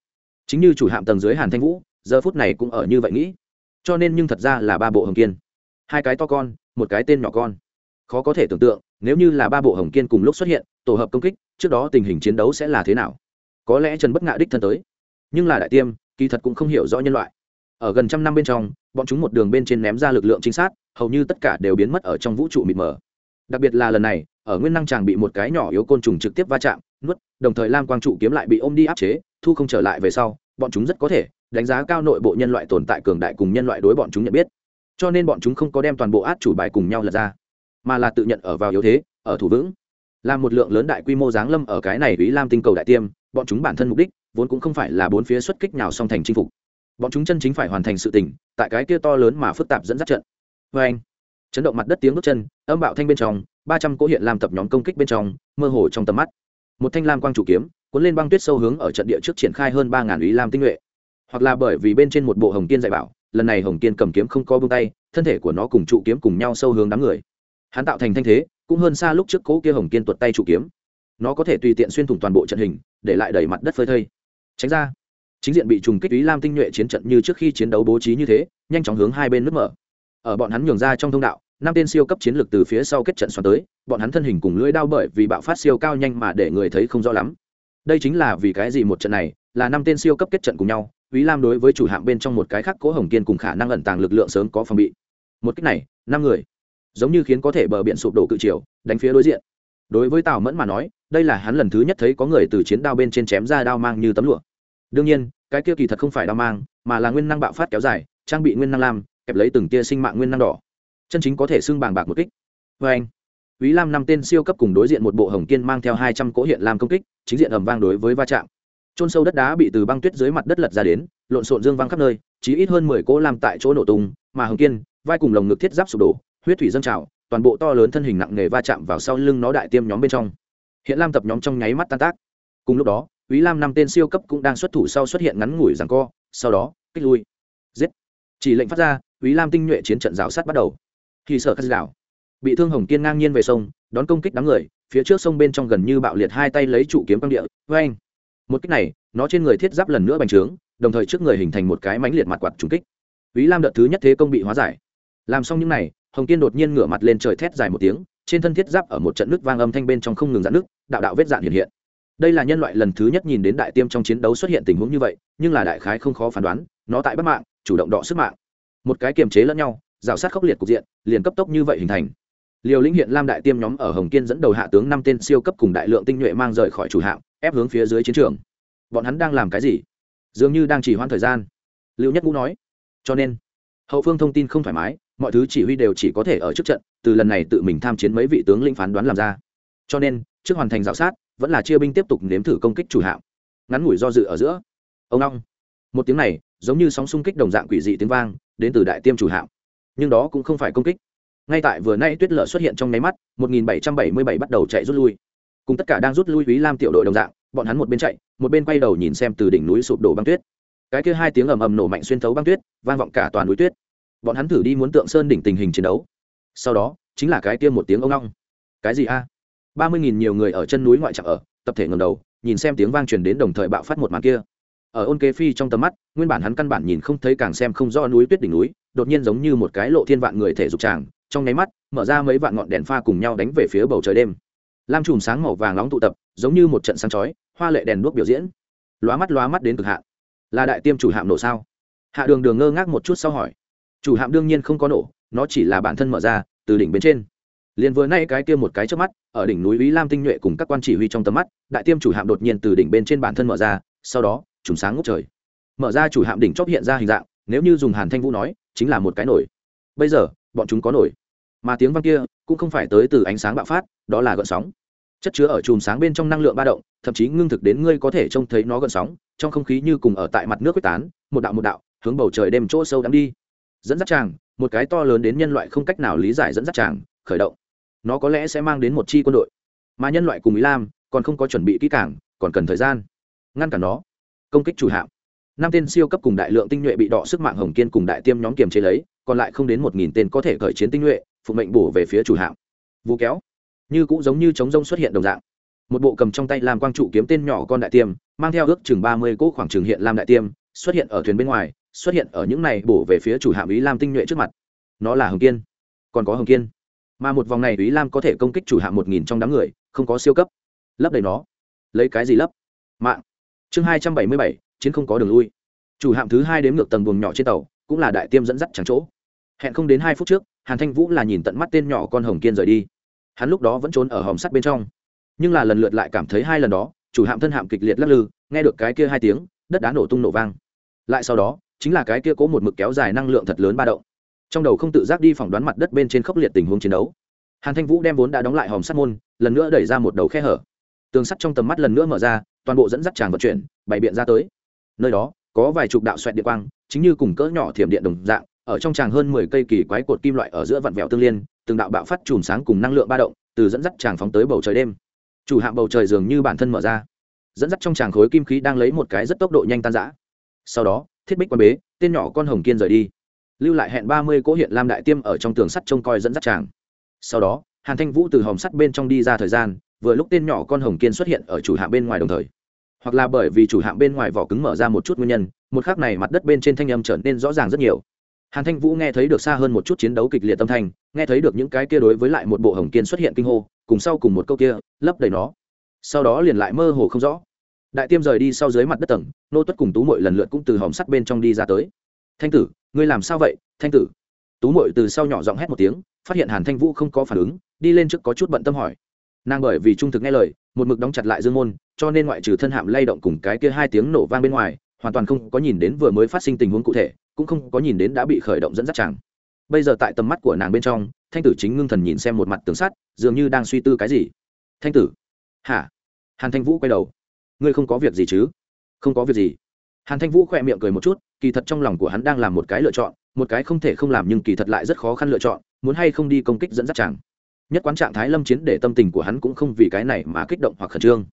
Chính như chủ hạm tầng dưới hàn thanh vũ, giờ phút này cũng ở như vậy nghĩ. Cho nên nhưng thật ra là ba bộ hồng kiên. Hai cái to con, một cái tên nhỏ con. Khó có thể tưởng tượng, nếu như là ba bộ hồng kiên cùng lúc xuất hiện, tổ hợp công kích, trước đó tình hình chiến đấu sẽ là thế nào? Có lẽ trần bất ngạ đích thân tới. Nhưng là đại tiêm, kỳ thật cũng không hiểu rõ nhân loại. Ở gần trăm năm bên trong, bọn chúng một đường bên trên ném ra lực lượng chính xác hầu như tất cả đều biến mất ở trong vũ trụ mịt mờ. Đặc biệt là lần này ở nguyên năng tràng bị một cái nhỏ yếu côn trùng trực tiếp va chạm, nuốt, đồng thời lam quang trụ kiếm lại bị ôm đi áp chế, thu không trở lại về sau, bọn chúng rất có thể đánh giá cao nội bộ nhân loại tồn tại cường đại cùng nhân loại đối bọn chúng nhận biết. Cho nên bọn chúng không có đem toàn bộ át chủ bài cùng nhau lật ra, mà là tự nhận ở vào yếu thế, ở thủ vững. Làm một lượng lớn đại quy mô giáng lâm ở cái này ý lam tinh cầu đại tiêm, bọn chúng bản thân mục đích vốn cũng không phải là bốn phía xuất kích nào song thành chinh phục. Bọn chúng chân chính phải hoàn thành sự tình, tại cái kia to lớn mà phức tạp dẫn dắt trận. Vê anh chấn động mặt đất tiếng bước chân, âm bạo thanh bên trong, ba trăm cỗ hiện làm tập nhóm công kích bên trong, mơ hồ trong tầm mắt. Một thanh lam quang chủ kiếm, cuốn lên băng tuyết sâu hướng ở trận địa trước triển khai hơn ba ngàn ý lam tinh nhuệ. Hoặc là bởi vì bên trên một bộ hồng tiên dạy bảo, lần này hồng tiên cầm kiếm không có bông tay, thân thể của nó cùng trụ kiếm cùng nhau sâu hướng đám người. Hắn tạo thành thanh thế, cũng hơn xa lúc trước cố kia hồng tiên tuột tay trụ kiếm. Nó có thể tùy tiện xuyên thủng toàn bộ trận hình, để lại đẩy mặt đất phơi thây. Tránh ra. Chính diện bị trùng kích ý lam tinh nhuệ chiến trận như trước khi chiến đấu bố trí như thế, nhanh chóng hướng hai bên nước mở. Ở bọn hắn nhường ra trong thông đạo năm tên siêu cấp chiến lược từ phía sau kết trận xoắn tới bọn hắn thân hình cùng lưỡi đao bởi vì bạo phát siêu cao nhanh mà để người thấy không rõ lắm đây chính là vì cái gì một trận này là năm tên siêu cấp kết trận cùng nhau Ý Lam đối với chủ hạng bên trong một cái khác cố Hồng Kiên cùng khả năng ẩn tàng lực lượng sớm có phòng bị. Một cách này, năm người, giống như khiến có thể bờ biển sụp đổ cự triều, đánh phía đối diện. Đối với Tào Mẫn mà nói, đây là hắn lần thứ nhất thấy có người từ chiến đao bên trên chém ra đao mang như tấm lụa. Đương nhiên, cái kia kỳ thật không phải đao mang, mà là nguyên năng bạo phát kéo dài, trang bị nguyên năng lam, kẹp lấy từng tia sinh mạng nguyên năng đỏ. Chân chính có thể xưng bàng bạc một kích. Và anh, Úy Lam năm tên siêu cấp cùng đối diện một bộ hồng kiên mang theo hai trăm cỗ hiện lam công kích, chính diện ầm vang đối với va chạm trôn sâu đất đá bị từ băng tuyết dưới mặt đất lật ra đến lộn xộn dương văng khắp nơi chỉ ít hơn mười cỗ làm tại chỗ nổ tung mà hồng kiên vai cùng lồng ngực thiết giáp sụp đổ huyết thủy dâng trào toàn bộ to lớn thân hình nặng nề va chạm vào sau lưng nó đại tiêm nhóm bên trong hiện lam tập nhóm trong nháy mắt tan tác cùng lúc đó Úy Lam năm tên siêu cấp cũng đang xuất thủ sau xuất hiện ngắn ngủi giằng co, sau đó, kích lui. Giết. Chỉ lệnh phát ra, Úy Lam tinh nhuệ chiến trận rào sát bắt đầu thì sợ cắt đảo, bị thương Hồng Kiên ngang nhiên về sông, đón công kích đám người, phía trước sông bên trong gần như bạo liệt hai tay lấy trụ kiếm băng địa, oeng một cách này nó trên người thiết giáp lần nữa bành trướng đồng thời trước người hình thành một cái mánh liệt mặt quạt trúng kích Vĩ Lam đợt thứ nhất thế công bị hóa giải. Làm xong những này, Hồng Kiên đột nhiên ngửa mặt lên trời thét dài một tiếng, trên thân thiết giáp ở một trận nước vang âm thanh bên trong không ngừng giãn nước, đạo đạo vết dạn hiện hiện. Đây là nhân loại lần thứ nhất nhìn đến đại tiêm trong chiến đấu xuất hiện tình huống như vậy, nhưng là đại khái không khó phán đoán, nó tại bất mạng, chủ động đọ sức mạng. Một cái kiềm chế lẫn nhau, rào sát khốc liệt cục diện, liền cấp tốc như vậy hình thành. Liều lĩnh hiện Lam đại tiêm nhóm ở Hồng Kiên dẫn đầu hạ tướng năm tên siêu cấp cùng đại lượng tinh nhuệ mang rời khỏi chủ hạm, ép hướng phía dưới chiến trường. Bọn hắn đang làm cái gì? Dường như đang chỉ hoãn thời gian. Lưu nhất ngũ nói. Cho nên hậu phương thông tin không thoải mái mọi thứ chỉ huy đều chỉ có thể ở trước trận từ lần này tự mình tham chiến mấy vị tướng lĩnh phán đoán làm ra. Cho nên trước hoàn thành dạo sát vẫn là chia binh tiếp tục nếm thử công kích chủ hạm. Ngắn ngủi do dự ở giữa. Ông long. Một tiếng này giống như sóng xung kích đồng dạng quỷ dị tiếng vang đến từ đại tiêm chủ hạm nhưng đó cũng không phải công kích ngay tại vừa nay tuyết lở xuất hiện trong nháy mắt 1777 bắt đầu chạy rút lui cùng tất cả đang rút lui Úy Lam tiểu đội đồng dạng, bọn hắn một bên chạy, một bên quay đầu nhìn xem từ đỉnh núi sụp đổ băng tuyết. Cái kia hai tiếng ầm ầm nổ mạnh xuyên thấu băng tuyết, vang vọng cả toàn núi tuyết. Bọn hắn thử đi muốn tượng sơn đỉnh tình hình chiến đấu. Sau đó, chính là cái kia một tiếng ông long. Cái gì a? ba mươi nghìn nhiều người ở chân núi ngoại trạm ở, tập thể ngầm đầu, nhìn xem tiếng vang truyền đến đồng thời bạo phát một màn kia. Ở Ôn Kế Phi trong tầm mắt, nguyên bản hắn căn bản nhìn không thấy càng xem không rõ núi tuyết đỉnh núi, đột nhiên giống như một cái lộ thiên vạn người thể dục tràng, trong nháy mắt, mở ra mấy vạn ngọn đèn pha cùng nhau đánh về phía bầu trời đêm. Lam chùm sáng màu vàng nóng tụ tập giống như một trận sáng chói hoa lệ đèn đuốc biểu diễn. Lóa mắt lóa mắt đến cực hạn. Là đại tiêm chủ hạm nổ sao? Hạ đường đường ngơ ngác một chút sau hỏi. Chủ hạm đương nhiên không có nổ nó chỉ là bản thân mở ra từ đỉnh bên trên. Liền vừa nay cái tiêm một cái trước mắt ở đỉnh núi ý lam tinh nhuệ cùng các quan chỉ huy trong tầm mắt đại tiêm chủ hạm đột nhiên từ đỉnh bên trên bản thân mở ra sau đó trùng sáng ngốc trời. Mở ra chủ hạm đỉnh chóp hiện ra hình dạng nếu như dùng hàn thanh vũ nói chính là một cái nổi. Bây giờ bọn chúng có nổi. Mà tiếng vang kia cũng không phải tới từ ánh sáng bạo phát đó là gợn sóng. Chất chứa ở chùm sáng bên trong năng lượng ba động thậm chí ngưng thực đến ngươi có thể trông thấy nó gợn sóng trong không khí như cùng ở tại mặt nước quyết tán một đạo một đạo hướng bầu trời đêm chỗ sâu đắm đi. Dẫn dắt chàng, một cái to lớn đến nhân loại không cách nào lý giải dẫn dắt chàng. khởi động. Nó có lẽ sẽ mang đến một chi quân đội. Mà nhân loại cùng ý lam còn không có chuẩn bị kỹ cảng còn cần thời gian. Ngăn cản nó. Công kích chủ hạm năm tên siêu cấp cùng đại lượng tinh nhuệ bị đọ sức mạng hồng kiên cùng đại tiêm nhóm kiềm chế lấy, còn lại không đến một nghìn tên có thể khởi chiến tinh nhuệ, phụ mệnh bổ về phía chủ hạm. Vũ kéo, như cũng giống như chống rông xuất hiện đồng dạng. Một bộ cầm trong tay làm quang trụ kiếm tên nhỏ con đại tiêm, mang theo ước chừng ba mươi cỗ khoảng trường hiện làm đại tiêm, xuất hiện ở thuyền bên ngoài, xuất hiện ở những này bổ về phía chủ hạm ý lam tinh nhuệ trước mặt. Nó là hồng kiên, còn có hồng kiên. Mà một vòng này ý lam có thể công kích chủ hạm một nghìn trong đám người, không có siêu cấp. Lấp đầy nó. Lấy cái gì lấp? Mạng. Chương hai trăm bảy mươi bảy chiến không có đường lui. Chủ hạm thứ hai đếm ngược tầng buồng nhỏ trên tàu, cũng là đại tiêm dẫn dắt chẳng chỗ. Hẹn không đến hai phút trước, hàn thanh vũ là nhìn tận mắt tên nhỏ con hồng kiên rời đi. Hắn lúc đó vẫn trốn ở hòm sắt bên trong. Nhưng là lần lượt lại cảm thấy hai lần đó, chủ hạm thân hạm kịch liệt lắc lư, nghe được cái kia hai tiếng, đất đá nổ tung nổ vang. Lại sau đó, chính là cái kia cố một mực kéo dài năng lượng thật lớn ba động. Trong đầu không tự giác đi phỏng đoán mặt đất bên trên khốc liệt tình huống chiến đấu. Hàn thanh vũ đem vốn đã đóng lại hòm sắt môn, lần nữa đẩy ra một đầu khe hở. Tường sắt trong tầm mắt lần nữa mở ra, toàn bộ dẫn dắt tràng vận chuyển, bày biện ra tới nơi đó, có vài chục đạo xoẹt điện quang, chính như cùng cỡ nhỏ thiểm điện đồng dạng, ở trong tràng hơn mười cây kỳ quái cột kim loại ở giữa vặn vẹo tương liên, từng đạo bạo phát chùm sáng cùng năng lượng ba động, từ dẫn dắt tràng phóng tới bầu trời đêm. Chủ hạm bầu trời dường như bản thân mở ra. Dẫn dắt trong tràng khối kim khí đang lấy một cái rất tốc độ nhanh tan rã. Sau đó, thiết bích quan bế, tên nhỏ con hồng kiên rời đi. Lưu lại hẹn ba mươi cỗ hiện lam đại tiêm ở trong tường sắt trông coi dẫn dắt tràng. Sau đó, hàn thanh vũ từ hòm sắt bên trong đi ra thời gian, vừa lúc tên nhỏ con hồng kiên xuất hiện ở chủ hạ bên ngoài đồng thời hoặc là bởi vì chủ hạm bên ngoài vỏ cứng mở ra một chút nguyên nhân, một khắc này mặt đất bên trên thanh âm trở nên rõ ràng rất nhiều. Hàn thanh vũ nghe thấy được xa hơn một chút chiến đấu kịch liệt tâm thanh, nghe thấy được những cái kia đối với lại một bộ hồng kiên xuất hiện kinh hô, cùng sau cùng một câu kia, lấp đầy nó. Sau đó liền lại mơ hồ không rõ. Đại tiêm rời đi sau dưới mặt đất tầng, nô tuất cùng tú mội lần lượt cũng từ hòm sắt bên trong đi ra tới. Thanh tử, ngươi làm sao vậy, thanh tử? Tú mội từ sau nhỏ giọng hét một tiếng, phát hiện hàn thanh vũ không có phản ứng, đi lên trước có chút bận tâm hỏi. Nàng bởi vì trung thực nghe lời một mực đóng chặt lại dương môn, cho nên ngoại trừ thân hạm lay động cùng cái kia hai tiếng nổ vang bên ngoài, hoàn toàn không có nhìn đến vừa mới phát sinh tình huống cụ thể, cũng không có nhìn đến đã bị khởi động dẫn dắt chàng. Bây giờ tại tầm mắt của nàng bên trong, thanh tử chính ngưng thần nhìn xem một mặt tường sắt, dường như đang suy tư cái gì. Thanh tử. Hả? Hàn thanh vũ quay đầu. Ngươi không có việc gì chứ? Không có việc gì. Hàn thanh vũ khỏe miệng cười một chút, kỳ thật trong lòng của hắn đang làm một cái lựa chọn, một cái không thể không làm nhưng kỳ thật lại rất khó khăn lựa chọn, muốn hay không đi công kích dẫn dắt chàng nhất quán trạng thái lâm chiến để tâm tình của hắn cũng không vì cái này mà kích động hoặc khẩn trương.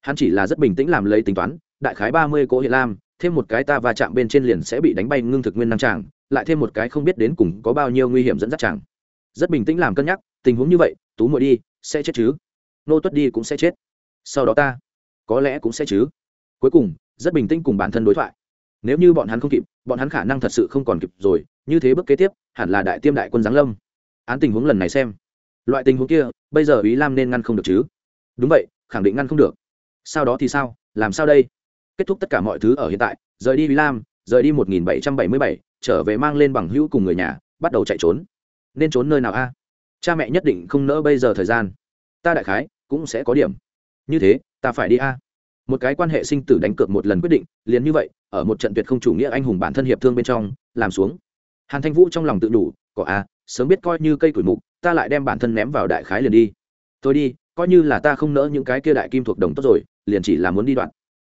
Hắn chỉ là rất bình tĩnh làm lấy tính toán đại khái ba mươi cỗ hiện lam thêm một cái ta va chạm bên trên liền sẽ bị đánh bay ngưng thực nguyên năng tràng lại thêm một cái không biết đến cùng có bao nhiêu nguy hiểm dẫn dắt chàng, rất bình tĩnh làm cân nhắc tình huống như vậy tú muội đi sẽ chết chứ? Nô tuất đi cũng sẽ chết. Sau đó ta có lẽ cũng sẽ chứ? Cuối cùng rất bình tĩnh cùng bản thân đối thoại. Nếu như bọn hắn không kịp bọn hắn khả năng thật sự không còn kịp rồi như thế bước kế tiếp hẳn là đại tiêm đại quân giáng lâm. Án tình huống lần này xem loại tình huống kia, bây giờ ý lam nên ngăn không được chứ? Đúng vậy, khẳng định ngăn không được. Sau đó thì sao? Làm sao đây? Kết thúc tất cả mọi thứ ở hiện tại, rời đi ý lam, rời đi một nghìn bảy trăm bảy mươi bảy, trở về mang lên bằng hữu cùng người nhà, bắt đầu chạy trốn. Nên trốn nơi nào a? Cha mẹ nhất định không nỡ bây giờ thời gian. Ta đại khái cũng sẽ có điểm. Như thế, ta phải đi a. Một cái quan hệ sinh tử đánh cược một lần quyết định, liền như vậy, ở một trận tuyệt không chủ nghĩa anh hùng bản thân hiệp thương bên trong, làm xuống. Hàn thanh vũ trong lòng tự đủ, có a sớm biết coi như cây củi mục, ta lại đem bản thân ném vào đại khái liền đi. Tôi đi, coi như là ta không nỡ những cái kia đại kim thuộc đồng tốt rồi, liền chỉ là muốn đi đoạn.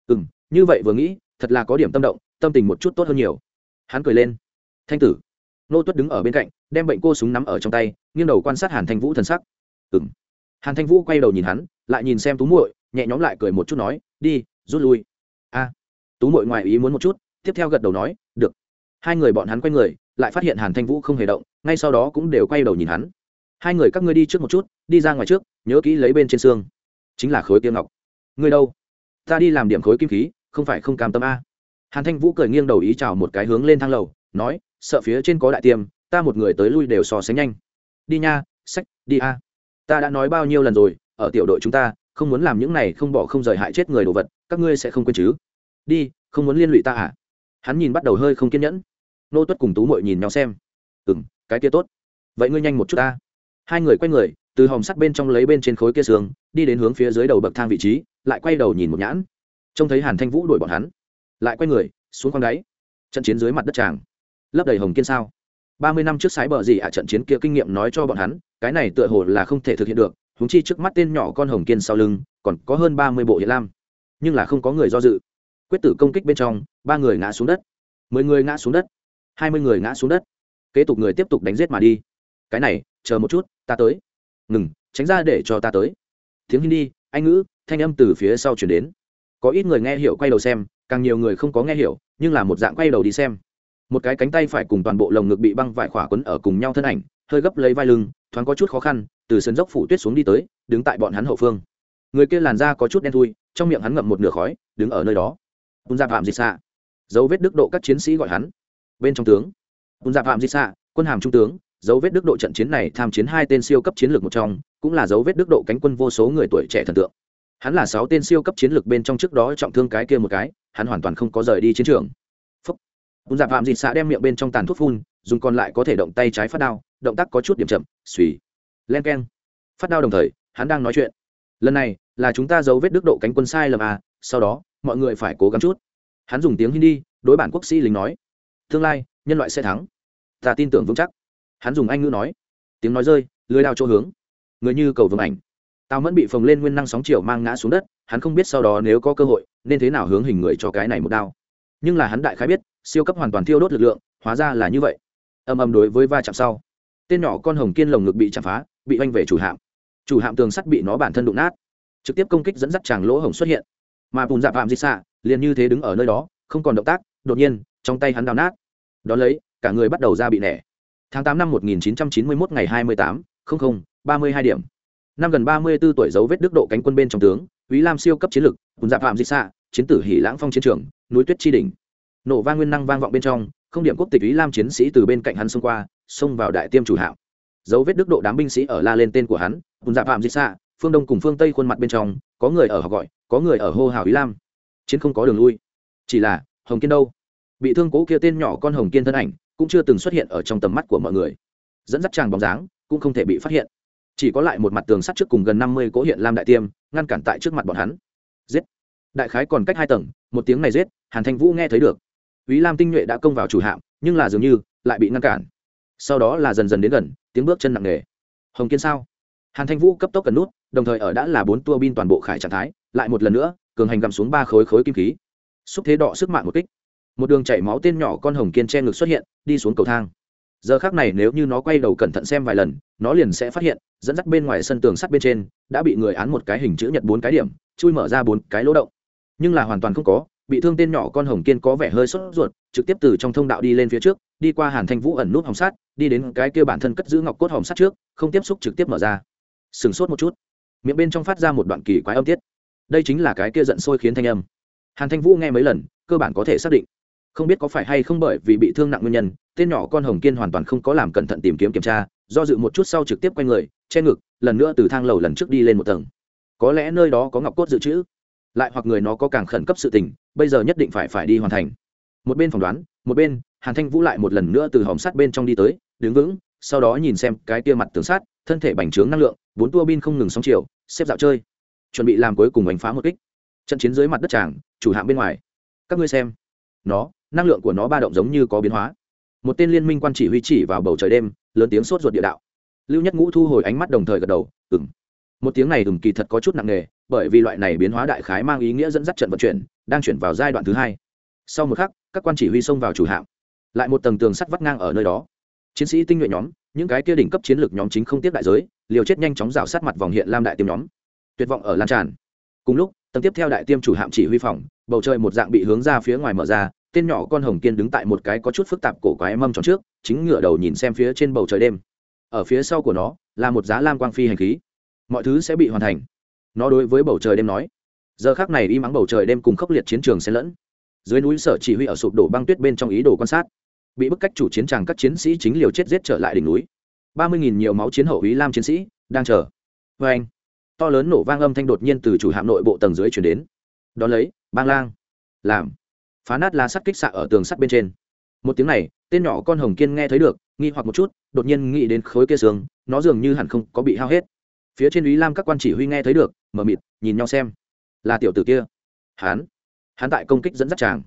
Ừ m như vậy vừa nghĩ, thật là có điểm tâm động, tâm tình một chút tốt hơn nhiều. Hắn cười lên. Thanh tử. Nô tuất đứng ở bên cạnh, đem bệnh cô súng nắm ở trong tay, nghiêng đầu quan sát hàn thanh vũ thân sắc. Ừ m hàn thanh vũ quay đầu nhìn hắn, lại nhìn xem tú muội, nhẹ nhóm lại cười một chút nói, đi, rút lui. A. Tú muội ngoài ý muốn một chút, tiếp theo gật đầu nói, được. Hai người bọn hắn quay người lại phát hiện hàn thanh vũ không hề động, ngay sau đó cũng đều quay đầu nhìn hắn. Hai người các ngươi đi trước một chút, đi ra ngoài trước, nhớ kỹ lấy bên trên xương. Chính là khối tiêu ngọc. Ngươi đâu? Ta đi làm điểm khối kim khí, không phải không cam tâm a. Hàn thanh vũ cười nghiêng đầu ý chào một cái hướng lên thang lầu, nói, sợ phía trên có đại tiêm, ta một người tới lui đều so sánh nhanh. Đi nha, sách, đi a. Ta đã nói bao nhiêu lần rồi, ở tiểu đội chúng ta, không muốn làm những này không bỏ không rời hại chết người đồ vật, các ngươi sẽ không quên chứ. Đi, không muốn liên lụy ta à? Hắn nhìn bắt đầu hơi không kiên nhẫn nô tuất cùng tú mội nhìn nhau xem. Ừ m cái kia tốt. Vậy ngươi nhanh một chút ta. Hai người quay người, từ hòm sắt bên trong lấy bên trên khối kia sương, đi đến hướng phía dưới đầu bậc thang vị trí, lại quay đầu nhìn một nhãn. Trông thấy hàn thanh vũ đuổi bọn hắn, lại quay người, xuống khoang đáy, trận chiến dưới mặt đất tràng. Lấp đầy hồng kiên sao. Ba mươi năm trước sái bờ gì ạ, trận chiến kia kinh nghiệm nói cho bọn hắn, cái này tựa hồ là không thể thực hiện được húng chi trước mắt tên nhỏ con hồng kiên sau lưng, còn có hơn ba mươi bộ hiện lam. Nhưng là không có người do dự. Quyết tử công kích bên trong, ba người ngã xuống đất. Mười người ngã xuống đất hai mươi người ngã xuống đất. Kế tục người tiếp tục đánh giết mà đi. Cái này, chờ một chút, ta tới. Ngừng, tránh ra để cho ta tới. Tiếng hindi, anh ngữ, thanh âm từ phía sau chuyển đến. Có ít người nghe hiểu quay đầu xem, càng nhiều người không có nghe hiểu, nhưng là một dạng quay đầu đi xem. Một cái cánh tay phải cùng toàn bộ lồng ngực bị băng vải khỏa quấn ở cùng nhau thân ảnh, hơi gấp lấy vai lưng, thoáng có chút khó khăn, từ sân dốc phủ tuyết xuống đi tới, đứng tại bọn hắn hậu phương. Người kia làn da có chút đen thui, trong miệng hắn ngậm một nửa khói, đứng ở nơi đó. Bùn ra phạm dịch xạ. Dấu vết đức độ các chiến sĩ gọi hắn bên trong tướng. Bùn dạp phạm di xạ, quân hàm trung tướng, dấu vết đức độ trận chiến này tham chiến hai tên siêu cấp chiến lược một trong, cũng là dấu vết đức độ cánh quân vô số người tuổi trẻ thần tượng. Hắn là sáu tên siêu cấp chiến lược bên trong trước đó trọng thương cái kia một cái, hắn hoàn toàn không có rời đi chiến trường. Phúc. bùn dạp phạm di xạ đem miệng bên trong tàn thuốc phun, dùng còn lại có thể động tay trái phát đao, động tác có chút điểm chậm, suy. Len k e n phát đao đồng thời, hắn đang nói chuyện. Lần này, là chúng ta giấu vết đức độ cánh quân sai lầm à sau đó, mọi người phải cố gắng chút. Hắn dùng tiếng hindi, đối bản quốc sĩ lính nói tương lai, nhân loại sẽ thắng. Ta tin tưởng vững chắc. Hắn dùng anh ngữ nói. Tiếng nói rơi, lưới đao chỗ hướng. Người như cầu vương ảnh. Tao vẫn bị phồng lên nguyên năng sóng chiều mang ngã xuống đất, hắn không biết sau đó nếu có cơ hội, nên thế nào hướng hình người cho cái này một đao. Nhưng là hắn đại khái biết, siêu cấp hoàn toàn thiêu đốt lực lượng, hóa ra là như vậy. Âm âm đối với va chạm sau, tên nhỏ con hồng kiên lồng ngực bị chạm phá, bị oanh về chủ hạm. Chủ hạm tường sắt bị nó bản thân đụng nát. Trực tiếp công kích dẫn dắt chàng lỗ hồng xuất hiện. Mà bùn dạp hạm di xạ liền như thế đứng ở nơi đó, không còn động tác, đột nhiên trong tay hắn đào nát đón lấy cả người bắt đầu ra bị nẻ tháng tám năm một nghìn chín trăm chín mươi mốt ngày hai mươi tám không không ba mươi hai điểm năm gần ba mươi b ố tuổi dấu vết đức độ cánh quân bên trong tướng Úy Lam siêu cấp chiến lực, cùng Dạ Phạm Di Xạ, chiến tử Hỉ Lãng Phong chiến trường, núi tuyết chi đỉnh. Nổ vang nguyên năng vang vọng bên trong, không điểm quốc tịch Úy Lam chiến sĩ từ bên cạnh hắn xông qua, xông vào đại tiêm chủ hạo Dấu vết đức độ đám binh sĩ ở la lên tên của hắn, cùng Dạ Phạm Di Xạ, phương đông cùng phương tây khuôn mặt bên trong, có người ở họ gọi, có người ở hô hào Úy Lam. Chiến không có đường lui. Chỉ là, Hồng Kiên đâu? Bị thương cố kia tên nhỏ con Hồng Kiên thân ảnh, cũng chưa từng xuất hiện ở trong tầm mắt của mọi người. Dẫn dắt chàng bóng dáng, cũng không thể bị phát hiện chỉ có lại một mặt tường sắt trước cùng gần năm mươi cỗ hiện lam đại tiêm ngăn cản tại trước mặt bọn hắn giết đại khái còn cách hai tầng một tiếng này giết hàn thanh vũ nghe thấy được ý Lam tinh nhuệ đã công vào chủ hạm, nhưng là dường như lại bị ngăn cản. Sau đó là dần dần đến gần, tiếng bước chân nặng nề. Hồng Kiên sao? Hàn Thanh Vũ cấp tốc cần nút, đồng thời ở đã là bốn tua bin toàn bộ khải trạng thái, lại một lần nữa, cường hành gầm xuống ba khối khối kim khí. Xúc thế đọ sức mạng một kích. Một đường chảy máu tên nhỏ con Hồng Kiên che ngực xuất hiện, đi xuống cầu thang. Giờ khác này nếu như nó quay đầu cẩn thận xem vài lần nó liền sẽ phát hiện dẫn dắt bên ngoài sân tường sắt bên trên đã bị người án một cái hình chữ nhật bốn cái điểm chui mở ra bốn cái lỗ động. Nhưng là hoàn toàn không có bị thương tên nhỏ con hồng kiên có vẻ hơi sốt ruột trực tiếp từ trong thông đạo đi lên phía trước đi qua hàn thanh vũ ẩn nút hồng sát đi đến cái kia bản thân cất giữ ngọc cốt hồng sắt trước không tiếp xúc trực tiếp mở ra. Sừng sốt một chút. Miệng bên trong phát ra một đoạn kỳ quái âm tiết. Đây chính là cái kia giận sôi khiến thanh âm. Hàn thanh vũ nghe mấy lần cơ bản có thể xác định không biết có phải hay không bởi vì bị thương nặng nguyên nhân, tên nhỏ con hồng kiên hoàn toàn không có làm cẩn thận tìm kiếm kiểm tra, do dự một chút sau trực tiếp quay người, che ngực, lần nữa từ thang lầu lần trước đi lên một tầng. Có lẽ nơi đó có ngọc cốt dự trữ. Lại hoặc người nó có càng khẩn cấp sự tình, bây giờ nhất định phải phải đi hoàn thành. Một bên phỏng đoán, một bên, hàn thanh vũ lại một lần nữa từ hòm sắt bên trong đi tới, đứng vững, sau đó nhìn xem cái kia mặt tường sát thân thể bành trướng năng lượng, bốn tua bin không ngừng sóng chiều, xếp dạo chơi. Chuẩn bị làm cuối cùng đánh phá một kích. Trận chiến dưới mặt đất tràng chủ hạng bên ngoài. Các ngươi xem. Nó năng lượng của nó ba động giống như có biến hóa. Một tên liên minh quan chỉ huy chỉ vào bầu trời đêm, lớn tiếng sốt ruột địa đạo. Lưu nhất ngũ thu hồi ánh mắt đồng thời gật đầu ừng một tiếng này ừng kỳ thật có chút nặng nề, bởi vì loại này biến hóa đại khái mang ý nghĩa dẫn dắt trận vận chuyển, đang chuyển vào giai đoạn thứ hai. Sau một khắc, các quan chỉ huy xông vào chủ hạm. Lại một tầng tường sắt vắt ngang ở nơi đó. Chiến sĩ tinh nhuệ nhóm, những cái kia đỉnh cấp chiến lược nhóm chính không tiếp đại giới, liều chết nhanh chóng rào sát mặt vòng hiện lam đại tiêm nhóm. Tuyệt vọng ở lan tràn. Cùng lúc, tầng tiếp theo đại tiêm chủ hạm chỉ huy phòng, bầu trời một dạng bị hướng ra phía ngoài mở ra tên nhỏ con hồng kiên đứng tại một cái có chút phức tạp cổ quái mâm tròn trước, chính ngựa đầu nhìn xem phía trên bầu trời đêm. Ở phía sau của nó, là một giá lam quang phi hành khí. Mọi thứ sẽ bị hoàn thành. Nó đối với bầu trời đêm nói. Giờ khác này y mắng bầu trời đêm cùng khốc liệt chiến trường xen lẫn. Dưới núi sở chỉ huy ở sụp đổ băng tuyết bên trong ý đồ quan sát. Bị bức cách chủ chiến tràng các chiến sĩ chính liều chết giết trở lại đỉnh núi. Ba mươi nghìn nhiều máu chiến hậu ý lam chiến sĩ đang chờ. Vê anh, to lớn nổ vang âm thanh đột nhiên từ chủ hạm nội bộ tầng dưới chuyển đến. Đón lấy, bang lang. Làm phá nát lá sắt kích xạ ở tường sắt bên trên. Một tiếng này, tên nhỏ con hồng kiên nghe thấy được, nghi hoặc một chút, đột nhiên nghĩ đến khối kia sướng nó dường như hẳn không có bị hao hết. Phía trên ý lam các quan chỉ huy nghe thấy được mờ mịt, nhìn nhau xem. Là tiểu tử kia. Hán hán tại công kích dẫn dắt chàng.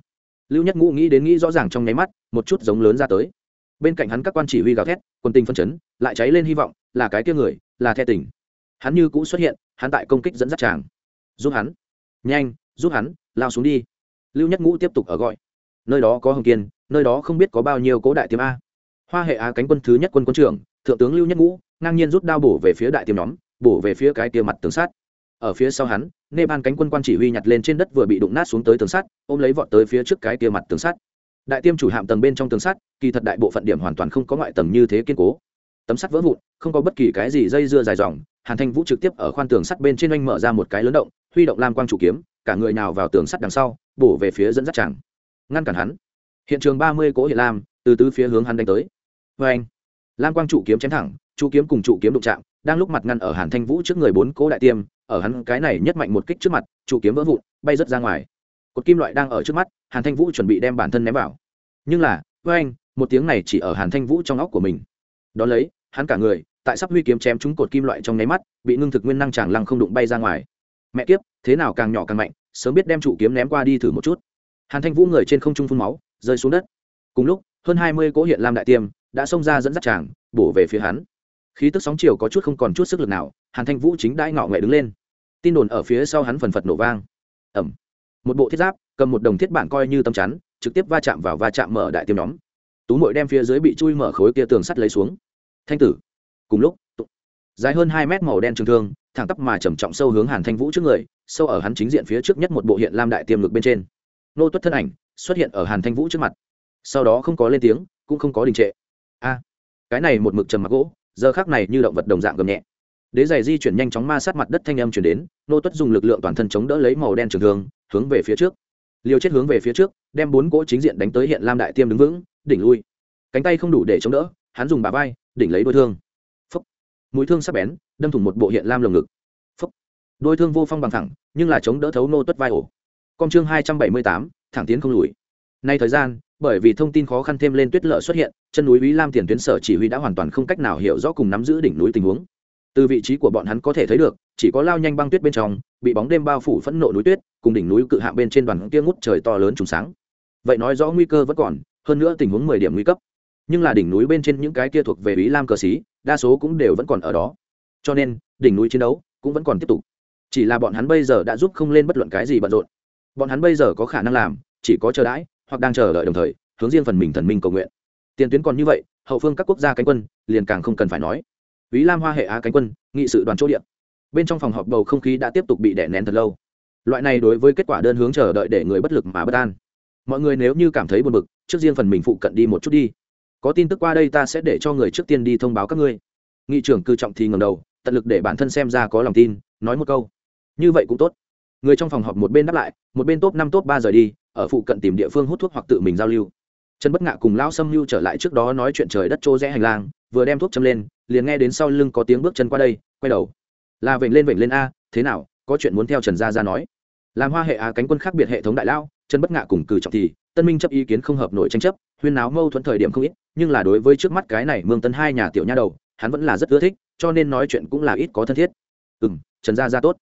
Lưu nhất ngũ nghĩ đến nghĩ rõ ràng trong nháy mắt, một chút giống lớn ra tới. Bên cạnh hắn các quan chỉ huy gào thét, quân tình phân chấn, lại cháy lên hy vọng, là cái kia người, là the tình. Hắn như cũ xuất hiện, hắn tại công kích dẫn dắt chàng. Giúp hắn. Nhanh, giúp hắn, lao xuống đi lưu nhất ngũ tiếp tục ở gọi. Nơi đó có hồng kiên, nơi đó không biết có bao nhiêu cố đại tiêm a. Hoa hệ á cánh quân thứ nhất quân quân trưởng, thượng tướng lưu nhất ngũ, ngang nhiên rút đao bổ về phía đại tiêm nhóm, bổ về phía cái tia mặt tường sát ở phía sau hắn, nê ban cánh quân quan chỉ huy nhặt lên trên đất vừa bị đụng nát xuống tới tường sắt, ôm lấy vọt tới phía trước cái tia mặt tường sắt. Đại tiêm chủ hạm tầng bên trong tường sắt, kỳ thật đại bộ phận điểm hoàn toàn không có ngoại tầng như thế kiên cố tấm sắt vỡ vụn, không có bất kỳ cái gì dây dưa dài dòng, hàn thanh vũ trực tiếp ở khoan tường sắt bên trên oanh mở ra một cái lớn động, huy động lam quang chủ kiếm, cả người nào vào tường sắt đằng sau, bổ về phía dẫn dắt chàng. Ngăn cản hắn. Hiện trường ba mươi cỗ hiện lam, từ tứ phía hướng hắn đánh tới. Vê anh, lam quang Chủ kiếm chém thẳng, Chủ kiếm cùng Chủ kiếm đụng chạm, đang lúc mặt ngăn ở hàn thanh vũ trước người bốn cỗ đại tiêm, ở hắn cái này nhất mạnh một kích trước mặt, Chủ kiếm vỡ vụn, bay rớt ra ngoài. Cột kim loại đang ở trước mắt, hàn thanh vũ chuẩn bị đem bản thân ném vào. Nhưng là vê anh, một tiếng này chỉ ở hàn thanh vũ trong óc của mình. Đ ó lấy hắn cả người, tại sắp huy kiếm chém trúng cột kim loại trong nháy mắt, bị ngưng thực nguyên năng chàng lăng không đụng bay ra ngoài. Mẹ kiếp, thế nào càng nhỏ càng mạnh, sớm biết đem trụ kiếm ném qua đi thử một chút. Hàn thanh vũ người trên không trung phun máu, rơi xuống đất. Cùng lúc, hơn hai mươi cỗ hiện lam đại tiêm đã xông ra dẫn dắt chàng, bổ về phía hắn. Khí tức sóng chiều có chút không còn chút sức lực nào, hàn thanh vũ chính đãi ngọ nghệ đứng lên. Tin đồn ở phía sau hắn phần phật nổ vang. Ẩm. Một bộ thiết giáp, cầm một đồng thiết bản coi như tâm chắn, trực tiếp va chạm vào va chạm mở đại tiêm nhóm. Tú mội đem phía dưới bị chui mở khối kia tường sắt lấy xuống thanh tử. Cùng lúc dài hơn hai mét màu đen trường thương, thẳng tắp mà trầm trọng sâu hướng hàn thanh vũ trước người, sâu ở hắn chính diện phía trước nhất một bộ hiện lam đại tiềm ngực bên trên. Nô tuất thân ảnh xuất hiện ở hàn thanh vũ trước mặt. Sau đó không có lên tiếng, cũng không có đình trệ. A, cái này một mực trầm mặc gỗ, giờ khác này như động vật đồng dạng gầm nhẹ. Đế giày di chuyển nhanh chóng ma sát mặt đất thanh âm chuyển đến, nô tuất dùng lực lượng toàn thân chống đỡ lấy màu đen trường thương, hướng về phía trước. Liều chết hướng về phía trước, đem bốn cỗ chính diện đánh tới hiện lam đại tiêm đứng vững, đỉnh lui. Cánh tay không đủ để chống đỡ, hắn dùng bà vai đỉnh lấy đôi thương phấp mũi thương sắp bén đâm thủng một bộ hiện lam lồng ngực phấp đôi thương vô phong bằng thẳng nhưng là chống đỡ thấu nô tuất vai ổ công chương hai trăm bảy mươi tám thẳng tiến không lùi nay thời gian bởi vì thông tin khó khăn thêm lên tuyết lợ xuất hiện chân núi ý Lam tiền tuyến sở chỉ huy đã hoàn toàn không cách nào hiểu rõ cùng nắm giữ đỉnh núi tình huống. Từ vị trí của bọn hắn có thể thấy được, chỉ có lao nhanh băng tuyết bên trong, bị bóng đêm bao phủ phẫn nộ núi tuyết, cùng đỉnh núi cự hạ bên trên đoàn kia ngút trời to lớn trùng sáng. Vậy nói rõ nguy cơ vẫn còn, hơn nữa tình huống mười điểm nguy cấp. Nhưng là đỉnh núi bên trên những cái kia thuộc về Vĩ Lam cờ sĩ, đa số cũng đều vẫn còn ở đó. Cho nên, đỉnh núi chiến đấu cũng vẫn còn tiếp tục. Chỉ là bọn hắn bây giờ đã giúp không lên bất luận cái gì bận rộn. Bọn hắn bây giờ có khả năng làm, chỉ có chờ đãi, hoặc đang chờ đợi đồng thời, hướng riêng phần mình thần minh cầu nguyện tiền tuyến còn như vậy hậu phương các quốc gia cánh quân liền càng không cần phải nói ý lam hoa hệ á cánh quân nghị sự đoàn chỗ điện bên trong phòng họp bầu không khí đã tiếp tục bị đè nén thật lâu loại này đối với kết quả đơn hướng chờ đợi để người bất lực mà bất an mọi người nếu như cảm thấy buồn bực trước riêng phần mình phụ cận đi một chút đi có tin tức qua đây ta sẽ để cho người trước tiên đi thông báo các ngươi. Nghị trưởng cư trọng thì ngầm đầu, tận lực để bản thân xem ra có lòng tin, nói một câu. Như vậy cũng tốt. Người trong phòng họp một bên đáp lại, một bên top năm top ba rời đi, ở phụ cận tìm địa phương hút thuốc hoặc tự mình giao lưu. Trần bất ngạ cùng lão xâm lưu trở lại trước đó nói chuyện trời đất trô rẽ hành lang, vừa đem thuốc châm lên, liền nghe đến sau lưng có tiếng bước chân qua đây, quay đầu. Là vểnh lên vểnh lên a, thế nào, có chuyện muốn theo trần gia ra nói. Làm hoa hệ a cánh quân khác biệt hệ thống đại lao trần bất ngạ cùng cử trọng thì, tân minh chấp ý kiến không hợp nổi tranh chấp, huyên náo mâu thuẫn thời điểm không ít nhưng là đối với trước mắt cái này mương tân hai nhà tiểu nha đầu, hắn vẫn là rất ưa thích, cho nên nói chuyện cũng là ít có thân thiết. Ừ m trần gia ra tốt.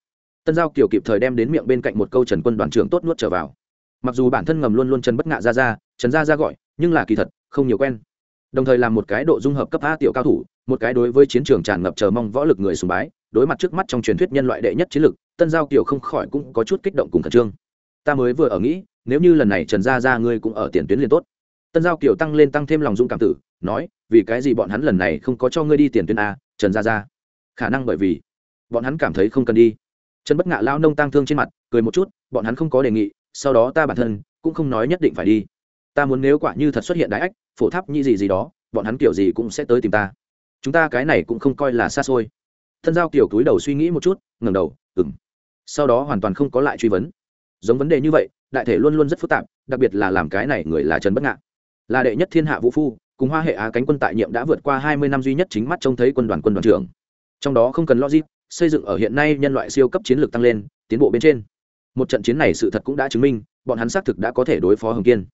Tân giao kiều kịp thời đem đến miệng bên cạnh một câu trần quân đoàn trưởng tốt nuốt trở vào. Mặc dù bản thân ngầm luôn luôn trần bất ngạ ra ra trần gia ra gọi, nhưng là kỳ thật, không nhiều quen. Đồng thời làm một cái độ dung hợp cấp a tiểu cao thủ, một cái đối với chiến trường tràn ngập chờ mong võ lực người sùng bái, đối mặt trước mắt trong truyền thuyết nhân loại đệ nhất chiến lực, tân giao kiều không khỏi cũng có chút kích động cùng khẩn trương. Ta mới vừa ở nghĩ, nếu như lần này trần gia ra ngươi cũng ở tiền tuyến liền tốt tân giao kiều tăng lên tăng thêm lòng dũng cảm tử nói vì cái gì bọn hắn lần này không có cho ngươi đi tiền tuyến a trần gia Gia, khả năng bởi vì bọn hắn cảm thấy không cần đi. Trần bất ngạ lao nông tăng thương trên mặt cười một chút bọn hắn không có đề nghị sau đó ta bản thân cũng không nói nhất định phải đi. Ta muốn nếu quả như thật xuất hiện đại ách phổ tháp như gì gì đó bọn hắn kiểu gì cũng sẽ tới tìm ta. Chúng ta cái này cũng không coi là xa xôi. Thân giao kiểu túi đầu suy nghĩ một chút ngẩng đầu ừng sau đó hoàn toàn không có lại truy vấn. Giống vấn đề như vậy đại thể luôn luôn rất phức tạp đặc biệt là làm cái này người là trần bất ngạn là đệ nhất thiên hạ vũ phu, cùng hoa hệ á cánh quân tại nhiệm đã vượt qua hai mươi năm duy nhất chính mắt trông thấy quân đoàn quân đoàn trưởng. Trong đó không cần logic, xây dựng ở hiện nay nhân loại siêu cấp chiến lược tăng lên, tiến bộ bên trên. Một trận chiến này sự thật cũng đã chứng minh, bọn hắn xác thực đã có thể đối phó hồng kiên.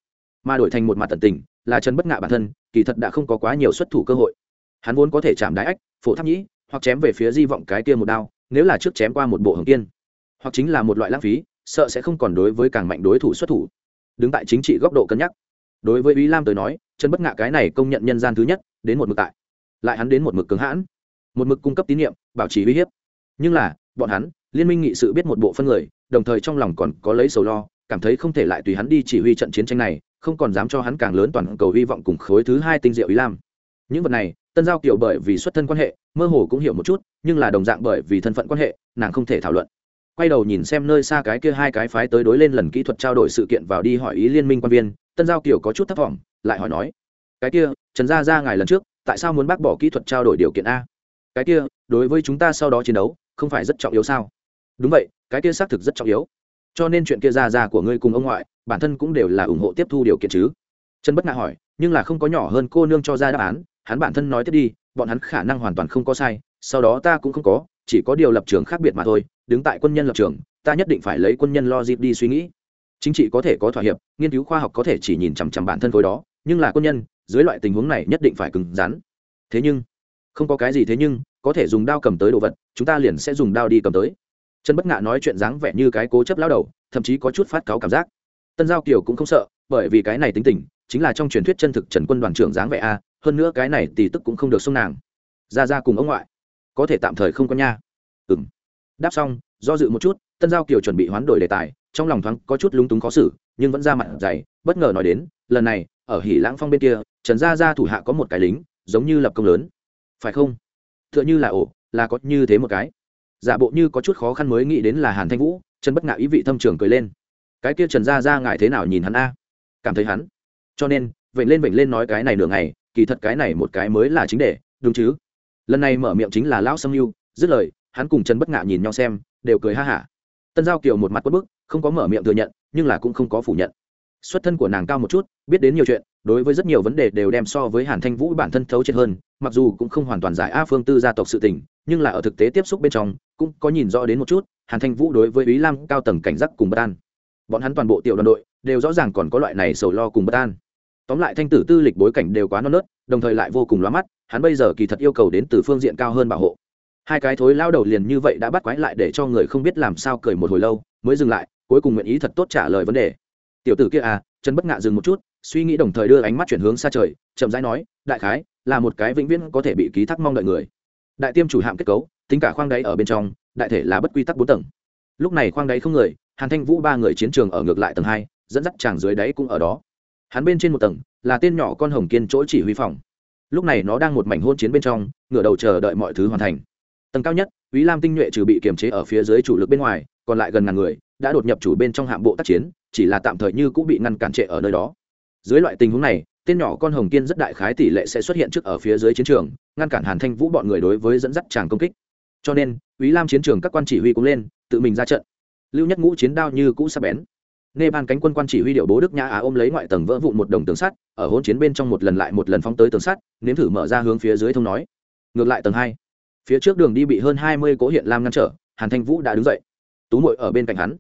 Mà đổi thành một mặt tận tình, là trần bất ngạ bản thân, kỳ thật đã không có quá nhiều xuất thủ cơ hội. Hắn vốn có thể chạm đái ách, phổ tháp nhĩ, hoặc chém về phía di vọng cái kia một đao, nếu là trước chém qua một bộ hồng kiên. Hoặc chính là một loại lãng phí, sợ sẽ không còn đối với càng mạnh đối thủ xuất thủ. Đứng tại chính trị góc độ cân nhắc đối với ý lam tới nói, trần bất ngạ cái này công nhận nhân gian thứ nhất, đến một mực tại. Lại hắn đến một mực cứng hãn, một mực cung cấp tín nhiệm bảo trì uy hiếp. Nhưng là, bọn hắn, liên minh nghị sự biết một bộ phân người, đồng thời trong lòng còn có lấy sầu lo, cảm thấy không thể lại tùy hắn đi chỉ huy trận chiến tranh này, không còn dám cho hắn càng lớn toàn cầu hy vọng cùng khối thứ hai tinh diệu ý lam. Những vật này, tân giao kiểu bởi vì xuất thân quan hệ, mơ hồ cũng hiểu một chút, nhưng là đồng dạng bởi vì thân phận quan hệ, nàng không thể thảo luận. Quay đầu nhìn xem nơi xa cái kia hai cái phái tới đối lên lần kỹ thuật trao đổi sự kiện vào đi hỏi ý liên minh quan viên tân giao Kiều có chút thất vọng lại hỏi nói, cái kia, trần gia ra ngài lần trước, tại sao muốn bác bỏ kỹ thuật trao đổi điều kiện a? Cái kia, đối với chúng ta sau đó chiến đấu, không phải rất trọng yếu sao? Đúng vậy, cái kia xác thực rất trọng yếu. Cho nên chuyện kia ra ra của ngươi cùng ông ngoại, bản thân cũng đều là ủng hộ tiếp thu điều kiện chứ. Trần bất ngại hỏi, nhưng là không có nhỏ hơn cô nương cho ra đáp án, hắn bản thân nói tiếp đi, bọn hắn khả năng hoàn toàn không có sai, sau đó ta cũng không có, chỉ có điều lập trường khác biệt mà thôi, đứng tại quân nhân lập trường, ta nhất định phải lấy quân nhân lo dịp đi suy nghĩ chính trị có thể có thỏa hiệp, nghiên cứu khoa học có thể chỉ nhìn chằm chằm bản thân khối đó, nhưng là quân nhân, dưới loại tình huống này nhất định phải cứng rắn. Thế nhưng, không có cái gì thế nhưng, có thể dùng đao cầm tới đồ vật, chúng ta liền sẽ dùng đao đi cầm tới. Trần bất ngạ nói chuyện dáng vẻ như cái cố chấp lao đầu, thậm chí có chút phát cáo cảm giác. Tân giao kiều cũng không sợ, bởi vì cái này tính tình, chính là trong truyền thuyết chân thực trần quân đoàn trưởng dáng vẻ a, hơn nữa cái này tỷ tức cũng không được xung nàng. Ra ra cùng ông ngoại, có thể tạm thời không có nha. Ừ m đáp xong do dự một chút, tân giao kiều chuẩn bị hoán đổi đề tài, trong lòng thoáng có chút lúng túng khó xử, nhưng vẫn ra mặt dày, bất ngờ nói đến, lần này, ở hỉ lãng phong bên kia, trần gia gia thủ hạ có một cái lính, giống như lập công lớn. Phải không? T h ư ợ n h ư là ổ, là có như thế một cái. Giả bộ như có chút khó khăn mới nghĩ đến là hàn thanh vũ, trần bất ngạo ý vị thâm trường cười lên. Cái kia trần gia gia ngại thế nào nhìn hắn a? Cảm thấy hắn. Cho nên vậy lên vậy lên nói cái này nửa ngày, kỳ thật cái này một cái mới là chính đề, đúng chứ? Lần này mở miệng chính là lão sâm mưu dứt lời hắn cùng trần bất ngạ nhìn nhau xem, đều cười ha hả. Tân giao kiều một mặt quất bức, không có mở miệng thừa nhận, nhưng là cũng không có phủ nhận. Xuất thân của nàng cao một chút, biết đến nhiều chuyện, đối với rất nhiều vấn đề đều đem so với hàn thanh vũ bản thân thấu triệt hơn, mặc dù cũng không hoàn toàn giải a phương tư gia tộc sự tình, nhưng là ở thực tế tiếp xúc bên trong, cũng có nhìn rõ đến một chút, hàn thanh vũ đối với ý lam cao tầng cảnh giác cùng bất an. Bọn hắn toàn bộ tiểu đoàn đội, đều rõ ràng còn có loại này sầu lo cùng bất an. Tóm lại thanh tử tư lịch bối cảnh đều quá non nớt, đồng thời lại vô cùng lóa mắt, hắn bây giờ kỳ thật yêu cầu đến từ phương diện cao hơn bảo hộ hai cái thối lao đầu liền như vậy đã bắt quái lại để cho người không biết làm sao cười một hồi lâu, mới dừng lại, cuối cùng nguyện ý thật tốt trả lời vấn đề. Tiểu tử kia à chân bất ngạ dừng một chút, suy nghĩ đồng thời đưa ánh mắt chuyển hướng xa trời, chậm rãi nói, đại khái là một cái vĩnh viễn có thể bị ký thác mong đợi người. Đại tiêm chủ hạm kết cấu, tính cả khoang đáy ở bên trong, đại thể là bất quy tắc bốn tầng. Lúc này khoang đáy không người, hàn thanh vũ ba người chiến trường ở ngược lại tầng hai, dẫn dắt chàng dưới đáy cũng ở đó. Hắn bên trên một tầng, là tên nhỏ con hồng kiên chỗ chỉ huy phòng. Lúc này nó đang một mảnh hôn chiến bên trong, ngửa đầu chờ đợi mọi thứ hoàn thành tầng cao nhất ý lam tinh nhuệ trừ bị kiềm chế ở phía dưới chủ lực bên ngoài, còn lại gần ngàn người, đã đột nhập chủ bên trong hạm bộ tác chiến, chỉ là tạm thời như cũng bị ngăn cản trệ ở nơi đó. Dưới loại tình huống này, tên nhỏ con hồng kiên rất đại khái tỷ lệ sẽ xuất hiện trước ở phía dưới chiến trường, ngăn cản hàn thanh vũ bọn người đối với dẫn dắt tràng công kích. Cho nên ý lam chiến trường các quan chỉ huy cũng lên, tự mình ra trận. Lưu nhất ngũ chiến đao như cũ sắp bén. Nê ban cánh quân quan chỉ huy điệu bố đức nhã á ôm lấy ngoại tầng vỡ vụn một đồng tường sắt, ở hôn chiến bên trong một lần lại một lần phóng tới tường sắt, nếm thử mở ra hướng phía dưới thông nói. Ngược lại tầng hai phía trước đường đi bị hơn hai mươi cố hiện lam ngăn trở hàn thanh vũ đã đứng dậy. Tú mội ở bên cạnh hắn.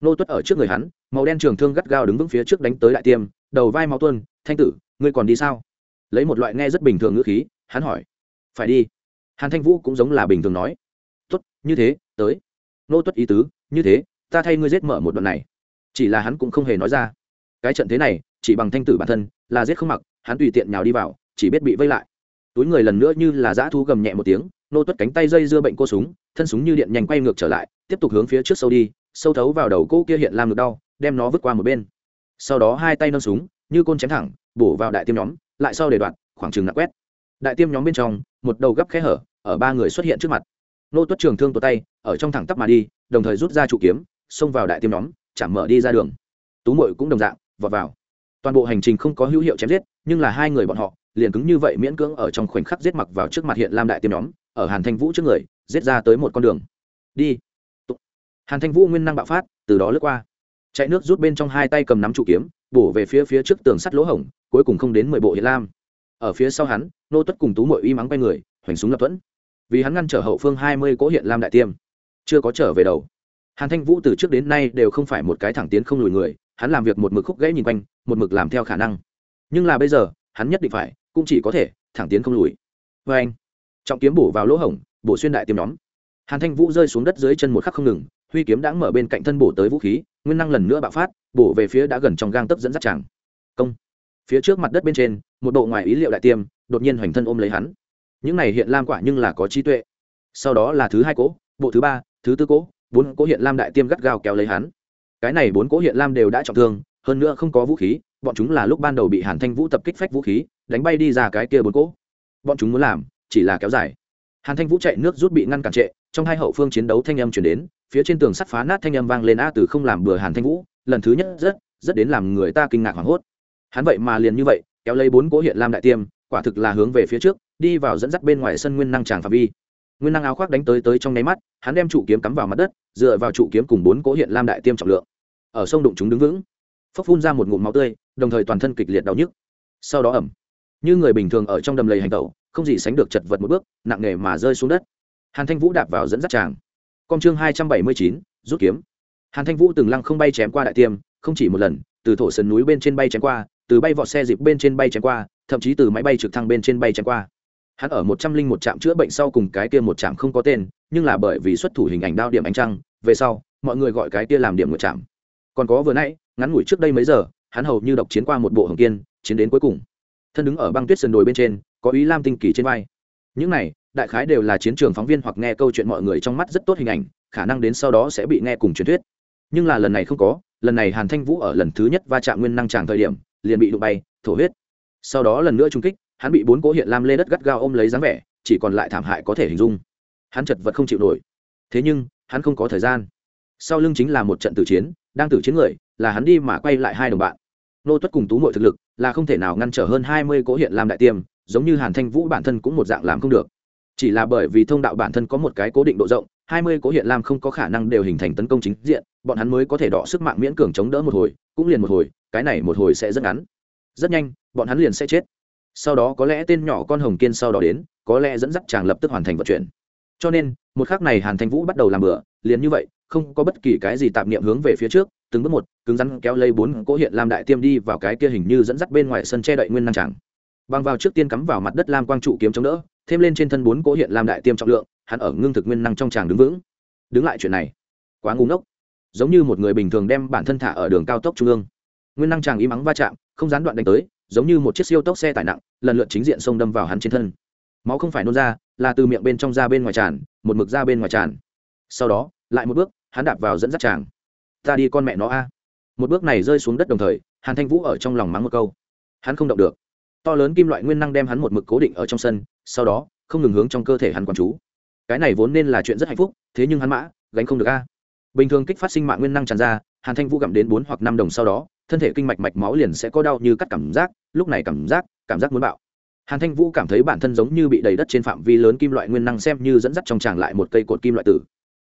Nô tuất ở trước người hắn màu đen trường thương gắt gao đứng vững phía trước đánh tới đại tiêm đầu vai máu tuân thanh tử ngươi còn đi sao? Lấy một loại nghe rất bình thường ngữ khí hắn hỏi. Phải đi. Hàn thanh vũ cũng giống là bình thường nói. Tuất, như thế tới. Nô tuất ý tứ như thế ta thay ngươi giết mở một đoạn này. Chỉ là hắn cũng không hề nói ra. Cái trận thế này chỉ bằng thanh tử bản thân là giết không mặc hắn tùy tiện nào đi vào chỉ biết bị vây lại. Túi người lần nữa như là dã thu gầm nhẹ một tiếng nô tuất cánh tay dây dưa bệnh cô súng, thân súng như điện nhanh quay ngược trở lại, tiếp tục hướng phía trước sâu đi, sâu thấu vào đầu cô kia hiện làm ngực đau, đem nó vứt qua một bên. Sau đó hai tay nâng súng, như côn chém thẳng, bổ vào đại tiêm nhóm, lại sau để đoạn, khoảng chừng nặng quét. Đại tiêm nhóm bên trong, một đầu gấp khe hở, ở ba người xuất hiện trước mặt. Nô tuất trường thương tổ tay, ở trong thẳng tắp mà đi, đồng thời rút ra trụ kiếm, xông vào đại tiêm nhóm, chạm mở đi ra đường. Tú mội cũng đồng dạng, vọt vào. Toàn bộ hành trình không có hữu hiệu chém giết, nhưng là hai người bọn họ, liền cứng như vậy miễn cưỡng ở trong khoảnh khắc giết mặc vào trước mặt hiện lam đại tiêm nhóm ở hàn thanh vũ trước người, giết ra tới một con đường. Đi. Hàn thanh vũ nguyên năng bạo phát, từ đó lướt qua. Chạy nước rút bên trong hai tay cầm nắm trụ kiếm, bổ về phía phía trước tường sắt lỗ hổng, cuối cùng không đến mười bộ hiện lam. Ở phía sau hắn, nô tuất cùng tú mội y mắng quay người, hoành súng lập thuẫn. Vì hắn ngăn trở hậu phương hai mươi cỗ hiện lam đại tiêm. Chưa có trở về đầu. Hàn thanh vũ từ trước đến nay đều không phải một cái thẳng tiến không lùi người, hắn làm việc một mực khúc gãy nhìn quanh, một mực làm theo khả năng. Nhưng là bây giờ, hắn nhất định phải, cũng chỉ có thể thẳng tiến không lùi. Vê anh trọng kiếm bổ vào lỗ hổng, bổ xuyên đại tiêm nhóm. Hàn thanh vũ rơi xuống đất dưới chân một khắc không ngừng, huy kiếm đã mở bên cạnh thân bổ tới vũ khí, nguyên năng lần nữa bạo phát, bổ về phía đã gần trong gang tấp dẫn dắt chàng. Công. Phía trước mặt đất bên trên, một bộ ngoài ý liệu đại tiêm, đột nhiên hoành thân ôm lấy hắn. Những này hiện lam quả nhưng là có trí tuệ. Sau đó là thứ hai cỗ, bộ thứ ba, thứ tư cỗ, bốn cỗ hiện lam đại tiêm gắt gao kéo lấy hắn. Cái này bốn cỗ hiện lam đều đã trọng thương, hơn nữa không có vũ khí, bọn chúng là lúc ban đầu bị hàn thanh vũ tập kích phách vũ khí, đánh bay đi ra cái kia bốn cỗ. Bọn chúng muốn làm chỉ là kéo dài. Hàn thanh vũ chạy nước rút bị ngăn cản trệ, trong hai hậu phương chiến đấu thanh âm chuyển đến, phía trên tường sắt phá nát thanh âm vang lên a từ không làm bừa hàn thanh vũ, lần thứ nhất rất rất đến làm người ta kinh ngạc hoảng hốt. Hắn vậy mà liền như vậy, kéo lấy bốn cỗ hiện lam đại tiêm, quả thực là hướng về phía trước, đi vào dẫn dắt bên ngoài sân nguyên năng tràng phạm vi. Nguyên năng áo khoác đánh tới tới trong nháy mắt, hắn đem trụ kiếm cắm vào mặt đất, dựa vào trụ kiếm cùng bốn cỗ hiện lam đại tiêm trọng lượng. Ở sông đụng chúng đứng vững, phốc phun ra một ngụm máu tươi, đồng thời toàn thân kịch liệt đau nhức. Sau đó ẩm, như người bình thường ở trong đầm lầy hành tẩu không gì sánh được chật vật một bước, nặng nề mà rơi xuống đất. Hàn thanh vũ đạp vào dẫn dắt chàng. Con chương hai trăm bảy mươi chín, rút kiếm. Hàn thanh vũ từng lăng không bay chém qua đại tiêm, không chỉ một lần, từ thổ sườn núi bên trên bay chém qua, từ bay vọt xe dịp bên trên bay chém qua, thậm chí từ máy bay trực thăng bên trên bay chém qua. Hắn ở một trăm linh một trạm chữa bệnh sau cùng cái kia một trạm không có tên, nhưng là bởi vì xuất thủ hình ảnh đao điểm ánh trăng, về sau, mọi người gọi cái kia làm điểm một trạm. Còn có vừa nãy, ngắn ngủi trước đây mấy giờ, hắn hầu như độc chiến qua một bộ hồng kiên, chiến đến cuối cùng. Thân đứng ở băng tuyết sườn đồi bên trên có ý lam tinh kỳ trên vai. Những này, đại khái đều là chiến trường phóng viên hoặc nghe câu chuyện mọi người trong mắt rất tốt hình ảnh, khả năng đến sau đó sẽ bị nghe cùng truyền thuyết. Nhưng là lần này không có, lần này hàn thanh vũ ở lần thứ nhất va chạm nguyên năng tràng thời điểm, liền bị đụng bay, thổ huyết. Sau đó lần nữa trung kích, hắn bị bốn cố hiện lam lê đất gắt gao ôm lấy dáng vẻ, chỉ còn lại thảm hại có thể hình dung. Hắn chật vật không chịu nổi. Thế nhưng, hắn không có thời gian. Sau lưng chính là một trận tử chiến, đang tử chiến người, là hắn đi mà quay lại hai đồng bạn. Nô tuất cùng tú mội thực lực, là không thể nào ngăn trở hơn hai mươi cố hiện lam đại tiêm giống như hàn thanh vũ bản thân cũng một dạng làm không được. Chỉ là bởi vì thông đạo bản thân có một cái cố định độ rộng, hai mươi cố hiện lam không có khả năng đều hình thành tấn công chính diện, bọn hắn mới có thể đọ sức mạng miễn cường chống đỡ một hồi, cũng liền một hồi, cái này một hồi sẽ rất ngắn. Rất nhanh, bọn hắn liền sẽ chết. Sau đó có lẽ tên nhỏ con hồng kiên sau đó đến, có lẽ dẫn dắt chàng lập tức hoàn thành vận chuyển. Cho nên, một khắc này hàn thanh vũ bắt đầu làm bữa liền như vậy, không có bất kỳ cái gì tạp niệm hướng về phía trước, từng bước một, cứng rắn kéo lấy bốn cỗ hiện lam đại tiêm đi vào cái kia hình như dẫn dắt bên ngoài sân che đậy nguyên năng chàng bằng vào trước tiên cắm vào mặt đất lam quang trụ kiếm chống đỡ, thêm lên trên thân bốn cỗ hiện lam đại tiêm trọng lượng, hắn ở ngưng thực nguyên năng trong tràng đứng vững. Đứng lại chuyện này, quá ngu ngốc. Giống như một người bình thường đem bản thân thả ở đường cao tốc trung ương. Nguyên năng tràng im ắng va chạm, không gián đoạn đánh tới, giống như một chiếc siêu tốc xe tải nặng, lần lượt chính diện xông đâm vào hắn trên thân. Máu không phải nôn ra, là từ miệng bên trong ra bên ngoài tràn, một mực ra bên ngoài tràn. Sau đó, lại một bước, hắn đạp vào dẫn dắt tràng. Ta đi con mẹ nó a. Một bước này rơi xuống đất đồng thời, hàn thanh vũ ở trong lòng mắng một câu. Hắn không động được to lớn kim loại nguyên năng đem hắn một mực cố định ở trong sân, sau đó, không ngừng hướng trong cơ thể hắn quán chú. Cái này vốn nên là chuyện rất hạnh phúc, thế nhưng hắn mã, gánh không được a. Bình thường kích phát sinh mạng nguyên năng tràn ra, hàn thanh vũ gặm đến bốn hoặc năm đồng sau đó, thân thể kinh mạch mạch máu liền sẽ có đau như cắt cảm giác, lúc này cảm giác cảm giác muốn bạo. Hàn thanh vũ cảm thấy bản thân giống như bị đầy đất trên phạm vi lớn kim loại nguyên năng xem như dẫn dắt trong tràng lại một cây cột kim loại tử.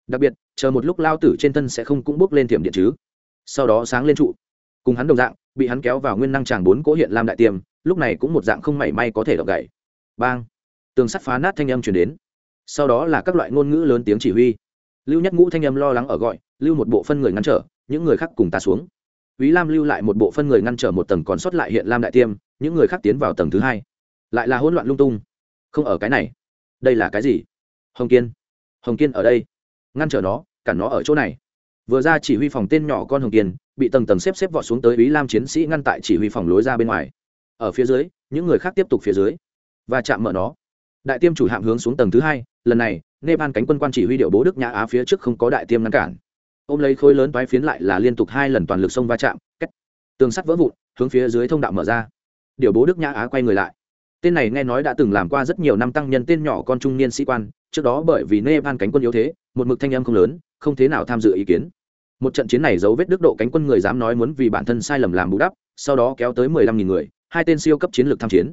Đặc biệt, chờ một lúc lao tử trên thân sẽ không cũng bước lên thiểm điện chứ. Sau đó sáng lên trụ. Cùng hắn đồng dạng, bị hắn kéo vào nguyên năng tràng bốn cố hiện lam đại tiêm lúc này cũng một dạng không mảy may có thể đọc gậy bang tường sắt phá nát thanh âm chuyển đến sau đó là các loại ngôn ngữ lớn tiếng chỉ huy lưu nhất ngũ thanh âm lo lắng ở gọi lưu một bộ phân người ngăn trở những người khác cùng ta xuống Úy Lam lưu lại một bộ phân người ngăn trở một tầng còn sót lại hiện Lam đại tiêm, những người khác tiến vào tầng thứ hai. Lại là hỗn loạn lung tung. Không ở cái này. Đây là cái gì? Hồng Kiên. Hồng Kiên ở đây. Ngăn trở nó, cản nó ở chỗ này. Vừa ra chỉ huy phòng tên nhỏ con Hồng Kiên, bị tầng tầng xếp xếp vọt xuống tới Úy Lam chiến sĩ ngăn tại chỉ huy phòng lối ra bên ngoài. Ở phía dưới, những người khác tiếp tục phía dưới. Và chạm mở nó. Đại tiêm chủ hạm hướng xuống tầng thứ hai, lần này, Nepal cánh quân quan chỉ huy điệu bố Đức Nhã Á phía trước không có đại tiêm ngăn cản. Ôm lấy khối lớn toái phiến lại là liên tục hai lần toàn lực xông va chạm cách tường sắt vỡ vụn hướng phía dưới thông đạo mở ra. Điều bố đức nhã á quay người lại. Tên này nghe nói đã từng làm qua rất nhiều năm tăng nhân tên nhỏ con trung niên sĩ quan trước đó bởi vì nepal cánh quân yếu thế một mực thanh âm không lớn không thế nào tham dự ý kiến. Một trận chiến này dấu vết đức độ cánh quân người dám nói muốn vì bản thân sai lầm làm bù đắp sau đó kéo tới mười lăm nghìn người hai tên siêu cấp chiến lược tham chiến.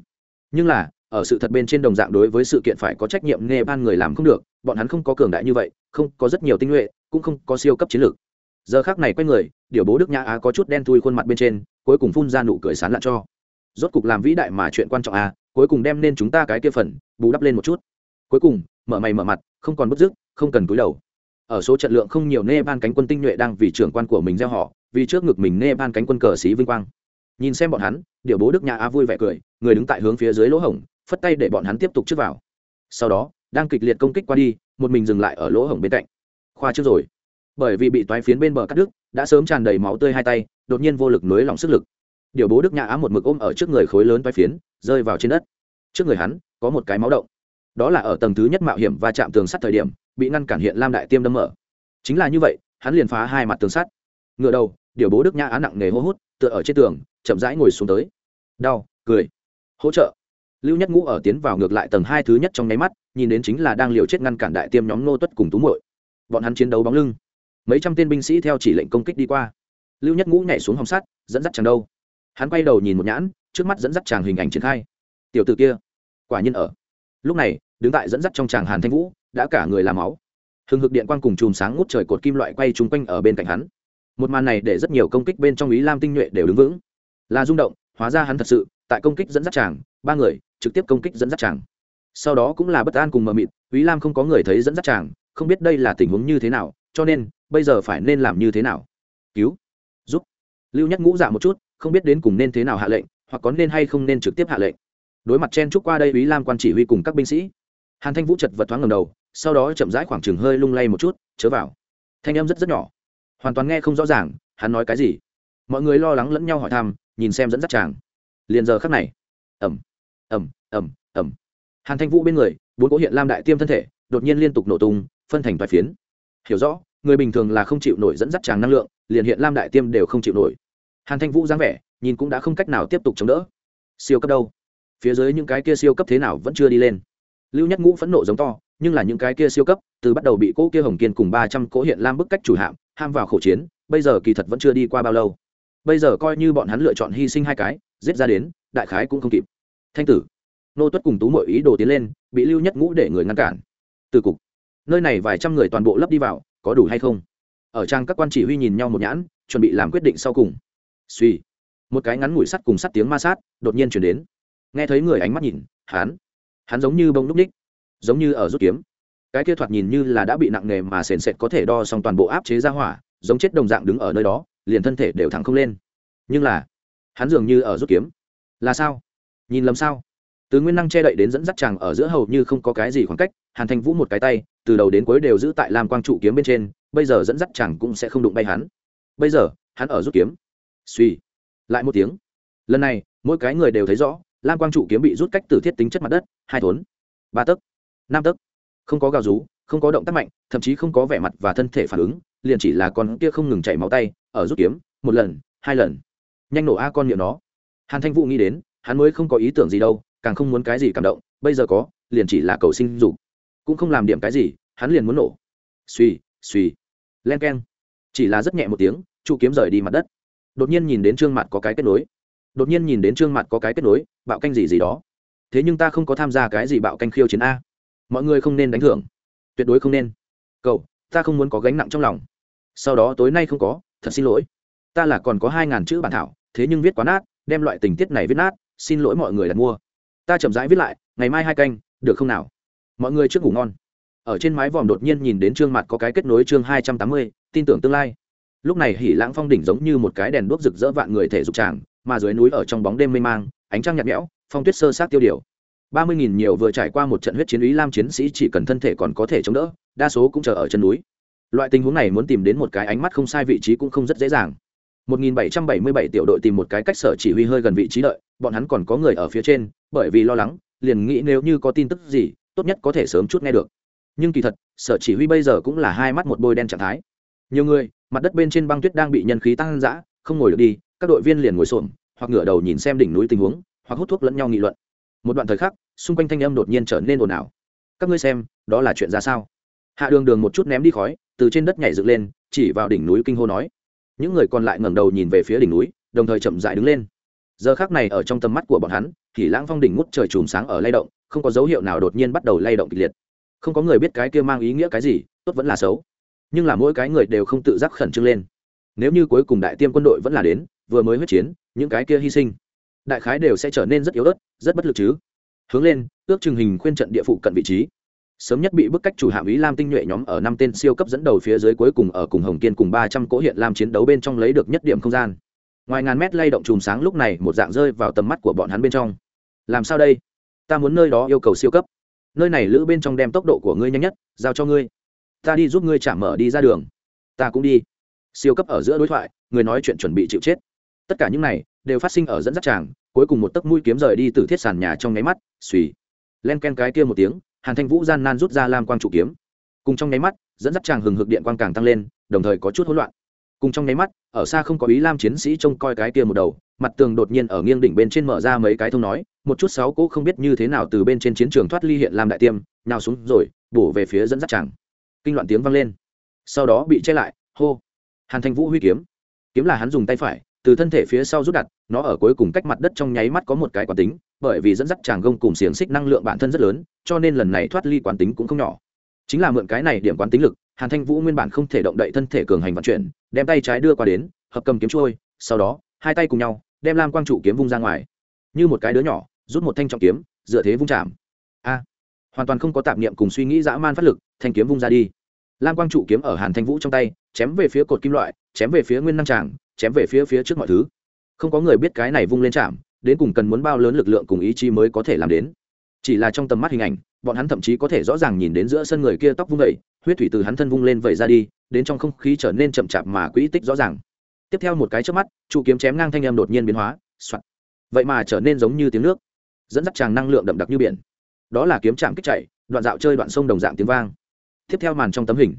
Nhưng là, ở sự thật bên trên đồng dạng đối với sự kiện phải có trách nhiệm nepal người làm không được, bọn hắn không có cường đại như vậy, không có rất nhiều tinh nhuệ, cũng không có siêu cấp chiến lược. Giờ khác này quay người, điều bố đức nhã á có chút đen thui khuôn mặt bên trên, cuối cùng phun ra nụ cười sán lạn cho. Rốt cục làm vĩ đại mà chuyện quan trọng à cuối cùng đem nên chúng ta cái kia phần, bù đắp lên một chút. Cuối cùng, mở mày mở mặt, không còn bất dứt không cần cúi đầu. Ở số trận lượng không nhiều nê ban cánh quân tinh nhuệ đang vì trưởng quan của mình gieo họ, vì trước ngực mình nê ban cánh quân cờ xí vinh quang nhìn xem bọn hắn điều bố đức nhã á vui vẻ cười, người đứng tại hướng phía dưới lỗ hổng, phất tay để bọn hắn tiếp tục trước vào. Sau đó, đang kịch liệt công kích qua đi, một mình dừng lại ở lỗ hổng bên cạnh. Khoa trước rồi. Bởi vì bị toái phiến bên bờ cắt đứt, đã sớm tràn đầy máu tươi hai tay, đột nhiên vô lực nới lỏng sức lực. Điều bố đức nhã á một mực ôm ở trước người khối lớn toái phiến, rơi vào trên đất. Trước người hắn, có một cái máu động. Đó là ở tầng thứ nhất mạo hiểm và chạm tường sắt thời điểm, bị ngăn cản hiện lam đại tiêm đâm mở. Chính là như vậy, hắn liền phá hai mặt tường sắt. Ngựa đầu điều bố đức nhã á nặng nề hô hút, tựa ở trên tường chậm rãi ngồi xuống tới. Đau, cười. Hỗ trợ. Lưu nhất ngũ ở tiến vào ngược lại tầng hai thứ nhất trong nháy mắt, nhìn đến chính là đang liều chết ngăn cản đại tiêm nhóm nô tuất cùng tú muội. Bọn hắn chiến đấu bóng lưng. Mấy trăm tên binh sĩ theo chỉ lệnh công kích đi qua. Lưu nhất ngũ nhảy xuống hòng sắt, dẫn dắt chàng đâu. Hắn quay đầu nhìn một nhãn, trước mắt dẫn dắt chàng hình ảnh triển khai. Tiểu t ử kia, quả nhiên ở. Lúc này, đứng tại dẫn dắt trong chàng hàn thanh vũ, đã cả người làm máu. Hừng hực điện quang cùng chùm sáng ngút trời cột kim loại quay chung quanh ở bên cạnh hắn. Một màn này để rất nhiều công kích bên trong ý lam tinh nhuệ đều đứng vững là rung động, hóa ra hắn thật sự, tại công kích dẫn dắt chàng, ba người, trực tiếp công kích dẫn dắt chàng. Sau đó cũng là bất an cùng mờ mịt ý lam không có người thấy dẫn dắt chàng, không biết đây là tình huống như thế nào, cho nên, bây giờ phải nên làm như thế nào? Cứu, giúp. Lưu nhất ngũ dạ một chút, không biết đến cùng nên thế nào hạ lệnh, hoặc có nên hay không nên trực tiếp hạ lệnh. Đối mặt chen chúc qua đây ý lam quan chỉ huy cùng các binh sĩ. Hàn thanh vũ chật vật thoáng ngầm đầu, sau đó chậm rãi khoảng chừng hơi lung lay một chút, chớ vào. Thanh em rất rất nhỏ. Hoàn toàn nghe không rõ ràng, hắn nói cái gì? Mọi người lo lắng lẫn nhau hỏi thăm nhìn xem dẫn dắt chàng. Liền giờ khắc này ẩm ẩm ẩm ẩm hàn thanh vũ bên người, bốn cỗ hiện lam đại tiêm thân thể, đột nhiên liên tục nổ tung, phân thành vài phiến. Hiểu rõ, người bình thường là không chịu nổi dẫn dắt chàng năng lượng, liền hiện lam đại tiêm đều không chịu nổi. Hàn thanh vũ dáng vẻ, nhìn cũng đã không cách nào tiếp tục chống đỡ. Siêu cấp đâu? Phía dưới những cái kia siêu cấp thế nào vẫn chưa đi lên. Lưu nhất ngũ phẫn nộ giống to, nhưng là những cái kia siêu cấp, từ bắt đầu bị cỗ kia hồng kiên cùng ba trăm cỗ hiện lam bức cách chủ hạm, ham vào khẩu chiến, bây giờ kỳ thật vẫn chưa đi qua bao lâu bây giờ coi như bọn hắn lựa chọn hy sinh hai cái, giết ra đến, đại khái cũng không kịp. Thanh tử, nô tuất cùng tú mọi ý đồ tiến lên, bị lưu nhất ngũ để người ngăn cản. Từ cục, nơi này vài trăm người toàn bộ lấp đi vào, có đủ hay không? Ở trang các quan chỉ huy nhìn nhau một nhãn, chuẩn bị làm quyết định sau cùng. Suy một cái ngắn ngủi sắt cùng sắt tiếng ma sát đột nhiên chuyển đến. Nghe thấy người ánh mắt nhìn, hắn hắn giống như bông núp ních, giống như ở rút kiếm. Cái kia thoạt nhìn như là đã bị nặng nề mà sền sệt có thể đo xong toàn bộ áp chế ra hỏa, giống chết đồng dạng đứng ở nơi đó liền thân thể đều thẳng không lên. Nhưng là, hắn dường như ở rút kiếm. Là sao? Nhìn lầm sao? Từ nguyên năng che đậy đến dẫn dắt chàng ở giữa hầu như không có cái gì khoảng cách, hàn Thanh vũ một cái tay, từ đầu đến cuối đều giữ tại lam quang trụ kiếm bên trên, bây giờ dẫn dắt chàng cũng sẽ không đụng bay hắn. Bây giờ, hắn ở rút kiếm. Suy lại một tiếng. Lần này, mỗi cái người đều thấy rõ, lam quang trụ kiếm bị rút cách từ thiết tính chất mặt đất, hai thốn, ba tấc, năm tấc. Không có gào rú, không có động tác mạnh, thậm chí không có vẻ mặt và thân thể phản ứng liền chỉ là con kia không ngừng chảy máu tay, ở rút kiếm, một lần, hai lần. Nhanh nổ a con miệng nó. Hàn thanh vũ nghĩ đến, hắn mới không có ý tưởng gì đâu, càng không muốn cái gì cảm động, bây giờ có, liền chỉ là cầu sinh dục. Cũng không làm điểm cái gì, hắn liền muốn nổ. Suy suy len k e n chỉ là rất nhẹ một tiếng trụ kiếm rời đi mặt đất. Đột nhiên nhìn đến trương mặt có cái kết nối. Đột nhiên nhìn đến trương mặt có cái kết nối, bạo canh gì gì đó. Thế nhưng ta không có tham gia cái gì bạo canh khiêu chiến a. Mọi người không nên đánh thưởng. Tuyệt đối không nên. Cậu ta không muốn có gánh nặng trong lòng sau đó tối nay không có, thật xin lỗi. Ta là còn có hai ngàn chữ bản thảo, thế nhưng viết quá nát, đem loại tình tiết này viết nát, xin lỗi mọi người đặt mua. Ta chậm rãi viết lại, ngày mai hai canh, được không nào? Mọi người trước ngủ ngon. Ở trên mái vòm đột nhiên nhìn đến trương mặt có cái kết nối chương hai trăm tám mươi, tin tưởng tương lai. Lúc này hỉ lãng phong đỉnh giống như một cái đèn đuốc rực rỡ vạn người thể dục tràng, mà dưới núi ở trong bóng đêm mê mang, ánh trăng nhạt nhẽo, phong tuyết sơ sát tiêu điều. Ba mươi nghìn nhiều vừa trải qua một trận huyết chiến ý lam chiến sĩ chỉ cần thân thể còn có thể chống đỡ, đa số cũng chờ ở chân núi loại tình huống này muốn tìm đến một cái ánh mắt không sai vị trí cũng không rất dễ dàng. 1777 tiểu đội tìm một cái cách sở chỉ huy hơi gần vị trí đợi, bọn hắn còn có người ở phía trên, bởi vì lo lắng, liền nghĩ nếu như có tin tức gì, tốt nhất có thể sớm chút nghe được. Nhưng kỳ thật, sở chỉ huy bây giờ cũng là hai mắt một bôi đen trạng thái. Nhiều người, mặt đất bên trên băng tuyết đang bị nhân khí tăng dã, không ngồi được đi, các đội viên liền ngồi xổm, hoặc ngửa đầu nhìn xem đỉnh núi tình huống, hoặc hút thuốc lẫn nhau nghị luận. Một đoạn thời khắc, xung quanh thanh âm đột nhiên trở nên ồn ào. Các ngươi xem, đó là chuyện ra sao? Hạ đường đường một chút ném đi khói, từ trên đất nhảy dựng lên, chỉ vào đỉnh núi kinh hô nói. Những người còn lại ngẩng đầu nhìn về phía đỉnh núi, đồng thời chậm dại đứng lên. Giờ khác này ở trong tầm mắt của bọn hắn, thì lãng phong đỉnh ngút trời chùm sáng ở lay động, không có dấu hiệu nào đột nhiên bắt đầu lay động kịch liệt. Không có người biết cái kia mang ý nghĩa cái gì, tốt vẫn là xấu. Nhưng là mỗi cái người đều không tự giác khẩn trương lên. Nếu như cuối cùng đại tiêm quân đội vẫn là đến, vừa mới huyết chiến, những cái kia hy sinh, đại khái đều sẽ trở nên rất yếu ớt, rất bất lực chứ. Hướng lên, ước chừng hình khuyên trận địa phụ cận vị trí sớm nhất bị bức cách chủ hạm ý lam tinh nhuệ nhóm ở năm tên siêu cấp dẫn đầu phía dưới cuối cùng ở cùng hồng kiên cùng ba trăm cỗ hiện lam chiến đấu bên trong lấy được nhất điểm không gian. Ngoài ngàn mét lay động chùm sáng lúc này, một dạng rơi vào tầm mắt của bọn hắn bên trong. Làm sao đây? Ta muốn nơi đó yêu cầu siêu cấp. Nơi này lữ bên trong đem tốc độ của ngươi nhanh nhất, giao cho ngươi. Ta đi giúp ngươi chạm mở đi ra đường. Ta cũng đi. Siêu cấp ở giữa đối thoại, người nói chuyện chuẩn bị chịu chết. Tất cả những này đều phát sinh ở dẫn dắt tràng cuối cùng một tấc mũi kiếm rời đi từ thiết sàn nhà trong nháy mắt suy len ken cái kia một tiếng hàn thanh vũ gian nan rút ra lam quang trụ kiếm. Cùng trong nháy mắt dẫn dắt chàng hừng hực điện quang càng tăng lên đồng thời có chút hỗn loạn. Cùng trong nháy mắt ở xa không có ý lam chiến sĩ trông coi cái kia một đầu mặt tường đột nhiên ở nghiêng đỉnh bên trên mở ra mấy cái thông nói một chút sáu cỗ không biết như thế nào từ bên trên chiến trường thoát ly hiện lam đại tiêm nào xuống rồi bổ về phía dẫn dắt chàng, kinh loạn tiếng vang lên. Sau đó bị che lại hô. Hàn thanh vũ huy kiếm. Kiếm là hắn dùng tay phải từ thân thể phía sau rút đặt nó ở cuối cùng cách mặt đất trong nháy mắt có một cái quán tính bởi vì dẫn dắt chàng gông cùng xiềng xích năng lượng bản thân rất lớn cho nên lần này thoát ly quán tính cũng không nhỏ. Chính là mượn cái này điểm quán tính lực, hàn thanh vũ nguyên bản không thể động đậy thân thể cường hành vận chuyển, đem tay trái đưa qua đến, hợp cầm kiếm trôi, sau đó, hai tay cùng nhau, đem lam quang trụ kiếm vung ra ngoài. Như một cái đứa nhỏ, rút một thanh trọng kiếm, dựa thế vung chạm. A, hoàn toàn không có tạp niệm cùng suy nghĩ dã man phát lực, thanh kiếm vung ra đi. Lam quang trụ kiếm ở hàn thanh vũ trong tay, chém về phía cột kim loại, chém về phía nguyên năng tràng, chém về phía phía trước mọi thứ. Không có người biết cái này vung lên chạm, đến cùng cần muốn bao lớn lực lượng cùng ý chí mới có thể làm đến chỉ là trong tầm mắt hình ảnh, bọn hắn thậm chí có thể rõ ràng nhìn đến giữa sân người kia tóc vung vẩy huyết thủy từ hắn thân vung lên vẩy ra đi, đến trong không khí trở nên chậm chạp mà quỹ tích rõ ràng. Tiếp theo một cái trước mắt, trụ kiếm chém ngang thanh em đột nhiên biến hóa soạn. vậy mà trở nên giống như tiếng nước, dẫn dắt tràng năng lượng đậm đặc như biển. Đó là kiếm chạm kích chạy, đoạn dạo chơi đoạn sông đồng dạng tiếng vang. Tiếp theo màn trong tấm hình.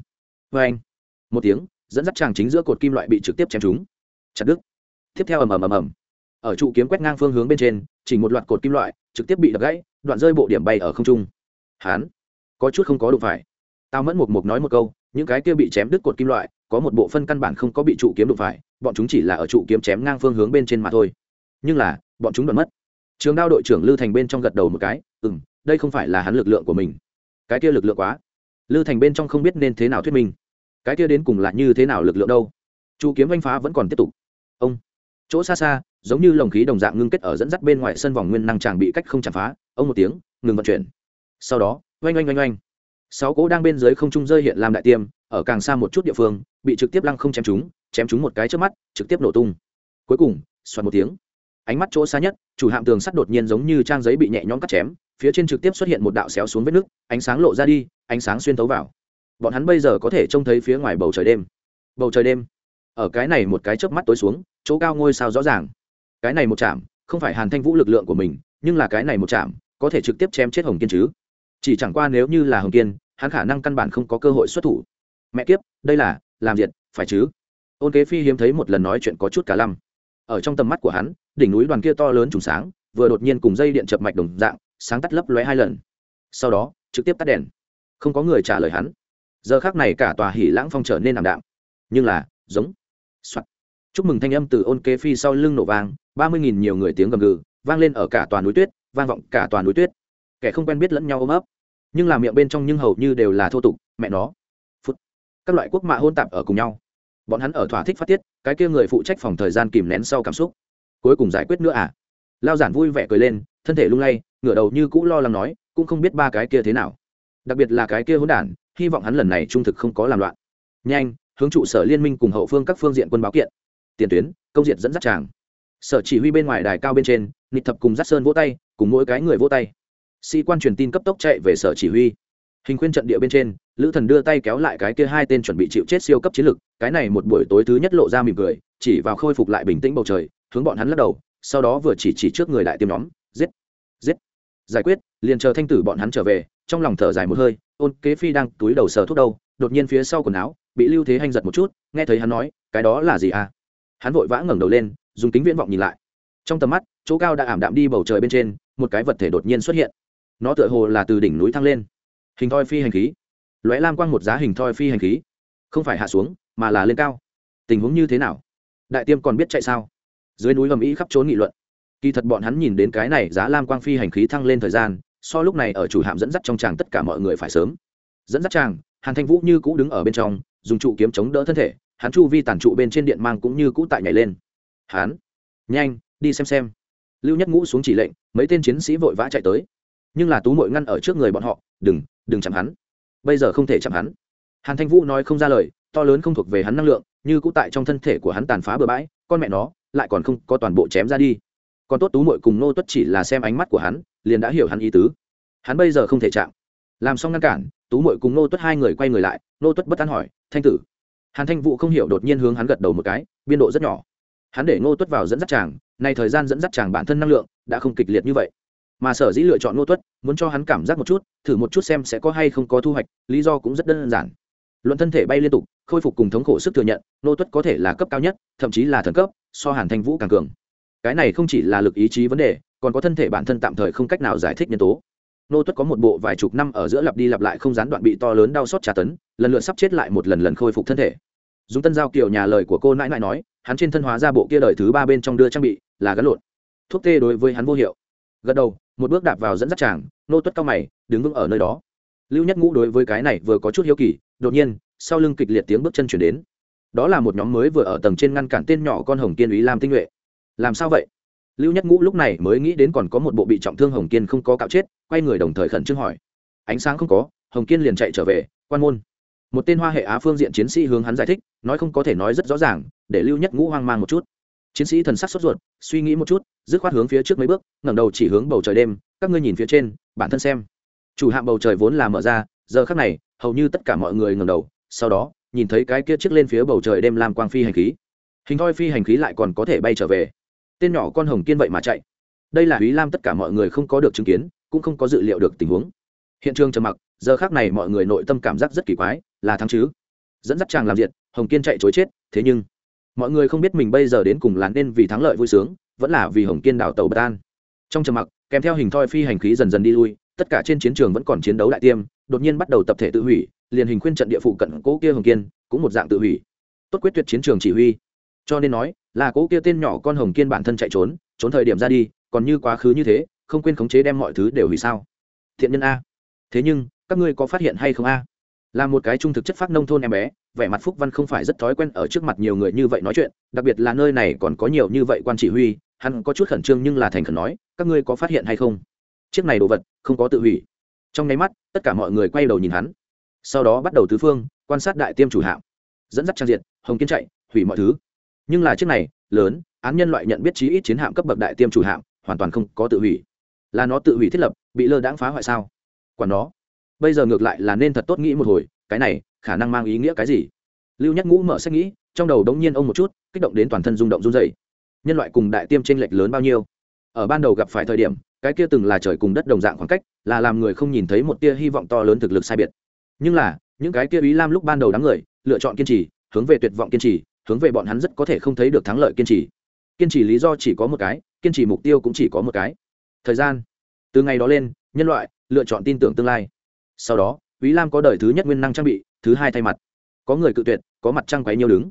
Vê anh, một tiếng, dẫn dắt tràng chính giữa cột kim loại bị trực tiếp chém trúng. Chặt đứt. Tiếp theo ầm ầm ầm ầm. Ở trụ kiếm quét ngang phương hướng bên trên, chỉ một loạt cột kim loại trực tiếp bị đập gãy đoạn rơi bộ điểm bay ở không trung. Hán, có chút không có đụng phải. Tao mẫn một mục nói một câu, những cái kia bị chém đứt cột kim loại, có một bộ phân căn bản không có bị trụ kiếm đụng phải, bọn chúng chỉ là ở trụ kiếm chém ngang phương hướng bên trên mà thôi. Nhưng là, bọn chúng đoạn mất. Trường đao đội trưởng lư thành bên trong gật đầu một cái ừ m đây không phải là hắn lực lượng của mình. Cái kia lực lượng quá. Lư thành bên trong không biết nên thế nào thuyết minh. Cái kia đến cùng là như thế nào lực lượng đâu? Trụ kiếm oanh phá vẫn còn tiếp tục. Ông, chỗ xa xa, giống như lồng khí đồng dạng ngưng kết ở dẫn dắt bên ngoài sân vòng nguyên năng tràng bị cách không chạm phá ông một tiếng, ngừng vận chuyển. Sau đó, oanh oanh oanh oanh. Sáu cỗ đang bên dưới không trung rơi hiện làm đại tiêm, ở càng xa một chút địa phương, bị trực tiếp lăng không chém chúng chém chúng một cái trước mắt, trực tiếp nổ tung. Cuối cùng xoắn một tiếng. Ánh mắt chỗ xa nhất, chủ hạm tường sắt đột nhiên giống như trang giấy bị nhẹ nhõm cắt chém, phía trên trực tiếp xuất hiện một đạo xéo xuống vết nước, ánh sáng lộ ra đi, ánh sáng xuyên thấu vào. Bọn hắn bây giờ có thể trông thấy phía ngoài bầu trời đêm. Bầu trời đêm. Ở cái này một cái chớp mắt tối xuống, chỗ cao ngôi sao rõ ràng. Cái này một chạm không phải hàn thanh vũ lực lượng của mình, nhưng là cái này một chạm có thể trực tiếp chém chết hồng kiên chứ? Chỉ chẳng qua nếu như là hồng kiên, hắn khả năng căn bản không có cơ hội xuất thủ. Mẹ kiếp, đây là, làm diệt, phải chứ? Ôn kế phi hiếm thấy một lần nói chuyện có chút cả lăm. Ở trong tầm mắt của hắn, đỉnh núi đoàn kia to lớn trùng sáng, vừa đột nhiên cùng dây điện chập mạch đồng dạng, sáng tắt lấp lóe hai lần. Sau đó, trực tiếp tắt đèn. Không có người trả lời hắn. Giờ khác này cả tòa hỉ lãng phong trở nên ảm đạm. Nhưng là, giống. Soạt. Chúc mừng thanh âm từ ôn kế phi sau lưng nổ vang, ba mươi nghìn nhiều người tiếng gầm gừ, vang lên ở cả toàn núi tuyết vang vọng cả toàn núi tuyết. Kẻ không quen biết lẫn nhau ôm ấp. Nhưng làm miệng bên trong nhưng hầu như đều là thô tục, mẹ nó. Phút. Các loại quốc mạ hôn tạp ở cùng nhau. Bọn hắn ở thỏa thích phát tiết, cái kia người phụ trách phòng thời gian kìm nén sau cảm xúc. Cuối cùng giải quyết nữa à? Lao giản vui vẻ cười lên, thân thể lung lay, ngửa đầu như cũ lo lắng nói, cũng không biết ba cái kia thế nào. Đặc biệt là cái kia hỗn đản, hy vọng hắn lần này trung thực không có làm loạn. Nhanh, hướng trụ sở liên minh cùng hậu phương các phương diện quân báo kiện. Tiền tuyến, công diện dẫn dắt tràng. Sở chỉ huy bên ngoài đài cao bên trên, nịt thập cùng dắt sơn vỗ tay cùng mỗi cái người vỗ tay. Sĩ quan truyền tin cấp tốc chạy về sở chỉ huy. Hình khuyên trận địa bên trên, lữ thần đưa tay kéo lại cái kia hai tên chuẩn bị chịu chết siêu cấp chiến lực, cái này một buổi tối thứ nhất lộ ra mỉm cười, chỉ vào khôi phục lại bình tĩnh bầu trời, hướng bọn hắn lắc đầu, sau đó vừa chỉ chỉ trước người đại tiêm nhóm, giết giết. Giải quyết, liền chờ thanh tử bọn hắn trở về, trong lòng thở dài một hơi, ôn kế phi đang túi đầu sờ thuốc đâu, đột nhiên phía sau quần áo, bị lưu thế hành giật một chút, nghe thấy hắn nói, cái đó là gì à? Hắn vội vã ngẩng đầu lên, dùng kính viễn vọng nhìn lại. Trong tầm mắt, chỗ cao đã ảm đạm đi bầu trời bên trên một cái vật thể đột nhiên xuất hiện. Nó tựa hồ là từ đỉnh núi thăng lên. Hình thoi phi hành khí. Lóe lam quang một giá hình thoi phi hành khí. Không phải hạ xuống, mà là lên cao. Tình huống như thế nào? Đại tiêm còn biết chạy sao? Dưới núi gầm ý khắp trốn nghị luận. Kỳ thật bọn hắn nhìn đến cái này giá lam quang phi hành khí thăng lên thời gian, so lúc này ở chủ hạm dẫn dắt trong tràng tất cả mọi người phải sớm. Dẫn dắt tràng, hàn thanh vũ như cũ đứng ở bên trong, dùng trụ kiếm chống đỡ thân thể, hắn chu vi tàn trụ bên trên điện mang cũng như cũ tại nhảy lên. Hắn, nhanh, đi xem xem lưu nhất ngũ xuống chỉ lệnh, mấy tên chiến sĩ vội vã chạy tới. Nhưng là tú mội ngăn ở trước người bọn họ, đừng đừng chạm hắn. Bây giờ không thể chạm hắn. Hàn thanh vũ nói không ra lời, to lớn không thuộc về hắn năng lượng, như cũ tại trong thân thể của hắn tàn phá bừa bãi, con mẹ nó, lại còn không có toàn bộ chém ra đi. Còn tốt tú mội cùng nô tuất chỉ là xem ánh mắt của hắn, liền đã hiểu hắn ý tứ. Hắn bây giờ không thể chạm. Làm xong ngăn cản, tú mội cùng nô tuất hai người quay người lại nô tuất bất an hỏi, thanh tử. Hàn thanh vũ không hiểu đột nhiên hướng hắn gật đầu một cái, biên độ rất nhỏ. Hắn để Nô tuất vào dẫn dắt chàng nay thời gian dẫn dắt chàng bản thân năng lượng đã không kịch liệt như vậy. Mà sở dĩ lựa chọn ngô tuất, muốn cho hắn cảm giác một chút, thử một chút xem sẽ có hay không có thu hoạch, lý do cũng rất đơn giản. Luận thân thể bay liên tục, khôi phục cùng thống khổ sức thừa nhận, ngô tuất có thể là cấp cao nhất, thậm chí là thần cấp, so hàn thanh vũ càng cường. Cái này không chỉ là lực ý chí vấn đề, còn có thân thể bản thân tạm thời không cách nào giải thích nhân tố. Nô tuất có một bộ vài chục năm ở giữa lặp đi lặp lại không gián đoạn bị to lớn đau xót tra tấn, lần lượt sắp chết lại một lần lần khôi phục thân thể dùng tân giao kiểu nhà lời của cô nãi nãi nói, hắn trên thân hóa ra bộ kia đời thứ ba bên trong đưa trang bị, là gắn lộn. Thuốc tê đối với hắn vô hiệu. Gật đầu, một bước đạp vào dẫn dắt chàng, nô tuất cao mày, đứng vững ở nơi đó. Lưu nhất ngũ đối với cái này vừa có chút hiếu kỳ, đột nhiên, sau lưng kịch liệt tiếng bước chân chuyển đến. Đó là một nhóm mới vừa ở tầng trên ngăn cản tên nhỏ con hồng kiên ý lam tinh nhuệ. Làm sao vậy? Lưu nhất ngũ lúc này mới nghĩ đến còn có một bộ bị trọng thương hồng kiên không có cạo chết, quay người đồng thời khẩn trương hỏi. Ánh sáng không có, hồng kiên liền chạy trở về, quan môn một tên hoa hệ á phương diện chiến sĩ hướng hắn giải thích, nói không có thể nói rất rõ ràng, để lưu nhất ngũ hoang mang một chút. Chiến sĩ thần sắc sốt ruột, suy nghĩ một chút, dứt khoát hướng phía trước mấy bước, ngẩng đầu chỉ hướng bầu trời đêm, các ngươi nhìn phía trên, bản thân xem. Chủ hạm bầu trời vốn là mở ra, giờ khắc này, hầu như tất cả mọi người ngẩng đầu, sau đó, nhìn thấy cái kia chiếc lên phía bầu trời đêm làm quang phi hành khí. Hình thoi phi hành khí lại còn có thể bay trở về. Tên nhỏ con hồng kiên vậy mà chạy. Đây là ý lam tất cả mọi người không có được chứng kiến, cũng không có dự liệu được tình huống. Hiện trường trầm mặc, giờ khác này mọi người nội tâm cảm giác rất kỳ quái là thắng chứ? Dẫn dắt chàng làm diện, hồng kiên chạy chối chết thế nhưng mọi người không biết mình bây giờ đến cùng là nên vì thắng lợi vui sướng vẫn là vì hồng kiên đảo tàu bất an. Trong trầm mặc kèm theo hình thoi phi hành khí dần dần đi lui tất cả trên chiến trường vẫn còn chiến đấu đại tiêm đột nhiên bắt đầu tập thể tự hủy liền hình khuyên trận địa phụ cận cố kia hồng kiên cũng một dạng tự hủy. Tốt quyết tuyệt chiến trường chỉ huy. Cho nên nói là cố kia tên nhỏ con hồng kiên bản thân chạy trốn trốn thời điểm ra đi còn như quá khứ như thế không quên khống chế đem mọi thứ đều hủy sao? Thiện nhân a. Thế nhưng các ngươi có phát hiện hay không a? Là một cái trung thực chất phát nông thôn em bé, vẻ mặt phúc văn không phải rất thói quen ở trước mặt nhiều người như vậy nói chuyện, đặc biệt là nơi này còn có nhiều như vậy quan chỉ huy, hắn có chút khẩn trương nhưng là thành khẩn nói, các ngươi có phát hiện hay không? Chiếc này đồ vật, không có tự hủy. Trong nháy mắt, tất cả mọi người quay đầu nhìn hắn. Sau đó bắt đầu tứ phương, quan sát đại tiêm chủ hạm. Dẫn dắt trang diện, hồng kiến chạy, hủy mọi thứ. Nhưng là chiếc này, lớn, án nhân loại nhận biết chí ít chiến hạm cấp bậc đại tiêm chủ hạm, hoàn toàn không có tự hủy. Là nó tự hủy thiết lập, bị lơ đãng phá hoại sao? Còn nó bây giờ ngược lại là nên thật tốt nghĩ một hồi, cái này, khả năng mang ý nghĩa cái gì? Lưu nhất ngũ mở sách nghĩ, trong đầu đống nhiên ông một chút, kích động đến toàn thân rung động run dày nhân loại cùng đại tiêm t r ê n lệch lớn bao nhiêu? Ở ban đầu gặp phải thời điểm, cái kia từng là trời cùng đất đồng dạng khoảng cách, là làm người không nhìn thấy một tia hy vọng to lớn thực lực sai biệt. Nhưng là, những cái kia ý lam lúc ban đầu đám người, lựa chọn kiên trì, hướng về tuyệt vọng kiên trì, hướng về bọn hắn rất có thể không thấy được thắng lợi kiên trì. Kiên trì lý do chỉ có một cái, kiên trì mục tiêu cũng chỉ có một cái. Thời gian. Từ ngày đó lên, nhân loại lựa chọn tin tưởng tương lai sau đó Vĩ Lam có đời thứ nhất nguyên năng trang bị, thứ hai thay mặt. Có người cự tuyệt, có mặt trăng quấy nhiều đứng.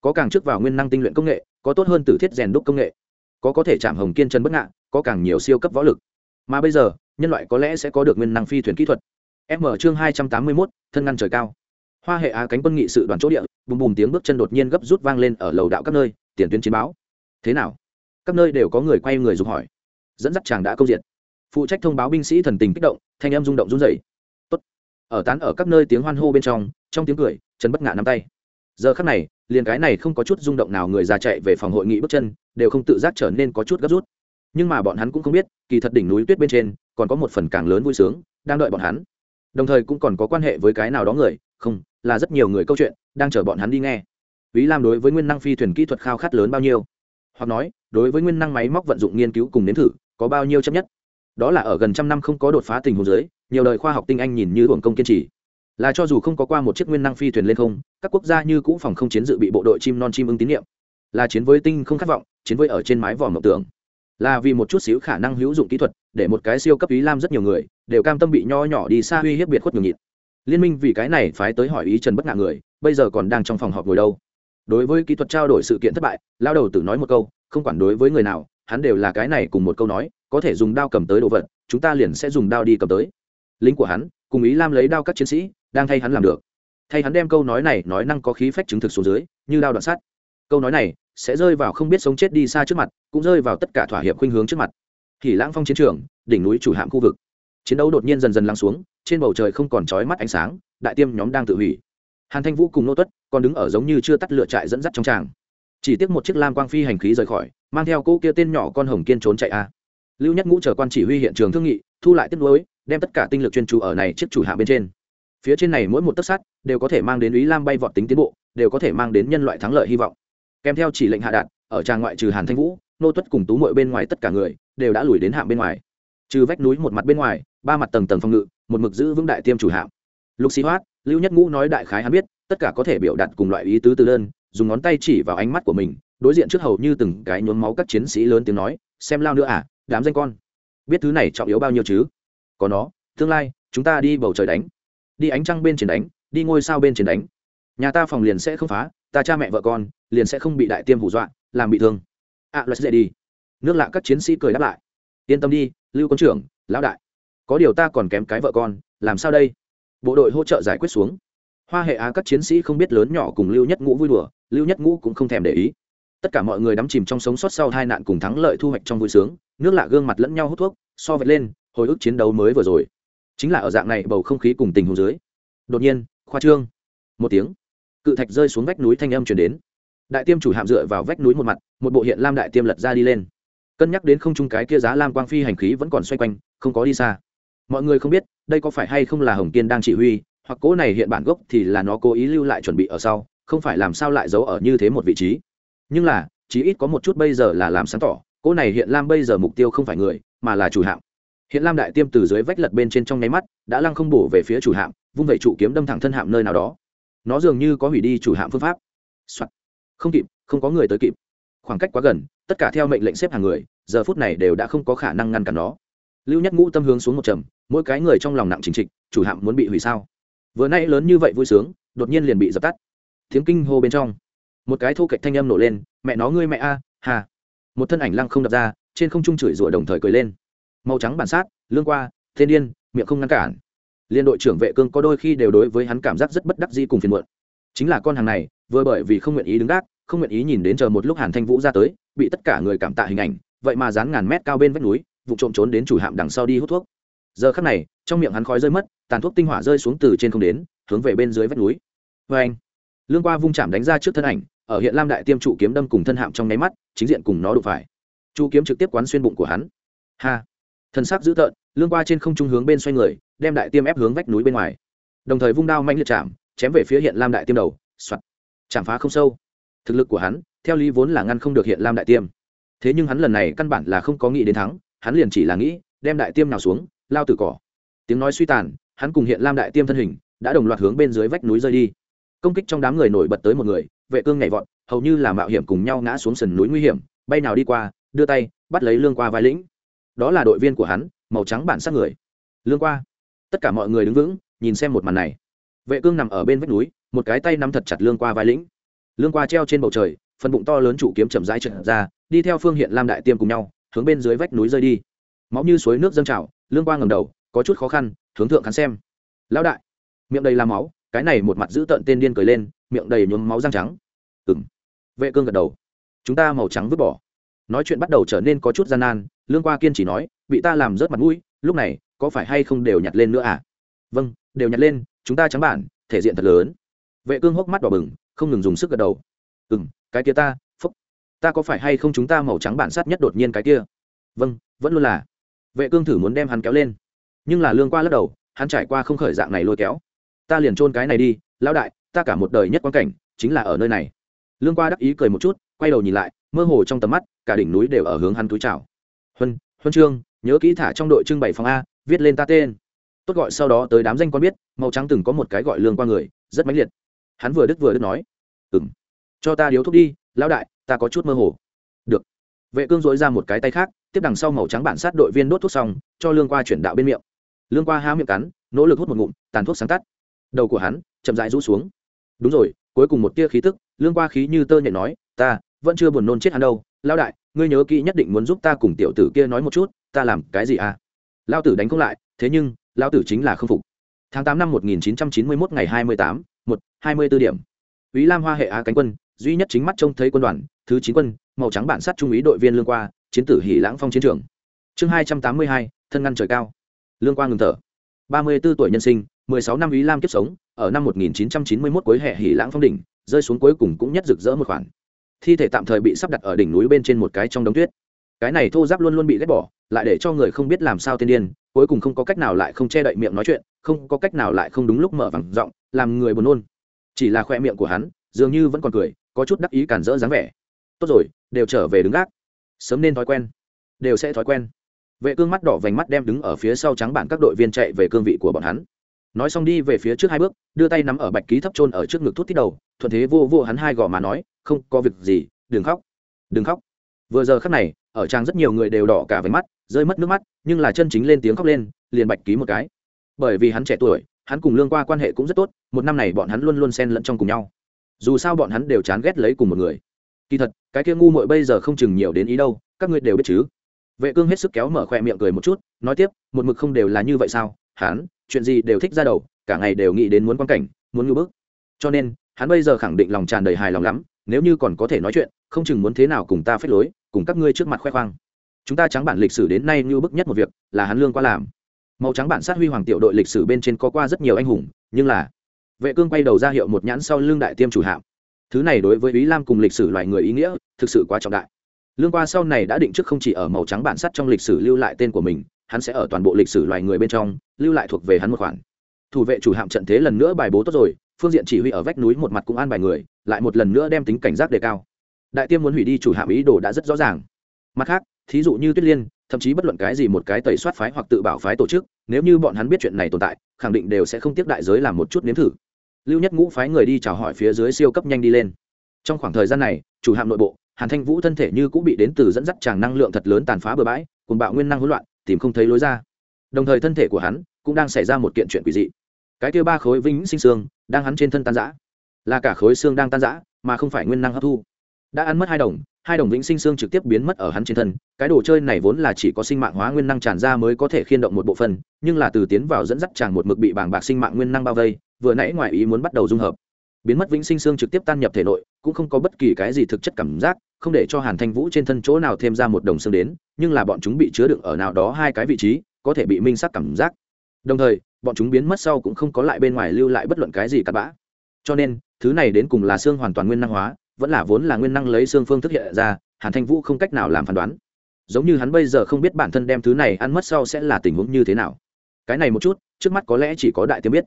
Có càng trước vào nguyên năng tinh luyện công nghệ, có tốt hơn tử thiết rèn đúc công nghệ. Có có thể chạm hồng kiên chân bất ngạ, có càng nhiều siêu cấp võ lực. Mà bây giờ, nhân loại có lẽ sẽ có được nguyên năng phi thuyền kỹ thuật. M chương hai trăm tám mươi 281, thân ngăn trời cao. Hoa hệ á cánh quân nghị sự đoàn chỗ địa, bùm bùm tiếng bước chân đột nhiên gấp rút vang lên ở lầu đạo các nơi, tiền tuyến chiến báo. Thế nào? Các nơi đều có người quay người dục hỏi. Dẫn dắt chàng đã công diện. Phụ trách thông báo binh sĩ thần tình kích động, thanh em rung động run rẩy ở tán ở các nơi tiếng hoan hô bên trong trong tiếng cười, trần bất ngã nắm tay. Giờ khắc này, liền cái này không có chút rung động nào người già chạy về phòng hội nghị bước chân, đều không tự giác trở nên có chút gấp rút. Nhưng mà bọn hắn cũng không biết, kỳ thật đỉnh núi tuyết bên trên, còn có một phần càng lớn vui sướng, đang đợi bọn hắn. Đồng thời cũng còn có quan hệ với cái nào đó người, không, là rất nhiều người câu chuyện, đang chờ bọn hắn đi nghe. Ý lam đối với nguyên năng phi thuyền kỹ thuật khao khát lớn bao nhiêu? Hoặc nói, đối với nguyên năng máy móc vận dụng nghiên cứu cùng nếm thử, có bao nhiêu chấp nhất? Đó là ở gần trăm năm không có đột phá tình huống giới nhiều đời khoa học tinh anh nhìn như hưởng công kiên trì. Là cho dù không có qua một chiếc nguyên năng phi thuyền lên không, các quốc gia như cũ phòng không chiến dự bị bộ đội chim non chim ưng tín nhiệm. Là chiến với tinh không khát vọng, chiến với ở trên mái vòm mộng tưởng. Là vì một chút xíu khả năng hữu dụng kỹ thuật, để một cái siêu cấp ý lam rất nhiều người, đều cam tâm bị nho nhỏ đi xa uy hiếp biệt khuất ngừng nhịn. Liên minh vì cái này phái tới hỏi ý trần bất ngạ người, bây giờ còn đang trong phòng họp ngồi đâu? Đối với kỹ thuật trao đổi sự kiện thất bại lao đầu tử nói một câu, không quản đối với người nào, hắn đều là cái này cùng một câu nói có thể dùng đao cầm tới đồ vật, chúng ta liền sẽ dùng đao đi cầm tới. Lính của hắn, cùng ý lam lấy đao các chiến sĩ, đang thay hắn làm được. Thay hắn đem câu nói này nói năng có khí phách chứng thực xuống dưới, như đao đoạn sát câu nói này sẽ rơi vào không biết sống chết đi xa trước mặt, cũng rơi vào tất cả thỏa hiệp khuynh hướng trước mặt. Thì lãng phong chiến trường, đỉnh núi chủ hạm khu vực. Chiến đấu đột nhiên dần dần lắng xuống, trên bầu trời không còn trói mắt ánh sáng, đại tiêm nhóm đang tự hủy. Hàn thanh vũ cùng nô tuất còn đứng ở giống như chưa tắt lựa trại dẫn dắt trong tràng. Chỉ tiếc một chiếc lam quang phi hành khí rời khỏi, mang theo cô kia tên nhỏ con hồng kiên trốn chạy a lưu nhất ngũ chờ quan chỉ huy hiện trường thương nghị, thu lại tiếp nối, đem tất cả tinh lực chuyên chú ở này chiếc chủ hạ bên trên. Phía trên này mỗi một tấc sắt đều có thể mang đến ý lam bay vọt tính tiến bộ, đều có thể mang đến nhân loại thắng lợi hy vọng. Kèm theo chỉ lệnh hạ đạn ở tràng ngoại trừ hàn thanh vũ, nô tuất cùng tú mội bên ngoài tất cả người đều đã lùi đến hạm bên ngoài. Trừ vách núi một mặt bên ngoài, ba mặt tầng tầng phòng ngự, một mực giữ vững đại tiêm chủ hạm. Lục xí hoát, lưu nhất ngũ nói đại khái hắn biết, tất cả có thể biểu đạt cùng loại ý tứ từ đơn, dùng ngón tay chỉ vào ánh mắt của mình, đối diện trước hầu như từng cái nhuốm máu các chiến sĩ lớn tiếng nói, xem lao nữa à đám danh con. Biết thứ này trọng yếu bao nhiêu chứ? Có nó, tương lai, chúng ta đi bầu trời đánh. Đi ánh trăng bên trên đánh, đi ngôi sao bên trên đánh. Nhà ta phòng liền sẽ không phá, ta cha mẹ vợ con liền sẽ không bị đại tiêm hù dọa, làm bị thương. À let's dễ đi. Nước lạ các chiến sĩ cười đáp lại. Yên tâm đi, lưu quân trưởng, lão đại. Có điều ta còn kém cái vợ con, làm sao đây? Bộ đội hỗ trợ giải quyết xuống. Hoa hệ á các chiến sĩ không biết lớn nhỏ cùng lưu nhất ngũ vui đùa, lưu nhất ngũ cũng không thèm để ý tất cả mọi người đắm chìm trong sống sót sau hai nạn cùng thắng lợi thu hoạch trong vui sướng, nước lạ gương mặt lẫn nhau hút thuốc, so vệt lên, hồi ức chiến đấu mới vừa rồi. Chính là ở dạng này bầu không khí cùng tình huống dưới. Đột nhiên, khoa trương. Một tiếng. Cự thạch rơi xuống vách núi thanh âm chuyển đến. Đại tiêm chủ hạm dựa vào vách núi một mặt, một bộ hiện lam đại tiêm lật ra đi lên. Cân nhắc đến không trung cái kia giá lam quang phi hành khí vẫn còn xoay quanh, không có đi xa. Mọi người không biết, đây có phải hay không là hồng kiên đang chỉ huy, hoặc cố này hiện bản gốc thì là nó cố ý lưu lại chuẩn bị ở sau, không phải làm sao lại giấu ở như thế một vị trí nhưng là, chí ít có một chút bây giờ là làm sáng tỏ, cô này hiện lam bây giờ mục tiêu không phải người, mà là chủ hạm. Hiện lam đại tiêm từ dưới vách lật bên trên trong nháy mắt, đã lăng không bổ về phía chủ hạm, vung vẩy trụ kiếm đâm thẳng thân hạm nơi nào đó. Nó dường như có hủy đi chủ hạm phương pháp、Soạn. không kịp, không có người tới kịp. Khoảng cách quá gần, tất cả theo mệnh lệnh xếp hàng người, giờ phút này đều đã không có khả năng ngăn cản nó. Lưu nhất ngũ tâm hướng xuống một trầm, mỗi cái người trong lòng nặng chính trịch, chủ hạm muốn bị hủy sao? Vừa nay lớn như vậy vui sướng, đột nhiên liền bị dập tắt. Tiếng kinh hô bên trong một cái thô kệch thanh âm nổ lên, mẹ nó ngươi mẹ a, hà. Một thân ảnh lăng không đập ra, trên không trung chửi rủa đồng thời cười lên. Màu trắng bản sát, lương qua, thiên điên, miệng không ngăn cản. Liên đội trưởng vệ cương có đôi khi đều đối với hắn cảm giác rất bất đắc dĩ cùng phiền muộn. Chính là con hàng này, vừa bởi vì không nguyện ý đứng gác, không nguyện ý nhìn đến chờ một lúc hàn thanh vũ ra tới, bị tất cả người cảm tạ hình ảnh, vậy mà dán ngàn mét cao bên vách núi, vụ trộm trốn đến chủ hạm đằng sau đi hút thuốc. Giờ khắc này, trong miệng hắn khói rơi mất, tàn thuốc tinh hỏa rơi xuống từ trên không đến, hướng về bên dưới vách núi. Vê anh lương qua vung chạm đánh ra trước thân ảnh ở hiện lam đại tiêm trụ kiếm đâm cùng thân hạm trong nháy mắt, chính diện cùng nó đụng phải. Chu kiếm trực tiếp quán xuyên bụng của hắn. Ha! Thân xác dữ tợn, lương qua trên không trung hướng bên xoay người, đem đại tiêm ép hướng vách núi bên ngoài. Đồng thời vung đao mạnh liệt chạm, chém về phía hiện lam đại tiêm đầu, soạt. Chạm phá không sâu. Thực lực của hắn, theo lý vốn là ngăn không được hiện lam đại tiêm. Thế nhưng hắn lần này căn bản là không có nghĩ đến thắng, hắn liền chỉ là nghĩ, đem đại tiêm nào xuống, lao từ cỏ. Tiếng nói suy tàn, hắn cùng hiện lam đại tiêm thân hình, đã đồng loạt hướng bên dưới vách núi rơi đi. Công kích trong đám người nổi bật tới một người vệ cương nhảy vọt, hầu như là mạo hiểm cùng nhau ngã xuống sườn núi nguy hiểm, bay nào đi qua, đưa tay, bắt lấy lương qua vai lĩnh. Đó là đội viên của hắn, màu trắng bản sắc người. Lương qua. Tất cả mọi người đứng vững, nhìn xem một màn này. Vệ cương nằm ở bên vách núi, một cái tay nắm thật chặt lương qua vai lĩnh. Lương qua treo trên bầu trời, phần bụng to lớn trụ kiếm chậm rãi trượt ra, đi theo phương hiện lam đại tiêm cùng nhau, hướng bên dưới vách núi rơi đi. Máu như suối nước dâng trào, lương qua ngầm đầu, có chút khó khăn, hướng thượng khán xem. Lão đại. Miệng đầy làm máu, cái này một mặt giữ tợn tên điên cười lên miệng đầy nhuốm máu răng trắng. Ừng vệ cương gật đầu. Chúng ta màu trắng vứt bỏ. Nói chuyện bắt đầu trở nên có chút gian nan, lương qua kiên chỉ nói, bị ta làm rớt mặt mũi, lúc này, có phải hay không đều nhặt lên nữa à? Vâng đều nhặt lên, chúng ta trắng bản, thể diện thật lớn. Vệ cương hốc mắt đỏ bừng, không ngừng dùng sức gật đầu. Ừ m cái kia ta, phúc. Ta có phải hay không chúng ta màu trắng bản sát nhất đột nhiên cái kia? Vâng vẫn luôn là. Vệ cương thử muốn đem hắn kéo lên. Nhưng là lương qua lắc đầu, hắn trải qua không khởi dạng này lôi kéo. Ta liền trôn cái này đi, lão đại ta cả một đời nhất quan cảnh chính là ở nơi này. Lương qua đắc ý cười một chút, quay đầu nhìn lại, mơ hồ trong tầm mắt, cả đỉnh núi đều ở hướng hắn túi chào. Huân huân chương, nhớ kỹ thả trong đội trưng bày phòng a, viết lên ta tên. Tốt gọi sau đó tới đám danh con biết, màu trắng từng có một cái gọi lương qua người, rất mãnh liệt. Hắn vừa đứt vừa đứt nói. Ừ m cho ta điếu thuốc đi, lão đại, ta có chút mơ hồ. Được. Vệ cương dối ra một cái tay khác, tiếp đằng sau màu trắng bản sát đội viên đốt thuốc xong, cho lương qua chuyển đạo bên miệng. Lương qua há miệng cắn, nỗ lực hút một ngụm, tàn thuốc sáng tắt. Đầu của hắn chậm rãi rũ xuống đúng rồi, cuối cùng một tia khí tức, lương qua khí như tơ nhện nói, ta, vẫn chưa buồn nôn chết hắn đâu lao đại, ngươi nhớ kỹ nhất định muốn giúp ta cùng tiểu tử kia nói một chút, ta làm cái gì à? Lao tử đánh không lại, thế nhưng lao tử chính là không phục. Tháng tám năm một nghìn chín trăm chín mươi mốt ngày hai mươi tám, một, hai mươi b ố điểm. Ý lam hoa hệ á cánh quân, duy nhất chính mắt trông thấy quân đoàn, thứ chín quân, màu trắng bản sát trung ý đội viên lương qua, chiến tử hỷ lãng phong chiến trường. Chương hai trăm tám mươi hai, thân ngăn trời cao. Lương qua ngừng thở. ba mươi b ố tuổi nhân sinh mười sáu năm ý lam kiếp sống, ở năm một nghìn chín trăm chín mươi mốt cuối hè Hỉ lãng phong đỉnh, rơi xuống cuối cùng cũng nhất rực rỡ một khoản. Thi thể tạm thời bị sắp đặt ở đỉnh núi bên trên một cái trong đống tuyết. Cái này thô giáp luôn luôn bị ghét bỏ, lại để cho người không biết làm sao tiên điên, cuối cùng không có cách nào lại không che đậy miệng nói chuyện, không có cách nào lại không đúng lúc mở vàng giọng, làm người buồn nôn. Chỉ là khoe miệng của hắn, dường như vẫn còn cười, có chút đắc ý cản rỡ dáng vẻ. Tốt rồi, đều trở về đứng gác. Sớm nên thói quen. Đều sẽ thói quen. Vệ cương mắt đỏ vành mắt đem đứng ở phía sau trắng bản các đội viên chạy về cương vị của bọn hắn nói xong đi về phía trước hai bước, đưa tay nắm ở bạch ký thấp trôn ở trước ngực thút tít đầu, thuận thế vô vô hắn hai gò mà nói, không có việc gì, đừng khóc đừng khóc. Vừa giờ khắc này, ở trang rất nhiều người đều đỏ cả váy mắt, rơi mất nước mắt, nhưng là chân chính lên tiếng khóc lên, liền bạch ký một cái. Bởi vì hắn trẻ tuổi, hắn cùng lương qua quan hệ cũng rất tốt, một năm này bọn hắn luôn luôn xen lẫn trong cùng nhau. Dù sao bọn hắn đều chán ghét lấy cùng một người. Kỳ thật, cái kia ngu muội bây giờ không chừng nhiều đến ý đâu, các ngươi đều biết chứ. Vệ cương hết sức kéo mở khoe miệng cười một chút, nói tiếp, một mực không đều là như vậy sao? Hắn chuyện gì đều thích ra đầu, cả ngày đều nghĩ đến muốn quan cảnh, muốn ngưu bức. Cho nên, hắn bây giờ khẳng định lòng tràn đầy hài lòng lắm, nếu như còn có thể nói chuyện, không chừng muốn thế nào cùng ta phép lối, cùng các ngươi trước mặt khoe khoang. Chúng ta trắng bản lịch sử đến nay ngưu bức nhất một việc, là hắn lương qua làm. Màu trắng bản sát huy hoàng tiểu đội lịch sử bên trên có qua rất nhiều anh hùng, nhưng là, vệ cương quay đầu ra hiệu một nhãn sau lương đại tiêm chủ hạm. Thứ này đối với ý lam cùng lịch sử loài người ý nghĩa, thực sự quá trọng đại. Lương qua sau này đã định trước không chỉ ở màu trắng bản sắt trong lịch sử lưu lại tên của mình hắn sẽ ở toàn bộ lịch sử loài người bên trong, lưu lại thuộc về hắn một khoản. Thủ vệ chủ hạm trận thế lần nữa bài bố tốt rồi, phương diện chỉ huy ở vách núi một mặt cũng an bài người, lại một lần nữa đem tính cảnh giác đề cao. Đại tiêm muốn hủy đi chủ hạm ý đồ đã rất rõ ràng. Mặt khác, thí dụ như tuyết liên, thậm chí bất luận cái gì một cái tẩy soát phái hoặc tự bảo phái tổ chức, nếu như bọn hắn biết chuyện này tồn tại, khẳng định đều sẽ không tiếp đại giới làm một chút nếm thử. Lưu nhất ngũ phái người đi chào hỏi phía dưới siêu cấp nhanh đi lên. Trong khoảng thời gian này, chủ hạm nội bộ, hàn thanh vũ thân thể như cũng bị đến từ dẫn dắt tràng năng lượng thật lớn tàn phá bừa bãi cùng bạo nguyên năng hỗn loạn tìm không thấy lối ra. Đồng thời thân thể của hắn cũng đang xảy ra một kiện chuyện quỷ dị. Cái kia ba khối vĩnh sinh xương đang hắn trên thân tan giã là cả khối xương đang tan giã mà không phải nguyên năng hấp thu. Đã ăn mất hai đồng hai đồng vĩnh sinh xương trực tiếp biến mất ở hắn trên thân. Cái đồ chơi này vốn là chỉ có sinh mạng hóa nguyên năng tràn ra mới có thể khiên động một bộ phận, nhưng là từ tiến vào dẫn dắt chàng một mực bị bảng bạc sinh mạng nguyên năng bao vây, vừa nãy ngoài ý muốn bắt đầu dung hợp biến mất vĩnh sinh xương trực tiếp tan nhập thể nội, cũng không có bất kỳ cái gì thực chất cảm giác, không để cho hàn thanh vũ trên thân chỗ nào thêm ra một đồng xương đến, nhưng là bọn chúng bị chứa đựng ở nào đó hai cái vị trí, có thể bị minh sắc cảm giác. Đồng thời, bọn chúng biến mất sau cũng không có lại bên ngoài lưu lại bất luận cái gì cặn bã. Cho nên, thứ này đến cùng là xương hoàn toàn nguyên năng hóa, vẫn là vốn là nguyên năng lấy xương phương thức hiện ra, hàn thanh vũ không cách nào làm phán đoán. Giống như hắn bây giờ không biết bản thân đem thứ này ăn mất sau sẽ là tình huống như thế nào. Cái này một chút, trước mắt có lẽ chỉ có đại tiêm biết.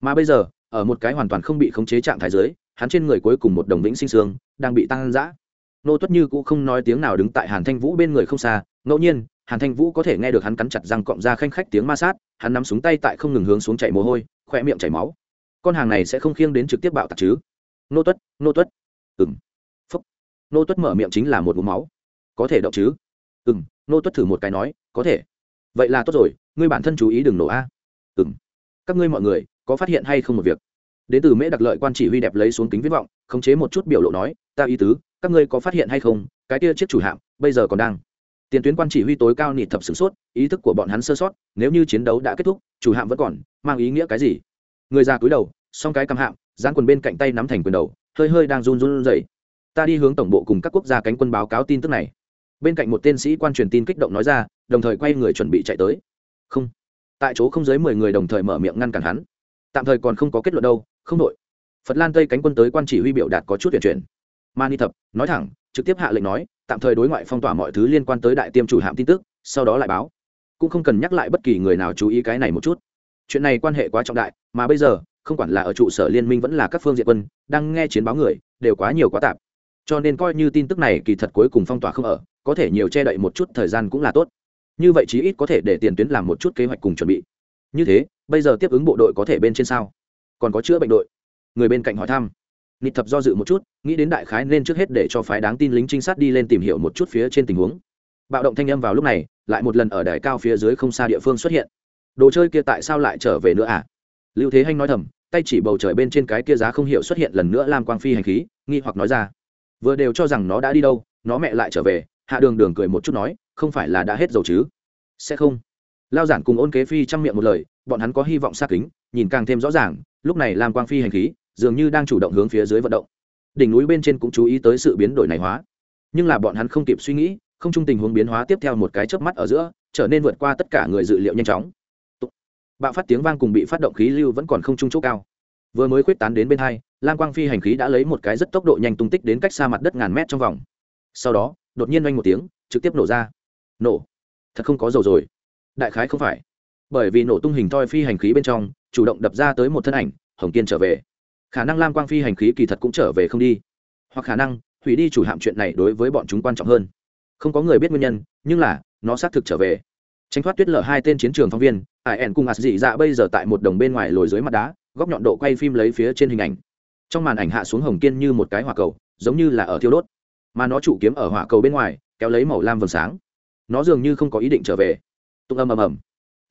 Mà bây giờ ở một cái hoàn toàn không bị khống chế trạng thái giới hắn trên người cuối cùng một đồng vĩnh sinh sương đang bị tăng giã nô tuất như cũng không nói tiếng nào đứng tại hàn thanh vũ bên người không xa, ngẫu nhiên, hàn thanh vũ có thể nghe được hắn cắn chặt răng cọng ra khanh khách tiếng ma sát, hắn nắm súng tay tại không ngừng hướng xuống chảy mồ hôi, khỏe miệng chảy máu. Con hàng này sẽ không khiêng đến trực tiếp bạo tạc chứ? Nô tuất nô tuất. Ừng phúc. Nô tuất mở miệng chính là một mũ máu. Có thể động chứ? Ừng nô tuất thử một cái nói, có thể. Vậy là tốt rồi, ngươi bản thân chú ý đừng nổ a. Ừng các ngươi mọi người có phát hiện hay không một việc? Đến từ mễ đặc lợi quan chỉ huy đẹp lấy xuống kính viết vọng, khống chế một chút biểu lộ nói, ta ý tứ, các ngươi có phát hiện hay không? Cái kia chiếc chủ hạm, bây giờ còn đang. Tiền tuyến quan chỉ huy tối cao nịt thập sửng sốt, ý thức của bọn hắn sơ sót, nếu như chiến đấu đã kết thúc, chủ hạm vẫn còn, mang ý nghĩa cái gì? Người già cúi đầu, song cái cầm hạm, giáng quần bên cạnh tay nắm thành quyền đầu, hơi hơi đang run run rẩy. Ta đi hướng tổng bộ cùng các quốc gia cánh quân báo cáo tin tức này. Bên cạnh một tên sĩ quan truyền tin kích động nói ra, đồng thời quay người chuẩn bị chạy tới. Không. Tại chỗ không dưới mười người đồng thời mở miệng ngăn cản hắn tạm thời còn không có kết luận đâu, không đội phật lan tây cánh quân tới quan chỉ huy biểu đạt có chút tuyển chuyển. Mani thập, nói thẳng, trực tiếp hạ lệnh nói, tạm thời đối ngoại phong tỏa mọi thứ liên quan tới đại tiêm chủ hạm tin tức, sau đó lại báo. Cũng không cần nhắc lại bất kỳ người nào chú ý cái này một chút. Chuyện này quan hệ quá trọng đại, mà bây giờ, không quản là ở trụ sở liên minh vẫn là các phương diện quân, đang nghe chiến báo người, đều quá nhiều quá tạp. Cho nên coi như tin tức này kỳ thật cuối cùng phong tỏa không ở, có thể nhiều che đậy một chút thời gian cũng là tốt. Như vậy chí ít có thể để tiền tuyến làm một chút kế hoạch cùng chuẩn bị như thế, bây giờ tiếp ứng bộ đội có thể bên trên sao? Còn có chữa bệnh đội. Người bên cạnh hỏi thăm. Nịt thập do dự một chút, nghĩ đến đại khái nên trước hết để cho phái đáng tin lính trinh sát đi lên tìm hiểu một chút phía trên tình huống. Bạo động thanh âm vào lúc này, lại một lần ở đài cao phía dưới không xa địa phương xuất hiện. Đồ chơi kia tại sao lại trở về nữa à? Lưu thế hanh nói thầm, tay chỉ bầu trời bên trên cái kia giá không hiểu xuất hiện lần nữa làm quang phi hành khí, nghi hoặc nói ra. Vừa đều cho rằng nó đã đi đâu, nó mẹ lại trở về, hạ đường đường cười một chút nói, không phải là đã hết dầu chứ? Sẽ không lao giản cùng ôn kế phi chăm miệng một lời, bọn hắn có hy vọng xa kính, nhìn càng thêm rõ ràng, lúc này lam quang phi hành khí, dường như đang chủ động hướng phía dưới vận động. Đỉnh núi bên trên cũng chú ý tới sự biến đổi này hóa. Nhưng là bọn hắn không kịp suy nghĩ, không chung tình huống biến hóa tiếp theo một cái chớp mắt ở giữa, trở nên vượt qua tất cả người dự liệu nhanh chóng. Bạo phát tiếng vang cùng bị phát động khí lưu vẫn còn không chung chỗ cao. Vừa mới khuếch tán đến bên hai, lam quang phi hành khí đã lấy một cái rất tốc độ nhanh tung tích đến cách xa mặt đất ngàn mét trong vòng. Sau đó, đột nhiên oanh một tiếng, trực tiếp nổ ra. Nổ. Thật không có dầu rồi đại khái không phải. Bởi vì nổ tung hình thoi phi hành khí bên trong, chủ động đập ra tới một thân ảnh, hồng kiên trở về. Khả năng lam quang phi hành khí kỳ thật cũng trở về không đi. Hoặc khả năng, hủy đi chủ hạm chuyện này đối với bọn chúng quan trọng hơn. Không có người biết nguyên nhân, nhưng là, nó xác thực trở về. Tránh thoát tuyết lở hai tên chiến trường phóng viên ải ẻn cùng ạt dị dạ bây giờ tại một đồng bên ngoài lồi dưới mặt đá, góc nhọn độ quay phim lấy phía trên hình ảnh. Trong màn ảnh hạ xuống hồng kiên như một cái hỏa cầu, giống như là ở thiêu đốt. Mà nó chủ kiếm ở hỏa cầu bên ngoài, kéo lấy màu lam vầng sáng. Nó dường như không có ý định trở về tung âm ầm ầm.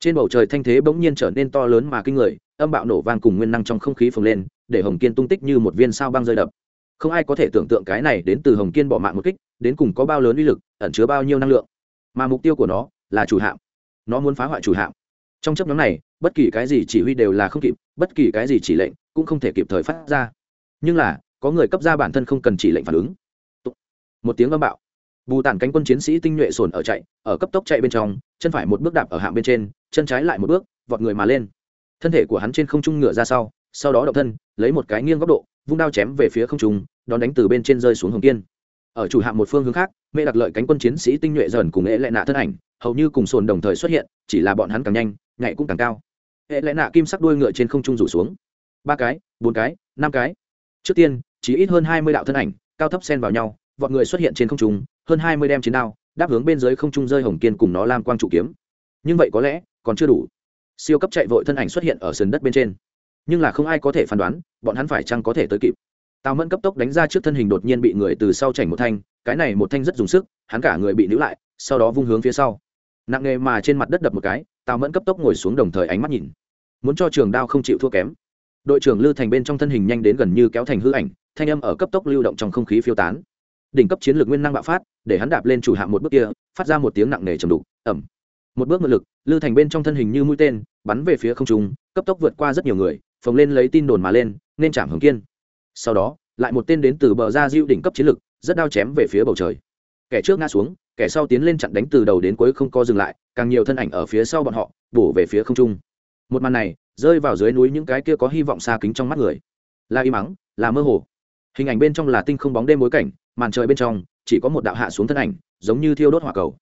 Trên bầu trời thanh thế bỗng nhiên trở nên to lớn mà kinh người, âm bạo nổ vang cùng nguyên năng trong không khí phồng lên, để hồng kiên tung tích như một viên sao băng rơi đập. Không ai có thể tưởng tượng cái này đến từ hồng kiên bỏ mạng một kích, đến cùng có bao lớn uy lực, ẩn chứa bao nhiêu năng lượng. Mà mục tiêu của nó là chủ hạm. Nó muốn phá hoại chủ hạm. Trong chấp nhóm này, bất kỳ cái gì chỉ huy đều là không kịp, bất kỳ cái gì chỉ lệnh cũng không thể kịp thời phát ra. Nhưng là, có người cấp ra bản thân không cần chỉ lệnh phản ứng. Một tiếng âm bạo. Bù tản cánh quân chiến sĩ tinh nhuệ sồn ở chạy, ở cấp tốc chạy bên trong chân phải một bước đạp ở hạng bên trên, chân trái lại một bước, vọt người mà lên. Thân thể của hắn trên không trung ngựa ra sau sau đó động thân, lấy một cái nghiêng góc độ, vung đao chém về phía không trung, đón đánh từ bên trên rơi xuống hồng kiên. Ở chủ hạng một phương hướng khác mẹ đặc lợi cánh quân chiến sĩ tinh nhuệ dần cùng ế lệ nạ thân ảnh, hầu như cùng sồn đồng thời xuất hiện, chỉ là bọn hắn càng nhanh nhảy cũng càng cao. Ế lệ nạ kim sắc đuôi ngựa trên không trung rủ xuống. Ba cái, bốn cái, năm cái. Trước tiên, chỉ ít hơn hai mươi đạo thân ảnh, cao thấp xen vào nhau, vọt người xuất hiện trên không trung, hơn hai mươi đem chiến đao đáp hướng bên dưới không trung rơi hồng kiên cùng nó lam quang trụ kiếm. Nhưng vậy có lẽ, còn chưa đủ. Siêu cấp chạy vội thân ảnh xuất hiện ở sườn đất bên trên. Nhưng là không ai có thể phán đoán, bọn hắn phải chăng có thể tới kịp. Tào mẫn cấp tốc đánh ra trước thân hình đột nhiên bị người từ sau chảnh một thanh, cái này một thanh rất dùng sức, hắn cả người bị níu lại, sau đó vung hướng phía sau. Nặng nề mà trên mặt đất đập một cái, tào mẫn cấp tốc ngồi xuống đồng thời ánh mắt nhìn. Muốn cho trường đao không chịu thua kém. Đội trưởng lư thành bên trong thân hình nhanh đến gần như kéo thành hư ảnh, thanh âm ở cấp tốc lưu động trong không khí phiêu tán đỉnh cấp chiến lược nguyên năng bạo phát để hắn đạp lên chủ hạng một bước kia phát ra một tiếng nặng nề trầm đục ẩm một bước ngự lực lư thành bên trong thân hình như mũi tên bắn về phía không trung cấp tốc vượt qua rất nhiều người phồng lên lấy tin đồn mà lên nên chạm hồng kiên. Sau đó lại một tên đến từ bờ ra diêu đỉnh cấp chiến lực, rất đao chém về phía bầu trời. Kẻ trước ngã xuống kẻ sau tiến lên chặn đánh từ đầu đến cuối không co dừng lại càng nhiều thân ảnh ở phía sau bọn họ bổ về phía không trung. Một màn này rơi vào dưới núi những cái kia có hy vọng xa kính trong mắt người. Là y mắng là mơ hồ. Hình ảnh bên trong là tinh không bóng đêm bối cảnh màn trời bên trong chỉ có một đạo hạ xuống thân ảnh giống như thiêu đốt hỏa cầu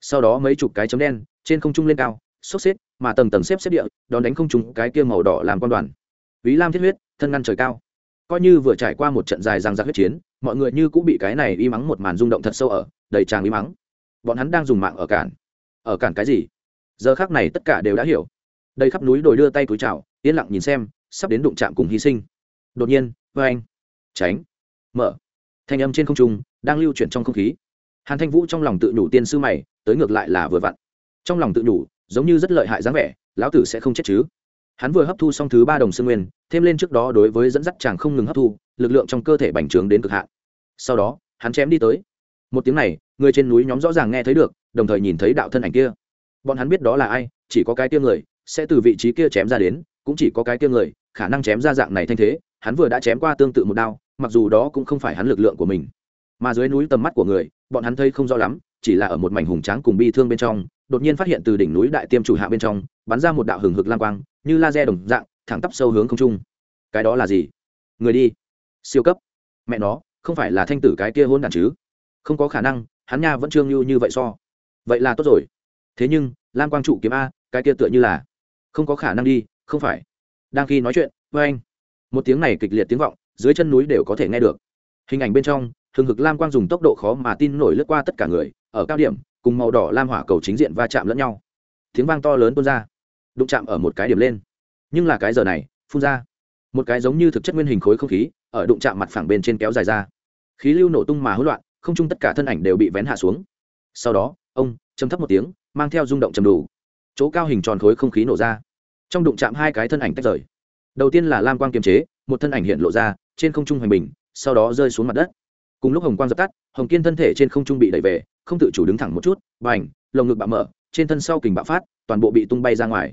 sau đó mấy chục cái chấm đen trên không trung lên cao sốc xếp mà tầng tầng xếp xếp địa đón đánh không trung cái kia màu đỏ làm quan đoàn Vĩ Lam thiết huyết, thân ngăn trời cao. Coi như vừa trải qua một trận dài răng rạc huyết chiến, mọi người như cũng bị cái này y mắng một màn rung động thật sâu ở, đầy tràng y mắng. Bọn hắn đang dùng mạng ở cản. Ở cản cái gì? Giờ khắc này tất cả đều đã hiểu. Đây khắp núi đồi đưa tay túi chào, yên lặng nhìn xem, sắp đến đụng chạm cùng hy sinh. Đột nhiên, vê anh, tránh, mở. Thanh âm trên không trung đang lưu chuyển trong không khí. Hàn Thanh Vũ trong lòng tự nhủ tiên sư mày, tới ngược lại là vừa vặn. Trong lòng tự nhủ, giống như rất lợi hại dáng vẻ, lão tử sẽ không chết chứ hắn vừa hấp thu xong thứ ba đồng sư nguyên thêm lên trước đó đối với dẫn dắt chàng không ngừng hấp thu lực lượng trong cơ thể bành trướng đến cực hạn sau đó hắn chém đi tới một tiếng này người trên núi nhóm rõ ràng nghe thấy được đồng thời nhìn thấy đạo thân ảnh kia bọn hắn biết đó là ai chỉ có cái kia người sẽ từ vị trí kia chém ra đến cũng chỉ có cái kia người khả năng chém ra dạng này thanh thế hắn vừa đã chém qua tương tự một đao mặc dù đó cũng không phải hắn lực lượng của mình, mà dưới núi tầm mắt của người, bọn hắn thấy không rõ lắm, chỉ là ở một mảnh hùng tráng cùng bi thương bên trong, đột nhiên phát hiện từ đỉnh núi đại tiêm chủ hạ bên trong, bắn ra một đạo hừng hực lang quang, như laser đồng dạng, thẳng tắp sâu hướng không trung. Cái đó là gì? Người đi. Siêu cấp. Mẹ nó, không phải là thanh tử cái kia hôn đản chứ? Không có khả năng, hắn nha vẫn trương như như vậy so. Vậy là tốt rồi. Thế nhưng, lam quang trụ kiếm a, cái kia tựa như là. Không có khả năng đi, không phải. Đang khi nói chuyện, với anh, một tiếng này kịch liệt tiếng vọng dưới chân núi đều có thể nghe được. Hình ảnh bên trong, hừng hực lam quang dùng tốc độ khó mà tin nổi lướt qua tất cả người, ở cao điểm, cùng màu đỏ lam hỏa cầu chính diện va chạm lẫn nhau. Tiếng vang to lớn tuôn ra, đụng chạm ở một cái điểm lên. Nhưng là cái giờ này, phun ra, một cái giống như thực chất nguyên hình khối không khí, ở đụng chạm mặt phẳng bên trên kéo dài ra. Khí lưu nổ tung mà hỗn loạn, không chung tất cả thân ảnh đều bị vén hạ xuống. Sau đó, ông châm thấp một tiếng, mang theo rung động chầm đủ. Chỗ cao hình tròn khối không khí nổ ra. Trong đụng chạm hai cái thân ảnh tách rời. Đầu tiên là lam quang kiềm chế, một thân ảnh hiện lộ ra trên không trung hoành bình, sau đó rơi xuống mặt đất. Cùng lúc hồng quang dập tắt, hồng kiên thân thể trên không trung bị đẩy về, không tự chủ đứng thẳng một chút và ảnh lồng ngực bạo mở, trên thân sau kình bạo phát, toàn bộ bị tung bay ra ngoài.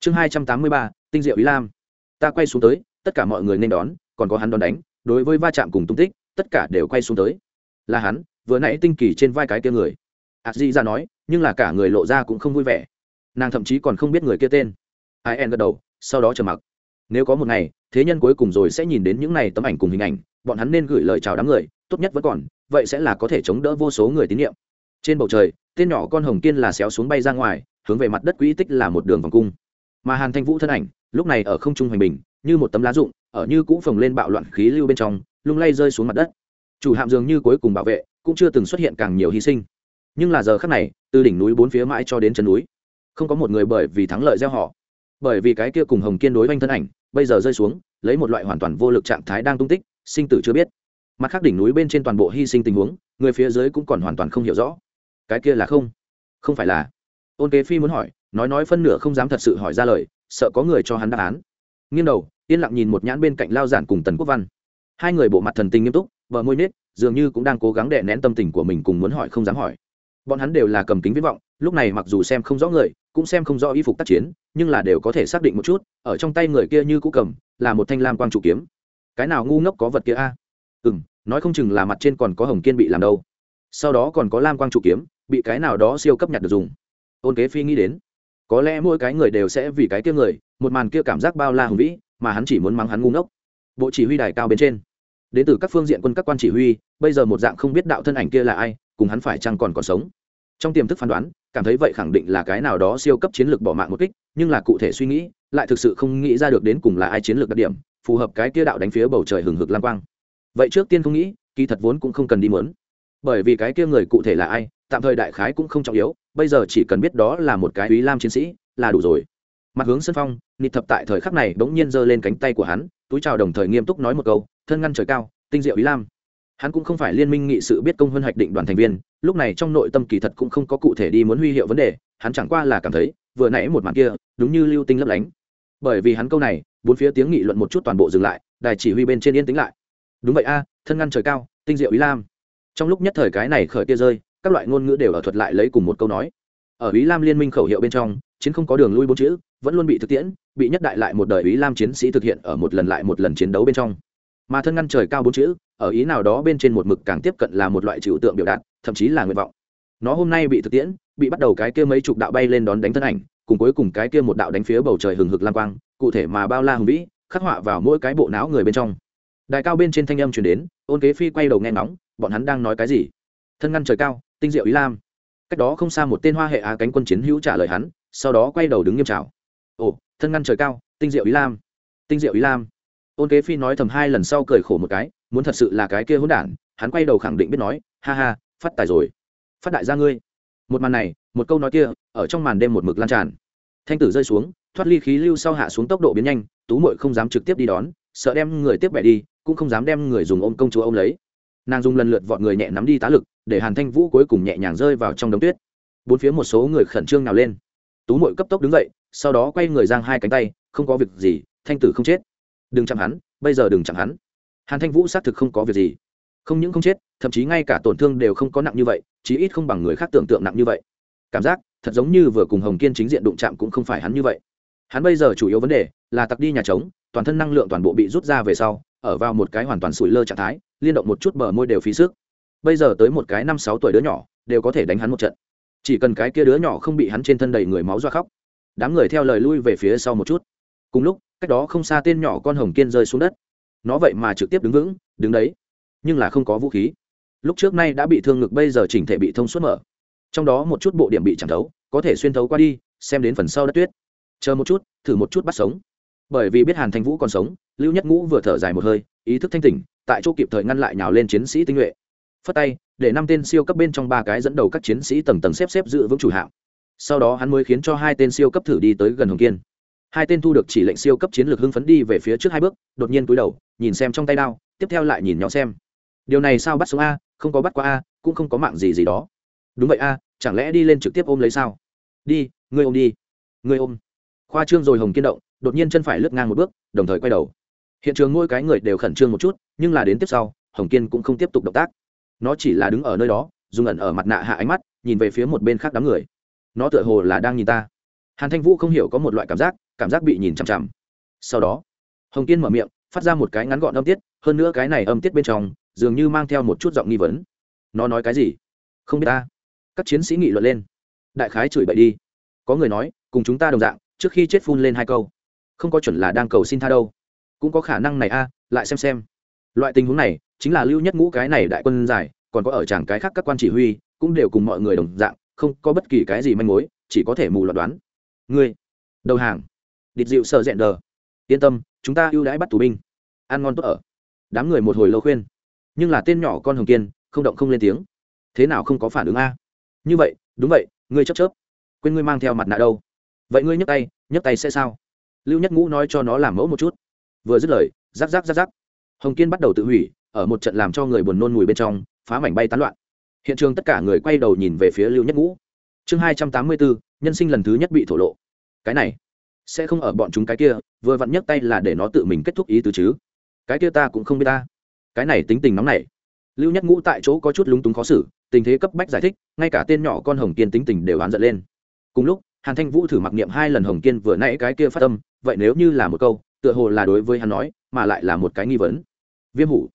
Chương hai trăm tám mươi ba, tinh diệu ý lam. Ta quay xuống tới, tất cả mọi người nên đón, còn có hắn đón đánh, đối với va chạm cùng tung tích, tất cả đều quay xuống tới. Là hắn, vừa nãy tinh kỳ trên vai cái kia người. A di ra nói, nhưng là cả người lộ ra cũng không vui vẻ. Nàng thậm chí còn không biết người kia tên. Ai en gật đầu, sau đó trầm mặc nếu có một ngày, thế nhân cuối cùng rồi sẽ nhìn đến những này tấm ảnh cùng hình ảnh, bọn hắn nên gửi lời chào đám người, tốt nhất vẫn còn, vậy sẽ là có thể chống đỡ vô số người tín nhiệm. Trên bầu trời, tên nhỏ con hồng kiên là xéo xuống bay ra ngoài, hướng về mặt đất quỹ tích là một đường vòng cung. Mà hàn thanh vũ thân ảnh, lúc này ở không trung hoành bình, như một tấm lá rụng, ở như cũ phồng lên bạo loạn khí lưu bên trong, lung lay rơi xuống mặt đất. Chủ hạm dường như cuối cùng bảo vệ, cũng chưa từng xuất hiện càng nhiều hy sinh. Nhưng là giờ khắc này, từ đỉnh núi bốn phía mãi cho đến chân núi, không có một người bởi vì thắng lợi gieo họ, bởi vì cái kia cùng hồng kiên đối oanh thân ảnh bây giờ rơi xuống, lấy một loại hoàn toàn vô lực trạng thái đang tung tích, sinh tử chưa biết. Mặt khác đỉnh núi bên trên toàn bộ hy sinh tình huống, người phía dưới cũng còn hoàn toàn không hiểu rõ. Cái kia là không? Không phải là? Ôn kế phi muốn hỏi, nói nói phân nửa không dám thật sự hỏi ra lời, sợ có người cho hắn đáp án. Nghiêng đầu, yên lặng nhìn một nhãn bên cạnh lao giản cùng tần quốc văn. Hai người bộ mặt thần tình nghiêm túc vợ môi nết, dường như cũng đang cố gắng đè nén tâm tình của mình cùng muốn hỏi không dám hỏi bọn hắn đều là cầm kính viễn vọng, lúc này mặc dù xem không rõ người, cũng xem không rõ y phục tác chiến, nhưng là đều có thể xác định một chút, ở trong tay người kia như cũ cầm, là một thanh lam quang trụ kiếm. Cái nào ngu ngốc có vật kia a? Ừ m nói không chừng là mặt trên còn có hồng kiên bị làm đâu. Sau đó còn có lam quang trụ kiếm, bị cái nào đó siêu cấp nhặt được dùng. Ôn kế phi nghĩ đến, có lẽ mỗi cái người đều sẽ vì cái kia người, một màn kia cảm giác bao la hùng vĩ, mà hắn chỉ muốn mắng hắn ngu ngốc. Bộ chỉ huy đài cao bên trên. Đến từ các phương diện quân các quan chỉ huy, bây giờ một dạng không biết đạo thân ảnh kia là ai cùng hắn phải chăng còn còn sống. Trong tiềm thức phán đoán, cảm thấy vậy khẳng định là cái nào đó siêu cấp chiến lược bỏ mạng một kích, nhưng là cụ thể suy nghĩ, lại thực sự không nghĩ ra được đến cùng là ai chiến lược đặc điểm, phù hợp cái kia đạo đánh phía bầu trời hừng hực lam quang. Vậy trước tiên không nghĩ, kỳ thật vốn cũng không cần đi muốn. Bởi vì cái kia người cụ thể là ai, tạm thời đại khái cũng không trọng yếu, bây giờ chỉ cần biết đó là một cái úy lam chiến sĩ, là đủ rồi. Mặt hướng sân phong, nịt thập tại thời khắc này bỗng nhiên giơ lên cánh tay của hắn, túi chào đồng thời nghiêm túc nói một câu, thân ngăn trời cao, tinh diệu ý lam hắn cũng không phải liên minh nghị sự biết công hơn hoạch định đoàn thành viên, lúc này trong nội tâm kỳ thật cũng không có cụ thể đi muốn huy hiệu vấn đề, hắn chẳng qua là cảm thấy, vừa nãy một màn kia, đúng như lưu tinh lấp lánh. Bởi vì hắn câu này, bốn phía tiếng nghị luận một chút toàn bộ dừng lại, đài chỉ huy bên trên yên tĩnh lại. Đúng vậy a, thân ngăn trời cao, tinh diệu ý lam. Trong lúc nhất thời cái này khởi tia rơi, các loại ngôn ngữ đều ở thuật lại lấy cùng một câu nói. Ở ý lam liên minh khẩu hiệu bên trong, chiến không có đường lui bốn chữ, vẫn luôn bị thực tiễn, bị nhất đại lại một đời ý lam chiến sĩ thực hiện ở một lần lại một lần chiến đấu bên trong. Mà thân ngăn trời cao bốn chữ ở ý nào đó bên trên một mực càng tiếp cận là một loại trừu tượng biểu đạt, thậm chí là nguyện vọng. Nó hôm nay bị thực tiễn, bị bắt đầu cái kia mấy chục đạo bay lên đón đánh thân ảnh, cùng cuối cùng cái kia một đạo đánh phía bầu trời hừng hực lam quang, cụ thể mà bao la hùng vĩ, khắc họa vào mỗi cái bộ não người bên trong. Đài cao bên trên thanh âm truyền đến, ôn kế phi quay đầu nghe ngóng, bọn hắn đang nói cái gì? Thân ngăn trời cao, tinh diệu ý lam. Cách đó không xa một tên hoa hệ á cánh quân chiến hữu trả lời hắn, sau đó quay đầu đứng nghiêm trào ồ, thân ngăn trời cao, tinh diệu ý lam. Tinh diệu ý lam. Ôn kế phi nói thầm hai lần sau cười khổ một cái muốn thật sự là cái kia hỗn đản, hắn quay đầu khẳng định biết nói, ha ha, phát tài rồi. Phát đại gia ngươi. Một màn này, một câu nói kia, ở trong màn đêm một mực lan tràn. Thanh tử rơi xuống, thoát ly khí lưu sau hạ xuống tốc độ biến nhanh, tú mội không dám trực tiếp đi đón, sợ đem người tiếp bẻ đi, cũng không dám đem người dùng ôm công chúa ôm lấy. Nàng dùng lần lượt vọt người nhẹ nắm đi tá lực, để hàn thanh vũ cuối cùng nhẹ nhàng rơi vào trong đống tuyết. Bốn phía một số người khẩn trương nào lên. Tú mội cấp tốc đứng dậy, sau đó quay người giang hai cánh tay, không có việc gì, thanh tử không chết. Đừng chạm hắn, bây giờ đừng chạm hắn hàn thanh vũ xác thực không có việc gì. Không những không chết, thậm chí ngay cả tổn thương đều không có nặng như vậy, chí ít không bằng người khác tưởng tượng nặng như vậy. Cảm giác, thật giống như vừa cùng hồng kiên chính diện đụng chạm cũng không phải hắn như vậy. Hắn bây giờ chủ yếu vấn đề là tặc đi nhà trống, toàn thân năng lượng toàn bộ bị rút ra về sau, ở vào một cái hoàn toàn sủi lơ trạng thái, liên động một chút bờ môi đều phí sức. Bây giờ tới một cái năm sáu tuổi đứa nhỏ, đều có thể đánh hắn một trận. Chỉ cần cái kia đứa nhỏ không bị hắn trên thân đầy người máu do khóc. Đám người theo lời lui về phía sau một chút. Cùng lúc, cách đó không xa tên nhỏ con hồng kiên rơi xuống đất nó vậy mà trực tiếp đứng vững, đứng đấy. Nhưng là không có vũ khí. Lúc trước nay đã bị thương ngực, bây giờ chỉnh thể bị thông suốt mở. Trong đó một chút bộ điểm bị chẳng thấu, có thể xuyên thấu qua đi, xem đến phần sau đất tuyết. Chờ một chút, thử một chút bắt sống. Bởi vì biết hàn thanh vũ còn sống, lưu nhất ngũ vừa thở dài một hơi, ý thức thanh tỉnh, tại chỗ kịp thời ngăn lại nhào lên chiến sĩ tinh nhuệ. Phất tay, để năm tên siêu cấp bên trong ba cái dẫn đầu các chiến sĩ tầng tầng xếp xếp giữ vững chủ hạng. Sau đó hắn mới khiến cho hai tên siêu cấp thử đi tới gần hồng kiên hai tên thu được chỉ lệnh siêu cấp chiến lược hưng phấn đi về phía trước hai bước, đột nhiên cúi đầu, nhìn xem trong tay đao, tiếp theo lại nhìn nhỏ xem. Điều này sao bắt sống a, không có bắt qua a, cũng không có mạng gì gì đó. Đúng vậy a, chẳng lẽ đi lên trực tiếp ôm lấy sao? Đi, ngươi ôm đi. Ngươi ôm. Khoa trương rồi hồng kiên động, đột nhiên chân phải lướt ngang một bước, đồng thời quay đầu. Hiện trường ngôi cái người đều khẩn trương một chút, nhưng là đến tiếp sau, hồng kiên cũng không tiếp tục động tác. Nó chỉ là đứng ở nơi đó, dùng ẩn ở mặt nạ hạ ánh mắt, nhìn về phía một bên khác đám người. Nó tựa hồ là đang nhìn ta. Hàn thanh vũ không hiểu có một loại cảm giác cảm giác bị nhìn chằm chằm. Sau đó, hồng kiên mở miệng, phát ra một cái ngắn gọn âm tiết, hơn nữa cái này âm tiết bên trong, dường như mang theo một chút giọng nghi vấn. Nó nói cái gì? Không biết ta. Các chiến sĩ nghị luận lên. Đại khái chửi bậy đi. Có người nói, cùng chúng ta đồng dạng, trước khi chết phun lên hai câu. Không có chuẩn là đang cầu xin tha đâu. Cũng có khả năng này a, lại xem xem. Loại tình huống này, chính là lưu nhất ngũ cái này đại quân giải, còn có ở tràng cái khác các quan chỉ huy, cũng đều cùng mọi người đồng dạng, không có bất kỳ cái gì manh mối, chỉ có thể mù loạt đoán. Ngươi, đầu hàng địt dịu sợ rẽn đờ. Yên tâm, chúng ta ưu đãi bắt tù binh. Ăn ngon tốt ở. Đám người một hồi lâu khuyên. Nhưng là tên nhỏ con hồng kiên, không động không lên tiếng. Thế nào không có phản ứng a? Như vậy, đúng vậy, ngươi chấp chớp. Quên ngươi mang theo mặt nạ đâu. Vậy ngươi nhấc tay nhấc tay sẽ sao? Lưu nhất ngũ nói cho nó làm mẫu một chút. Vừa dứt lời, rắc rắc rắc rắc. Hồng kiên bắt đầu tự hủy, ở một trận làm cho người buồn nôn mùi bên trong, phá mảnh bay tán loạn. Hiện trường tất cả người quay đầu nhìn về phía lưu nhất ngũ. Chương hai trăm tám mươi bốn, nhân sinh lần thứ nhất bị thổ lộ. Cái này sẽ không ở bọn chúng cái kia, vừa vặn nhấc tay là để nó tự mình kết thúc ý tứ chứ. Cái kia ta cũng không biết ta. Cái này tính tình nóng này lưu nhất ngũ tại chỗ có chút lúng túng khó xử, tình thế cấp bách giải thích, ngay cả tên nhỏ con hồng kiên tính tình đều oán giận lên. Cùng lúc, hàn thanh vũ thử mặc niệm hai lần hồng kiên vừa nãy cái kia phát tâm vậy nếu như là một câu, tựa hồ là đối với hắn nói, mà lại là một cái nghi vấn. Viêm hủ.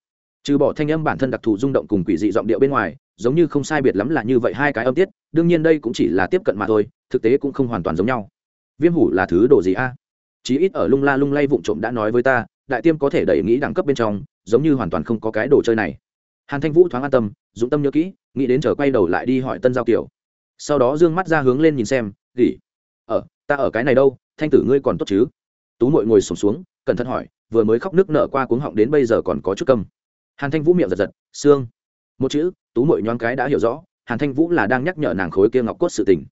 Trừ bỏ thanh âm bản thân đặc thù rung động cùng quỷ dị giọng điệu bên ngoài, giống như không sai biệt lắm là như vậy hai cái âm tiết, đương nhiên đây cũng chỉ là tiếp cận mà thôi, thực tế cũng không hoàn toàn giống nhau viêm hủ là thứ đồ gì a? Chí ít ở lung la lung lay vụng trộm đã nói với ta đại tiêm có thể đẩy nghĩ đẳng cấp bên trong giống như hoàn toàn không có cái đồ chơi này. Hàn thanh vũ thoáng an tâm dũng tâm nhớ kỹ nghĩ đến chờ quay đầu lại đi hỏi tân giao kiều. Sau đó d ư ơ n g mắt ra hướng lên nhìn xem gỉ ở ờ, ta ở cái này đâu thanh tử ngươi còn tốt chứ? Tú mội ngồi sổm xuống, xuống cẩn thận hỏi vừa mới khóc nước nở qua cuống họng đến bây giờ còn có chút câm. Hàn thanh vũ miệng giật giật xương một chữ tú mội nhoáng cái đã hiểu rõ hàn thanh vũ là đang nhắc nhở nàng khối kia ngọc cốt sự tình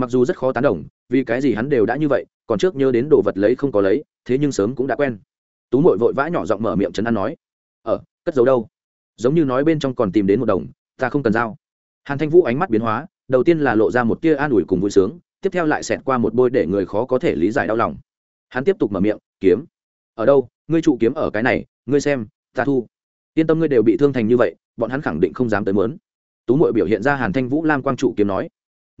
mặc dù rất khó tán đồng vì cái gì hắn đều đã như vậy còn trước nhớ đến đồ vật lấy không có lấy thế nhưng sớm cũng đã quen. Tú mội vội vã nhỏ giọng mở miệng chấn an nói ở ờ, cất giấu đâu? Giống như nói bên trong còn tìm đến một đồng ta không cần giao. Hàn thanh vũ ánh mắt biến hóa đầu tiên là lộ ra một tia an ủi cùng vui sướng tiếp theo lại xẹt qua một bôi để người khó có thể lý giải đau lòng. Hắn tiếp tục mở miệng kiếm. Ở đâu? Ngươi trụ kiếm ở cái này ngươi xem ta thu. Yên tâm ngươi đều bị thương thành như vậy bọn hắn khẳng định không dám tới mớn. Tú mội biểu hiện ra hàn thanh vũ lam quang trụ kiếm nói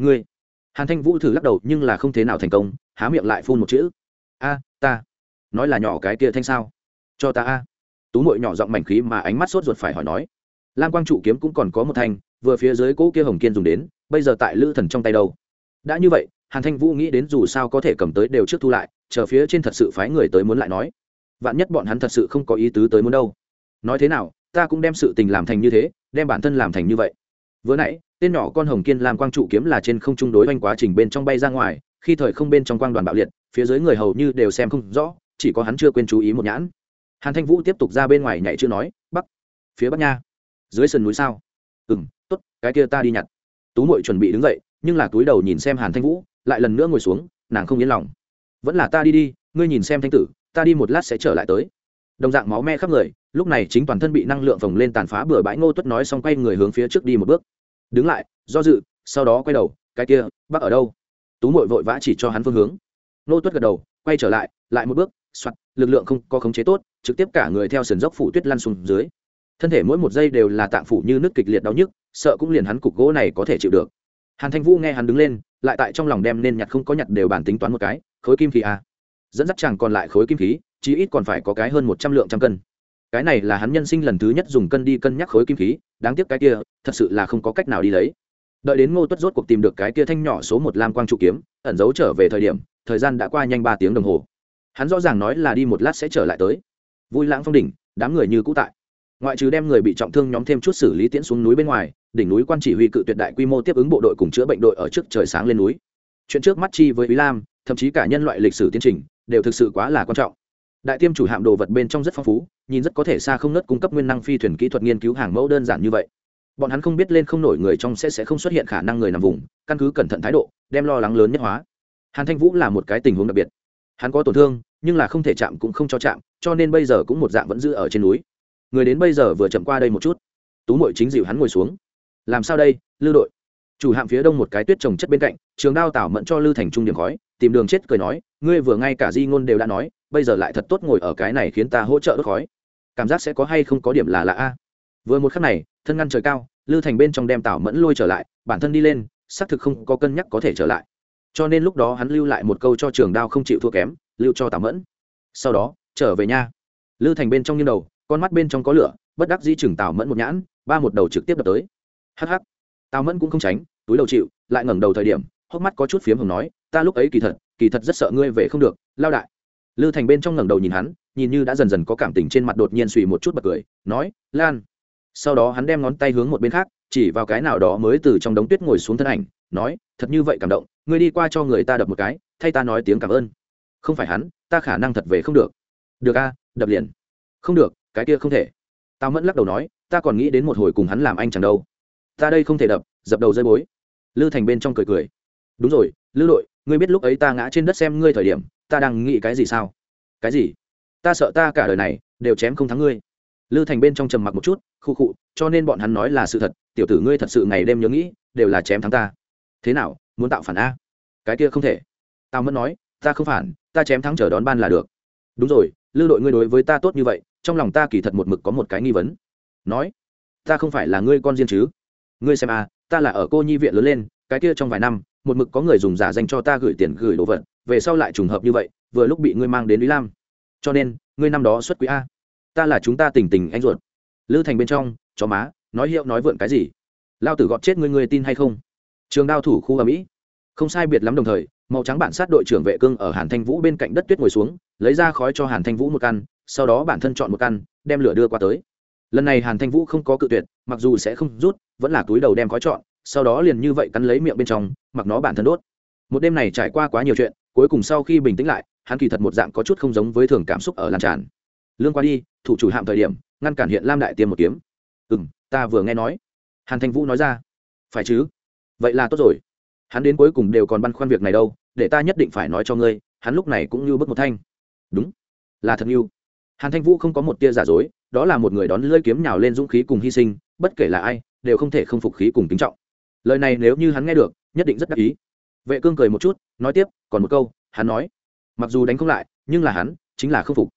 ngươi hàn thanh vũ thử lắc đầu, nhưng là không thế nào thành công, há miệng lại phun một chữ. A, ta. Nói là nhỏ cái kia thanh sao? Cho ta a. Tú mội nhỏ giọng mảnh khí mà ánh mắt sốt ruột phải hỏi nói. Lam quang trụ kiếm cũng còn có một thanh, vừa phía dưới cỗ kia hồng kiên dùng đến, bây giờ tại lữ thần trong tay đâu? Đã như vậy, hàn thanh vũ nghĩ đến dù sao có thể cầm tới đều trước thu lại, chờ phía trên thật sự phái người tới muốn lại nói. Vạn nhất bọn hắn thật sự không có ý tứ tới muốn đâu. Nói thế nào, ta cũng đem sự tình làm thành như thế, đem bản thân làm thành như vậy. Vừa nãy tên nhỏ con hồng kiên làm quang trụ kiếm là trên không trung đối oanh quá trình bên trong bay ra ngoài, khi thời không bên trong quang đoàn bạo liệt, phía dưới người hầu như đều xem không rõ, chỉ có hắn chưa quên chú ý một nhãn. Hàn thanh vũ tiếp tục ra bên ngoài nhảy chưa nói, bắc, phía bắc nha. Dưới sườn núi sao? Ừ m t ố t cái kia ta đi nhặt. Tú mội chuẩn bị đứng dậy, nhưng là túi đầu nhìn xem hàn thanh vũ, lại lần nữa ngồi xuống, nàng không yên lòng. Vẫn là ta đi đi, ngươi nhìn xem thanh tử, ta đi một lát sẽ trở lại tới. Đồng dạng máu me khắp người, lúc này chính toàn thân bị năng lượng phồng lên tàn phá bừa bãi ngô tuất nói xong quay người hướng phía trước đi một bước đứng lại, do dự, sau đó quay đầu, cái kia, bác ở đâu? Tú mội vội vã chỉ cho hắn phương hướng. Nô tuất gật đầu, quay trở lại lại một bước soặt lực lượng không có khống chế tốt, trực tiếp cả người theo sườn dốc phủ tuyết lăn xuống dưới. Thân thể mỗi một giây đều là tạng phủ như nước kịch liệt đau nhức, sợ cũng liền hắn cục gỗ này có thể chịu được. Hàn thanh vũ nghe hắn đứng lên, lại tại trong lòng đem nên nhặt không có nhặt đều bản tính toán một cái, khối kim khí à. dẫn dắt chàng còn lại khối kim khí, chí ít còn phải có cái hơn một trăm lượng trăm cân cái này là hắn nhân sinh lần thứ nhất dùng cân đi cân nhắc khối kim khí, đáng tiếc cái kia, thật sự là không có cách nào đi lấy. Đợi đến ngô tuất rốt cuộc tìm được cái kia thanh nhỏ số một lam quang trụ kiếm, ẩn giấu trở về thời điểm, thời gian đã qua nhanh ba tiếng đồng hồ. Hắn rõ ràng nói là đi một lát sẽ trở lại tới. Vui lãng phong đỉnh, đám người như cũ tại. Ngoại trừ đem người bị trọng thương nhóm thêm chút xử lý tiễn xuống núi bên ngoài, đỉnh núi quan chỉ huy cự tuyệt đại quy mô tiếp ứng bộ đội cùng chữa bệnh đội ở trước trời sáng lên núi. Chuyện trước mắt chi với ý lam, thậm chí cả nhân loại lịch sử tiến trình, đều thực sự quá là quan trọng đại tiêm chủ hạm đồ vật bên trong rất phong phú, nhìn rất có thể xa không nớt cung cấp nguyên năng phi thuyền kỹ thuật nghiên cứu hàng mẫu đơn giản như vậy. Bọn hắn không biết lên không nổi người trong sẽ sẽ không xuất hiện khả năng người nằm vùng, căn cứ cẩn thận thái độ, đem lo lắng lớn nhất hóa. Hàn thanh vũ là một cái tình huống đặc biệt. Hắn có tổn thương, nhưng là không thể chạm cũng không cho chạm, cho nên bây giờ cũng một dạng vẫn giữ ở trên núi. Người đến bây giờ vừa chậm qua đây một chút. Tú mội chính dịu hắn ngồi xuống. Làm sao đây, lư đội? Chủ hạm phía đông một cái tuyết trồng chất bên cạnh, trường đao tảo mẫn cho lư thành trung điểm khói, tìm đường chết cười nói, ngươi vừa ngay cả di ngôn đều đã nói bây giờ lại thật tốt ngồi ở cái này khiến ta hỗ trợ đốt khói. Cảm giác sẽ có hay không có điểm là lạ a. Vừa một khắc này, thân ngăn trời cao, lư thành bên trong đem tảo mẫn lôi trở lại, bản thân đi lên, xác thực không có cân nhắc có thể trở lại. Cho nên lúc đó hắn lưu lại một câu cho trường đao không chịu thua kém, lưu cho tảo mẫn. Sau đó, trở về nhà lư thành bên trong như đầu, con mắt bên trong có lửa, bất đắc dĩ chừng tảo mẫn một nhãn, ba một đầu trực tiếp đập tới. Hh tào mẫn cũng không tránh, túi đầu chịu, lại ngẩng đầu thời điểm, hốc mắt có chút phiếm hồng nói, ta lúc ấy kỳ thật kỳ thật rất sợ ngươi về không được, lao đại lư thành bên trong ngẩng đầu nhìn hắn, nhìn như đã dần dần có cảm tình trên mặt đột nhiên suy một chút bật cười, nói, lan. Sau đó hắn đem ngón tay hướng một bên khác, chỉ vào cái nào đó mới từ trong đống tuyết ngồi xuống thân ảnh, nói, thật như vậy cảm động, ngươi đi qua cho người ta đập một cái, thay ta nói tiếng cảm ơn. Không phải hắn, ta khả năng thật về không được. Được a, đập liền. Không được, cái kia không thể. Tao mẫn lắc đầu nói, ta còn nghĩ đến một hồi cùng hắn làm anh chẳng đâu. Ta đây không thể đập, dập đầu rơi bối. Lư thành bên trong cười cười. Đúng rồi, lư đội, ngươi biết lúc ấy ta ngã trên đất xem ngươi thời điểm ta đang nghĩ cái gì sao? Cái gì? Ta sợ ta cả đời này đều chém không thắng ngươi. Lư thành bên trong trầm mặc một chút, khu khụ cho nên bọn hắn nói là sự thật, tiểu tử ngươi thật sự ngày đêm nhớ nghĩ, đều là chém thắng ta. Thế nào, muốn tạo phản a? Cái kia không thể. Tao mất nói, ta không phản, ta chém thắng chờ đón ban là được. Đúng rồi, lư đội ngươi đối với ta tốt như vậy, trong lòng ta kỳ thật một mực có một cái nghi vấn. Nói, ta không phải là ngươi con riêng chứ? Ngươi xem à ta là ở cô nhi viện lớn lên, cái kia trong vài năm, một mực có người dùng giả danh cho ta gửi tiền gửi đồ vật về sau lại trùng hợp như vậy vừa lúc bị ngươi mang đến lý lam. Cho nên ngươi năm đó xuất quý a. Ta là chúng ta tình tình anh ruột. Lư thành bên trong chó má nói hiệu nói vượn cái gì? Lao tử gọt chết ngươi ngươi tin hay không? Trường đao thủ khu ở mỹ không sai biệt lắm đồng thời màu trắng bản sát đội trưởng vệ cương ở hàn thanh vũ bên cạnh đất tuyết ngồi xuống lấy ra khói cho hàn thanh vũ một căn sau đó bản thân chọn một căn đem lửa đưa qua tới. Lần này hàn thanh vũ không có cự tuyệt mặc dù sẽ không rút vẫn là túi đầu đem khói chọn, sau đó liền như vậy cắn lấy miệng bên trong mặc nó bản thân đốt. Một đêm này trải qua quá nhiều chuyện cuối cùng sau khi bình tĩnh lại, hắn kỳ thật một dạng có chút không giống với thường cảm xúc ở lan tràn. Lương qua đi, thủ chủ hạm thời điểm, ngăn cản hiện lam đại tiêm một kiếm. Ừ m ta vừa nghe nói. Hàn thanh vũ nói ra. Phải chứ? Vậy là tốt rồi. Hắn đến cuối cùng đều còn băn khoăn việc này đâu, để ta nhất định phải nói cho ngươi, hắn lúc này cũng như bước một thanh. Đúng, là thật như. Hàn thanh vũ không có một tia giả dối, đó là một người đón lưỡi kiếm nhào lên dũng khí cùng hy sinh, bất kể là ai, đều không thể không phục khí cùng kính trọng. Lời này nếu như hắn nghe được, nhất định rất đắc ý vệ cương cười một chút, nói tiếp, còn một câu, hắn nói, mặc dù đánh không lại, nhưng là hắn chính là không phục.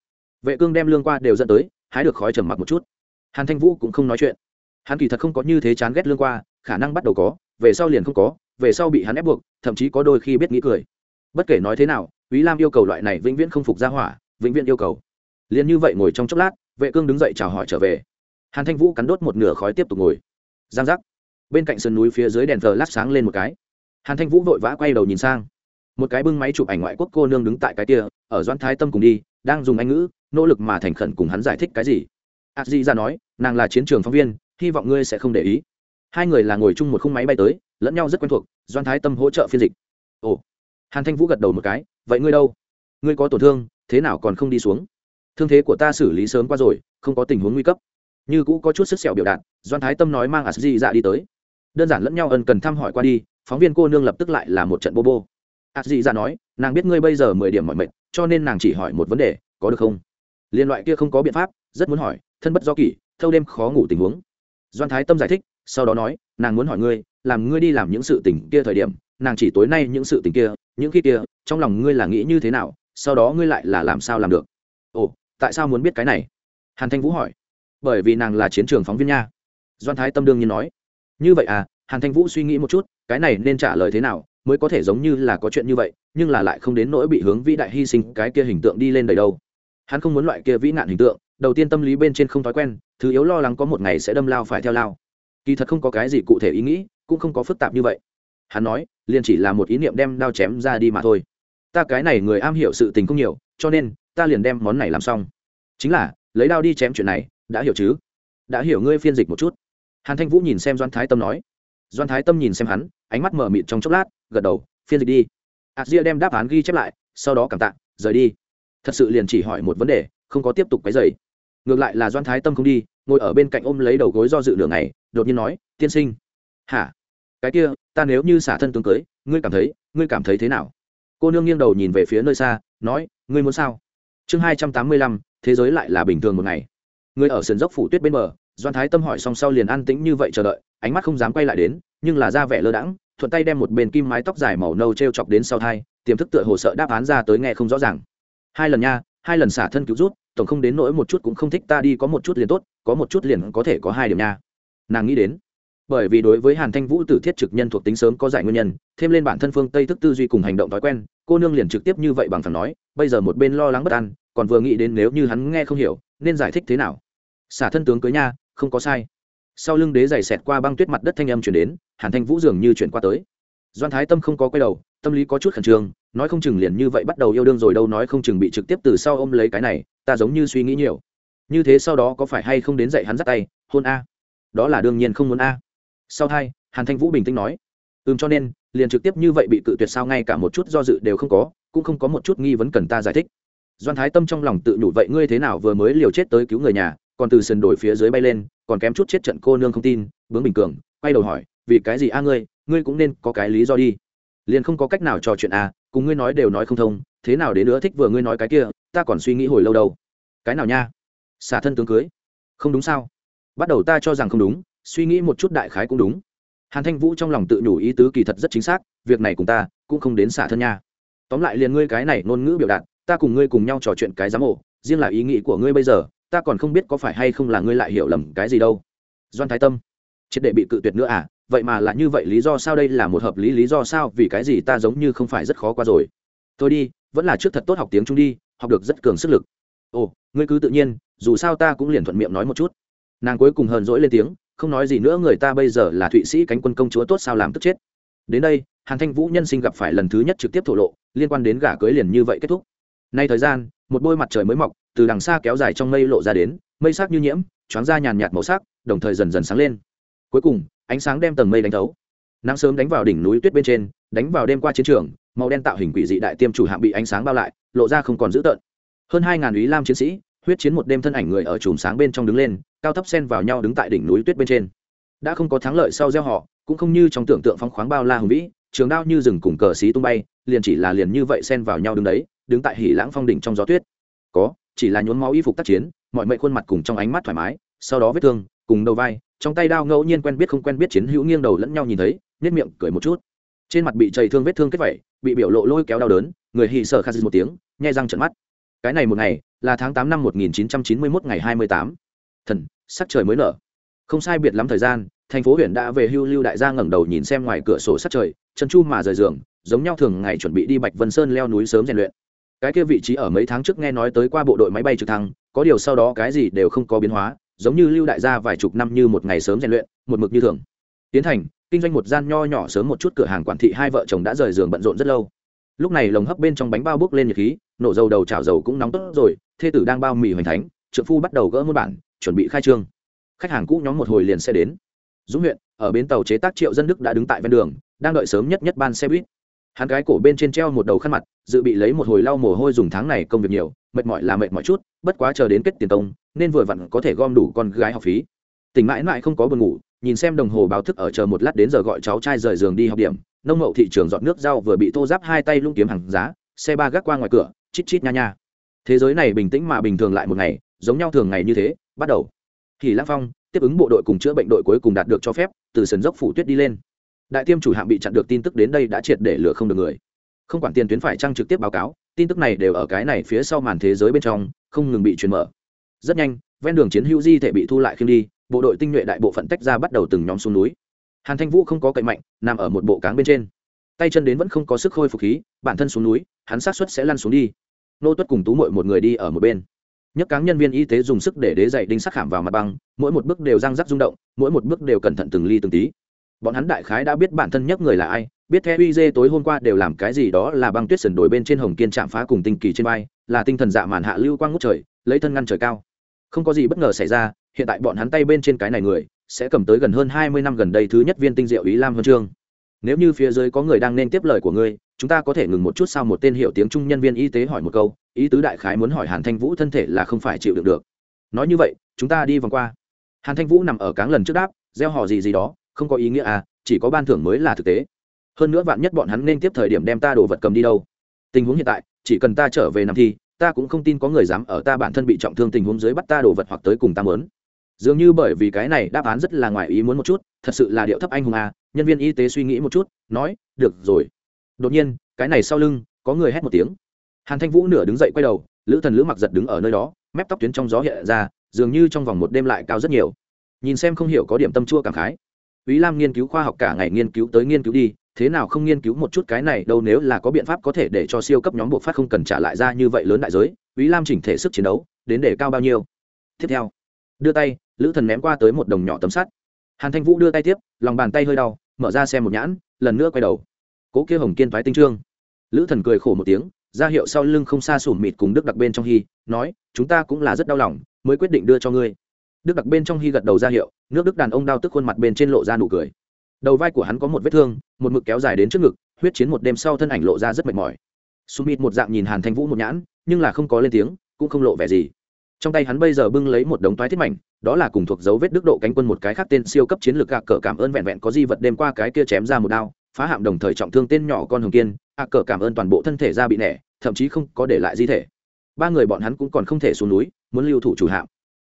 Vệ cương đem lương qua đều dẫn tới, hái được khói trầm mặc một chút. Hàn thanh vũ cũng không nói chuyện. Hắn kỳ thật không có như thế chán ghét lương qua, khả năng bắt đầu có, về sau liền không có, về sau bị hắn ép buộc, thậm chí có đôi khi biết nghĩ cười. Bất kể nói thế nào ý lam yêu cầu loại này vĩnh viễn không phục ra hỏa, vĩnh viễn yêu cầu. Liền như vậy ngồi trong chốc lát, vệ cương đứng dậy chào hỏi trở về. Hàn thanh vũ cắn đốt một nửa khói tiếp tục ngồi. Giang giác. Bên cạnh sườn núi phía dưới đèn thờ lát sáng lên một cái hàn thanh vũ vội vã quay đầu nhìn sang. Một cái bưng máy chụp ảnh ngoại quốc cô nương đứng tại cái kia, ở Doan thái tâm cùng đi, đang dùng anh ngữ, nỗ lực mà thành khẩn cùng hắn giải thích cái gì. A di ra nói, nàng là chiến trường phóng viên, hy vọng ngươi sẽ không để ý. Hai người là ngồi chung một khung máy bay tới, lẫn nhau rất quen thuộc doan thái tâm hỗ trợ phiên dịch. Ồ. Hàn thanh vũ gật đầu một cái, vậy ngươi đâu? Ngươi có tổn thương, thế nào còn không đi xuống? Thương thế của ta xử lý sớm qua rồi, không có tình huống nguy cấp. Như cũ có chút sức sẹo biểu đạt doan thái tâm nói mang a di dạ đi tới. Đơn giản lẫn nhau ân cần thăm hỏi qua đi phóng viên cô nương lập tức lại là một trận bô bô. A dị ra nói, nàng biết ngươi bây giờ mười điểm mọi mệt, cho nên nàng chỉ hỏi một vấn đề, có được không? Liên loại kia không có biện pháp, rất muốn hỏi, thân bất do kỷ, thâu đêm khó ngủ tình huống. Doan thái tâm giải thích, sau đó nói, nàng muốn hỏi ngươi, làm ngươi đi làm những sự tình kia thời điểm, nàng chỉ tối nay những sự tình kia, những khi kia, trong lòng ngươi là nghĩ như thế nào, sau đó ngươi lại là làm sao làm được? Ồ, tại sao muốn biết cái này? Hàn thanh vũ hỏi. Bởi vì nàng là chiến trường phóng viên nha. Doan thái tâm đương nhiên nói. Như vậy à hàn thanh vũ suy nghĩ một chút, cái này nên trả lời thế nào, mới có thể giống như là có chuyện như vậy, nhưng là lại không đến nỗi bị hướng vĩ đại hy sinh, cái kia hình tượng đi lên đầy đâu. Hắn không muốn loại kia vĩ nạn hình tượng, đầu tiên tâm lý bên trên không thói quen, thứ yếu lo lắng có một ngày sẽ đâm lao phải theo lao. Kỳ thật không có cái gì cụ thể ý nghĩ, cũng không có phức tạp như vậy. Hắn nói, liền chỉ là một ý niệm đem đao chém ra đi mà thôi. Ta cái này người am hiểu sự tình không nhiều, cho nên, ta liền đem món này làm xong. Chính là, lấy đao đi chém chuyện này, đã hiểu chứ? Đã hiểu ngươi phiên dịch một chút. Hàn thanh vũ nhìn xem doan thái tâm nói doan thái tâm nhìn xem hắn, ánh mắt mở mịt trong chốc lát, gật đầu, phiên dịch đi. A dia đem đáp án ghi chép lại, sau đó cảm tạ, rời đi. Thật sự liền chỉ hỏi một vấn đề, không có tiếp tục cái dày ngược lại là doan thái tâm không đi, ngồi ở bên cạnh ôm lấy đầu gối do dự đường này đột nhiên nói, tiên sinh. Hả? Cái kia, ta nếu như xả thân tướng cưới, ngươi cảm thấy, ngươi cảm thấy thế nào? Cô nương nghiêng đầu nhìn về phía nơi xa, nói, ngươi muốn sao? Chương hai trăm tám mươi lăm, thế giới lại là bình thường một ngày. Ngươi ở sườn dốc phủ tuyết bên bờ doan thái tâm hỏi xong sau liền an tĩnh như vậy chờ đợi, ánh mắt không dám quay lại đến, nhưng là ra vẻ lơ đãng, thuận tay đem một bên kim mái tóc dài màu nâu t r e o chọc đến sau thai, tiềm thức tựa hồ sợ đáp án ra tới nghe không rõ ràng. Hai lần nha, hai lần xả thân cứu rút, tổng không đến nỗi một chút cũng không thích ta đi, có một chút liền tốt, có một chút liền có thể có hai điểm nha. Nàng nghĩ đến, bởi vì đối với hàn thanh vũ tử thiết trực nhân thuộc tính sớm có giải nguyên nhân, thêm lên bản thân phương tây thức tư duy cùng hành động thói quen, cô nương liền trực tiếp như vậy bằng phần nói, bây giờ một bên lo lắng bất an, còn vừa nghĩ đến nếu như hắn nghe không hiểu, nên giải thích thế nào. Xả thân tướng cưới nha không có sai. Sau lưng đế giày xẹt qua băng tuyết mặt đất thanh âm chuyển đến, hàn thanh vũ dường như chuyển qua tới. Doan thái tâm không có quay đầu, tâm lý có chút khẩn trương, nói không chừng liền như vậy bắt đầu yêu đương rồi đâu, nói không chừng bị trực tiếp từ sau ôm lấy cái này, ta giống như suy nghĩ nhiều. Như thế sau đó có phải hay không đến dạy hắn dắt tay, hôn a? Đó là đương nhiên không muốn a. Sau hai, hàn thanh vũ bình tĩnh nói. Ừm, cho nên, liền trực tiếp như vậy bị cự tuyệt sao ngay cả một chút do dự đều không có, cũng không có một chút nghi vấn cần ta giải thích. Doan thái tâm trong lòng tự nhủ vậy ngươi thế nào vừa mới liều chết tới cứu người nhà còn từ sườn đổi phía dưới bay lên, còn kém chút chết trận cô nương không tin, bướng bình cường, quay đầu hỏi, vì cái gì a ngươi ngươi cũng nên có cái lý do đi. Liền không có cách nào trò chuyện a cùng ngươi nói đều nói không thông, thế nào đến nữa thích vừa ngươi nói cái kia, ta còn suy nghĩ hồi lâu đâu. Cái nào nha? Xả thân tướng cưới. Không đúng sao? Bắt đầu ta cho rằng không đúng, suy nghĩ một chút đại khái cũng đúng. Hàn thanh vũ trong lòng tự nhủ ý tứ kỳ thật rất chính xác, việc này cùng ta cũng không đến xả thân nha. Tóm lại liền ngươi cái này ngôn ngữ biểu đạt, ta cùng ngươi cùng nhau trò chuyện cái giám ổ riêng là ý nghĩ của ngươi bây giờ ta còn không biết có phải hay không là ngươi lại hiểu lầm cái gì đâu. Doan thái tâm, triệt để bị cự tuyệt nữa à? Vậy mà là như vậy lý do sao đây là một hợp lý lý do sao? Vì cái gì ta giống như không phải rất khó qua rồi? Thôi đi, vẫn là trước thật tốt học tiếng trung đi, học được rất cường sức lực. Ồ, ngươi cứ tự nhiên, dù sao ta cũng liền thuận miệng nói một chút. Nàng cuối cùng hờn dỗi lên tiếng, không nói gì nữa, người ta bây giờ là thụy sĩ cánh quân công chúa tốt sao làm tức chết. Đến đây, hàn thanh vũ nhân sinh gặp phải lần thứ nhất trực tiếp thổ lộ, liên quan đến gả cưới liền như vậy kết thúc nay thời gian, một bôi mặt trời mới mọc, từ đằng xa kéo dài trong mây lộ ra đến, mây sắc như nhiễm, choáng ra nhàn nhạt màu sắc, đồng thời dần dần sáng lên. Cuối cùng, ánh sáng đem tầng mây đánh thấu. Nắng sớm đánh vào đỉnh núi tuyết bên trên, đánh vào đêm qua chiến trường, màu đen tạo hình quỷ dị đại tiêm chủ hạng bị ánh sáng bao lại, lộ ra không còn dữ tợn. Hơn hai ngàn ý lam chiến sĩ, huyết chiến một đêm thân ảnh người ở chùm sáng bên trong đứng lên, cao thấp sen vào nhau đứng tại đỉnh núi tuyết bên trên. Đã không có thắng lợi sau gieo họ, cũng không như trong tưởng tượng phong khoáng bao la hùng vĩ trường đao như rừng cùng cờ xí tung bay, liền chỉ là liền như vậy xen vào nhau đứng đấy, đứng tại hỉ lãng phong đỉnh trong gió tuyết. Có, chỉ là nhốn máu y phục tác chiến, mọi mệnh khuôn mặt cùng trong ánh mắt thoải mái, sau đó vết thương, cùng đầu vai, trong tay đao ngẫu nhiên quen biết không quen biết chiến hữu nghiêng đầu lẫn nhau nhìn thấy nhét miệng cười một chút. Trên mặt bị chảy thương vết thương kết vẩy bị biểu lộ lôi kéo đau đớn, người hì sợ khát một tiếng nhai răng trận mắt. Cái này một ngày, là tháng tám năm một nghìn chín trăm chín mươi 1991 ngày hai mươi tám. Thần, sắc trời mới nở. Không sai biệt lắm thời gian thành phố huyện đã về hưu lưu đại gia ngẩng đầu nhìn xem ngoài cửa sổ sát trời, chân chu mà rời giường, giống nhau thường ngày chuẩn bị đi bạch vân sơn leo núi sớm rèn luyện. Cái kia vị trí ở mấy tháng trước nghe nói tới qua bộ đội máy bay trực thăng, có điều sau đó cái gì đều không có biến hóa, giống như lưu đại gia vài chục năm như một ngày sớm rèn luyện, một mực như thường. Tiến thành, kinh doanh một gian nho nhỏ sớm một chút cửa hàng quản thị hai vợ chồng đã rời giường bận rộn rất lâu. Lúc này lồng hấp bên trong bánh bao bước lên nhiệt khí, nổ dầu đầu chảo dầu cũng nóng tốt rồi, thê tử đang bao mì hoành thánh trợ phu bắt đầu gỡ muôn bản, chuẩn bị khai trương. Khách hàng cũ nhóm một hồi liền sẽ đến dũng huyện, ở bến tàu chế tác triệu dân đức đã đứng tại ven đường, đang đợi sớm nhất nhất ban xe buýt. Hắn gái cổ bên trên treo một đầu khăn mặt, dự bị lấy một hồi lau mồ hôi dùng tháng này công việc nhiều, mệt mỏi là mệt mỏi chút, bất quá chờ đến kết tiền công, nên vừa vặn có thể gom đủ con gái học phí. Tỉnh mãi mãi không có buồn ngủ, nhìn xem đồng hồ báo thức ở chờ một lát đến giờ gọi cháu trai rời giường đi học điểm, nông mậu thị trường dọn nước rau vừa bị tô giáp hai tay lung kiếm hàng giá, xe ba gác qua ngoài cửa, chít chít nha nha. Thế giới này bình tĩnh mà bình thường lại một ngày, giống nhau thường ngày như thế, bắt đầu thì lăng phong, tiếp ứng bộ đội cùng chữa bệnh đội cuối cùng đạt được cho phép, từ sườn dốc phủ tuyết đi lên. Đại tiêm chủ Hạm bị chặn được tin tức đến đây đã triệt để lửa không được người. Không quản tiền tuyến phải trăng trực tiếp báo cáo, tin tức này đều ở cái này phía sau màn thế giới bên trong, không ngừng bị truyền mở. Rất nhanh, ven đường chiến hữu di thể bị thu lại khiêm đi, bộ đội tinh nhuệ đại bộ phận tách ra bắt đầu từng nhóm xuống núi. Hàn thanh vũ không có cậy mạnh, nằm ở một bộ cáng bên trên. Tay chân đến vẫn không có sức khôi phục khí, bản thân xuống núi, hắn sát xuất sẽ lăn xuống đi. Nô tuất cùng tú mội một người đi ở một bên nhất cáng nhân viên y tế dùng sức để đế dậy đinh sắc khảm vào mặt băng mỗi một bước đều răng rắc rung động mỗi một bước đều cẩn thận từng ly từng tí. Bọn hắn đại khái đã biết bản thân nhất người là ai biết theo uy dê tối hôm qua đều làm cái gì đó là băng tuyết sần đổi bên trên hồng kiên chạm phá cùng tinh kỳ trên bay, là tinh thần dạ màn hạ lưu quang ngút trời lấy thân ngăn trời cao. Không có gì bất ngờ xảy ra hiện tại bọn hắn tay bên trên cái này người sẽ cầm tới gần hơn hai mươi năm gần đây thứ nhất viên tinh diệu ý lam huân chương nếu như phía dưới có người đang nên tiếp lời của ngươi, chúng ta có thể ngừng một chút sau một tên hiệu tiếng trung nhân viên y tế hỏi một câu, ý tứ đại khái muốn hỏi hàn thanh vũ thân thể là không phải chịu được được. Nói như vậy, chúng ta đi vòng qua. Hàn thanh vũ nằm ở cáng lần trước đáp, gieo họ gì gì đó, không có ý nghĩa à chỉ có ban thưởng mới là thực tế. Hơn nữa vạn nhất bọn hắn nên tiếp thời điểm đem ta đồ vật cầm đi đâu. Tình huống hiện tại, chỉ cần ta trở về nằm thi ta cũng không tin có người dám ở ta bản thân bị trọng thương tình huống dưới bắt ta đồ vật hoặc tới cùng ta mớn dường như bởi vì cái này đáp án rất là ngoài ý muốn một chút thật sự là điệu thấp anh hùng à nhân viên y tế suy nghĩ một chút nói được rồi. Đột nhiên cái này sau lưng có người hét một tiếng. Hàn thanh vũ nửa đứng dậy quay đầu lữ thần lữ mặc giật đứng ở nơi đó mép tóc tuyến trong gió hiện ra dường như trong vòng một đêm lại cao rất nhiều. Nhìn xem không hiểu có điểm tâm chua cảm khái. Ý Lam nghiên cứu khoa học cả ngày nghiên cứu tới nghiên cứu đi, thế nào không nghiên cứu một chút cái này đâu nếu là có biện pháp có thể để cho siêu cấp nhóm bộ phát không cần trả lại ra như vậy lớn đại giới, ý Lam chỉnh thể sức chiến đấu, đến để cao bao nhiêu. Tiếp theo, đưa tay, Lữ Thần ném qua tới một đồng nhỏ tấm sắt. Hàn Thanh Vũ đưa tay tiếp, lòng bàn tay hơi đau, mở ra xem một nhãn, lần nữa quay đầu. Cố kia Hồng Kiên thoái tinh trương. Lữ Thần cười khổ một tiếng, ra hiệu sau lưng không xa sủm mịt cùng Đức đặc bên trong hy, nói, chúng ta cũng là rất đau lòng, mới quyết định đưa cho ngươi đức đặc bên trong hy gật đầu ra hiệu nước đức đàn ông đau tức khuôn mặt bên trên lộ ra nụ cười đầu vai của hắn có một vết thương một mực kéo dài đến trước ngực huyết chiến một đêm sau thân ảnh lộ ra rất mệt mỏi sumit một dạng nhìn hàn thanh vũ một nhãn nhưng là không có lên tiếng cũng không lộ vẻ gì trong tay hắn bây giờ bưng lấy một đống toái thiết mảnh, đó là cùng thuộc dấu vết đức độ cánh quân một cái khác tên siêu cấp chiến lược gạc cờ cảm ơn vẹn vẹn có di vật đêm qua cái kia chém ra một đao, phá hạm đồng thời trọng thương tên nhỏ con hồng kiên gạc cờ cảm ơn toàn bộ thân thể ra bị nẻ, thậm chí không có để lại di thể. Ba người bọn hắn cũng còn không thể xuống núi, muốn lưu thủ chủ hạm.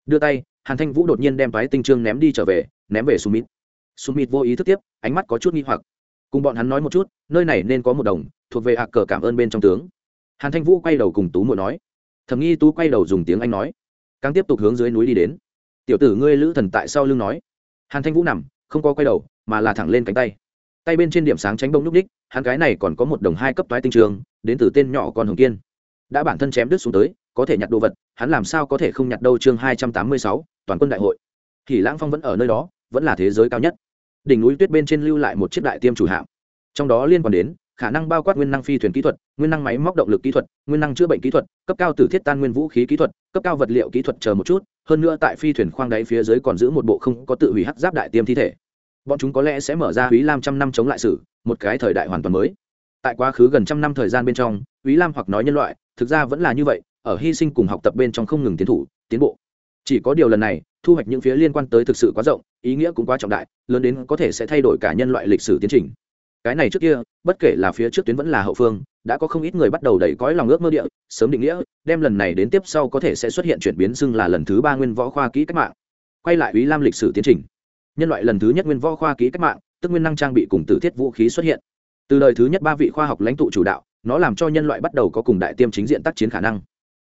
Đưa tay, hàn thanh vũ đột nhiên đem toái tinh trương ném đi trở về, ném về sumit. Sumit vô ý thức tiếp, ánh mắt có chút nghi hoặc. Cùng bọn hắn nói một chút, nơi này nên có một đồng, thuộc về ạ cờ cảm ơn bên trong tướng. Hàn thanh vũ quay đầu cùng tú muội nói. Thầm nghi tú quay đầu dùng tiếng anh nói càng tiếp tục hướng dưới núi đi đến. Tiểu tử ngươi lữ thần tại sau lưng nói. Hàn thanh vũ nằm, không có quay đầu, mà là thẳng lên cánh tay. Tay bên trên điểm sáng tránh bông núp ních hắn cái này còn có một đồng hai cấp toái tinh trường, đến từ tên nhỏ con hồng kiên. Đã bản thân chém đứt xuống tới, có thể nhặt đồ vật, hắn làm sao có thể không nhặt đâu chương hai trăm tám mươi sáu, toàn quân đại hội. Thì lãng phong vẫn ở nơi đó, vẫn là thế giới cao nhất. Đỉnh núi tuyết bên trên lưu lại một chiếc đại tiêm chủ hạm. Trong đó liên quan đến, khả năng bao quát nguyên năng phi thuyền kỹ thuật, nguyên năng máy móc động lực kỹ thuật, nguyên năng chữa bệnh kỹ thuật, cấp cao tử thiết tan nguyên vũ khí kỹ thuật cấp cao vật liệu kỹ thuật chờ một chút hơn nữa tại phi thuyền khoang đáy phía dưới còn giữ một bộ không có tự hủy hắc giáp đại tiêm thi thể bọn chúng có lẽ sẽ mở ra Úy Lam trăm năm chống lại sử, một cái thời đại hoàn toàn mới. Tại quá khứ gần trăm năm thời gian bên trong, Úy Lam hoặc nói nhân loại, thực ra vẫn là như vậy, ở hy sinh cùng học tập bên trong không ngừng tiến thủ, tiến bộ. Chỉ có điều lần này, thu hoạch những phía liên quan tới thực sự quá rộng, ý nghĩa cũng quá trọng đại, lớn đến có thể sẽ thay đổi cả nhân loại lịch sử tiến trình. Cái này trước kia, bất kể là phía trước tuyến vẫn là hậu phương, đã có không ít người bắt đầu đẩy cõi lòng ước mơ địa, sớm định nghĩa, đem lần này đến tiếp sau có thể sẽ xuất hiện chuyển biến xưng là lần thứ ba nguyên võ khoa kỹ cách mạng. Quay lại ý Lam lịch sử tiến trình. Nhân loại lần thứ nhất nguyên võ khoa kỹ cách mạng tức nguyên năng trang bị cùng tử thiết vũ khí xuất hiện. Từ đời thứ nhất ba vị khoa học lãnh tụ chủ đạo nó làm cho nhân loại bắt đầu có cùng đại tiêm chính diện tác chiến khả năng.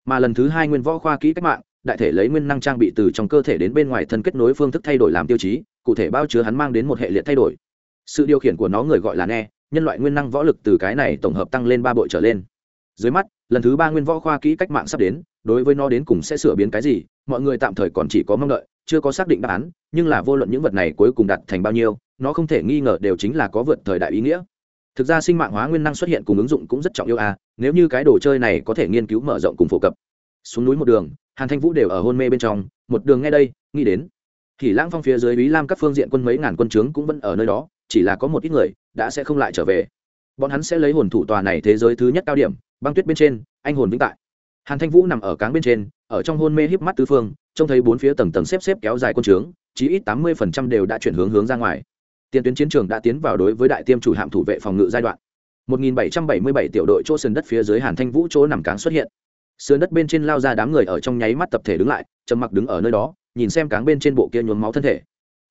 Mà lần thứ hai nguyên võ khoa kỹ cách mạng đại thể lấy nguyên năng trang bị từ trong cơ thể đến bên ngoài thân kết nối phương thức thay đổi làm tiêu chí cụ thể bao chứa hắn mang đến một hệ liệt thay đổi sự điều khiển của nó người gọi là ne, nhân loại nguyên năng võ lực từ cái này tổng hợp tăng lên ba bội trở lên. Dưới mắt, lần thứ ba nguyên võ khoa kỹ cách mạng sắp đến, đối với nó đến cùng sẽ sửa biến cái gì, mọi người tạm thời còn chỉ có mong đợi, chưa có xác định đáp án, nhưng là vô luận những vật này cuối cùng đặt thành bao nhiêu, nó không thể nghi ngờ đều chính là có vượt thời đại ý nghĩa. Thực ra sinh mạng hóa nguyên năng xuất hiện cùng ứng dụng cũng rất trọng yêu à nếu như cái đồ chơi này có thể nghiên cứu mở rộng cùng phổ cập. Xuống núi một đường, hàn thanh vũ đều ở hôn mê bên trong, một đường nghe đây, nghĩ đến. Thì lãng phong phía dưới ý lam các phương diện quân mấy ngàn quân trướng cũng vẫn ở nơi đó chỉ là có một ít người đã sẽ không lại trở về bọn hắn sẽ lấy hồn thủ tòa này thế giới thứ nhất cao điểm băng tuyết bên trên anh hồn vĩnh tại hàn thanh vũ nằm ở cáng bên trên ở trong hôn mê híp mắt tứ phương trông thấy bốn phía tầng tầng xếp xếp kéo dài quân trướng chí ít tám mươi phần trăm đều đã chuyển hướng hướng ra ngoài tiền tuyến chiến trường đã tiến vào đối với đại tiêm chủ hạm thủ vệ phòng ngự giai đoạn 1777 tiểu đội chỗ sườn đất phía dưới Hàn Thanh Vũ chỗ nằm cáng xuất hiện. Sườn đất bên trên lao ra đám người ở trong nháy mắt tập thể đứng lại, trầm mặc đứng ở nơi đó, nhìn xem cáng bên trên bộ kia nhuốm máu thân thể.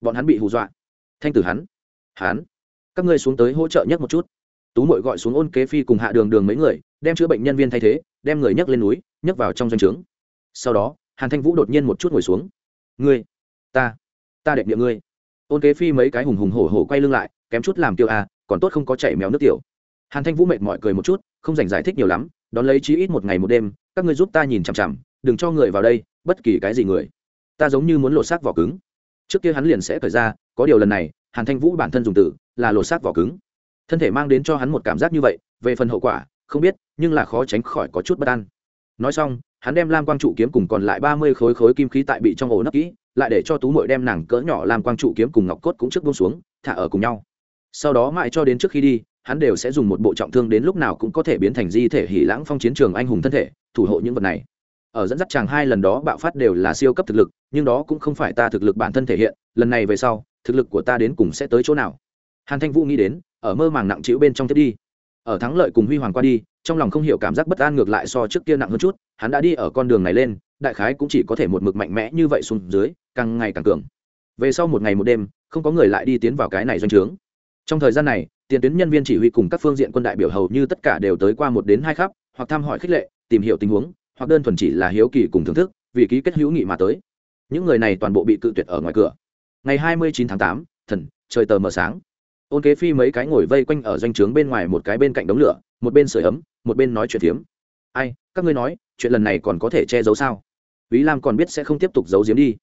Bọn hắn bị hù dọa. Thanh tử hắn, Hán, các ngươi xuống tới hỗ trợ nhất một chút. Tú Mội gọi xuống ôn kế phi cùng hạ đường đường mấy người, đem chữa bệnh nhân viên thay thế, đem người nhấc lên núi, nhấc vào trong doanh trướng. Sau đó, hàn thanh vũ đột nhiên một chút ngồi xuống. Ngươi ta ta đẹp miệng ngươi. Ôn kế phi mấy cái hùng hùng hổ hổ quay lưng lại kém chút làm tiêu à còn tốt không có chảy mèo nước tiểu. Hàn thanh vũ mệt mỏi cười một chút không dành giải thích nhiều lắm đón lấy chí ít một ngày một đêm các ngươi giúp ta nhìn chằm chằm đừng cho người vào đây bất kỳ cái gì người. Ta giống như muốn lột xác vỏ cứng. Trước kia hắn liền sẽ khởi ra có điều lần này hàn thanh vũ bản thân dùng từ là lột xác vỏ cứng. Thân thể mang đến cho hắn một cảm giác như vậy, về phần hậu quả, không biết, nhưng là khó tránh khỏi có chút bất an. Nói xong, hắn đem lam quang trụ kiếm cùng còn lại ba mươi khối khối kim khí tại bị trong ổ nấp kỹ, lại để cho tú mội đem nàng cỡ nhỏ lam quang trụ kiếm cùng ngọc cốt cũng trước buông xuống, thả ở cùng nhau. Sau đó mãi cho đến trước khi đi, hắn đều sẽ dùng một bộ trọng thương đến lúc nào cũng có thể biến thành di thể hỉ lãng phong chiến trường anh hùng thân thể, thủ hộ những vật này. Ở dẫn dắt chàng hai lần đó bạo phát đều là siêu cấp thực lực, nhưng đó cũng không phải ta thực lực bản thân thể hiện, lần này về sau thực lực của ta đến cùng sẽ tới chỗ nào? Hàn thanh vũ nghĩ đến, ở mơ màng nặng trĩu bên trong tiếp đi. Ở thắng lợi cùng huy hoàng qua đi, trong lòng không hiểu cảm giác bất an ngược lại so trước kia nặng hơn chút, hắn đã đi ở con đường này lên, đại khái cũng chỉ có thể một mực mạnh mẽ như vậy xuống dưới, càng ngày càng cường. Về sau một ngày một đêm, không có người lại đi tiến vào cái này doanh trướng. Trong thời gian này, tiền tuyến nhân viên chỉ huy cùng các phương diện quân đại biểu hầu như tất cả đều tới qua một đến hai khắp, hoặc thăm hỏi khích lệ, tìm hiểu tình huống, hoặc đơn thuần chỉ là hiếu kỳ cùng thưởng thức, vì ký kết hữu nghị mà tới. Những người này toàn bộ bị cự tuyệt ở ngoài cửa ngày hai mươi chín tháng tám thần trời tờ mờ sáng ôn kế phi mấy cái ngồi vây quanh ở doanh trướng bên ngoài một cái bên cạnh đống lửa một bên sưởi ấm một bên nói chuyện phiếm ai các ngươi nói chuyện lần này còn có thể che giấu sao Vĩ Lam còn biết sẽ không tiếp tục giấu giếm đi.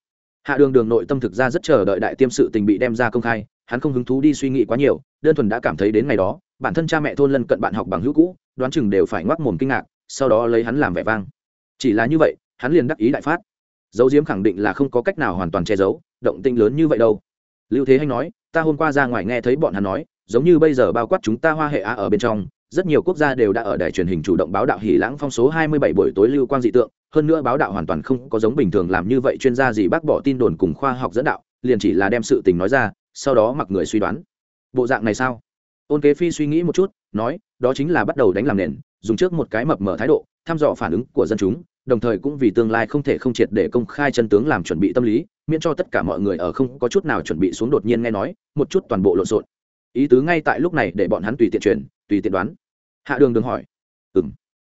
Hạ Đường Đường nội tâm thực ra rất chờ đợi đại tiêm sự tình bị đem ra công khai, hắn không hứng thú đi suy nghĩ quá nhiều, đơn thuần đã cảm thấy đến ngày đó, bản thân cha mẹ thôn lân cận bạn học bằng hữu cũ, đoán chừng đều phải ngoác mồm kinh ngạc, sau đó lấy hắn làm vẻ vang. Chỉ là như vậy, hắn liền đắc ý đại phát. Giấu giếm khẳng định là không có cách nào hoàn toàn che giấu, động tinh lớn như vậy đâu. Lưu Thế Hành nói, ta hôm qua ra ngoài nghe thấy bọn hắn nói, giống như bây giờ bao quát chúng ta Hoa Hệ Á ở bên trong, rất nhiều quốc gia đều đã ở đài truyền hình chủ động báo đạo hỉ lãng phong số 27 buổi tối lưu quang dị tượng, hơn nữa báo đạo hoàn toàn không có giống bình thường làm như vậy chuyên gia gì bác bỏ tin đồn cùng khoa học dẫn đạo, liền chỉ là đem sự tình nói ra, sau đó mặc người suy đoán. Bộ dạng này sao? Ôn Kế Phi suy nghĩ một chút, nói, đó chính là bắt đầu đánh làm nền, dùng trước một cái mập mở thái độ, thăm dò phản ứng của dân chúng, đồng thời cũng vì tương lai không thể không triệt để công khai chân tướng làm chuẩn bị tâm lý, miễn cho tất cả mọi người ở không có chút nào chuẩn bị xuống đột nhiên nghe nói, một chút toàn bộ lộn xộn. Ý tứ ngay tại lúc này để bọn hắn tùy tiện truyền, tùy tiện đoán. Hạ đường đường hỏi. Ừ m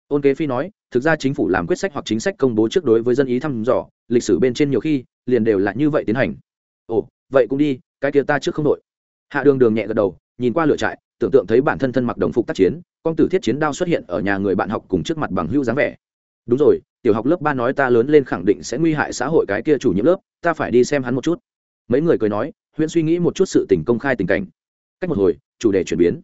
ôn kế phi nói thực ra chính phủ làm quyết sách hoặc chính sách công bố trước đối với dân ý thăm dò lịch sử bên trên nhiều khi liền đều là như vậy tiến hành. Ồ vậy cũng đi cái kia ta trước không đội. Hạ đường đường nhẹ gật đầu nhìn qua lửa trại tưởng tượng thấy bản thân thân mặc đồng phục tác chiến con tử thiết chiến đao xuất hiện ở nhà người bạn học cùng trước mặt bằng hưu dáng vẻ đúng rồi, tiểu học lớp ba nói ta lớn lên khẳng định sẽ nguy hại xã hội cái kia chủ nhiệm lớp, ta phải đi xem hắn một chút. Mấy người cười nói, huyễn suy nghĩ một chút sự tình công khai tình cảnh. Cách một hồi, chủ đề chuyển biến.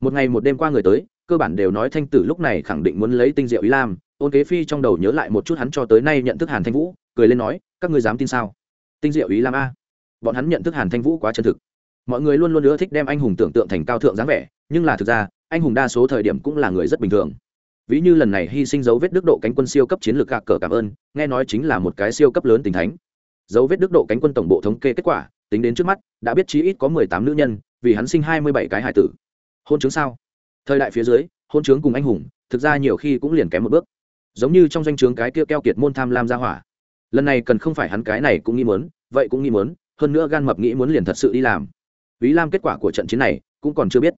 Một ngày một đêm qua người tới, cơ bản đều nói thanh tử lúc này khẳng định muốn lấy tinh diệu ý lam. Ôn kế phi trong đầu nhớ lại một chút hắn cho tới nay nhận thức hàn thanh vũ, cười lên nói, các ngươi dám tin sao? Tinh diệu ý lam a. Bọn hắn nhận thức hàn thanh vũ quá chân thực. Mọi người luôn luôn ưa thích đem anh hùng tưởng tượng thành cao thượng dáng vẻ, nhưng là thực ra, anh hùng đa số thời điểm cũng là người rất bình thường ví như lần này hy sinh dấu vết đức độ cánh quân siêu cấp chiến lược gạc cờ cảm ơn, nghe nói chính là một cái siêu cấp lớn tình thánh. Dấu vết đức độ cánh quân tổng bộ thống kê kết quả, tính đến trước mắt, đã biết chí ít có mười tám nữ nhân, vì hắn sinh hai mươi bảy cái hải tử. Hôn chứng sao? Thời đại phía dưới, hôn chứng cùng anh hùng, thực ra nhiều khi cũng liền kém một bước. Giống như trong danh o chướng cái kia keo kiệt môn tham lam ra hỏa. Lần này cần không phải hắn cái này cũng nghĩ muốn, vậy cũng nghĩ muốn, hơn nữa gan mập nghĩ muốn liền thật sự đi làm. Ý lam kết quả của trận chiến này, cũng còn chưa biết.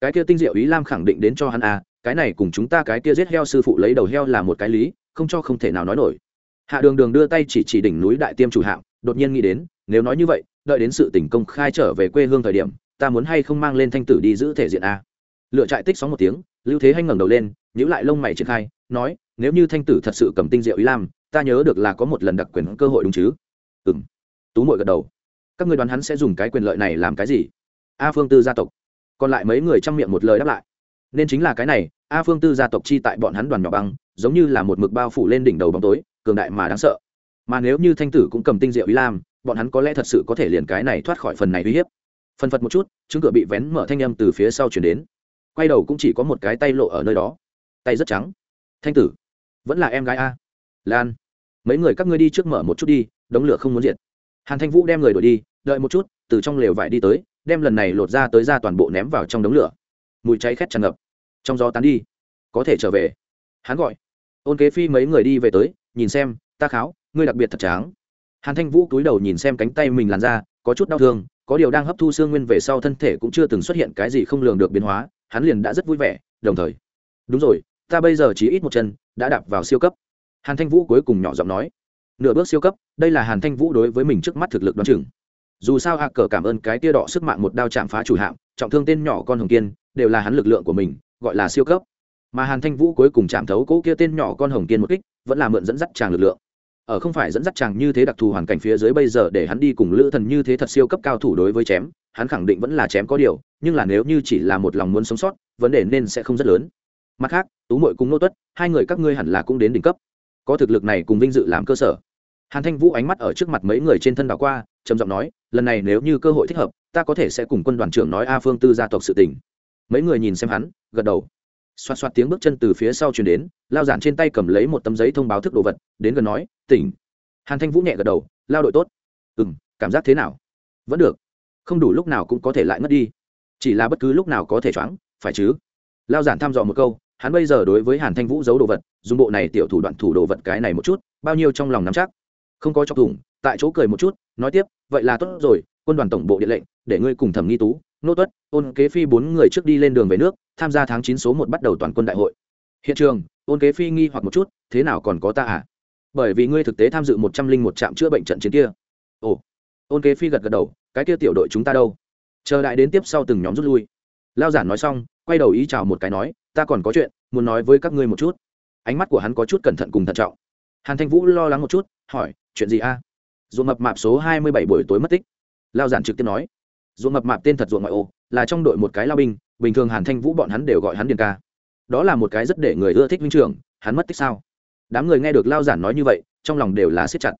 Cái kia tinh diệu ý lam khẳng định đến cho hắn à cái này cùng chúng ta cái kia giết heo sư phụ lấy đầu heo là một cái lý, không cho không thể nào nói nổi. Hạ đường đường đưa tay chỉ chỉ đỉnh núi đại tiêm chủ hạng, đột nhiên nghĩ đến, nếu nói như vậy, đợi đến sự tỉnh công khai trở về quê hương thời điểm, ta muốn hay không mang lên thanh tử đi giữ thể diện a. Lựa trại tích sóng một tiếng, lưu thế hanh ngẩng đầu lên, nhíu lại lông mày triển khai, nói, nếu như thanh tử thật sự cầm tinh diệu ý lam, ta nhớ được là có một lần đặc quyền cơ hội đúng chứ? Ừ m tú mội gật đầu. Các người đoán hắn sẽ dùng cái quyền lợi này làm cái gì? A phương tư gia tộc. Còn lại mấy người chăm miệng một lời đáp lại nên chính là cái này, a phương tư gia tộc chi tại bọn hắn đoàn nhỏ băng, giống như là một mực bao phủ lên đỉnh đầu bóng tối, cường đại mà đáng sợ. Mà nếu như thanh tử cũng cầm tinh diệu ý lam, bọn hắn có lẽ thật sự có thể liền cái này thoát khỏi phần này uy hiếp. Phần phật một chút chứng cửa bị vén mở thanh â m từ phía sau chuyển đến. Quay đầu cũng chỉ có một cái tay lộ ở nơi đó. Tay rất trắng. Thanh tử, vẫn là em gái a. Lan, mấy người các ngươi đi trước mở một chút đi, đống lửa không muốn diệt. Hàn thanh vũ đem người đổi đi, đợi một chút, từ trong lều vải đi tới, đem lần này lột ra tới ra toàn bộ ném vào trong đống lửa. Mùi cháy khét tràn ngập trong gió tán đi, có thể trở về. Hắn gọi. Ôn kế phi mấy người đi về tới, nhìn xem, ta kháo, ngươi đặc biệt thật tráng. Hàn thanh vũ cúi đầu nhìn xem cánh tay mình làn ra có chút đau thương, có điều đang hấp thu xương nguyên về sau thân thể cũng chưa từng xuất hiện cái gì không lường được biến hóa, hắn liền đã rất vui vẻ, đồng thời, đúng rồi, ta bây giờ chỉ ít một chân, đã đạp vào siêu cấp. Hàn thanh vũ cuối cùng nhỏ giọng nói, nửa bước siêu cấp, đây là hàn thanh vũ đối với mình trước mắt thực lực đ o á n chừng. Dù sao hạ cờ cảm ơn cái tia đỏ sức mạng một đao chạm phá chủ hạm trọng thương tên nhỏ con hồng kiên, đều là hắn lực lượng của mình gọi là siêu cấp. Mà hàn thanh vũ cuối cùng chạm thấu cỗ kia tên nhỏ con hồng kiên một kích, vẫn là mượn dẫn dắt chàng lực lượng. Ở không phải dẫn dắt chàng như thế đặc thù hoàn cảnh phía dưới bây giờ để hắn đi cùng lữ thần như thế thật siêu cấp cao thủ đối với chém, hắn khẳng định vẫn là chém có điều, nhưng là nếu như chỉ là một lòng muốn sống sót, vấn đề nên sẽ không rất lớn. Mặt khác, tú mội cùng nô tuất, hai người các ngươi hẳn là cũng đến đỉnh cấp. Có thực lực này cùng vinh dự làm cơ sở. Hàn thanh vũ ánh mắt ở trước mặt mấy người trên thân đảo qua, trầm giọng nói, lần này nếu như cơ hội thích hợp, ta có thể sẽ cùng quân đoàn trưởng nói a phương tư gia tộc sự tình mấy người nhìn xem hắn, gật đầu. Xoạt xoạt tiếng bước chân từ phía sau chuyển đến, lao giản trên tay cầm lấy một tấm giấy thông báo thức đồ vật, đến gần nói, tỉnh. Hàn thanh vũ nhẹ gật đầu, lao đội tốt. Ừ m cảm giác thế nào? Vẫn được. Không đủ lúc nào cũng có thể lại ngất đi. Chỉ là bất cứ lúc nào có thể choáng, phải chứ? Lao giản thăm dò một câu, hắn bây giờ đối với hàn thanh vũ giấu đồ vật, dùng bộ này tiểu thủ đoạn thủ đồ vật cái này một chút, bao nhiêu trong lòng nắm chắc. Không có chọc thủng, tại chỗ cười một chút, nói tiếp, vậy là tốt rồi, quân đoàn tổng bộ điện lệnh, để ngươi cùng thẩm nghi tú nô tuất, ôn kế phi bốn người trước đi lên đường về nước, tham gia tháng chín số một bắt đầu toàn quân đại hội. Hiện trường, ôn kế phi nghi hoặc một chút, thế nào còn có ta à? Bởi vì ngươi thực tế tham dự một trăm linh một trạm chữa bệnh trận chiến kia. Ồ, ôn kế phi gật gật đầu, cái kia tiểu đội chúng ta đâu? Chờ đại đến tiếp sau từng nhóm rút lui. Lao giản nói xong, quay đầu ý chào một cái nói, ta còn có chuyện, muốn nói với các ngươi một chút. Ánh mắt của hắn có chút cẩn thận cùng thận trọng. Hàn thanh vũ lo lắng một chút, hỏi, chuyện gì a? À? ruộng mập mạp số hai mươi bảy buổi tối mất tích. Lao giản trực tiếp nói ruộng mập mạp tên thật ruộng ngoại ô, là trong đội một cái lao binh, bình thường hàn thanh vũ bọn hắn đều gọi hắn điền ca. Đó là một cái rất để người ưa thích minh trường hắn mất tích sao? Đám người nghe được lao giản nói như vậy, trong lòng đều là siết chặt.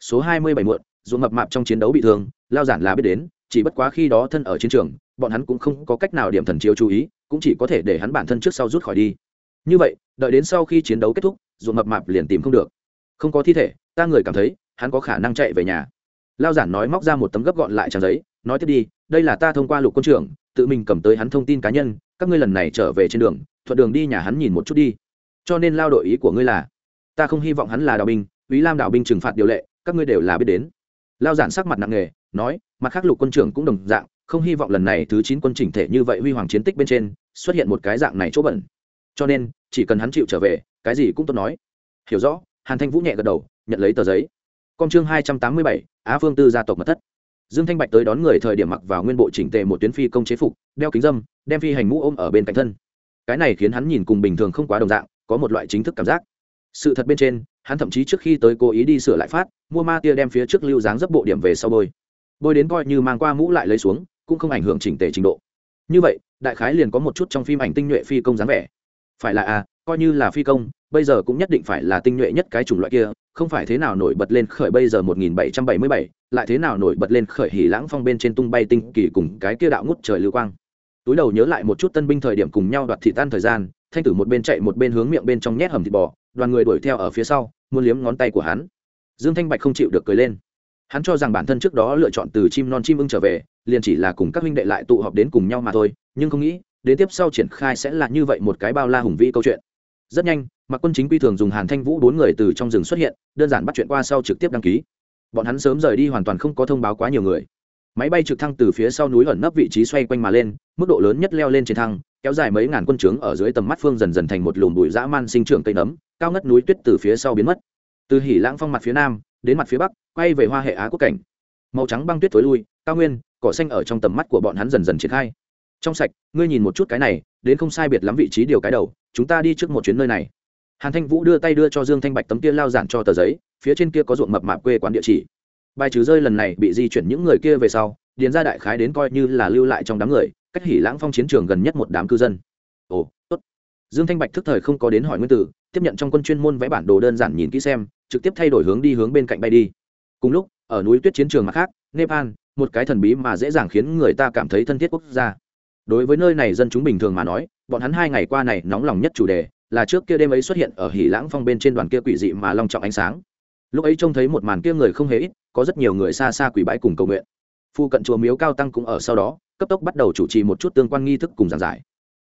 Số hai mươi bảy muộn, ruộng mập mạp trong chiến đấu bị thương, lao giản là biết đến, chỉ bất quá khi đó thân ở chiến trường, bọn hắn cũng không có cách nào điểm thần chiếu chú ý, cũng chỉ có thể để hắn bản thân trước sau rút khỏi đi. Như vậy, đợi đến sau khi chiến đấu kết thúc, ruộng mập mạp liền tìm không được. Không có thi thể, ta người cảm thấy, hắn có khả năng chạy về nhà. Lao giản nói móc ra một tấm gấp gọn lại trang giấy nói tiếp đi, đây là ta thông qua lục quân trưởng, tự mình cầm tới hắn thông tin cá nhân, các ngươi lần này trở về trên đường, thuận đường đi nhà hắn nhìn một chút đi. Cho nên lao đội ý của ngươi là, ta không hy vọng hắn là đạo binh ý lam đạo binh trừng phạt điều lệ, các ngươi đều là biết đến. Lao giản sắc mặt nặng nề, nói, mặt khác lục quân trưởng cũng đồng dạng, không hy vọng lần này thứ chín quân chỉnh thể như vậy huy hoàng chiến tích bên trên, xuất hiện một cái dạng này chỗ bẩn. Cho nên, chỉ cần hắn chịu trở về, cái gì cũng tốt nói. Hiểu rõ, hàn thanh vũ nhẹ gật đầu, nhận lấy tờ giấy. Con chương hai trăm tám mươi bảy, á phương tư gia tộc mật thất dương thanh bạch tới đón người thời điểm mặc vào nguyên bộ chỉnh tề một tuyến phi công chế phục, đeo kính dâm, đem phi hành mũ ôm ở bên cạnh thân. Cái này khiến hắn nhìn cùng bình thường không quá đồng dạng, có một loại chính thức cảm giác. Sự thật bên trên, hắn thậm chí trước khi tới cố ý đi sửa lại phát, mua ma tia đem phía trước lưu dáng dấp bộ điểm về sau bôi. Bôi đến coi như mang qua mũ lại lấy xuống, cũng không ảnh hưởng chỉnh tề trình độ. Như vậy, đại khái liền có một chút trong phim ảnh tinh nhuệ phi công dáng vẻ. Phải là à coi như là phi công bây giờ cũng nhất định phải là tinh nhuệ nhất cái chủng loại kia không phải thế nào nổi bật lên khởi bây giờ 1777, lại thế nào nổi bật lên khởi hỉ lãng phong bên trên tung bay tinh kỳ cùng cái kia đạo ngút trời lưu quang. Túi đầu nhớ lại một chút tân binh thời điểm cùng nhau đoạt thị tan thời gian thanh tử một bên chạy một bên hướng miệng bên trong nhét hầm thịt bò đoàn người đuổi theo ở phía sau muốn liếm ngón tay của hắn. Dương thanh bạch không chịu được cười lên. Hắn cho rằng bản thân trước đó lựa chọn từ chim non chim ưng trở về liền chỉ là cùng các huynh đệ lại tụ họp đến cùng nhau mà thôi nhưng không nghĩ đến tiếp sau triển khai sẽ là như vậy một cái bao la hùng vĩ câu chuyện rất nhanh, mặc quân chính quy thường dùng hàn thanh vũ bốn người từ trong rừng xuất hiện, đơn giản bắt chuyện qua sau trực tiếp đăng ký. Bọn hắn sớm rời đi hoàn toàn không có thông báo quá nhiều người. Máy bay trực thăng từ phía sau núi ẩn nấp vị trí xoay quanh mà lên, mức độ lớn nhất leo lên trên thăng, kéo dài mấy ngàn quân trướng ở dưới tầm mắt phương dần dần thành một lùm bụi dã man sinh trưởng cây nấm, cao ngất núi tuyết từ phía sau biến mất. Từ hỉ lãng phong mặt phía nam, đến mặt phía bắc, quay về hoa hệ á quốc cảnh. Màu trắng băng tuyết thối lui, cao nguyên, cỏ xanh ở trong tầm mắt của bọn hắn dần dần triển khai. Trong sạch, ngươi nhìn một chút cái này đến không sai biệt lắm vị trí điều cái đầu, chúng ta đi trước một chuyến nơi này. Hàn thanh vũ đưa tay đưa cho dương thanh bạch tấm kia lao giản cho tờ giấy, phía trên kia có ruộng mập mạp quê quán địa chỉ. Bài trừ rơi lần này bị di chuyển những người kia về sau, điền ra đại khái đến coi như là lưu lại trong đám người, cách hỉ lãng phong chiến trường gần nhất một đám cư dân. Ồ, tốt. Dương thanh bạch thức thời không có đến hỏi nguyên tử, tiếp nhận trong quân chuyên môn vẽ bản đồ đơn giản nhìn kỹ xem, trực tiếp thay đổi hướng đi hướng bên cạnh bay đi. Cùng lúc, ở núi tuyết chiến trường mặt khác, nepal, một cái thần bí mà dễ dàng khiến người ta cảm thấy thân thiết quốc gia đối với nơi này dân chúng bình thường mà nói, bọn hắn hai ngày qua này nóng lòng nhất chủ đề là trước kia đêm ấy xuất hiện ở hỉ lãng phong bên trên đoàn kia quỷ dị mà long trọng ánh sáng. Lúc ấy trông thấy một màn kia người không hề ít, có rất nhiều người xa xa quỷ bãi cùng cầu nguyện. Phu cận chùa miếu cao tăng cũng ở sau đó, cấp tốc bắt đầu chủ trì một chút tương quan nghi thức cùng giảng giải.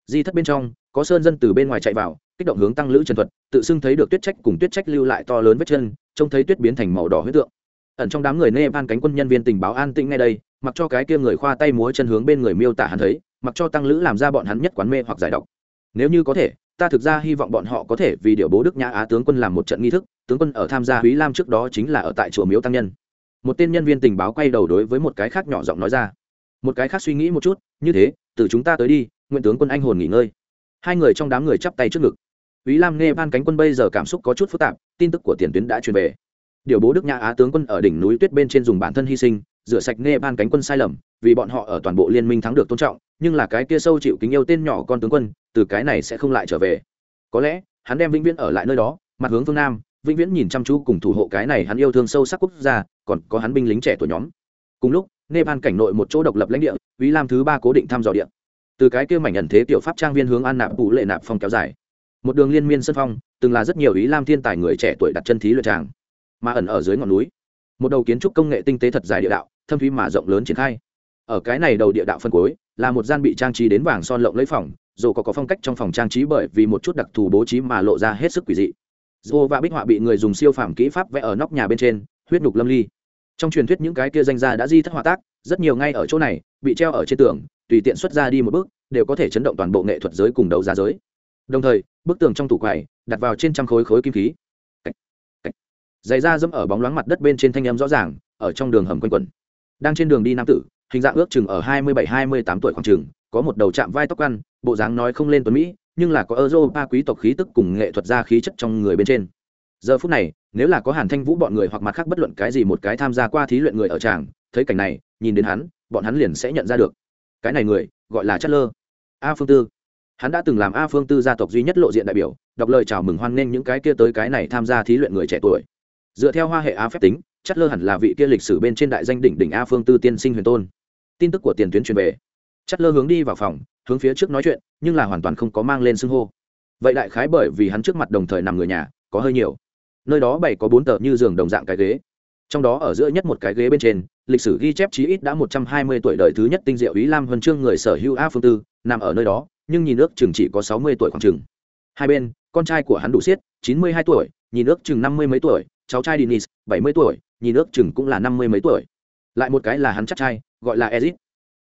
Di thất bên trong, có sơn dân từ bên ngoài chạy vào, kích động hướng tăng lữ trần thuật, tự xưng thấy được tuyết trách cùng tuyết trách lưu lại to lớn vết chân, trông thấy tuyết biến thành màu đỏ huyết tượng. Ẩn trong đám người nê van cánh quân nhân viên tình báo an tĩnh ngay đây, mặc cho cái kia người khoa tay múa chân hướng bên người miêu tả hắn thấy mặc cho tăng lữ làm ra bọn hắn nhất quán mê hoặc giải độc. Nếu như có thể ta thực ra hy vọng bọn họ có thể vì điều bố đức nhã á tướng quân làm một trận nghi thức tướng quân ở tham gia húy lam trước đó chính là ở tại chùa miếu tăng nhân. Một tên nhân viên tình báo quay đầu đối với một cái khác nhỏ giọng nói ra. Một cái khác suy nghĩ một chút như thế từ chúng ta tới đi nguyện tướng quân anh hồn nghỉ ngơi. Hai người trong đám người chắp tay trước ngực. Úy Lam nghe ban cánh quân bây giờ cảm xúc có chút phức tạp, tin tức của tiền tuyến đã truyền về. Điều bố Đức Nhã Á tướng quân ở đỉnh núi tuyết bên trên dùng bản thân hy sinh, rửa sạch nghe ban cánh quân sai lầm, vì bọn họ ở toàn bộ liên minh thắng được tôn trọng, nhưng là cái kia sâu chịu kính yêu tên nhỏ con tướng quân, từ cái này sẽ không lại trở về. Có lẽ, hắn đem vĩnh viễn ở lại nơi đó, mặt hướng phương nam, vĩnh viễn nhìn chăm chú cùng thủ hộ cái này hắn yêu thương sâu sắc quốc gia, còn có hắn binh lính trẻ tuổi nhóm. Cùng lúc, Nepal cảnh nội một chỗ độc lập lãnh địa, Úy Lam thứ ba cố định thăm dò địa. Từ cái kia mảnh ẩn thế tiểu pháp trang viên hướng An Nạp vụ lệ nạp phong kéo dài một đường liên miên sân phong từng là rất nhiều ý lam thiên tài người trẻ tuổi đặt chân thí luyện tràng mà ẩn ở dưới ngọn núi một đầu kiến trúc công nghệ tinh tế thật dài địa đạo thâm thúy mà rộng lớn triển khai. Ở cái này đầu địa đạo phân cuối, là một gian bị trang trí đến vàng son lộng lấy phòng, dù có có phong cách trong phòng trang trí bởi vì một chút đặc thù bố trí mà lộ ra hết sức quỷ dị. Dù và bích họa bị người dùng siêu phàm kỹ pháp vẽ ở nóc nhà bên trên, huyết nhục lâm ly. Trong truyền thuyết những cái kia danh gia đã di thất họa tác, rất nhiều ngay ở chỗ này, bị treo ở trên tường, tùy tiện xuất ra đi một bước, đều có thể chấn động toàn bộ nghệ thuật giới cùng đấu giá giới. Đồng thời, bức tường trong tủ quầy, đặt vào trên trăm khối khối kim khí. Giày da dẫm ở bóng loáng mặt đất bên trên thanh âm rõ ràng, ở trong đường hầm quanh quẩn đang trên đường đi nam tử, hình dạng ước chừng ở hai mươi bảy, hai mươi tám tuổi khoảng chừng, có một đầu chạm vai tóc ăn, bộ dáng nói không lên tuấn mỹ, nhưng là có europa quý tộc khí tức cùng nghệ thuật gia khí chất trong người bên trên. Giờ phút này, nếu là có hàn thanh vũ bọn người hoặc mặt khác bất luận cái gì một cái tham gia qua thí luyện người ở tràng, thấy cảnh này, nhìn đến hắn, bọn hắn liền sẽ nhận ra được. Cái này người, gọi là chất lơ. A phương tư. Hắn đã từng làm a phương tư gia tộc duy nhất lộ diện đại biểu, đọc lời chào mừng hoan nghênh những cái kia tới cái này tham gia thí luyện người trẻ tuổi. Dựa theo hoa hệ a phép tính chất lơ hẳn là vị kia lịch sử bên trên đại danh đỉnh đỉnh a phương tư tiên sinh huyền tôn. Tin tức của tiền tuyến truyền về. Chất lơ hướng đi vào phòng, hướng phía trước nói chuyện, nhưng là hoàn toàn không có mang lên xưng hô. Vậy đại khái bởi vì hắn trước mặt đồng thời nằm người nhà, có hơi nhiều. Nơi đó bày có bốn tờ như giường đồng dạng cái ghế. Trong đó ở giữa nhất một cái ghế bên trên, lịch sử ghi chép chí ít đã một trăm hai mươi tuổi đời thứ nhất tinh diệu ý lam huân chương người sở hữu a phương tư, nằm ở nơi đó, nhưng nhìn ước chừng chỉ có sáu mươi tuổi khoảng chừng. Hai bên, con trai của hắn đủ siết, chín mươi hai tuổi, nhìn ước chừng năm mươi mấy tuổi cháu trai Dennis, bảy mươi tuổi, nhìn ước chừng cũng là năm mươi mấy tuổi. Lại một cái là hắn chắc trai, gọi là Ezit.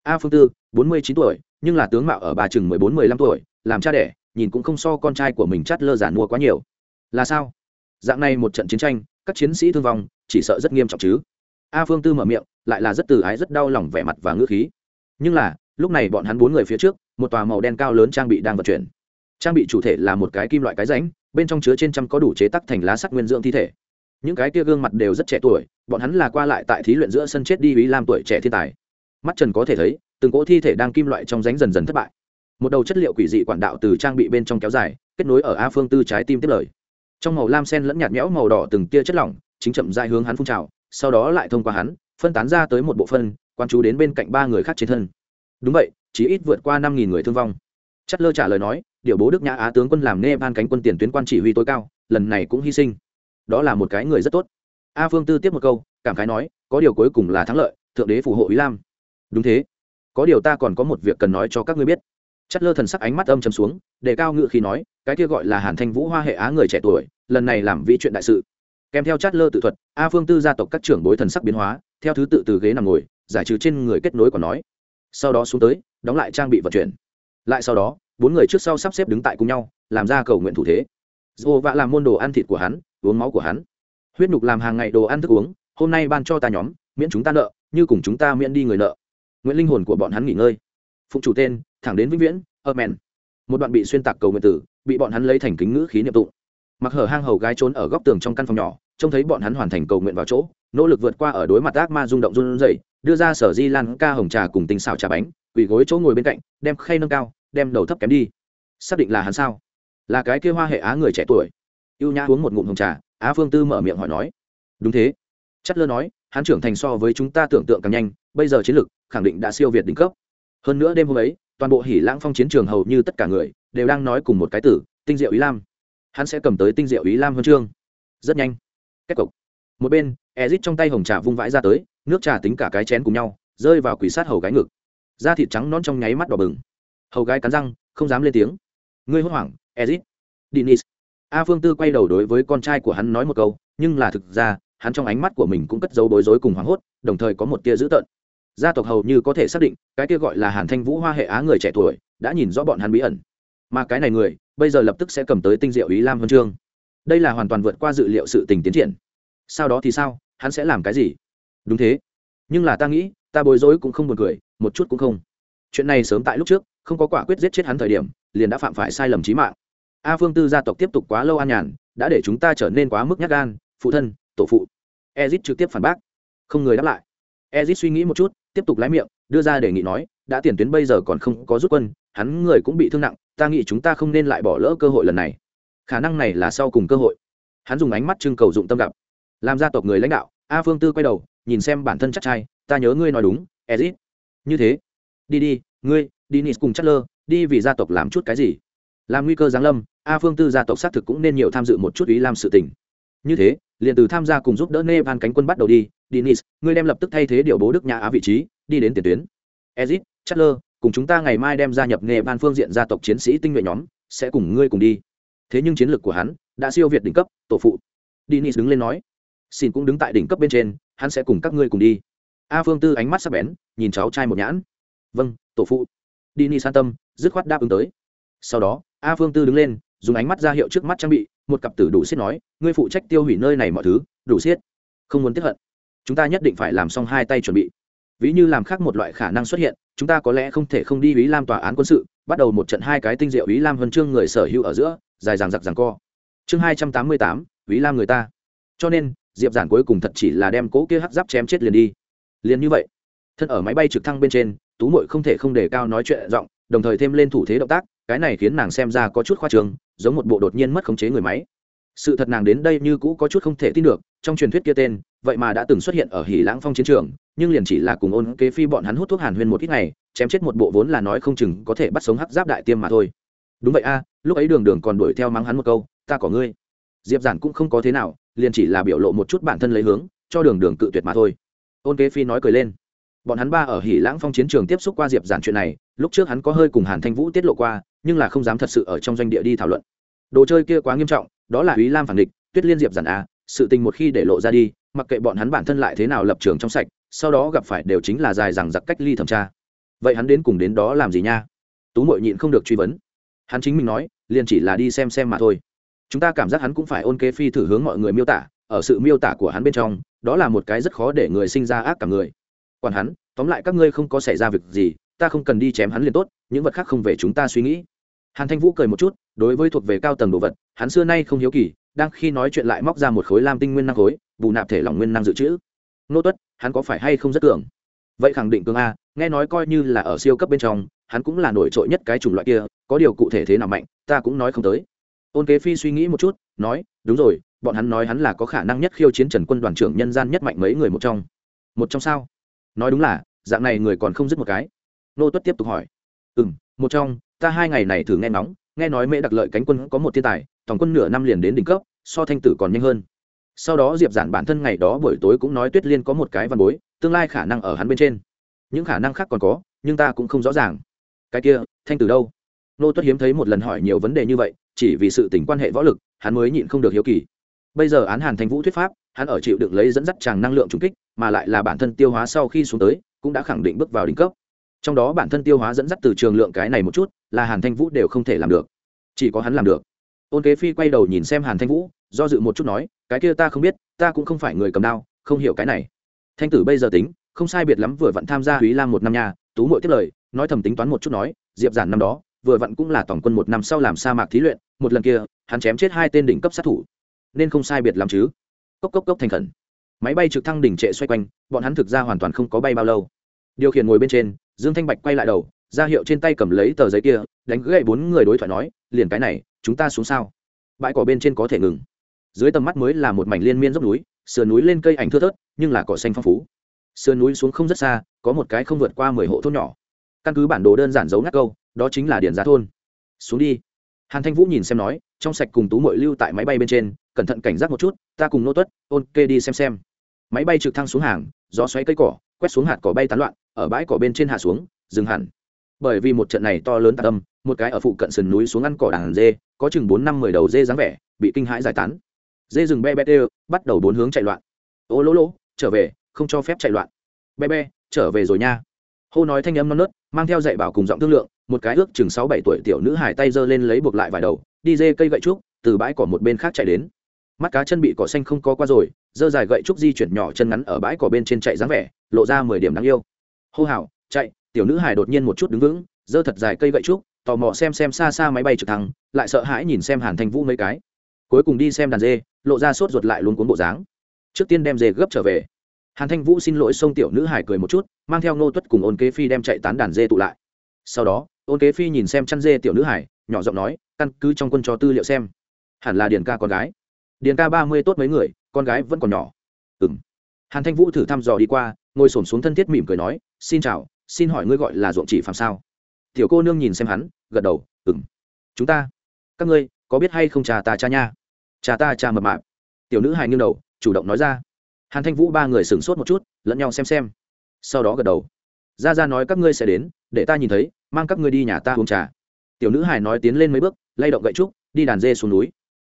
A Phương Tư, bốn mươi chín tuổi, nhưng là tướng mạo ở bà chừng mười bốn mười lăm tuổi, làm cha đẻ, nhìn cũng không so con trai của mình chát lơ giản mua quá nhiều. Là sao? Dạng này một trận chiến tranh, các chiến sĩ thương vong, chỉ sợ rất nghiêm trọng chứ. A Phương Tư mở miệng, lại là rất từ ái rất đau lòng vẻ mặt và ngữ khí. Nhưng là, lúc này bọn hắn bốn người phía trước, một tòa màu đen cao lớn trang bị đang vận chuyển trang bị chủ thể là một cái kim loại cái rãnh bên trong chứa trên trăm có đủ chế tác thành lá sắt nguyên dưỡng thi thể những cái kia gương mặt đều rất trẻ tuổi, bọn hắn là qua lại tại thí luyện giữa sân chết đi ý lam tuổi trẻ thiên tài. Mắt trần có thể thấy, từng cỗ thi thể đang kim loại trong ránh dần dần thất bại. Một đầu chất liệu quỷ dị quản đạo từ trang bị bên trong kéo dài, kết nối ở a phương tư trái tim tiếp lời. Trong màu lam sen lẫn nhạt nhẽo màu đỏ từng tia chất lỏng, chính chậm dại hướng hắn phun trào, sau đó lại thông qua hắn, phân tán ra tới một bộ phân, quan chú đến bên cạnh ba người khác trên thân. Đúng vậy, chỉ ít vượt qua năm nghìn người thương vong. Chất lơ trả lời nói, điều bố đức nhã á tướng quân làm nê ban cánh quân tiền tuyến quan chỉ huy tối cao, lần này cũng hy sinh đó là một cái người rất tốt. A phương tư tiếp một câu, cảm khái nói, có điều cuối cùng là thắng lợi, thượng đế phù hộ ý lam. Đúng thế. Có điều ta còn có một việc cần nói cho các ngươi biết. Chất lơ thần sắc ánh mắt âm chầm xuống, để cao ngự khi nói, cái kia gọi là hàn thanh vũ hoa hệ á người trẻ tuổi, lần này làm vị chuyện đại sự. Kèm theo chát lơ tự thuật, a phương tư gia tộc các trưởng bối thần sắc biến hóa, theo thứ tự từ ghế nằm ngồi, giải trừ trên người kết nối còn nói. Sau đó xuống tới, đóng lại trang bị vận chuyển. Lại sau đó, bốn người trước sau sắp xếp đứng tại cùng nhau, làm ra cầu nguyện thủ thế dồ vạ làm môn đồ ăn thịt của hắn, uống máu của hắn. Huyết nhục làm hàng ngày đồ ăn thức uống, hôm nay ban cho ta nhóm, miễn chúng ta nợ, như cùng chúng ta miễn đi người nợ. Nguyện linh hồn của bọn hắn nghỉ ngơi. Phụng chủ tên, thẳng đến vĩnh viễn, amen. Một đoạn bị xuyên tạc cầu nguyện tử, bị bọn hắn lấy thành kính ngữ khí niệm tụng. Mặc hở hang hầu gái trốn ở góc tường trong căn phòng nhỏ, trông thấy bọn hắn hoàn thành cầu nguyện vào chỗ, nỗ lực vượt qua ở đối mặt ác ma rung động run rẩy, đưa ra sở di lan ca hồng trà cùng tinh xào trà bánh, quỳ gối chỗ ngồi bên cạnh, đem khay nâng cao, đem đầu thấp kém đi. Xác định là hắn sao? Là cái kia hoa hệ á người trẻ tuổi. Yêu nhã uống một ngụm hồng trà, á phương tư mở miệng hỏi nói, đúng thế. Chất lơ nói, hắn trưởng thành so với chúng ta tưởng tượng càng nhanh, bây giờ chiến lược khẳng định đã siêu việt đỉnh cấp. Hơn nữa đêm hôm ấy, toàn bộ hỉ lãng phong chiến trường hầu như tất cả người đều đang nói cùng một cái tử tinh diệu ý lam. Hắn sẽ cầm tới tinh diệu ý lam huân chương. Rất nhanh. Kết cục. Một bên, ezit trong tay hồng trà vung vãi ra tới, nước trà tính cả cái chén cùng nhau, rơi vào quỷ sát hầu gái ngực. Da thịt trắng non trong nháy mắt đỏ bừng. Hầu gái cắn răng, không dám lên tiếng. Ngươi hốt hoảng ezit. Dinis a phương tư quay đầu đối với con trai của hắn nói một câu, nhưng là thực ra, hắn trong ánh mắt của mình cũng cất dấu bối rối cùng hoảng hốt, đồng thời có một tia dữ tợn. Gia tộc hầu như có thể xác định, cái kia gọi là hàn thanh vũ hoa hệ á người trẻ tuổi, đã nhìn rõ bọn hắn bí ẩn. Mà cái này người, bây giờ lập tức sẽ cầm tới tinh diệu ý lam huân chương. Đây là hoàn toàn vượt qua dự liệu sự tình tiến triển. Sau đó thì sao, hắn sẽ làm cái gì? Đúng thế. Nhưng là ta nghĩ, ta bối rối cũng không buồn cười, một chút cũng không. Chuyện này sớm tại lúc trước, không có quả quyết giết chết hắn thời điểm, liền đã phạm phải sai lầm trí mạng a phương tư gia tộc tiếp tục quá lâu an nhàn, đã để chúng ta trở nên quá mức nhát gan, phụ thân, tổ phụ. Ezit trực tiếp phản bác. Không người đáp lại. Ezit suy nghĩ một chút, tiếp tục lái miệng, đưa ra đề nghị nói, đã tiền tuyến bây giờ còn không có rút quân, hắn người cũng bị thương nặng, ta nghĩ chúng ta không nên lại bỏ lỡ cơ hội lần này. Khả năng này là sau cùng cơ hội. Hắn dùng ánh mắt trưng cầu dụng tâm gặp. Làm gia tộc người lãnh đạo, a phương tư quay đầu, nhìn xem bản thân chắc trai, ta nhớ ngươi nói đúng, ezit. Như thế. Đi đi, ngươi đi nis cùng chất lơ đi vì gia tộc làm chút cái gì? Làm nguy cơ giáng lâm, a phương tư gia tộc xác thực cũng nên nhiều tham dự một chút ý làm sự tình. Như thế, liền từ tham gia cùng giúp đỡ nepal cánh quân bắt đầu đi. Dinis ngươi đem lập tức thay thế điều bố đức nhà á vị trí, đi đến tiền tuyến. Ezit, chatler, cùng chúng ta ngày mai đem gia nhập nepal phương diện gia tộc chiến sĩ tinh nhuệ nhóm, sẽ cùng ngươi cùng đi. Thế nhưng chiến lược của hắn đã siêu việt đỉnh cấp, tổ phụ. Dinis đứng lên nói. Xin cũng đứng tại đỉnh cấp bên trên, hắn sẽ cùng các ngươi cùng đi. A phương tư ánh mắt sắc bén, nhìn cháu trai một nhãn. Vâng tổ phụ. Dinis an tâm, dứt khoát đáp ứng tới. Sau đó a phương tư đứng lên, dùng ánh mắt ra hiệu trước mắt trang bị, một cặp tử đủ xiết nói, ngươi phụ trách tiêu hủy nơi này mọi thứ, đủ xiết. Không muốn tiếp hận. Chúng ta nhất định phải làm xong hai tay chuẩn bị. Ví như làm khác một loại khả năng xuất hiện, chúng ta có lẽ không thể không đi ý lam tòa án quân sự, bắt đầu một trận hai cái tinh diệu ý lam huân chương người sở hữu ở giữa, dài dằng giặc rằng co. Chương hai trăm tám mươi tám ý lam người ta. Cho nên, diệp giản cuối cùng thật chỉ là đem cỗ kia hắc giáp chém chết liền đi. Liền như vậy, thân ở máy bay trực thăng bên trên, tú mội không thể không đề cao nói chuyện giọng, đồng thời thêm lên thủ thế động tác cái này khiến nàng xem ra có chút khoa trường giống một bộ đột nhiên mất khống chế người máy. Sự thật nàng đến đây như cũ có chút không thể tin được, trong truyền thuyết kia tên, vậy mà đã từng xuất hiện ở hỉ lãng phong chiến trường, nhưng liền chỉ là cùng ôn kế phi bọn hắn hút thuốc hàn huyên một ít ngày, chém chết một bộ vốn là nói không chừng có thể bắt sống hắc giáp đại tiêm mà thôi. Đúng vậy a, lúc ấy đường đường còn đuổi theo mắng hắn một câu, ta có ngươi. Diệp giản cũng không có thế nào, liền chỉ là biểu lộ một chút bản thân lấy hướng, cho đường đường cự tuyệt mà thôi. Ôn kế phi nói cười lên. Bọn hắn ba ở hỉ lãng phong chiến trường tiếp xúc qua diệp giản chuyện này, lúc trước hắn có hơi cùng hàn thanh vũ tiết lộ qua nhưng là không dám thật sự ở trong doanh địa đi thảo luận. Đồ chơi kia quá nghiêm trọng, đó là ý lam phản địch, tuyết liên diệp giản a sự tình một khi để lộ ra đi, mặc kệ bọn hắn bản thân lại thế nào lập trường trong sạch, sau đó gặp phải đều chính là dài rằng giặc cách ly thẩm tra. Vậy hắn đến cùng đến đó làm gì nha? Tú mội nhịn không được truy vấn. Hắn chính mình nói, liền chỉ là đi xem xem mà thôi. Chúng ta cảm giác hắn cũng phải ôn kế phi thử hướng mọi người miêu tả, ở sự miêu tả của hắn bên trong, đó là một cái rất khó để người sinh ra ác cả người. Còn hắn, tóm lại các ngươi không có xảy ra việc gì ta không cần đi chém hắn liền tốt, những vật khác không về chúng ta suy nghĩ. Hàn thanh vũ cười một chút, đối với thuộc về cao tầng đồ vật, hắn xưa nay không hiếu kỳ, đang khi nói chuyện lại móc ra một khối lam tinh nguyên năng khối, bù nạp thể lỏng nguyên năng dự trữ. Nô tuất, hắn có phải hay không rất cường vậy khẳng định cường a, nghe nói coi như là ở siêu cấp bên trong, hắn cũng là nổi trội nhất cái chủng loại kia, có điều cụ thể thế nào mạnh, ta cũng nói không tới. Ôn kế phi suy nghĩ một chút, nói, đúng rồi, bọn hắn nói hắn là có khả năng nhất khiêu chiến trần quân đoàn trưởng nhân gian nhất mạnh mấy người một trong. Một trong sao? Nói đúng là, dạng này người còn không dứt một cái nô tuất tiếp tục hỏi. Ừ m một trong, ta hai ngày này thử nghe nóng nghe nói mễ đặc lợi cánh quân có một thiên tài, tổng quân nửa năm liền đến đỉnh cấp, so thanh tử còn nhanh hơn. Sau đó diệp giản bản thân ngày đó buổi tối cũng nói tuyết liên có một cái văn bối, tương lai khả năng ở hắn bên trên. Những khả năng khác còn có, nhưng ta cũng không rõ ràng. Cái kia, thanh tử đâu? Nô tuất hiếm thấy một lần hỏi nhiều vấn đề như vậy, chỉ vì sự tình quan hệ võ lực, hắn mới nhịn không được hiếu kỳ. Bây giờ án hàn thanh vũ thuyết pháp, hắn ở chịu đựng lấy dẫn dắt tràng năng lượng trung kích, mà lại là bản thân tiêu hóa sau khi xuống tới, cũng đã khẳng định bước vào đỉnh cấp trong đó bản thân tiêu hóa dẫn dắt từ trường lượng cái này một chút, là hàn thanh vũ đều không thể làm được. Chỉ có hắn làm được. Ôn kế phi quay đầu nhìn xem hàn thanh vũ, do dự một chút nói, cái kia ta không biết, ta cũng không phải người cầm đao, không hiểu cái này. Thanh tử bây giờ tính, không sai biệt lắm vừa vặn tham gia húy lam một năm nhà tú mội tiếp lời, nói thầm tính toán một chút nói, diệp giản năm đó, vừa vặn cũng là tổng quân một năm sau làm sa mạc thí luyện, một lần kia, hắn chém chết hai tên đỉnh cấp sát thủ. Nên không sai biệt lắm chứ. Cốc cốc cốc thành khẩn. Máy bay trực thăng đỉnh trệ xoay quanh, bọn hắn thực ra hoàn toàn không có bay bao lâu. Điều khiển ngồi bên trên dương thanh bạch quay lại đầu, ra hiệu trên tay cầm lấy tờ giấy kia, đánh gậy bốn người đối thoại nói, liền cái này, chúng ta xuống sao? Bãi cỏ bên trên có thể ngừng. Dưới tầm mắt mới là một mảnh liên miên dốc núi, sườn núi lên cây ảnh thưa thớt, nhưng là cỏ xanh phong phú. Sườn núi xuống không rất xa, có một cái không vượt qua mười hộ thôn nhỏ. Căn cứ bản đồ đơn giản giấu ngắt câu, đó chính là điền giá thôn. Xuống đi. Hàn thanh vũ nhìn xem nói, trong sạch cùng tú mội lưu tại máy bay bên trên, cẩn thận cảnh giác một chút, ta cùng nô tuất ôn kê đi xem xem máy bay trực thăng xuống hàng, gió xoáy cây cỏ, quét xuống hạt cỏ bay tán loạn, ở bãi cỏ bên trên hạ xuống, dừng hẳn. Bởi vì một trận này to lớn tạ tâm một cái ở phụ cận sườn núi xuống ăn cỏ đàn dê, có chừng bốn năm mười đầu dê dáng vẻ, bị kinh hãi giải tán. Dê rừng be be tê, bắt đầu bốn hướng chạy loạn. Ô lỗ lỗ, trở về, không cho phép chạy loạn. Be be, trở về rồi nha. Hô nói thanh âm non nớt, mang theo dạy bảo cùng giọng thương lượng, một cái ước chừng sáu bảy tuổi tiểu nữ hải tay giơ lên lấy buộc lại vài đầu, đi dê cây gậy trúc, từ bãi cỏ một bên khác chạy đến. Mắt cá chân bị cỏ xanh không có qua rồi giơ dài gậy trúc di chuyển nhỏ chân ngắn ở bãi cỏ bên trên chạy dáng vẻ, lộ ra mười điểm đáng yêu. Hô hào, chạy, tiểu nữ hải đột nhiên một chút đứng vững giơ thật dài cây gậy trúc, tò mò xem xem xa xa máy bay trực thăng, lại sợ hãi nhìn xem hàn thanh vũ mấy cái. Cuối cùng đi xem đàn dê, lộ ra sốt ruột lại luôn cuốn bộ dáng. Trước tiên đem dê gấp trở về. Hàn thanh vũ xin lỗi xông tiểu nữ hải cười một chút, mang theo nô tuất cùng ôn kế phi đem chạy tán đàn dê tụ lại. Sau đó, ôn kế phi nhìn xem chăn dê tiểu nữ hải nhỏ giọng nói, căn cứ trong quân cho tư liệu xem. Hẳn là điền ca con gái. Điền ca ba mươi tốt mấy người con gái vẫn còn nhỏ. Ừng hàn thanh vũ thử thăm dò đi qua, ngồi s ổ m xuống thân thiết mỉm cười nói, xin chào, xin hỏi ngươi gọi là ruộng chỉ phạm sao? Tiểu cô nương nhìn xem hắn, gật đầu ừng chúng ta, các ngươi, có biết hay không trà ta cha nha? Cha ta cha mập mạp. Tiểu nữ hài nghiêng đầu, chủ động nói ra. Hàn thanh vũ ba người sửng sốt một chút, lẫn nhau xem xem. Sau đó gật đầu. Ra ra nói các ngươi sẽ đến, để ta nhìn thấy, mang các ngươi đi nhà ta uống trà. Tiểu nữ hài nói tiến lên mấy bước, lay động gậy trúc, đi đàn dê xuống núi.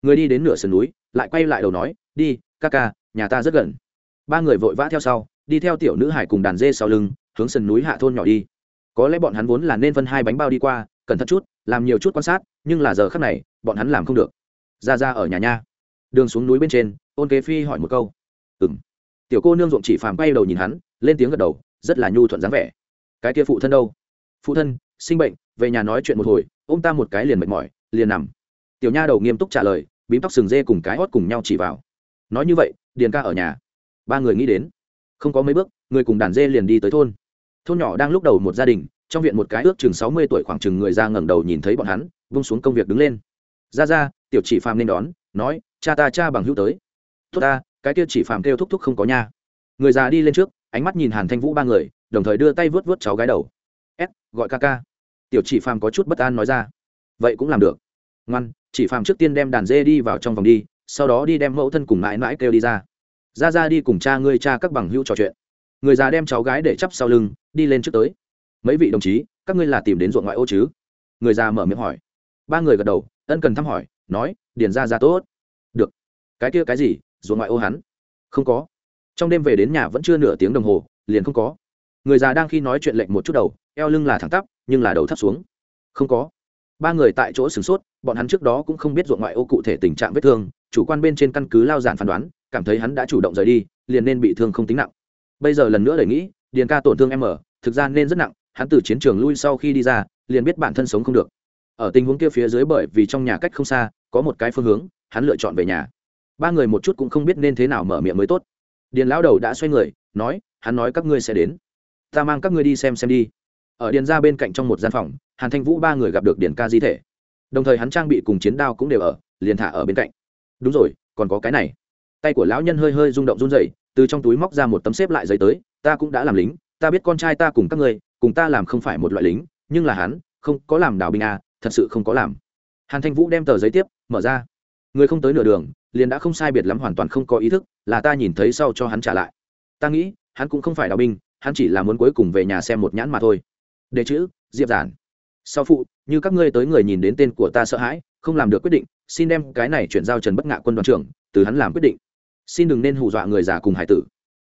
Người đi đến nửa sườn núi, lại quay lại đầu nói, đi ca ca, nhà ta rất gần. Ba người vội vã theo sau, đi theo tiểu nữ hải cùng đàn dê sau lưng, hướng sườn núi hạ thôn nhỏ đi. Có lẽ bọn hắn vốn là nên phân hai bánh bao đi qua, cẩn thận chút, làm nhiều chút quan sát, nhưng là giờ khắc này, bọn hắn làm không được. Ra ra ở nhà nha. Đường xuống núi bên trên, ôn kế phi hỏi một câu. Ừng tiểu cô nương ruộng chỉ phàm bay đầu nhìn hắn, lên tiếng gật đầu, rất là nhu thuận dáng vẻ. Cái kia phụ thân đâu? Phụ thân, sinh bệnh, về nhà nói chuyện một hồi, ôm ta một cái liền mệt mỏi, liền nằm. Tiểu nha đầu nghiêm túc trả lời, bím tóc sừng dê cùng cái hót cùng nhau chỉ vào nói như vậy, điền ca ở nhà. Ba người nghĩ đến. Không có mấy bước, người cùng đàn dê liền đi tới thôn. Thôn nhỏ đang lúc đầu một gia đình, trong viện một cái ước chừng sáu mươi tuổi khoảng chừng người ra ngẩng đầu nhìn thấy bọn hắn, vung xuống công việc đứng lên. Ra ra, tiểu chỉ phàm nên đón, nói, cha ta cha bằng hữu tới. Tốt ta, cái kia chỉ phàm kêu thúc thúc không có nha. Người già đi lên trước, ánh mắt nhìn hàn thanh vũ ba người, đồng thời đưa tay vớt vớt cháu gái đầu. S, gọi ca ca. Tiểu chỉ phàm có chút bất an nói ra. Vậy cũng làm được. Ngoan, chỉ phàm trước tiên đem đàn dê đi vào trong vòng đi sau đó đi đem mẫu thân cùng mãi mãi kêu đi ra. Ra ra đi cùng cha ngươi cha các bằng hữu trò chuyện. Người già đem cháu gái để chắp sau lưng, đi lên trước tới. Mấy vị đồng chí, các ngươi là tìm đến ruộng ngoại ô chứ? Người già mở miệng hỏi. Ba người gật đầu, ân cần thăm hỏi, nói, điền ra ra tốt. Được. Cái kia cái gì? Ruộng ngoại ô hắn? Không có. Trong đêm về đến nhà vẫn chưa nửa tiếng đồng hồ, liền không có. Người già đang khi nói chuyện lệnh một chút đầu, eo lưng là thẳng tắp, nhưng là đầu thấp xuống. Không có. Ba người tại chỗ sửng sốt, bọn hắn trước đó cũng không biết ruộng ngoại ô cụ thể tình trạng vết thương chủ quan bên trên căn cứ lao giản phán đoán, cảm thấy hắn đã chủ động rời đi, liền nên bị thương không tính nặng. Bây giờ lần nữa lời nghĩ, điền ca tổn thương em ở, thực ra nên rất nặng, hắn từ chiến trường lui sau khi đi ra, liền biết bản thân sống không được. Ở tình huống kia phía dưới bởi vì trong nhà cách không xa, có một cái phương hướng, hắn lựa chọn về nhà. Ba người một chút cũng không biết nên thế nào mở miệng mới tốt. Điền lão đầu đã xoay người, nói, hắn nói các ngươi sẽ đến. Ta mang các ngươi đi xem xem đi. Ở điền ra bên cạnh trong một gian phòng, hàn thanh vũ ba người gặp được điền ca di thể. Đồng thời hắn trang bị cùng chiến đao cũng đều ở, liền thả ở bên cạnh đúng rồi, còn có cái này. Tay của lão nhân hơi hơi rung động run rẩy, từ trong túi móc ra một tấm xếp lại giấy tới, ta cũng đã làm lính, ta biết con trai ta cùng các ngươi, cùng ta làm không phải một loại lính, nhưng là hắn, không có làm đào binh à thật sự không có làm. Hàn thanh vũ đem tờ giấy tiếp, mở ra. Người không tới nửa đường, liền đã không sai biệt lắm hoàn toàn không có ý thức, là ta nhìn thấy sau cho hắn trả lại. Ta nghĩ, hắn cũng không phải đào binh, hắn chỉ là muốn cuối cùng về nhà xem một nhãn mà thôi. Đề chữ, diệp giản. Sau phụ, như các ngươi tới người nhìn đến tên của ta sợ hãi, không làm được quyết định xin đem cái này chuyển giao trần bất ngạ quân đoàn trưởng, từ hắn làm quyết định. Xin đừng nên hù dọa người già cùng hải tử.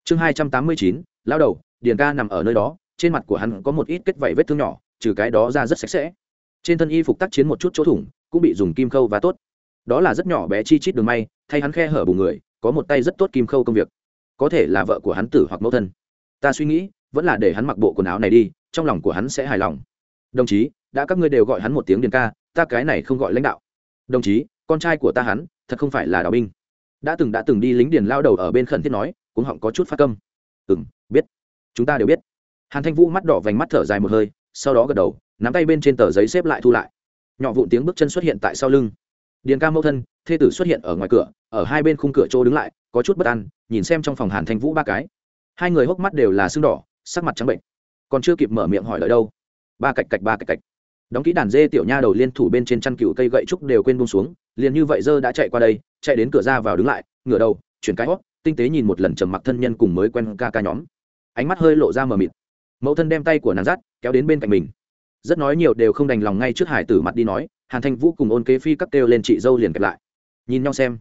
Chương hai trăm tám mươi chín lao đầu, điền ca nằm ở nơi đó, trên mặt của hắn có một ít kết vảy vết thương nhỏ, trừ cái đó ra rất sạch sẽ. Trên thân y phục tác chiến một chút chỗ thủng, cũng bị dùng kim khâu và tốt. Đó là rất nhỏ bé chi chít đường may, thay hắn khe hở bù người, có một tay rất tốt kim khâu công việc. Có thể là vợ của hắn tử hoặc mẫu thân. Ta suy nghĩ, vẫn là để hắn mặc bộ quần áo này đi, trong lòng của hắn sẽ hài lòng. Đồng chí, đã các ngươi đều gọi hắn một tiếng điền ca, ta cái này không gọi lãnh đạo đồng chí, con trai của ta hắn, thật không phải là đào binh. Đã từng đã từng đi lính điền lao đầu ở bên khẩn thiết nói cũng họng có chút phát câm. Ừ m biết. Chúng ta đều biết. Hàn thanh vũ mắt đỏ vành mắt thở dài một hơi, sau đó gật đầu, nắm tay bên trên tờ giấy xếp lại thu lại. Nhỏ vụn tiếng bước chân xuất hiện tại sau lưng. Điền ca mẫu thân, thê tử xuất hiện ở ngoài cửa, ở hai bên khung cửa chỗ đứng lại, có chút bất an, nhìn xem trong phòng hàn thanh vũ ba cái. Hai người hốc mắt đều là sưng đỏ, sắc mặt trắng bệnh. Còn chưa kịp mở miệng hỏi lời đâu. Ba cạch cạch, ba cạch cạch đóng kỹ đàn dê tiểu nha đầu liên thủ bên trên chăn cựu cây gậy trúc đều quên bông xuống liền như vậy dơ đã chạy qua đây chạy đến cửa ra vào đứng lại ngửa đầu chuyển cái hót tinh tế nhìn một lần trầm mặc thân nhân cùng mới quen ca ca nhóm. Ánh mắt hơi lộ ra mờ mịt. Mẫu thân đem tay của nàng rát kéo đến bên cạnh mình. Rất nói nhiều đều không đành lòng ngay trước hải tử mặt đi nói hàn thanh vũ cùng ôn kế phi cắt kêu lên chị dâu liền kẹp lại. Nhìn nhau xem.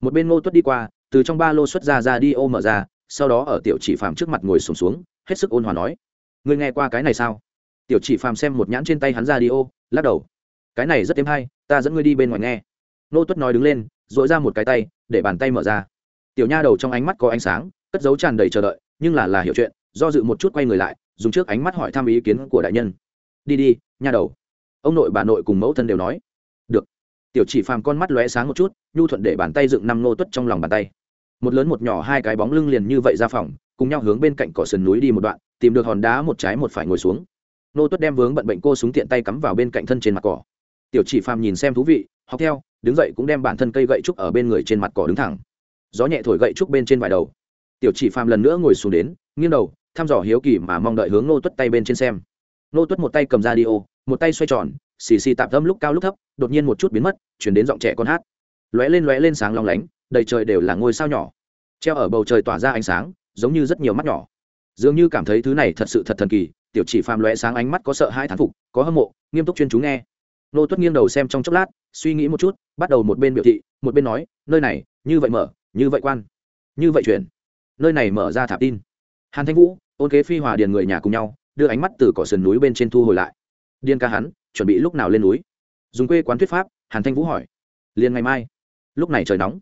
Một bên ngô tuất đi qua từ trong ba lô xuất ra ra đi ô mở ra sau đó ở tiểu chỉ phàm trước mặt ngồi sùng xuống, xuống hết sức ôn hòa nói ngươi nghe qua cái này sao? Tiểu chỉ phàm xem một nhãn trên tay hắn ra đi ô, lắc đầu. Cái này rất thêm hay, ta dẫn ngươi đi bên ngoài nghe. Nô tuất nói đứng lên dội ra một cái tay, để bàn tay mở ra. Tiểu nha đầu trong ánh mắt có ánh sáng, cất dấu tràn đầy chờ đợi, nhưng là là hiểu chuyện, do dự một chút quay người lại, dùng trước ánh mắt hỏi thăm ý kiến của đại nhân. Đi đi, nha đầu. Ông nội bà nội cùng mẫu thân đều nói. Được. Tiểu chỉ phàm con mắt lóe sáng một chút, nhu thuận để bàn tay dựng năm nô tuất trong lòng bàn tay. Một lớn một nhỏ hai cái bóng lưng liền như vậy ra phòng, cùng nhau hướng bên cạnh cỏ sườn núi đi một đoạn, tìm được hòn đá một trái một phải ngồi xuống nô tuất đem vướng bận bệnh cô súng tiện tay cắm vào bên cạnh thân trên mặt cỏ. Tiểu chỉ phàm nhìn xem thú vị, học theo, đứng dậy cũng đem bản thân cây gậy trúc ở bên người trên mặt cỏ đứng thẳng. Gió nhẹ thổi gậy trúc bên trên vài đầu. Tiểu chỉ phàm lần nữa ngồi xuống đến, nghiêng đầu, thăm dò hiếu kỳ mà mong đợi hướng nô tuất tay bên trên xem. Nô tuất một tay cầm ra đi ô một tay xoay tròn, xì xì tạm tâm lúc cao lúc thấp, đột nhiên một chút biến mất, chuyển đến giọng trẻ con hát. Lóe lên lóe lên sáng long lánh, đầy trời đều là ngôi sao nhỏ. Treo ở bầu trời tỏa ra ánh sáng, giống như rất nhiều mắt nhỏ. Dường như cảm thấy thứ này thật sự thật thần kỳ tiểu chỉ phàm lóe sáng ánh mắt có sợ hãi thán phục, có hâm mộ, nghiêm túc chuyên chú nghe. Nô tuất nghiêng đầu xem trong chốc lát, suy nghĩ một chút, bắt đầu một bên biểu thị, một bên nói, nơi này, như vậy mở, như vậy quan, như vậy chuyển. Nơi này mở ra thả tin. Hàn thanh vũ, ôn kế phi hòa điền người nhà cùng nhau, đưa ánh mắt từ cỏ sườn núi bên trên thu hồi lại. Điên ca hắn, chuẩn bị lúc nào lên núi? Dùng quê quán thuyết pháp, hàn thanh vũ hỏi. Liền ngày mai. Lúc này trời nóng.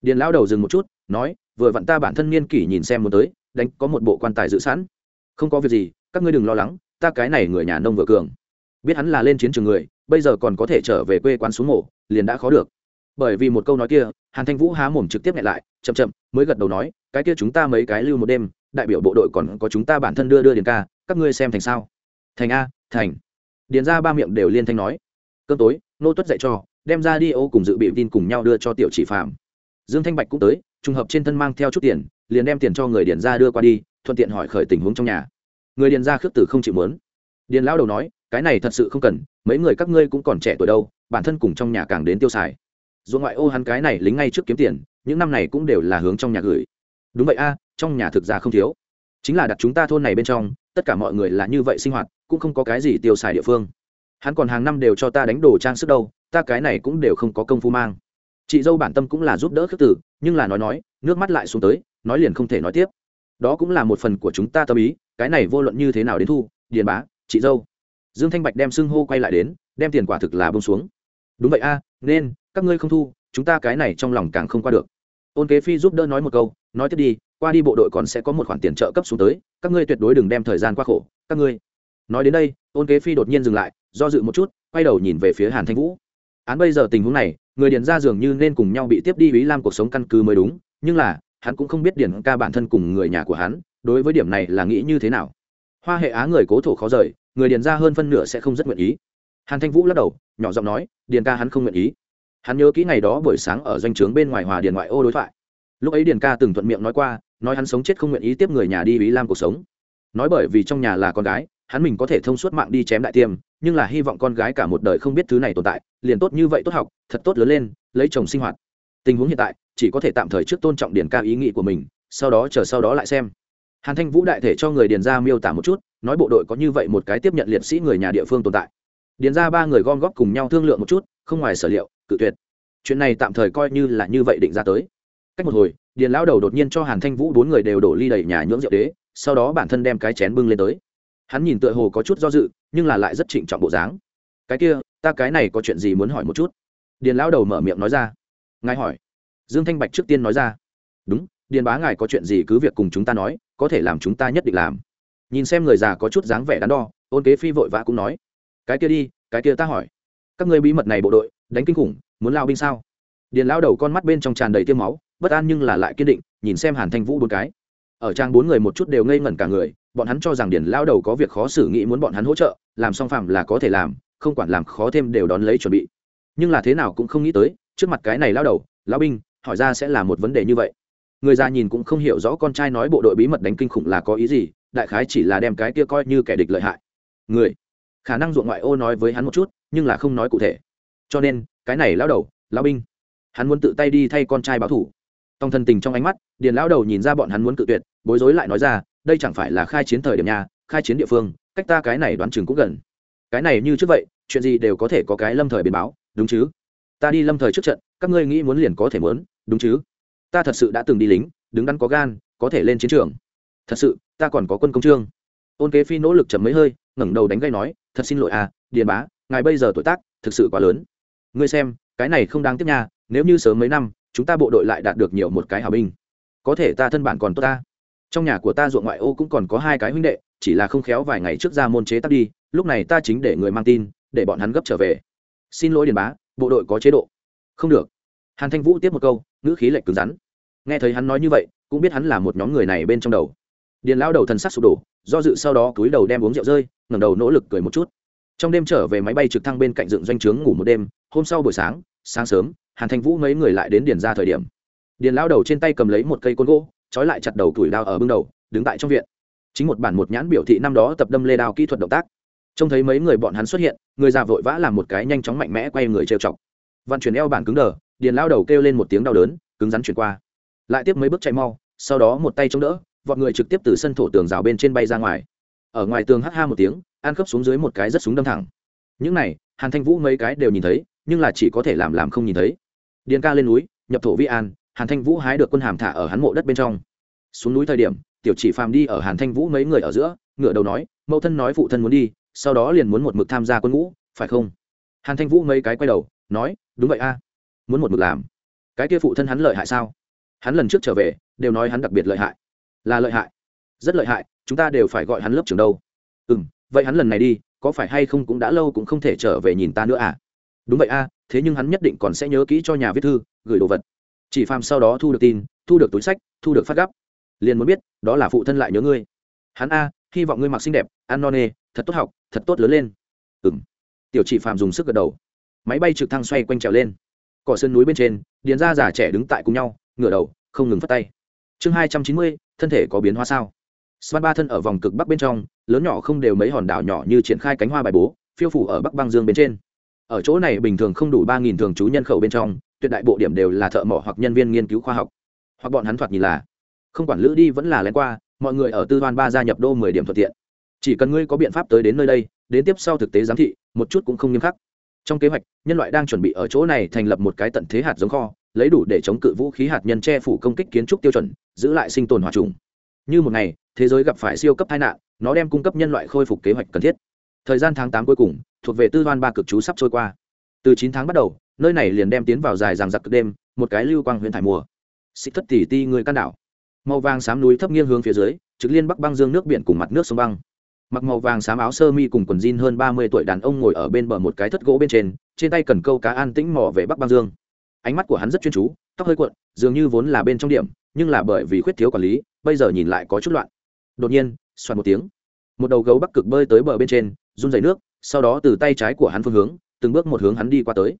Điền lão đầu dừng một chút, nói, vừa vặn ta bản thân niên kỷ nhìn xem muốn tới, đánh có một bộ quan tài dự sẵn. Không có việc gì các ngươi đừng lo lắng, ta cái này người nhà nông vừa cường. Biết hắn là lên chiến trường người, bây giờ còn có thể trở về quê quán xuống mổ, liền đã khó được. Bởi vì một câu nói kia, hàn thanh vũ há mồm trực tiếp nhẹ lại, chậm chậm, mới gật đầu nói, cái kia chúng ta mấy cái lưu một đêm, đại biểu bộ đội còn có chúng ta bản thân đưa đưa điền ca, các ngươi xem thành sao. Thành a, thành. Điền ra ba miệng đều liên thanh nói. Cơn tối, nô tuất dạy cho, đem ra đi ô cùng dự bị tin cùng nhau đưa cho tiểu chỉ phạm dương thanh bạch cũng tới, trùng hợp trên thân mang theo chút tiền, liền đem tiền cho người điền ra đưa qua đi, thuận tiện hỏi khởi tình huống trong nhà người điền ra khước tử không chịu muốn, điền lão đầu nói cái này thật sự không cần mấy người các ngươi cũng còn trẻ tuổi đâu bản thân cùng trong nhà càng đến tiêu xài. Dù ngoại ô hắn cái này lính ngay trước kiếm tiền những năm này cũng đều là hướng trong nhà gửi. Đúng vậy a trong nhà thực ra không thiếu. Chính là đặt chúng ta thôn này bên trong tất cả mọi người là như vậy sinh hoạt cũng không có cái gì tiêu xài địa phương. Hắn còn hàng năm đều cho ta đánh đồ trang sức đâu ta cái này cũng đều không có công phu mang. Chị dâu bản tâm cũng là giúp đỡ khước tử nhưng là nói nói nước mắt lại xuống tới nói liền không thể nói tiếp. Đó cũng là một phần của chúng ta tâm ý cái này vô luận như thế nào đến thu, điền bá, chị dâu. Dương thanh bạch đem xưng hô quay lại đến, đem tiền quả thực là bông xuống. Đúng vậy a, nên, các ngươi không thu, chúng ta cái này trong lòng càng không qua được. Ôn kế phi giúp đỡ nói một câu, nói tiếp đi, qua đi bộ đội còn sẽ có một khoản tiền trợ cấp xuống tới, các ngươi tuyệt đối đừng đem thời gian qua khổ, các ngươi. Nói đến đây, ôn kế phi đột nhiên dừng lại, do dự một chút, quay đầu nhìn về phía hàn thanh vũ. Án bây giờ tình huống này, người điền ra dường như nên cùng nhau bị tiếp đi ý lam cuộc sống căn cứ mới đúng, nhưng là, hắn cũng không biết điền ca bản thân cùng người nhà của hắn đối với điểm này là nghĩ như thế nào? Hoa hệ á người cố thổ khó rời, người điền ra hơn phân nửa sẽ không rất nguyện ý. Hàn thanh vũ lắc đầu, nhỏ giọng nói, điền ca hắn không nguyện ý. Hắn nhớ kỹ ngày đó buổi sáng ở doanh trướng bên ngoài hòa điền ngoại ô đối thoại. Lúc ấy điền ca từng thuận miệng nói qua, nói hắn sống chết không nguyện ý tiếp người nhà đi ý lam cuộc sống. Nói bởi vì trong nhà là con gái, hắn mình có thể thông suốt mạng đi chém đại tiêm, nhưng là hy vọng con gái cả một đời không biết thứ này tồn tại, liền tốt như vậy tốt học, thật tốt lớn lên, lấy chồng sinh hoạt. Tình huống hiện tại, chỉ có thể tạm thời trước tôn trọng điền ca ý nghĩ của mình, sau đó chờ sau đó lại xem hàn thanh vũ đại thể cho người điền ra miêu tả một chút, nói bộ đội có như vậy một cái tiếp nhận liệt sĩ người nhà địa phương tồn tại. Điền ra ba người gom góp cùng nhau thương lượng một chút, không ngoài sở liệu, cự tuyệt. Chuyện này tạm thời coi như là như vậy định ra tới. Cách một hồi, điền lão đầu đột nhiên cho hàn thanh vũ bốn người đều đổ ly đầy nhà nhưỡng rượu đế, sau đó bản thân đem cái chén bưng lên tới. Hắn nhìn tựa hồ có chút do dự, nhưng là lại rất trịnh trọng bộ dáng. Cái kia, ta cái này có chuyện gì muốn hỏi một chút? Điền lão đầu mở miệng nói ra. Ngài hỏi. Dương thanh bạch trước tiên nói ra. Đúng, điền bá ngài có chuyện gì cứ việc cùng chúng ta nói có thể làm chúng ta nhất định làm. Nhìn xem người già có chút dáng vẻ đắn đo, ôn kế phi vội vã cũng nói, cái kia đi, cái kia ta hỏi. Các ngươi bí mật này bộ đội, đánh kinh khủng, muốn lao binh sao? Điền lao đầu con mắt bên trong tràn đầy tiêm máu, bất an nhưng là lại kiên định, nhìn xem hàn thanh vũ bốn cái. Ở trang bốn người một chút đều ngây ngẩn cả người, bọn hắn cho rằng điền lao đầu có việc khó xử nghĩ muốn bọn hắn hỗ trợ, làm song phạm là có thể làm, không quản làm khó thêm đều đón lấy chuẩn bị. Nhưng là thế nào cũng không nghĩ tới, trước mặt cái này lao đầu lao binh, hỏi ra sẽ là một vấn đề như vậy người già nhìn cũng không hiểu rõ con trai nói bộ đội bí mật đánh kinh khủng là có ý gì, đại khái chỉ là đem cái kia coi như kẻ địch lợi hại. Người, khả năng ruộng ngoại ô nói với hắn một chút, nhưng là không nói cụ thể. Cho nên, cái này lao đầu lao binh, hắn muốn tự tay đi thay con trai báo thủ. Tòng thân tình trong ánh mắt, điền lão đầu nhìn ra bọn hắn muốn cự tuyệt, bối rối lại nói ra, đây chẳng phải là khai chiến thời điểm nhà, khai chiến địa phương, cách ta cái này đoán chừng cũng gần. Cái này như trước vậy, chuyện gì đều có thể có cái lâm thời biến báo, đúng chứ? Ta đi lâm thời trước trận, các ngươi nghĩ muốn liền có thể muốn, đúng chứ? Ta thật sự đã từng đi lính, đứng đắn có gan, có thể lên chiến trường. Thật sự, ta còn có quân công trương. Ôn kế phi nỗ lực chậm mấy hơi, ngẩng đầu đánh gây nói, thật xin lỗi à điền bá, ngài bây giờ tuổi tác thực sự quá lớn. Ngươi xem, cái này không đáng tiếc nha, nếu như sớm mấy năm, chúng ta bộ đội lại đạt được nhiều một cái hào binh, có thể ta thân bản còn tốt ta. Trong nhà của ta ruộng ngoại ô cũng còn có hai cái huynh đệ, chỉ là không khéo vài ngày trước ra môn chế tắt đi, lúc này ta chính để người mang tin, để bọn hắn gấp trở về. Xin lỗi điền bá, bộ đội có chế độ. Không được hàn thanh vũ tiếp một câu, ngữ khí lệch cứng rắn. Nghe thấy hắn nói như vậy, cũng biết hắn là một nhóm người này bên trong đầu. Điền lao đầu thần sắc sụp đổ, do dự sau đó cúi đầu đem uống rượu rơi, ngẩng đầu nỗ lực cười một chút. Trong đêm trở về máy bay trực thăng bên cạnh dựng doanh trướng ngủ một đêm, hôm sau buổi sáng sáng sớm, hàn thanh vũ mấy người lại đến điền ra thời điểm. Điền lao đầu trên tay cầm lấy một cây côn gỗ, trói lại chặt đầu tuổi đao ở bưng đầu, đứng tại trong viện. Chính một bản một nhãn biểu thị năm đó tập đâm lê đao kỹ thuật động tác. Trông thấy mấy người bọn hắn xuất hiện, người già vội vã làm một cái nhanh chóng mạnh mẽ quay người trêu chọc. Văn chuyển eo bản cứng đờ điền lao đầu kêu lên một tiếng đau đớn, cứng rắn chuyển qua. Lại tiếp mấy bước chạy mau, sau đó một tay chống đỡ, vọt người trực tiếp từ sân thổ tường rào bên trên bay ra ngoài. Ở ngoài tường hh một tiếng an khớp xuống dưới một cái rất súng đâm thẳng. Những này, hàn thanh vũ mấy cái đều nhìn thấy, nhưng là chỉ có thể làm làm không nhìn thấy. Điền ca lên núi, nhập thổ vi an, hàn thanh vũ hái được quân hàm thả ở hắn mộ đất bên trong. Xuống núi thời điểm, tiểu chỉ phàm đi ở hàn thanh vũ mấy người ở giữa ngựa đầu nói, mẫu thân nói phụ thân muốn đi, sau đó liền muốn một mực tham gia quân ngũ, phải không? Hàn thanh vũ mấy cái quay đầu, nói, đúng vậy a muốn một mực làm. Cái kia phụ thân hắn lợi hại sao? Hắn lần trước trở về, đều nói hắn đặc biệt lợi hại. Là lợi hại. Rất lợi hại, chúng ta đều phải gọi hắn lớp trưởng đâu. Ừ m vậy hắn lần này đi, có phải hay không cũng đã lâu cũng không thể trở về nhìn ta nữa à? Đúng vậy a, thế nhưng hắn nhất định còn sẽ nhớ kỹ cho nhà viết thư, gửi đồ vật. Chỉ phàm sau đó thu được tin, thu được túi sách, thu được phát gấp. Liền muốn biết, đó là phụ thân lại nhớ ngươi. Hắn a, hy vọng ngươi mặc xinh đẹp, ăn no nê, thật tốt học, thật tốt lớn lên. Ừ m tiểu chỉ phàm dùng sức gật đầu. Máy bay trực thăng xoay quanh trèo lên cỏ sơn núi bên trên, điền ra già trẻ đứng tại cùng nhau, ngửa đầu, không ngừng phát tay. Chương hai trăm chín mươi, thân thể có biến hóa sao? Svan ba thân ở vòng cực bắc bên trong, lớn nhỏ không đều mấy hòn đảo nhỏ như triển khai cánh hoa bài bố, phiêu phủ ở bắc băng dương bên trên. Ở chỗ này bình thường không đủ ba nghìn thường trú nhân khẩu bên trong, tuyệt đại bộ điểm đều là thợ mỏ hoặc nhân viên nghiên cứu khoa học. Hoặc bọn hắn thoạt nhìn là. Không quản lữ đi vẫn là lén qua, mọi người ở tư đoan ba gia nhập đô mười điểm thuận tiện. Chỉ cần ngươi có biện pháp tới đến nơi đây, đến tiếp sau thực tế giám thị, một chút cũng không nghiêm khắc trong kế hoạch, nhân loại đang chuẩn bị ở chỗ này thành lập một cái tận thế hạt giống kho, lấy đủ để chống cự vũ khí hạt nhân che phủ công kích kiến trúc tiêu chuẩn, giữ lại sinh tồn hòa trùng. Như một ngày, thế giới gặp phải siêu cấp tai nạn, nó đem cung cấp nhân loại khôi phục kế hoạch cần thiết. Thời gian tháng tám cuối cùng, thuộc về tư đoan ba cực chú sắp trôi qua. Từ chín tháng bắt đầu, nơi này liền đem tiến vào dài ràng giặc cực đêm, một cái lưu quang huyện thải mùa. Xích thất tỉ ti người căn đảo. Màu vàng xám núi thấp nghiêng hướng phía dưới, trực liên bắc băng dương nước biển cùng mặt nước sông băng mặc màu vàng xám áo sơ mi cùng quần jean hơn ba mươi tuổi đàn ông ngồi ở bên bờ một cái thất gỗ bên trên trên tay cần câu cá an tĩnh mò về bắc băng dương. Ánh mắt của hắn rất chuyên chú, tóc hơi cuộn, dường như vốn là bên trong điểm, nhưng là bởi vì khuyết thiếu quản lý, bây giờ nhìn lại có chút loạn. Đột nhiên xoắn một tiếng. Một đầu gấu bắc cực bơi tới bờ bên trên, run dày nước, sau đó từ tay trái của hắn phương hướng, từng bước một hướng hắn đi qua tới.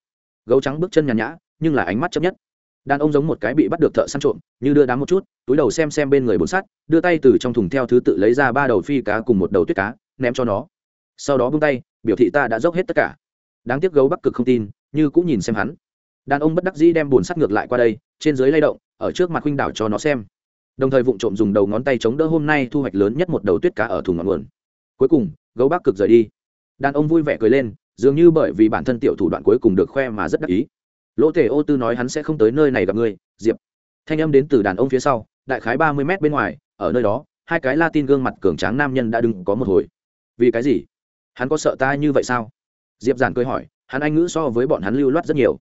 Gấu trắng bước chân nhàn nhã, nhưng là ánh mắt chấp nhất đàn ông giống một cái bị bắt được thợ săn trộm, như đưa đám một chút, túi đầu xem xem bên người bồn sắt, đưa tay từ trong thùng theo thứ tự lấy ra ba đầu phi cá cùng một đầu tuyết cá, ném cho nó. Sau đó bung tay, biểu thị ta đã dốc hết tất cả. Đáng tiếc gấu bắc cực không tin, như cũng nhìn xem hắn. Đàn ông bất đắc dĩ đem bùn sắt ngược lại qua đây, trên dưới lay động, ở trước mặt huynh đảo cho nó xem. Đồng thời vụng trộm dùng đầu ngón tay chống đỡ hôm nay thu hoạch lớn nhất một đầu tuyết cá ở thùng ngọn nguồn. Cuối cùng, gấu bắc cực rời đi. Đàn ông vui vẻ cười lên, dường như bởi vì bản thân tiểu thủ đoạn cuối cùng được khoe mà rất đắc ý lỗ tề ô tư nói hắn sẽ không tới nơi này gặp ngươi, diệp. Thanh âm đến từ đàn ông phía sau, đại khái ba mươi mét bên ngoài, ở nơi đó, hai cái la tin gương mặt cường tráng nam nhân đã đứng có một hồi. Vì cái gì? Hắn có sợ ta như vậy sao? Diệp giản cười hỏi, hắn anh ngữ so với bọn hắn lưu loát rất nhiều.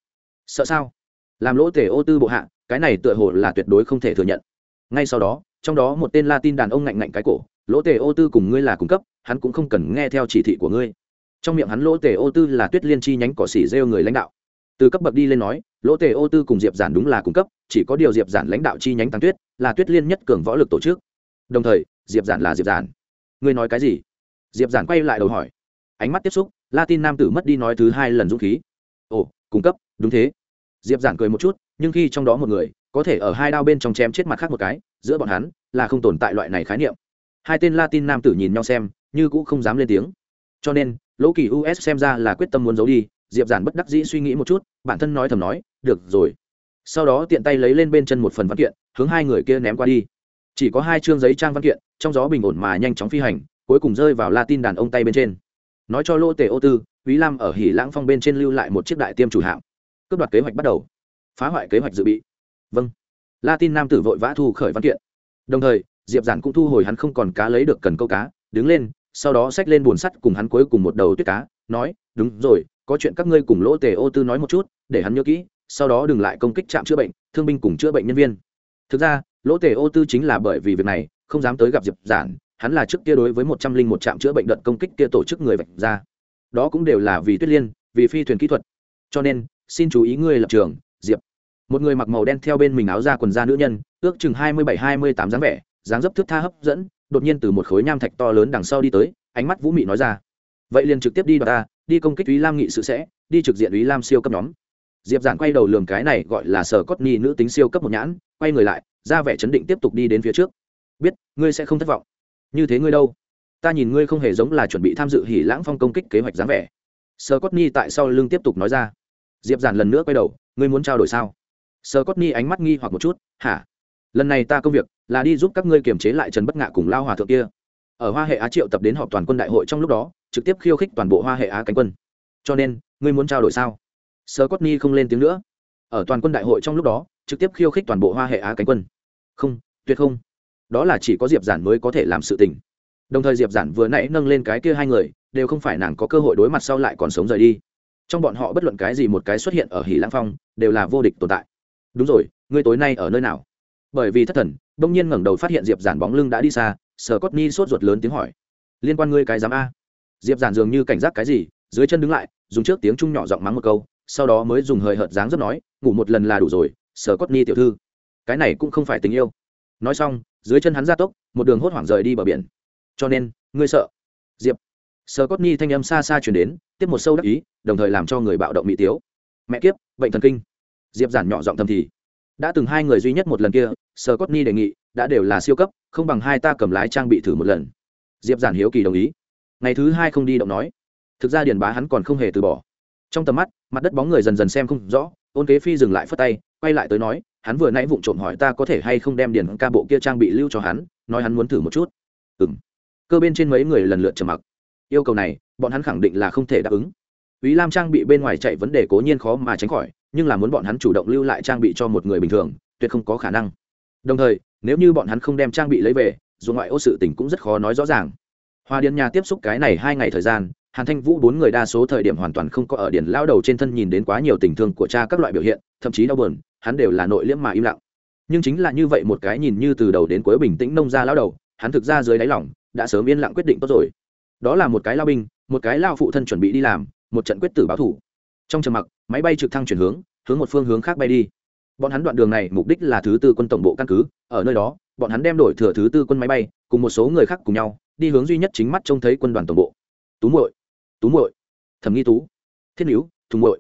Sợ sao? Làm lỗ tể ô tư bộ hạ, cái này tựa hồ là tuyệt đối không thể thừa nhận. Ngay sau đó, trong đó một tên la tin đàn ông ngạnh ngạnh cái cổ, lỗ tể ô tư cùng ngươi là cung cấp, hắn cũng không cần nghe theo chỉ thị của ngươi. Trong miệng hắn lỗ tể ô tư là tuyết liên chi nhánh cỏ xỉ rêu người lãnh đạo từ cấp bậc đi lên nói, lỗ tề ô tư cùng diệp giản đúng là cung cấp, chỉ có điều diệp giản lãnh đạo chi nhánh tăng tuyết, là tuyết liên nhất cường võ lực tổ chức. Đồng thời, diệp giản là diệp giản. Ngươi nói cái gì? Diệp giản quay lại đầu hỏi. Ánh mắt tiếp xúc, latin nam tử mất đi nói thứ hai lần dũng khí. Ồ, cung cấp, đúng thế. Diệp giản cười một chút, nhưng khi trong đó một người, có thể ở hai đao bên trong chém chết mặt khác một cái, giữa bọn hắn, là không tồn tại loại này khái niệm. Hai tên latin nam tử nhìn nhau xem, như cũng không dám lên tiếng. Cho nên, lỗ kỳ us xem ra là quyết tâm muốn giấu đi diệp giản bất đắc dĩ suy nghĩ một chút, bản thân nói thầm nói, được rồi. Sau đó tiện tay lấy lên bên chân một phần văn kiện, hướng hai người kia ném qua đi. Chỉ có hai chương giấy trang văn kiện, trong gió bình ổn mà nhanh chóng phi hành, cuối cùng rơi vào latin đàn ông tay bên trên. Nói cho lô tề ô tư, quý lam ở hỉ lãng phong bên trên lưu lại một chiếc đại tiêm chủ hạm cướp đoạt kế hoạch bắt đầu. Phá hoại kế hoạch dự bị. Vâng. Latin nam tử vội vã thu khởi văn kiện. Đồng thời, diệp giản cũng thu hồi hắn không còn cá lấy được cần câu cá, đứng lên, sau đó xách lên bùn sắt cùng hắn cuối cùng một đầu tuyết cá, nói, đúng rồi có chuyện các ngươi cùng lỗ tề ô tư nói một chút, để hắn nhớ kỹ, sau đó đừng lại công kích trạm chữa bệnh, thương binh cùng chữa bệnh nhân viên. Thực ra, lỗ tề ô tư chính là bởi vì việc này, không dám tới gặp diệp giản, hắn là trước kia đối với một trăm linh một trạm chữa bệnh đợt công kích kia tổ chức người vạch ra. Đó cũng đều là vì tuyết liên, vì phi thuyền kỹ thuật. Cho nên, xin chú ý ngươi lập trường, diệp. Một người mặc màu đen theo bên mình áo ra quần da nữ nhân, ước chừng hai mươi bảy, hai mươi tám dáng vẻ, dáng dấp thước tha hấp dẫn, đột nhiên từ một khối nham thạch to lớn đằng sau đi tới, ánh mắt vũ mị nói ra vậy liền trực tiếp đi đoạt ta, đi công kích ý lam nghị sự sẽ, đi trực diện ý lam siêu cấp nhóm. Diệp giản quay đầu lường cái này gọi là sở cốt ni nữ tính siêu cấp một nhãn, quay người lại, ra vẻ chấn định tiếp tục đi đến phía trước. Biết, ngươi sẽ không thất vọng. Như thế ngươi đâu? Ta nhìn ngươi không hề giống là chuẩn bị tham dự hỉ lãng phong công kích kế hoạch dáng vẻ. Sơ cốt ni tại sau lưng tiếp tục nói ra. Diệp giản lần nữa quay đầu, ngươi muốn trao đổi sao? Sơ cốt ni ánh mắt nghi hoặc một chút. Hả? Lần này ta công việc là đi giúp các ngươi kiềm chế lại trần bất ngạ cùng lao hòa thượng kia ở hoa hệ á triệu tập đến họp toàn quân đại hội trong lúc đó, trực tiếp khiêu khích toàn bộ hoa hệ á cánh quân. Cho nên, ngươi muốn trao đổi sao? Sơ cốt ni không lên tiếng nữa. Ở toàn quân đại hội trong lúc đó, trực tiếp khiêu khích toàn bộ hoa hệ á cánh quân. Không, tuyệt không. Đó là chỉ có diệp giản mới có thể làm sự tình. Đồng thời diệp giản vừa nãy nâng lên cái kia hai người, đều không phải nàng có cơ hội đối mặt sau lại còn sống rời đi. Trong bọn họ bất luận cái gì một cái xuất hiện ở hỷ lãng phong, đều là vô địch tồn tại. Đúng rồi, ngươi tối nay ở nơi nào? Bởi vì thất thần, đông nhiên ngẩng đầu phát hiện diệp giản bóng lưng đã đi xa Sở cốt ni sốt ruột lớn tiếng hỏi. Liên quan ngươi cái dám a. Diệp giản dường như cảnh giác cái gì, dưới chân đứng lại, dùng trước tiếng trung nhỏ giọng mắng một câu, sau đó mới dùng hời hợt dáng rất nói, ngủ một lần là đủ rồi, Sở cốt ni tiểu thư. Cái này cũng không phải tình yêu. Nói xong, dưới chân hắn ra tốc, một đường hốt hoảng rời đi bờ biển. Cho nên, ngươi sợ? Diệp. Sở cốt ni thanh âm xa xa chuyển đến, tiếp một sâu đắc ý, đồng thời làm cho người bạo động mỹ tiếu. Mẹ kiếp, bệnh thần kinh. Diệp giản nhỏ giọng thầm thì đã từng hai người duy nhất một lần kia sờ cốt ni đề nghị đã đều là siêu cấp không bằng hai ta cầm lái trang bị thử một lần. Diệp giản hiếu kỳ đồng ý. Ngày thứ hai không đi động nói. Thực ra điền bá hắn còn không hề từ bỏ. Trong tầm mắt mặt đất bóng người dần dần xem không rõ ôn kế phi dừng lại phất tay quay lại tới nói hắn vừa nãy vụng trộm hỏi ta có thể hay không đem điền ca bộ kia trang bị lưu cho hắn nói hắn muốn thử một chút. Ừ m cơ bên trên mấy người lần lượt trầm mặc. Yêu cầu này bọn hắn khẳng định là không thể đáp ứng. Ý Lam trang bị bên ngoài chạy vấn đề cố nhiên khó mà tránh khỏi, nhưng là muốn bọn hắn chủ động lưu lại trang bị cho một người bình thường, tuyệt không có khả năng. Đồng thời, nếu như bọn hắn không đem trang bị lấy về, dù ngoại ô sự tình cũng rất khó nói rõ ràng. Hoa Điền Nhà tiếp xúc cái này hai ngày thời gian, Hàn Thanh Vũ bốn người đa số thời điểm hoàn toàn không có ở điển lao đầu trên thân nhìn đến quá nhiều tình thương của cha các loại biểu hiện, thậm chí đau buồn, hắn đều là nội liễm mà im lặng. Nhưng chính là như vậy một cái nhìn như từ đầu đến cuối bình tĩnh nông ra lao đầu, hắn thực ra dưới đáy lòng đã sớm yên lặng quyết định tốt rồi. Đó là một cái lao binh, một cái lao phụ thân chuẩn bị đi làm, một trận quyết tử báo thủ trong trầm mặc, máy bay trực thăng chuyển hướng hướng một phương hướng khác bay đi. Bọn hắn đoạn đường này mục đích là thứ tư quân tổng bộ căn cứ, ở nơi đó, bọn hắn đem đổi thừa thứ tư quân máy bay, cùng một số người khác cùng nhau, đi hướng duy nhất chính mắt trông thấy quân đoàn tổng bộ. Tú muội tú muội. Thẩm nghi tú. Thiết hữu thùng muội.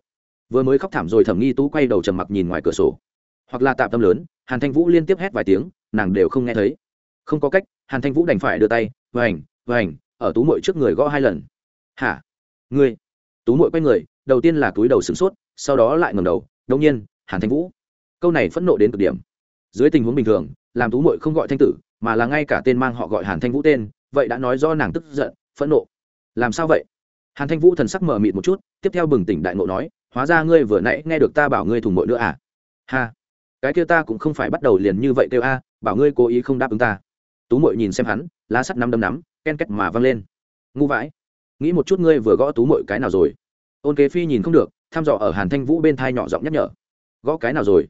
Vừa mới khóc thảm rồi thẩm nghi tú quay đầu trầm mặc nhìn ngoài cửa sổ. Hoặc là tạm tâm lớn, hàn thanh vũ liên tiếp hét vài tiếng, nàng đều không nghe thấy. Không có cách, hàn thanh vũ đành phải đưa tay, vành vành, ở tú muội trước người gõ hai lần. Hả? Ngươi? Tú muội quay người đầu tiên là túi đầu sửng sốt, sau đó lại ngầm đầu đông nhiên, hàn thanh vũ. Câu này phẫn nộ đến cực điểm. Dưới tình huống bình thường, làm tú mội không gọi thanh tử, mà là ngay cả tên mang họ gọi hàn thanh vũ tên, vậy đã nói do nàng tức giận, phẫn nộ. Làm sao vậy? Hàn thanh vũ thần sắc mờ mịt một chút, tiếp theo bừng tỉnh đại ngộ nói, hóa ra ngươi vừa nãy nghe được ta bảo ngươi thùng mội nữa à? Ha, cái kia ta cũng không phải bắt đầu liền như vậy kêu a, bảo ngươi cố ý không đáp ứng ta. Tú mội nhìn xem hắn, lá sắt nắm đấm nắm, ken két mà văng lên. Ngu vãi, nghĩ một chút ngươi vừa gõ tú mội cái nào rồi? Ôn kế phi nhìn không được, thăm dò ở hàn thanh vũ bên thai nhỏ giọng nhắc nhở. Gõ cái nào rồi?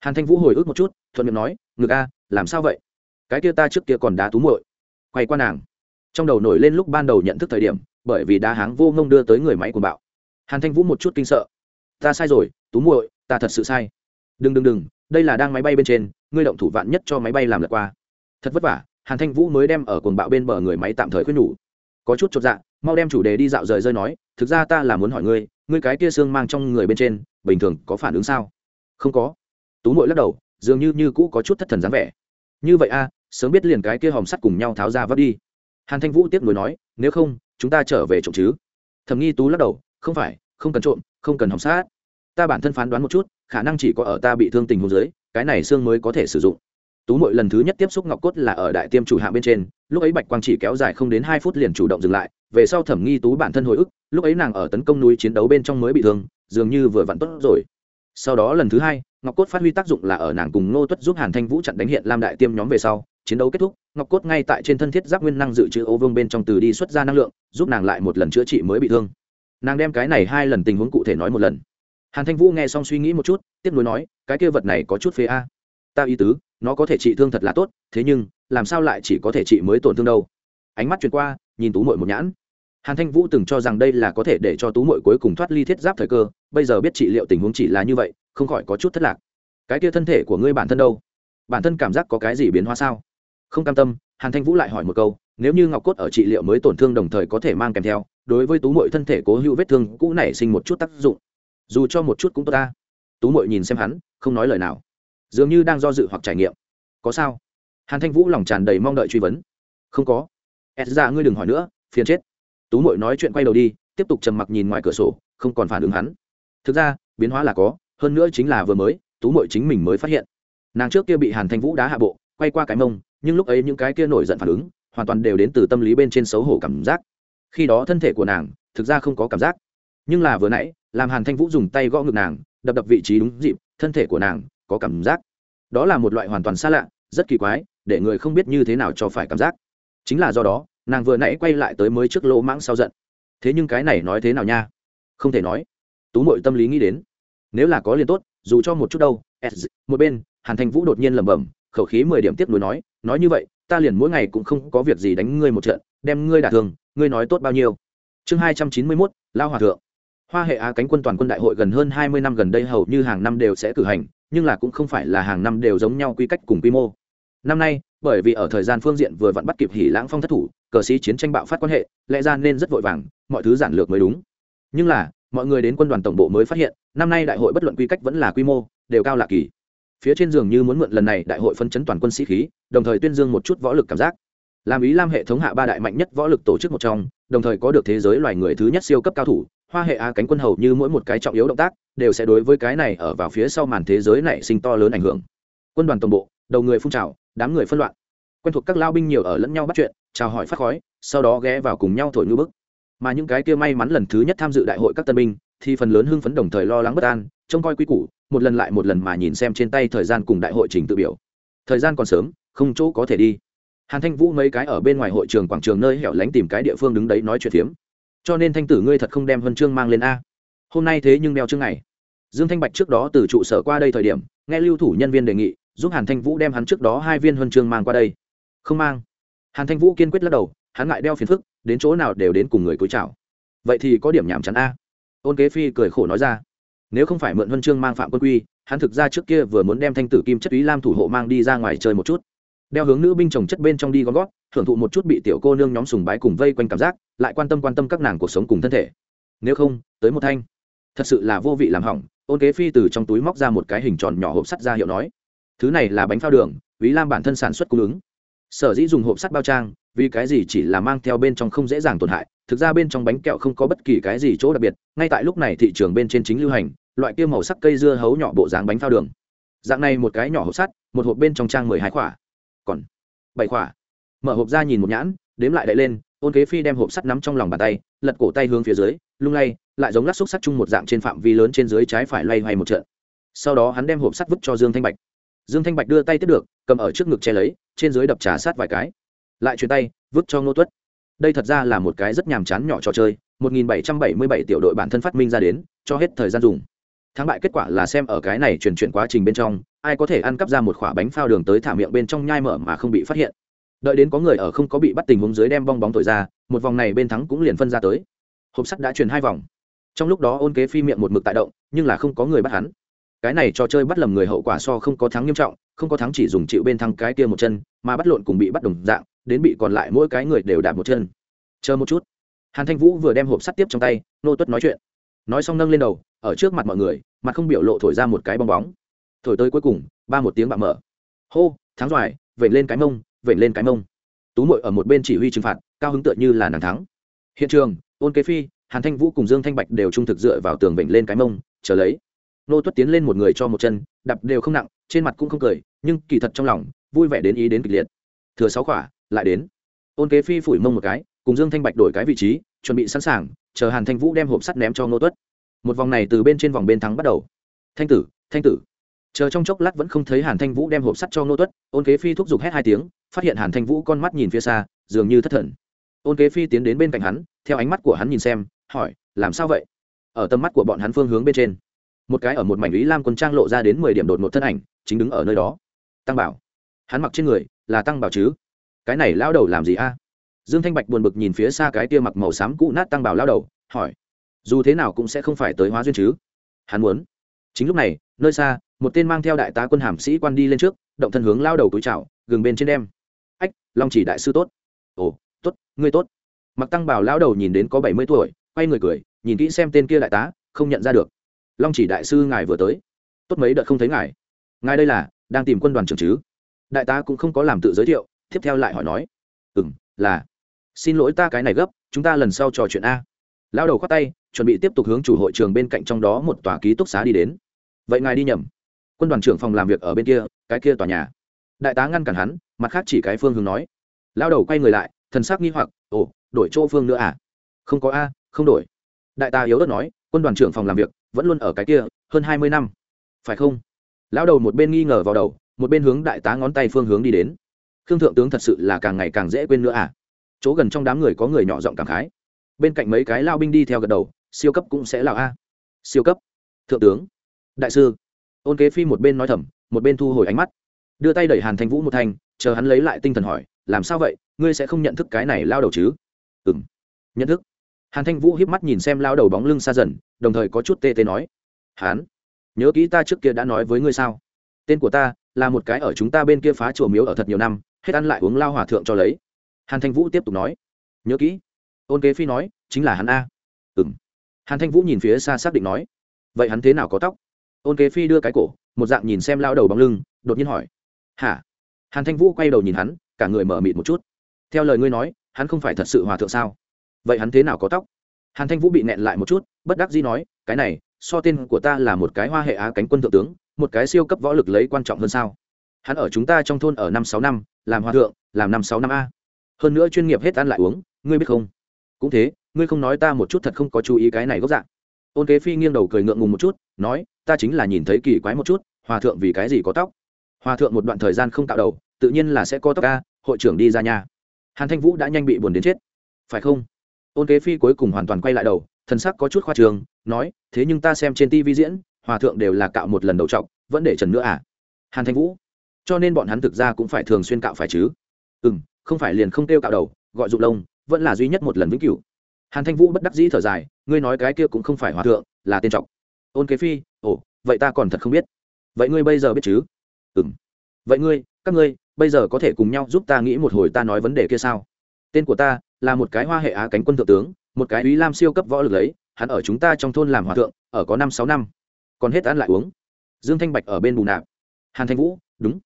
Hàn thanh vũ hồi ức một chút, thuận miệng nói, ngực a, làm sao vậy? Cái kia ta trước kia còn đá tú muội. Quay qua nàng. Trong đầu nổi lên lúc ban đầu nhận thức thời điểm, bởi vì đá háng vô ngông đưa tới người máy của bạo. Hàn thanh vũ một chút kinh sợ. Ta sai rồi, tú muội, ta thật sự sai. Đừng đừng đừng, đây là đang máy bay bên trên, ngươi động thủ vạn nhất cho máy bay làm lật qua. Thật vất vả, hàn thanh vũ mới đem ở cồn bạo bên bờ người máy tạm thời khuyên nhủ. Có chút chột dạ mau đem chủ đề đi dạo rời rơi nói thực ra ta là muốn hỏi ngươi ngươi cái kia xương mang trong người bên trên, bình thường có phản ứng sao? Không có. Tú mội lắc đầu, dường như như cũ có chút thất thần dáng vẻ. Như vậy a, sớm biết liền cái kia hòm sắt cùng nhau tháo ra vấp đi. Hàn thanh vũ tiếp nối nói, nếu không, chúng ta trở về trộm chứ. Thầm nghi tú lắc đầu, không phải, không cần trộm, không cần hòm sát ta bản thân phán đoán một chút, khả năng chỉ có ở ta bị thương tình hồ dưới, cái này xương mới có thể sử dụng. Tú mội lần thứ nhất tiếp xúc ngọc cốt là ở đại tiêm chủ hạng bên trên lúc ấy bạch quang chỉ kéo dài không đến hai phút liền chủ động dừng lại, về sau thẩm nghi tú bản thân hồi ức, lúc ấy nàng ở tấn công núi chiến đấu bên trong mới bị thương, dường như vừa vặn tốt rồi. Sau đó lần thứ hai, ngọc cốt phát huy tác dụng là ở nàng cùng ngô tuất giúp hàn thanh vũ chặn đánh hiện lam đại tiêm nhóm về sau, chiến đấu kết thúc, ngọc cốt ngay tại trên thân thiết giáp nguyên năng dự trữ ô vương bên trong từ đi xuất ra năng lượng, giúp nàng lại một lần chữa trị mới bị thương. Nàng đem cái này hai lần tình huống cụ thể nói một lần. Hàn thanh vũ nghe xong suy nghĩ một chút, tiếp nối nói, cái kia vật này có chút phế a ta ý tứ, nó có thể trị thương thật là tốt, thế nhưng, làm sao lại chỉ có thể trị mới tổn thương đâu? Ánh mắt chuyển qua, nhìn tú mội một nhãn. Hàn thanh vũ từng cho rằng đây là có thể để cho tú mội cuối cùng thoát ly thiết giáp thời cơ, bây giờ biết trị liệu tình huống chỉ là như vậy, không khỏi có chút thất lạc. Cái kia thân thể của ngươi bản thân đâu? Bản thân cảm giác có cái gì biến hóa sao? Không cam tâm, hàn thanh vũ lại hỏi một câu, nếu như ngọc cốt ở trị liệu mới tổn thương đồng thời có thể mang kèm theo, đối với tú mội thân thể cố hữu vết thương cũ nảy sinh một chút tác dụng. Dù cho một chút cũng tốt ta. Tú mội nhìn xem hắn, không nói lời nào dường như đang do dự hoặc trải nghiệm. Có sao? Hàn thanh vũ lòng tràn đầy mong đợi truy vấn. Không có. Ed dạ ra ngươi đừng hỏi nữa, phiền chết. Tú mội nói chuyện quay đầu đi, tiếp tục trầm mặc nhìn ngoài cửa sổ, không còn phản ứng hắn. Thực ra, biến hóa là có, hơn nữa chính là vừa mới, tú mội chính mình mới phát hiện. Nàng trước kia bị hàn thanh vũ đá hạ bộ, quay qua cái mông, nhưng lúc ấy những cái kia nổi giận phản ứng, hoàn toàn đều đến từ tâm lý bên trên xấu hổ cảm giác. Khi đó thân thể của nàng, thực ra không có cảm giác. Nhưng là vừa nãy, làm hàn thanh vũ dùng tay gõ ngực nàng, đập đập vị trí đúng dịp, thân thể của nàng có cảm giác. Đó là một loại hoàn toàn xa lạ, rất kỳ quái, để người không biết như thế nào cho phải cảm giác. Chính là do đó, nàng vừa nãy quay lại tới mới trước lỗ mãng sau giận. Thế nhưng cái này nói thế nào nha? Không thể nói. Tú mội tâm lý nghĩ đến. Nếu là có liền tốt, dù cho một chút đâu một bên, hàn thanh vũ đột nhiên lẩm bẩm, khẩu khí mười điểm tiếp nối nói nói như vậy, ta liền mỗi ngày cũng không có việc gì đánh ngươi một trận, đem ngươi đả thương, ngươi nói tốt bao nhiêu. Chương hai trăm chín mươi mốt, lao hòa thượng. Hoa hệ á cánh quân toàn quân đại hội gần hơn hai mươi năm gần đây hầu như hàng năm đều sẽ cử hành nhưng là cũng không phải là hàng năm đều giống nhau quy cách cùng quy mô. Năm nay, bởi vì ở thời gian phương diện vừa vặn bắt kịp hỉ lãng phong thất thủ, cờ sĩ chiến tranh bạo phát quan hệ, lẽ ra nên rất vội vàng, mọi thứ giản lược mới đúng. Nhưng là, mọi người đến quân đoàn tổng bộ mới phát hiện, năm nay đại hội bất luận quy cách vẫn là quy mô, đều cao lạ kỳ. Phía trên giường như muốn mượn lần này đại hội phân chấn toàn quân sĩ khí, đồng thời tuyên dương một chút võ lực cảm giác. Làm ý lam hệ thống hạ ba đại mạnh nhất võ lực tổ chức một trong, đồng thời có được thế giới loài người thứ nhất siêu cấp cao thủ hoa hệ á cánh quân hầu như mỗi một cái trọng yếu động tác đều sẽ đối với cái này ở vào phía sau màn thế giới này sinh to lớn ảnh hưởng. Quân đoàn tổng bộ, đầu người phun trào, đám người phân loạn. Quen thuộc các lao binh nhiều ở lẫn nhau bắt chuyện, chào hỏi phát khói, sau đó ghé vào cùng nhau thổi ngư bức. Mà những cái kia may mắn lần thứ nhất tham dự đại hội các tân binh, thì phần lớn hưng phấn đồng thời lo lắng bất an, trông coi quy củ, một lần lại một lần mà nhìn xem trên tay thời gian cùng đại hội trình tự biểu. Thời gian còn sớm, không chỗ có thể đi. Hàn thanh vũ mấy cái ở bên ngoài hội trường quảng trường nơi hẻo lánh tìm cái địa phương đứng đấy nói chuyện phiếm cho nên thanh tử ngươi thật không đem huân chương mang lên a. Hôm nay thế nhưng đeo chương này. Dương thanh bạch trước đó từ trụ sở qua đây thời điểm, nghe lưu thủ nhân viên đề nghị, giúp hàn thanh vũ đem hắn trước đó hai viên huân chương mang qua đây. Không mang. Hàn thanh vũ kiên quyết lắc đầu, hắn ngại đeo phiền phức, đến chỗ nào đều đến cùng người cúi chào. Vậy thì có điểm nhảm chán a. Ôn kế phi cười khổ nói ra, nếu không phải mượn huân chương mang phạm quân quy, hắn thực ra trước kia vừa muốn đem thanh tử kim chất ý lam thủ hộ mang đi ra ngoài chơi một chút. Đeo hướng nữ binh chồng chất bên trong đi gom gót thưởng thụ một chút bị tiểu cô nương nhóm sùng bái cùng vây quanh cảm giác, lại quan tâm quan tâm các nàng cuộc sống cùng thân thể. Nếu không, tới một thanh. Thật sự là vô vị làm hỏng, ôn kế phi từ trong túi móc ra một cái hình tròn nhỏ hộp sắt ra hiệu nói, thứ này là bánh phao đường ý lam bản thân sản xuất cung ứng. Sở dĩ dùng hộp sắt bao trang, vì cái gì chỉ là mang theo bên trong không dễ dàng tổn hại, thực ra bên trong bánh kẹo không có bất kỳ cái gì chỗ đặc biệt, ngay tại lúc này thị trường bên trên chính lưu hành, loại kia màu sắc cây dưa hấu nhỏ bộ dáng bánh phao đường. Dạng này một cái nhỏ hộp sắt, một hộp bên trong trang mười hai khỏa còn bảy khỏa mở hộp ra nhìn một nhãn, đếm lại đậy lên ôn kế phi đem hộp sắt nắm trong lòng bàn tay, lật cổ tay hướng phía dưới, lung lay, lại giống lát xúc sắt chung một dạng trên phạm vi lớn trên dưới trái phải loay hoay một trận. Sau đó hắn đem hộp sắt vứt cho dương thanh bạch. Dương thanh bạch đưa tay tiếp được, cầm ở trước ngực che lấy, trên dưới đập trà sát vài cái. Lại chuyển tay, vứt cho ngô tuất. Đây thật ra là một cái rất nhàm chán nhỏ trò chơi 1777 tiểu đội bản thân phát minh ra đến, cho hết thời gian dùng. Thắng bại kết quả là xem ở cái này chuyển chuyển quá trình bên trong, ai có thể ăn cắp ra một quả bánh phao đường tới thả miệng bên trong nhai mở mà không bị phát hiện đợi đến có người ở không có bị bắt tình huống dưới đem bong bóng thổi ra, một vòng này bên thắng cũng liền phân ra tới. Hộp sắt đã chuyển hai vòng. Trong lúc đó ôn kế phi miệng một mực tại động, nhưng là không có người bắt hắn. Cái này trò chơi bắt lầm người hậu quả so không có thắng nghiêm trọng, không có thắng chỉ dùng chịu bên thắng cái kia một chân, mà bắt lộn cùng bị bắt đồng dạng, đến bị còn lại mỗi cái người đều đạp một chân. Chờ một chút. Hàn thanh vũ vừa đem hộp sắt tiếp trong tay, nô tuất nói chuyện. Nói xong nâng lên đầu, ở trước mặt mọi người, mặt không biểu lộ thổi ra một cái bong bóng. Thổi tới cuối cùng, ba một tiếng bạ mở. Hô, thắng doài vẩy lên cái mông vểnh lên cái mông. Tú mội ở một bên chỉ huy trừng phạt, cao hứng tựa như là nàng thắng. Hiện trường, ôn kế phi, hàn thanh vũ cùng dương thanh bạch đều trung thực dựa vào tường vểnh lên cái mông, chờ lấy. Nô tuất tiến lên một người cho một chân đập đều không nặng, trên mặt cũng không cười, nhưng kỳ thật trong lòng, vui vẻ đến ý đến kịch liệt. Thừa sáu quả lại đến. Ôn kế phi phủi mông một cái, cùng dương thanh bạch đổi cái vị trí, chuẩn bị sẵn sàng, chờ hàn thanh vũ đem hộp sắt ném cho nô tuất. Một vòng này từ bên trên vòng bên thắng bắt đầu. Thanh tử thanh tử. Chờ trong chốc lát vẫn không thấy hàn thanh vũ đem hộp sắt cho nô tuất, ôn kế phi thúc giục hét hai tiếng phát hiện hàn thanh vũ con mắt nhìn phía xa, dường như thất thần. Ôn kế phi tiến đến bên cạnh hắn, theo ánh mắt của hắn nhìn xem, hỏi, làm sao vậy? Ở tầm mắt của bọn hắn phương hướng bên trên, một cái ở một mảnh ý lam quân trang lộ ra đến mười điểm đột một thân ảnh, chính đứng ở nơi đó. Tăng bảo. Hắn mặc trên người, là tăng bảo chứ? Cái này lao đầu làm gì a? Dương thanh bạch buồn bực nhìn phía xa cái tia mặc màu xám cũ nát tăng bảo lao đầu, hỏi, dù thế nào cũng sẽ không phải tới hóa duyên chứ? Hắn muốn. Chính lúc này, nơi xa, một tên mang theo đại tá quân hàm sĩ quan đi lên trước, động thân hướng lao đầu túi chảo gừng bên trên đem long chỉ đại sư tốt. Ồ, tốt, ngươi tốt. Mặc tăng bảo Lão đầu nhìn đến có bảy mươi tuổi, quay người cười, nhìn kỹ xem tên kia đại tá, không nhận ra được. Long chỉ đại sư ngài vừa tới. Tốt mấy đợt không thấy ngài. Ngài đây là, đang tìm quân đoàn trưởng chứ? Đại tá cũng không có làm tự giới thiệu, tiếp theo lại hỏi nói. Ừ m là. Xin lỗi ta cái này gấp, chúng ta lần sau trò chuyện a. Lao đầu khoát tay, chuẩn bị tiếp tục hướng chủ hội trường bên cạnh trong đó một tòa ký túc xá đi đến. Vậy ngài đi nhầm. Quân đoàn trưởng phòng làm việc ở bên kia, cái kia tòa nhà đại tá ngăn cản hắn, mặt khác chỉ cái phương hướng nói. Lao đầu quay người lại, thần sắc nghi hoặc, ồ, đổi chỗ phương nữa à? Không có a, không đổi. Đại tá yếu ớt nói, quân đoàn trưởng phòng làm việc vẫn luôn ở cái kia, hơn hai mươi năm. Phải không? Lão đầu một bên nghi ngờ vào đầu, một bên hướng đại tá ngón tay phương hướng đi đến. Khương thượng tướng thật sự là càng ngày càng dễ quên nữa à? Chỗ gần trong đám người có người nhỏ giọng cảm khái. Bên cạnh mấy cái lao binh đi theo gật đầu, siêu cấp cũng sẽ là a. Siêu cấp. Thượng tướng. Đại sư. Ôn kế phi một bên nói thầm, một bên thu hồi ánh mắt đưa tay đẩy hàn thanh vũ một thanh, chờ hắn lấy lại tinh thần hỏi, làm sao vậy? Ngươi sẽ không nhận thức cái này lao đầu chứ? Ừ m nhận thức. Hàn thanh vũ hiếp mắt nhìn xem lao đầu bóng lưng xa dần, đồng thời có chút tê tê nói, hán, nhớ kỹ ta trước kia đã nói với ngươi sao? Tên của ta là một cái ở chúng ta bên kia phá chùa miếu ở thật nhiều năm, hết ăn lại uống lao hòa thượng cho lấy. Hàn thanh vũ tiếp tục nói, nhớ kỹ. Ôn kế phi nói, chính là hắn a. Ừ m hàn thanh vũ nhìn phía xa xác định nói, vậy hắn thế nào có tóc? Ôn kế phi đưa cái cổ, một dạng nhìn xem lao đầu bóng lưng, đột nhiên hỏi hả? Hàn thanh vũ quay đầu nhìn hắn, cả người mở mịt một chút. Theo lời ngươi nói, hắn không phải thật sự hòa thượng sao? Vậy hắn thế nào có tóc? Hàn thanh vũ bị nẹn lại một chút, bất đắc dĩ nói, cái này, so tên của ta là một cái hoa hệ á cánh quân thượng tướng, một cái siêu cấp võ lực lấy quan trọng hơn sao? Hắn ở chúng ta trong thôn ở năm sáu năm, làm hòa thượng, làm năm sáu năm a. Hơn nữa chuyên nghiệp hết ăn lại uống, ngươi biết không? Cũng thế, ngươi không nói ta một chút thật không có chú ý cái này gốc dạng. Ôn kế phi nghiêng đầu cười ngượng ngùng một chút, nói, ta chính là nhìn thấy kỳ quái một chút, hòa thượng vì cái gì có tóc? Hòa thượng một đoạn thời gian không tạo đầu, tự nhiên là sẽ có tóc ca, hội trưởng đi ra nhà. Hàn thanh vũ đã nhanh bị buồn đến chết. Phải không? Ôn kế phi cuối cùng hoàn toàn quay lại đầu, thần sắc có chút khoa trường nói, thế nhưng ta xem trên tv diễn, hòa thượng đều là cạo một lần đầu trọc, vẫn để trần nữa à? Hàn thanh vũ. Cho nên bọn hắn thực ra cũng phải thường xuyên cạo phải chứ. Ừ m không phải liền không kêu cạo đầu, gọi dụng lông, vẫn là duy nhất một lần vĩnh cửu. Hàn thanh vũ bất đắc dĩ thở dài, ngươi nói cái kia cũng không phải hòa thượng, là tên trọc. Ôn kế phi, ồ, vậy ta còn thật không biết. Vậy ngươi bây giờ biết chứ? Ừ m vậy ngươi, các ngươi, bây giờ có thể cùng nhau giúp ta nghĩ một hồi ta nói vấn đề kia sao? Tên của ta là một cái hoa hệ á cánh quân thượng tướng, một cái ý lam siêu cấp võ lực lấy hắn ở chúng ta trong thôn làm hòa thượng, ở có năm sáu năm. Còn hết ăn lại uống. Dương thanh bạch ở bên bù nạp. Hàn thanh vũ, đúng.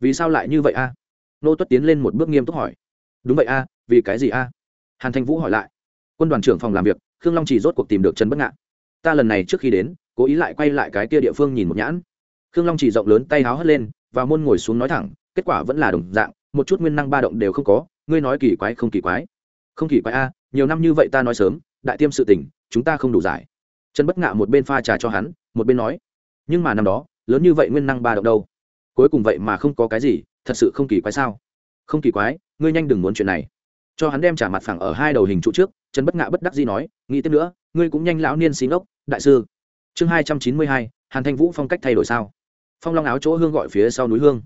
Vì sao lại như vậy a? Nô tuất tiến lên một bước nghiêm túc hỏi. Đúng vậy a, vì cái gì a? Hàn thanh vũ hỏi lại. Quân đoàn trưởng phòng làm việc, khương long chỉ rốt cuộc tìm được trần bất ngạn. Ta lần này trước khi đến, cố ý lại quay lại cái kia địa phương nhìn một nhãn khương long chỉ rộng lớn tay háo hất lên và môn ngồi xuống nói thẳng, kết quả vẫn là đồng dạng, một chút nguyên năng ba động đều không có, ngươi nói kỳ quái không kỳ quái. Không kỳ quái a, nhiều năm như vậy ta nói sớm, đại tiêm sự tình, chúng ta không đủ giải. Trần bất ngạ một bên pha trà cho hắn, một bên nói, nhưng mà năm đó, lớn như vậy nguyên năng ba động đâu? Cuối cùng vậy mà không có cái gì, thật sự không kỳ quái sao? Không kỳ quái, ngươi nhanh đừng muốn chuyện này. Cho hắn đem trả mặt phẳng ở hai đầu hình trụ trước, trần bất ngạ bất đắc dĩ nói, nghĩ tiếp nữa, ngươi cũng nhanh lão niên xí ngốc, đại sư. Chương hai trăm chín mươi hai, hàn thanh vũ phong cách thay đổi sao? Phong long áo chỗ hương gọi phía sau núi hương.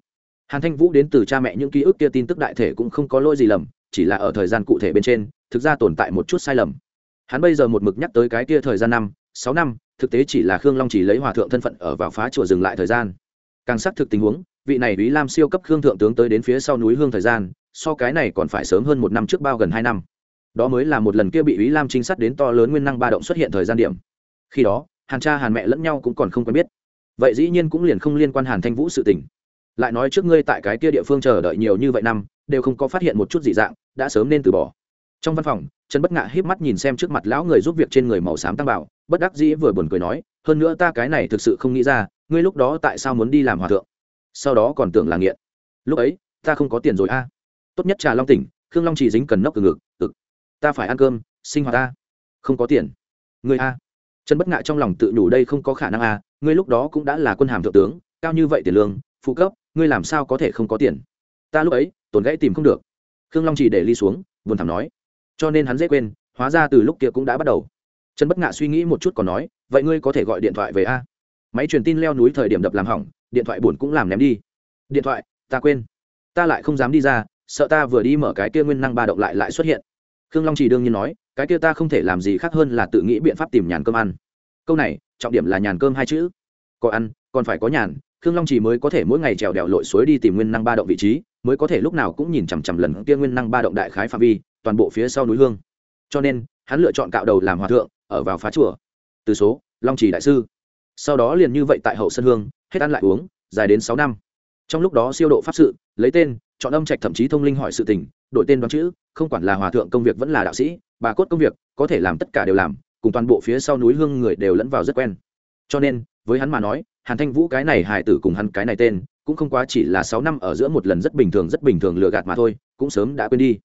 Hàn thanh vũ đến từ cha mẹ những ký ức kia tin tức đại thể cũng không có lỗi gì lầm, chỉ là ở thời gian cụ thể bên trên, thực ra tồn tại một chút sai lầm. Hắn bây giờ một mực nhắc tới cái kia thời gian năm, sáu năm, thực tế chỉ là khương long chỉ lấy hòa thượng thân phận ở vào phá chùa dừng lại thời gian. Càng xác thực tình huống, vị này ý lam siêu cấp khương thượng tướng tới đến phía sau núi hương thời gian, so cái này còn phải sớm hơn một năm trước bao gần hai năm. Đó mới là một lần kia bị ý lam trinh sát đến to lớn nguyên năng ba động xuất hiện thời gian điểm. Khi đó, hàn cha hàn mẹ lẫn nhau cũng còn không quen biết vậy dĩ nhiên cũng liền không liên quan hàn thanh vũ sự tình. Lại nói trước ngươi tại cái kia địa phương chờ đợi nhiều như vậy năm, đều không có phát hiện một chút dị dạng, đã sớm nên từ bỏ. Trong văn phòng, trần bất ngạ híp mắt nhìn xem trước mặt lão người giúp việc trên người màu xám tăng bảo, bất đắc dĩ vừa buồn cười nói, hơn nữa ta cái này thực sự không nghĩ ra, ngươi lúc đó tại sao muốn đi làm hòa thượng? Sau đó còn tưởng là nghiện. Lúc ấy, ta không có tiền rồi a. Tốt nhất trà long tỉnh, khương long chỉ dính cần nóc từ ngực, ực. Ta phải ăn cơm, sinh hoạt ta. Không có tiền. Ngươi a. Trần bất ngạ trong lòng tự nhủ đây không có khả năng a ngươi lúc đó cũng đã là quân hàm thượng tướng, cao như vậy tiền lương, phụ cấp, ngươi làm sao có thể không có tiền? Ta lúc ấy tổn gãy tìm không được. Khương long chỉ để ly xuống, buồn thảm nói. Cho nên hắn dễ quên, hóa ra từ lúc kia cũng đã bắt đầu. Trần bất ngạ suy nghĩ một chút còn nói, vậy ngươi có thể gọi điện thoại về a? Máy truyền tin leo núi thời điểm đập làm hỏng, điện thoại buồn cũng làm ném đi. Điện thoại, ta quên. Ta lại không dám đi ra, sợ ta vừa đi mở cái kia nguyên năng ba động lại lại xuất hiện. Khương long chỉ đương nhiên nói, cái kia ta không thể làm gì khác hơn là tự nghĩ biện pháp tìm nhàn cơm ăn câu này, trọng điểm là nhàn cơm hai chữ. Có ăn, còn phải có nhàn, khương long chỉ mới có thể mỗi ngày trèo đèo lội suối đi tìm nguyên năng ba động vị trí, mới có thể lúc nào cũng nhìn chằm chằm lần kia nguyên năng ba động đại khái phạm vi, toàn bộ phía sau núi hương. Cho nên, hắn lựa chọn cạo đầu làm hòa thượng, ở vào phá chùa. Từ số, long trì đại sư. Sau đó liền như vậy tại hậu sân hương, hết ăn lại uống, dài đến sáu năm. Trong lúc đó siêu độ pháp sự, lấy tên, chọn âm trạch thậm chí thông linh hỏi sự tình, đổi tên đoán chữ, không quản là hòa thượng công việc vẫn là đạo sĩ, bà cốt công việc, có thể làm tất cả đều làm cùng toàn bộ phía sau núi hương người đều lẫn vào rất quen. Cho nên, với hắn mà nói, hàn thanh vũ cái này hài tử cùng hắn cái này tên, cũng không quá chỉ là sáu năm ở giữa một lần rất bình thường rất bình thường lừa gạt mà thôi, cũng sớm đã quên đi.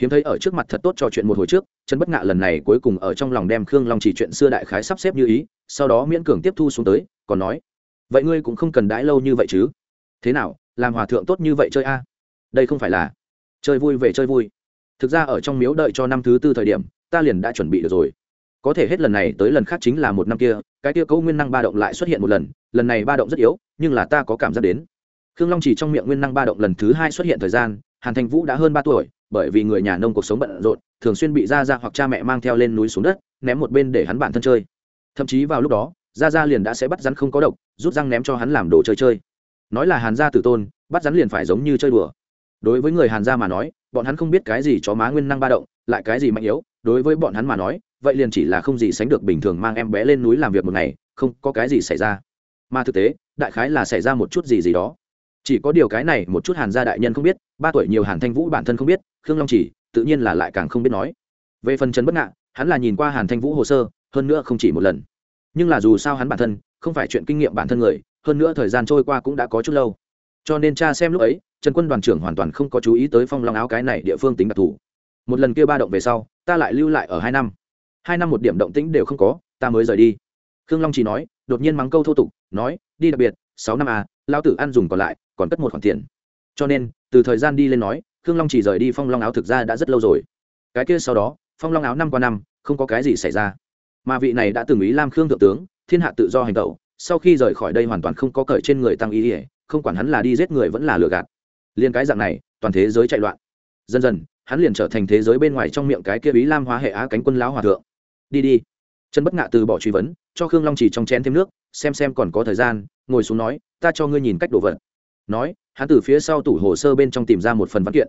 Hiếm thấy ở trước mặt thật tốt trò chuyện một hồi trước, trần bất ngạ lần này cuối cùng ở trong lòng đem khương long chỉ chuyện xưa đại khái sắp xếp như ý, sau đó miễn cường tiếp thu xuống tới, còn nói, vậy ngươi cũng không cần đãi lâu như vậy chứ? Thế nào, làm hòa thượng tốt như vậy chơi a? Đây không phải là chơi vui về chơi vui. Thực ra ở trong miếu đợi cho năm thứ tư thời điểm, ta liền đã chuẩn bị được rồi có thể hết lần này tới lần khác chính là một năm kia, cái kia cấu nguyên năng ba động lại xuất hiện một lần lần này ba động rất yếu, nhưng là ta có cảm giác đến. Khương long chỉ trong miệng nguyên năng ba động lần thứ hai xuất hiện thời gian, hàn thành vũ đã hơn ba tuổi, bởi vì người nhà nông cuộc sống bận rộn, thường xuyên bị ra ra hoặc cha mẹ mang theo lên núi xuống đất, ném một bên để hắn bản thân chơi. Thậm chí vào lúc đó ra ra liền đã sẽ bắt rắn không có độc, rút răng ném cho hắn làm đồ chơi chơi. Nói là hàn gia tử tôn, bắt rắn liền phải giống như chơi đùa. Đối với người hàn gia mà nói, bọn hắn không biết cái gì chó má nguyên năng ba động, lại cái gì mạnh yếu, đối với bọn hắn mà nói vậy liền chỉ là không gì sánh được bình thường mang em bé lên núi làm việc một ngày, không có cái gì xảy ra. Mà thực tế, đại khái là xảy ra một chút gì gì đó. Chỉ có điều cái này một chút hàn gia đại nhân không biết, ba tuổi nhiều hàn thanh vũ bản thân không biết, khương long chỉ, tự nhiên là lại càng không biết nói. Về phần trần bất ngạ, hắn là nhìn qua hàn thanh vũ hồ sơ, hơn nữa không chỉ một lần. Nhưng là dù sao hắn bản thân, không phải chuyện kinh nghiệm bản thân người, hơn nữa thời gian trôi qua cũng đã có chút lâu. Cho nên cha xem lúc ấy, trần quân đoàn trưởng hoàn toàn không có chú ý tới phong long áo cái này địa phương tính đặc thù. Một lần kia ba động về sau, ta lại lưu lại ở hai năm hai năm một điểm động tĩnh đều không có, ta mới rời đi. Khương long chỉ nói, đột nhiên mắng câu thô tục, nói, đi đặc biệt, sáu năm à lao tử ăn dùng còn lại, còn cất một khoản tiền. Cho nên, từ thời gian đi lên nói, khương long chỉ rời đi phong long áo thực ra đã rất lâu rồi. Cái kia sau đó, phong long áo năm qua năm, không có cái gì xảy ra. Mà vị này đã từng ý lam khương thượng tướng, thiên hạ tự do hành tẩu, sau khi rời khỏi đây hoàn toàn không có cởi trên người tăng ý ỉa không quản hắn là đi giết người vẫn là lừa gạt. Liền cái dạng này, toàn thế giới chạy loạn. Dần dần, hắn liền trở thành thế giới bên ngoài trong miệng cái kia ý lam hóa hệ á cánh quân lão hòa thượng đi đi. Chân bất ngạ từ bỏ truy vấn, cho khương long chỉ trong chén thêm nước, xem xem còn có thời gian, ngồi xuống nói, ta cho ngươi nhìn cách đồ vật. Nói, hắn từ phía sau tủ hồ sơ bên trong tìm ra một phần văn kiện.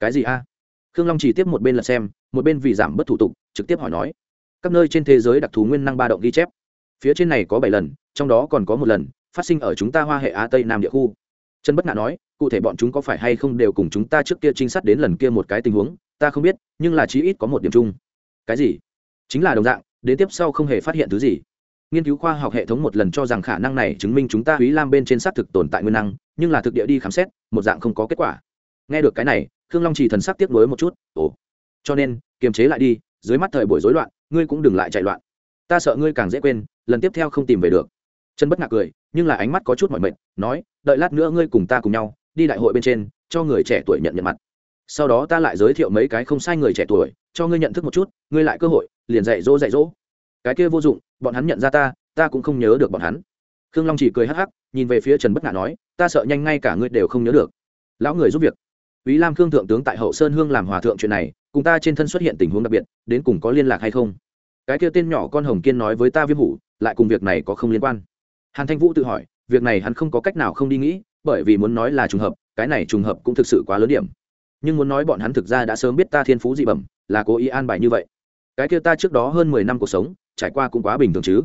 Cái gì a? Khương long chỉ tiếp một bên là xem, một bên vì giảm bất thủ tục, trực tiếp hỏi nói, các nơi trên thế giới đặc thù nguyên năng ba động ghi chép. Phía trên này có bảy lần, trong đó còn có một lần, phát sinh ở chúng ta hoa hệ á tây nam địa khu. Trần bất ngã nói, cụ thể bọn chúng có phải hay không đều cùng chúng ta trước kia trinh sát đến lần kia một cái tình huống, ta không biết, nhưng là chí ít có một điểm chung. Cái gì? Chính là đồng dạng, đến tiếp sau không hề phát hiện thứ gì. Nghiên cứu khoa học hệ thống một lần cho rằng khả năng này chứng minh chúng ta húy lam bên trên xác thực tồn tại nguyên năng, nhưng là thực địa đi khám xét, một dạng không có kết quả. Nghe được cái này, khương long chỉ thần sắc tiếp nối một chút. Ồ. Cho nên, kiềm chế lại đi, dưới mắt thời buổi rối loạn, ngươi cũng đừng lại chạy loạn. Ta sợ ngươi càng dễ quên, lần tiếp theo không tìm về được. Chân bất ngạc cười, nhưng là ánh mắt có chút mỏi mệt, nói, đợi lát nữa ngươi cùng ta cùng nhau, đi đại hội bên trên, cho người trẻ tuổi nhận nhận mặt. Sau đó ta lại giới thiệu mấy cái không sai người trẻ tuổi, cho ngươi nhận thức một chút, ngươi lại cơ hội liền dạy dỗ dạy dỗ cái kia vô dụng bọn hắn nhận ra ta ta cũng không nhớ được bọn hắn khương long chỉ cười hắc hắc nhìn về phía trần bất ngã nói ta sợ nhanh ngay cả ngươi đều không nhớ được lão người giúp việc ý Lam Khương thượng tướng tại Hậu Sơn Hương làm hòa thượng chuyện này, cùng ta trên thân xuất hiện tình huống đặc biệt, đến cùng có liên lạc hay không? Cái kia tên nhỏ con Hồng Kiên nói với ta Viêm Hủ, lại cùng việc này có không liên quan. Hàn Thanh Vũ tự hỏi, việc này hắn không có cách nào không đi nghĩ, bởi vì muốn nói là trùng hợp, cái này trùng hợp cũng thực sự quá lớn điểm. Nhưng muốn nói bọn hắn thực ra đã sớm biết ta thiên phú dị bẩm, là cố ý an bài như vậy. Cái kia ta trước đó hơn mười năm cuộc sống, trải qua cũng quá bình thường chứ.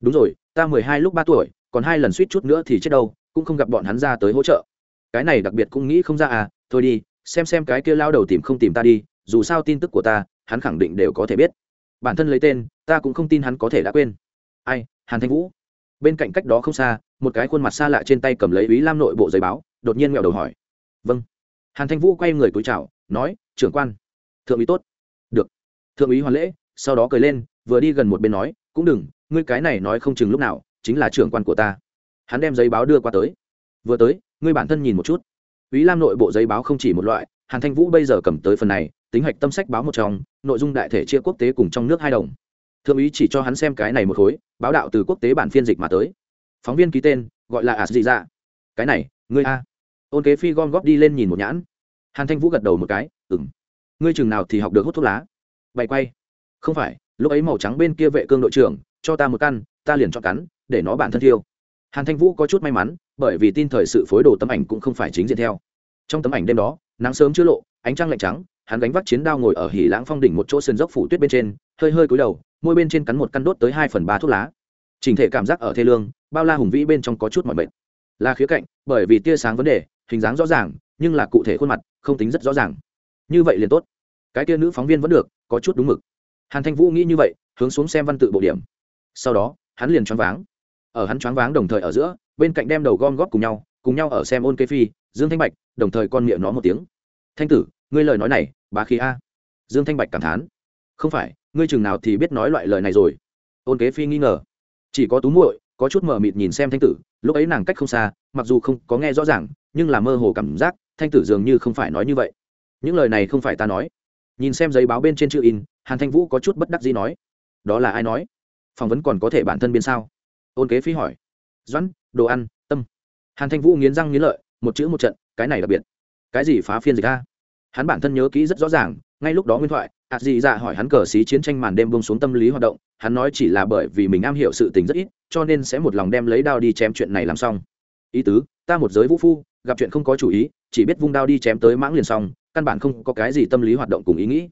Đúng rồi, ta mười hai lúc ba tuổi, còn hai lần suýt chút nữa thì chết đâu, cũng không gặp bọn hắn ra tới hỗ trợ. Cái này đặc biệt cũng nghĩ không ra à, thôi đi xem xem cái kia lao đầu tìm không tìm ta đi dù sao tin tức của ta hắn khẳng định đều có thể biết. Bản thân lấy tên ta cũng không tin hắn có thể đã quên. Ai hàn thanh vũ. Bên cạnh cách đó không xa một cái khuôn mặt xa lạ trên tay cầm lấy ý lam nội bộ giấy báo đột nhiên nghèo đầu hỏi. Vâng. Hàn thanh vũ quay người cúi chào nói trưởng quan. Thượng úy tốt thượng úy hoàn lễ sau đó cười lên vừa đi gần một bên nói cũng đừng ngươi cái này nói không chừng lúc nào chính là trưởng quan của ta hắn đem giấy báo đưa qua tới vừa tới ngươi bản thân nhìn một chút Úy Lam nội bộ giấy báo không chỉ một loại, Hàn Thanh Vũ bây giờ cầm tới phần này, tính hạch tâm sách báo một trong, nội dung đại thể chia quốc tế cùng trong nước hai đồng. Thượng úy chỉ cho hắn xem cái này một khối, báo đạo từ quốc tế bản phiên dịch mà tới. Phóng viên ký tên, gọi là gì ra dạ. Cái này, ngươi a. Ôn Kế Phi gom góp đi lên nhìn một nhãn. Hàn Thanh Vũ gật đầu một cái, ừm. Ngươi chừng nào thì học được hút thuốc lá? Bày quay. Không phải, lúc ấy màu trắng bên kia vệ cương đội trưởng, cho ta một căn, ta liền cho cắn, để nó bản thân thiêu. Hàn Thanh Vũ có chút may mắn, bởi vì tin thời sự phối đồ tấm ảnh cũng không phải chính diện theo. Trong tấm ảnh đêm đó nắng sớm chưa lộ ánh trăng lạnh trắng hắn gánh vác chiến đao ngồi ở hỉ lãng phong đỉnh một chỗ sườn dốc phủ tuyết bên trên hơi hơi cúi đầu môi bên trên cắn một căn đốt tới hai phần ba thuốc lá. Trình thể cảm giác ở thê lương bao la hùng vĩ bên trong có chút mọi bệnh là khía cạnh bởi vì tia sáng vấn đề hình dáng rõ ràng nhưng là cụ thể khuôn mặt không tính rất rõ ràng. Như vậy liền tốt. Cái tia nữ phóng viên vẫn được có chút đúng mực. Hàn thanh vũ nghĩ như vậy, hướng xuống xem văn tự bộ điểm. Sau đó, hắn liền choáng váng. Ở hắn choáng váng đồng thời ở giữa, bên cạnh đem đầu gom góp cùng nhau cùng nhau ở xem ôn kê phi, dương thanh bạch, đồng thời con miệng nó một tiếng. Thanh tử, ngươi lời nói này, bá khí a. Dương thanh bạch cảm thán. Không phải, ngươi chừng nào thì biết nói loại lời này rồi. Ôn kế phi nghi ngờ. Chỉ có tú muội, có chút mờ mịt nhìn xem thanh tử, lúc ấy nàng cách không xa, mặc dù không có nghe rõ ràng, nhưng là mơ hồ cảm giác, thanh tử dường như không phải nói như vậy. Những lời này không phải ta nói nhìn xem giấy báo bên trên chữ in, hàn thanh vũ có chút bất đắc gì nói, đó là ai nói? Phỏng vấn còn có thể bản thân biên sao? Ôn kế phi hỏi, doãn, đồ ăn, tâm. Hàn thanh vũ nghiến răng nghiến lợi, một chữ một trận, cái này đặc biệt. Cái gì phá phiên dịch ra? hắn bản thân nhớ kỹ rất rõ ràng, ngay lúc đó nguyên thoại ạ dị dạ hỏi hắn cờ xí chiến tranh màn đêm bông xuống tâm lý hoạt động, hắn nói chỉ là bởi vì mình am hiểu sự tình rất ít, cho nên sẽ một lòng đem lấy đao đi chém chuyện này làm xong. Ý tứ, ta một giới vũ phu, gặp chuyện không có chủ ý, chỉ biết vung đao đi chém tới mãng liền xong căn bản không có cái gì tâm lý hoạt động cùng ý nghĩ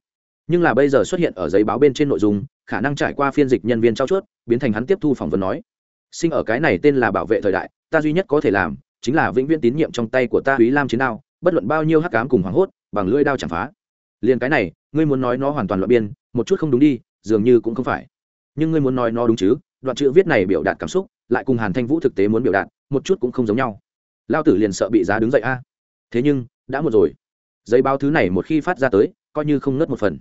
nhưng là bây giờ xuất hiện ở giấy báo bên trên nội dung khả năng trải qua phiên dịch nhân viên trao chuốt biến thành hắn tiếp thu phỏng vấn nói sinh ở cái này tên là bảo vệ thời đại ta duy nhất có thể làm chính là vĩnh viễn tín nhiệm trong tay của ta Úy Lam chiến đao, bất luận bao nhiêu hắc ám cùng hoàng hốt, bằng lưỡi đao chẳng phá. liền cái này, ngươi muốn nói nó hoàn toàn loạn biên, một chút không đúng đi, dường như cũng không phải. Nhưng ngươi muốn nói nó đúng chứ? Đoạn chữ viết này biểu đạt cảm xúc, lại cùng Hàn Thanh Vũ thực tế muốn biểu đạt, một chút cũng không giống nhau. Lao tử liền sợ bị giá đứng dậy a. Thế nhưng, đã một rồi. Giấy báo thứ này một khi phát ra tới, coi như không ngớt một phần.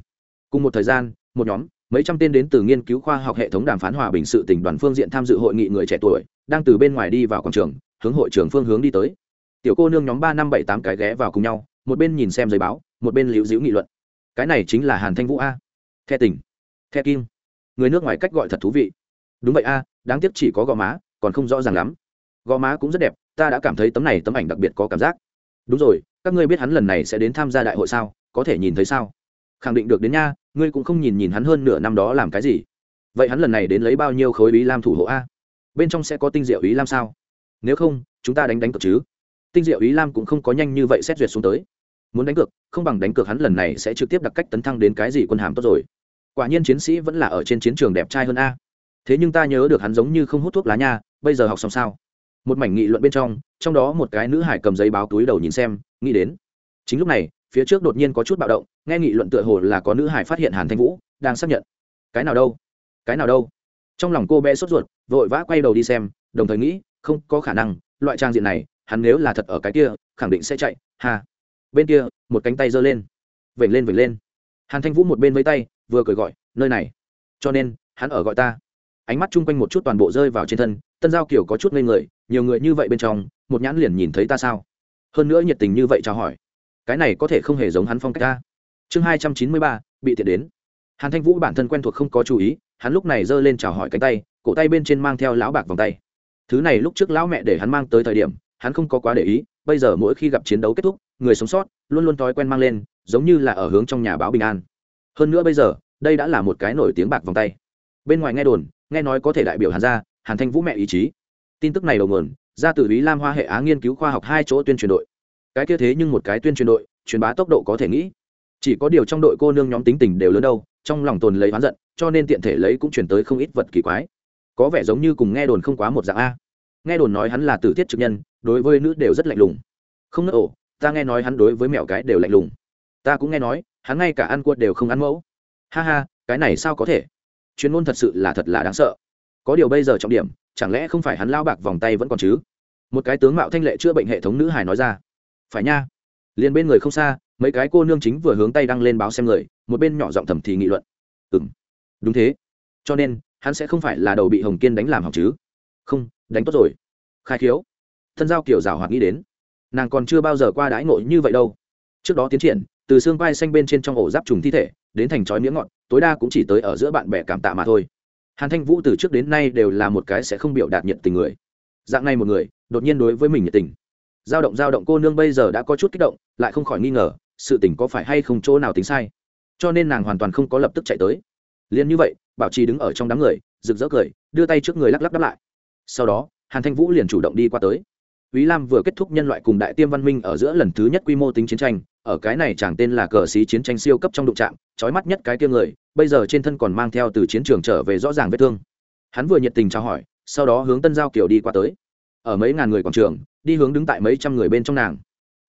Cùng một thời gian, một nhóm mấy trăm tên đến từ nghiên cứu khoa học hệ thống đàm phán hòa bình sự tỉnh đoàn phương diện tham dự hội nghị người trẻ tuổi đang từ bên ngoài đi vào quảng trường hướng hội trường phương hướng đi tới. Tiểu cô nương nhóm ba năm bảy tám cái ghé vào cùng nhau một bên nhìn xem giấy báo một bên liễu diễu nghị luận. Cái này chính là hàn thanh vũ a. The tỉnh. The kim người nước ngoài cách gọi thật thú vị. Đúng vậy a đáng tiếc chỉ có gò má còn không rõ ràng lắm. Gò má cũng rất đẹp ta đã cảm thấy tấm này tấm ảnh đặc biệt có cảm giác. Đúng rồi các ngươi biết hắn lần này sẽ đến tham gia đại hội sao? Có thể nhìn thấy sao? Khẳng định được đến nha, ngươi cũng không nhìn nhìn hắn hơn nửa năm đó làm cái gì. Vậy hắn lần này đến lấy bao nhiêu khối ý lam thủ hộ a? Bên trong sẽ có tinh diệu ý lam sao? Nếu không, chúng ta đánh đánh cược chứ? Tinh diệu ý lam cũng không có nhanh như vậy xét duyệt xuống tới. Muốn đánh cược, không bằng đánh cược hắn lần này sẽ trực tiếp đặt cách tấn thăng đến cái gì quân hàm tốt rồi. Quả nhiên chiến sĩ vẫn là ở trên chiến trường đẹp trai hơn a. Thế nhưng ta nhớ được hắn giống như không hút thuốc lá nha, bây giờ học xong sao? Một mảnh nghị luận bên trong trong đó một cái nữ hải cầm giấy báo túi đầu nhìn xem, nghĩ đến. Chính lúc này, phía trước đột nhiên có chút bạo động, nghe nghị luận tựa hồ là có nữ hải phát hiện hàn thanh vũ, đang xác nhận. Cái nào đâu? Cái nào đâu? Trong lòng cô bé sốt ruột, vội vã quay đầu đi xem, đồng thời nghĩ, không có khả năng, loại trang diện này, hắn nếu là thật ở cái kia, khẳng định sẽ chạy hà bên kia, một cánh tay giơ lên. Vểnh lên vểnh lên. Hàn thanh vũ một bên với tay, vừa cười gọi, nơi này. Cho nên, hắn ở gọi ta ánh mắt chung quanh một chút toàn bộ rơi vào trên thân, tân giao kiểu có chút ngây người, nhiều người như vậy bên trong, một nhãn liền nhìn thấy ta sao? Hơn nữa nhiệt tình như vậy chào hỏi. Cái này có thể không hề giống hắn phong cách ta. Chương hai trăm chín mươi ba, bị thiệt đến. Hàn thanh vũ bản thân quen thuộc không có chú ý, hắn lúc này giơ lên chào hỏi cánh tay, cổ tay bên trên mang theo lão bạc vòng tay. Thứ này lúc trước lão mẹ để hắn mang tới thời điểm, hắn không có quá để ý, bây giờ mỗi khi gặp chiến đấu kết thúc, người sống sót luôn luôn thói quen mang lên, giống như là ở hướng trong nhà báo bình an. Hơn nữa bây giờ, đây đã là một cái nổi tiếng bạc vòng tay. Bên ngoài nghe đồn nghe nói có thể đại biểu hàn gia, hàn thanh vũ mẹ ý chí. Tin tức này đầu nguồn, ra từ ý lam hoa hệ á nghiên cứu khoa học hai chỗ tuyên truyền đội. Cái kia thế nhưng một cái tuyên truyền đội, truyền bá tốc độ có thể nghĩ. Chỉ có điều trong đội cô nương nhóm tính tình đều lớn đâu, trong lòng tồn lấy oán giận, cho nên tiện thể lấy cũng chuyển tới không ít vật kỳ quái. Có vẻ giống như cùng nghe đồn không quá một dạng a. Nghe đồn nói hắn là tử tiết trực nhân, đối với nữ đều rất lạnh lùng. Không nỡ ổ, ta nghe nói hắn đối với mẹo cái đều lạnh lùng. Ta cũng nghe nói, hắn ngay cả ăn cua đều không ăn mẫu. Ha ha, cái này sao có thể? Chuyên môn thật sự là thật là đáng sợ. Có điều bây giờ trọng điểm, chẳng lẽ không phải hắn lao bạc vòng tay vẫn còn chứ? Một cái tướng mạo thanh lệ chữa bệnh hệ thống nữ hài nói ra. Phải nha. Liền bên người không xa, mấy cái cô nương chính vừa hướng tay đăng lên báo xem người, một bên nhỏ giọng thầm thì nghị luận. Ừ m đúng thế. Cho nên, hắn sẽ không phải là đầu bị hồng kiên đánh làm học chứ? Không, đánh tốt rồi. Khai khiếu. Thân giao kiểu rào hoạt nghĩ đến. Nàng còn chưa bao giờ qua đãi ngộ như vậy đâu. Trước đó tiến triển từ xương vai xanh bên trên trong ổ giáp trùng thi thể, đến thành chói miếng ngọt tối đa cũng chỉ tới ở giữa bạn bè cảm tạ mà thôi. Hàn thanh vũ từ trước đến nay đều là một cái sẽ không biểu đạt nhiệt tình người. Dạng này một người, đột nhiên đối với mình nhiệt tình. Giao động giao động, cô nương bây giờ đã có chút kích động, lại không khỏi nghi ngờ, sự tình có phải hay không chỗ nào tính sai. Cho nên nàng hoàn toàn không có lập tức chạy tới. Liền như vậy, bảo trì đứng ở trong đám người, rực rỡ cười, đưa tay trước người lắc lắc đáp lại. Sau đó, hàn thanh vũ liền chủ động đi qua tới. Ý Lam vừa kết thúc nhân loại cùng đại tiêm văn minh ở giữa lần thứ nhất quy mô tính chiến tranh, ở cái này chẳng tên là cờ xí chiến tranh siêu cấp trong đụng trạm, chói mắt nhất cái kia người, bây giờ trên thân còn mang theo từ chiến trường trở về rõ ràng vết thương. Hắn vừa nhiệt tình chào hỏi, sau đó hướng Tân Giao Kiều đi qua tới. Ở mấy ngàn người quảng trường, đi hướng đứng tại mấy trăm người bên trong nàng.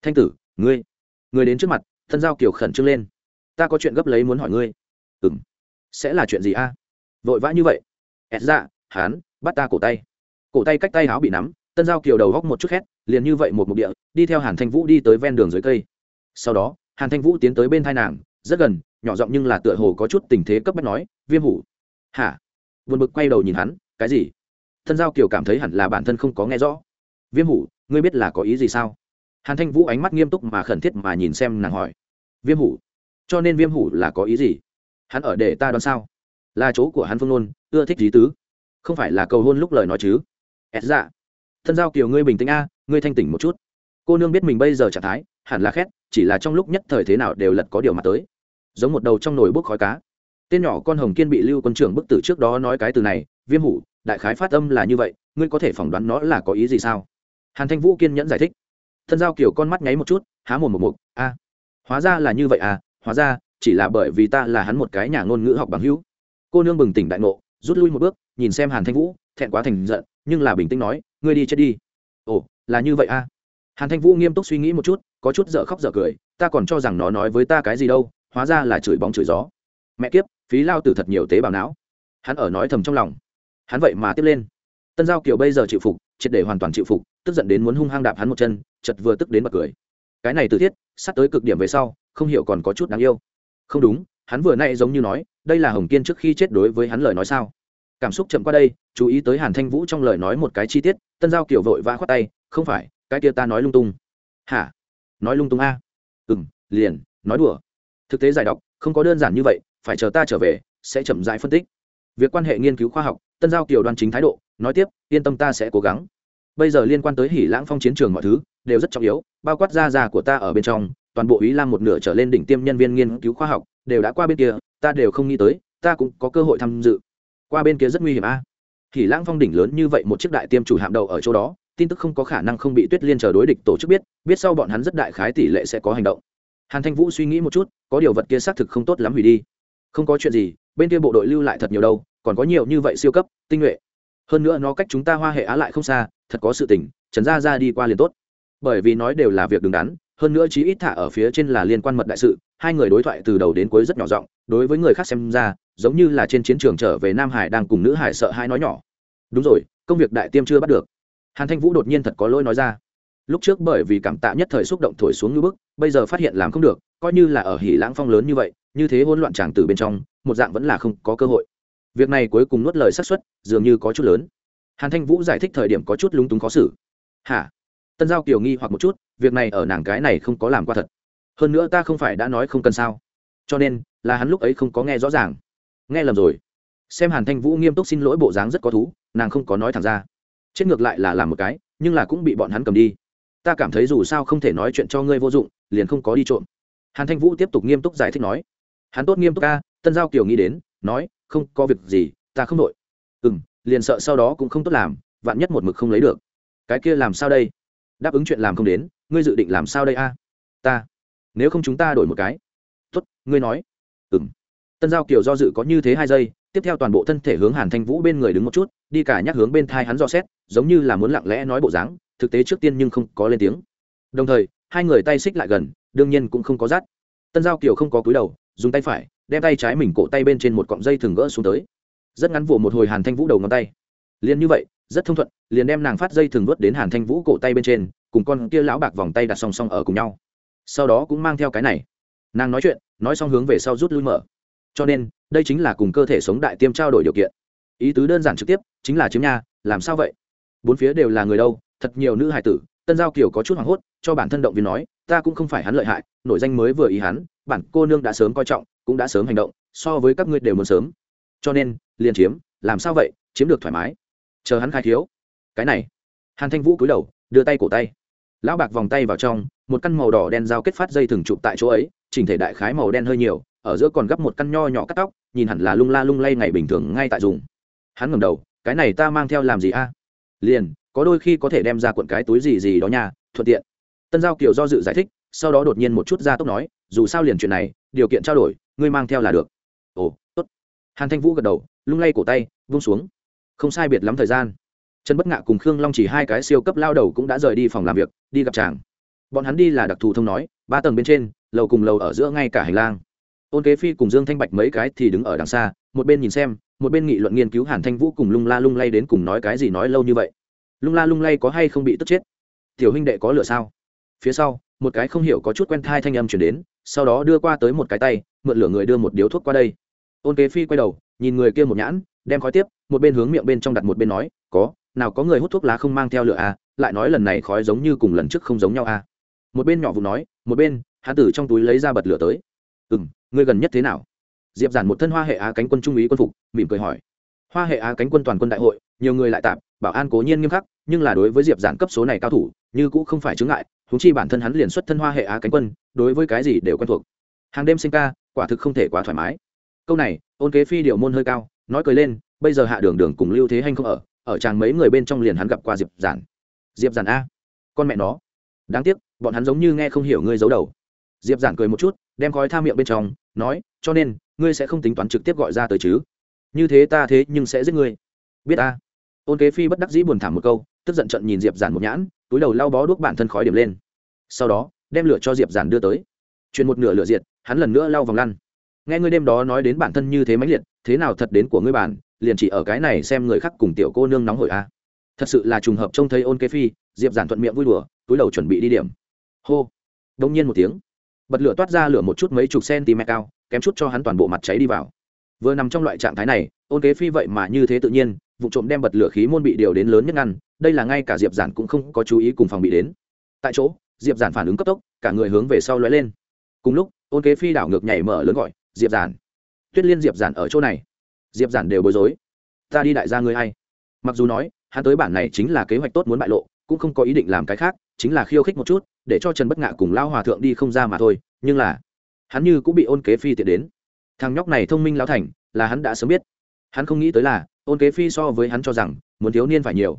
"Thanh tử, ngươi." Người đến trước mặt, Tân Giao Kiều khẩn trương lên. "Ta có chuyện gấp lấy muốn hỏi ngươi." "Ừm." "Sẽ là chuyện gì a?" Vội vã như vậy. Ét dạ, hắn bắt ta cổ tay." Cổ tay cách tay áo bị nắm, tân giao kiều đầu góc một chút khét, liền như vậy một mục địa, đi theo hàn thanh vũ đi tới ven đường dưới cây. Sau đó, hàn thanh vũ tiến tới bên thai nàng, rất gần, nhỏ giọng nhưng là tựa hồ có chút tình thế cấp bách nói, viêm hủ. Hả? Vượt bực quay đầu nhìn hắn, cái gì? Tân giao kiều cảm thấy hẳn là bản thân không có nghe rõ. Viêm hủ, ngươi biết là có ý gì sao? Hàn thanh vũ ánh mắt nghiêm túc mà khẩn thiết mà nhìn xem nàng hỏi. Viêm hủ, cho nên viêm hủ là có ý gì? Hắn ở để ta đoán sao? Là chỗ của hắn phương nôn ưa thích lý tứ, không phải là cầu hôn lúc lời nói chứ? Ẹt dạ thân giao kiều ngươi bình tĩnh a, ngươi thanh tỉnh một chút. Cô nương biết mình bây giờ trạng thái, hẳn là khét, chỉ là trong lúc nhất thời thế nào đều lật có điều mặt tới. Giống một đầu trong nồi bốc khói cá. Tên nhỏ con hồng kiên bị lưu quân trưởng bức tử trước đó nói cái từ này, viêm hủ, đại khái phát âm là như vậy, ngươi có thể phỏng đoán nó là có ý gì sao? Hàn thanh vũ kiên nhẫn giải thích. Thân giao kiều con mắt nháy một chút, há mồm một mục, a. Hóa ra là như vậy à hóa ra, chỉ là bởi vì ta là hắn một cái nhà ngôn ngữ học bằng hữu. Cô nương bừng tỉnh đại ngộ, rút lui một bước, nhìn xem hàn thanh vũ thẹn quá thành giận, nhưng là bình tĩnh nói, ngươi đi chết đi. Ồ, là như vậy a à? hàn thanh vũ nghiêm túc suy nghĩ một chút, có chút dở khóc dở cười, ta còn cho rằng nó nói với ta cái gì đâu, hóa ra là chửi bóng chửi gió. Mẹ kiếp, phí lao tử thật nhiều tế bào não. Hắn ở nói thầm trong lòng. Hắn vậy mà tiếp lên. Tân giao kiều bây giờ chịu phục, triệt để hoàn toàn chịu phục, tức giận đến muốn hung hăng đạp hắn một chân, chật vừa tức đến bật cười. Cái này từ thiết, sắp tới cực điểm về sau, không hiểu còn có chút đáng yêu. Không đúng, hắn vừa nay giống như nói, đây là hồng kiên trước khi chết đối với hắn lời nói sao? Cảm xúc chậm qua đây, chú ý tới hàn thanh vũ trong lời nói một cái chi tiết, tân giao kiểu vội vã khoát tay, không phải, cái kia ta nói lung tung. Hả? Nói lung tung a? À? ừ m liền, nói đùa. Thực tế giải đọc, không có đơn giản như vậy, phải chờ ta trở về, sẽ chậm rãi phân tích. Việc quan hệ nghiên cứu khoa học, tân giao kiểu đoan chính thái độ, nói tiếp, yên tâm ta sẽ cố gắng. Bây giờ liên quan tới hỉ lãng phong chiến trường mọi thứ, đều rất trọng yếu, bao quát da già của ta ở bên trong, toàn bộ ý lam một nửa trở lên đỉnh tiêm nhân viên nghiên cứu khoa học, đều đã qua bên kia, ta đều không nghĩ tới, ta cũng có cơ hội tham dự qua bên kia rất nguy hiểm a. Thì lãng phong đỉnh lớn như vậy một chiếc đại tiêm chủ hạm đầu ở chỗ đó, tin tức không có khả năng không bị tuyết liên chờ đối địch tổ chức biết biết sau bọn hắn rất đại khái tỷ lệ sẽ có hành động. Hàn thanh vũ suy nghĩ một chút, có điều vật kia xác thực không tốt lắm hủy đi. Không có chuyện gì, bên kia bộ đội lưu lại thật nhiều đâu, còn có nhiều như vậy siêu cấp, tinh nhuệ. Hơn nữa nó cách chúng ta hoa hệ á lại không xa, thật có sự tình, trần gia ra đi qua liền tốt. Bởi vì nói đều là việc đứng đắn hơn nữa chí ít thả ở phía trên là liên quan mật đại sự, hai người đối thoại từ đầu đến cuối rất nhỏ giọng, đối với người khác xem ra, giống như là trên chiến trường trở về nam hải đang cùng nữ hải sợ hai nói nhỏ. Đúng rồi, công việc đại tiêm chưa bắt được. Hàn thanh vũ đột nhiên thật có lỗi nói ra. Lúc trước bởi vì cảm tạ nhất thời xúc động thổi xuống như bức, bây giờ phát hiện làm không được, coi như là ở hỉ lãng phong lớn như vậy, như thế hỗn loạn tràng từ bên trong, một dạng vẫn là không có cơ hội. Việc này cuối cùng nuốt lời xác suất, dường như có chút lớn. Hàn thanh vũ giải thích thời điểm có chút lúng túng khó xử. Hả? Tân giao kiều nghi hoặc một chút việc này ở nàng cái này không có làm qua thật. Hơn nữa ta không phải đã nói không cần sao. Cho nên, là hắn lúc ấy không có nghe rõ ràng. Nghe lầm rồi. Xem hàn thanh vũ nghiêm túc xin lỗi bộ dáng rất có thú, nàng không có nói thẳng ra. Chết ngược lại là làm một cái, nhưng là cũng bị bọn hắn cầm đi. Ta cảm thấy dù sao không thể nói chuyện cho ngươi vô dụng, liền không có đi trộm. Hàn thanh vũ tiếp tục nghiêm túc giải thích nói. Hắn tốt nghiêm túc ca, tân giao kiều nghĩ đến, nói, không có việc gì, ta không đội ừ m liền sợ sau đó cũng không tốt làm, vạn nhất một mực không lấy được. Cái kia làm sao đây? Đáp ứng chuyện làm không đến ngươi dự định làm sao đây a? Ta. Nếu không chúng ta đổi một cái. Tuất ngươi nói. Ừ tân giao kiều do dự có như thế hai giây, tiếp theo toàn bộ thân thể hướng hàn thanh vũ bên người đứng một chút, đi cả nhắc hướng bên thai hắn dò xét, giống như là muốn lặng lẽ nói bộ dáng, thực tế trước tiên nhưng không có lên tiếng. Đồng thời, hai người tay xích lại gần, đương nhiên cũng không có rát. Tân giao kiều không có cúi đầu, dùng tay phải, đem tay trái mình cổ tay bên trên một cọng dây thừng gỡ xuống tới. Rất ngắn vụ một hồi hàn thanh vũ đầu ngón tay. Liền như vậy, rất thông thuận, liền đem nàng phát dây thừng vớt đến hàn thanh vũ cổ tay bên trên cùng con kia lão bạc vòng tay đặt song song ở cùng nhau. Sau đó cũng mang theo cái này. Nàng nói chuyện, nói xong hướng về sau rút lui mở. Cho nên, đây chính là cùng cơ thể sống đại tiêm trao đổi điều kiện. Ý tứ đơn giản trực tiếp, chính là chiếm nha, làm sao vậy? Bốn phía đều là người đâu, thật nhiều nữ hải tử, tân giao kiều có chút hoảng hốt, cho bản thân động viên nói, ta cũng không phải hắn lợi hại, nổi danh mới vừa ý hắn, bản cô nương đã sớm coi trọng, cũng đã sớm hành động, so với các ngươi đều muốn sớm. Cho nên, liền chiếm, làm sao vậy, chiếm được thoải mái. Chờ hắn khai thiếu. Cái này, hàn thanh vũ cúi đầu, đưa tay cổ tay lão bạc vòng tay vào trong, một căn màu đỏ đen dao kết phát dây thừng chụp tại chỗ ấy, chỉnh thể đại khái màu đen hơi nhiều, ở giữa còn gấp một căn nho nhỏ cắt tóc, nhìn hẳn là lung la lung lay ngày bình thường ngay tại dùng. Hắn ngầm đầu, cái này ta mang theo làm gì a? Liền, có đôi khi có thể đem ra cuộn cái túi gì gì đó nha, thuận tiện. Tân giao kiều do dự giải thích, sau đó đột nhiên một chút ra tốc nói, dù sao liền chuyện này, điều kiện trao đổi, ngươi mang theo là được. Ồ, tốt. Hàn thanh vũ gật đầu, lung lay cổ tay, vung xuống. Không sai biệt lắm thời gian trần bất ngạ cùng khương long chỉ hai cái siêu cấp lao đầu cũng đã rời đi phòng làm việc, đi gặp chàng. Bọn hắn đi là đặc thù thông nói, ba tầng bên trên, lầu cùng lầu ở giữa ngay cả hành lang. Ôn kế phi cùng dương thanh bạch mấy cái thì đứng ở đằng xa, một bên nhìn xem, một bên nghị luận nghiên cứu hàn thanh vũ cùng lung la lung lay đến cùng nói cái gì nói lâu như vậy. Lung la lung lay có hay không bị tức chết? Tiểu huynh đệ có lửa sao? Phía sau, một cái không hiểu có chút quen thai thanh âm chuyển đến, sau đó đưa qua tới một cái tay, mượn lửa người đưa một điếu thuốc qua đây. Ôn kế phi quay đầu, nhìn người kia một nhãn, đem khói tiếp, một bên hướng miệng bên trong đặt một bên nói, có nào có người hút thuốc lá không mang theo lửa à lại nói lần này khói giống như cùng lần trước không giống nhau à. Một bên nhỏ vụ nói, một bên hán tử trong túi lấy ra bật lửa tới. Ừ m ngươi gần nhất thế nào? Diệp giản một thân hoa hệ á cánh quân trung úy quân phục, mỉm cười hỏi. Hoa hệ á cánh quân toàn quân đại hội, nhiều người lại tạp, bảo an cố nhiên nghiêm khắc, nhưng là đối với diệp giản cấp số này cao thủ, như cũng không phải chướng ngại húng chi bản thân hắn liền xuất thân hoa hệ á cánh quân, đối với cái gì đều quen thuộc. Hàng đêm sinh ca, quả thực không thể quá thoải mái. Câu này, ôn kế phi điệu môn hơi cao, nói cười lên, bây giờ hạ đường đường cùng lưu thế hanh không ở ở chàng mấy người bên trong liền hắn gặp qua diệp giản. Diệp giản a, con mẹ nó. Đáng tiếc, bọn hắn giống như nghe không hiểu ngươi giấu đầu. Diệp giản cười một chút, đem khói tha miệng bên trong, nói, cho nên, ngươi sẽ không tính toán trực tiếp gọi ra tới chứ? Như thế ta thế nhưng sẽ giết ngươi. Biết a? ôn kế phi bất đắc dĩ buồn thảm một câu, tức giận trận nhìn diệp giản một nhãn, túi đầu lau bó đuốc bản thân khói điểm lên. Sau đó, đem lửa cho diệp giản đưa tới. Chuyển một nửa lửa diệt, hắn lần nữa lau vòng lăn. Nghe ngươi đêm đó nói đến bản thân như thế mãnh liệt, thế nào thật đến của ngươi bản liền chỉ ở cái này xem người khác cùng tiểu cô nương nóng hổi a à. thật sự là trùng hợp trông thấy ôn kế phi, diệp giản thuận miệng vui đùa, túi đầu chuẩn bị đi điểm. Hô. Đông nhiên một tiếng. Bật lửa toát ra lửa một chút mấy chục cm cao, kém chút cho hắn toàn bộ mặt cháy đi vào. Vừa nằm trong loại trạng thái này, ôn kế phi vậy mà như thế tự nhiên, vụ trộm đem bật lửa khí môn bị điều đến lớn nhất ngăn, đây là ngay cả diệp giản cũng không có chú ý cùng phòng bị đến. Tại chỗ, diệp giản phản ứng cấp tốc, cả người hướng về sau lóe lên. Cùng lúc, ôn kế phi đảo ngược nhảy mở lớn gọi, diệp giản. Tuyết liên diệp giản ở chỗ này diệp giản đều bối rối. Ta đi đại gia ngươi hay mặc dù nói, hắn tới bản này chính là kế hoạch tốt muốn bại lộ, cũng không có ý định làm cái khác, chính là khiêu khích một chút, để cho trần bất ngạ cùng lao hòa thượng đi không ra mà thôi, nhưng là, hắn như cũng bị ôn kế phi tiện đến. Thằng nhóc này thông minh lao thành, là hắn đã sớm biết. Hắn không nghĩ tới là, ôn kế phi so với hắn cho rằng, muốn thiếu niên phải nhiều.